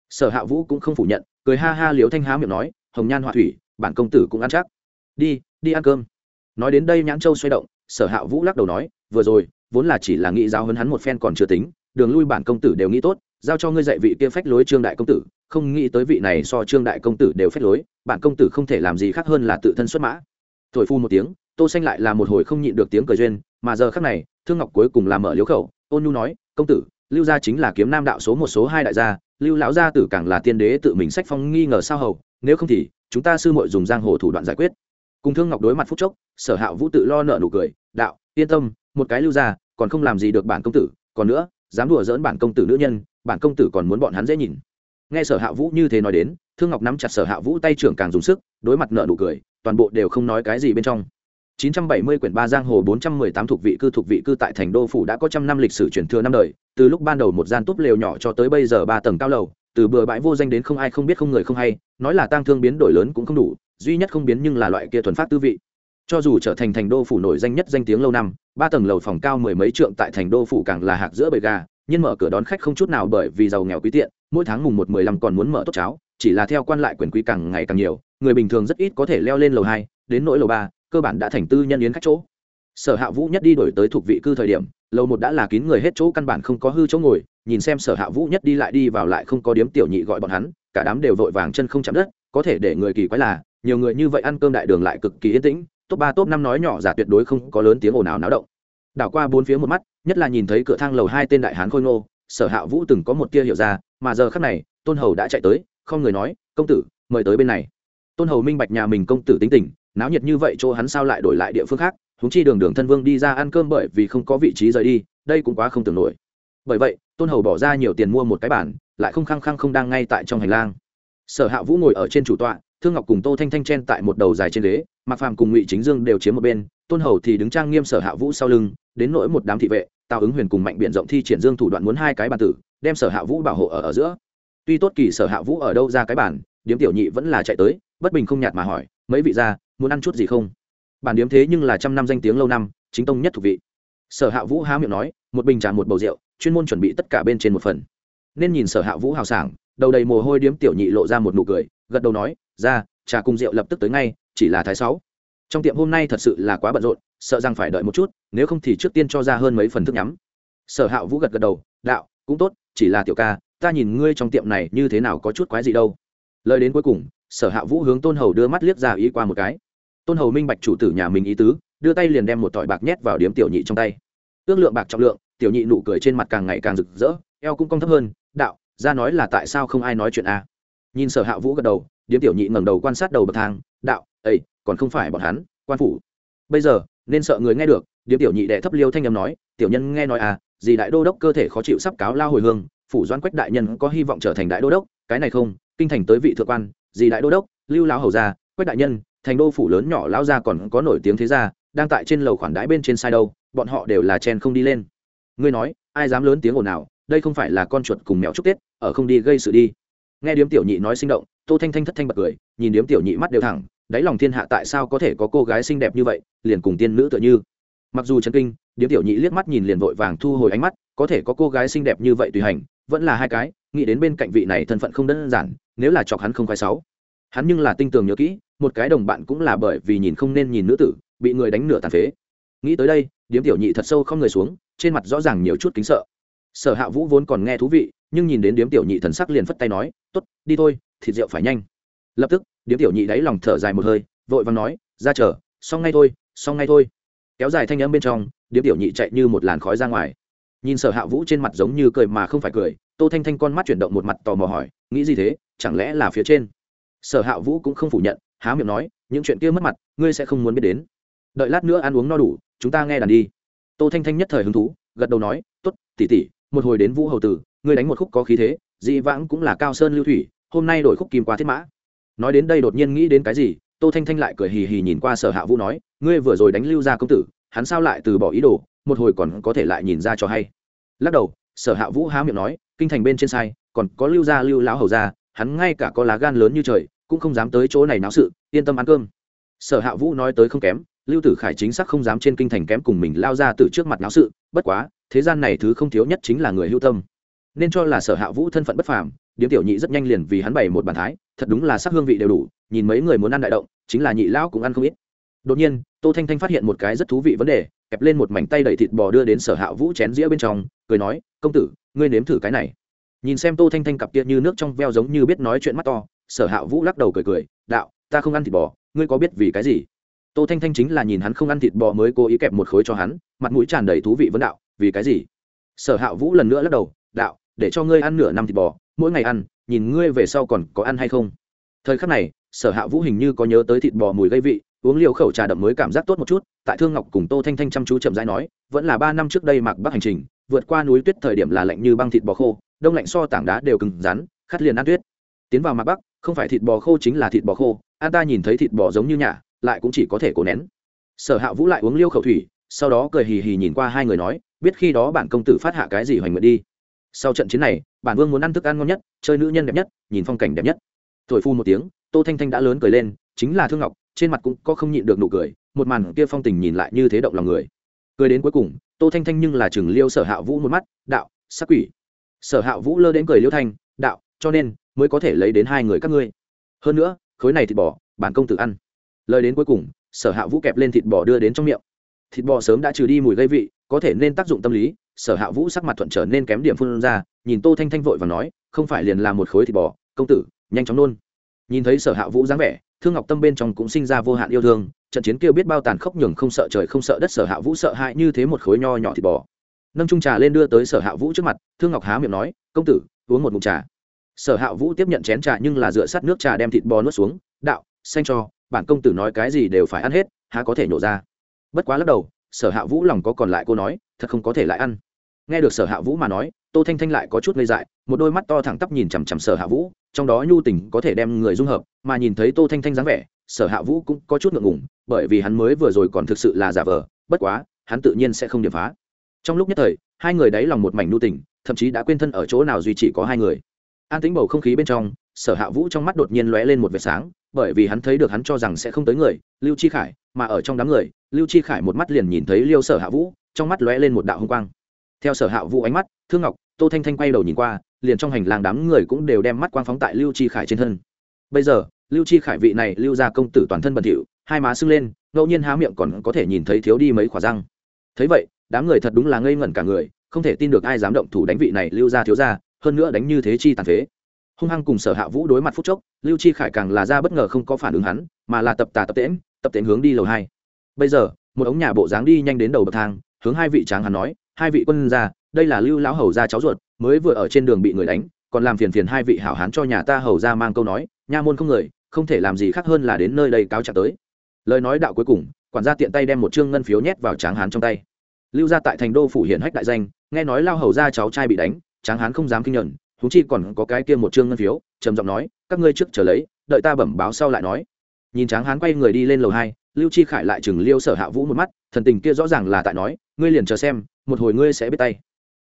sở hạ vũ cũng không phủ nhận, cười ha ha liếu thanh há miệng nói, hồng nhan họa thủy, bản công tử cũng ăn chắc. Đi đi ăn cơm. Nói đến đây nhãn châu xoay động, sở hạ vũ lắc đầu nói, vừa rồi, vốn là chỉ là nghĩ giáo hấn hắn một phen còn chưa tính, đường lui bản công tử đều nghĩ tốt, giao cho ngươi dạy vị kia phách lối trương đại công tử, không nghĩ tới vị này so trương đại công tử đều phách lối, bản công tử không thể làm gì khác hơn là tự thân xuất mã. Thổi phu một tiếng, tô xanh lại là một hồi không nhịn được tiếng cười duyên, mà giờ khắc này, thương ngọc cuối cùng là mở liếu khẩu, ôn nhu nói, công tử lưu gia chính là kiếm nam đạo số một số hai đại gia, lưu lão gia tử càng là tiên đế tự mình sách phong nghi ngờ sao hầu, nếu không thì, chúng ta sư muội dùng giang hồ thủ đoạn giải quyết. Cùng thương ngọc đối mặt phúc chốc, sở hạ vũ tự lo nợ nụ cười, đạo, yên tâm, một cái lưu gia, còn không làm gì được bản công tử, còn nữa, dám đùa dỡn bản công tử nữ nhân, bản công tử còn muốn bọn hắn dễ nhìn. Nghe sở hạ vũ như thế nói đến, thương ngọc nắm chặt sở hạ vũ tay trưởng càng dùng sức, đối mặt nợ nụ cười, toàn bộ đều không nói cái gì bên trong. 970 quyển ba giang hồ 418 thuộc vị cư thuộc vị cư tại thành đô phủ đã có trăm năm lịch sử truyền thừa năm đời, từ lúc ban đầu một gian túp lều nhỏ cho tới bây giờ ba tầng cao lầu, từ bừa bãi vô danh đến không ai không biết không người không hay, nói là tang thương biến đổi lớn cũng không đủ, duy nhất không biến nhưng là loại kia thuần phát tư vị. Cho dù trở thành thành đô phủ nổi danh nhất danh tiếng lâu năm, ba tầng lầu phòng cao mười mấy trượng tại thành đô phủ càng là hạc giữa bầy gà, nhưng mở cửa đón khách không chút nào bởi vì giàu nghèo quý tiện, mỗi tháng mùng một mười lăm còn muốn mở tốt cháo, chỉ là theo quan lại quyền quý càng ngày càng nhiều, người bình thường rất ít có thể leo lên lầu hai, đến nỗi lầu ba cơ bản đã thành tư nhân yến khách chỗ. Sở hạ vũ nhất đi đổi tới thuộc vị cư thời điểm, lầu một đã là kín người hết chỗ, căn bản không có hư chỗ ngồi, nhìn xem sở hạ vũ nhất đi lại đi vào lại không có điếm tiểu nhị gọi bọn hắn, cả đám đều vội vàng chân không chạm đất, có thể để người kỳ quái là, nhiều người như vậy ăn cơm đại đường lại cực kỳ yên tĩnh, top ba, top năm nói nhỏ giả tuyệt đối không có lớn tiếng ồn ào náo động. Đảo qua bốn phía một mắt, nhất là nhìn thấy cửa thang lầu hai tên đại hán khôi ngô, sở hạ vũ từng có một tia hiểu ra, mà giờ khắc này, tôn hầu đã chạy tới, không người nói, công tử, mời tới bên này. Tôn hầu minh bạch nhà mình công tử tính tình náo nhiệt như vậy chỗ hắn sao lại đổi lại địa phương khác? Húng chi đường đường thân vương đi ra ăn cơm bởi vì không có vị trí rời đi, đây cũng quá không tưởng nổi. Bởi vậy, tôn hầu bỏ ra nhiều tiền mua một cái bản lại không khăng khăng không đang ngay tại trong hành lang. Sở hạ vũ ngồi ở trên chủ tọa, thương ngọc cùng tô thanh thanh chen tại một đầu dài trên ghế mặc phàm cùng ngụy chính dương đều chiếm một bên, tôn hầu thì đứng trang nghiêm sở hạ vũ sau lưng, đến nỗi một đám thị vệ, tào ứng huyền cùng mạnh biện rộng thi triển dương thủ đoạn muốn hai cái bàn tử, đem sở hạ vũ bảo hộ ở ở giữa. Tuy tốt kỳ sở hạ vũ ở đâu ra cái bản điếm tiểu nhị vẫn là chạy tới, bất bình không nhạt mà hỏi, mấy vị gia muốn ăn chút gì không? Bản điếm thế nhưng là trăm năm danh tiếng lâu năm, chính tông nhất thuộc vị. Sở hạ vũ há miệng nói, một bình trà, một bầu rượu, chuyên môn chuẩn bị tất cả bên trên một phần. Nên nhìn sở hạ vũ hào sảng, đầu đầy mồ hôi điếm tiểu nhị lộ ra một nụ cười, gật đầu nói, ra, trà cùng rượu lập tức tới ngay, chỉ là thái sáu. Trong tiệm hôm nay thật sự là quá bận rộn, sợ rằng phải đợi một chút, nếu không thì trước tiên cho ra hơn mấy phần thức nhắm. Sở hạ vũ gật gật đầu, đạo, cũng tốt, chỉ là tiểu ca, ta nhìn ngươi trong tiệm này như thế nào có chút quái gì đâu. Lời đến cuối cùng, sở hạ vũ hướng tôn hầu đưa mắt liếc ra ý qua một cái tôn hầu minh bạch chủ tử nhà mình ý tứ, đưa tay liền đem một tỏi bạc nhét vào điếm tiểu nhị trong tay. Ước lượng bạc trọng lượng, tiểu nhị nụ cười trên mặt càng ngày càng rực rỡ, eo cũng cong thấp hơn, đạo, ra nói là tại sao không ai nói chuyện a nhìn sở hạ vũ gật đầu, điếm tiểu nhị ngẩng đầu quan sát đầu bậc thang, đạo ấy còn không phải bọn hắn, quan phủ. Bây giờ, nên sợ người nghe được. Điếm tiểu nhị đệ thấp liêu thanh âm nói, tiểu nhân nghe nói à gì đại đô đốc cơ thể khó chịu sắp cáo lao hồi hương, phủ doan quách đại nhân có hy vọng trở thành đại đô đốc, cái này không, kinh thành tới vị thượng quan, gì đại đô đốc, lưu lão hầu gia, quách đại nhân thành đô phủ lớn nhỏ lão gia còn có nổi tiếng thế gia, đang tại trên lầu khoản đãi bên trên sai đâu, bọn họ đều là chen không đi lên. Ngươi nói, ai dám lớn tiếng ồn nào đây không phải là con chuột cùng mèo chúc tết, ở không đi gây sự đi. Nghe điếm tiểu nhị nói sinh động, tô thanh thanh thất thanh bật cười, nhìn điếm tiểu nhị mắt đều thẳng, đáy lòng thiên hạ tại sao có thể có cô gái xinh đẹp như vậy, liền cùng tiên nữ tựa như. Mặc dù chấn kinh, điếm tiểu nhị liếc mắt nhìn liền vội vàng thu hồi ánh mắt, có thể có cô gái xinh đẹp như vậy tùy hành, vẫn là hai cái, nghĩ đến bên cạnh vị này thân phận không đơn giản, nếu là chọc hắn không khoái sáu hắn nhưng là tinh tường nhớ kỹ, một cái đồng bạn cũng là bởi vì nhìn không nên nhìn nữ tử, bị người đánh nửa tàn phế. Nghĩ tới đây, điếm tiểu nhị thật sâu không người xuống, trên mặt rõ ràng nhiều chút kính sợ. Sở hạ vũ vốn còn nghe thú vị, nhưng nhìn đến điếm tiểu nhị thần sắc liền phất tay nói t ố t đi thôi, thịt rượu phải nhanh. Lập tức, điếm tiểu nhị đáy lòng thở dài một hơi, vội và nói, ra chờ, xong ngay thôi, xong ngay thôi. Kéo dài thanh âm bên trong, điếm tiểu nhị chạy như một làn khói ra ngoài. Nhìn sở hạ vũ trên mặt giống như cười mà không phải cười, tô thanh thanh con mắt chuyển động một mặt tò mò hỏi, nghĩ gì thế? Chẳng lẽ là phía trên? Sở hạ vũ cũng không phủ nhận, há miệng nói, những chuyện kia mất mặt, ngươi sẽ không muốn biết đến. Đợi lát nữa ăn uống no đủ, chúng ta nghe đàn đi. Tô thanh thanh nhất thời hứng thú, gật đầu nói t ố t tỉ tỉ một hồi đến vũ hầu tử, ngươi đánh một khúc có khí thế, dị vãng cũng là cao sơn lưu thủy, hôm nay đổi khúc kim qua thiết mã. Nói đến đây đột nhiên nghĩ đến cái gì, tô thanh thanh lại cười hì hì nhìn qua sở hạ vũ nói, ngươi vừa rồi đánh lưu ra công tử, hắn sao lại từ bỏ ý đồ, một hồi còn có thể lại nhìn ra cho hay. Lắc đầu, sở hạ vũ há miệng nói, kinh thành bên trên sai, còn có lưu gia, lưu lão hầu gia hắn ngay cả có lá gan lớn như trời, cũng không dám tới chỗ này náo sự, yên tâm ăn cơm. Sở hạ vũ nói tới không kém, lưu tử khải chính xác không dám trên kinh thành kém cùng mình lao ra từ trước mặt náo sự, bất quá, thế gian này thứ không thiếu nhất chính là người hưu tâm. Nên cho là sở hạ vũ thân phận bất phàm, điếm tiểu nhị rất nhanh liền vì hắn bày một bàn thái, thật đúng là sắc hương vị đều đủ, nhìn mấy người muốn ăn đại động, chính là nhị lão cũng ăn không ít. Đột nhiên, tô thanh thanh phát hiện một cái rất thú vị vấn đề, kẹp lên một mảnh tay đầy thịt bò đưa đến sở hạ vũ chén dĩa bên trong, cười nói, công tử, ngươi nếm thử cái này nhìn xem tô thanh thanh cặp kia như nước trong veo giống như biết nói chuyện mắt to, sở hạ vũ lắc đầu cười cười, đạo, ta không ăn thịt bò, ngươi có biết vì cái gì? Tô thanh thanh chính là nhìn hắn không ăn thịt bò mới cố ý kẹp một khối cho hắn, mặt mũi tràn đầy thú vị vấn đạo, vì cái gì? Sở hạ vũ lần nữa lắc đầu, đạo, để cho ngươi ăn nửa năm thịt bò, mỗi ngày ăn, nhìn ngươi về sau còn có ăn hay không? Thời khắc này, sở hạ vũ hình như có nhớ tới thịt bò mùi gây vị, uống liều khẩu trà đậm mới cảm giác tốt một chút, tại thương ngọc cùng tô thanh thanh chăm chú chậm rãi nói, vẫn là ba năm trước đây mặc bắc hành trình vượt qua núi tuyết thời điểm là lạnh như băng thịt bò khô, đông lạnh so tảng đá đều cứng rắn, khát liền ăn tuyết. Tiến vào mặt bắc, không phải thịt bò khô chính là thịt bò khô an ta nhìn thấy thịt bò giống như nhả lại cũng chỉ có thể cố nén. Sở hạ vũ lại uống liêu khẩu thủy, sau đó cười hì hì nhìn qua hai người nói, biết khi đó bản công tử phát hạ cái gì hoành nguyện đi. Sau trận chiến này, bản vương muốn ăn thức ăn ngon nhất, chơi nữ nhân đẹp nhất, nhìn phong cảnh đẹp nhất. Thổi phu một tiếng, tô thanh thanh đã lớn cười lên, chính là thương ngọc, trên mặt cũng có không nhịn được nụ cười, một màn kia phong tình nhìn lại như thế động lòng người. Cười đến cuối cùng tô thanh thanh nhưng là chừng liêu sở hạ vũ một mắt, đạo sắc quỷ. Sở hạ vũ lơ đến cười liêu thanh, đạo, cho nên mới có thể lấy đến hai người các ngươi. Hơn nữa, khối này thịt bò, bản công tử ăn. Lời đến cuối cùng, sở hạ vũ kẹp lên thịt bò đưa đến trong miệng. Thịt bò sớm đã trừ đi mùi gây vị, có thể nên tác dụng tâm lý. Sở hạ vũ sắc mặt thuận trở nên kém điểm phun ra, nhìn tô thanh thanh vội và nói, không phải liền là một khối thịt bò, công tử, nhanh chóng nôn. Nhìn thấy sở hạ vũ dáng vẻ thương ngọc tâm bên trong cũng sinh ra vô hạn yêu thương, trận chiến kêu biết bao tàn khốc nhường không sợ trời không sợ đất sở hạ vũ sợ hãi như thế một khối nho nhỏ thịt bò. Nâng trung trà lên đưa tới sở hạ vũ trước mặt, thương ngọc há miệng nói, công tử, uống một mụn trà. Sở hạ vũ tiếp nhận chén trà nhưng là dựa sát nước trà đem thịt bò nuốt xuống, đạo, xanh cho, bản công tử nói cái gì đều phải ăn hết, há có thể nhổ ra. Bất quá lắc đầu, sở hạ vũ lòng có còn lại cô nói, thật không có thể lại ăn. Nghe được sở hạ vũ mà nói, tô thanh thanh lại có chút ngây dại, một đôi mắt to thẳng tắp nhìn chằm chằm sở hạ vũ trong đó nhu tình có thể đem người dung hợp, mà nhìn thấy tô thanh thanh dáng vẻ, sở hạ vũ cũng có chút ngượng ngùng, bởi vì hắn mới vừa rồi còn thực sự là giả vờ, bất quá, hắn tự nhiên sẽ không điểm phá. Trong lúc nhất thời, hai người đáy lòng một mảnh nhu tình, thậm chí đã quên thân ở chỗ nào duy chỉ có hai người. An tính bầu không khí bên trong, sở hạ vũ trong mắt đột nhiên lóe lên một vệt sáng, bởi vì hắn thấy được hắn cho rằng sẽ không tới người, lưu chi khải, mà ở trong đám người, lưu chi khải một mắt liền nhìn thấy liêu sở hạ vũ, trong mắt lóe lên một đạo hung quang. Theo sở hạ vũ ánh mắt, thương ngọc tô thanh thanh quay đầu nhìn qua, liền trong hành lang đám người cũng đều đem mắt quang phóng tại lưu chi khải trên thân. Bây giờ, lưu chi khải vị này lưu ra công tử toàn thân bẩn thỉu, hai má sưng lên, ngẫu nhiên há miệng còn có thể nhìn thấy thiếu đi mấy khỏa răng. Thấy vậy, đám người thật đúng là ngây ngẩn cả người, không thể tin được ai dám động thủ đánh vị này lưu ra thiếu ra hơn nữa đánh như thế chi tàn phế. Hung hăng cùng sở hạ vũ đối mặt phút chốc, lưu chi khải càng là ra bất ngờ không có phản ứng hắn, mà là tập tà tập tễm tập tễm hướng đi lầu hai. Bây giờ, một ống nhà bộ dáng đi nhanh đến đầu bậc thang, hướng hai vị tráng hắn nói, hai vị quân ra đây là lưu lão hầu gia cháu ruột, mới vừa ở trên đường bị người đánh, còn làm phiền phiền hai vị hảo hán cho nhà ta hầu ra mang câu nói, nha môn không người, không thể làm gì khác hơn là đến nơi đây cáo trạng tới. Lời nói đạo cuối cùng, quản gia tiện tay đem một trương ngân phiếu nhét vào tráng hán trong tay. Lưu gia tại thành đô phủ hiển hách đại danh, nghe nói lao hầu gia cháu trai bị đánh, tráng hán không dám kinh nhận thú chi còn có cái kia một trương ngân phiếu, trầm giọng nói, các ngươi trước chờ lấy, đợi ta bẩm báo sau lại nói. Nhìn tráng hán quay người đi lên lầu hai, lưu chi khải lại chừng liêu sở hạ vũ một mắt, thần tình kia rõ ràng là tại nói, ngươi liền chờ xem, một hồi ngươi sẽ biết tay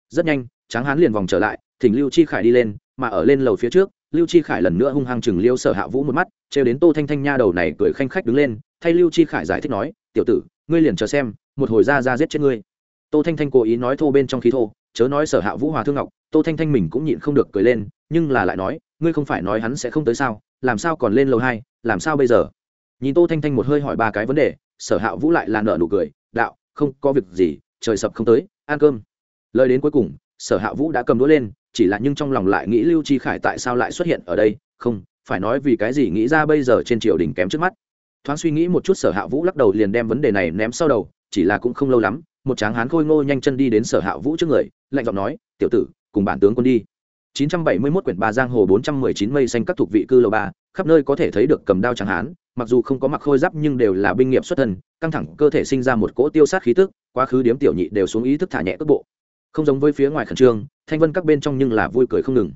rất nhanh, tráng hán liền vòng trở lại, thỉnh lưu chi khải đi lên, mà ở lên lầu phía trước, lưu chi khải lần nữa hung hăng chừng liêu sở hạ vũ một mắt, trêu đến tô thanh thanh nha đầu này cười khanh khách đứng lên, thay lưu chi khải giải thích nói, tiểu tử, ngươi liền chờ xem, một hồi ra ra giết chết ngươi. Tô thanh thanh cố ý nói thô bên trong khí thô, chớ nói sở hạ vũ hòa thương ngọc, tô thanh thanh mình cũng nhịn không được cười lên, nhưng là lại nói, ngươi không phải nói hắn sẽ không tới sao, làm sao còn lên lầu hai, làm sao bây giờ? Nhìn tô thanh thanh một hơi hỏi ba cái vấn đề, sở hạ vũ lại là nợ nụ cười, đạo, không có việc gì, trời sập không tới, ăn cơm lời đến cuối cùng, sở hạ vũ đã cầm đũa lên, chỉ là nhưng trong lòng lại nghĩ lưu chi khải tại sao lại xuất hiện ở đây? Không, phải nói vì cái gì nghĩ ra bây giờ trên triều đình kém trước mắt. Thoáng suy nghĩ một chút, sở hạ vũ lắc đầu liền đem vấn đề này ném sau đầu, chỉ là cũng không lâu lắm, một tráng hán khôi ngô nhanh chân đi đến sở hạ vũ trước người, lạnh giọng nói, tiểu tử, cùng bản tướng quân đi. 971 quyển ba giang hồ 419 mây xanh các thuộc vị cư lầu ba, khắp nơi có thể thấy được cầm đao tráng hán, mặc dù không có mặc khôi giáp nhưng đều là binh nghiệp xuất thân, căng thẳng, cơ thể sinh ra một cỗ tiêu sát khí tức, quá khứ điếm tiểu nhị đều xuống ý thức thả nhẹ cước bộ không giống với phía ngoài khẩn trương, thanh vân các bên trong nhưng là vui cười không ngừng.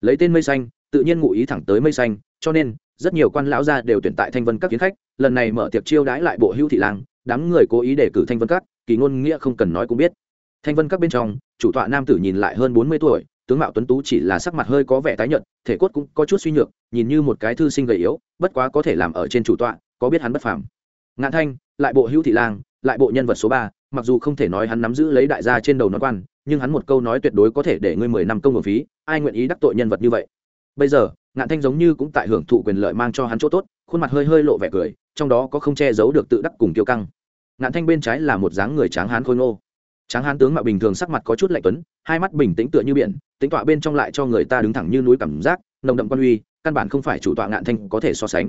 Lấy tên mây xanh, tự nhiên ngụ ý thẳng tới mây xanh, cho nên, rất nhiều quan lão gia đều tuyển tại thanh vân các kiến khách, lần này mở tiệc chiêu đãi lại bộ hữu thị lang, đám người cố ý để cử thanh vân các, kỳ ngôn nghĩa không cần nói cũng biết. Thanh vân các bên trong, chủ tọa nam tử nhìn lại hơn bốn mươi tuổi, tướng mạo tuấn tú chỉ là sắc mặt hơi có vẻ tái nhợt, thể cốt cũng có chút suy nhược, nhìn như một cái thư sinh gầy yếu, bất quá có thể làm ở trên chủ tọa, có biết hắn bất phàm. Ngạn thanh, lại bộ hữu thị lang, lại bộ nhân vật số ba, mặc dù không thể nói hắn nắm giữ lấy đại gia trên đầu nó quan nhưng hắn một câu nói tuyệt đối có thể để ngươi mười năm công hưởng phí, ai nguyện ý đắc tội nhân vật như vậy? Bây giờ, ngạn thanh giống như cũng tại hưởng thụ quyền lợi mang cho hắn chỗ tốt, khuôn mặt hơi hơi lộ vẻ cười, trong đó có không che giấu được tự đắc cùng kiêu căng. Ngạn thanh bên trái là một dáng người tráng hán khôi ngô. Tráng hán tướng mạo bình thường sắc mặt có chút lạnh tuấn, hai mắt bình tĩnh tựa như biển, tính tọa bên trong lại cho người ta đứng thẳng như núi cảm giác, nồng đậm quan uy, căn bản không phải chủ tọa ngạn thanh có thể so sánh.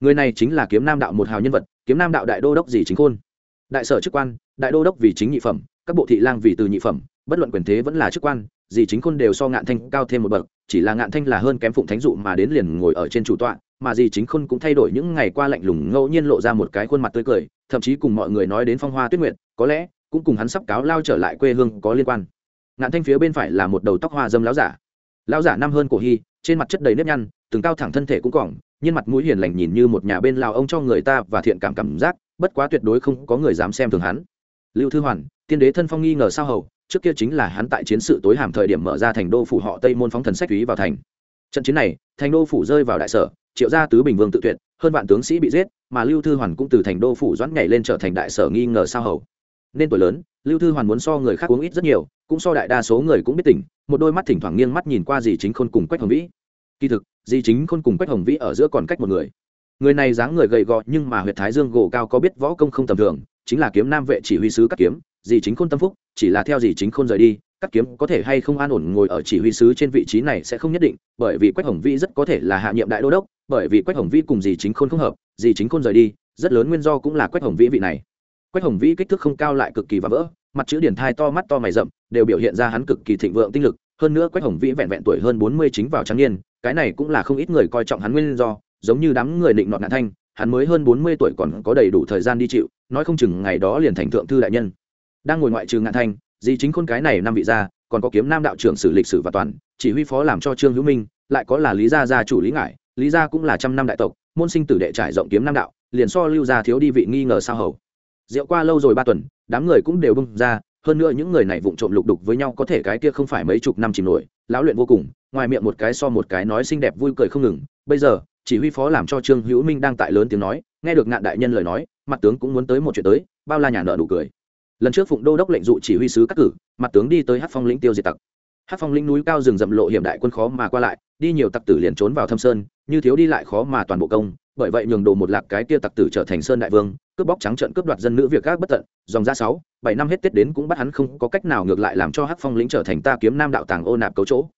Người này chính là kiếm nam đạo một hào nhân vật, kiếm nam đạo đại đô đốc dì chính khôn. Đại sở chức quan, đại đô đốc vì chính nhị phẩm, các bộ thị lang vì từ nhị phẩm bất luận quyền thế vẫn là chức quan dì chính khôn đều so ngạn thanh cao thêm một bậc, chỉ là ngạn thanh là hơn kém phụng thánh dụ mà đến liền ngồi ở trên chủ tọa, mà dì chính khôn cũng thay đổi những ngày qua lạnh lùng ngẫu nhiên lộ ra một cái khuôn mặt tươi cười, thậm chí cùng mọi người nói đến phong hoa tuyết nguyệt, có lẽ cũng cùng hắn sắp cáo lao trở lại quê hương có liên quan. Ngạn thanh phía bên phải là một đầu tóc hoa dâm láo giả. Lão giả năm hơn cổ hy, trên mặt chất đầy nếp nhăn, từng cao thẳng thân thể cũng cỏng nhưng mặt mũi hiền lành nhìn như một nhà bên lào ông cho người ta và thiện cảm cảm giác, bất quá tuyệt đối không có người dám xem thường hắn. Lưu thư hoàn, tiên đế thân phong nghi ngờ sao hầu trước kia chính là hắn tại chiến sự tối hàm thời điểm mở ra thành đô phủ họ tây môn phóng thần sách túy vào thành. Trận chiến này, thành đô phủ rơi vào đại sở, triệu gia tứ bình vương tự tuyệt, hơn vạn tướng sĩ bị giết, mà lưu thư hoàn cũng từ thành đô phủ doãn nhảy lên trở thành đại sở nghi ngờ sao hầu. Nên tuổi lớn, lưu thư hoàn muốn so người khác uống ít rất nhiều, cũng so đại đa số người cũng biết tỉnh, một đôi mắt thỉnh thoảng nghiêng mắt nhìn qua dì chính khôn cùng quách hồng vĩ. Kỳ thực, dì chính khôn cùng quách hồng vĩ ở giữa còn cách một người. Người này dáng người gầy gò nhưng mà Huyệt thái dương gỗ cao có biết võ công không tầm thường, chính là kiếm nam vệ chỉ huy sứ cắt kiếm dì chính khôn tâm phúc, chỉ là theo dì chính khôn rời đi cắt kiếm có thể hay không an ổn ngồi ở chỉ huy sứ trên vị trí này sẽ không nhất định, bởi vì quách hồng Vi rất có thể là hạ nhiệm đại đô đốc, bởi vì quách hồng Vi cùng dì chính khôn không hợp dì chính khôn rời đi, rất lớn nguyên do cũng là quách hồng vĩ vị này. Quách hồng vĩ kích thước không cao lại cực kỳ và vỡ, mặt chữ điển thai to mắt to mày rậm, đều biểu hiện ra hắn cực kỳ thịnh vượng tinh lực, hơn nữa quách hồng vĩ vẹn vẹn tuổi hơn bốn mươi chính vào trắng niên, cái này cũng là không ít người coi trọng hắn nguyên do, giống như đám người định nọt nạn thanh, hắn mới hơn bốn mươi tuổi còn có đầy đủ thời gian đi chịu, nói không chừng ngày đó liền thành thượng thư đại nhân đang ngồi ngoại trừ ngạn thanh di chính khôn cái này năm vị gia, còn có kiếm nam đạo trưởng sử lịch sử và toàn, chỉ huy phó làm cho trương hữu minh, lại có là lý gia gia chủ lý ngải, lý gia cũng là trăm năm đại tộc, môn sinh tử đệ trải rộng kiếm nam đạo, liền so lưu gia thiếu đi vị nghi ngờ sao hầu. Rượu qua lâu rồi ba tuần, đám người cũng đều bưng ra, hơn nữa những người này vụng trộm lục đục với nhau có thể cái kia không phải mấy chục năm chìm nổi, lão luyện vô cùng, ngoài miệng một cái so một cái nói xinh đẹp vui cười không ngừng. Bây giờ, chỉ huy phó làm cho trương hữu minh đang tại lớn tiếng nói, nghe được ngạn đại nhân lời nói, mặt tướng cũng muốn tới một chuyện tới, bao la nhà nợ đủ cười lần trước phụng đô đốc lệnh dụ chỉ huy sứ cắt cử, mặt tướng đi tới hát phong lĩnh tiêu diệt tặc. Hát phong lĩnh núi cao rừng rậm lộ hiểm đại quân khó mà qua lại, đi nhiều tặc tử liền trốn vào thâm sơn, như thiếu đi lại khó mà toàn bộ công, bởi vậy nhường đồ một lạc cái kia tặc tử trở thành sơn đại vương, cướp bóc trắng trợn cướp đoạt dân nữ việc các bất tận, dòng ra sáu, bảy năm hết tết đến cũng bắt hắn không có cách nào ngược lại làm cho Hát phong lĩnh trở thành ta kiếm nam đạo tàng ô nạp cấu chỗ.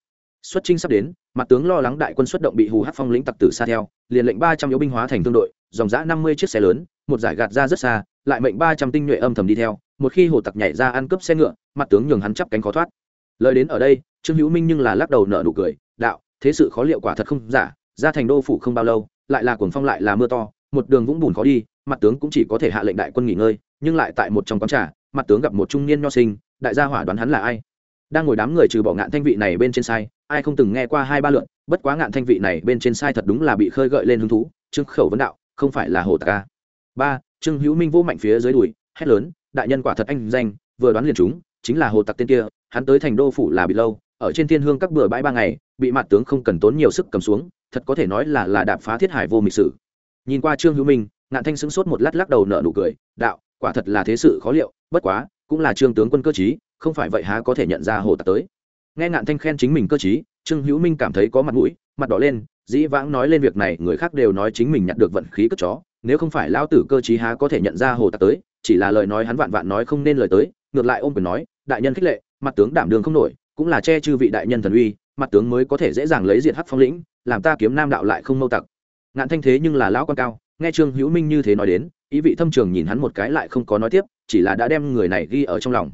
Xuất trinh sắp đến, mặt tướng lo lắng đại quân xuất động bị hù Hát phong lĩnh tặc tử xa theo, liền lệnh ba trăm yếu binh hóa thành tương đội, dòng giã năm mươi chiếc xe lớn, một giải gạt ra rất xa, lại mệnh ba trăm tinh nhuệ âm thầm đi theo một khi hồ tặc nhảy ra ăn cướp xe ngựa, mặt tướng nhường hắn chắp cánh khó thoát. Lời đến ở đây, trương hữu minh nhưng là lắc đầu nợ nụ cười, đạo, thế sự khó liệu quả thật không giả, ra thành đô phủ không bao lâu, lại là cuồng phong lại là mưa to, một đường vũng bùn khó đi, mặt tướng cũng chỉ có thể hạ lệnh đại quân nghỉ ngơi, nhưng lại tại một trong quán trà, mặt tướng gặp một trung niên nho sinh, đại gia hỏa đoán hắn là ai? Đang ngồi đám người trừ bỏ ngạn thanh vị này bên trên sai, ai không từng nghe qua hai ba lượn, bất quá ngạn thanh vị này bên trên sai thật đúng là bị khơi gợi lên hứng thú, trương khẩu vấn đạo, không phải là hồ tạc ca à? ba, trương hữu minh vô mạnh phía dưới đùi, hét lớn đại nhân quả thật anh danh, vừa đoán liền chúng chính là hồ tặc tên kia, hắn tới thành đô phủ là bị lâu, ở trên thiên hương các bừa bãi ba ngày, bị mặt tướng không cần tốn nhiều sức cầm xuống, thật có thể nói là là đạp phá thiết hải vô mịch sử nhìn qua trương hữu minh, ngạn thanh sững sốt một lát lắc đầu nở nụ cười, đạo, quả thật là thế sự khó liệu, bất quá, cũng là trương tướng quân cơ chí không phải vậy há có thể nhận ra hồ tặc tới. Nghe ngạn thanh khen chính mình cơ chí trương hữu minh cảm thấy có mặt mũi, mặt đỏ lên, dĩ vãng nói lên việc này, người khác đều nói chính mình nhận được vận khí cất chó, nếu không phải lao tử cơ chí há có thể nhận ra hồ tặc tới chỉ là lời nói hắn vạn vạn nói không nên lời tới, ngược lại ôm quyền nói, đại nhân khích lệ, mặt tướng đảm đường không nổi, cũng là che chư vị đại nhân thần uy, mặt tướng mới có thể dễ dàng lấy diện hắc phong lĩnh, làm ta kiếm nam đạo lại không mâu tặc. Ngạn thanh thế nhưng là lão quan cao, nghe trương hữu minh như thế nói đến, ý vị thâm trường nhìn hắn một cái lại không có nói tiếp, chỉ là đã đem người này ghi ở trong lòng.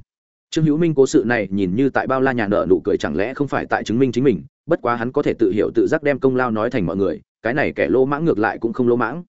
Trương hữu minh cố sự này nhìn như tại bao la nhà nợ nụ cười chẳng lẽ không phải tại chứng minh chính mình, bất quá hắn có thể tự hiểu tự giác đem công lao nói thành mọi người, cái này kẻ lô mãng ngược lại cũng không lô mãng.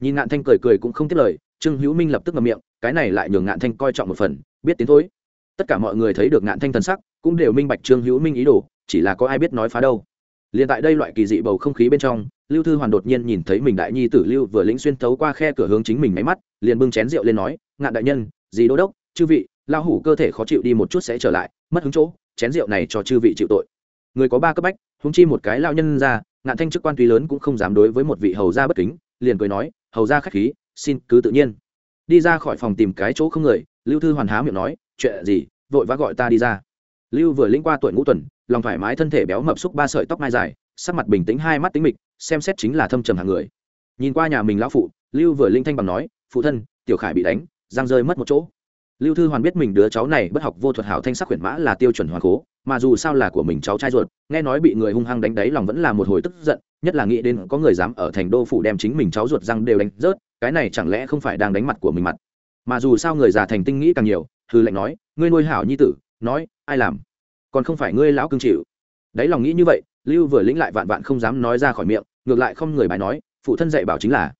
Nhìn ngạn thanh cười cười cũng không tiếp lời, trương hữu minh lập tức ngậm miệng cái này lại nhường ngạn thanh coi trọng một phần, biết tiến thối tất cả mọi người thấy được ngạn thanh thần sắc, cũng đều minh bạch trương hữu minh ý đồ, chỉ là có ai biết nói phá đâu. Liền tại đây loại kỳ dị bầu không khí bên trong, lưu thư hoàn đột nhiên nhìn thấy mình đại nhi tử lưu vừa lĩnh xuyên thấu qua khe cửa hướng chính mình máy mắt, liền bưng chén rượu lên nói, ngạn đại nhân, gì đô đốc, chư vị lao hủ cơ thể khó chịu đi một chút sẽ trở lại, mất hứng chỗ, chén rượu này cho chư vị chịu tội. Người có ba cấp bách húng chi một cái lao nhân ra, ngạn thanh chức quan tuy lớn cũng không dám đối với một vị hầu gia bất kính, liền cười nói, hầu gia khách khí, xin cứ tự nhiên đi ra khỏi phòng tìm cái chỗ không người, lưu thư hoàn há miệng nói, chuyện gì? Vội vã gọi ta đi ra. Lưu vừa linh qua tuổi ngũ tuần, lòng thoải mái thân thể béo mập xúc ba sợi tóc mai dài, sắc mặt bình tĩnh hai mắt tính mịch, xem xét chính là thâm trầm hàng người. Nhìn qua nhà mình lão phụ, lưu vừa linh thanh bằng nói, phụ thân, tiểu khải bị đánh giang rơi mất một chỗ lưu thư hoàn biết mình đứa cháu này bất học vô thuật hảo thanh sắc khuyển mã là tiêu chuẩn hoàn cố, mà dù sao là của mình cháu trai ruột, nghe nói bị người hung hăng đánh đáy lòng vẫn là một hồi tức giận, nhất là nghĩ đến có người dám ở thành đô phủ đem chính mình cháu ruột răng đều đánh rớt, cái này chẳng lẽ không phải đang đánh mặt của mình mặt. Mà dù sao người già thành tinh nghĩ càng nhiều, hư lệnh nói, ngươi nuôi hảo nhi tử, nói, ai làm? Còn không phải ngươi lão cương chịu. Đáy lòng nghĩ như vậy, lưu vừa lĩnh lại vạn vạn không dám nói ra khỏi miệng, ngược lại không người bài nói, phụ thân dạy bảo chính là,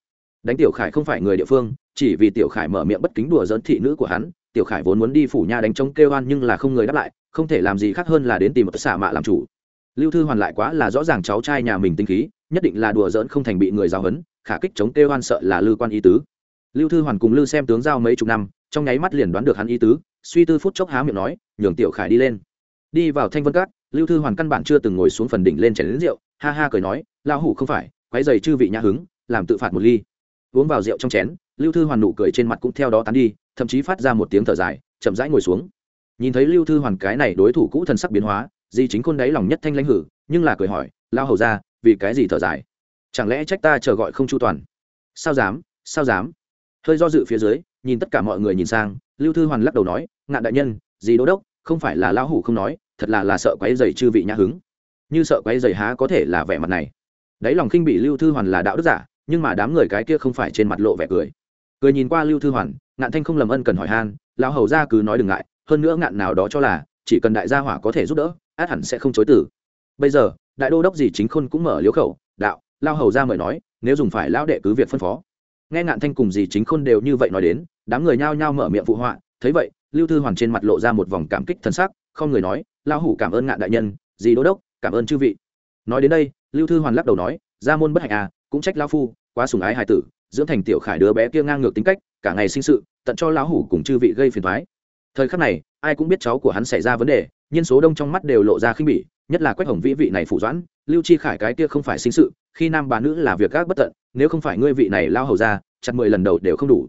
đánh tiểu khải không phải người địa phương, chỉ vì tiểu khải mở miệng bất kính đùa dỡn thị nữ của hắn tiểu khải vốn muốn đi phủ nha đánh trống kêu hoan nhưng là không người đáp lại, không thể làm gì khác hơn là đến tìm một xả mạ làm chủ. Lưu thư hoàn lại quá là rõ ràng cháu trai nhà mình tinh khí, nhất định là đùa giỡn không thành bị người giáo hấn khả kích chống kêu hoan sợ là lưu quan ý tứ. Lưu thư hoàn cùng lưu xem tướng giao mấy chục năm, trong nháy mắt liền đoán được hắn ý tứ, suy tư phút chốc há miệng nói, nhường tiểu khải đi lên. Đi vào thanh vân cát lưu thư hoàn căn bản chưa từng ngồi xuống phần đỉnh lên chảy đến rượu, ha ha cười nói lao hủ không phải quái dày chư vị nhã hứng, làm tự phạt một ly uống vào rượu trong chén, lưu thư hoàn nụ cười trên mặt cũng theo đó tán đi, thậm chí phát ra một tiếng thở dài, chậm rãi ngồi xuống. Nhìn thấy lưu thư hoàn cái này đối thủ cũ thần sắc biến hóa, di chính khôn đáy lòng nhất thanh lãnh hử, nhưng là cười hỏi lao hầu ra vì cái gì thở dài? Chẳng lẽ trách ta chờ gọi không chu toàn? Sao dám sao dám? Hơi do dự phía dưới, nhìn tất cả mọi người nhìn sang, lưu thư hoàn lắc đầu nói, ngạn đại nhân, gì đô đốc, không phải là lão hủ không nói, thật là là sợ quấy dày chư vị nhã hứng. Như sợ quấy dày há có thể là vẻ mặt này. Đáy lòng khinh bị lưu thư hoàn là đạo đức giả nhưng mà đám người cái kia không phải trên mặt lộ vẻ cười. Cười nhìn qua lưu thư hoàn, ngạn thanh không lầm ân cần hỏi han, lão hầu ra cứ nói đừng ngại, hơn nữa ngạn nào đó cho là, chỉ cần đại gia hỏa có thể giúp đỡ, át hẳn sẽ không chối tử bây giờ, đại đô đốc gì chính khôn cũng mở liếu khẩu, đạo lao hầu ra mời nói, nếu dùng phải lão đệ cứ việc phân phó. Nghe ngạn thanh cùng gì chính khôn đều như vậy nói đến, đám người nhao nhao mở miệng phụ họa, thấy vậy, lưu thư hoàn trên mặt lộ ra một vòng cảm kích thân sắc, không người nói lao hủ cảm ơn ngạn đại nhân, dì đô đốc, cảm ơn chư vị. Nói đến đây, lưu thư hoàn lắc đầu nói ra môn bất hạnh à cũng trách lão phu, quá sùng ái hài tử, dưỡng thành tiểu khải đứa bé kia ngang ngược tính cách, cả ngày sinh sự, tận cho lão hủ cùng chư vị gây phiền thoái thời khắc này, ai cũng biết cháu của hắn xảy ra vấn đề nhân số đông trong mắt đều lộ ra khinh bỉ, nhất là quách hồng vĩ vị này phủ doãn, lưu chi khải cái kia không phải sinh sự, khi nam bà nữ là việc gác bất tận, nếu không phải ngươi vị này lao hầu ra, chặt mười lần đầu đều không đủ.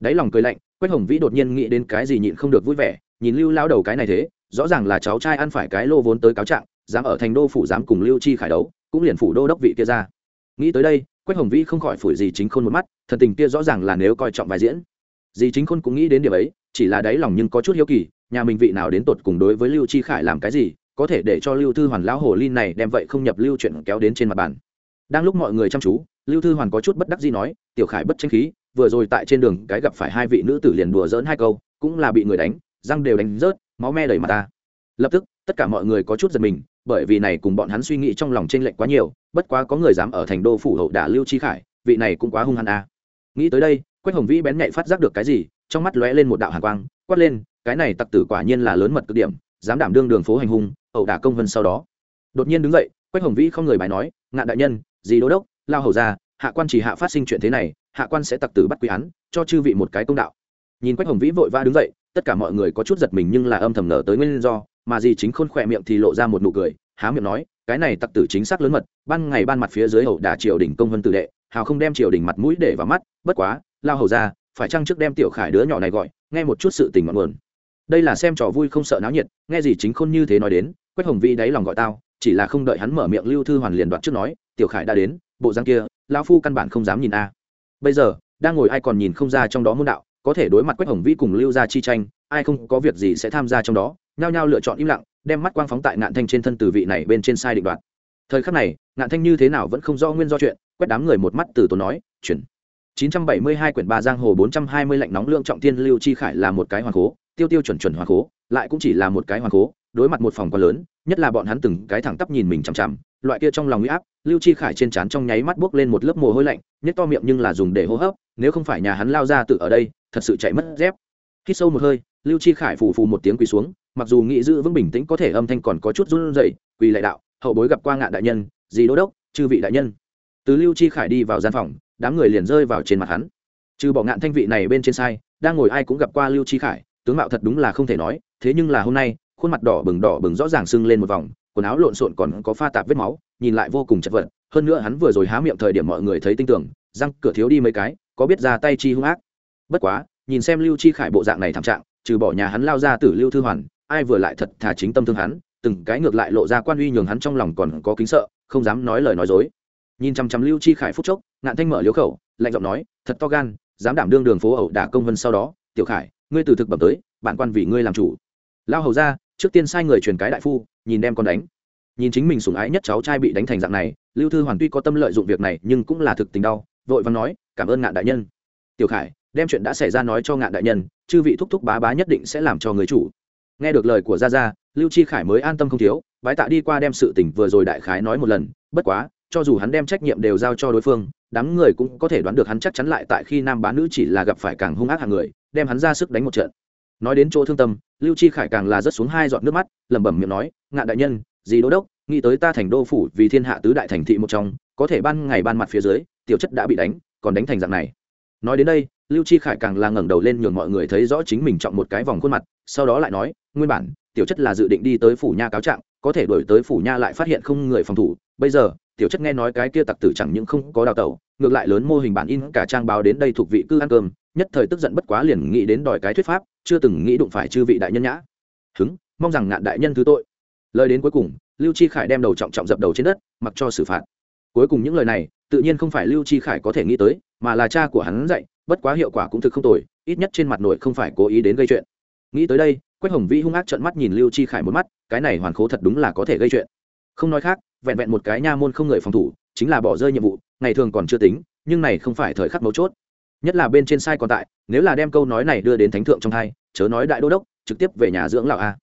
Đáy lòng cười lạnh, quách hồng vĩ đột nhiên nghĩ đến cái gì nhịn không được vui vẻ, nhìn lưu lao đầu cái này thế, rõ ràng là cháu trai ăn phải cái lô vốn tới cáo trạng, dám ở thành đô phủ dám cùng lưu chi khải đấu, cũng liền phủ đô đốc vị kia ra nghĩ tới đây, quách hồng vĩ không khỏi phủi gì chính khôn một mắt, thần tình kia rõ ràng là nếu coi trọng vai diễn. Dì chính khôn cũng nghĩ đến điểm ấy, chỉ là đáy lòng nhưng có chút hiếu kỳ, nhà mình vị nào đến tột cùng đối với lưu chi khải làm cái gì, có thể để cho lưu thư hoàn lão hồ Linh này đem vậy không nhập lưu chuyện kéo đến trên mặt bàn. Đang lúc mọi người chăm chú, lưu thư hoàn có chút bất đắc gì nói, tiểu khải bất tranh khí, vừa rồi tại trên đường cái gặp phải hai vị nữ tử liền đùa dỡn hai câu, cũng là bị người đánh, răng đều đánh rớt, máu me đầy mặt ta. Lập tức, tất cả mọi người có chút giật mình bởi vì này cùng bọn hắn suy nghĩ trong lòng chênh lệch quá nhiều, bất quá có người dám ở thành đô phủ hậu đả lưu chi khải, vị này cũng quá hung hăng a. Nghĩ tới đây, quách hồng vĩ bén nhạy phát giác được cái gì, trong mắt lóe lên một đạo hàn quang, quát lên, cái này tặc tử quả nhiên là lớn mật cực điểm, dám đảm đương đường phố hành hung hậu đả công vân sau đó. Đột nhiên đứng dậy, quách hồng vĩ không người bài nói ngạn đại nhân, gì đô đốc, lao hầu ra hạ quan chỉ hạ phát sinh chuyện thế này, hạ quan sẽ tặc tử bắt quy án, cho chư vị một cái công đạo. Nhìn quách hồng vĩ vội vã đứng dậy, tất cả mọi người có chút giật mình nhưng là âm thầm nở tới nguyên do mà gì chính khôn khỏe miệng thì lộ ra một nụ cười, há miệng nói, cái này tặc tử chính xác lớn mật, ban ngày ban mặt phía dưới hầu đả triều đình công vân tử đệ, hào không đem triều đình mặt mũi để vào mắt, bất quá, lao hầu ra, phải chăng trước đem tiểu khải đứa nhỏ này gọi, nghe một chút sự tình mặn nguồn. Đây là xem trò vui không sợ náo nhiệt, nghe gì chính khôn như thế nói đến, quách hồng vĩ đáy lòng gọi tao, chỉ là không đợi hắn mở miệng lưu thư hoàn liền đoạt trước nói, tiểu khải đã đến, bộ răng kia, lão phu căn bản không dám nhìn a. Bây giờ, đang ngồi ai còn nhìn không ra trong đó môn đạo, có thể đối mặt quách hồng vĩ cùng lưu ra chi tranh, ai không có việc gì sẽ tham gia trong đó nhao nhao lựa chọn im lặng, đem mắt quang phóng tại ngạn thanh trên thân từ vị này bên trên sai định đoạt. Thời khắc này, ngạn thanh như thế nào vẫn không rõ nguyên do chuyện, quét đám người một mắt từ tốn nói, chuyển. 972 quyển ba giang hồ 420 lạnh nóng lượng trọng thiên lưu chi khải là một cái hoàn cố tiêu tiêu chuẩn chuẩn hoàn cố lại cũng chỉ là một cái hoàn cố đối mặt một phòng quá lớn, nhất là bọn hắn từng cái thẳng tắp nhìn mình chằm chằm, loại kia trong lòng uy áp, lưu chi khải trên trán trong nháy mắt buốc lên một lớp mồ hôi lạnh nhất to miệng nhưng là dùng để hô hấp, nếu không phải nhà hắn lao ra tự ở đây, thật sự chạy mất dép. Hít sâu một hơi, lưu chi khải phù phù một tiếng quỳ xuống mặc dù nghĩ giữ vững bình tĩnh có thể âm thanh còn có chút run rẩy, quỳ lại đạo, hậu bối gặp qua ngạn đại nhân dì đô đốc, chư vị đại nhân. Từ lưu chi khải đi vào gian phòng, đám người liền rơi vào trên mặt hắn. Trừ bỏ ngạn thanh vị này bên trên sai, đang ngồi ai cũng gặp qua lưu chi khải, tướng mạo thật đúng là không thể nói, thế nhưng là hôm nay, khuôn mặt đỏ bừng đỏ bừng rõ ràng sưng lên một vòng, quần áo lộn xộn còn có pha tạp vết máu, nhìn lại vô cùng chật vật. Hơn nữa hắn vừa rồi há miệng thời điểm mọi người thấy tin tưởng, răng cửa thiếu đi mấy cái, có biết ra tay chi hung ác. Bất quá, nhìn xem lưu chi khải bộ dạng này thảm trạng, trừ bỏ nhà hắn lao ra từ lưu thư hoàn ai vừa lại thật thà chính tâm thương hắn, từng cái ngược lại lộ ra quan uy nhường hắn trong lòng còn có kính sợ, không dám nói lời nói dối. Nhìn chằm chằm lưu chi khải phúc chốc, ngạn thanh mở liếu khẩu, lạnh giọng nói, thật to gan, dám đảm đương đường phố ẩu đả công vân sau đó, tiểu khải, ngươi từ thực bẩm tới, bản quan vì ngươi làm chủ. Lao hầu ra, trước tiên sai người truyền cái đại phu, nhìn đem con đánh. Nhìn chính mình sủng ái nhất cháu trai bị đánh thành dạng này, lưu thư hoàn tuy có tâm lợi dụng việc này, nhưng cũng là thực tình đau, vội vàng nói, cảm ơn ngạn đại nhân. Tiểu khải, đem chuyện đã xảy ra nói cho ngạn đại nhân, chư vị thúc thúc bá bá nhất định sẽ làm cho người chủ nghe được lời của gia gia, lưu chi khải mới an tâm không thiếu, bái tạ đi qua đem sự tình vừa rồi đại khái nói một lần. Bất quá, cho dù hắn đem trách nhiệm đều giao cho đối phương, đám người cũng có thể đoán được hắn chắc chắn lại tại khi nam bán nữ chỉ là gặp phải càng hung ác hàng người, đem hắn ra sức đánh một trận. Nói đến chỗ thương tâm, lưu chi khải càng là rất xuống hai giọt nước mắt, lẩm bẩm miệng nói ngạn đại nhân, gì đô đốc, nghĩ tới ta thành đô phủ vì thiên hạ tứ đại thành thị một trong, có thể ban ngày ban mặt phía dưới, tiểu chất đã bị đánh, còn đánh thành dạng này. Nói đến đây lưu chi khải càng là ngẩng đầu lên nhường mọi người thấy rõ chính mình chọn một cái vòng khuôn mặt, sau đó lại nói, nguyên bản, tiểu chất là dự định đi tới phủ nha cáo trạng, có thể đổi tới phủ nha lại phát hiện không người phòng thủ. Bây giờ, tiểu chất nghe nói cái kia tặc tử chẳng những không có đào tẩu, ngược lại lớn mô hình bản in cả trang báo đến đây thuộc vị cư ăn cơm, nhất thời tức giận bất quá liền nghĩ đến đòi cái thuyết pháp, chưa từng nghĩ đụng phải chư vị đại nhân nhã. Hứng mong rằng nạn đại nhân thứ tội. Lời đến cuối cùng, lưu chi khải đem đầu trọng trọng dập đầu trên đất, mặc cho xử phạt. Cuối cùng những lời này, tự nhiên không phải lưu chi khải có thể nghĩ tới, mà là cha của hắn dạy bất quá hiệu quả cũng thực không tồi, ít nhất trên mặt nội không phải cố ý đến gây chuyện. Nghĩ tới đây, quách hồng vĩ hung ác trợn mắt nhìn lưu chi khải một mắt, cái này hoàn khố thật đúng là có thể gây chuyện. Không nói khác, vẹn vẹn một cái nha môn không người phòng thủ, chính là bỏ rơi nhiệm vụ, ngày thường còn chưa tính, nhưng này không phải thời khắc mấu chốt. Nhất là bên trên sai còn tại, nếu là đem câu nói này đưa đến thánh thượng trong thai, chớ nói đại đô đốc, trực tiếp về nhà dưỡng lão a.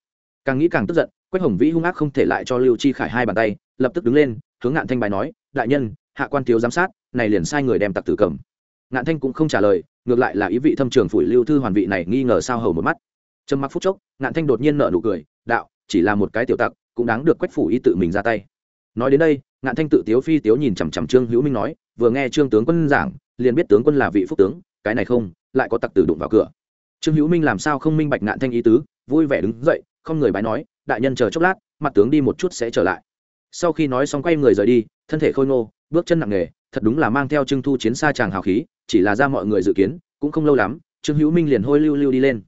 Càng nghĩ càng tức giận, quách hồng vĩ hung ác không thể lại cho lưu chi khải hai bàn tay, lập tức đứng lên, hướng ngạn thanh bài nói, đại nhân, hạ quan thiếu giám sát, này liền sai người đem tặc tử cầm ngạn thanh cũng không trả lời, ngược lại là ý vị thâm trường phủi lưu thư hoàn vị này nghi ngờ sao hầu một mắt. Trầm mặc phút chốc, ngạn thanh đột nhiên nợ nụ cười, đạo, chỉ là một cái tiểu tặc, cũng đáng được quách phủ ý tự mình ra tay. Nói đến đây, ngạn thanh tự tiếu phi tiếu nhìn chằm chằm trương hữu minh nói, vừa nghe trương tướng quân giảng, liền biết tướng quân là vị phúc tướng, cái này không, lại có tặc tử đụng vào cửa. Trương hữu minh làm sao không minh bạch ngạn thanh ý tứ, vui vẻ đứng dậy, không người bái nói, đại nhân chờ chốc lát, mặt tướng đi một chút sẽ trở lại. Sau khi nói xong quay người rời đi, thân thể khôi ngô, bước chân nặng nề thật đúng là mang theo trưng thu chiến xa chàng hào khí, chỉ là ra mọi người dự kiến, cũng không lâu lắm, trương hữu minh liền hôi lưu lưu đi lên.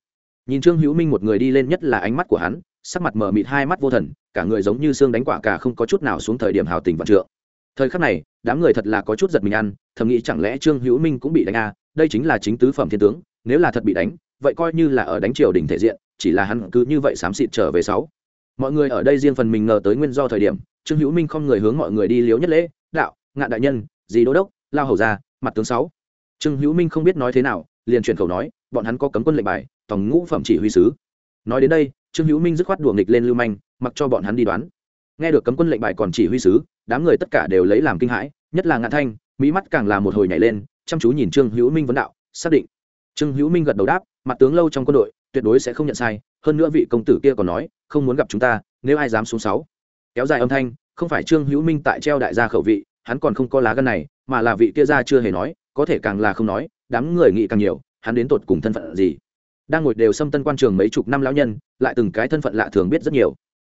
Nhìn trương hữu minh một người đi lên nhất là ánh mắt của hắn, sắc mặt mở mịt hai mắt vô thần, cả người giống như xương đánh quả cả không có chút nào xuống thời điểm hào tình vạn trượng. Thời khắc này, đám người thật là có chút giật mình ăn, thầm nghĩ chẳng lẽ trương hữu minh cũng bị đánh à đây chính là chính tứ phẩm thiên tướng, nếu là thật bị đánh, vậy coi như là ở đánh triều đình thể diện, chỉ là hắn cứ như vậy xám xịt trở về sáu. Mọi người ở đây riêng phần mình ngờ tới nguyên do thời điểm, trương hữu minh không người hướng mọi người đi liếu nhất lễ, đạo, ngạn đại nhân dì đô đốc, lao hầu ra, mặt tướng sáu. Trương hữu minh không biết nói thế nào, liền truyền khẩu nói, bọn hắn có cấm quân lệnh bài tổng ngũ phẩm chỉ huy sứ. Nói đến đây, trương hữu minh dứt khoát đùa nghịch lên lưu manh, mặc cho bọn hắn đi đoán. Nghe được cấm quân lệnh bài còn chỉ huy sứ, đám người tất cả đều lấy làm kinh hãi, nhất là ngạn thanh, mỹ mắt càng là một hồi nhảy lên, chăm chú nhìn trương hữu minh vấn đạo, xác định. Trương hữu minh gật đầu đáp, mặt tướng lâu trong quân đội, tuyệt đối sẽ không nhận sai, hơn nữa vị công tử kia còn nói, không muốn gặp chúng ta, nếu ai dám xuống sáu. Kéo dài âm thanh, không phải trương hữu minh tại treo đại gia khẩu vị hắn còn không có lá gan này, mà là vị kia ra chưa hề nói, có thể càng là không nói, đám người nghĩ càng nhiều, hắn đến tột cùng thân phận gì? Đang ngồi đều xâm tân quan trường mấy chục năm lão nhân, lại từng cái thân phận lạ thường biết rất nhiều.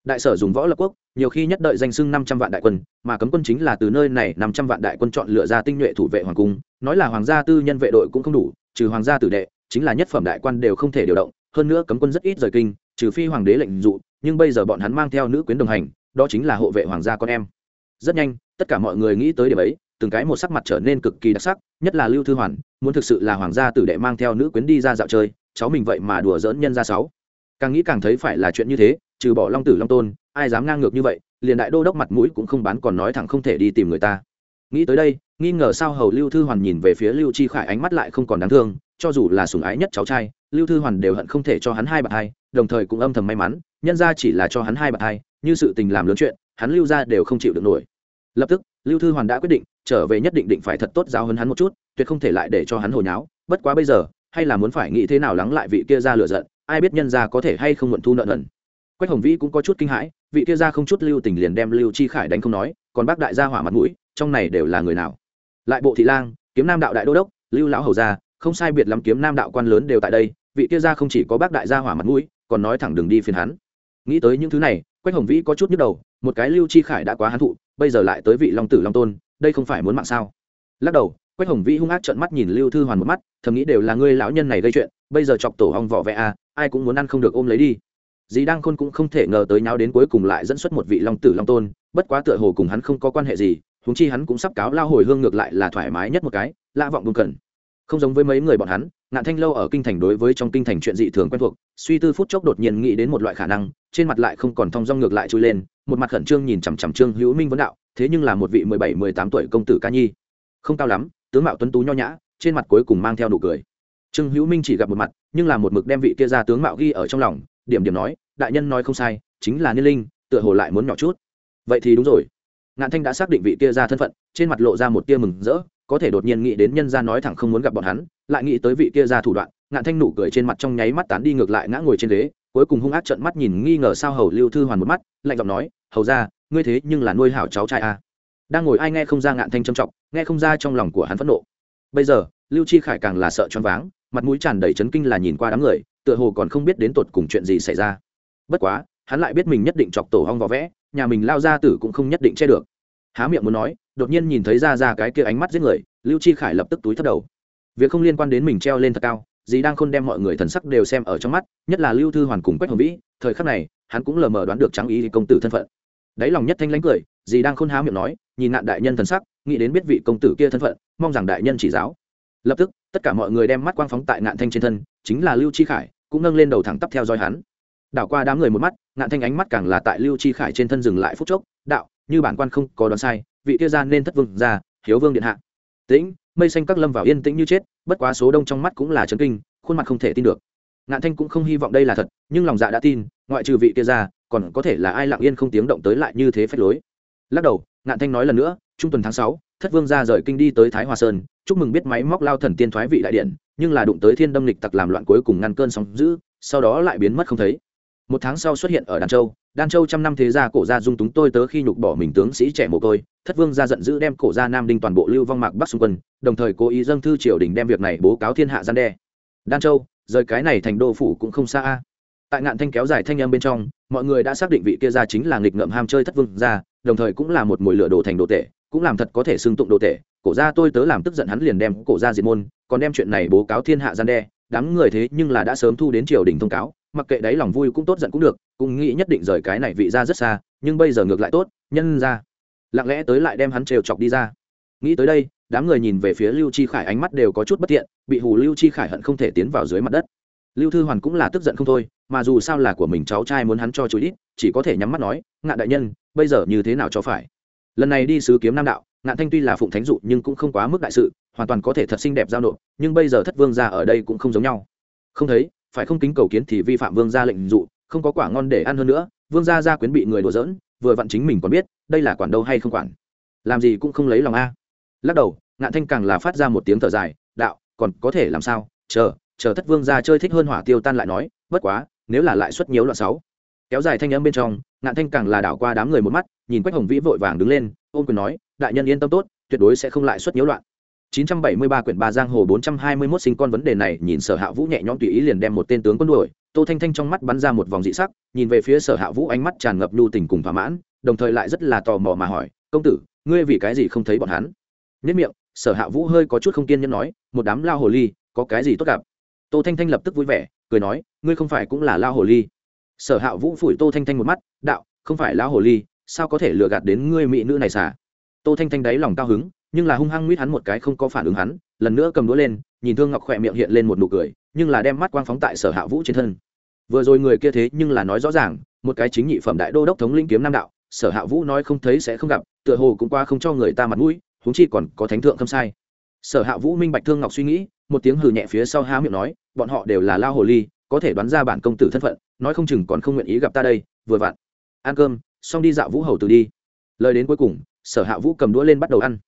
Đại sở dùng võ lập quốc, nhiều khi nhất đợi danh sưng năm trăm vạn đại quân, mà cấm quân chính là từ nơi này năm trăm vạn đại quân chọn lựa ra tinh nhuệ thủ vệ hoàng cung, nói là hoàng gia tư nhân vệ đội cũng không đủ, trừ hoàng gia tử đệ, chính là nhất phẩm đại quan đều không thể điều động, hơn nữa cấm quân rất ít rời kinh, trừ phi hoàng đế lệnh dụ, nhưng bây giờ bọn hắn mang theo nữ quyến đồng hành, đó chính là hộ vệ hoàng gia con em rất nhanh, tất cả mọi người nghĩ tới điểm ấy, từng cái một sắc mặt trở nên cực kỳ đặc sắc, nhất là lưu thư hoàn, muốn thực sự là hoàng gia tử đệ mang theo nữ quyến đi ra dạo chơi, cháu mình vậy mà đùa dỡn nhân ra sáu. Càng nghĩ càng thấy phải là chuyện như thế, trừ bỏ long tử long tôn, ai dám ngang ngược như vậy, liền đại đô đốc mặt mũi cũng không bán còn nói thẳng không thể đi tìm người ta. Nghĩ tới đây, nghi ngờ sao hầu lưu thư hoàn nhìn về phía lưu chi khải ánh mắt lại không còn đáng thương, cho dù là sùng ái nhất cháu trai, lưu thư hoàn đều hận không thể cho hắn hai bạn hai, đồng thời cũng âm thầm may mắn, nhân ra chỉ là cho hắn hai bạn hai, như sự tình làm lớn chuyện hắn lưu ra đều không chịu được nổi. Lập tức, lưu thư hoàn đã quyết định, trở về nhất định định phải thật tốt giáo hấn hắn một chút, tuyệt không thể lại để cho hắn hồi nháo. Bất quá bây giờ, hay là muốn phải nghĩ thế nào lắng lại vị kia ra lựa giận, ai biết nhân ra có thể hay không muộn thu nợ nần. Quách hồng vĩ cũng có chút kinh hãi, vị kia ra không chút lưu tình liền đem lưu chi khải đánh không nói, còn bác đại gia hỏa mặt mũi, trong này đều là người nào? Lại bộ thị lang, kiếm nam đạo đại đô đốc, lưu lão hầu gia, không sai biệt lắm kiếm nam đạo quan lớn đều tại đây, vị kia ra không chỉ có bác đại gia hỏa mặt mũi, còn nói thẳng đường đi phiền hắn. Nghĩ tới những thứ này quách hồng vĩ có chút nhức đầu, một cái lưu chi khải đã quá hán thụ, bây giờ lại tới vị long tử long tôn, đây không phải muốn mạng sao? Lắc đầu, quách hồng vĩ hung ác trợn mắt nhìn lưu thư hoàn một mắt, thầm nghĩ đều là ngươi lão nhân này gây chuyện, bây giờ chọc tổ hong vỏ vẽ à ai cũng muốn ăn không được ôm lấy đi. Dì đang khôn cũng không thể ngờ tới nháo đến cuối cùng lại dẫn xuất một vị long tử long tôn, bất quá tựa hồ cùng hắn không có quan hệ gì, huống chi hắn cũng sắp cáo lao hồi hương ngược lại là thoải mái nhất một cái lạ vọng buồn cần. Không giống với mấy người bọn hắn ngạn thanh lâu ở kinh thành đối với trong kinh thành chuyện dị thường quen thuộc, suy tư phút chốc đột nhiên nghĩ đến một loại khả năng, trên mặt lại không còn thong dong ngược lại trôi lên, một mặt khẩn trương nhìn chằm chằm trương hữu minh vấn đạo, thế nhưng là một vị mười bảy, mười tám tuổi công tử ca nhi. Không cao lắm, tướng mạo tuấn tú nho nhã, trên mặt cuối cùng mang theo nụ cười. Trương hữu minh chỉ gặp một mặt, nhưng là một mực đem vị kia ra tướng mạo ghi ở trong lòng, điểm điểm nói, đại nhân nói không sai, chính là niên linh, tựa hồ lại muốn nhỏ chút. Vậy thì đúng rồi. Ngạn thanh đã xác định vị kia ra thân phận, trên mặt lộ ra một tia mừng rỡ có thể đột nhiên nghĩ đến nhân gia nói thẳng không muốn gặp bọn hắn, lại nghĩ tới vị kia ra thủ đoạn, ngạn thanh nụ cười trên mặt trong nháy mắt tán đi ngược lại ngã ngồi trên ghế, cuối cùng hung ác trợn mắt nhìn nghi ngờ sao hầu lưu thư hoàn một mắt, lạnh giọng nói, hầu ra ngươi thế nhưng là nuôi hảo cháu trai à. đang ngồi ai nghe không ra ngạn thanh trầm trọng, nghe không ra trong lòng của hắn phẫn nộ. Bây giờ, lưu chi khải càng là sợ choáng váng, mặt mũi tràn đầy chấn kinh là nhìn qua đám người, tựa hồ còn không biết đến tột cùng chuyện gì xảy ra. Bất quá, hắn lại biết mình nhất định chọc tổ hong vỏ vẽ, nhà mình lao ra tử cũng không nhất định che được. Há miệng muốn nói đột nhiên nhìn thấy ra ra cái kia ánh mắt giết người, lưu chi khải lập tức túi thất đầu. Việc không liên quan đến mình treo lên thật cao, dì đang khôn đem mọi người thần sắc đều xem ở trong mắt, nhất là lưu thư hoàn cùng quách hồng vĩ, thời khắc này, hắn cũng lờ mờ đoán được trắng ý công tử thân phận. Đáy lòng nhất thanh lánh cười, dì đang khôn há miệng nói, nhìn nạn đại nhân thần sắc, nghĩ đến biết vị công tử kia thân phận, mong rằng đại nhân chỉ giáo. Lập tức, tất cả mọi người đem mắt quang phóng tại ngạn thanh trên thân, chính là lưu chi khải, cũng nâng lên đầu thẳng tắp theo dõi hắn. Đảo qua đám người một mắt, ngạn thanh ánh mắt càng là tại lưu chi khải trên thân dừng lại phút chốc, đạo như bản quan không có đoán sai, vị kia ra nên thất vương ra hiếu vương điện hạ. Tĩnh, mây xanh các lâm vào yên tĩnh như chết, bất quá số đông trong mắt cũng là chấn kinh, khuôn mặt không thể tin được. Ngạn thanh cũng không hy vọng đây là thật, nhưng lòng dạ đã tin, ngoại trừ vị kia ra còn có thể là ai lặng yên không tiếng động tới lại như thế phép lối. Lắc đầu, ngạn thanh nói lần nữa, trung tuần tháng sáu, thất vương ra rời kinh đi tới thái hòa sơn, chúc mừng biết máy móc lao thần tiên thoái vị đại điện, nhưng là đụng tới thiên đâm lịch tặc làm loạn cuối cùng ngăn cơn sóng giữ sau đó lại biến mất không thấy. Một tháng sau xuất hiện ở đàn châu đan châu trăm năm thế gia cổ gia dung túng tôi tớ khi nhục bỏ mình tướng sĩ trẻ mồ côi, thất vương gia giận dữ đem cổ gia nam đinh toàn bộ lưu vong mạc bắc xung quân, đồng thời cố ý dâng thư triều đình đem việc này bố cáo thiên hạ gian đe. Đan châu, rời cái này thành đô phủ cũng không xa a. Tại ngạn thanh kéo dài thanh âm bên trong, mọi người đã xác định vị kia gia chính là nghịch ngợm ham chơi thất vương gia, đồng thời cũng là một mồi lửa đồ thành đồ tể, cũng làm thật có thể xưng tụng đồ tể. Cổ gia tôi tớ làm tức giận hắn liền đem cổ gia diệt môn, còn đem chuyện này bố cáo thiên hạ gian đe. Đám người thế nhưng là đã sớm thu đến triều đình thông cáo mặc kệ đấy lòng vui cũng tốt giận cũng được, cũng nghĩ nhất định rời cái này vị ra rất xa, nhưng bây giờ ngược lại tốt, nhân ra. Lặng lẽ tới lại đem hắn trêu chọc đi ra. Nghĩ tới đây, đám người nhìn về phía lưu chi khải ánh mắt đều có chút bất tiện, bị hù lưu chi khải hận không thể tiến vào dưới mặt đất. Lưu thư hoàn cũng là tức giận không thôi, mà dù sao là của mình cháu trai muốn hắn cho chú ít, chỉ có thể nhắm mắt nói ngạn đại nhân, bây giờ như thế nào cho phải? Lần này đi sứ kiếm nam đạo ngạn thanh tuy là phụng thánh dụ nhưng cũng không quá mức đại sự, hoàn toàn có thể thật xinh đẹp giao nộp, nhưng bây giờ thất vương ra ở đây cũng không giống nhau. Không thấy phải không kính cầu kiến thì vi phạm vương gia lệnh dụ, không có quả ngon để ăn hơn nữa, vương gia gia quyến bị người đùa giỡn, vừa vặn chính mình còn biết, đây là quản đâu hay không quản. Làm gì cũng không lấy lòng a. Lắc đầu, ngạn thanh càng là phát ra một tiếng thở dài, đạo, còn có thể làm sao? Chờ chờ thất vương gia chơi thích hơn hỏa tiêu tan lại nói, bất quá, nếu là lại suất nhiều loạn sáu. Kéo dài thanh âm bên trong, ngạn thanh càng là đảo qua đám người một mắt, nhìn quách hồng vĩ vội vàng đứng lên ôm quyền nói, đại nhân yên tâm tốt, tuyệt đối sẽ không lại suất nhiễu loạn. 973 quyển ba giang hồ 421 sinh con vấn đề này, nhìn Sở Hạ Vũ nhẹ nhõm tùy ý liền đem một tên tướng quân đuổi, Tô Thanh Thanh trong mắt bắn ra một vòng dị sắc, nhìn về phía Sở Hạ Vũ ánh mắt tràn ngập nhu tình cùng thỏa mãn, đồng thời lại rất là tò mò mà hỏi, "Công tử, ngươi vì cái gì không thấy bọn hắn?" Nhếch miệng, Sở Hạ Vũ hơi có chút không kiên nhẫn nói, "Một đám lao hồ ly, có cái gì tốt gặp?" Tô Thanh Thanh lập tức vui vẻ, cười nói, "Ngươi không phải cũng là lao hồ ly?" Sở Hạ Vũ phủi Tô Thanh Thanh một mắt, "Đạo, không phải lao hồ ly, sao có thể lừa gạt đến ngươi mỹ nữ này xả?" Tô Thanh Thanh đáy lòng cao hứng, nhưng là hung hăng nguyết hắn một cái không có phản ứng hắn, lần nữa cầm đũa lên, nhìn thương ngọc khỏe miệng hiện lên một nụ cười, nhưng là đem mắt quang phóng tại sở hạ vũ trên thân. Vừa rồi người kia thế nhưng là nói rõ ràng, một cái chính nhị phẩm đại đô đốc thống linh kiếm nam đạo, sở hạ vũ nói không thấy sẽ không gặp, tựa hồ cũng qua không cho người ta mặt mũi, huống chi còn có thánh thượng không sai. Sở hạ vũ minh bạch thương ngọc suy nghĩ, một tiếng hừ nhẹ phía sau há miệng nói, bọn họ đều là lao hồ ly, có thể đoán ra bản công tử thân phận, nói không chừng còn không nguyện ý gặp ta đây, vừa vặn. Ăn cơm, xong đi dạo vũ hầu từ đi. Lời đến cuối cùng, sở hạ vũ cầm đũa lên bắt đầu ăn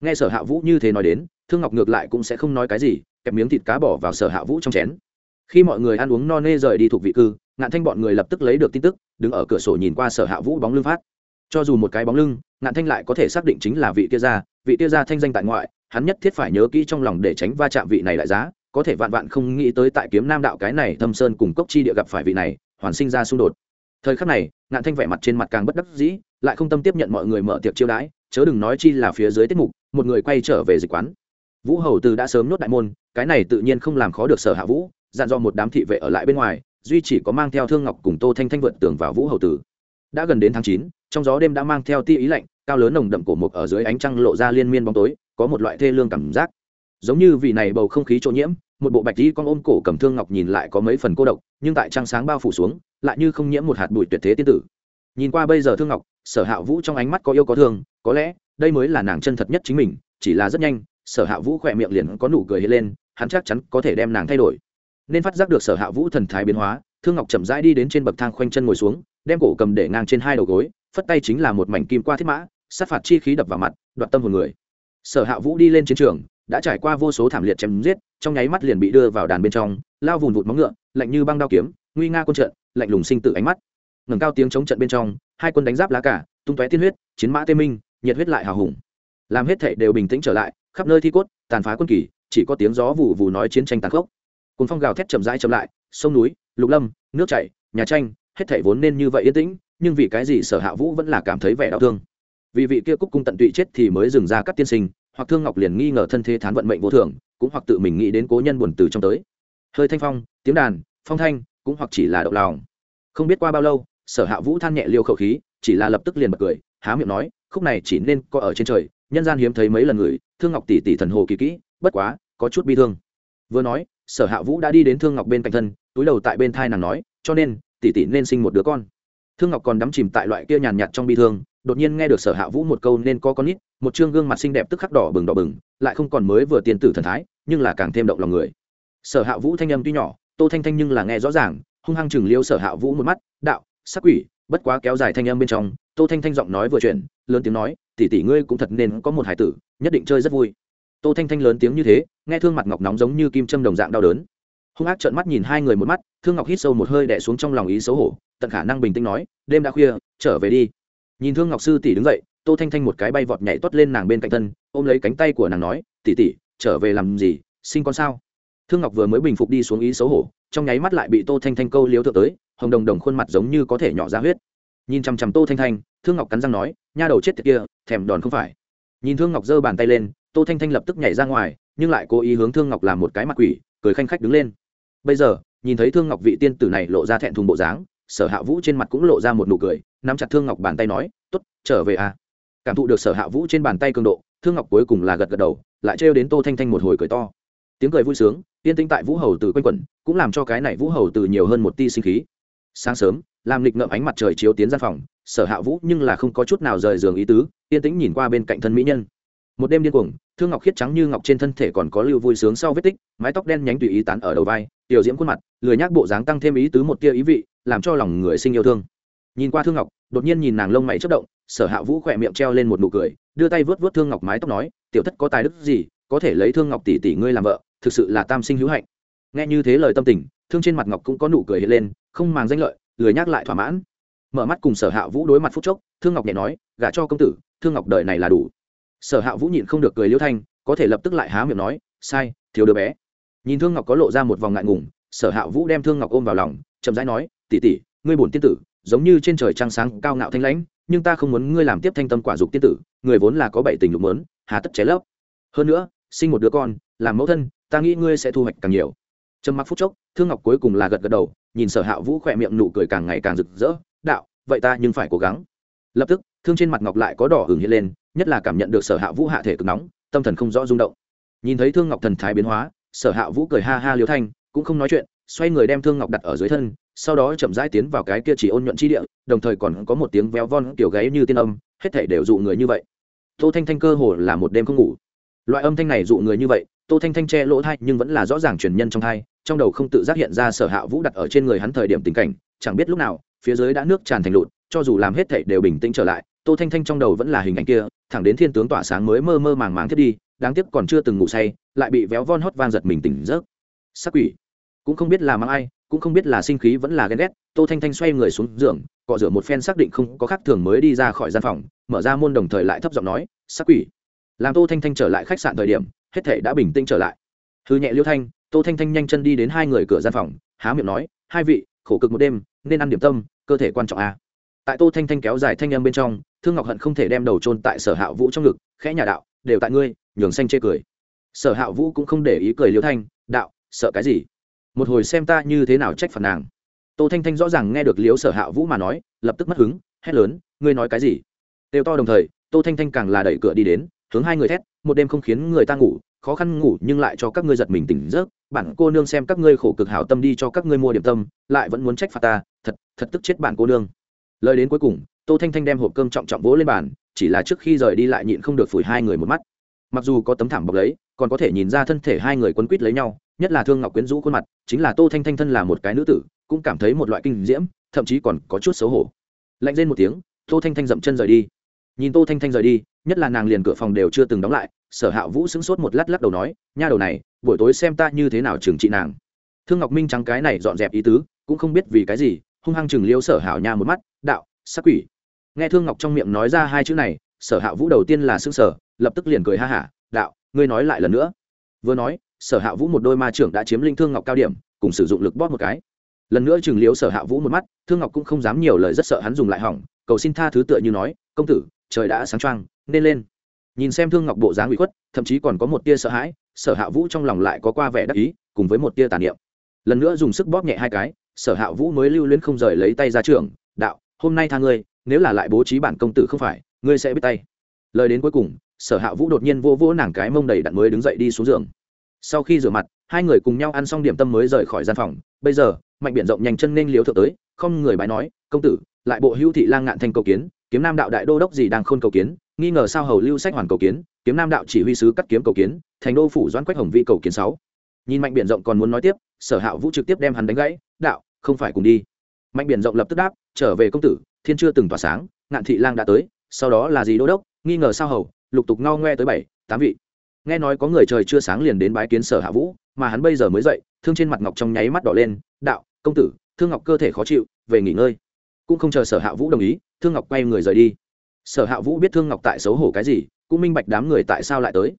nghe sở hạ vũ như thế nói đến, thương ngọc ngược lại cũng sẽ không nói cái gì, kẹp miếng thịt cá bỏ vào sở hạ vũ trong chén. Khi mọi người ăn uống no nê rời đi thuộc vị cư, ngạn thanh bọn người lập tức lấy được tin tức, đứng ở cửa sổ nhìn qua sở hạ vũ bóng lưng phát. Cho dù một cái bóng lưng, ngạn thanh lại có thể xác định chính là vị kia gia, vị kia gia thanh danh tại ngoại, hắn nhất thiết phải nhớ kỹ trong lòng để tránh va chạm vị này lại giá, có thể vạn vạn không nghĩ tới tại kiếm nam đạo cái này thâm sơn cùng cốc chi địa gặp phải vị này, hoàn sinh ra xung đột. Thời khắc này, ngạn thanh vẻ mặt trên mặt càng bất đắc dĩ, lại không tâm tiếp nhận mọi người mở tiệc chiêu đãi chớ đừng nói chi là phía dưới tiết mục, một người quay trở về dịch quán. Vũ hầu từ đã sớm nhốt đại môn, cái này tự nhiên không làm khó được sở hạ vũ, dặn dò một đám thị vệ ở lại bên ngoài, duy chỉ có mang theo thương ngọc cùng tô thanh thanh vượt tường vào vũ hầu tử đã gần đến tháng chín, trong gió đêm đã mang theo tia ý lạnh, cao lớn nồng đậm cổ mục ở dưới ánh trăng lộ ra liên miên bóng tối, có một loại thê lương cảm giác. Giống như vì này bầu không khí trộn nhiễm, một bộ bạch đi con ôm cổ cầm thương ngọc nhìn lại có mấy phần cô độc, nhưng tại trăng sáng bao phủ xuống, lại như không nhiễm một hạt bụi tuyệt thế tiên tử nhìn qua bây giờ thương ngọc, sở hạ vũ trong ánh mắt có yêu có thương, có lẽ đây mới là nàng chân thật nhất chính mình, chỉ là rất nhanh, sở hạ vũ khỏe miệng liền có nụ cười hết lên, hắn chắc chắn có thể đem nàng thay đổi. Nên phát giác được sở hạ vũ thần thái biến hóa, thương ngọc chậm rãi đi đến trên bậc thang khoanh chân ngồi xuống, đem cổ cầm để ngang trên hai đầu gối, phất tay chính là một mảnh kim qua thiết mã, sát phạt chi khí đập vào mặt, đoạt tâm hồn người. Sở hạ vũ đi lên chiến trường, đã trải qua vô số thảm liệt chém giết, trong nháy mắt liền bị đưa vào đàn bên trong, lao vùn vụt móng ngựa, lạnh như băng đao kiếm, nguy nga quân trận lạnh lùng sinh tự ánh mắt ngẩng cao tiếng chống trận bên trong, hai quân đánh giáp lá cả, tung tóe tiên huyết, chiến mã tê minh, nhiệt huyết lại hào hùng. Làm hết thảy đều bình tĩnh trở lại, khắp nơi thi cốt, tàn phá quân kỳ, chỉ có tiếng gió vụ vụ nói chiến tranh tàn khốc. Cùng phong gào thét chậm rãi chậm lại, sông núi, lục lâm, nước chảy, nhà tranh, hết thảy vốn nên như vậy yên tĩnh, nhưng vì cái gì sở hạ vũ vẫn là cảm thấy vẻ đau thương? Vì vị kia cúc cung tận tụy chết thì mới dừng ra các tiên sinh, hoặc thương ngọc liền nghi ngờ thân thế thán vận mệnh vô thường, cũng hoặc tự mình nghĩ đến cố nhân buồn từ trong tới. Hơi thanh phong, tiếng đàn, phong thanh, cũng hoặc chỉ là động lòng. Không biết qua bao lâu sở hạ vũ than nhẹ liêu khẩu khí, chỉ là lập tức liền bật cười, há miệng nói, khúc này chỉ nên có ở trên trời, nhân gian hiếm thấy mấy lần người, thương ngọc tỷ tỷ thần hồ kỳ kỹ, bất quá, có chút bi thương. Vừa nói, sở hạ vũ đã đi đến thương ngọc bên cạnh thân, túi đầu tại bên thai nàng nói, cho nên, tỷ tỷ nên sinh một đứa con. Thương ngọc còn đắm chìm tại loại kia nhàn nhạt trong bi thương, đột nhiên nghe được sở hạ vũ một câu nên có con nít, một chương gương mặt xinh đẹp tức khắc đỏ bừng đỏ bừng, lại không còn mới vừa tiền tử thần thái, nhưng là càng thêm động lòng người. Sở hạ vũ thanh âm tuy nhỏ, tô thanh thanh nhưng là nghe rõ ràng, hung hăng chừng liêu sở hạ vũ một mắt, đạo sắc quỷ, bất quá kéo dài thanh âm bên trong, tô thanh thanh giọng nói vừa chuyển, lớn tiếng nói, tỷ tỷ ngươi cũng thật nên có một hải tử, nhất định chơi rất vui. Tô thanh thanh lớn tiếng như thế, nghe thương mặt ngọc nóng giống như kim châm đồng dạng đau đớn. Hung ác trợn mắt nhìn hai người một mắt, thương ngọc hít sâu một hơi đẻ xuống trong lòng ý xấu hổ, tận khả năng bình tĩnh nói, đêm đã khuya, trở về đi. Nhìn thương ngọc sư tỷ đứng dậy, tô thanh thanh một cái bay vọt nhảy toát lên nàng bên cạnh thân, ôm lấy cánh tay của nàng nói, tỷ tỷ, trở về làm gì, sinh con sao? Thương ngọc vừa mới bình phục đi xuống ý xấu hổ trong nháy mắt lại bị tô thanh thanh câu liếu thượng tới, hồng đồng đồng khuôn mặt giống như có thể nhỏ ra huyết. Nhìn chằm chằm tô thanh thanh, thương ngọc cắn răng nói, nha đầu chết tiệt kia, thèm đòn không phải. Nhìn thương ngọc giơ bàn tay lên, tô thanh thanh lập tức nhảy ra ngoài, nhưng lại cố ý hướng thương ngọc làm một cái mặt quỷ, cười khanh khách đứng lên. Bây giờ, nhìn thấy thương ngọc vị tiên tử này lộ ra thẹn thùng bộ dáng, sở hạ vũ trên mặt cũng lộ ra một nụ cười, nắm chặt thương ngọc bàn tay nói t ố t trở về à. Cảm thụ được sở hạ vũ trên bàn tay cường độ, thương ngọc cuối cùng là gật gật đầu, lại trêu đến tô thanh thanh một hồi cười to. Tiếng cười vui sướng yên tĩnh tại vũ hầu từ quanh quẩn, cũng làm cho cái này vũ hầu từ nhiều hơn một ti sinh khí. Sáng sớm, làm lịch ngợm ánh mặt trời chiếu tiến gian phòng, sở hạ vũ nhưng là không có chút nào rời giường ý tứ, yên tĩnh nhìn qua bên cạnh thân mỹ nhân. Một đêm điên cuồng, thương ngọc khiết trắng như ngọc trên thân thể còn có lưu vui sướng sau vết tích, mái tóc đen nhánh tùy ý tán ở đầu vai, tiểu diễm khuôn mặt, lười nhác bộ dáng tăng thêm ý tứ một tia ý vị, làm cho lòng người sinh yêu thương. Nhìn qua thương ngọc, đột nhiên nhìn nàng lông mày chất động, sở hạ vũ khỏe miệng treo lên một nụ cười, đưa tay vớt vớt thương ngọc mái tóc nói, tiểu thất có tài đức gì, có thể lấy thương ngọc tỷ tỷ ngươi làm vợ? Thực sự là tam sinh hữu hạnh. Nghe như thế lời tâm tình, thương trên mặt ngọc cũng có nụ cười hiện lên, không màng danh lợi, lười nhắc lại thỏa mãn. Mở mắt cùng sở hạ vũ đối mặt phút chốc, thương ngọc nhẹ nói, gả cho công tử, thương ngọc đời này là đủ. Sở hạ vũ nhịn không được cười liêu thanh, có thể lập tức lại há miệng nói, sai, thiếu đứa bé. Nhìn thương ngọc có lộ ra một vòng ngại ngùng, sở hạ vũ đem thương ngọc ôm vào lòng, chậm rãi nói tỉ tỉ ngươi bổn tiên tử, giống như trên trời trăng sáng cao ngạo thanh lãnh, nhưng ta không muốn ngươi làm tiếp thanh tâm quả dục tiên tử, người vốn là có bảy tình lục mớn hà tất cháy lấp. Hơn nữa, sinh một đứa con làm mẫu thân, ta nghĩ ngươi sẽ thu hoạch càng nhiều. Trầm mặc phút chốc, thương ngọc cuối cùng là gật gật đầu, nhìn sở hạ vũ khỏe miệng nụ cười càng ngày càng rực rỡ, đạo, vậy ta nhưng phải cố gắng. Lập tức, thương trên mặt ngọc lại có đỏ hửng hiện lên, nhất là cảm nhận được sở hạ vũ hạ thể cực nóng, tâm thần không rõ rung động. Nhìn thấy thương ngọc thần thái biến hóa, sở hạ vũ cười ha ha liếu thanh, cũng không nói chuyện, xoay người đem thương ngọc đặt ở dưới thân, sau đó chậm rãi tiến vào cái kia chỉ ôn nhuận chi địa, đồng thời còn có một tiếng véo von kiểu gáy như tiên âm, hết thể đều dụ người như vậy. Tô thanh thanh cơ hồ là một đêm không ngủ. Loại âm thanh này dụ người như vậy tô thanh thanh che lỗ thai nhưng vẫn là rõ ràng truyền nhân trong thai, trong đầu không tự giác hiện ra sở hạ vũ đặt ở trên người hắn thời điểm tình cảnh, chẳng biết lúc nào, phía dưới đã nước tràn thành lụt, cho dù làm hết thảy đều bình tĩnh trở lại, tô thanh thanh trong đầu vẫn là hình ảnh kia, thẳng đến thiên tướng tỏa sáng mới mơ mơ màng màng thiết đi, đáng tiếc còn chưa từng ngủ say, lại bị véo von hót van giật mình tỉnh giấc. Sắc quỷ. Cũng không biết là mang ai, cũng không biết là sinh khí vẫn là ghen ghét, tô thanh thanh xoay người xuống giường, cọ rửa một phen xác định không có khác thường mới đi ra khỏi gian phòng, mở ra môn đồng thời lại thấp giọng nói sắc quỷ. Làm tô thanh thanh trở lại khách sạn thời điểm hết thể đã bình tĩnh trở lại. Hư nhẹ liêu thanh, tô thanh thanh nhanh chân đi đến hai người cửa gian phòng, há miệng nói, hai vị, khổ cực một đêm, nên ăn điểm tâm, cơ thể quan trọng à. tại tô thanh thanh kéo dài thanh âm bên trong, thương ngọc hận không thể đem đầu trôn tại sở hạ vũ trong ngực, khẽ nhà đạo, đều tại ngươi, nhường xanh chê cười. Sở hạ vũ cũng không để ý cười liêu thanh, đạo, sợ cái gì? Một hồi xem ta như thế nào trách phạt nàng. Tô thanh thanh rõ ràng nghe được liếu sở hạ vũ mà nói, lập tức mất hứng, hét lớn, ngươi nói cái gì? Đều to đồng thời, tô thanh thanh càng là đẩy cửa đi đến hướng hai người thét, một đêm không khiến người ta ngủ, khó khăn ngủ nhưng lại cho các ngươi giật mình tỉnh giấc. Bản cô nương xem các ngươi khổ cực hảo tâm đi cho các ngươi mua điểm tâm, lại vẫn muốn trách phạt ta, thật thật tức chết bản cô nương. Lời đến cuối cùng, tô thanh thanh đem hộp cơm trọng trọng vỗ lên bàn, chỉ là trước khi rời đi lại nhịn không được phủi hai người một mắt. Mặc dù có tấm thảm bọc lấy còn có thể nhìn ra thân thể hai người quấn quýt lấy nhau, nhất là thương ngọc quyến rũ khuôn mặt, chính là tô thanh thanh thân là một cái nữ tử, cũng cảm thấy một loại kinh diễm, thậm chí còn có chút xấu hổ. Lạnh lên một tiếng, tô thanh thanh dậm chân rời đi. Nhìn tô thanh thanh rời đi nhất là nàng liền cửa phòng đều chưa từng đóng lại, sở hạ vũ sững sốt một lát lắc đầu nói, nha đầu này, buổi tối xem ta như thế nào trừng trị nàng. Thương ngọc minh trắng cái này dọn dẹp ý tứ, cũng không biết vì cái gì, hung hăng chừng liêu sở hảo nha một mắt, đạo sắc quỷ. Nghe thương ngọc trong miệng nói ra hai chữ này, sở hạ vũ đầu tiên là xương sở lập tức liền cười ha hả, đạo, ngươi nói lại lần nữa. Vừa nói, sở hạ vũ một đôi ma trưởng đã chiếm linh thương ngọc cao điểm, cùng sử dụng lực bóp một cái. Lần nữa chừng liếu sở hạ vũ một mắt, thương ngọc cũng không dám nhiều lời rất sợ hắn dùng lại hỏng, cầu xin tha thứ tựa như nói, công tử, trời đã sáng trăng nên lên. Nhìn xem thương ngọc bộ dáng bị khuất, thậm chí còn có một tia sợ hãi, sở hạ vũ trong lòng lại có qua vẻ đắc ý, cùng với một tia tàn niệm. Lần nữa dùng sức bóp nhẹ hai cái, sở hạ vũ mới lưu luyến không rời lấy tay ra trường, đạo, hôm nay tha ngươi, nếu là lại bố trí bản công tử không phải, ngươi sẽ biết tay. Lời đến cuối cùng, sở hạ vũ đột nhiên vô vỗ nàng cái mông đầy đặn mới đứng dậy đi xuống giường. Sau khi rửa mặt, hai người cùng nhau ăn xong điểm tâm mới rời khỏi gian phòng. Bây giờ, mạnh biển rộng nhanh chân nên liếu thượng tới, không người bái nói, công tử, lại bộ hữu thị lang ngạn thanh cầu kiến, kiếm nam đạo đại đô đốc gì đang khôn cầu kiến nghi ngờ sao hầu lưu sách hoàn cầu kiến, kiếm nam đạo chỉ huy sứ cắt kiếm cầu kiến, thành đô phủ doãn quách hồng vi cầu kiến sáu. Nhìn mạnh biển rộng còn muốn nói tiếp, sở hạ vũ trực tiếp đem hắn đánh gãy, đạo, không phải cùng đi. Mạnh biển rộng lập tức đáp, trở về công tử, thiên chưa từng tỏa sáng, ngạn thị lang đã tới, sau đó là gì đô đốc, nghi ngờ sao hầu, lục tục ngao ngoe tới bảy, tám vị. Nghe nói có người trời chưa sáng liền đến bái kiến sở hạ vũ, mà hắn bây giờ mới dậy, thương trên mặt ngọc trong nháy mắt đỏ lên, đạo, công tử, thương ngọc cơ thể khó chịu, về nghỉ ngơi. Cũng không chờ sở hạ vũ đồng ý, thương ngọc quay người rời đi sở hạ vũ biết thương ngọc tại xấu hổ cái gì, cũng minh bạch đám người tại sao lại tới.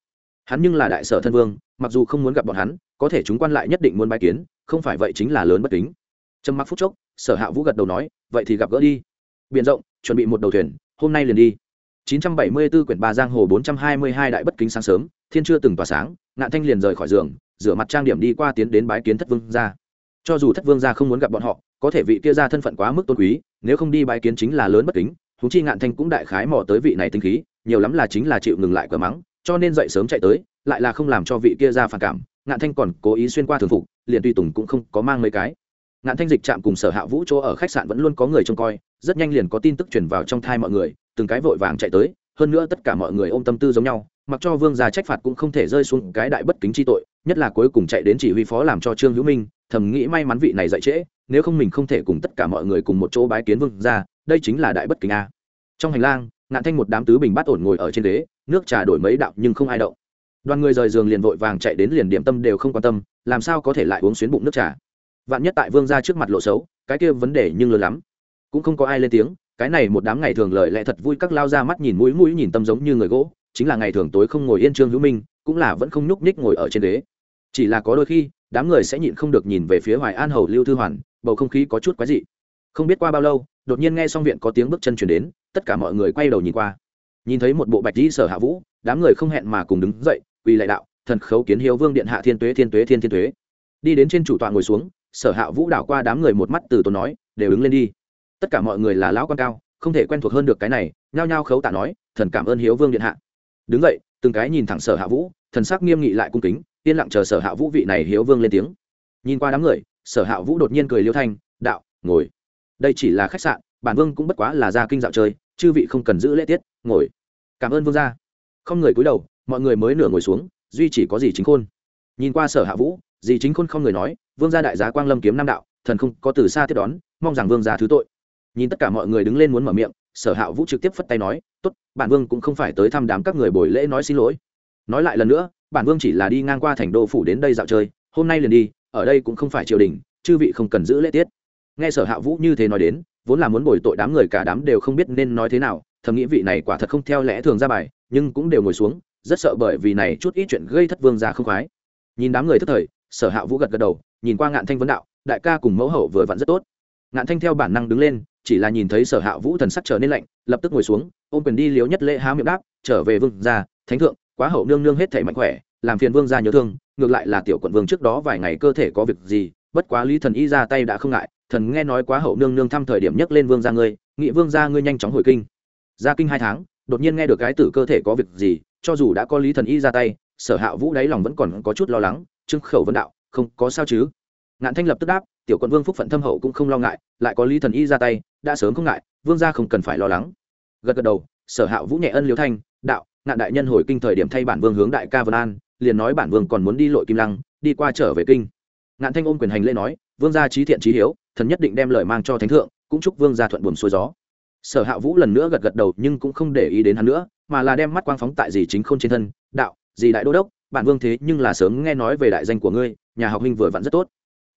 Hắn nhưng là đại sở thân vương, mặc dù không muốn gặp bọn hắn, có thể chúng quan lại nhất định muốn bái kiến, không phải vậy chính là lớn bất kính. Trầm mặc phút chốc, sở hạ vũ gật đầu nói, vậy thì gặp gỡ đi. Biển rộng, chuẩn bị một đầu thuyền, hôm nay liền đi. 974 quyển ba giang hồ 422 đại bất kính sáng sớm, thiên chưa từng tỏa sáng, ngạn thanh liền rời khỏi giường, rửa mặt trang điểm đi qua tiến đến bái kiến thất vương gia. Cho dù thất vương gia không muốn gặp bọn họ, có thể vị kia ra thân phận quá mức tôn quý, nếu không đi bái kiến chính là lớn bất kính thú chi ngạn thanh cũng đại khái mò tới vị này tinh khí, nhiều lắm là chính là chịu ngừng lại cờ mắng, cho nên dậy sớm chạy tới, lại là không làm cho vị kia ra phản cảm. Ngạn thanh còn cố ý xuyên qua thường phục, liền tuy tùng cũng không có mang mấy cái. Ngạn thanh dịch trạm cùng sở hạ vũ chỗ ở khách sạn vẫn luôn có người trông coi, rất nhanh liền có tin tức truyền vào trong thai mọi người, từng cái vội vàng chạy tới, hơn nữa tất cả mọi người ôm tâm tư giống nhau, mặc cho vương gia trách phạt cũng không thể rơi xuống cái đại bất kính chi tội, nhất là cuối cùng chạy đến chỉ huy phó làm cho trương hữu minh, thầm nghĩ may mắn vị này dậy trễ, nếu không mình không thể cùng tất cả mọi người cùng một chỗ bái kiến vương gia đây chính là đại bất kính a. Trong hành lang, ngạn thanh một đám tứ bình bát ổn ngồi ở trên ghế, nước trà đổi mấy đạo nhưng không ai động. Đoàn người rời giường liền vội vàng chạy đến liền điểm tâm đều không quan tâm, làm sao có thể lại uống xuyến bụng nước trà? Vạn nhất tại vương gia trước mặt lộ xấu, cái kia vấn đề nhưng lớn lắm. Cũng không có ai lên tiếng, cái này một đám ngày thường lời lẽ thật vui các lao ra mắt nhìn mũi mũi nhìn tâm giống như người gỗ, chính là ngày thường tối không ngồi yên trương hữu minh, cũng là vẫn không nhúc nhích ngồi ở trên ghế. Chỉ là có đôi khi, đám người sẽ nhịn không được nhìn về phía hoài an hầu lưu thư hoàn, bầu không khí có chút quái dị không biết qua bao lâu, đột nhiên nghe xong viện có tiếng bước chân chuyển đến, tất cả mọi người quay đầu nhìn qua. Nhìn thấy một bộ bạch di sở hạ vũ, đám người không hẹn mà cùng đứng dậy vì lại đạo, thần khấu kiến hiếu vương điện hạ thiên tuế thiên tuế, thiên thiên tuế. Đi đến trên chủ tọa ngồi xuống, sở hạ vũ đảo qua đám người một mắt từ tốn nói, đều đứng lên đi. Tất cả mọi người là lão quan cao, không thể quen thuộc hơn được cái này, nhao nhao khấu tạ nói, thần cảm ơn hiếu vương điện hạ. Đứng dậy, từng cái nhìn thẳng sở hạ vũ, thần sắc nghiêm nghị lại cung kính, yên lặng chờ sở hạ vũ vị này hiếu vương lên tiếng. Nhìn qua đám người, sở hạ vũ đột nhiên cười liêu thanh, đạo, ngồi đây chỉ là khách sạn, bản vương cũng bất quá là ra kinh dạo chơi, chư vị không cần giữ lễ tiết, ngồi. Cảm ơn vương gia. Không người cúi đầu, mọi người mới nửa ngồi xuống, duy chỉ có gì chính khôn. Nhìn qua sở hạ vũ, dì chính khôn không người nói, vương gia đại giá quang lâm kiếm nam đạo, thần không có từ xa tiếp đón, mong rằng vương gia thứ tội. Nhìn tất cả mọi người đứng lên muốn mở miệng, sở hạ vũ trực tiếp phất tay nói, tốt, bản vương cũng không phải tới thăm đám các người buổi lễ nói xin lỗi. Nói lại lần nữa, bản vương chỉ là đi ngang qua thành đô phủ đến đây dạo chơi, hôm nay liền đi, ở đây cũng không phải triều đình, chư vị không cần giữ lễ tiết nghe sở hạ vũ như thế nói đến, vốn là muốn bồi tội đám người cả đám đều không biết nên nói thế nào, thầm nghĩ vị này quả thật không theo lẽ thường ra bài, nhưng cũng đều ngồi xuống, rất sợ bởi vì này chút ít chuyện gây thất vương ra không khoái. Nhìn đám người thất thời, sở hạ vũ gật gật đầu, nhìn qua ngạn thanh vấn đạo, đại ca cùng mẫu hậu vừa vặn rất tốt. Ngạn thanh theo bản năng đứng lên, chỉ là nhìn thấy sở hạ vũ thần sắc trở nên lạnh, lập tức ngồi xuống, ôm quyền đi liếu nhất lễ há miệng đáp, trở về vương gia, thánh thượng, quá hậu nương nương hết thể mạnh khỏe, làm phiền vương gia nhớ thương, ngược lại là tiểu quận vương trước đó vài ngày cơ thể có việc gì bất quá lý thần y ra tay đã không ngại, thần nghe nói quá hậu nương nương thăm thời điểm nhấc lên vương gia ngươi, nghị vương gia ngươi nhanh chóng hồi kinh. Ra kinh hai tháng, đột nhiên nghe được cái tử cơ thể có việc gì, cho dù đã có lý thần y ra tay, sở hạ vũ đáy lòng vẫn còn có chút lo lắng trưng khẩu vấn đạo, không có sao chứ? Ngạn thanh lập tức đáp, tiểu quận vương phúc phận thâm hậu cũng không lo ngại, lại có lý thần y ra tay, đã sớm không ngại, vương gia không cần phải lo lắng. Gật gật đầu, sở hạ vũ nhẹ ân liêu thanh, đạo, ngạn đại nhân hồi kinh thời điểm thay bản vương hướng đại ca vân an, liền nói bản vương còn muốn đi lội kim lăng, đi qua trở về kinh ngạn thanh ôm quyền hành lễ nói, vương gia trí thiện trí hiếu, thần nhất định đem lời mang cho thánh thượng, cũng chúc vương gia thuận buồm xuôi gió. Sở hạ vũ lần nữa gật gật đầu nhưng cũng không để ý đến hắn nữa, mà là đem mắt quang phóng tại gì chính k h ô n trên thân, đạo gì đại đô đốc, bản vương thế nhưng là sớm nghe nói về đại danh của ngươi, nhà học huynh vừa vặn rất tốt.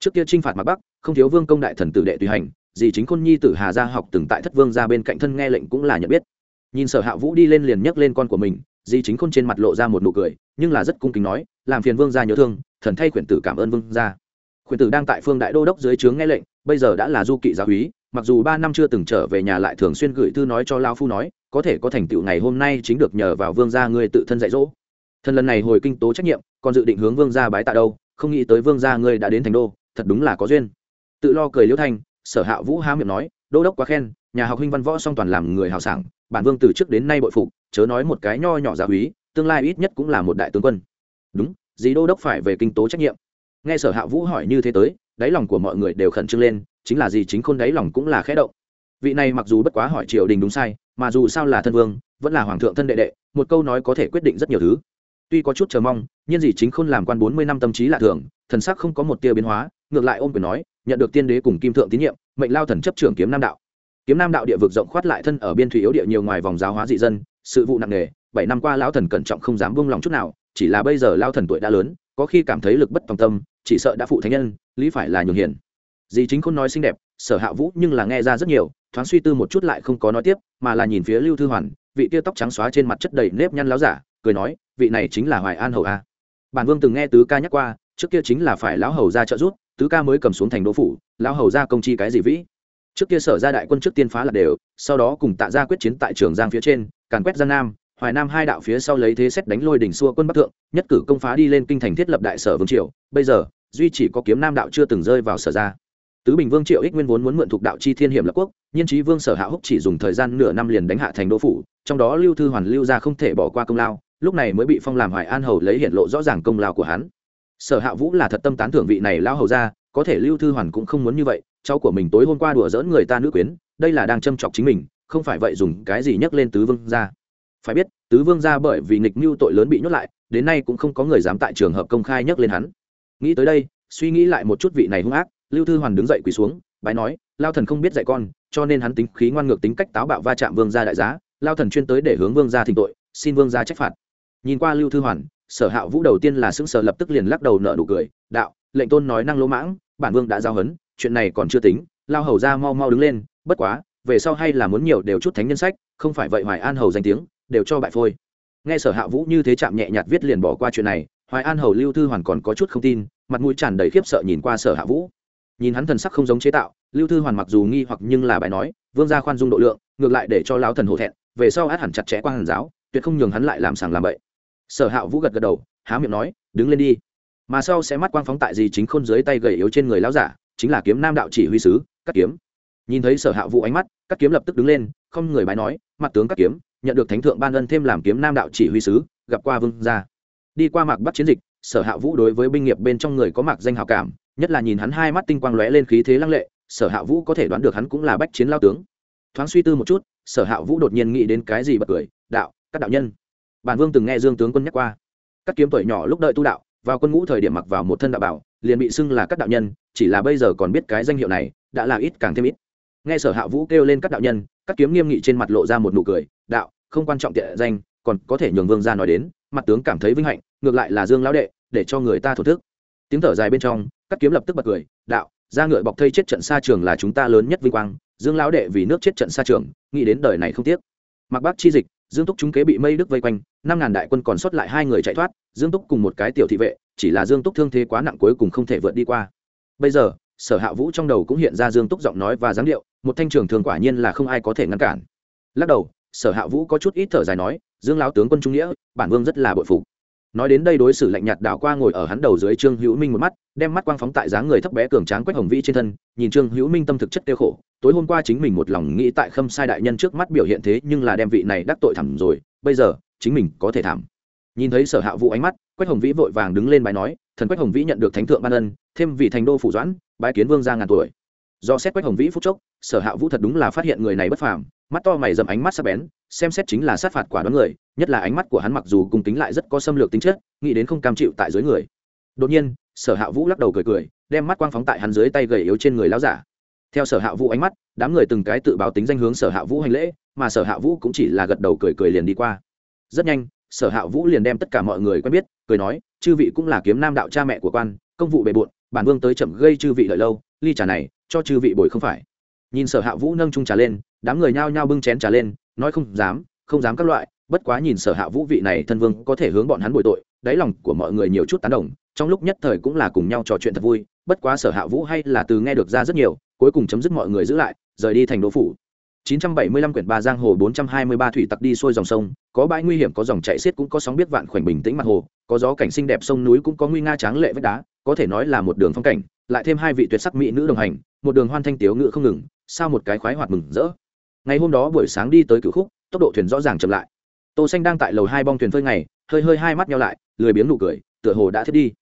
Trước kia t r i n h phạt mặt bắc, không thiếu vương công đại thần tử đệ tùy hành, dì chính khôn nhi tử hà gia học từng tại thất vương ra bên cạnh thân nghe lệnh cũng là nhận biết. Nhìn sở hạ vũ đi lên liền nhấc lên con của mình, dì chính khôn trên mặt lộ ra một nụ cười, nhưng là rất cung kính nói, làm phiền vương gia nhớ thương, thần thay quyển tử cảm ơn vương gia khuyển tử đang tại phương đại đô đốc dưới trướng nghe lệnh, bây giờ đã là du kỵ giáo húy mặc dù ba năm chưa từng trở về nhà lại thường xuyên gửi thư nói cho lao phu nói, có thể có thành tựu ngày hôm nay chính được nhờ vào vương gia ngươi tự thân dạy dỗ. Thần lần này hồi kinh tố trách nhiệm, còn dự định hướng vương gia bái tạ đâu, không nghĩ tới vương gia ngươi đã đến thành đô, thật đúng là có duyên. Tự lo cười liễu thanh, sở hạ vũ há miệng nói, đô đốc quá khen, nhà học huynh văn võ song toàn làm người hào sảng, bản vương từ trước đến nay bội phục, chớ nói một cái nho nhỏ giáo húy tương lai ít nhất cũng là một đại tướng quân. Đúng, dì đô đốc phải về kinh tố trách nhiệm nghe sở hạ vũ hỏi như thế tới, đáy lòng của mọi người đều khẩn trương lên, chính là gì chính khôn đáy lòng cũng là khẽ động. Vị này mặc dù bất quá hỏi triều đình đúng sai, mà dù sao là thân vương, vẫn là hoàng thượng thân đệ đệ, một câu nói có thể quyết định rất nhiều thứ. Tuy có chút chờ mong, nhưng gì chính khôn làm quan bốn mươi năm tâm trí lạ thường, thần sắc không có một tia biến hóa, ngược lại ôm quyền nói, nhận được tiên đế cùng kim thượng tín nhiệm, mệnh lao thần chấp trưởng kiếm nam đạo. Kiếm nam đạo địa vực rộng khoát lại thân ở biên thủy yếu địa nhiều ngoài vòng giáo hóa dị dân, sự vụ nặng nề, bảy năm qua lão thần cẩn trọng không dám buông lòng chút nào, chỉ là bây giờ lao thần tuổi đã lớn, có khi cảm thấy lực bất tòng tâm chỉ sợ đã phụ thánh nhân, lý phải là nhường hiền. Dì chính khôn nói xinh đẹp, sở hạ vũ nhưng là nghe ra rất nhiều, thoáng suy tư một chút lại không có nói tiếp, mà là nhìn phía lưu thư hoàn, vị tia tóc trắng xóa trên mặt chất đầy nếp nhăn láo giả, cười nói, vị này chính là hoài an hầu a. Bản vương từng nghe tứ ca nhắc qua, trước kia chính là phải lão hầu ra trợ giúp, tứ ca mới cầm xuống thành đô phủ, lão hầu ra công chi cái gì vĩ? Trước kia sở ra đại quân trước tiên phá là đều, sau đó cùng tạ ra quyết chiến tại trường giang phía trên, càn quét giang nam hoài nam hai đạo phía sau lấy thế xét đánh lôi đỉnh xua quân bắc thượng, nhất cử công phá đi lên kinh thành thiết lập đại sở vương triều, bây giờ, duy chỉ có kiếm nam đạo chưa từng rơi vào sở ra. Tứ bình vương triệu ích nguyên vốn muốn mượn thuộc đạo chi thiên hiểm lập quốc nhân trí vương sở hạ húc chỉ dùng thời gian nửa năm liền đánh hạ thành đô phủ, trong đó lưu thư hoàn lưu ra không thể bỏ qua công lao, lúc này mới bị phong làm hoài an hầu lấy hiện lộ rõ ràng công lao của hắn. Sở hạ vũ là thật tâm tán thưởng vị này lão hầu ra có thể lưu thư hoàn cũng không muốn như vậy, cháu của mình tối hôm qua đùa dỡn người ta nữ quyến, đây là đang châm chọc chính mình, không phải vậy dùng cái gì nhắc lên tứ vương ra phải biết, tứ vương ra bởi vì nghịch mưu tội lớn bị nhốt lại, đến nay cũng không có người dám tại trường hợp công khai nhắc lên hắn. Nghĩ tới đây, suy nghĩ lại một chút vị này hung ác, lưu thư hoàn đứng dậy quỳ xuống, bái nói, lao thần không biết dạy con, cho nên hắn tính khí ngoan ngược tính cách táo bạo va chạm vương gia đại giá, lao thần chuyên tới để hướng vương gia thỉnh tội, xin vương gia trách phạt. Nhìn qua lưu thư hoàn, sở hạ vũ đầu tiên là sững sờ lập tức liền lắc đầu nợ nụ cười, đạo, lệnh tôn nói năng lỗ mãng, bản vương đã giao hấn, chuyện này còn chưa tính, lao hầu ra mau mau đứng lên, bất quá, về sau hay là muốn nhiều đều chút thánh nhân sách, không phải vậy hoài an hầu danh tiếng đều cho bại phôi. Nghe sở hạ vũ như thế chạm nhẹ nhạt viết liền bỏ qua chuyện này, hoài an hầu lưu thư hoàn còn có chút không tin, mặt mũi tràn đầy khiếp sợ nhìn qua sở hạ vũ. Nhìn hắn thần sắc không giống chế tạo, lưu thư hoàn mặc dù nghi hoặc nhưng là bài nói, vương gia khoan dung độ lượng, ngược lại để cho lão thần hổ thẹn, về sau át hẳn chặt chẽ qua hàn giáo, tuyệt không nhường hắn lại làm sàng làm bậy. Sở hạ vũ gật gật đầu, há miệng nói, đứng lên đi. Mà sau sẽ mắt quang phóng tại gì chính khôn dưới tay gầy yếu trên người lão giả, chính là kiếm nam đạo chỉ huy sứ cắt kiếm. Nhìn thấy sở hạ vũ ánh mắt cắt kiếm lập tức đứng lên, không người bái nói, mặt tướng cắt kiếm nhận được thánh thượng ban ân thêm làm kiếm nam đạo chỉ huy sứ, gặp qua vương gia. Đi qua mạc bắt chiến dịch, sở hạ vũ đối với binh nghiệp bên trong người có mạc danh hào cảm, nhất là nhìn hắn hai mắt tinh quang lóe lên khí thế lăng lệ, sở hạ vũ có thể đoán được hắn cũng là bách chiến lao tướng. Thoáng suy tư một chút, sở hạ vũ đột nhiên nghĩ đến cái gì bật cười, đạo, các đạo nhân. Bản vương từng nghe dương tướng quân nhắc qua. Các kiếm tuổi nhỏ lúc đợi tu đạo, vào quân ngũ thời điểm mặc vào một thân đạo bảo, liền bị xưng là các đạo nhân, chỉ là bây giờ còn biết cái danh hiệu này, đã là ít càng thêm ít. Nghe sở hạ vũ kêu lên các đạo nhân các kiếm nghiêm nghị trên mặt lộ ra một nụ cười, đạo, không quan trọng tiện danh, còn có thể nhường vương ra nói đến, mặt tướng cảm thấy vinh hạnh, ngược lại là dương lão đệ, để cho người ta thổ thức. Tiếng thở dài bên trong, các kiếm lập tức bật cười, đạo, ra ngựa bọc thây chết trận xa trường là chúng ta lớn nhất vinh quang, dương lão đệ vì nước chết trận xa trường, nghĩ đến đời này không tiếc. Mặc bác chi dịch, dương túc chúng kế bị mây đức vây quanh, năm ngàn đại quân còn sót lại hai người chạy thoát, dương túc cùng một cái tiểu thị vệ, chỉ là dương túc thương thế quá nặng cuối cùng không thể vượt đi qua. Bây giờ, sở hạ vũ trong đầu cũng hiện ra dương túc giọng nói và dáng điệu một thanh trường thường quả nhiên là không ai có thể ngăn cản. Lắc đầu, sở hạ vũ có chút ít thở dài nói, dương lão tướng quân trung nghĩa, bản vương rất là bội phục. Nói đến đây đối xử lạnh nhạt đảo qua ngồi ở hắn đầu dưới trương hữu minh một mắt, đem mắt quang phóng tại dáng người thấp bé cường tráng quách hồng vĩ trên thân, nhìn trương hữu minh tâm thực chất tiêu khổ, tối hôm qua chính mình một lòng nghĩ tại khâm sai đại nhân trước mắt biểu hiện thế nhưng là đem vị này đắc tội thẳm rồi, bây giờ, chính mình có thể thảm. Nhìn thấy sở hạ vũ ánh mắt, quách hồng vĩ vội vàng đứng lên bài nói, thần quách hồng vĩ nhận được thánh thượng ban ân, thêm vị thành đô phủ doãn, bái kiến vương ra ngàn tuổi do xét quách hồng vĩ phúc chốc, sở hạ vũ thật đúng là phát hiện người này bất phàm, mắt to mày dầm ánh mắt sắc bén, xem xét chính là sát phạt quả đoán người, nhất là ánh mắt của hắn mặc dù cùng tính lại rất có xâm lược tính chất, nghĩ đến không cam chịu tại dưới người. Đột nhiên, sở hạ vũ lắc đầu cười cười, đem mắt quang phóng tại hắn dưới tay gầy yếu trên người lão giả. Theo sở hạ vũ ánh mắt, đám người từng cái tự báo tính danh hướng sở hạ vũ hành lễ, mà sở hạ vũ cũng chỉ là gật đầu cười cười liền đi qua. Rất nhanh, sở hạ vũ liền đem tất cả mọi người quen biết, cười nói, chư vị cũng là kiếm nam đạo cha mẹ của quan, công vụ bề bộn, bản vương tới chậm gây chư vị lợi lâu, ly trà này cho chư vị bồi không phải. Nhìn sở hạ vũ nâng trung trà lên đám người nhao nhao bưng chén trà lên nói không dám không dám các loại bất quá nhìn sở hạ vũ vị này thân vương có thể hướng bọn hắn bồi tội đáy lòng của mọi người nhiều chút tán đồng trong lúc nhất thời cũng là cùng nhau trò chuyện thật vui bất quá sở hạ vũ hay là từ nghe được ra rất nhiều cuối cùng chấm dứt mọi người giữ lại rời đi thành đô phủ. 975 quyển ba giang hồ 423 thủy tặc đi xuôi dòng sông, có bãi nguy hiểm có dòng chảy xiết cũng có sóng biết vạn khoảnh bình tĩnh mặt hồ, có gió cảnh xinh đẹp sông núi cũng có nguy nga tráng lệ vách đá, có thể nói là một đường phong cảnh, lại thêm hai vị tuyệt sắc mỹ nữ đồng hành, một đường hoan thanh tiếu ngự không ngừng, sao một cái khoái hoạt mừng rỡ. Ngày hôm đó buổi sáng đi tới cửu khúc, tốc độ thuyền rõ ràng chậm lại. Tô Xanh đang tại lầu hai bong thuyền phơi ngày, hơi hơi hai mắt nhau lại, lười biếng nụ cười, tựa hồ đã thiết đi.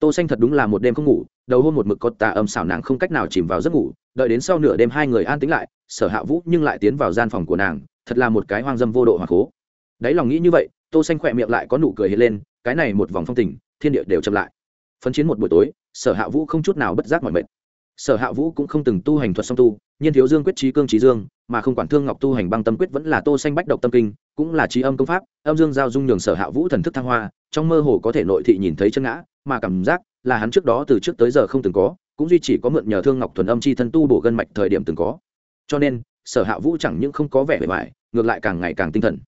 Tô Xanh thật đúng là một đêm không ngủ, đầu hôm một mực có tà âm xảo nàng không cách nào chìm vào giấc ngủ, đợi đến sau nửa đêm hai người an tĩnh lại, sở hạ vũ nhưng lại tiến vào gian phòng của nàng thật là một cái hoang dâm vô độ hoặc cố đáy lòng nghĩ như vậy tô xanh khỏe miệng lại có nụ cười hiện lên cái này một vòng phong tình thiên địa đều chậm lại phấn chiến một buổi tối, sở hạ vũ không chút nào bất giác mọi mệt. Sở hạ vũ cũng không từng tu hành thuật song tu, nhiên thiếu dương quyết trí cương trí dương, mà không quản thương ngọc tu hành băng tâm quyết vẫn là tô xanh bách độc tâm kinh, cũng là trí âm công pháp, âm dương giao dung nhường sở hạ vũ thần thức thăng hoa, trong mơ hồ có thể nội thị nhìn thấy chân ngã, mà cảm giác là hắn trước đó từ trước tới giờ không từng có, cũng duy chỉ có mượn nhờ thương ngọc thuần âm chi thân tu bổ gân mạch thời điểm từng có. Cho nên, sở hạ vũ chẳng những không có vẻ bề ngoài, ngược lại càng ngày càng tinh thần.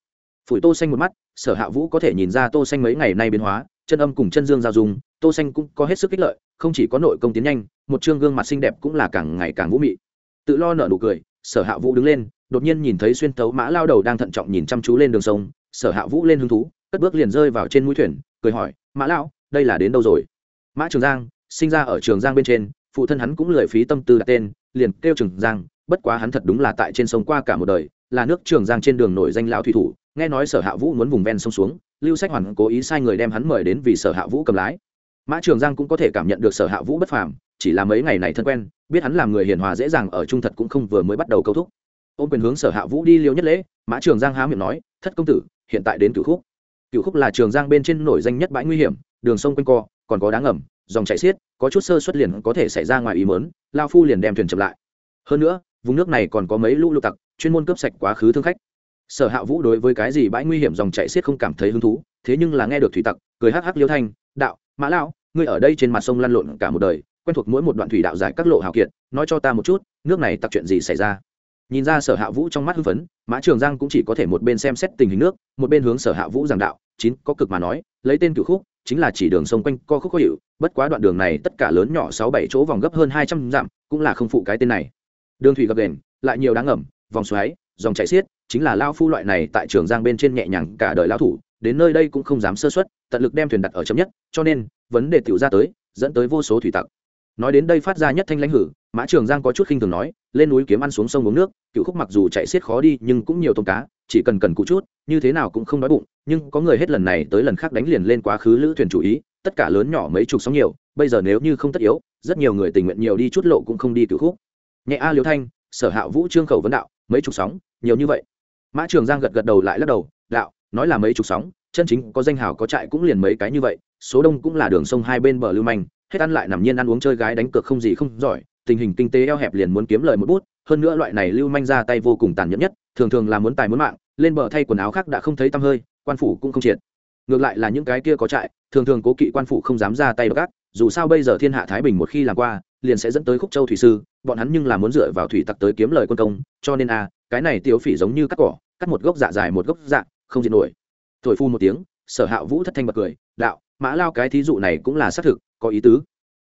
Phủi tô xanh một mắt, sở hạ vũ có thể nhìn ra tô xanh mấy ngày nay biến hóa chân âm cùng chân dương giao dung, tô xanh cũng có hết sức kích lợi, không chỉ có nội công tiến nhanh, một trương gương mặt xinh đẹp cũng là càng ngày càng vũ mị. Tự lo nở nụ cười, sở hạ vũ đứng lên, đột nhiên nhìn thấy xuyên tấu mã lao đầu đang thận trọng nhìn chăm chú lên đường sông, sở hạ vũ lên hứng thú, cất bước liền rơi vào trên mũi thuyền, cười hỏi, mã lão, đây là đến đâu rồi? Mã trường giang, sinh ra ở trường giang bên trên, phụ thân hắn cũng lười phí tâm tư đặt tên, liền kêu trường giang, bất quá hắn thật đúng là tại trên sông qua cả một đời, là nước trường giang trên đường nổi danh lão thủy thủ nghe nói sở hạ vũ muốn vùng ven sông xuống, lưu sách hoàn cố ý sai người đem hắn mời đến vì sở hạ vũ cầm lái. Mã trường giang cũng có thể cảm nhận được sở hạ vũ bất phàm, chỉ là mấy ngày này thân quen, biết hắn làm người hiền hòa dễ dàng ở trung thật cũng không vừa mới bắt đầu câu thúc. Ôm quyền hướng sở hạ vũ đi liêu nhất lễ, mã trường giang há miệng nói, thất công tử, hiện tại đến cửu khúc. Cửu khúc là trường giang bên trên nổi danh nhất bãi nguy hiểm, đường sông quanh co, còn có đá ngầm, dòng chảy xiết, có chút sơ xuất liền có thể xảy ra ngoài ý mớn lao phu liền đem thuyền chậm lại. Hơn nữa, vùng nước này còn có mấy lũ lụt tặc, chuyên môn cướp sạch quá khứ thương khách sở hạ vũ đối với cái gì bãi nguy hiểm dòng chảy xiết không cảm thấy hứng thú, thế nhưng là nghe được thủy tặc, cười hắc hắc liêu thanh, đạo, mã lão, ngươi ở đây trên mặt sông lăn lộn cả một đời, quen thuộc mỗi một đoạn thủy đạo giải các lộ hào kiệt, nói cho ta một chút, nước này tặc chuyện gì xảy ra? Nhìn ra sở hạ vũ trong mắt hưng phấn, mã trường giang cũng chỉ có thể một bên xem xét tình hình nước, một bên hướng sở hạ vũ giảng đạo, chín, có cực mà nói, lấy tên cửu khúc, chính là chỉ đường sông quanh co khúc có hiệu, bất quá đoạn đường này tất cả lớn nhỏ sáu bảy chỗ vòng gấp hơn hai trăm dặm, cũng là không phụ cái tên này. Đường thủy gập đền, lại nhiều đáng ngầm vòng xoáy dòng chảy xiết, chính là lao phu loại này tại trường giang bên trên nhẹ nhàng cả đời lao thủ, đến nơi đây cũng không dám sơ xuất tận lực đem thuyền đặt ở chấm nhất, cho nên, vấn đề tiểu ra tới, dẫn tới vô số thủy tặc. Nói đến đây phát ra nhất thanh lãnh hử, mã trường giang có chút khinh thường nói, lên núi kiếm ăn xuống sông uống nước, cựu khúc mặc dù chạy xiết khó đi, nhưng cũng nhiều tôm cá, chỉ cần cần cụ chút, như thế nào cũng không đói bụng, nhưng có người hết lần này tới lần khác đánh liền lên quá khứ lữ thuyền chủ ý, tất cả lớn nhỏ mấy chục sóng nhiều, bây giờ nếu như không tất yếu, rất nhiều người tình nguyện nhiều đi chút lộ cũng không đi cựu khúc. Nhẹ a liễu thanh, sở hạ vũ trương khẩu vấn đạo mấy chục sóng, nhiều như vậy. Mã trường giang gật gật đầu lại lắc đầu, đạo, nói là mấy chục sóng, chân chính có danh hào có trại cũng liền mấy cái như vậy, số đông cũng là đường sông hai bên bờ lưu manh, hết ăn lại nằm nhiên ăn uống chơi gái đánh cược không gì không giỏi, tình hình kinh tế eo hẹp liền muốn kiếm lời một bút, hơn nữa loại này lưu manh ra tay vô cùng tàn nhẫn nhất, thường thường là muốn tài muốn mạng, lên bờ thay quần áo khác đã không thấy tăm hơi, quan phủ cũng không triệt. Ngược lại là những cái kia có trại, thường thường cố kỵ quan phủ không dám ra tay gác, dù sao bây giờ thiên hạ thái bình một khi làm qua liền sẽ dẫn tới khúc châu thủy sư, bọn hắn nhưng là muốn dựa vào thủy tặc tới kiếm lời quân công, cho nên a, cái này tiêu phỉ giống như cắt cỏ, cắt một gốc dạ dài một gốc dạ không diệt nổi. Thổi phu một tiếng, sở hạ vũ thất thanh bật cười, đạo, mã lao cái thí dụ này cũng là xác thực, có ý tứ.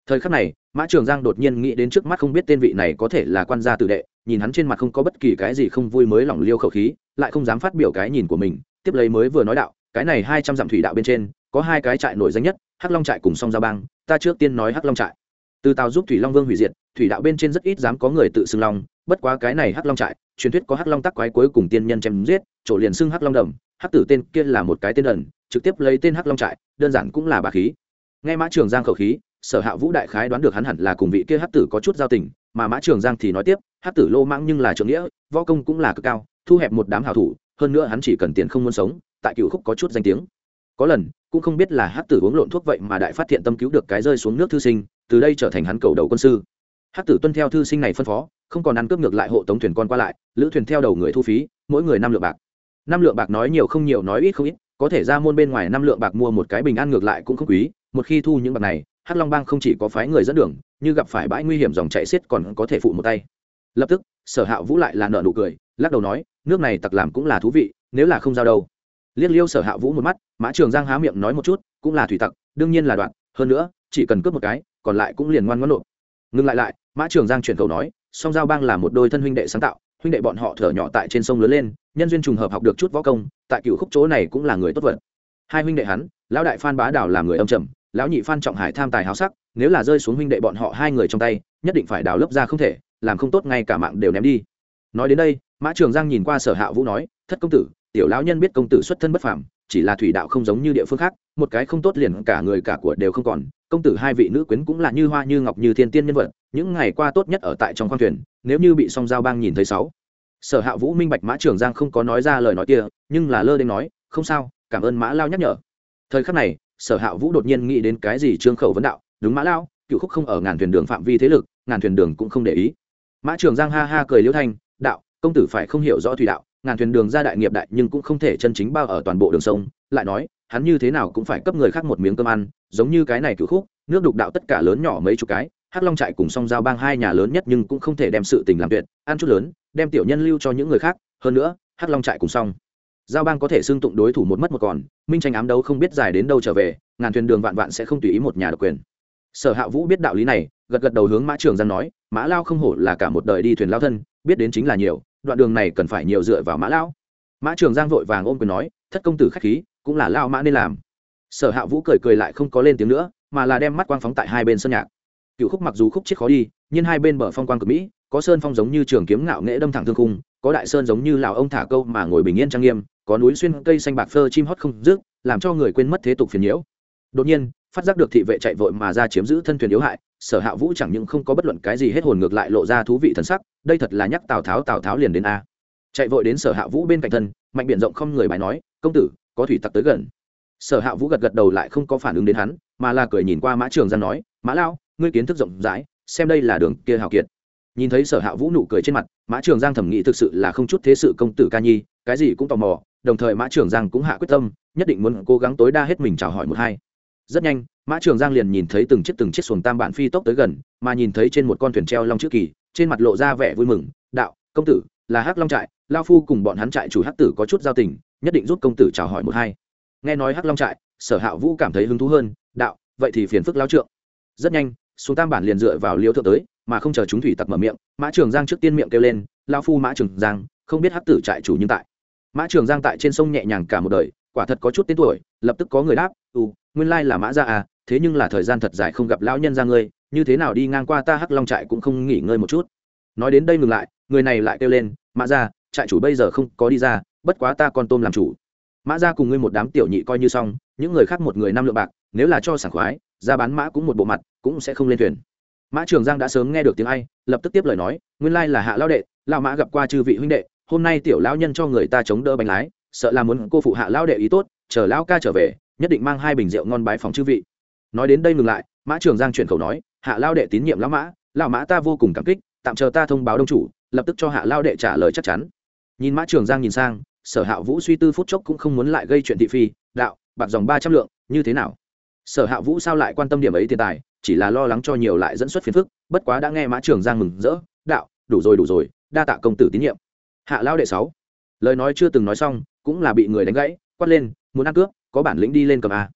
Thời khắc này, mã trường giang đột nhiên nghĩ đến trước mắt không biết tên vị này có thể là quan gia tử đệ, nhìn hắn trên mặt không có bất kỳ cái gì không vui mới lỏng liêu khẩu khí, lại không dám phát biểu cái nhìn của mình, tiếp lấy mới vừa nói đạo, cái này hai trăm dặm thủy đạo bên trên, có hai cái trại nổi danh nhất, hắc long trại cùng song gia bang, ta trước tiên nói hắc long trại từ tàu giúp thủy long vương hủy diệt, thủy đạo bên trên rất ít dám có người tự xưng long, bất quá cái này hắc long trại, truyền thuyết có hắc long tắc quái cuối cùng tiên nhân chém giết, chỗ liền xưng hắc long đầm, hắc tử tên kia là một cái tên ẩn, trực tiếp lấy tên hắc long trại, đơn giản cũng là bà khí. Nghe mã trường giang khẩu khí, sở hạ vũ đại khái đoán được hắn hẳn là cùng vị kia hắc tử có chút giao tình, mà mã trường giang thì nói tiếp, hắc tử lô mãng nhưng là trưởng nghĩa, võ công cũng là cực cao, thu hẹp một đám hào thủ, hơn nữa hắn chỉ cần tiền không muốn sống, tại cựu khúc có chút danh tiếng có lần, cũng không biết là Hát tử uống lộn thuốc vậy mà đại phát hiện tâm cứu được cái rơi xuống nước thư sinh, từ đây trở thành hắn cầu đầu quân sư. Hát tử tuân theo thư sinh này phân phó, không còn ăn cướp ngược lại hộ tống thuyền con qua lại, lữ thuyền theo đầu người thu phí, mỗi người năm lượng bạc. Năm lượng bạc nói nhiều không nhiều, nói ít không ít, có thể ra môn bên ngoài năm lượng bạc mua một cái bình an ngược lại cũng không quý, một khi thu những bạc này, hắc long bang không chỉ có phái người dẫn đường, như gặp phải bãi nguy hiểm dòng chạy xiết còn có thể phụ một tay. Lập tức, sở hạ vũ lại là nợ nụ cười, lắc đầu nói, nước này tặc làm cũng là thú vị, nếu là không giao đâu liếc liêu sở hạ vũ một mắt, mã trường giang há miệng nói một chút, cũng là thủy tặc, đương nhiên là đoạn, hơn nữa, chỉ cần cướp một cái, còn lại cũng liền ngoan ngoãn nộp. Ngừng lại lại, mã trường giang chuyển cầu nói, song giao bang là một đôi thân huynh đệ sáng tạo, huynh đệ bọn họ thở nhỏ tại trên sông lớn lên, nhân duyên trùng hợp học được chút võ công, tại cựu khúc chỗ này cũng là người tốt vật. Hai huynh đệ hắn, lão đại phan bá đảo là người âm trầm, lão nhị phan trọng hải tham tài háo sắc, nếu là rơi xuống huynh đệ bọn họ hai người trong tay, nhất định phải đào lấp ra không thể, làm không tốt ngay cả mạng đều ném đi. Nói đến đây, mã trường giang nhìn qua sở hạ vũ nói, thất công tử tiểu lão nhân biết công tử xuất thân bất phàm, chỉ là thủy đạo không giống như địa phương khác, một cái không tốt liền cả người cả của đều không còn. Công tử hai vị nữ quyến cũng là như hoa như ngọc như thiên tiên nhân vật, những ngày qua tốt nhất ở tại trong khoang thuyền, nếu như bị song giao bang nhìn thấy sáu. Sở hạ vũ minh bạch mã trường giang không có nói ra lời nói kia, nhưng là lơ đến nói, không sao, cảm ơn mã lao nhắc nhở. Thời khắc này, sở hạ vũ đột nhiên nghĩ đến cái gì trương khẩu vấn đạo, đúng mã lao, cựu khúc không ở ngàn thuyền đường phạm vi thế lực, ngàn thuyền đường cũng không để ý. Mã trường giang ha ha cười liễu thanh, đạo, công tử phải không hiểu rõ thủy đạo ngàn thuyền đường ra đại nghiệp đại nhưng cũng không thể chân chính bao ở toàn bộ đường sông, lại nói, hắn như thế nào cũng phải cấp người khác một miếng cơm ăn, giống như cái này cựu khúc, nước đục đạo tất cả lớn nhỏ mấy chục cái, hắc long trại cùng song giao bang hai nhà lớn nhất nhưng cũng không thể đem sự tình làm tuyệt, ăn chút lớn, đem tiểu nhân lưu cho những người khác, hơn nữa, hắc long trại cùng song giao bang có thể xưng tụng đối thủ một mất một còn, minh tranh ám đấu không biết dài đến đâu trở về, ngàn thuyền đường vạn vạn sẽ không tùy ý một nhà độc quyền. Sở hạ vũ biết đạo lý này, gật gật đầu hướng mã trường giang nói, mã lao không hổ là cả một đời đi thuyền lao thân, biết đến chính là nhiều đoạn đường này cần phải nhiều dựa vào mã lão, mã trường giang vội vàng ôm quyền nói thất công tử khách khí cũng là lao mã nên làm. Sở hạ vũ cười cười lại không có lên tiếng nữa mà là đem mắt quang phóng tại hai bên sân nhạc. Cựu khúc mặc dù khúc chết khó đi nhưng hai bên bờ phong quang cực mỹ có sơn phong giống như trường kiếm ngạo nghệ đâm thẳng thương khung có đại sơn giống như lào ông thả câu mà ngồi bình yên trang nghiêm có núi xuyên cây xanh bạc phơ chim hót không rước làm cho người quên mất thế tục phiền nhiễu. Đột nhiên phát giác được thị vệ chạy vội mà ra chiếm giữ thân thuyền yếu hại sở hạ vũ chẳng những không có bất luận cái gì hết hồn ngược lại lộ ra thú vị thần sắc, đây thật là nhắc tào tháo tào tháo liền đến a. Chạy vội đến sở hạ vũ bên cạnh thân, mạnh biển rộng không người bài nói, công tử, có thủy tặc tới gần. Sở hạ vũ gật gật đầu lại không có phản ứng đến hắn, mà là cười nhìn qua mã trường giang nói, mã lao ngươi kiến thức rộng rãi, xem đây là đường kia hào kiệt. Nhìn thấy sở hạ vũ nụ cười trên mặt, mã trường giang thẩm nghĩ thực sự là không chút thế sự công tử ca nhi, cái gì cũng tò mò, đồng thời mã trường giang cũng hạ quyết tâm, nhất định muốn cố gắng tối đa hết mình chào hỏi một hai rất nhanh, mã trường giang liền nhìn thấy từng chiếc từng chiếc xuồng tam bản phi tốc tới gần, mà nhìn thấy trên một con thuyền treo long chữ kỳ, trên mặt lộ ra vẻ vui mừng, đạo, công tử, là hắc long trại, lao phu cùng bọn hắn trại chủ hắc tử có chút giao tình, nhất định giúp công tử chào hỏi một hai. Nghe nói hắc long trại, sở hạ vũ cảm thấy hứng thú hơn, đạo, vậy thì phiền phức lao trượng. Rất nhanh xuống tam bản liền dựa vào liêu thượng tới, mà không chờ chúng thủy tặc mở miệng, mã trường giang trước tiên miệng kêu lên, lao phu mã trường giang, không biết hắc tử trại chủ nhưng tại. Mã trường giang tại trên sông nhẹ nhàng cả một đời, quả thật có chút tên tuổi, lập tức có người đáp u, nguyên lai là mã gia à thế nhưng là thời gian thật dài không gặp lão nhân ra ngươi, như thế nào đi ngang qua ta hắc long trại cũng không nghỉ ngơi một chút. Nói đến đây ngừng lại, người này lại kêu lên, mã gia, trại chủ bây giờ không có đi ra, bất quá ta con tôm làm chủ. Mã gia cùng ngươi một đám tiểu nhị coi như xong, những người khác một người năm lượng bạc, nếu là cho sảng khoái, ra bán mã cũng một bộ mặt, cũng sẽ không lên thuyền. Mã trường giang đã sớm nghe được tiếng ai, lập tức tiếp lời nói, nguyên lai là hạ lao đệ lao mã gặp qua chư vị huynh đệ, hôm nay tiểu lão nhân cho người ta chống đỡ bánh lái, sợ là muốn cô phụ hạ lao đệ ý tốt, chờ lão ca trở về nhất định mang hai bình rượu ngon bái phòng chư vị. Nói đến đây ngừng lại, mã trường giang chuyển khẩu nói, hạ lao đệ tín nhiệm lão mã lão mã ta vô cùng cảm kích, tạm chờ ta thông báo đông chủ, lập tức cho hạ lao đệ trả lời chắc chắn. Nhìn mã trường giang nhìn sang, sở hạ vũ suy tư phút chốc cũng không muốn lại gây chuyện thị phi, đạo, bạc dòng ba trăm lượng, như thế nào? Sở hạ vũ sao lại quan tâm điểm ấy tiền tài, chỉ là lo lắng cho nhiều lại dẫn xuất phiền phức, bất quá đã nghe mã trường giang mừng rỡ, đạo, đủ rồi đủ rồi, đa tạ công tử tín nhiệm. Hạ lao đệ sáu, lời nói chưa từng nói xong, cũng là bị người đánh gãy, quát lên, muốn ăn cướp có bản lĩnh đi lên cầm a.